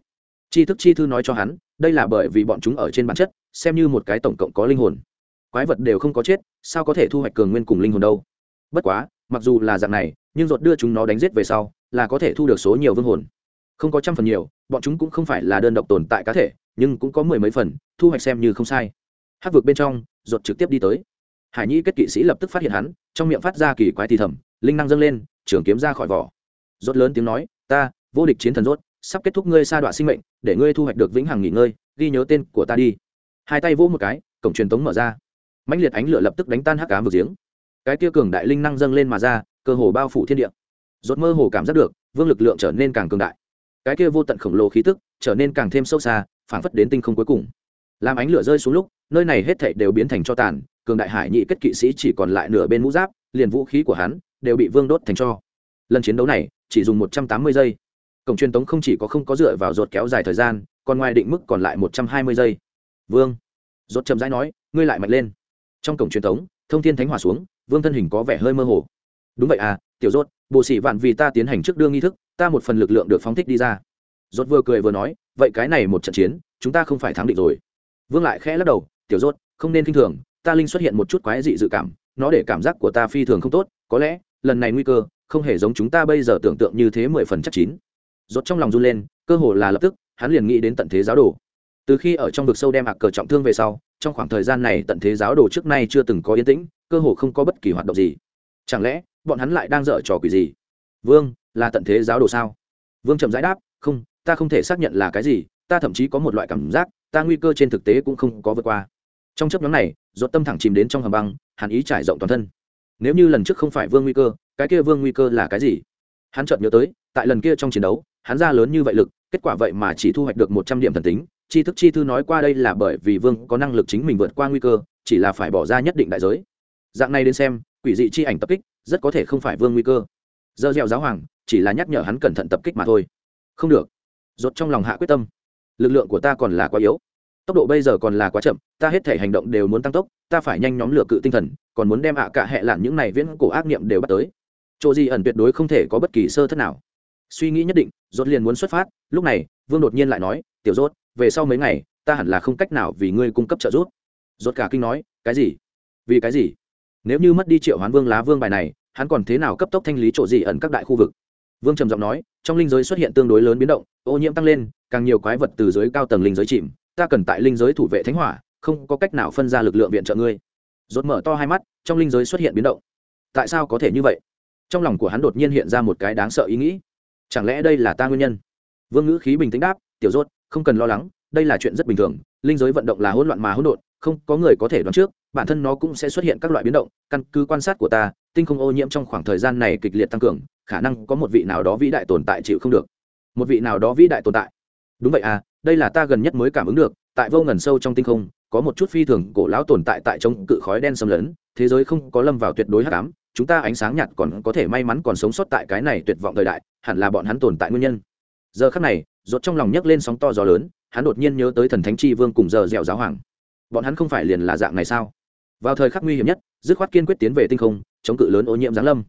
Tri thức chi thư nói cho hắn, đây là bởi vì bọn chúng ở trên bản chất, xem như một cái tổng cộng có linh hồn quái vật đều không có chết, sao có thể thu hoạch cường nguyên cùng linh hồn đâu? Bất quá, mặc dù là dạng này, nhưng ruột đưa chúng nó đánh giết về sau, là có thể thu được số nhiều vương hồn. Không có trăm phần nhiều, bọn chúng cũng không phải là đơn độc tồn tại cá thể, nhưng cũng có mười mấy phần, thu hoạch xem như không sai. Hát vực bên trong, ruột trực tiếp đi tới. Hải nhi kết kỵ sĩ lập tức phát hiện hắn, trong miệng phát ra kỳ quái thì thầm, linh năng dâng lên, trường kiếm ra khỏi vỏ. Rốt lớn tiếng nói, ta, vô địch chiến thần rốt sắp kết thúc ngươi sa đoạn sinh mệnh, để ngươi thu hoạch được vĩnh hằng nghỉ ngơi, ghi nhớ tên của ta đi. Hai tay vỗ một cái, cổng truyền tống mở ra mãnh liệt ánh lửa lập tức đánh tan hắc ám vực giếng. Cái kia cường đại linh năng dâng lên mà ra, cơ hồ bao phủ thiên địa. Rốt mơ hồ cảm giác được, vương lực lượng trở nên càng cường đại. Cái kia vô tận khổng lồ khí tức trở nên càng thêm sâu xa, phảng phất đến tinh không cuối cùng. Làm ánh lửa rơi xuống lúc, nơi này hết thảy đều biến thành cho tàn, cường đại hải nhị kết kỵ sĩ chỉ còn lại nửa bên mũ giáp, liền vũ khí của hắn đều bị vương đốt thành cho. Lần chiến đấu này, chỉ dùng một trăm tám mươi giây. Cổng truyền tống không chỉ có không có dựa vào ruột kéo dài thời gian, còn ngoài định mức còn lại một trăm hai mươi giây. Vương, rốt chậm rãi nói, ngươi lại mạnh lên trong cổng truyền thống, thông thiên thánh hỏa xuống vương thân hình có vẻ hơi mơ hồ. Đúng vậy à tiểu rốt bộ sĩ vạn vì ta tiến hành trước đương nghi thức ta một phần lực lượng được phóng thích đi ra. Rốt vừa cười vừa nói vậy cái này một trận chiến chúng ta không phải thắng định rồi. Vương lại khẽ lắc đầu tiểu rốt không nên kinh thường ta linh xuất hiện một chút quái dị dự cảm nó để cảm giác của ta phi thường không tốt có lẽ lần này nguy cơ không hề giống chúng ta bây giờ tưởng tượng như thế mười phần chắc chín. Rốt trong lòng run lên cơ hồ là lập tức hắn liền nghĩ đến tận thế giáo đồ. Từ khi ở trong vực sâu đem ạc cờ trọng thương về sau trong khoảng thời gian này tận thế giáo đồ trước nay chưa từng có yên tĩnh, cơ hồ không có bất kỳ hoạt động gì. Chẳng lẽ, bọn hắn lại đang dở trò quỷ gì? Vương, là tận thế giáo đồ sao? Vương chậm rãi đáp, không, ta không thể xác nhận là cái gì, ta thậm chí có một loại cảm giác, ta nguy cơ trên thực tế cũng không có vượt qua. Trong chấp nhóm này dốt tâm thẳng chìm đến trong hầm băng, hàn ý trải rộng toàn thân. Nếu như lần trước không phải vương nguy cơ, cái kia vương nguy cơ là cái gì? Hắn chợt nhớ tới, tại lần kia trong chiến đấu, hắn ra lớn như vậy lực, kết quả vậy mà chỉ thu hoạch được một trăm điểm thần tính chi thức chi thư nói qua đây là bởi vì vương có năng lực chính mình vượt qua nguy cơ, chỉ là phải bỏ ra nhất định đại giới. Dạng này đến xem, quỷ dị chi ảnh tập kích, rất có thể không phải vương nguy cơ. Dơ dẻo giáo hoàng, chỉ là nhắc nhở hắn cẩn thận tập kích mà thôi. Không được. Rốt trong lòng hạ quyết tâm. Lực lượng của ta còn là quá yếu. Tốc độ bây giờ còn là quá chậm, ta hết thể hành động đều muốn tăng tốc, ta phải nhanh nhóm lửa cự tinh thần, còn muốn đem ạ cả hệ lạn những này viễn cổ ác niệm đều bắt tới. Chỗ gì ẩn tuyệt đối không thể có bất kỳ sơ thất nào. Suy nghĩ nhất định, rốt liền muốn xuất phát, lúc này, vương đột nhiên lại nói, tiểu rốt về sau mấy ngày, ta hẳn là không cách nào vì ngươi cung cấp trợ giúp. Rốt cả kinh nói, cái gì? Vì cái gì? Nếu như mất đi triệu hoán vương lá vương bài này, hắn còn thế nào cấp tốc thanh lý chỗ gì ẩn các đại khu vực? Vương trầm giọng nói, trong linh giới xuất hiện tương đối lớn biến động, ô nhiễm tăng lên, càng nhiều quái vật từ dưới cao tầng linh giới chìm, ta cần tại linh giới thủ vệ thánh hỏa, không có cách nào phân ra lực lượng viện trợ ngươi. Rốt mở to hai mắt, trong linh giới xuất hiện biến động. Tại sao có thể như vậy? Trong lòng của hắn đột nhiên hiện ra một cái đáng sợ ý nghĩ. Chẳng lẽ đây là ta nguyên nhân? Vương ngữ khí bình tĩnh đáp, tiểu rốt không cần lo lắng, đây là chuyện rất bình thường, linh giới vận động là hỗn loạn mà hỗn độn, không có người có thể đoán trước, bản thân nó cũng sẽ xuất hiện các loại biến động, căn cứ quan sát của ta, tinh không ô nhiễm trong khoảng thời gian này kịch liệt tăng cường, khả năng có một vị nào đó vĩ đại tồn tại chịu không được. Một vị nào đó vĩ đại tồn tại. Đúng vậy à đây là ta gần nhất mới cảm ứng được, tại vô ngần sâu trong tinh không, có một chút phi thường cổ lão tồn tại tại trong cự khói đen xâm lấn, thế giới không có lâm vào tuyệt đối hắc ám, chúng ta ánh sáng nhạt còn có thể may mắn còn sống sót tại cái này tuyệt vọng thời đại, hẳn là bọn hắn tồn tại nguyên nhân. Giờ khắc này rốt trong lòng nhấc lên sóng to gió lớn, hắn đột nhiên nhớ tới thần thánh chi vương cùng giờ dẻo giáo hoàng. Bọn hắn không phải liền là dạng này sao? Vào thời khắc nguy hiểm nhất, dứt khoát kiên quyết tiến về tinh không, chống cự lớn ô nhiễm giáng lâm.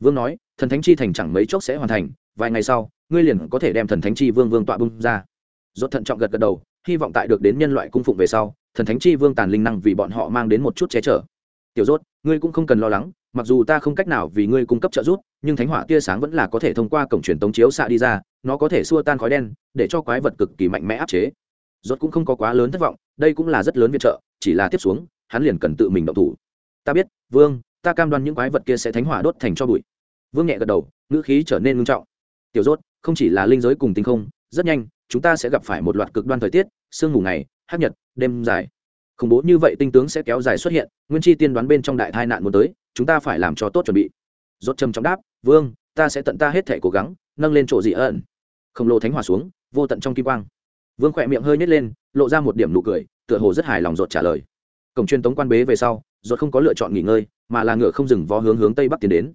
Vương nói, thần thánh chi thành chẳng mấy chốc sẽ hoàn thành, vài ngày sau, ngươi liền có thể đem thần thánh chi vương vương tọa bung ra. Dốt thận trọng gật gật đầu, hy vọng tại được đến nhân loại cung phụng về sau, thần thánh chi vương tàn linh năng vì bọn họ mang đến một chút che chở. Tiểu dốt ngươi cũng không cần lo lắng mặc dù ta không cách nào vì ngươi cung cấp trợ giúp, nhưng thánh hỏa tia sáng vẫn là có thể thông qua cổng truyền tống chiếu xạ đi ra, nó có thể xua tan khói đen, để cho quái vật cực kỳ mạnh mẽ áp chế. Rốt cũng không có quá lớn thất vọng, đây cũng là rất lớn viện trợ, chỉ là tiếp xuống, hắn liền cần tự mình động thủ. Ta biết, vương, ta cam đoan những quái vật kia sẽ thánh hỏa đốt thành cho bụi. Vương nhẹ gật đầu, ngữ khí trở nên ngưng trọng. Tiểu rốt, không chỉ là linh giới cùng tinh không, rất nhanh, chúng ta sẽ gặp phải một loạt cực đoan thời tiết, sương mù ngày, hắc nhật, đêm dài khủng bố như vậy tinh tướng sẽ kéo dài xuất hiện, nguyên chi tiên đoán bên trong đại tai nạn muốn tới, chúng ta phải làm cho tốt chuẩn bị. Rốt trầm trọng đáp, vương, ta sẽ tận ta hết thể cố gắng, nâng lên chỗ dị ẩn. Khổng lồ thánh hỏa xuống, vô tận trong kim quang. Vương khỏe miệng hơi nhếch lên, lộ ra một điểm nụ cười, tựa hồ rất hài lòng rốt trả lời. Cổng truyền tống quan bế về sau, rốt không có lựa chọn nghỉ ngơi, mà là ngựa không dừng vó hướng hướng tây bắc tiến đến.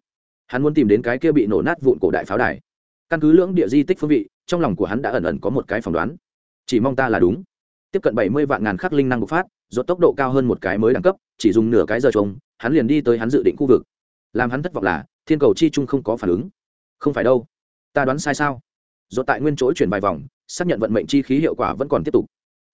Hắn muốn tìm đến cái kia bị nổ nát vụn cổ đại pháo đài. Căn cứ lưỡng địa di tích phương vị, trong lòng của hắn đã ẩn ẩn có một cái phỏng đoán. Chỉ mong ta là đúng tiếp cận bảy mươi vạn ngàn khắc linh năng bộc phát, rốt tốc độ cao hơn một cái mới đẳng cấp, chỉ dùng nửa cái giờ trống, hắn liền đi tới hắn dự định khu vực. Làm hắn thất vọng là, thiên cầu chi trung không có phản ứng. Không phải đâu. Ta đoán sai sao? Rốt tại nguyên chỗ chuyển vài vòng, xác nhận vận mệnh chi khí hiệu quả vẫn còn tiếp tục.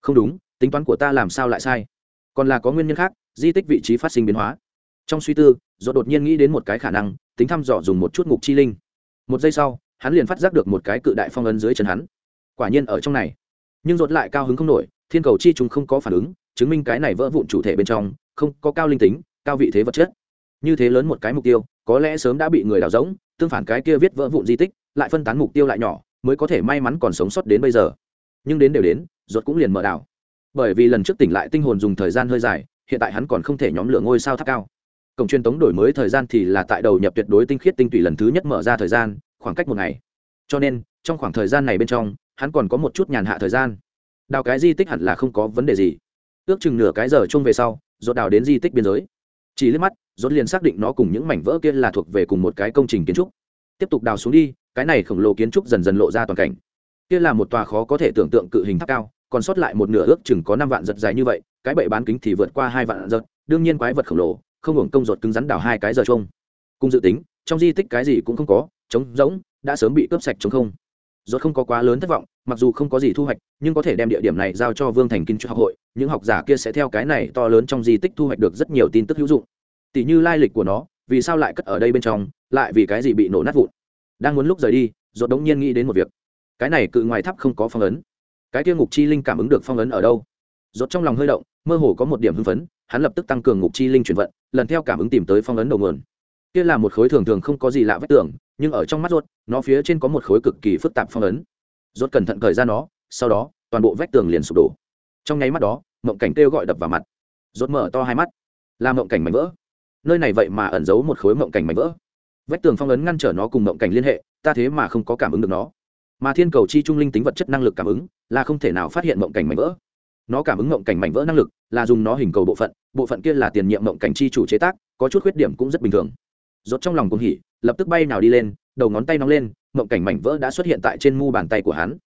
Không đúng, tính toán của ta làm sao lại sai? Còn là có nguyên nhân khác, di tích vị trí phát sinh biến hóa. Trong suy tư, rốt đột nhiên nghĩ đến một cái khả năng, tính thăm dò dùng một chút ngục chi linh. Một giây sau, hắn liền phát giác được một cái cự đại phong ấn dưới chân hắn. Quả nhiên ở trong này. Nhưng rốt lại cao hứng không nổi thiên cầu chi chúng không có phản ứng, chứng minh cái này vỡ vụn chủ thể bên trong không có cao linh tính, cao vị thế vật chất. Như thế lớn một cái mục tiêu, có lẽ sớm đã bị người đào rỗng, tương phản cái kia viết vỡ vụn di tích, lại phân tán mục tiêu lại nhỏ, mới có thể may mắn còn sống sót đến bây giờ. Nhưng đến đều đến, ruột cũng liền mở đảo. Bởi vì lần trước tỉnh lại tinh hồn dùng thời gian hơi dài, hiện tại hắn còn không thể nhóm lửa ngôi sao tháp cao. Cổng truyền tống đổi mới thời gian thì là tại đầu nhập tuyệt đối tinh khiết tinh tủy lần thứ nhất mở ra thời gian, khoảng cách một ngày. Cho nên, trong khoảng thời gian này bên trong, hắn còn có một chút nhàn hạ thời gian đào cái di tích hẳn là không có vấn đề gì. Ước chừng nửa cái giờ chung về sau, rốt đào đến di tích biên giới. Chỉ liếc mắt, rốt liền xác định nó cùng những mảnh vỡ kia là thuộc về cùng một cái công trình kiến trúc. Tiếp tục đào xuống đi, cái này khổng lồ kiến trúc dần dần lộ ra toàn cảnh. Kia là một tòa khó có thể tưởng tượng cự hình tháp cao, còn sót lại một nửa ước chừng có năm vạn giật dài như vậy, cái bệ bán kính thì vượt qua hai vạn giật, đương nhiên quái vật khổng lồ, không hưởng công ruột cứng rắn đào hai cái giờ chung. Cùng dự tính, trong di tích cái gì cũng không có, trống rỗng, đã sớm bị cướp sạch trống không rốt không có quá lớn thất vọng, mặc dù không có gì thu hoạch, nhưng có thể đem địa điểm này giao cho vương thành kinh cho học hội, những học giả kia sẽ theo cái này to lớn trong di tích thu hoạch được rất nhiều tin tức hữu dụng. Tỷ như lai lịch của nó, vì sao lại cất ở đây bên trong, lại vì cái gì bị nổ nát vụn? Đang muốn lúc rời đi, rốt đống nhiên nghĩ đến một việc. Cái này cự ngoài tháp không có phong ấn. Cái kia ngục chi linh cảm ứng được phong ấn ở đâu? Rốt trong lòng hơi động, mơ hồ có một điểm hưng phấn, hắn lập tức tăng cường ngục chi linh chuyển vận, lần theo cảm ứng tìm tới phong ấn đầu nguồn. Kia là một khối thường thường không có gì lạ vách tường nhưng ở trong mắt rốt nó phía trên có một khối cực kỳ phức tạp phong ấn. Rốt cẩn thận cởi ra nó, sau đó, toàn bộ vách tường liền sụp đổ. Trong nháy mắt đó, mộng cảnh kêu gọi đập vào mặt. Rốt mở to hai mắt. Là mộng cảnh mảnh vỡ. Nơi này vậy mà ẩn giấu một khối mộng cảnh mảnh vỡ. Vách tường phong ấn ngăn trở nó cùng mộng cảnh liên hệ, ta thế mà không có cảm ứng được nó. Mà thiên cầu chi trung linh tính vật chất năng lực cảm ứng, là không thể nào phát hiện mộng cảnh mảnh vỡ. Nó cảm ứng mộng cảnh mảnh vỡ năng lực, là dùng nó hình cầu bộ phận bộ phận kia là tiền nhiệm mộng cảnh chi chủ chế tác, có chút khuyết điểm cũng rất bình thường. Rốt trong lòng cũng hỉ lập tức bay nào đi lên, đầu ngón tay nóng lên, mộng cảnh mảnh vỡ đã xuất hiện tại trên mu bàn tay của hắn.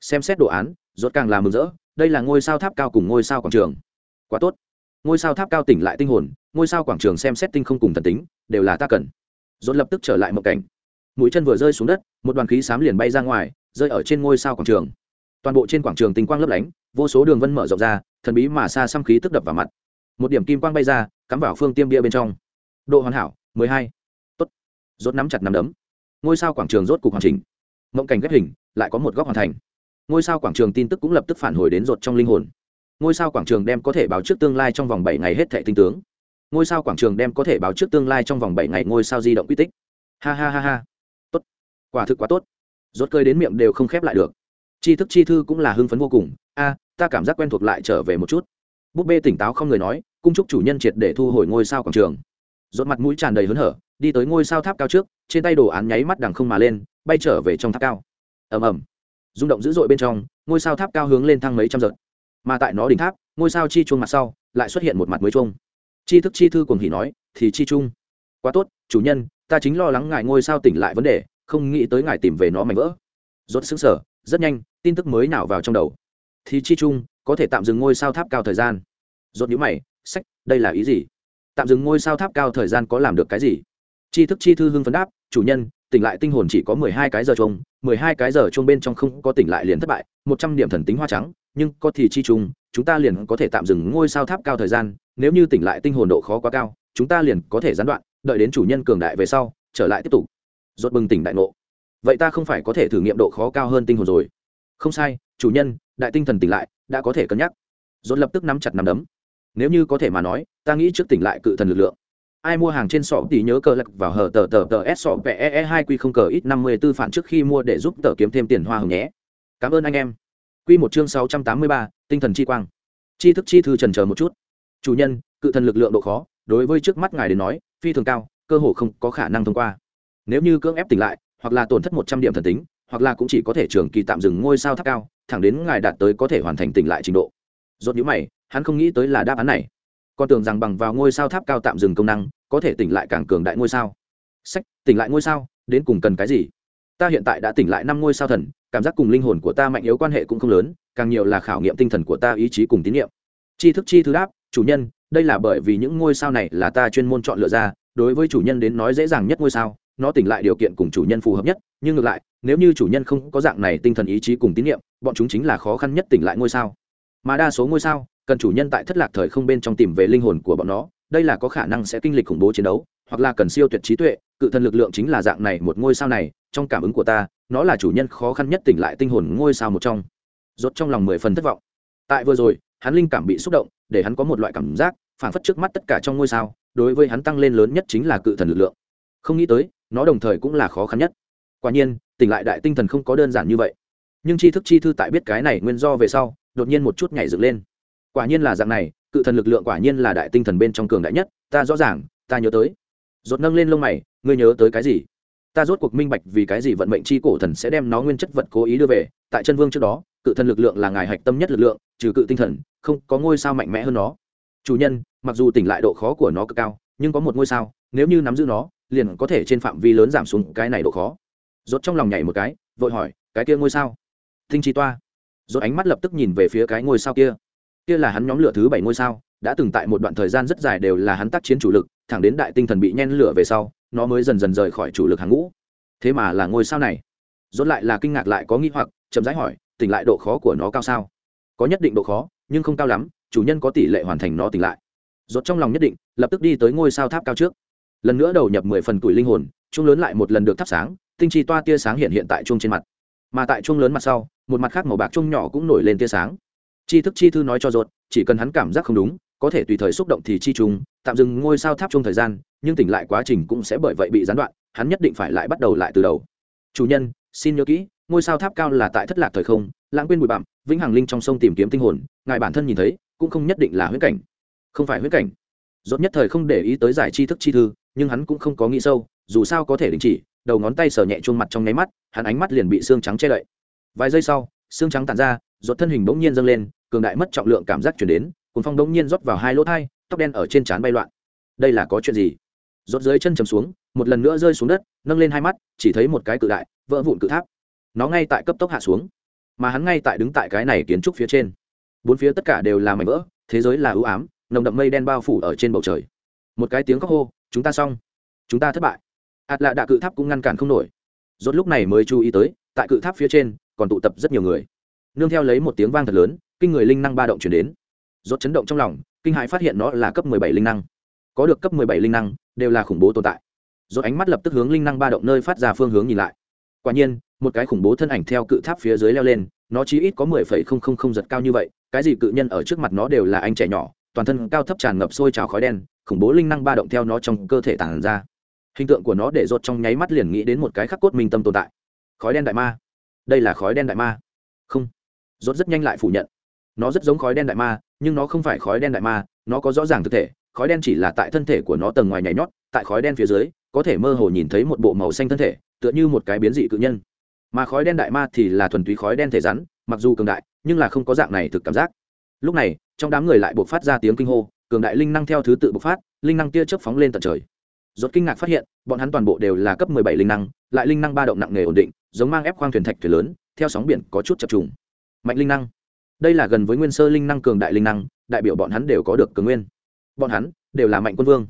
Xem xét đồ án, rốt càng là mừng rỡ, đây là ngôi sao tháp cao cùng ngôi sao quảng trường. Quá tốt. Ngôi sao tháp cao tỉnh lại tinh hồn, ngôi sao quảng trường xem xét tinh không cùng thần tính, đều là ta cần. Rốt lập tức trở lại mộng cảnh. Mũi chân vừa rơi xuống đất, một đoàn khí xám liền bay ra ngoài, rơi ở trên ngôi sao quảng trường. Toàn bộ trên quảng trường tinh quang lấp lánh, vô số đường vân mở rộng ra, thần bí mà xa xăm khí tức đập vào mặt. Một điểm kim quang bay ra, cắm vào phương tiêm bia bên trong. Độ hoàn hảo, mười hai. tốt rốt nắm chặt nắm đấm. Ngôi sao quảng trường rốt cục hoàn chỉnh. Mộng cảnh ghép hình, lại có một góc hoàn thành. Ngôi sao quảng trường tin tức cũng lập tức phản hồi đến rột trong linh hồn. Ngôi sao quảng trường đem có thể báo trước tương lai trong vòng bảy ngày hết thệ tinh tướng. Ngôi sao quảng trường đem có thể báo trước tương lai trong vòng bảy ngày ngôi sao di động quy tích. Ha ha ha ha. Tốt. Quả thực quá tốt. Rốt cơi đến miệng đều không khép lại được. Chi thức chi thư cũng là hưng phấn vô cùng. A, ta cảm giác quen thuộc lại trở về một chút. Búp bê tỉnh táo không người nói, cung chúc chủ nhân triệt để thu hồi ngôi sao quảng trường. Rốt mặt mũi tràn đầy hớn hở đi tới ngôi sao tháp cao trước, trên tay đồ án nháy mắt đằng không mà lên, bay trở về trong tháp cao. Ầm ầm. Rung động dữ dội bên trong, ngôi sao tháp cao hướng lên thăng mấy trăm giật mà tại nó đỉnh tháp, ngôi sao chi chuông mặt sau, lại xuất hiện một mặt mới chuông. Chi thức chi thư cùng hỉ nói, thì chi chung quá tốt, chủ nhân, ta chính lo lắng ngài ngôi sao tỉnh lại vấn đề, không nghĩ tới ngài tìm về nó mảnh vỡ. Rốt xứng sở rất nhanh, tin tức mới nào vào trong đầu. Thì chi chung có thể tạm dừng ngôi sao tháp cao thời gian. Rốt nhíu mày, sách, đây là ý gì? Tạm dừng ngôi sao tháp cao thời gian có làm được cái gì? Chi thức chi thư hưng phấn đáp, chủ nhân, tỉnh lại tinh hồn chỉ có mười hai cái giờ chung, mười hai cái giờ chung bên trong không có tỉnh lại liền thất bại, một trăm điểm thần tính hoa trắng, nhưng có thì chi chung, chúng ta liền có thể tạm dừng ngôi sao tháp cao thời gian, nếu như tỉnh lại tinh hồn độ khó quá cao, chúng ta liền có thể gián đoạn, đợi đến chủ nhân cường đại về sau, trở lại tiếp tục. Rốt bừng tỉnh đại ngộ. Vậy ta không phải có thể thử nghiệm độ khó cao hơn tinh hồn rồi. Không sai, chủ nhân, đại tinh thần tỉnh lại, đã có thể cân nhắc. Rốt lập tức nắm chặt nắm đấm. Nếu như có thể mà nói, ta nghĩ trước tỉnh lại cự thần lực lượng ai mua hàng trên sọ thì nhớ cờ lạc vào hở tờ tờ tờ s sọ pe e hai q không cờ ít năm mươi tư phản trước khi mua để giúp tờ kiếm thêm tiền hoa hồng nhé. Cảm ơn anh em. Q một chương sáu trăm tám mươi ba, tinh thần chi quang. Chi thức chi thư trần chờ một chút. Chủ nhân, cự thần lực lượng độ khó, đối với trước mắt ngài đến nói, phi thường cao, cơ hồ không có khả năng thông qua. Nếu như cưỡng ép tỉnh lại, hoặc là tổn thất một trăm điểm thần tính, hoặc là cũng chỉ có thể trường kỳ tạm dừng ngôi sao tháp cao, thẳng đến ngài đạt tới có thể hoàn thành tỉnh lại trình độ. Rốt nhíu mày, hắn không nghĩ tới là đáp án này. Con tưởng rằng bằng vào ngôi sao tháp cao tạm dừng công năng có thể tỉnh lại càng cường đại ngôi sao. Sách, tỉnh lại ngôi sao, đến cùng cần cái gì? Ta hiện tại đã tỉnh lại năm ngôi sao thần, cảm giác cùng linh hồn của ta mạnh yếu quan hệ cũng không lớn, càng nhiều là khảo nghiệm tinh thần của ta ý chí cùng tín nhiệm chi thức chi thứ đáp, chủ nhân, đây là bởi vì những ngôi sao này là ta chuyên môn chọn lựa ra, đối với chủ nhân đến nói dễ dàng nhất ngôi sao, nó tỉnh lại điều kiện cùng chủ nhân phù hợp nhất, nhưng ngược lại, nếu như chủ nhân không có dạng này tinh thần ý chí cùng tín nhiệm bọn chúng chính là khó khăn nhất tỉnh lại ngôi sao. Mà đa số ngôi sao, cần chủ nhân tại thất lạc thời không bên trong tìm về linh hồn của bọn nó đây là có khả năng sẽ kinh lịch khủng bố chiến đấu, hoặc là cần siêu tuyệt trí tuệ, cự thần lực lượng chính là dạng này một ngôi sao này, trong cảm ứng của ta, nó là chủ nhân khó khăn nhất tỉnh lại tinh hồn ngôi sao một trong. Rốt trong lòng mười phần thất vọng. Tại vừa rồi, hắn linh cảm bị xúc động, để hắn có một loại cảm giác phản phất trước mắt tất cả trong ngôi sao, đối với hắn tăng lên lớn nhất chính là cự thần lực lượng. Không nghĩ tới, nó đồng thời cũng là khó khăn nhất. Quả nhiên, tỉnh lại đại tinh thần không có đơn giản như vậy. Nhưng tri thức chi thư tại biết cái này nguyên do về sau, đột nhiên một chút nhảy dựng lên quả nhiên là dạng này, cự thần lực lượng quả nhiên là đại tinh thần bên trong cường đại nhất, ta rõ ràng, ta nhớ tới. Rốt nâng lên lông mày, ngươi nhớ tới cái gì? Ta rốt cuộc minh bạch vì cái gì vận mệnh chi cổ thần sẽ đem nó nguyên chất vật cố ý đưa về, tại chân vương trước đó, cự thần lực lượng là ngài hạch tâm nhất lực lượng, trừ cự tinh thần, không, có ngôi sao mạnh mẽ hơn nó. Chủ nhân, mặc dù tỉnh lại độ khó của nó cực cao, nhưng có một ngôi sao, nếu như nắm giữ nó, liền có thể trên phạm vi lớn giảm xuống cái này độ khó. Rốt trong lòng nhảy một cái, vội hỏi, cái kia ngôi sao? Tinh chi toa. Rốt ánh mắt lập tức nhìn về phía cái ngôi sao kia kia là hắn nhóm lửa thứ bảy ngôi sao, đã từng tại một đoạn thời gian rất dài đều là hắn tác chiến chủ lực, thẳng đến đại tinh thần bị nhen lửa về sau, nó mới dần dần rời khỏi chủ lực hàng ngũ. Thế mà là ngôi sao này. Rốt lại là kinh ngạc lại có nghi hoặc, chậm rãi hỏi, tỉnh lại độ khó của nó cao sao? Có nhất định độ khó, nhưng không cao lắm, chủ nhân có tỷ lệ hoàn thành nó tỉnh lại. Rốt trong lòng nhất định, lập tức đi tới ngôi sao tháp cao trước. Lần nữa đầu nhập mười phần tuổi linh hồn chung lớn lại một lần được thắp sáng, tinh chi toa tia sáng hiện hiện tại chung trên mặt. Mà tại chung lớn mặt sau, một mặt khác màu bạc chung nhỏ cũng nổi lên tia sáng chi thức chi thư nói cho rốt chỉ cần hắn cảm giác không đúng, có thể tùy thời xúc động thì chi trùng, tạm dừng ngôi sao tháp chung thời gian, nhưng tỉnh lại quá trình cũng sẽ bởi vậy bị gián đoạn, hắn nhất định phải lại bắt đầu lại từ đầu. Chủ nhân, xin nhớ kỹ, ngôi sao tháp cao là tại thất lạc thời không, lãng quên bụi bặm, vĩnh hằng linh trong sông tìm kiếm tinh hồn, ngài bản thân nhìn thấy, cũng không nhất định là huyễn cảnh. Không phải huyễn cảnh. Dốt nhất thời không để ý tới giải tri thức chi thư, nhưng hắn cũng không có nghĩ sâu, dù sao có thể đình chỉ, đầu ngón tay sờ nhẹ chuông mặt trong nháy mắt, hắn ánh mắt liền bị xương trắng che đậy. Vài giây sau, xương trắng tàn ra Rốt thân hình bỗng nhiên dâng lên, cường đại mất trọng lượng cảm giác chuyển đến cùng phong bỗng nhiên rót vào hai lỗ thai, tóc đen ở trên trán bay loạn. Đây là có chuyện gì? Rốt dưới chân chầm xuống, một lần nữa rơi xuống đất, nâng lên hai mắt, chỉ thấy một cái cự đại, vỡ vụn cự tháp. Nó ngay tại cấp tốc hạ xuống, mà hắn ngay tại đứng tại cái này kiến trúc phía trên. Bốn phía tất cả đều là mảnh vỡ, thế giới là ưu ám, nồng đậm mây đen bao phủ ở trên bầu trời. Một cái tiếng khóc hô, chúng ta xong, chúng ta thất bại. Ạt lạ đạ cự tháp cũng ngăn cản không nổi. Rốt lúc này mới chú ý tới, tại cự tháp phía trên, còn tụ tập rất nhiều người nương theo lấy một tiếng vang thật lớn, kinh người linh năng ba động chuyển đến. Rốt chấn động trong lòng, kinh hãi phát hiện nó là cấp 17 linh năng. Có được cấp 17 linh năng, đều là khủng bố tồn tại. Rồi ánh mắt lập tức hướng linh năng ba động nơi phát ra phương hướng nhìn lại. Quả nhiên, một cái khủng bố thân ảnh theo cự tháp phía dưới leo lên, nó chí ít có mười phẩy không không không giật cao như vậy, cái gì cự nhân ở trước mặt nó đều là anh trẻ nhỏ, toàn thân cao thấp tràn ngập sôi trào khói đen, khủng bố linh năng ba động theo nó trong cơ thể tản ra. Hình tượng của nó để rột trong nháy mắt liền nghĩ đến một cái khắc cốt minh tâm tồn tại. Khói đen đại ma. Đây là khói đen đại ma. Không rốt rất nhanh lại phủ nhận. Nó rất giống khói đen đại ma, nhưng nó không phải khói đen đại ma, nó có rõ ràng thực thể, khói đen chỉ là tại thân thể của nó tầng ngoài nhảy nhót, tại khói đen phía dưới, có thể mơ hồ nhìn thấy một bộ màu xanh thân thể, tựa như một cái biến dị cự nhân. Mà khói đen đại ma thì là thuần túy khói đen thể rắn, mặc dù cường đại, nhưng là không có dạng này thực cảm giác. Lúc này, trong đám người lại buộc phát ra tiếng kinh hô, cường đại linh năng theo thứ tự bộc phát, linh năng tia chớp phóng lên tận trời. Rốt kinh ngạc phát hiện, bọn hắn toàn bộ đều là cấp 17 linh năng, lại linh năng ba động nặng nề ổn định, giống mang ép khoang thuyền thạch thuyền lớn, theo sóng biển có chút chập trùng mạnh linh năng. Đây là gần với nguyên sơ linh năng, cường đại linh năng, đại biểu bọn hắn đều có được cường nguyên. Bọn hắn đều là mạnh quân vương.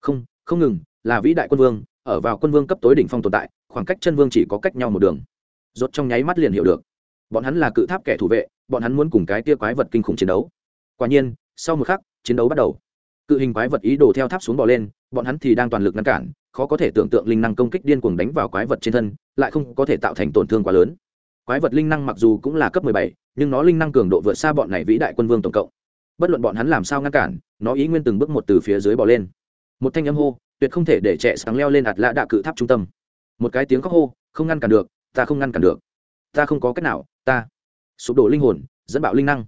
Không không ngừng, là vĩ đại quân vương, ở vào quân vương cấp tối đỉnh phong tồn tại, khoảng cách chân vương chỉ có cách nhau một đường. Rốt trong nháy mắt liền hiểu được. Bọn hắn là cự tháp kẻ thủ vệ, bọn hắn muốn cùng cái tia quái vật kinh khủng chiến đấu. Quả nhiên, sau một khắc, chiến đấu bắt đầu. Cự hình quái vật ý đồ theo tháp xuống bò lên, bọn hắn thì đang toàn lực ngăn cản, khó có thể tưởng tượng linh năng công kích điên cuồng đánh vào quái vật trên thân, lại không có thể tạo thành tổn thương quá lớn quái vật linh năng mặc dù cũng là cấp 17, nhưng nó linh năng cường độ vượt xa bọn này vĩ đại quân vương tổng cộng. Bất luận bọn hắn làm sao ngăn cản nó ý nguyên từng bước một từ phía dưới bò lên. Một thanh âm hô tuyệt không thể để trẻ sáng leo lên ạt lạ đạ cự tháp trung tâm. Một cái tiếng khóc hô không ngăn cản được ta không ngăn cản được. Ta không có cách nào ta. Sụp đổ linh hồn dẫn bạo linh năng.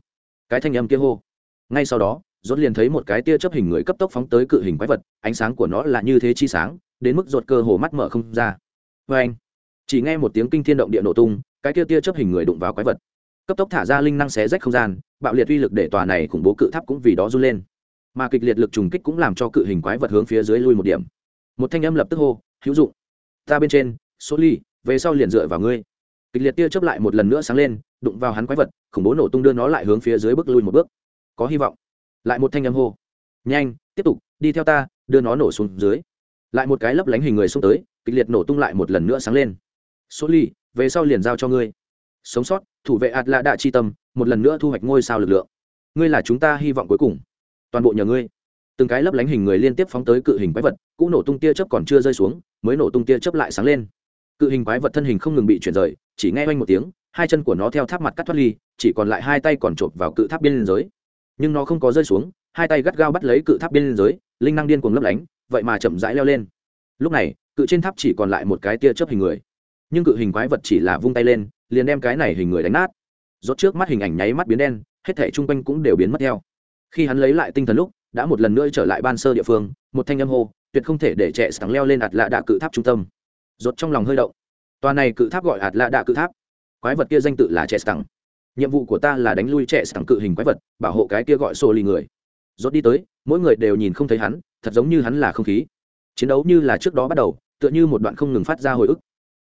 Cái thanh âm kia hô. Ngay sau đó rốt liền thấy một cái tia chớp hình người cấp tốc phóng tới cự hình quái vật ánh sáng của nó là như thế chi sáng đến mức rột cơ hồ mắt mở không ra. Vê anh chỉ nghe một tiếng kinh thiên động địa nổ tung cái kia tia chớp hình người đụng vào quái vật. Cấp tốc thả ra linh năng xé rách không gian, bạo liệt uy lực để tòa này khủng bố cự tháp cũng vì đó run lên. Mà kịch liệt lực trùng kích cũng làm cho cự hình quái vật hướng phía dưới lui một điểm. Một thanh âm lập tức hô, hữu dụng. Ta bên trên, số ly, về sau liền dựa vào ngươi. Kịch liệt tia chớp lại một lần nữa sáng lên, đụng vào hắn quái vật, khủng bố nổ tung đưa nó lại hướng phía dưới bước lui một bước. Có hy vọng. Lại một thanh âm hô, nhanh, tiếp tục, đi theo ta, đưa nó nổ xuống dưới. Lại một cái lấp lánh hình người xuống tới, kịch liệt nổ tung lại một lần nữa sáng lên số ly, về sau liền giao cho ngươi. Sống sót, thủ vệ ạt lạ đạ chi tâm, một lần nữa thu hoạch ngôi sao lực lượng. Ngươi là chúng ta hy vọng cuối cùng. Toàn bộ nhờ ngươi. Từng cái lấp lánh hình người liên tiếp phóng tới cự hình quái vật, cũ nổ tung tia chớp còn chưa rơi xuống, mới nổ tung tia chớp lại sáng lên. Cự hình quái vật thân hình không ngừng bị chuyển rời, chỉ nghe oanh một tiếng, hai chân của nó theo tháp mặt cắt thoát ly, chỉ còn lại hai tay còn chộp vào cự tháp biên giới. Nhưng nó không có rơi xuống, hai tay gắt gao bắt lấy cự tháp biên giới, linh năng điên cuồng lấp lánh, vậy mà chậm rãi leo lên. Lúc này, cự trên tháp chỉ còn lại một cái tia chớp hình người nhưng cự hình quái vật chỉ là vung tay lên, liền đem cái này hình người đánh nát. Rốt trước mắt hình ảnh nháy mắt biến đen, hết thảy chung quanh cũng đều biến mất theo. Khi hắn lấy lại tinh thần lúc, đã một lần nữa trở lại ban sơ địa phương, một thanh âm hô, tuyệt không thể để trẻ sáng leo lên ạt lạ đạ cự tháp trung tâm. Rốt trong lòng hơi động. Tòa này cự tháp gọi ạt lạ đạ cự tháp. Quái vật kia danh tự là trẻ sáng nhiệm vụ của ta là đánh lui trẻ sáng cự hình quái vật, bảo hộ cái kia gọi xô lì người. Rốt đi tới, mỗi người đều nhìn không thấy hắn, thật giống như hắn là không khí. Chiến đấu như là trước đó bắt đầu, tựa như một đoạn không ngừng phát ra hồi ức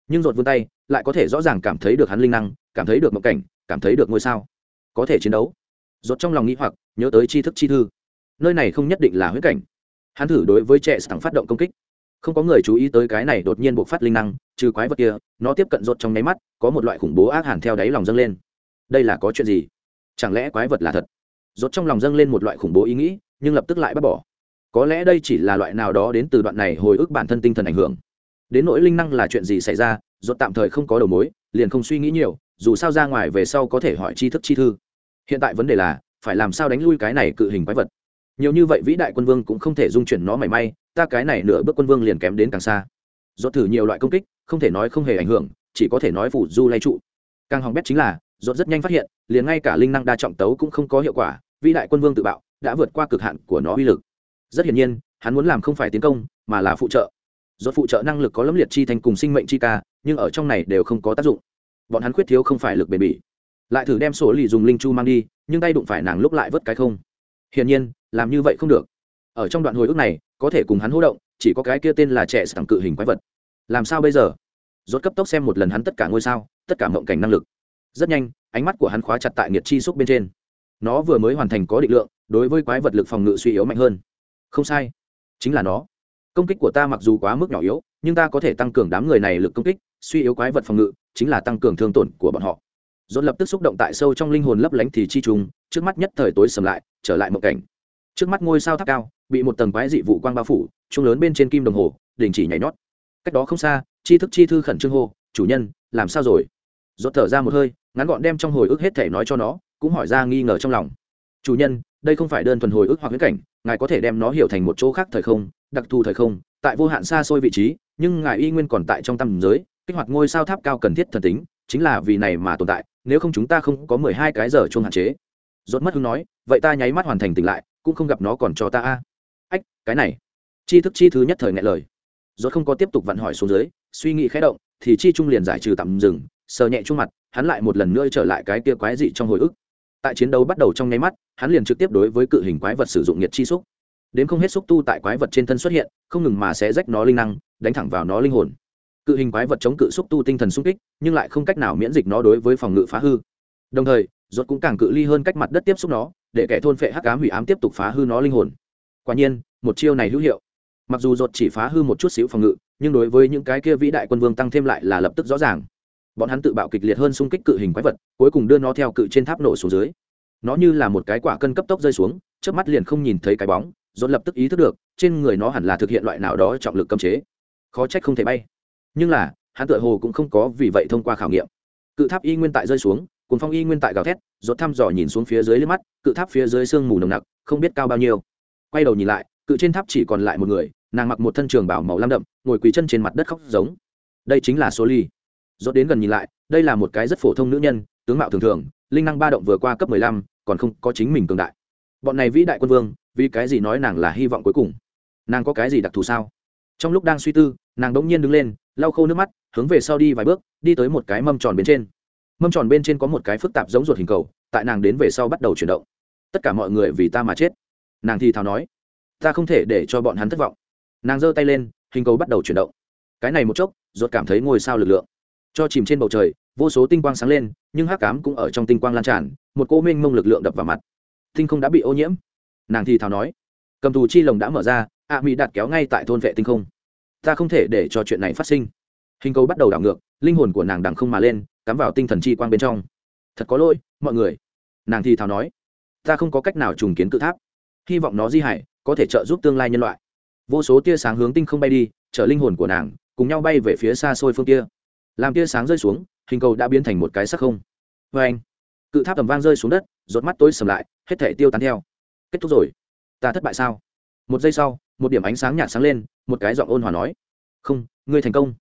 nhưng rột vươn tay, lại có thể rõ ràng cảm thấy được hắn linh năng, cảm thấy được mộng cảnh, cảm thấy được ngôi sao. Có thể chiến đấu. Rột trong lòng nghĩ hoặc, nhớ tới tri thức chi thư. Nơi này không nhất định là huyết cảnh. Hắn thử đối với trẻ sẵn phát động công kích. Không có người chú ý tới cái này đột nhiên buộc phát linh năng, trừ quái vật kia, nó tiếp cận rột trong nháy mắt, có một loại khủng bố ác hàn theo đáy lòng dâng lên. Đây là có chuyện gì? Chẳng lẽ quái vật là thật? Rột trong lòng dâng lên một loại khủng bố ý nghĩ, nhưng lập tức lại bác bỏ. Có lẽ đây chỉ là loại nào đó đến từ đoạn này hồi ức bản thân tinh thần ảnh hưởng đến nỗi linh năng là chuyện gì xảy ra rột tạm thời không có đầu mối, liền không suy nghĩ nhiều, dù sao ra ngoài về sau có thể hỏi tri thức chi thư. Hiện tại vấn đề là, phải làm sao đánh lui cái này cự hình quái vật? Nhiều như vậy vĩ đại quân vương cũng không thể dung chuyển nó mảy may, ta cái này nửa bước quân vương liền kém đến càng xa. Do thử nhiều loại công kích, không thể nói không hề ảnh hưởng, chỉ có thể nói phủ du lay trụ. Càng hỏng bét chính là dốt rất nhanh phát hiện, liền ngay cả linh năng đa trọng tấu cũng không có hiệu quả, vĩ đại quân vương tự bạo, đã vượt qua cực hạn của nó uy lực. Rất hiển nhiên, hắn muốn làm không phải tiến công, mà là phụ trợ. Rốt phụ trợ năng lực có lấm liệt chi thành cùng sinh mệnh chi ca, nhưng ở trong này đều không có tác dụng. Bọn hắn khuyết thiếu không phải lực bền bỉ. Lại thử đem sổ lì dùng linh chu mang đi, nhưng tay đụng phải nàng lúc lại vớt cái không. Hiển nhiên, làm như vậy không được. Ở trong đoạn hồi ức này, có thể cùng hắn hỗ động, chỉ có cái kia tên là trẻ sẵn cự hình quái vật. Làm sao bây giờ? Rốt cấp tốc xem một lần hắn tất cả ngôi sao, tất cả mộng cảnh năng lực. Rất nhanh, ánh mắt của hắn khóa chặt tại nghiệt chi xúc bên trên. Nó vừa mới hoàn thành có định lượng, đối với quái vật lực phòng ngự suy yếu mạnh hơn. Không sai. Chính là nó công kích của ta mặc dù quá mức nhỏ yếu, nhưng ta có thể tăng cường đám người này lực công kích, suy yếu quái vật phòng ngự, chính là tăng cường thương tổn của bọn họ. Dồn lập tức xúc động tại sâu trong linh hồn lấp lánh thì chi trùng, trước mắt nhất thời tối sầm lại, trở lại một cảnh. Trước mắt ngôi sao tháp cao, bị một tầng quái dị vụ quang bao phủ chung lớn bên trên kim đồng hồ, đình chỉ nhảy nhót. Cách đó không xa chi thức chi thư khẩn trương hô, chủ nhân, làm sao rồi? Dốt thở ra một hơi, ngắn gọn đem trong hồi ức hết thể nói cho nó, cũng hỏi ra nghi ngờ trong lòng. Chủ nhân, đây không phải đơn thuần hồi ức hoặc viễn cảnh, ngài có thể đem nó hiểu thành một chỗ khác thời không đặc thù thời không, tại vô hạn xa xôi vị trí, nhưng ngài y nguyên còn tại trong tâm giới, kích hoạt ngôi sao tháp cao cần thiết thần tính, chính là vì này mà tồn tại, nếu không chúng ta không có mười hai cái giờ chung hạn chế. Rốt mất hứng nói, vậy ta nháy mắt hoàn thành tỉnh lại, cũng không gặp nó còn cho ta a. Ách, cái này. Chi thức chi thứ nhất thời ngại lời. Rốt không có tiếp tục vặn hỏi xuống dưới, suy nghĩ khẽ động, thì chi trung liền giải trừ tạm dừng, sờ nhẹ trung mặt, hắn lại một lần nữa trở lại cái kia quái dị trong hồi ức. Tại chiến đấu bắt đầu trong nháy mắt, hắn liền trực tiếp đối với cự hình quái vật sử dụng nhiệt chi xúc đến không hết xúc tu tại quái vật trên thân xuất hiện, không ngừng mà sẽ rách nó linh năng, đánh thẳng vào nó linh hồn. Cự hình quái vật chống cự xúc tu tinh thần xung kích, nhưng lại không cách nào miễn dịch nó đối với phòng ngự phá hư. Đồng thời ruột cũng càng cự ly hơn cách mặt đất tiếp xúc nó, để kẻ thôn phệ hắc ám hủy ám tiếp tục phá hư nó linh hồn. Quả nhiên, một chiêu này hữu hiệu. Mặc dù ruột chỉ phá hư một chút xíu phòng ngự, nhưng đối với những cái kia vĩ đại quân vương tăng thêm lại là lập tức rõ ràng. Bọn hắn tự bạo kịch liệt hơn xung kích cự hình quái vật, cuối cùng đưa nó theo cự trên tháp nổ xuống dưới. Nó như là một cái quả cân cấp tốc rơi xuống trước mắt liền không nhìn thấy cái bóng dồn lập tức ý thức được, trên người nó hẳn là thực hiện loại nào đó trọng lực cấm chế. Khó trách không thể bay. Nhưng là, hắn tựa hồ cũng không có vì vậy thông qua khảo nghiệm. Cự tháp y nguyên tại rơi xuống cùng phong y nguyên tại gào thét dồn thăm dò nhìn xuống phía dưới lên mắt, cự tháp phía dưới sương mù nồng nặc, không biết cao bao nhiêu. Quay đầu nhìn lại, cự trên tháp chỉ còn lại một người, nàng mặc một thân trường bảo màu lam đậm, ngồi quỳ chân trên mặt đất khóc giống. Đây chính là số ly dốt đến gần nhìn lại, đây là một cái rất phổ thông nữ nhân, tướng mạo thường thường, linh năng ba động vừa qua cấp mười lăm, còn không có chính mình cường đại bọn này vĩ đại quân vương, vì cái gì nói nàng là hy vọng cuối cùng? Nàng có cái gì đặc thù sao? Trong lúc đang suy tư, nàng đ ỗ n g nhiên đứng lên, lau khô nước mắt, hướng về sau đi vài bước, đi tới một cái mâm tròn bên trên. Mâm tròn bên trên có một cái phức tạp giống ruột hình cầu, tại nàng đến về sau bắt đầu chuyển động. Tất cả mọi người vì ta mà chết. Nàng thì thào nói, ta không thể để cho bọn hắn thất vọng. Nàng giơ tay lên, hình cầu bắt đầu chuyển động. Cái này một chốc, ruột cảm thấy ngôi sao lực lượng. Cho chìm trên bầu trời, vô số tinh quang sáng lên, nhưng hắc cám cũng ở trong tinh quang lan tràn, một cô minh mông lực lượng đập vào mặt tinh không đã bị ô nhiễm. Nàng thì thào nói, cầm tù chi lồng đã mở ra, ạ mỹ đạt kéo ngay tại thôn vệ tinh không. Ta không thể để cho chuyện này phát sinh. Hình cầu bắt đầu đảo ngược, linh hồn của nàng đằng không mà lên, cắm vào tinh thần chi quang bên trong. Thật có lỗi, mọi người. Nàng thì thào nói, ta không có cách nào trùng kiến cự tháp. Hy vọng nó di hải có thể trợ giúp tương lai nhân loại. Vô số tia sáng hướng tinh không bay đi, chở linh hồn của nàng, cùng nhau bay về phía xa xôi phương kia. Làm tia sáng rơi xuống, hình cầu đã biến thành một cái sắc không. Vê anh cự tháp tầm vang rơi xuống đất rột mắt tối sầm lại, hết thể tiêu tán theo. Kết thúc rồi. Ta thất bại sao? Một giây sau, một điểm ánh sáng nhạt sáng lên, một cái giọng ôn hòa nói. Không, ngươi thành công.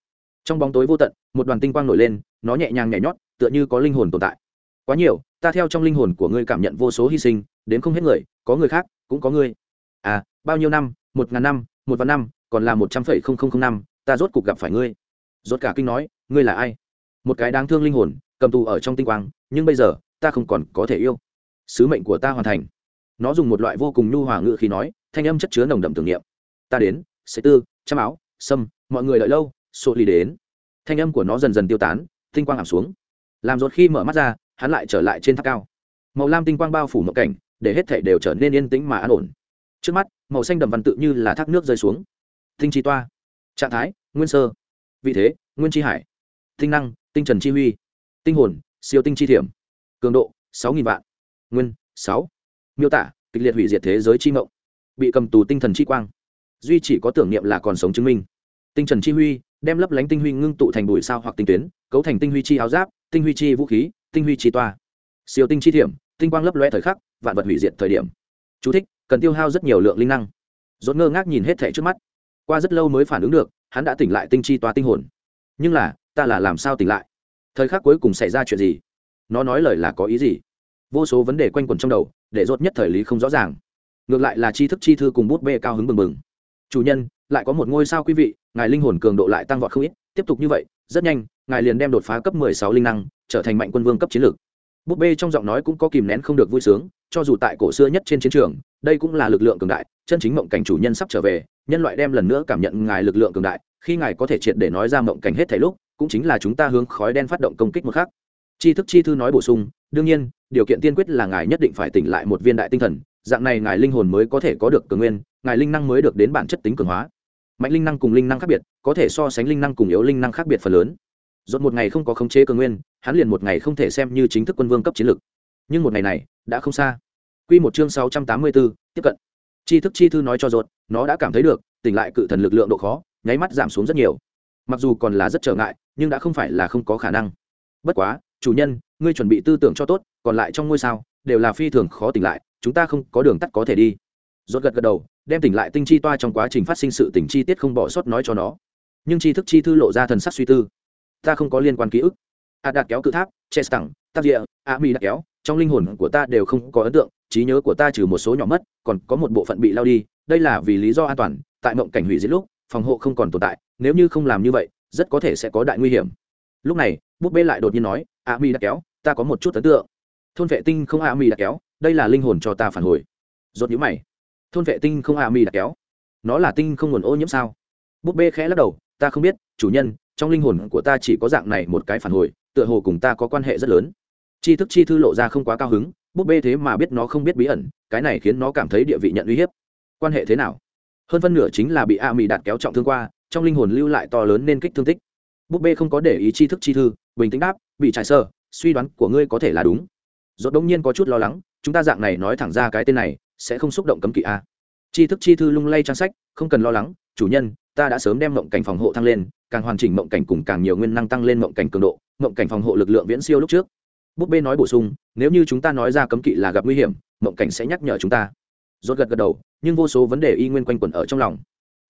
Trong bóng tối vô tận, một đoàn tinh quang nổi lên, nó nhẹ nhàng nhảy nhót, tựa như có linh hồn tồn tại. Quá nhiều, ta theo trong linh hồn của ngươi cảm nhận vô số hy sinh đến không hết người, có người khác, cũng có ngươi. À bao nhiêu năm? Một ngàn năm, một vạn năm, còn là một trăm phẩy không không không năm, ta rốt cuộc gặp phải ngươi. Rốt cả kinh nói, ngươi là ai? Một cái đáng thương linh hồn, cầm tù ở trong tinh quang, nhưng bây giờ ta không còn có thể yêu. Sứ mệnh của ta hoàn thành. Nó dùng một loại vô cùng nhu hòa ngữ khi nói, thanh âm chất chứa nồng đậm tưởng niệm. Ta đến, sẽ tư, chăm áo, sâm, mọi người đợi lâu, sổ ly đến. Thanh âm của nó dần dần tiêu tán, tinh quang ảm xuống. Làm rột khi mở mắt ra, hắn lại trở lại trên tháp cao. Màu lam tinh quang bao phủ một cảnh, để hết thể đều trở nên yên tĩnh mà an ổn. Trước mắt, màu xanh đậm văn tự như là thác nước rơi xuống. Tinh chi toa. Trạng thái, nguyên sơ. Vị thế, nguyên chi hải. Tinh năng, tinh trần chi huy. Tinh hồn, siêu tinh chi thiểm cường độ sáu nghìn vạn. Nguyên sáu. Miêu tả kịch liệt hủy diệt thế giới chi mộng. Bị cầm tù tinh thần chi quang. Duy chỉ có tưởng niệm là còn sống chứng minh. Tinh trần chi huy đem lấp lánh tinh huy ngưng tụ thành bụi sao hoặc tinh tuyến cấu thành tinh huy chi áo giáp tinh huy chi vũ khí tinh huy chi toa. Siêu tinh chi thiểm tinh quang lấp loe thời khắc vạn vật hủy diệt thời điểm. Chú thích, cần tiêu hao rất nhiều lượng linh năng. Rốt ngơ ngác nhìn hết thẻ trước mắt. Qua rất lâu mới phản ứng được hắn đã tỉnh lại tinh chi toa tinh hồn. Nhưng là ta là làm sao tỉnh lại? Thời khắc cuối cùng xảy ra chuyện gì? Nó nói lời là có ý gì? Vô số vấn đề quanh quẩn trong đầu, để rốt nhất thời lý không rõ ràng. Ngược lại là tri thức chi thư cùng bút bê cao hứng bừng bừng. Chủ nhân, lại có một ngôi sao quý vị, ngài linh hồn cường độ lại tăng vọt không ít, tiếp tục như vậy, rất nhanh, ngài liền đem đột phá cấp mười sáu linh năng, trở thành mạnh quân vương cấp chiến lược. Bút bê trong giọng nói cũng có kìm nén không được vui sướng, cho dù tại cổ xưa nhất trên chiến trường, đây cũng là lực lượng cường đại, chân chính mộng cảnh chủ nhân sắp trở về, nhân loại đem lần nữa cảm nhận ngài lực lượng cường đại, khi ngài có thể triệt để nói ra mộng cảnh hết thảy lúc, cũng chính là chúng ta hướng khói đen phát động công kích một khắc tri thức chi thư nói bổ sung, đương nhiên, điều kiện tiên quyết là ngài nhất định phải tỉnh lại một viên đại tinh thần, dạng này ngài linh hồn mới có thể có được cường nguyên, ngài linh năng mới được đến bản chất tính cường hóa. Mạnh linh năng cùng linh năng khác biệt, có thể so sánh linh năng cùng yếu linh năng khác biệt phần lớn. Dốt một ngày không có khống chế cường nguyên, hắn liền một ngày không thể xem như chính thức quân vương cấp chiến lược. Nhưng một ngày này, đã không xa. Q một chương sáu trăm tám mươi bốn, tiếp cận. Tri thức chi thư nói cho dốt nó đã cảm thấy được, tỉnh lại cự thần lực lượng độ khó, nháy mắt giảm xuống rất nhiều. Mặc dù còn là rất trở ngại, nhưng đã không phải là không có khả năng. Bất quá chủ nhân, ngươi chuẩn bị tư tưởng cho tốt, còn lại trong ngôi sao, đều là phi thường khó tỉnh lại, chúng ta không có đường tắt có thể đi. Rốt gật gật đầu, đem tỉnh lại tinh chi toa trong quá trình phát sinh sự tỉnh chi tiết không bỏ sót nói cho nó. Nhưng tri thức chi thư lộ ra thần sắc suy tư. Ta không có liên quan ký ức. A đạt kéo cự tháp, che tặng tắc địa, a mi đã kéo, trong linh hồn của ta đều không có ấn tượng, trí nhớ của ta trừ một số nhỏ mất, còn có một bộ phận bị lao đi, đây là vì lý do an toàn, tại mộng cảnh hủy diệt lúc, phòng hộ không còn tồn tại, nếu như không làm như vậy, rất có thể sẽ có đại nguy hiểm. Lúc này, búp bê lại đột nhiên nói a mi đã kéo, ta có một chút ấn tượng. Thôn vệ tinh không a mi đã kéo, đây là linh hồn cho ta phản hồi. Rốt nhíu mày. Thôn vệ tinh không a mi đã kéo? Nó là tinh không nguồn ô nhiễm sao? Búp bê khẽ lắc đầu, ta không biết, chủ nhân, trong linh hồn của ta chỉ có dạng này một cái phản hồi, tựa hồ cùng ta có quan hệ rất lớn. Tri thức chi thư lộ ra không quá cao hứng, búp bê thế mà biết nó không biết bí ẩn, cái này khiến nó cảm thấy địa vị nhận uy hiếp. Quan hệ thế nào? Hơn phân nửa chính là bị a mì đạt kéo trọng thương qua, trong linh hồn lưu lại to lớn nên kích thương tích. Búp bê không có để ý tri thức chi thư, bình tĩnh đáp bị trải sơ suy đoán của ngươi có thể là đúng. Dốt đông nhiên có chút lo lắng, chúng ta dạng này nói thẳng ra cái tên này, sẽ không xúc động cấm kỵ a tri thức chi thư lung lay trang sách, không cần lo lắng, chủ nhân, ta đã sớm đem mộng cảnh phòng hộ thăng lên, càng hoàn chỉnh mộng cảnh cùng càng nhiều nguyên năng tăng lên mộng cảnh cường độ, mộng cảnh phòng hộ lực lượng viễn siêu lúc trước. Búp bê nói bổ sung, nếu như chúng ta nói ra cấm kỵ là gặp nguy hiểm, mộng cảnh sẽ nhắc nhở chúng ta. Rốt gật gật đầu, nhưng vô số vấn đề y nguyên quanh quẩn ở trong lòng.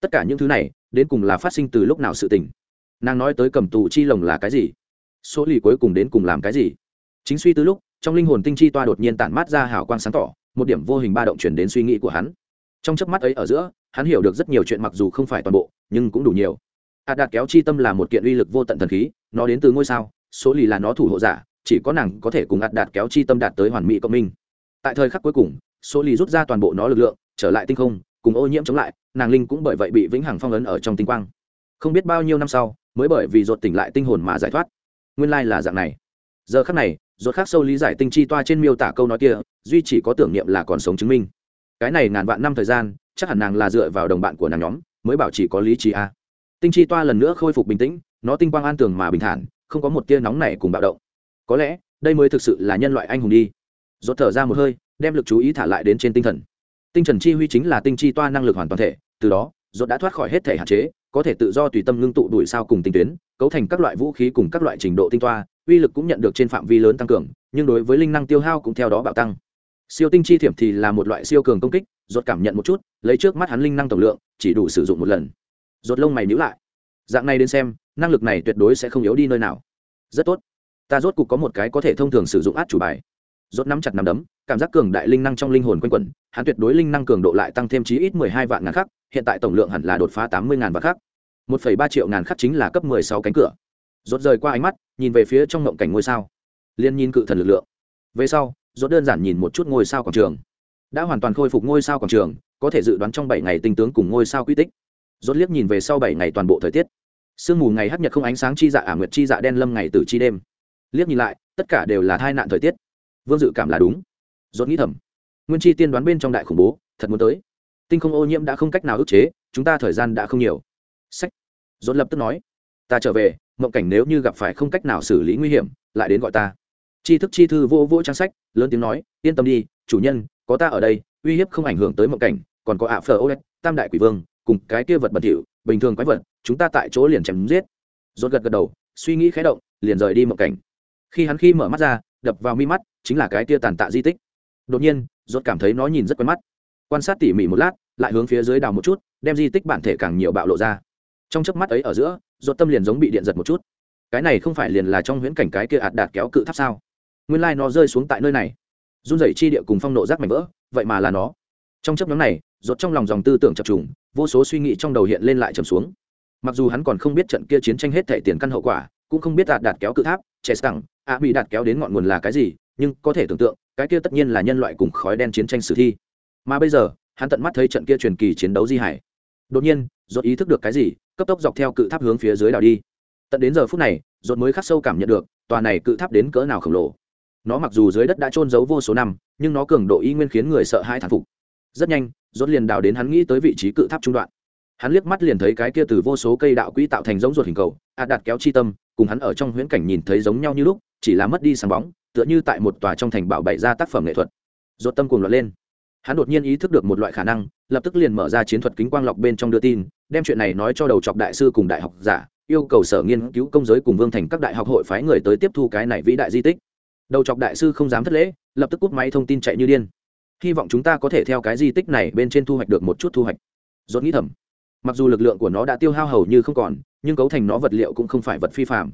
Tất cả những thứ này, đến cùng là phát sinh từ lúc nào sự tình? Nàng nói tới cầm tù chi lồng là cái gì? Số lì cuối cùng đến cùng làm cái gì? Chính suy tư lúc, trong linh hồn tinh chi toa đột nhiên tản mát ra hào quang sáng tỏ, một điểm vô hình ba động chuyển đến suy nghĩ của hắn. Trong chớp mắt ấy ở giữa, hắn hiểu được rất nhiều chuyện mặc dù không phải toàn bộ, nhưng cũng đủ nhiều. Hạt đạt kéo chi tâm là một kiện uy lực vô tận thần khí, nó đến từ ngôi sao, số lì là nó thủ hộ giả, chỉ có nàng có thể cùng hạt đạt kéo chi tâm đạt tới hoàn mỹ cộng minh. Tại thời khắc cuối cùng, số lì rút ra toàn bộ nó lực lượng, trở lại tinh không, cùng ô nhiễm chống lại, nàng linh cũng bởi vậy bị vĩnh hằng phong ấn ở trong tinh quang. Không biết bao nhiêu năm sau, mới bởi vì ruột tỉnh lại tinh hồn mà giải thoát nguyên lai là dạng này. Giờ khắc này ruột khác sâu lý giải tinh chi toa trên miêu tả câu nói kia, duy chỉ có tưởng niệm là còn sống chứng minh. Cái này ngàn vạn năm thời gian, chắc hẳn nàng là dựa vào đồng bạn của nàng nhóm, mới bảo chỉ có lý trí a. Tinh chi toa lần nữa khôi phục bình tĩnh, nó tinh quang an tường mà bình thản, không có một tia nóng này cùng bạo động. Có lẽ, đây mới thực sự là nhân loại anh hùng đi. Dốt thở ra một hơi, đem lực chú ý thả lại đến trên tinh thần. Tinh thần chi huy chính là tinh chi toa năng lực hoàn toàn thể, từ đó Rốt đã thoát khỏi hết thể hạn chế, có thể tự do tùy tâm ngưng tụ đuổi sao cùng tinh tuyến, cấu thành các loại vũ khí cùng các loại trình độ tinh toa, uy lực cũng nhận được trên phạm vi lớn tăng cường, nhưng đối với linh năng tiêu hao cũng theo đó bạo tăng. Siêu tinh chi thiểm thì là một loại siêu cường công kích, rốt cảm nhận một chút, lấy trước mắt hắn linh năng tổng lượng, chỉ đủ sử dụng một lần. Rốt lông mày nhíu lại. Dạng này đến xem, năng lực này tuyệt đối sẽ không yếu đi nơi nào. Rất tốt. Ta rốt cục có một cái có thể thông thường sử dụng át chủ bài. Rốt nắm chặt nắm đấm cảm giác cường đại linh năng trong linh hồn quanh quẩn, hắn tuyệt đối linh năng cường độ lại tăng thêm chí ít mười hai vạn ngàn khắc, hiện tại tổng lượng hẳn là đột phá tám mươi ngàn vạn khắc. Một phẩy ba triệu ngàn khắc chính là cấp mười sáu cánh cửa. Rốt rời qua ánh mắt, nhìn về phía trong ngộng cảnh ngôi sao. Liên nhìn cự thần lực lượng. Về sau, rốt đơn giản nhìn một chút ngôi sao quảng trường. Đã hoàn toàn khôi phục ngôi sao quảng trường, có thể dự đoán trong bảy ngày tinh tướng cùng ngôi sao quy tích. Rốt liếc nhìn về sau bảy ngày toàn bộ thời tiết. Sương mù ngày hắt nhật không ánh sáng chi dạ ả nguyệt chi dạ đen lâm ngày từ chi đêm. Liếc nhìn lại, tất cả đều là tai nạn thời tiết. Vương dự cảm là đúng rốt nghĩ thầm. Nguyên chi tiên đoán bên trong đại khủng bố, thật muốn tới. Tinh không ô nhiễm đã không cách nào ức chế, chúng ta thời gian đã không nhiều. Sách. Rốt lập tức nói, ta trở về, mộng cảnh nếu như gặp phải không cách nào xử lý nguy hiểm, lại đến gọi ta. Chi thức chi thư vô vô trang sách, lớn tiếng nói, yên tâm đi, chủ nhân, có ta ở đây, uy hiếp không ảnh hưởng tới mộng cảnh, còn có ạ phờ ô tam đại quỷ vương, cùng cái kia vật bẩn thỉu, bình thường quái vật, chúng ta tại chỗ liền chém giết. Rốt gật gật đầu, suy nghĩ khẽ động, liền rời đi mộng cảnh. Khi hắn khi mở mắt ra, đập vào mi mắt, chính là cái kia tàn tạ di tích đột nhiên, rốt cảm thấy nó nhìn rất quen mắt. Quan sát tỉ mỉ một lát, lại hướng phía dưới đào một chút, đem di tích bản thể càng nhiều bạo lộ ra. Trong chớp mắt ấy ở giữa, rốt tâm liền giống bị điện giật một chút. Cái này không phải liền là trong huyễn cảnh cái kia ạt đạt kéo cự tháp sao? Nguyên lai like nó rơi xuống tại nơi này. Run rẩy chi địa cùng phong nộ rác mảnh vỡ, vậy mà là nó. Trong chấp nhóm này, rốt trong lòng dòng tư tưởng chập trùng, vô số suy nghĩ trong đầu hiện lên lại trầm xuống. Mặc dù hắn còn không biết trận kia chiến tranh hết thể tiền căn hậu quả, cũng không biết đạt đạt kéo cự tháp trẻ sẵn a bị đạt kéo đến ngọn nguồn là cái gì, nhưng có thể tưởng tượng cái kia tất nhiên là nhân loại cùng khói đen chiến tranh sử thi. Mà bây giờ, hắn tận mắt thấy trận kia truyền kỳ chiến đấu di hải. Đột nhiên rốt ý thức được cái gì, cấp tốc dọc theo cự tháp hướng phía dưới đảo đi. Tận đến giờ phút này rốt mới khắc sâu cảm nhận được, tòa này cự tháp đến cỡ nào khổng lồ. Nó mặc dù dưới đất đã trôn giấu vô số năm, nhưng nó cường độ y nguyên khiến người sợ hãi thản phục. Rất nhanh rốt liền đào đến hắn nghĩ tới vị trí cự tháp trung đoạn. Hắn liếc mắt liền thấy cái kia từ vô số cây đạo quỹ tạo thành giống ruột hình cầu a đạt kéo chi tâm, cùng hắn ở trong huyễn cảnh nhìn thấy giống nhau như lúc, chỉ là mất đi sáng bóng tựa như tại một tòa trong thành bảo bày ra tác phẩm nghệ thuật. Dột tâm cuồng loạn lên. Hắn đột nhiên ý thức được một loại khả năng, lập tức liền mở ra chiến thuật kính quang lọc bên trong đưa tin, đem chuyện này nói cho đầu chọc đại sư cùng đại học giả, yêu cầu sở nghiên cứu công giới cùng vương thành các đại học hội phái người tới tiếp thu cái này vĩ đại di tích. Đầu chọc đại sư không dám thất lễ, lập tức cúp máy thông tin chạy như điên. Hy vọng chúng ta có thể theo cái di tích này bên trên thu hoạch được một chút thu hoạch. Dốt nghĩ thầm. Mặc dù lực lượng của nó đã tiêu hao hầu như không còn, nhưng cấu thành nó vật liệu cũng không phải vật phi phạm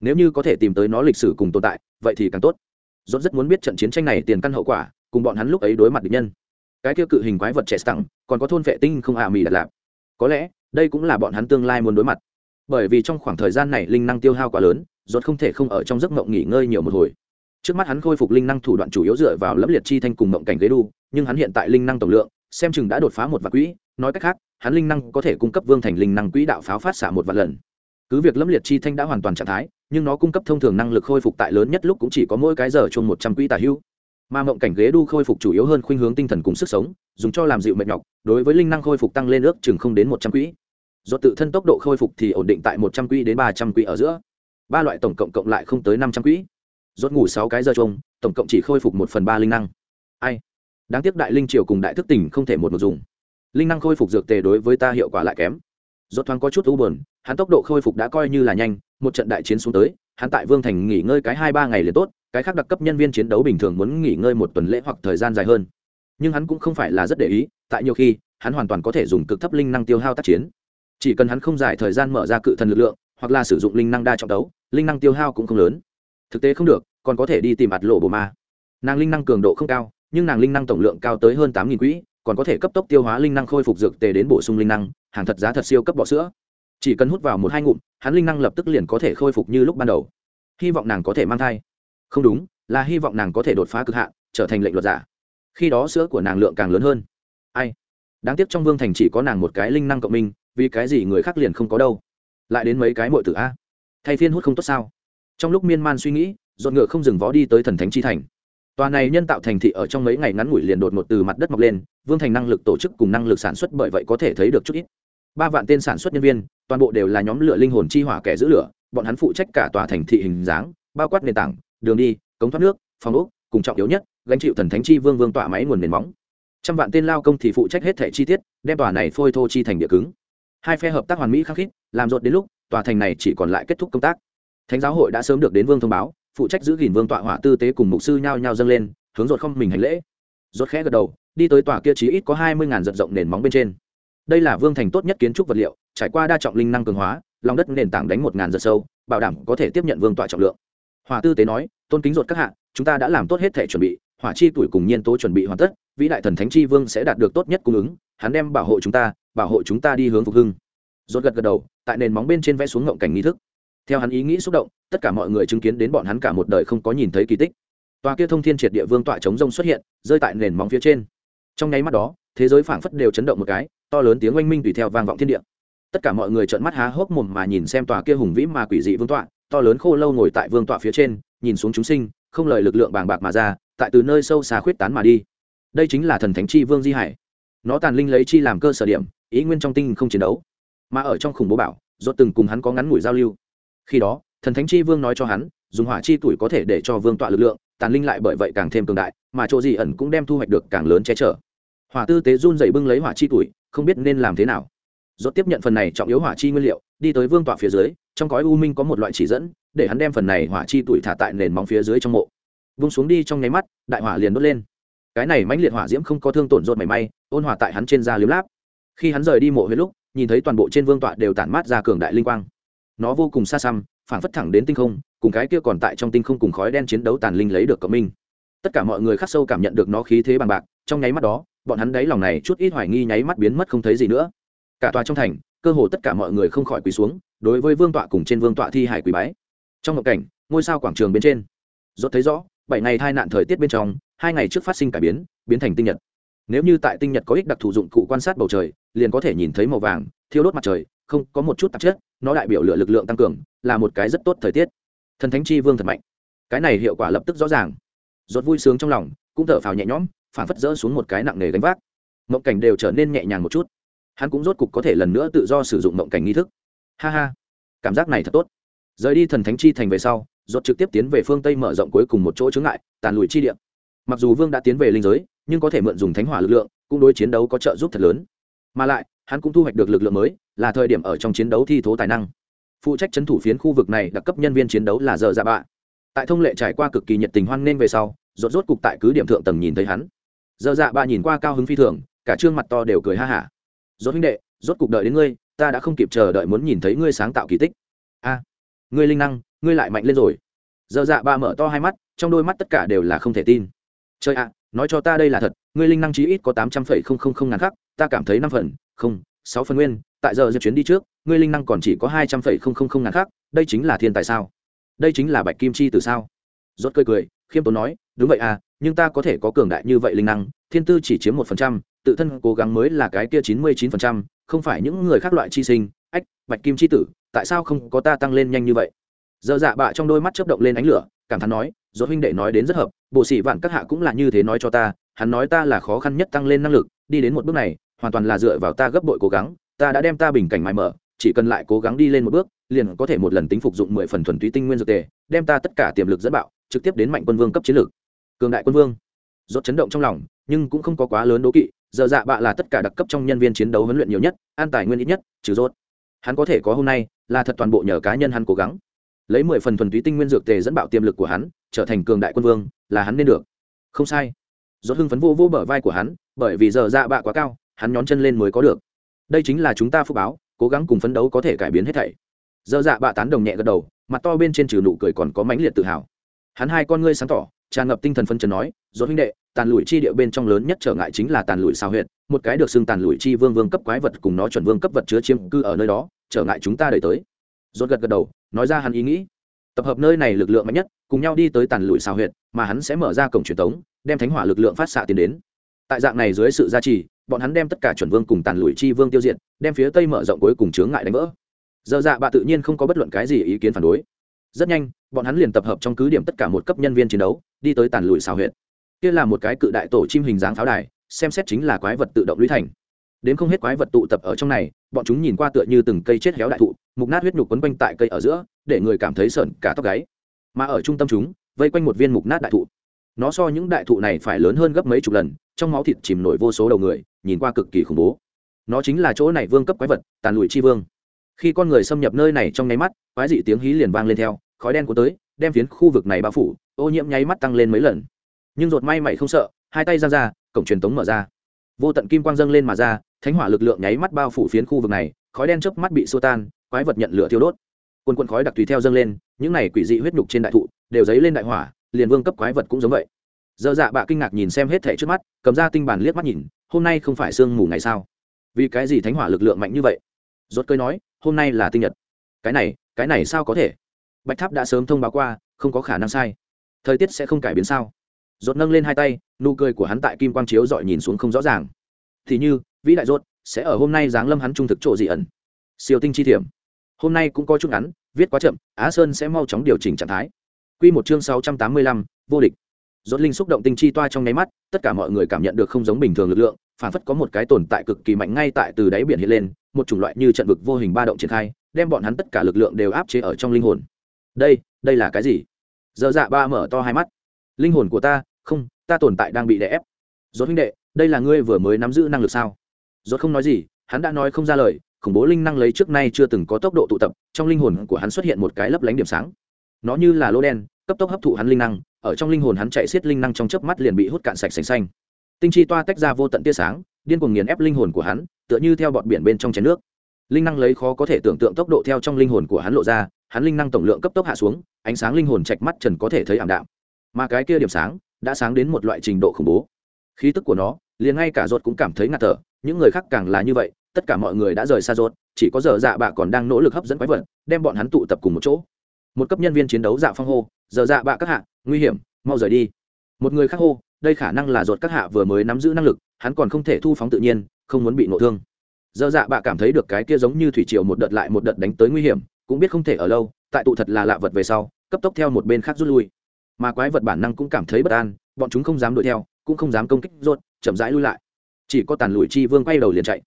nếu như có thể tìm tới nó lịch sử cùng tồn tại, vậy thì càng tốt. Dốt rất muốn biết trận chiến tranh này tiền căn hậu quả, cùng bọn hắn lúc ấy đối mặt địch nhân. Cái kia cự hình quái vật trẻ tặng còn có thôn vệ tinh không hạ à mì đặt lạp có lẽ, đây cũng là bọn hắn tương lai muốn đối mặt. Bởi vì trong khoảng thời gian này linh năng tiêu hao quá lớn, rốt không thể không ở trong giấc mộng nghỉ ngơi nhiều một hồi. Trước mắt hắn khôi phục linh năng thủ đoạn chủ yếu dựa vào lẫm liệt chi thanh cùng mộng cảnh ghế đu, nhưng hắn hiện tại linh năng tổng lượng, xem chừng đã đột phá một vạn quỹ, nói cách khác, hắn linh năng có thể cung cấp vương thành linh năng quỹ đạo pháo phát xạ một vạn lần. Cứ việc lẫm liệt chi thanh đã hoàn toàn trạng thái nhưng nó cung cấp thông thường năng lực khôi phục tại lớn nhất lúc cũng chỉ có mỗi cái giờ chung một trăm quỹ tả hưu. Mà mộng cảnh ghế đu khôi phục chủ yếu hơn khuynh hướng tinh thần cùng sức sống, dùng cho làm dịu mệt nhọc, đối với linh năng khôi phục tăng lên ước chừng không đến một trăm quỹ. Do tự thân tốc độ khôi phục thì ổn định tại một trăm quỹ đến ba trăm quỹ ở giữa. Ba loại tổng cộng cộng lại không tới năm trăm quỹ. Rốt ngủ sáu cái giờ chung tổng cộng chỉ khôi phục một phần ba linh năng. Ai? Đáng tiếc đại linh triều cùng đại thức tỉnh không thể một một dùng. Linh năng khôi phục dược tề đối với ta hiệu quả lại kém rốt thoáng có chút u buồn, hắn tốc độ khôi phục đã coi như là nhanh, một trận đại chiến xuống tới, hắn tại vương thành nghỉ ngơi cái hai ba ngày liền tốt, cái khác đặc cấp nhân viên chiến đấu bình thường muốn nghỉ ngơi một tuần lễ hoặc thời gian dài hơn. Nhưng hắn cũng không phải là rất để ý, tại nhiều khi, hắn hoàn toàn có thể dùng cực thấp linh năng tiêu hao tác chiến. Chỉ cần hắn không giải thời gian mở ra cự thần lực lượng, hoặc là sử dụng linh năng đa trọng đấu, linh năng tiêu hao cũng không lớn. Thực tế không được, còn có thể đi tìm ạt lộ bổ ma. Nàng linh năng cường độ không cao, nhưng nàng linh năng tổng lượng cao tới hơn tám nghìn quỹ, còn có thể cấp tốc tiêu hóa linh năng khôi phục dược tề đến bổ sung linh năng hàng thật giá thật siêu cấp bọ sữa. Chỉ cần hút vào một hai ngụm, hắn linh năng lập tức liền có thể khôi phục như lúc ban đầu. Hy vọng nàng có thể mang thai. Không đúng, là hy vọng nàng có thể đột phá cực hạn, trở thành lệnh luật giả. Khi đó sữa của nàng lượng càng lớn hơn. Ai? Đáng tiếc trong vương thành chỉ có nàng một cái linh năng cộng minh, vì cái gì người khác liền không có đâu? Lại đến mấy cái mội tử a? Thay phiên hút không tốt sao? Trong lúc miên man suy nghĩ dọn ngựa không dừng vó đi tới thần thánh chi thành. Tòa này nhân tạo thành thị ở trong mấy ngày ngắn ngủi liền đột ngột từ mặt đất mọc lên, vương thành năng lực tổ chức cùng năng lực sản xuất bởi vậy có thể thấy được chút ít ba vạn tên sản xuất nhân viên, toàn bộ đều là nhóm lửa linh hồn chi hỏa kẻ giữ lửa, bọn hắn phụ trách cả tòa thành thị hình dáng, bao quát nền tảng, đường đi, cống thoát nước, phòng ốc, cùng trọng yếu nhất, gánh chịu thần thánh chi vương vương tọa máy nguồn nền móng. Trăm vạn tên lao công thì phụ trách hết thẻ chi tiết, đem tòa này phôi thô chi thành địa cứng. Hai phe hợp tác hoàn mỹ khắc khít, làm rột đến lúc, tòa thành này chỉ còn lại kết thúc công tác. Thánh giáo hội đã sớm được đến vương thông báo, phụ trách giữ gìn vương tọa hỏa tư tế cùng mục sư nhao nhao dâng lên, hướng rột không mình hành lễ. Rột khẽ gật đầu, đi tới tòa kia chí ít có hai mươi ngàn giật rộng nền móng bên trên đây là vương thành tốt nhất kiến trúc vật liệu, trải qua đa trọng linh năng cường hóa, lòng đất nền tảng đánh một ngàn giật sâu, bảo đảm có thể tiếp nhận vương tọa trọng lượng. Hòa tư tế nói, tôn kính ruột các hạ, chúng ta đã làm tốt hết thể chuẩn bị, hỏa chi tuổi cùng nhiên tố chuẩn bị hoàn tất, vĩ đại thần thánh chi vương sẽ đạt được tốt nhất cung ứng, hắn đem bảo hộ chúng ta, bảo hộ chúng ta đi hướng phục hưng. Rốt gật gật đầu, tại nền móng bên trên vẽ xuống ngộng cảnh nghi thức. Theo hắn ý nghĩ xúc động, tất cả mọi người chứng kiến đến bọn hắn cả một đời không có nhìn thấy kỳ tích. Tòa kia thông thiên triệt địa vương tọa chống rông xuất hiện, rơi tại nền móng phía trên. Trong nháy mắt đó, thế giới phảng phất đều chấn động một cái to lớn tiếng oanh minh tùy theo vang vọng thiên địa. Tất cả mọi người trợn mắt há hốc mồm mà nhìn xem tòa kia hùng vĩ mà quỷ dị vương tọa, to lớn khô lâu ngồi tại vương tọa phía trên, nhìn xuống chúng sinh, không lời lực lượng bàng bạc mà ra, tại từ nơi sâu xa khuyết tán mà đi. Đây chính là thần thánh chi vương di hải. Nó tàn linh lấy chi làm cơ sở điểm, ý nguyên trong tinh không chiến đấu. Mà ở trong khủng bố bảo, rốt từng cùng hắn có ngắn ngủi giao lưu. Khi đó, thần thánh chi vương nói cho hắn, dùng hỏa chi tuổi có thể để cho vương tọa lực lượng, tàn linh lại bởi vậy càng thêm cường đại, mà chỗ gì ẩn cũng đem thu hoạch được càng lớn che chở. Hỏa tư tế run rẩy bưng lấy hỏa chi tuổi không biết nên làm thế nào. Rốt tiếp nhận phần này trọng yếu hỏa chi nguyên liệu, đi tới vương tọa phía dưới, trong cõi u minh có một loại chỉ dẫn, để hắn đem phần này hỏa chi tuổi thả tại nền móng phía dưới trong mộ. Vung xuống đi trong nháy mắt, đại hỏa liền đốt lên. Cái này mãnh liệt hỏa diễm không có thương tổn rốt mảy may, ôn hòa tại hắn trên da liếm láp. Khi hắn rời đi mộ huyết lúc, nhìn thấy toàn bộ trên vương tọa đều tản mát ra cường đại linh quang. Nó vô cùng xa xăm phản phất thẳng đến tinh không, cùng cái kia còn tại trong tinh không cùng khói đen chiến đấu tàn linh lấy được cộng minh. Tất cả mọi người khắc sâu cảm nhận được nó khí thế bằng bạc, trong nháy mắt đó bọn hắn đáy lòng này chút ít hoài nghi nháy mắt biến mất không thấy gì nữa. Cả tòa trong thành, cơ hồ tất cả mọi người không khỏi quỳ xuống, đối với vương tọa cùng trên vương tọa thi hải quỳ bái. Trong ngộng cảnh, ngôi sao quảng trường bên trên. Dốt thấy rõ, bảy ngày hai nạn thời tiết bên trong, hai ngày trước phát sinh cải biến biến thành tinh nhật. Nếu như tại tinh nhật có ích đặc thù dụng cụ quan sát bầu trời, liền có thể nhìn thấy màu vàng, thiêu đốt mặt trời, không, có một chút tạp chất, nó đại biểu lửa lực lượng tăng cường, là một cái rất tốt thời tiết. Thần thánh chi vương thật mạnh. Cái này hiệu quả lập tức rõ ràng. Rốt vui sướng trong lòng, cũng thở phào nhẹ nhõm phản phất dỡ xuống một cái nặng nề gánh vác. Mộng cảnh đều trở nên nhẹ nhàng một chút. Hắn cũng rốt cục có thể lần nữa tự do sử dụng mộng cảnh nghi thức. Ha ha. Cảm giác này thật tốt. Rời đi thần thánh chi thành về sau, rốt trực tiếp tiến về phương tây mở rộng cuối cùng một chỗ chướng ngại, tàn lùi chi địa. Mặc dù vương đã tiến về linh giới, nhưng có thể mượn dùng thánh hỏa lực lượng, cũng đối chiến đấu có trợ giúp thật lớn. Mà lại, hắn cũng thu hoạch được lực lượng mới, là thời điểm ở trong chiến đấu thi thố tài năng. Phụ trách chấn thủ phiến khu vực này đặc cấp nhân viên chiến đấu là giờ dạ bạ. Tại thông lệ trải qua cực kỳ nhiệt tình hoan nghênh về sau, rốt rốt cục tại cứ điểm thượng tầng nhìn thấy hắn giờ dạ ba nhìn qua cao hứng phi thường, cả trương mặt to đều cười ha hả. Rốt huynh đệ, rốt cục đợi đến ngươi, ta đã không kịp chờ đợi muốn nhìn thấy ngươi sáng tạo kỳ tích. A, ngươi linh năng, ngươi lại mạnh lên rồi. Giờ dạ ba mở to hai mắt, trong đôi mắt tất cả đều là không thể tin. Trời ạ, nói cho ta đây là thật, ngươi linh năng chí ít có tám trăm phẩy không không không ngàn khắc, ta cảm thấy năm phần, không, sáu phần nguyên, tại giờ di chuyến đi trước, ngươi linh năng còn chỉ có hai trăm phẩy không không không ngàn khắc, đây chính là thiên tài sao? Đây chính là bạch kim chi từ sao? Rốt cười cười, khiêm tốn nói, đúng vậy à nhưng ta có thể có cường đại như vậy linh năng, thiên tư chỉ chiếm một phần trăm, tự thân cố gắng mới là cái kia chín mươi chín phần trăm, không phải những người khác loại chi sinh, ách, bạch kim chi tử, tại sao không có ta tăng lên nhanh như vậy? Giờ dạ bạ trong đôi mắt chớp động lên ánh lửa, cảm thán nói dốt huynh đệ nói đến rất hợp bộ sĩ vạn các hạ cũng là như thế nói cho ta, hắn nói ta là khó khăn nhất tăng lên năng lực, đi đến một bước này, hoàn toàn là dựa vào ta gấp bội cố gắng, ta đã đem ta bình cảnh mãi mở, chỉ cần lại cố gắng đi lên một bước, liền có thể một lần tính phục dụng mười phần thuần túy tinh nguyên dược tề, đem ta tất cả tiềm lực dẫn bạo, trực tiếp đến mạnh quân vương cấp chiến lược cường đại quân vương. Rốt chấn động trong lòng, nhưng cũng không có quá lớn đố kỵ, giờ dạ bạ là tất cả đặc cấp trong nhân viên chiến đấu huấn luyện nhiều nhất, an tài nguyên ít nhất, trừ rốt. Hắn có thể có hôm nay, là thật toàn bộ nhờ cá nhân hắn cố gắng. Lấy mười phần thuần túy tinh nguyên dược tề dẫn bạo tiềm lực của hắn, trở thành cường đại quân vương, là hắn nên được. Không sai. Rốt hưng phấn vô vô bờ vai của hắn, bởi vì giờ dạ bạ quá cao, hắn nhón chân lên mới có được. Đây chính là chúng ta phúc báo, cố gắng cùng phấn đấu có thể cải biến hết thảy. Giờ dạ bạ tán đồng nhẹ gật đầu, mặt to bên trên trừ nụ cười còn có mãnh liệt tự hào. Hắn hai con ngươi sáng tỏ tràn ngập tinh thần phân trần nói rồi huynh đệ, tàn lụi chi địa bên trong lớn nhất trở ngại chính là tàn lụi sao huyệt, một cái được xưng tàn lụi chi vương vương cấp quái vật cùng nó chuẩn vương cấp vật chứa chiêm cư ở nơi đó, trở ngại chúng ta đẩy tới. Rốt gật gật đầu, nói ra hắn ý nghĩ. Tập hợp nơi này lực lượng mạnh nhất, cùng nhau đi tới tàn lụi sao huyệt, mà hắn sẽ mở ra cổng truyền tống, đem thánh hỏa lực lượng phát xạ tiến đến. Tại dạng này dưới sự gia trì, bọn hắn đem tất cả chuẩn vương cùng tàn lụi chi vương tiêu diệt, đem phía tây mở rộng cuối cùng chướng ngại đánh vỡ. Giờ dạ bạ tự nhiên không có bất luận cái gì ý kiến phản đối rất nhanh, bọn hắn liền tập hợp trong cứ điểm tất cả một cấp nhân viên chiến đấu, đi tới tàn lùi xào huyện kia là một cái cự đại tổ chim hình dáng pháo đài, xem xét chính là quái vật tự động lũy thành. Đến không hết quái vật tụ tập ở trong này, bọn chúng nhìn qua tựa như từng cây chết héo đại thụ, mục nát huyết nhục quấn quanh tại cây ở giữa, để người cảm thấy sợn cả tóc gáy. Mà ở trung tâm chúng, vây quanh một viên mục nát đại thụ. Nó so những đại thụ này phải lớn hơn gấp mấy chục lần, trong máu thịt chìm nổi vô số đầu người, nhìn qua cực kỳ khủng bố. Nó chính là chỗ này vương cấp quái vật, tàn lụi chi vương. Khi con người xâm nhập nơi này trong nháy mắt, quái dị tiếng hí liền vang lên theo khói đen của tới, đem phiến khu vực này bao phủ, ô nhiễm nháy mắt tăng lên mấy lần. Nhưng rột may mày không sợ, hai tay ra ra, cổng truyền tống mở ra. Vô tận kim quang dâng lên mà ra, thánh hỏa lực lượng nháy mắt bao phủ phiến khu vực này, khói đen chớp mắt bị xô tan, quái vật nhận lửa thiêu đốt. Quần quần khói đặc tùy theo dâng lên, những này quỷ dị huyết nhục trên đại thụ, đều dấy lên đại hỏa, liền vương cấp quái vật cũng giống vậy. Dơ dạ bạ kinh ngạc nhìn xem hết thẻ trước mắt, cầm ra tinh bản liếc mắt nhìn, hôm nay không phải sương mù ngày sao? Vì cái gì thánh hỏa lực lượng mạnh như vậy? Rốt cơi nói, hôm nay là tinh nhật. Cái này cái này sao có thể? Bạch tháp đã sớm thông báo qua không có khả năng sai. Thời tiết sẽ không cải biến sao? Rốt nâng lên hai tay nụ cười của hắn tại kim quang chiếu dọi nhìn xuống không rõ ràng. Thì như vĩ đại rốt sẽ ở hôm nay giáng lâm hắn trung thực chỗ dị ẩn. Siêu tinh chi thiểm. Hôm nay cũng có chút ngắn viết quá chậm á sơn sẽ mau chóng điều chỉnh trạng thái. Quy một chương sáu trăm tám mươi lăm, vô địch. Rốt linh xúc động tinh chi toa trong nháy mắt tất cả mọi người cảm nhận được không giống bình thường lực lượng phản phất có một cái tồn tại cực kỳ mạnh ngay tại từ đáy biển hiện lên một chủng loại như trận vực vô hình ba động triển khai đem bọn hắn tất cả lực lượng đều áp chế ở trong linh hồn đây đây là cái gì? Giờ dạ ba mở to hai mắt. Linh hồn của ta, không, ta tồn tại đang bị đè ép. Dốt huynh đệ, đây là ngươi vừa mới nắm giữ năng lực sao? Dốt không nói gì, hắn đã nói không ra lời, khủng bố linh năng lấy trước nay chưa từng có tốc độ tụ tập, trong linh hồn của hắn xuất hiện một cái lấp lánh điểm sáng. Nó như là lô đen, cấp tốc hấp thụ hắn linh năng, ở trong linh hồn hắn chạy xiết linh năng trong chớp mắt liền bị hút cạn sạch sành xanh. Tinh chi toa tách ra vô tận tia sáng, điên cuồng nghiền ép linh hồn của hắn, tựa như theo bọt biển bên trong chén nước. Linh năng lấy khó có thể tưởng tượng tốc độ theo trong linh hồn của hắn lộ ra hắn linh năng tổng lượng cấp tốc hạ xuống, ánh sáng linh hồn chạch mắt trần có thể thấy ảm đạm. Mà cái kia điểm sáng đã sáng đến một loại trình độ khủng bố. Khí tức của nó liền ngay cả ruột cũng cảm thấy ngạt thở, những người khác càng là như vậy, tất cả mọi người đã rời xa ruột, chỉ có giờ dạ bạ còn đang nỗ lực hấp dẫn quái vật, đem bọn hắn tụ tập cùng một chỗ. Một cấp nhân viên chiến đấu dạ phong hô, giờ dạ bạ các hạ, nguy hiểm, mau rời đi. Một người khác hô, đây khả năng là ruột các hạ vừa mới nắm giữ năng lực, hắn còn không thể thu phóng tự nhiên, không muốn bị nội thương. Giờ dạ bạ cảm thấy được cái kia giống như thủy triều một đợt lại một đợt đánh tới nguy hiểm cũng biết không thể ở lâu, tại tụ thật là lạ vật về sau, cấp tốc theo một bên khác rút lui. Mà quái vật bản năng cũng cảm thấy bất an, bọn chúng không dám đuổi theo, cũng không dám công kích, rốt, chậm rãi lui lại. Chỉ có tàn lùi chi vương quay đầu liền chạy.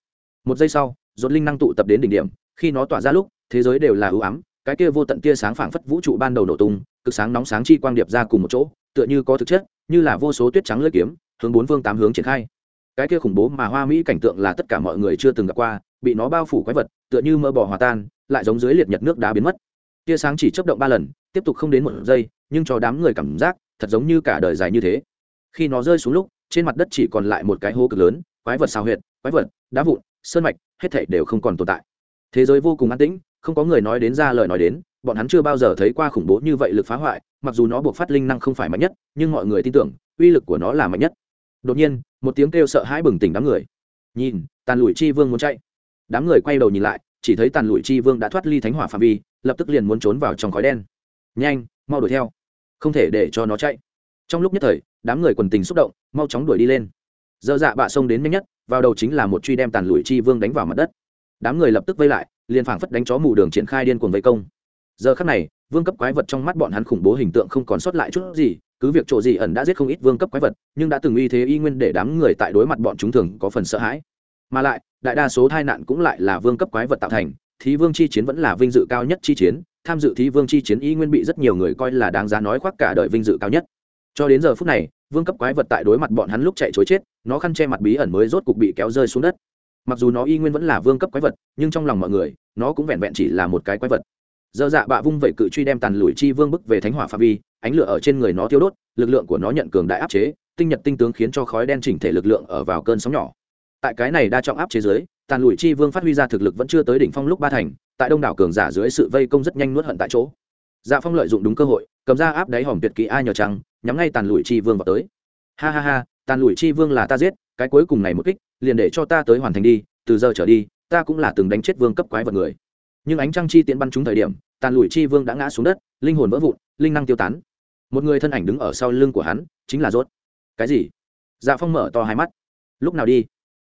Một giây sau, rốt linh năng tụ tập đến đỉnh điểm, khi nó tỏa ra lúc, thế giới đều là ưu ám, cái kia vô tận tia sáng phảng phất vũ trụ ban đầu nổ tung, cực sáng nóng sáng chi quang điệp ra cùng một chỗ, tựa như có thực chất, như là vô số tuyết trắng lưỡi kiếm, hướng bốn phương tám hướng triển khai. Cái kia khủng bố mà hoa mỹ cảnh tượng là tất cả mọi người chưa từng gặp qua, bị nó bao phủ quái vật, tựa như mơ bỏ hòa tan lại giống dưới liệt nhật nước đá biến mất. Tia sáng chỉ chấp động ba lần, tiếp tục không đến một giây, nhưng cho đám người cảm giác, thật giống như cả đời dài như thế. Khi nó rơi xuống lúc, trên mặt đất chỉ còn lại một cái hố cực lớn, quái vật xào huyệt, quái vật, đá vụn, sơn mạch, hết thảy đều không còn tồn tại. Thế giới vô cùng an tĩnh, không có người nói đến ra lời nói đến, bọn hắn chưa bao giờ thấy qua khủng bố như vậy lực phá hoại, mặc dù nó buộc phát linh năng không phải mạnh nhất, nhưng mọi người tin tưởng, uy lực của nó là mạnh nhất. Đột nhiên, một tiếng kêu sợ hãi bừng tỉnh đám người. Nhìn, tàn lùi chi vương muốn chạy. Đám người quay đầu nhìn lại chỉ thấy tàn lụi chi vương đã thoát ly thánh hỏa phạm vi, lập tức liền muốn trốn vào trong khói đen. Nhanh, mau đuổi theo. Không thể để cho nó chạy. Trong lúc nhất thời, đám người quần tình xúc động, mau chóng đuổi đi lên. Dơ dạ bạ xông đến nhanh nhất, vào đầu chính là một truy đem tàn lụi chi vương đánh vào mặt đất. Đám người lập tức vây lại, liền phảng phất đánh chó mù đường triển khai điên cuồng vây công. Giờ khắc này, vương cấp quái vật trong mắt bọn hắn khủng bố hình tượng không còn sót lại chút gì, cứ việc chỗ gì ẩn đã giết không ít vương cấp quái vật, nhưng đã từng uy thế y nguyên để đám người tại đối mặt bọn chúng thường có phần sợ hãi. Mà lại đại đa số tai nạn cũng lại là vương cấp quái vật tạo thành, thí vương chi chiến vẫn là vinh dự cao nhất chi chiến, tham dự thí vương chi chiến y nguyên bị rất nhiều người coi là đáng giá nói khoác cả đời vinh dự cao nhất. Cho đến giờ phút này, vương cấp quái vật tại đối mặt bọn hắn lúc chạy trối chết, nó khăn che mặt bí ẩn mới rốt cục bị kéo rơi xuống đất. Mặc dù nó y nguyên vẫn là vương cấp quái vật, nhưng trong lòng mọi người, nó cũng vẹn vẹn chỉ là một cái quái vật. Dơ dạ bạ vung vậy cự truy đem tàn lùi chi vương bức về thánh hỏa phạm vi, ánh lửa ở trên người nó tiêu đốt, lực lượng của nó nhận cường đại áp chế, tinh nhật tinh tướng khiến cho khói đen chỉnh thể lực lượng ở vào cơn sóng nhỏ tại cái này đa trọng áp chế giới tàn lùi chi vương phát huy ra thực lực vẫn chưa tới đỉnh phong lúc ba thành tại đông đảo cường giả dưới sự vây công rất nhanh nuốt hận tại chỗ. Dạ phong lợi dụng đúng cơ hội cầm ra áp đáy hòm tuyệt kỹ ai nhờ trắng, nhắm ngay tàn lùi chi vương vào tới. Ha ha ha tàn lùi chi vương là ta giết cái cuối cùng này một kích liền để cho ta tới hoàn thành đi từ giờ trở đi ta cũng là từng đánh chết vương cấp quái vật người. Nhưng ánh trăng chi tiễn bắn trúng thời điểm tàn lùi chi vương đã ngã xuống đất linh hồn vỡ vụn linh năng tiêu tán. Một người thân ảnh đứng ở sau lưng của hắn chính là rốt. Cái gì? Dạ phong mở to hai mắt. Lúc nào đi?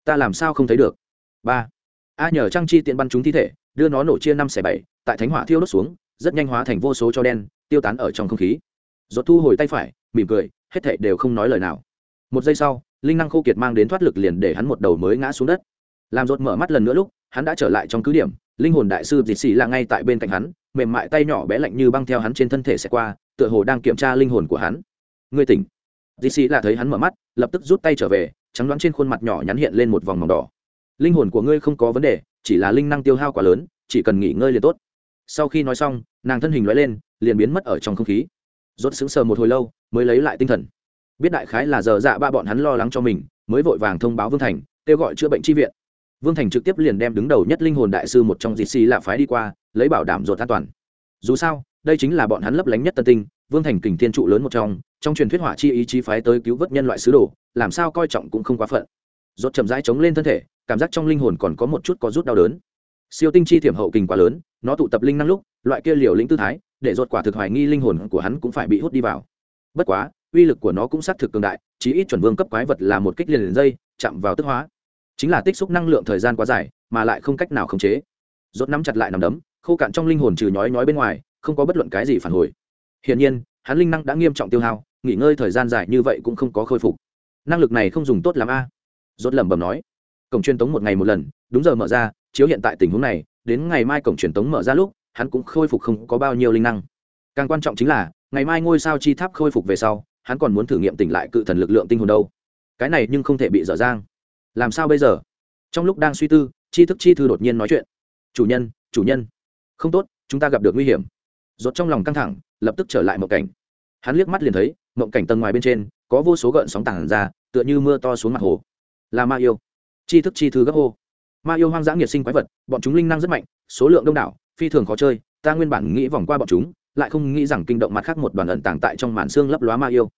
Ta làm sao không thấy được? Ba. A nhờ trang chi tiện bắn trúng thi thể, đưa nó nổ chia năm xẻ bảy, tại thánh hỏa thiêu đốt xuống, rất nhanh hóa thành vô số cho đen, tiêu tán ở trong không khí. Giọt thu hồi tay phải, mỉm cười, hết thệ đều không nói lời nào. Một giây sau, linh năng khô kiệt mang đến thoát lực liền để hắn một đầu mới ngã xuống đất. Làm giọt mở mắt lần nữa lúc, hắn đã trở lại trong cứ điểm, linh hồn đại sư dịt xì là ngay tại bên cạnh hắn, mềm mại tay nhỏ bé lạnh như băng theo hắn trên thân thể sẽ qua, tựa hồ đang kiểm tra linh hồn của hắn. Ngươi tỉnh. Dịt xì là thấy hắn mở mắt, lập tức rút tay trở về trắng đoán trên khuôn mặt nhỏ nhắn hiện lên một vòng màu đỏ. Linh hồn của ngươi không có vấn đề, chỉ là linh năng tiêu hao quá lớn, chỉ cần nghỉ ngơi liền tốt. Sau khi nói xong, nàng thân hình loại lên, liền biến mất ở trong không khí. Rốt sững sờ một hồi lâu, mới lấy lại tinh thần. Biết đại khái là giờ dạ ba bọn hắn lo lắng cho mình, mới vội vàng thông báo vương thành, kêu gọi chữa bệnh tri viện. Vương thành trực tiếp liền đem đứng đầu nhất linh hồn đại sư một trong dịt xì lạ phái đi qua, lấy bảo đảm rột an toàn. Dù sao, đây chính là bọn hắn lấp lánh nhất tân tinh, vương thành kình thiên trụ lớn một trong trong truyền thuyết hỏa chi ý chí phái tới cứu vớt nhân loại sứ đồ, làm sao coi trọng cũng không quá phận. Rốt chậm rãi chống lên thân thể, cảm giác trong linh hồn còn có một chút có rút đau đớn. Siêu tinh chi thiểm hậu kình quá lớn, nó tụ tập linh năng lúc, loại kia liều lĩnh tư thái, để rốt quả thực hoài nghi linh hồn của hắn cũng phải bị hút đi vào. Bất quá, uy lực của nó cũng xác thực cường đại, chí ít chuẩn vương cấp quái vật là một kích liền dây, chạm vào tức hóa. Chính là tích xúc năng lượng thời gian quá dài, mà lại không cách nào khống chế. Rốt nắm chặt lại nằm đấm, khô cạn trong linh hồn trừ nhói nhói bên ngoài, không có bất luận cái gì phản hồi. Hiển nhiên hắn linh năng đã nghiêm trọng tiêu hao, nghỉ ngơi thời gian dài như vậy cũng không có khôi phục. Năng lực này không dùng tốt làm a. À. rốt lẩm bẩm nói. Cổng truyền tống một ngày một lần, đúng giờ mở ra, chiếu hiện tại tình huống này, đến ngày mai cổng truyền tống mở ra lúc, hắn cũng khôi phục không có bao nhiêu linh năng. Càng quan trọng chính là, ngày mai ngôi sao chi tháp khôi phục về sau, hắn còn muốn thử nghiệm tỉnh lại cự thần lực lượng tinh hồn đâu. Cái này nhưng không thể bị dở dang. Làm sao bây giờ? Trong lúc đang suy tư chi thức chi thư đột nhiên nói chuyện. Chủ nhân chủ nhân. Không tốt, chúng ta gặp được nguy hiểm rốt trong lòng căng thẳng, lập tức trở lại mộng cảnh. Hắn liếc mắt liền thấy, mộng cảnh tầng ngoài bên trên, có vô số gợn sóng tảng ra, tựa như mưa to xuống mặt hồ. Là ma yêu. Chi thức chi thư gấp hô. Ma yêu hoang dã nghiệt sinh quái vật, bọn chúng linh năng rất mạnh, số lượng đông đảo, phi thường khó chơi, ta nguyên bản nghĩ vòng qua bọn chúng, lại không nghĩ rằng kinh động mặt khác một đoàn ẩn tàng tại trong màn xương lấp lóa ma yêu.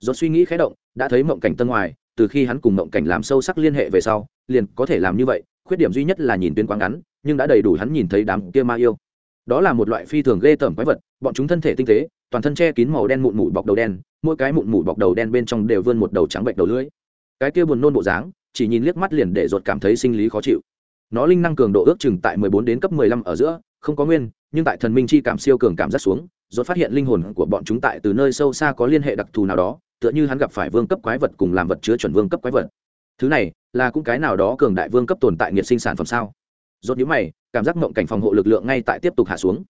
Rốt suy nghĩ khẽ động, đã thấy mộng cảnh tân ngoài, từ khi hắn cùng mộng cảnh làm sâu sắc liên hệ về sau, liền có thể làm như vậy, khuyết điểm duy nhất là nhìn tuyến quá ngắn, nhưng đã đầy đủ hắn nhìn thấy đám kia ma yêu đó là một loại phi thường ghê tởm quái vật, bọn chúng thân thể tinh tế, toàn thân che kín màu đen mụn mủ bọc đầu đen, mỗi cái mụn mủ bọc đầu đen bên trong đều vươn một đầu trắng bệnh đầu lưỡi. Cái kia buồn nôn bộ dáng, chỉ nhìn liếc mắt liền để ruột cảm thấy sinh lý khó chịu. Nó linh năng cường độ ước chừng tại 14 đến cấp 15 ở giữa, không có nguyên, nhưng tại thần minh chi cảm siêu cường cảm giác xuống, ruột phát hiện linh hồn của bọn chúng tại từ nơi sâu xa có liên hệ đặc thù nào đó, tựa như hắn gặp phải vương cấp quái vật cùng làm vật chứa chuẩn vương cấp quái vật. Thứ này, là cũng cái nào đó cường đại vương cấp tồn tại nghiệt sinh sản phẩm sao? Rốt nhíu mày, cảm giác mộng cảnh phòng hộ lực lượng ngay tại tiếp tục hạ xuống.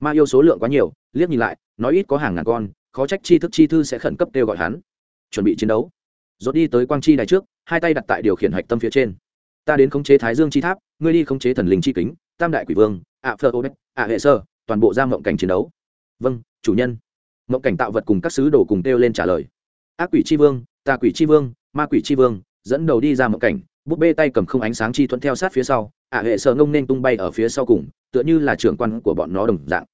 Ma yêu số lượng quá nhiều, liếc nhìn lại, nói ít có hàng ngàn con, khó trách chi thức chi thư sẽ khẩn cấp kêu gọi hắn. Chuẩn bị chiến đấu. Rốt đi tới quang chi đài trước, hai tay đặt tại điều khiển hạch tâm phía trên. Ta đến khống chế thái dương chi tháp, ngươi đi khống chế thần linh chi kính, tam đại quỷ vương, ạ phơ ô ạ hệ sơ, toàn bộ ra mộng cảnh chiến đấu. Vâng chủ nhân. Mộng cảnh tạo vật cùng các sứ đồ cùng kêu lên trả lời. Ác quỷ chi vương, tà quỷ chi vương, ma quỷ chi vương, dẫn đầu đi ra mộng cảnh, búp bê tay cầm không ánh sáng chi thuận theo sát phía sau Ả hệ sở ngông nên tung bay ở phía sau cùng tựa như là trưởng quan của bọn nó đồng dạng.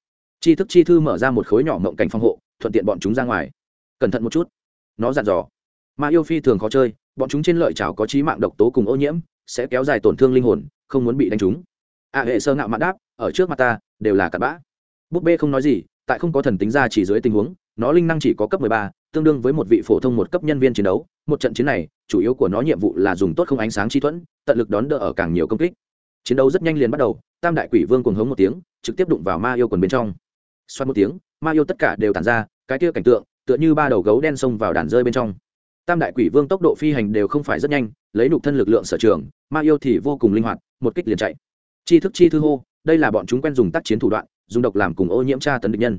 Chi thức chi thư mở ra một khối nhỏ mộng cảnh phòng hộ thuận tiện bọn chúng ra ngoài. Cẩn thận một chút. Nó dặn dò. Ma yêu phi thường khó chơi bọn chúng trên lợi chảo có trí mạng độc tố cùng ô nhiễm sẽ kéo dài tổn thương linh hồn không muốn bị đánh trúng. Ả hệ sơ ngạo mạn đáp ở trước mặt ta đều là cặn bã. Búp bê không nói gì tại không có thần tính ra chỉ dưới tình huống nó linh năng chỉ có cấp 13, tương đương với một vị phổ thông một cấp nhân viên chiến đấu. Một trận chiến này chủ yếu của nó nhiệm vụ là dùng tốt không ánh sáng chi thuẫn tận lực đón đỡ ở càng nhiều công kích chiến đấu rất nhanh liền bắt đầu, tam đại quỷ vương cùng hống một tiếng, trực tiếp đụng vào ma yêu quần bên trong. Xoát một tiếng, ma yêu tất cả đều tản ra, cái kia cảnh tượng, tựa như ba đầu gấu đen xông vào đàn rơi bên trong. Tam đại quỷ vương tốc độ phi hành đều không phải rất nhanh, lấy nục thân lực lượng sở trường, ma yêu thì vô cùng linh hoạt, một kích liền chạy. Chi thức chi thư hô, đây là bọn chúng quen dùng tác chiến thủ đoạn, dùng độc làm cùng ô nhiễm tra tấn địch nhân.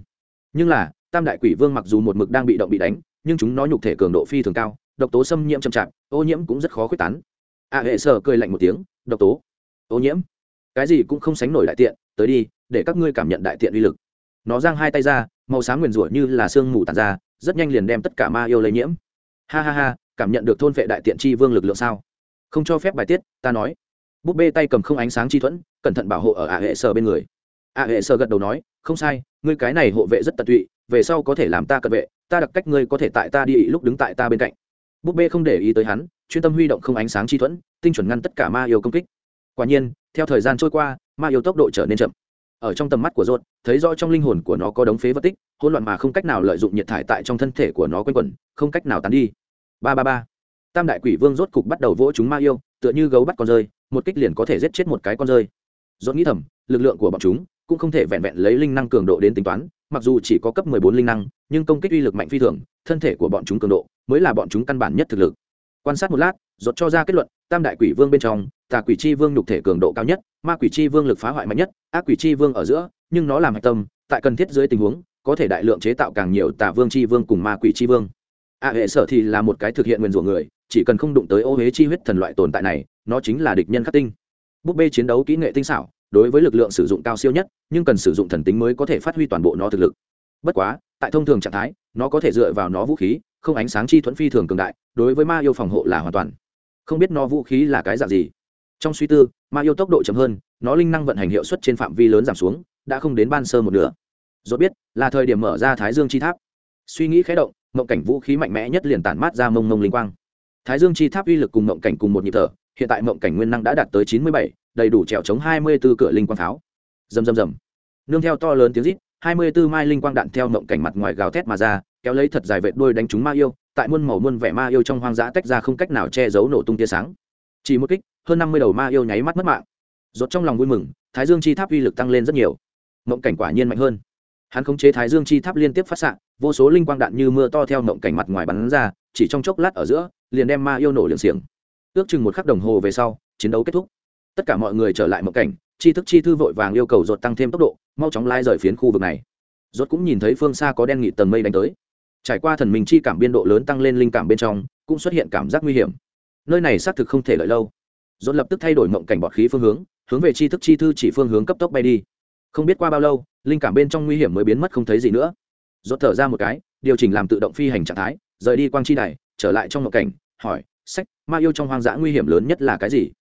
Nhưng là, tam đại quỷ vương mặc dù một mực đang bị động bị đánh, nhưng chúng nó nhục thể cường độ phi thường cao, độc tố xâm nhiễm chậm chạp, ô nhiễm cũng rất khó quyết tán. A hệ sở cười lạnh một tiếng, độc tố ô nhiễm. Cái gì cũng không sánh nổi đại tiện, tới đi, để các ngươi cảm nhận đại tiện uy lực. Nó giang hai tay ra, màu sáng nguyền rủa như là sương mù tàn ra, rất nhanh liền đem tất cả ma yêu lây nhiễm. Ha ha ha, cảm nhận được thôn vệ đại tiện chi vương lực lượng sao? Không cho phép bài tiết, ta nói. Búp bê tay cầm không ánh sáng chi thuẫn, cẩn thận bảo hộ ở ả hệ sơ bên người. ả hệ sơ gật đầu nói, không sai, ngươi cái này hộ vệ rất tận tụy, về sau có thể làm ta cận vệ, ta đặc cách ngươi có thể tại ta đi lúc đứng tại ta bên cạnh. Búp bê không để ý tới hắn, chuyên tâm huy động không ánh sáng chi thuẫn, tinh chuẩn ngăn tất cả ma yêu công kích quả nhiên, theo thời gian trôi qua, ma yêu tốc độ trở nên chậm. Ở trong tầm mắt của rốt thấy rõ trong linh hồn của nó có đống phế vật tích, hỗn loạn mà không cách nào lợi dụng nhiệt thải tại trong thân thể của nó quanh quẩn, không cách nào tán đi. Ba ba ba. Tam đại quỷ vương rốt cục bắt đầu vỗ chúng ma yêu, tựa như gấu bắt con rơi, một kích liền có thể giết chết một cái con rơi. Rốt nghĩ thầm, lực lượng của bọn chúng cũng không thể vẹn vẹn lấy linh năng cường độ đến tính toán, mặc dù chỉ có cấp 14 linh năng, nhưng công kích uy lực mạnh phi thường, thân thể của bọn chúng cường độ mới là bọn chúng căn bản nhất thực lực. Quan sát một lát rốt cho ra kết luận tam đại quỷ vương bên trong, tà quỷ chi vương nhục thể cường độ cao nhất, ma quỷ chi vương lực phá hoại mạnh nhất, ác quỷ chi vương ở giữa, nhưng nó làm hạch tâm, tại cần thiết dưới tình huống, có thể đại lượng chế tạo càng nhiều tà vương chi vương cùng ma quỷ chi vương. A hệ sở thì là một cái thực hiện nguyên rủa người, chỉ cần không đụng tới ô huế chi huyết thần loại tồn tại này, nó chính là địch nhân khắc tinh. Búp bê chiến đấu kỹ nghệ tinh xảo, đối với lực lượng sử dụng cao siêu nhất, nhưng cần sử dụng thần tính mới có thể phát huy toàn bộ nó thực lực. Bất quá, tại thông thường trạng thái, nó có thể dựa vào nó vũ khí, không ánh sáng chi thuẫn phi thường cường đại, đối với ma yêu phòng hộ là hoàn toàn không biết nó vũ khí là cái dạng gì. Trong suy tư, ma yêu tốc độ chậm hơn, nó linh năng vận hành hiệu suất trên phạm vi lớn giảm xuống, đã không đến ban sơ một nửa. Dốt biết, là thời điểm mở ra thái dương chi tháp. Suy nghĩ khé động, mộng cảnh vũ khí mạnh mẽ nhất liền tản mát ra mông mông linh quang. Thái dương chi tháp uy lực cùng mộng cảnh cùng một nhịp thở, hiện tại mộng cảnh nguyên năng đã đạt tới chín mươi bảy, đầy đủ trèo chống hai mươi b ố cửa linh quang pháo. Rầm rầm rầm. Nương theo to lớn tiếng rít, hai mươi b ố mai linh quang đạn theo mộng cảnh mặt ngoài gào thét mà ra, kéo lấy thật dài vệt đôi đánh trúng ma yêu tại muôn màu muôn vẻ ma yêu trong hoang dã tách ra không cách nào che giấu nổ tung tia sáng. Chỉ một kích, hơn năm mươi đầu ma yêu nháy mắt mất mạng. Rốt trong lòng vui mừng, thái dương chi tháp uy lực tăng lên rất nhiều. Mộng cảnh quả nhiên mạnh hơn. Hắn khống chế thái dương chi tháp liên tiếp phát xạ, vô số linh quang đạn như mưa to theo mộng cảnh mặt ngoài bắn ra, chỉ trong chốc lát ở giữa, liền đem ma yêu nổ liệng xiềng. Ước chừng một khắc đồng hồ về sau, chiến đấu kết thúc. Tất cả mọi người trở lại mộng cảnh chi thức chi thư vội vàng yêu cầu rột tăng thêm tốc độ, mau chóng lai rời phiến khu vực này. Rốt cũng nhìn thấy phương xa có đen nghị tầng mây đánh tới trải qua thần mình chi cảm biên độ lớn tăng lên linh cảm bên trong cũng xuất hiện cảm giác nguy hiểm. Nơi này xác thực không thể lợi lâu. Rốt lập tức thay đổi mộng cảnh bọt khí phương hướng hướng về chi thức chi thư chỉ phương hướng cấp tốc bay đi. Không biết qua bao lâu linh cảm bên trong nguy hiểm mới biến mất không thấy gì nữa. Rốt thở ra một cái điều chỉnh làm tự động phi hành trạng thái rời đi quang chi này, trở lại trong mộng cảnh hỏi sách ma yêu trong hoang dã nguy hiểm lớn nhất là cái gì?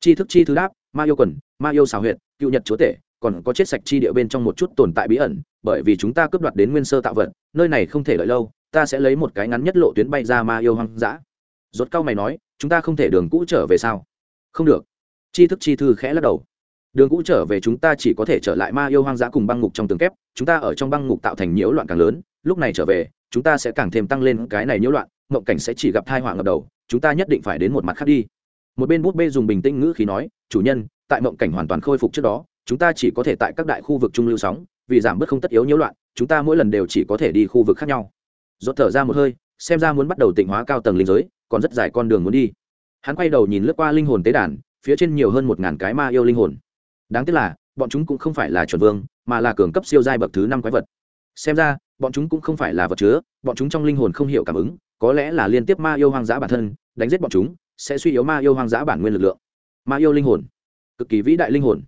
Chi thức chi thư đáp ma yêu quần ma yêu xào huyệt cựu nhật chúa tể còn có chết sạch chi địa bên trong một chút tồn tại bí ẩn, bởi vì chúng ta cướp đoạt đến nguyên sơ tạo vật, nơi này không thể lợi lâu, ta sẽ lấy một cái ngắn nhất lộ tuyến bay ra ma yêu hoang dã. Rốt cao mày nói, chúng ta không thể đường cũ trở về sao? Không được. Chi thức chi thư khẽ lắc đầu. Đường cũ trở về chúng ta chỉ có thể trở lại ma yêu hoang dã cùng băng ngục trong tường kép, chúng ta ở trong băng ngục tạo thành nhiễu loạn càng lớn, lúc này trở về, chúng ta sẽ càng thêm tăng lên cái này nhiễu loạn, mộng cảnh sẽ chỉ gặp thai họa ngập đầu, chúng ta nhất định phải đến một mặt khác đi. Một bên bút bê dùng bình tĩnh ngữ khí nói, chủ nhân, tại mộng cảnh hoàn toàn khôi phục trước đó chúng ta chỉ có thể tại các đại khu vực trung lưu sóng, vì giảm bớt không tất yếu nhiễu loạn, chúng ta mỗi lần đều chỉ có thể đi khu vực khác nhau. Dốt thở ra một hơi, xem ra muốn bắt đầu tịnh hóa cao tầng linh giới, còn rất dài con đường muốn đi. Hắn quay đầu nhìn lướt qua linh hồn tế đàn, phía trên nhiều hơn một ngàn cái ma yêu linh hồn. Đáng tiếc là, bọn chúng cũng không phải là chuẩn vương, mà là cường cấp siêu giai bậc thứ năm quái vật. Xem ra, bọn chúng cũng không phải là vật chứa, bọn chúng trong linh hồn không hiểu cảm ứng, có lẽ là liên tiếp ma yêu hoang dã bản thân, đánh giết bọn chúng, sẽ suy yếu ma yêu hoang dã bản nguyên lực lượng. Ma yêu linh hồn, cực kỳ vĩ đại linh hồn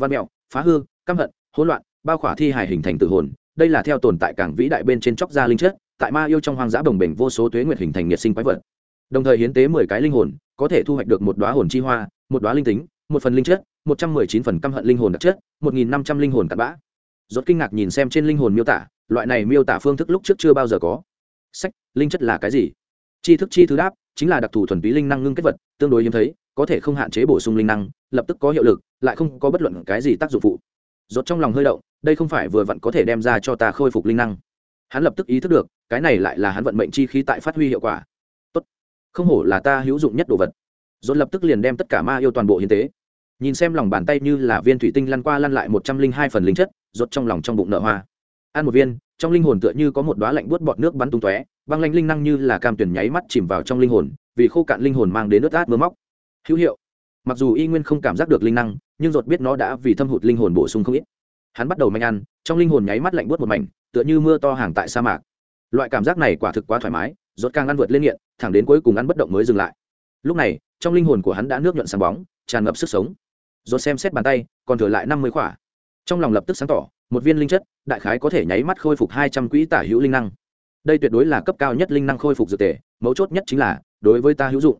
văn mẹo, phá hư, căm hận, hỗn loạn, bao khỏa thi hài hình thành tự hồn. Đây là theo tồn tại cảng vĩ đại bên trên chóc gia linh chất, tại ma yêu trong hoang dã bồng bềnh vô số tuế nguyệt hình thành nhiệt sinh quái vật. Đồng thời hiến tế mười cái linh hồn, có thể thu hoạch được một đoá hồn chi hoa, một đoá linh tính, một phần linh chất, một trăm mười chín phần căm hận linh hồn đặc chất, một nghìn năm trăm linh hồn cặn bã. Rốt kinh ngạc nhìn xem trên linh hồn miêu tả, loại này miêu tả phương thức lúc trước chưa bao giờ có. Sách, linh chất là cái gì? Chi thức chi thứ đáp, chính là đặc thù thuần túy linh năng ngưng kết vật, tương đối hiếm thấy có thể không hạn chế bổ sung linh năng, lập tức có hiệu lực, lại không có bất luận cái gì tác dụng phụ. Rốt trong lòng hơi động, đây không phải vừa vặn có thể đem ra cho ta khôi phục linh năng. Hắn lập tức ý thức được, cái này lại là hắn vận mệnh chi khí tại phát huy hiệu quả. Tốt. Không hổ là ta hữu dụng nhất đồ vật. Rốt lập tức liền đem tất cả ma yêu toàn bộ hiến tế. Nhìn xem lòng bàn tay như là viên thủy tinh lăn qua lăn lại một trăm linh hai phần linh chất, rốt trong lòng trong bụng nợ hoa. Ăn một viên, trong linh hồn tựa như có một đóa lạnh buốt bọt nước bắn tung tóe, băng lanh linh năng như là cam tuyển nháy mắt chìm vào trong linh hồn, vì khô cạn linh hồn mang đến nước át mưa móc hữu hiệu. Mặc dù y nguyên không cảm giác được linh năng, nhưng rốt biết nó đã vì thâm hụt linh hồn bổ sung không ít. Hắn bắt đầu manh ăn, trong linh hồn nháy mắt lạnh buốt một mảnh, tựa như mưa to hàng tại sa mạc. Loại cảm giác này quả thực quá thoải mái rốt càng ăn vượt lên nghiện, thẳng đến cuối cùng ăn bất động mới dừng lại. Lúc này, trong linh hồn của hắn đã nước nhuận sáng bóng, tràn ngập sức sống. Rốt xem xét bàn tay, còn thừa lại năm mươi khỏa. Trong lòng lập tức sáng tỏ, một viên linh chất, đại khái có thể nháy mắt khôi phục hai trăm quỹ tả hữu linh năng. Đây tuyệt đối là cấp cao nhất linh năng khôi phục dược tề, mấu chốt nhất chính là, đối với ta hữu dụng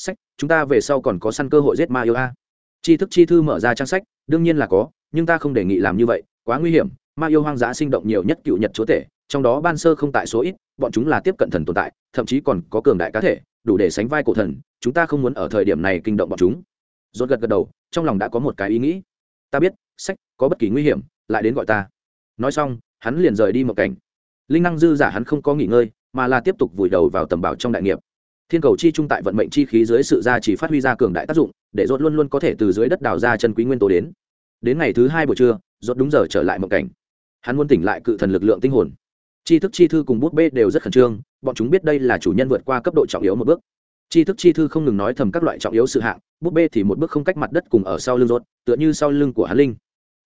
sách, chúng ta về sau còn có săn cơ hội giết ma yêu a. Chi thức chi thư mở ra trang sách, đương nhiên là có, nhưng ta không đề nghị làm như vậy, quá nguy hiểm, ma yêu hoang dã sinh động nhiều nhất cựu nhật chúa tể, trong đó ban sơ không tại số ít, bọn chúng là tiếp cận thần tồn tại, thậm chí còn có cường đại cá thể, đủ để sánh vai cổ thần, chúng ta không muốn ở thời điểm này kinh động bọn chúng. Rốt gật gật đầu, trong lòng đã có một cái ý nghĩ. Ta biết, sách, có bất kỳ nguy hiểm, lại đến gọi ta. Nói xong, hắn liền rời đi một cảnh. Linh năng dư giả hắn không có nghỉ ngơi, mà là tiếp tục vùi đầu vào tầm bảo trong đại nghiệp thiên cầu chi trung tại vận mệnh chi khí dưới sự gia chỉ phát huy ra cường đại tác dụng, để rốt luôn luôn có thể từ dưới đất đào ra chân quý nguyên tố đến. Đến ngày thứ hai buổi trưa, rốt đúng giờ trở lại mộng cảnh. Hắn muốn tỉnh lại cự thần lực lượng tinh hồn. Chi thức chi thư cùng bút bê đều rất khẩn trương, bọn chúng biết đây là chủ nhân vượt qua cấp độ trọng yếu một bước. Chi thức chi thư không ngừng nói thầm các loại trọng yếu sự hạng, bút bê thì một bước không cách mặt đất cùng ở sau lưng rốt, tựa như sau lưng của hắn linh.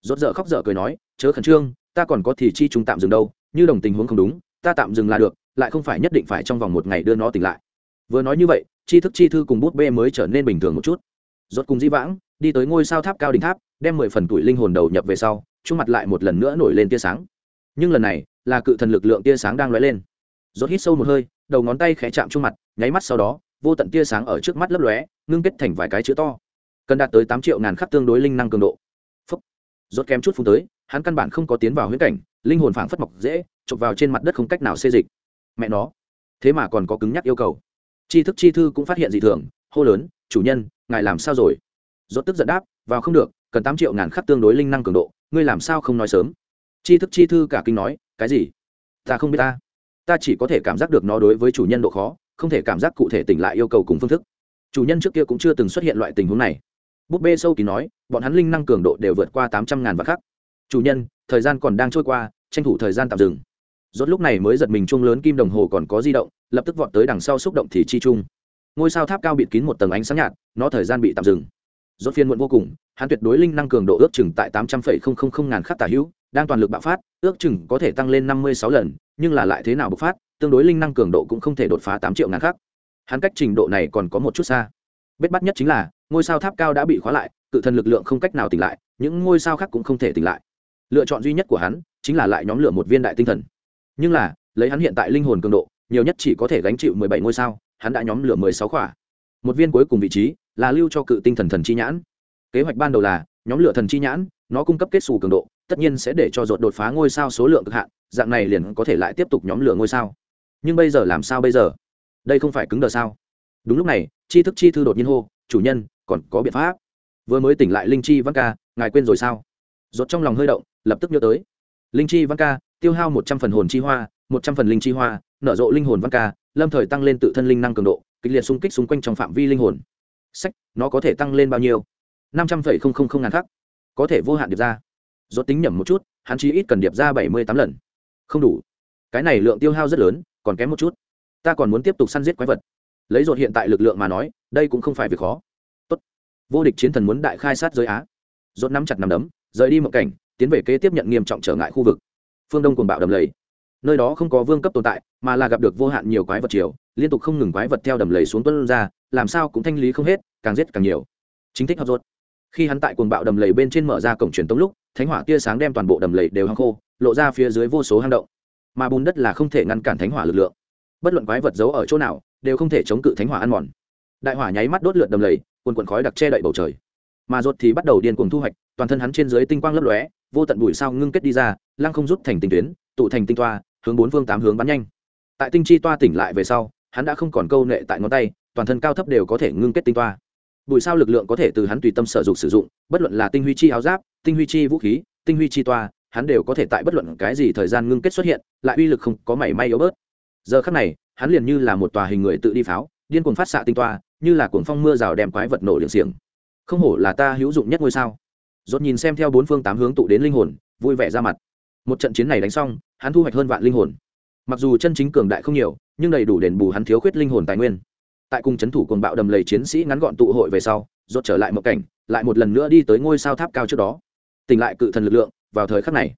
Rốt dở khóc dở cười nói, chớ khẩn trương, ta còn có thì chi chúng tạm dừng đâu, như đồng tình huống không đúng, ta tạm dừng là được, lại không phải nhất định phải trong vòng một ngày đưa nó tỉnh lại vừa nói như vậy chi thức chi thư cùng bút bê mới trở nên bình thường một chút. Rốt cùng di vãng, đi tới ngôi sao tháp cao đỉnh tháp, đem mười phần tuổi linh hồn đầu nhập về sau trung mặt lại một lần nữa nổi lên tia sáng. Nhưng lần này, là cự thần lực lượng tia sáng đang lóe lên. Rốt hít sâu một hơi, đầu ngón tay khẽ chạm trung mặt, nháy mắt sau đó, vô tận tia sáng ở trước mắt lấp lóe, ngưng kết thành vài cái chữ to. Cần đạt tới tám triệu ngàn khắc tương đối linh năng cường độ. Phúc. rốt kém chút phun tới, hắn căn bản không có tiến vào huyễn cảnh, linh hồn phảng phất mọc dễ, chụp vào trên mặt đất không cách nào xê dịch. Mẹ nó. Thế mà còn có cứng nhắc yêu cầu chi thức chi thư cũng phát hiện dị thường, hô lớn, chủ nhân, ngài làm sao rồi? Rốt tức giận đáp, vào không được, cần tám triệu ngàn khắc tương đối linh năng cường độ, ngươi làm sao không nói sớm? Chi thức chi thư cả kinh nói, cái gì? Ta không biết ta. Ta chỉ có thể cảm giác được nó đối với chủ nhân độ khó, không thể cảm giác cụ thể tỉnh lại yêu cầu cùng phương thức. Chủ nhân trước kia cũng chưa từng xuất hiện loại tình huống này. Búp bê sâu kỳ nói, bọn hắn linh năng cường độ đều vượt qua tám trăm ngàn vạn khắc. Chủ nhân, thời gian còn đang trôi qua, tranh thủ thời gian tạm dừng. Rốt lúc này mới giật mình chung lớn kim đồng hồ còn có di động lập tức vọt tới đằng sau xúc động thì chi chung. Ngôi sao tháp cao bịt kín một tầng ánh sáng nhạt, nó thời gian bị tạm dừng. Rốt phiên muộn vô cùng, hắn tuyệt đối linh năng cường độ ước chừng tại tám trăm linh ngàn khắc tả hữu, đang toàn lực bạo phát, ước chừng có thể tăng lên năm mươi sáu lần, nhưng là lại thế nào bộc phát, tương đối linh năng cường độ cũng không thể đột phá tám triệu ngàn khắc. Hắn cách trình độ này còn có một chút xa. Bết bắt nhất chính là, ngôi sao tháp cao đã bị khóa lại, cự thần lực lượng không cách nào tỉnh lại, những ngôi sao khác cũng không thể tỉnh lại. Lựa chọn duy nhất của hắn, chính là lại nhóm lửa một viên đại tinh thần. Nhưng là, lấy hắn hiện tại linh hồn cường độ nhiều nhất chỉ có thể gánh chịu mười bảy ngôi sao, hắn đã nhóm lửa mười sáu khỏa. Một viên cuối cùng vị trí là lưu cho cự tinh thần thần chi nhãn. Kế hoạch ban đầu là, nhóm lửa thần chi nhãn, nó cung cấp kết xù cường độ, tất nhiên sẽ để cho dột đột phá ngôi sao số lượng cực hạn, dạng này liền có thể lại tiếp tục nhóm lửa ngôi sao. Nhưng bây giờ làm sao bây giờ? Đây không phải cứng đờ sao? Đúng lúc này, chi thức chi thư đột nhiên hô, chủ nhân, còn có biện pháp. Vừa mới tỉnh lại linh chi văn ca, ngài quên rồi sao? Dột trong lòng hơi động, lập tức nhớ tới. Linh chi văn ca, tiêu hao một trăm phần hồn chi hoa, một trăm phần linh chi hoa nở rộ linh hồn văn ca, lâm thời tăng lên tự thân linh năng cường độ, kịch liệt xung kích xung quanh trong phạm vi linh hồn. Sách, nó có thể tăng lên bao nhiêu? Năm trăm phẩy không không không ngàn khắc. Có thể vô hạn điệp ra. Do tính nhẩm một chút, hắn chỉ ít cần điệp ra bảy mươi tám lần. Không đủ. Cái này lượng tiêu hao rất lớn, còn kém một chút. Ta còn muốn tiếp tục săn giết quái vật. Lấy dột hiện tại lực lượng mà nói, đây cũng không phải việc khó. Tốt. vô địch chiến thần muốn đại khai sát giới á. Dột nắm chặt nằm đấm, rời đi một cảnh, tiến về kế tiếp nhận nghiêm trọng trở ngại khu vực. Phương đông cuồng bạo đầm lầy nơi đó không có vương cấp tồn tại, mà là gặp được vô hạn nhiều quái vật chiều liên tục không ngừng quái vật theo đầm lầy xuống tuân ra, làm sao cũng thanh lý không hết, càng giết càng nhiều. Chính thích hợp rốt khi hắn tại cuồng bạo đầm lầy bên trên mở ra cổng truyền tống lúc, thánh hỏa tia sáng đem toàn bộ đầm lầy đều hăng khô, lộ ra phía dưới vô số hang động. Mà bùn đất là không thể ngăn cản thánh hỏa lực lượng. Bất luận quái vật giấu ở chỗ nào, đều không thể chống cự thánh hỏa ăn mòn. Đại hỏa nháy mắt đốt lượt đầm lầy quần quần khói đặc che đậy bầu trời. Mà rốt thì bắt đầu điên cuồng thu hoạch, toàn thân hắn trên dưới tinh quang lấp lóe, vô tận bụi sao ngưng kết đi ra, lăng không rút thành tinh tuyến, tụ thành tinh toa hướng bốn phương tám hướng bắn nhanh. Tại tinh chi toa tỉnh lại về sau, hắn đã không còn câu nệ tại ngón tay, toàn thân cao thấp đều có thể ngưng kết tinh toa. Bụi sao lực lượng có thể từ hắn tùy tâm sở dụng sử dụng, bất luận là tinh huy chi áo giáp, tinh huy chi vũ khí, tinh huy chi toa, hắn đều có thể tại bất luận cái gì thời gian ngưng kết xuất hiện, lại uy lực không có mảy may yếu bớt. Giờ khắc này, hắn liền như là một tòa hình người tự đi pháo, điên cuồng phát xạ tinh toa, như là cuồng phong mưa rào đem quái vật nổ liệng xiềng. Không hổ là ta hữu dụng nhất ngôi sao. Dốt nhìn xem theo bốn phương tám hướng tụ đến linh hồn, vui vẻ ra mặt một trận chiến này đánh xong, hắn thu hoạch hơn vạn linh hồn. Mặc dù chân chính cường đại không nhiều, nhưng đầy đủ đền bù hắn thiếu khuyết linh hồn tài nguyên. Tại cùng c h ấ n thủ cồn bạo đầm lầy chiến sĩ ngắn gọn tụ hội về sau, rốt trở lại một cảnh, lại một lần nữa đi tới ngôi sao tháp cao trước đó. Tỉnh lại cự thần lực lượng, vào thời khắc này.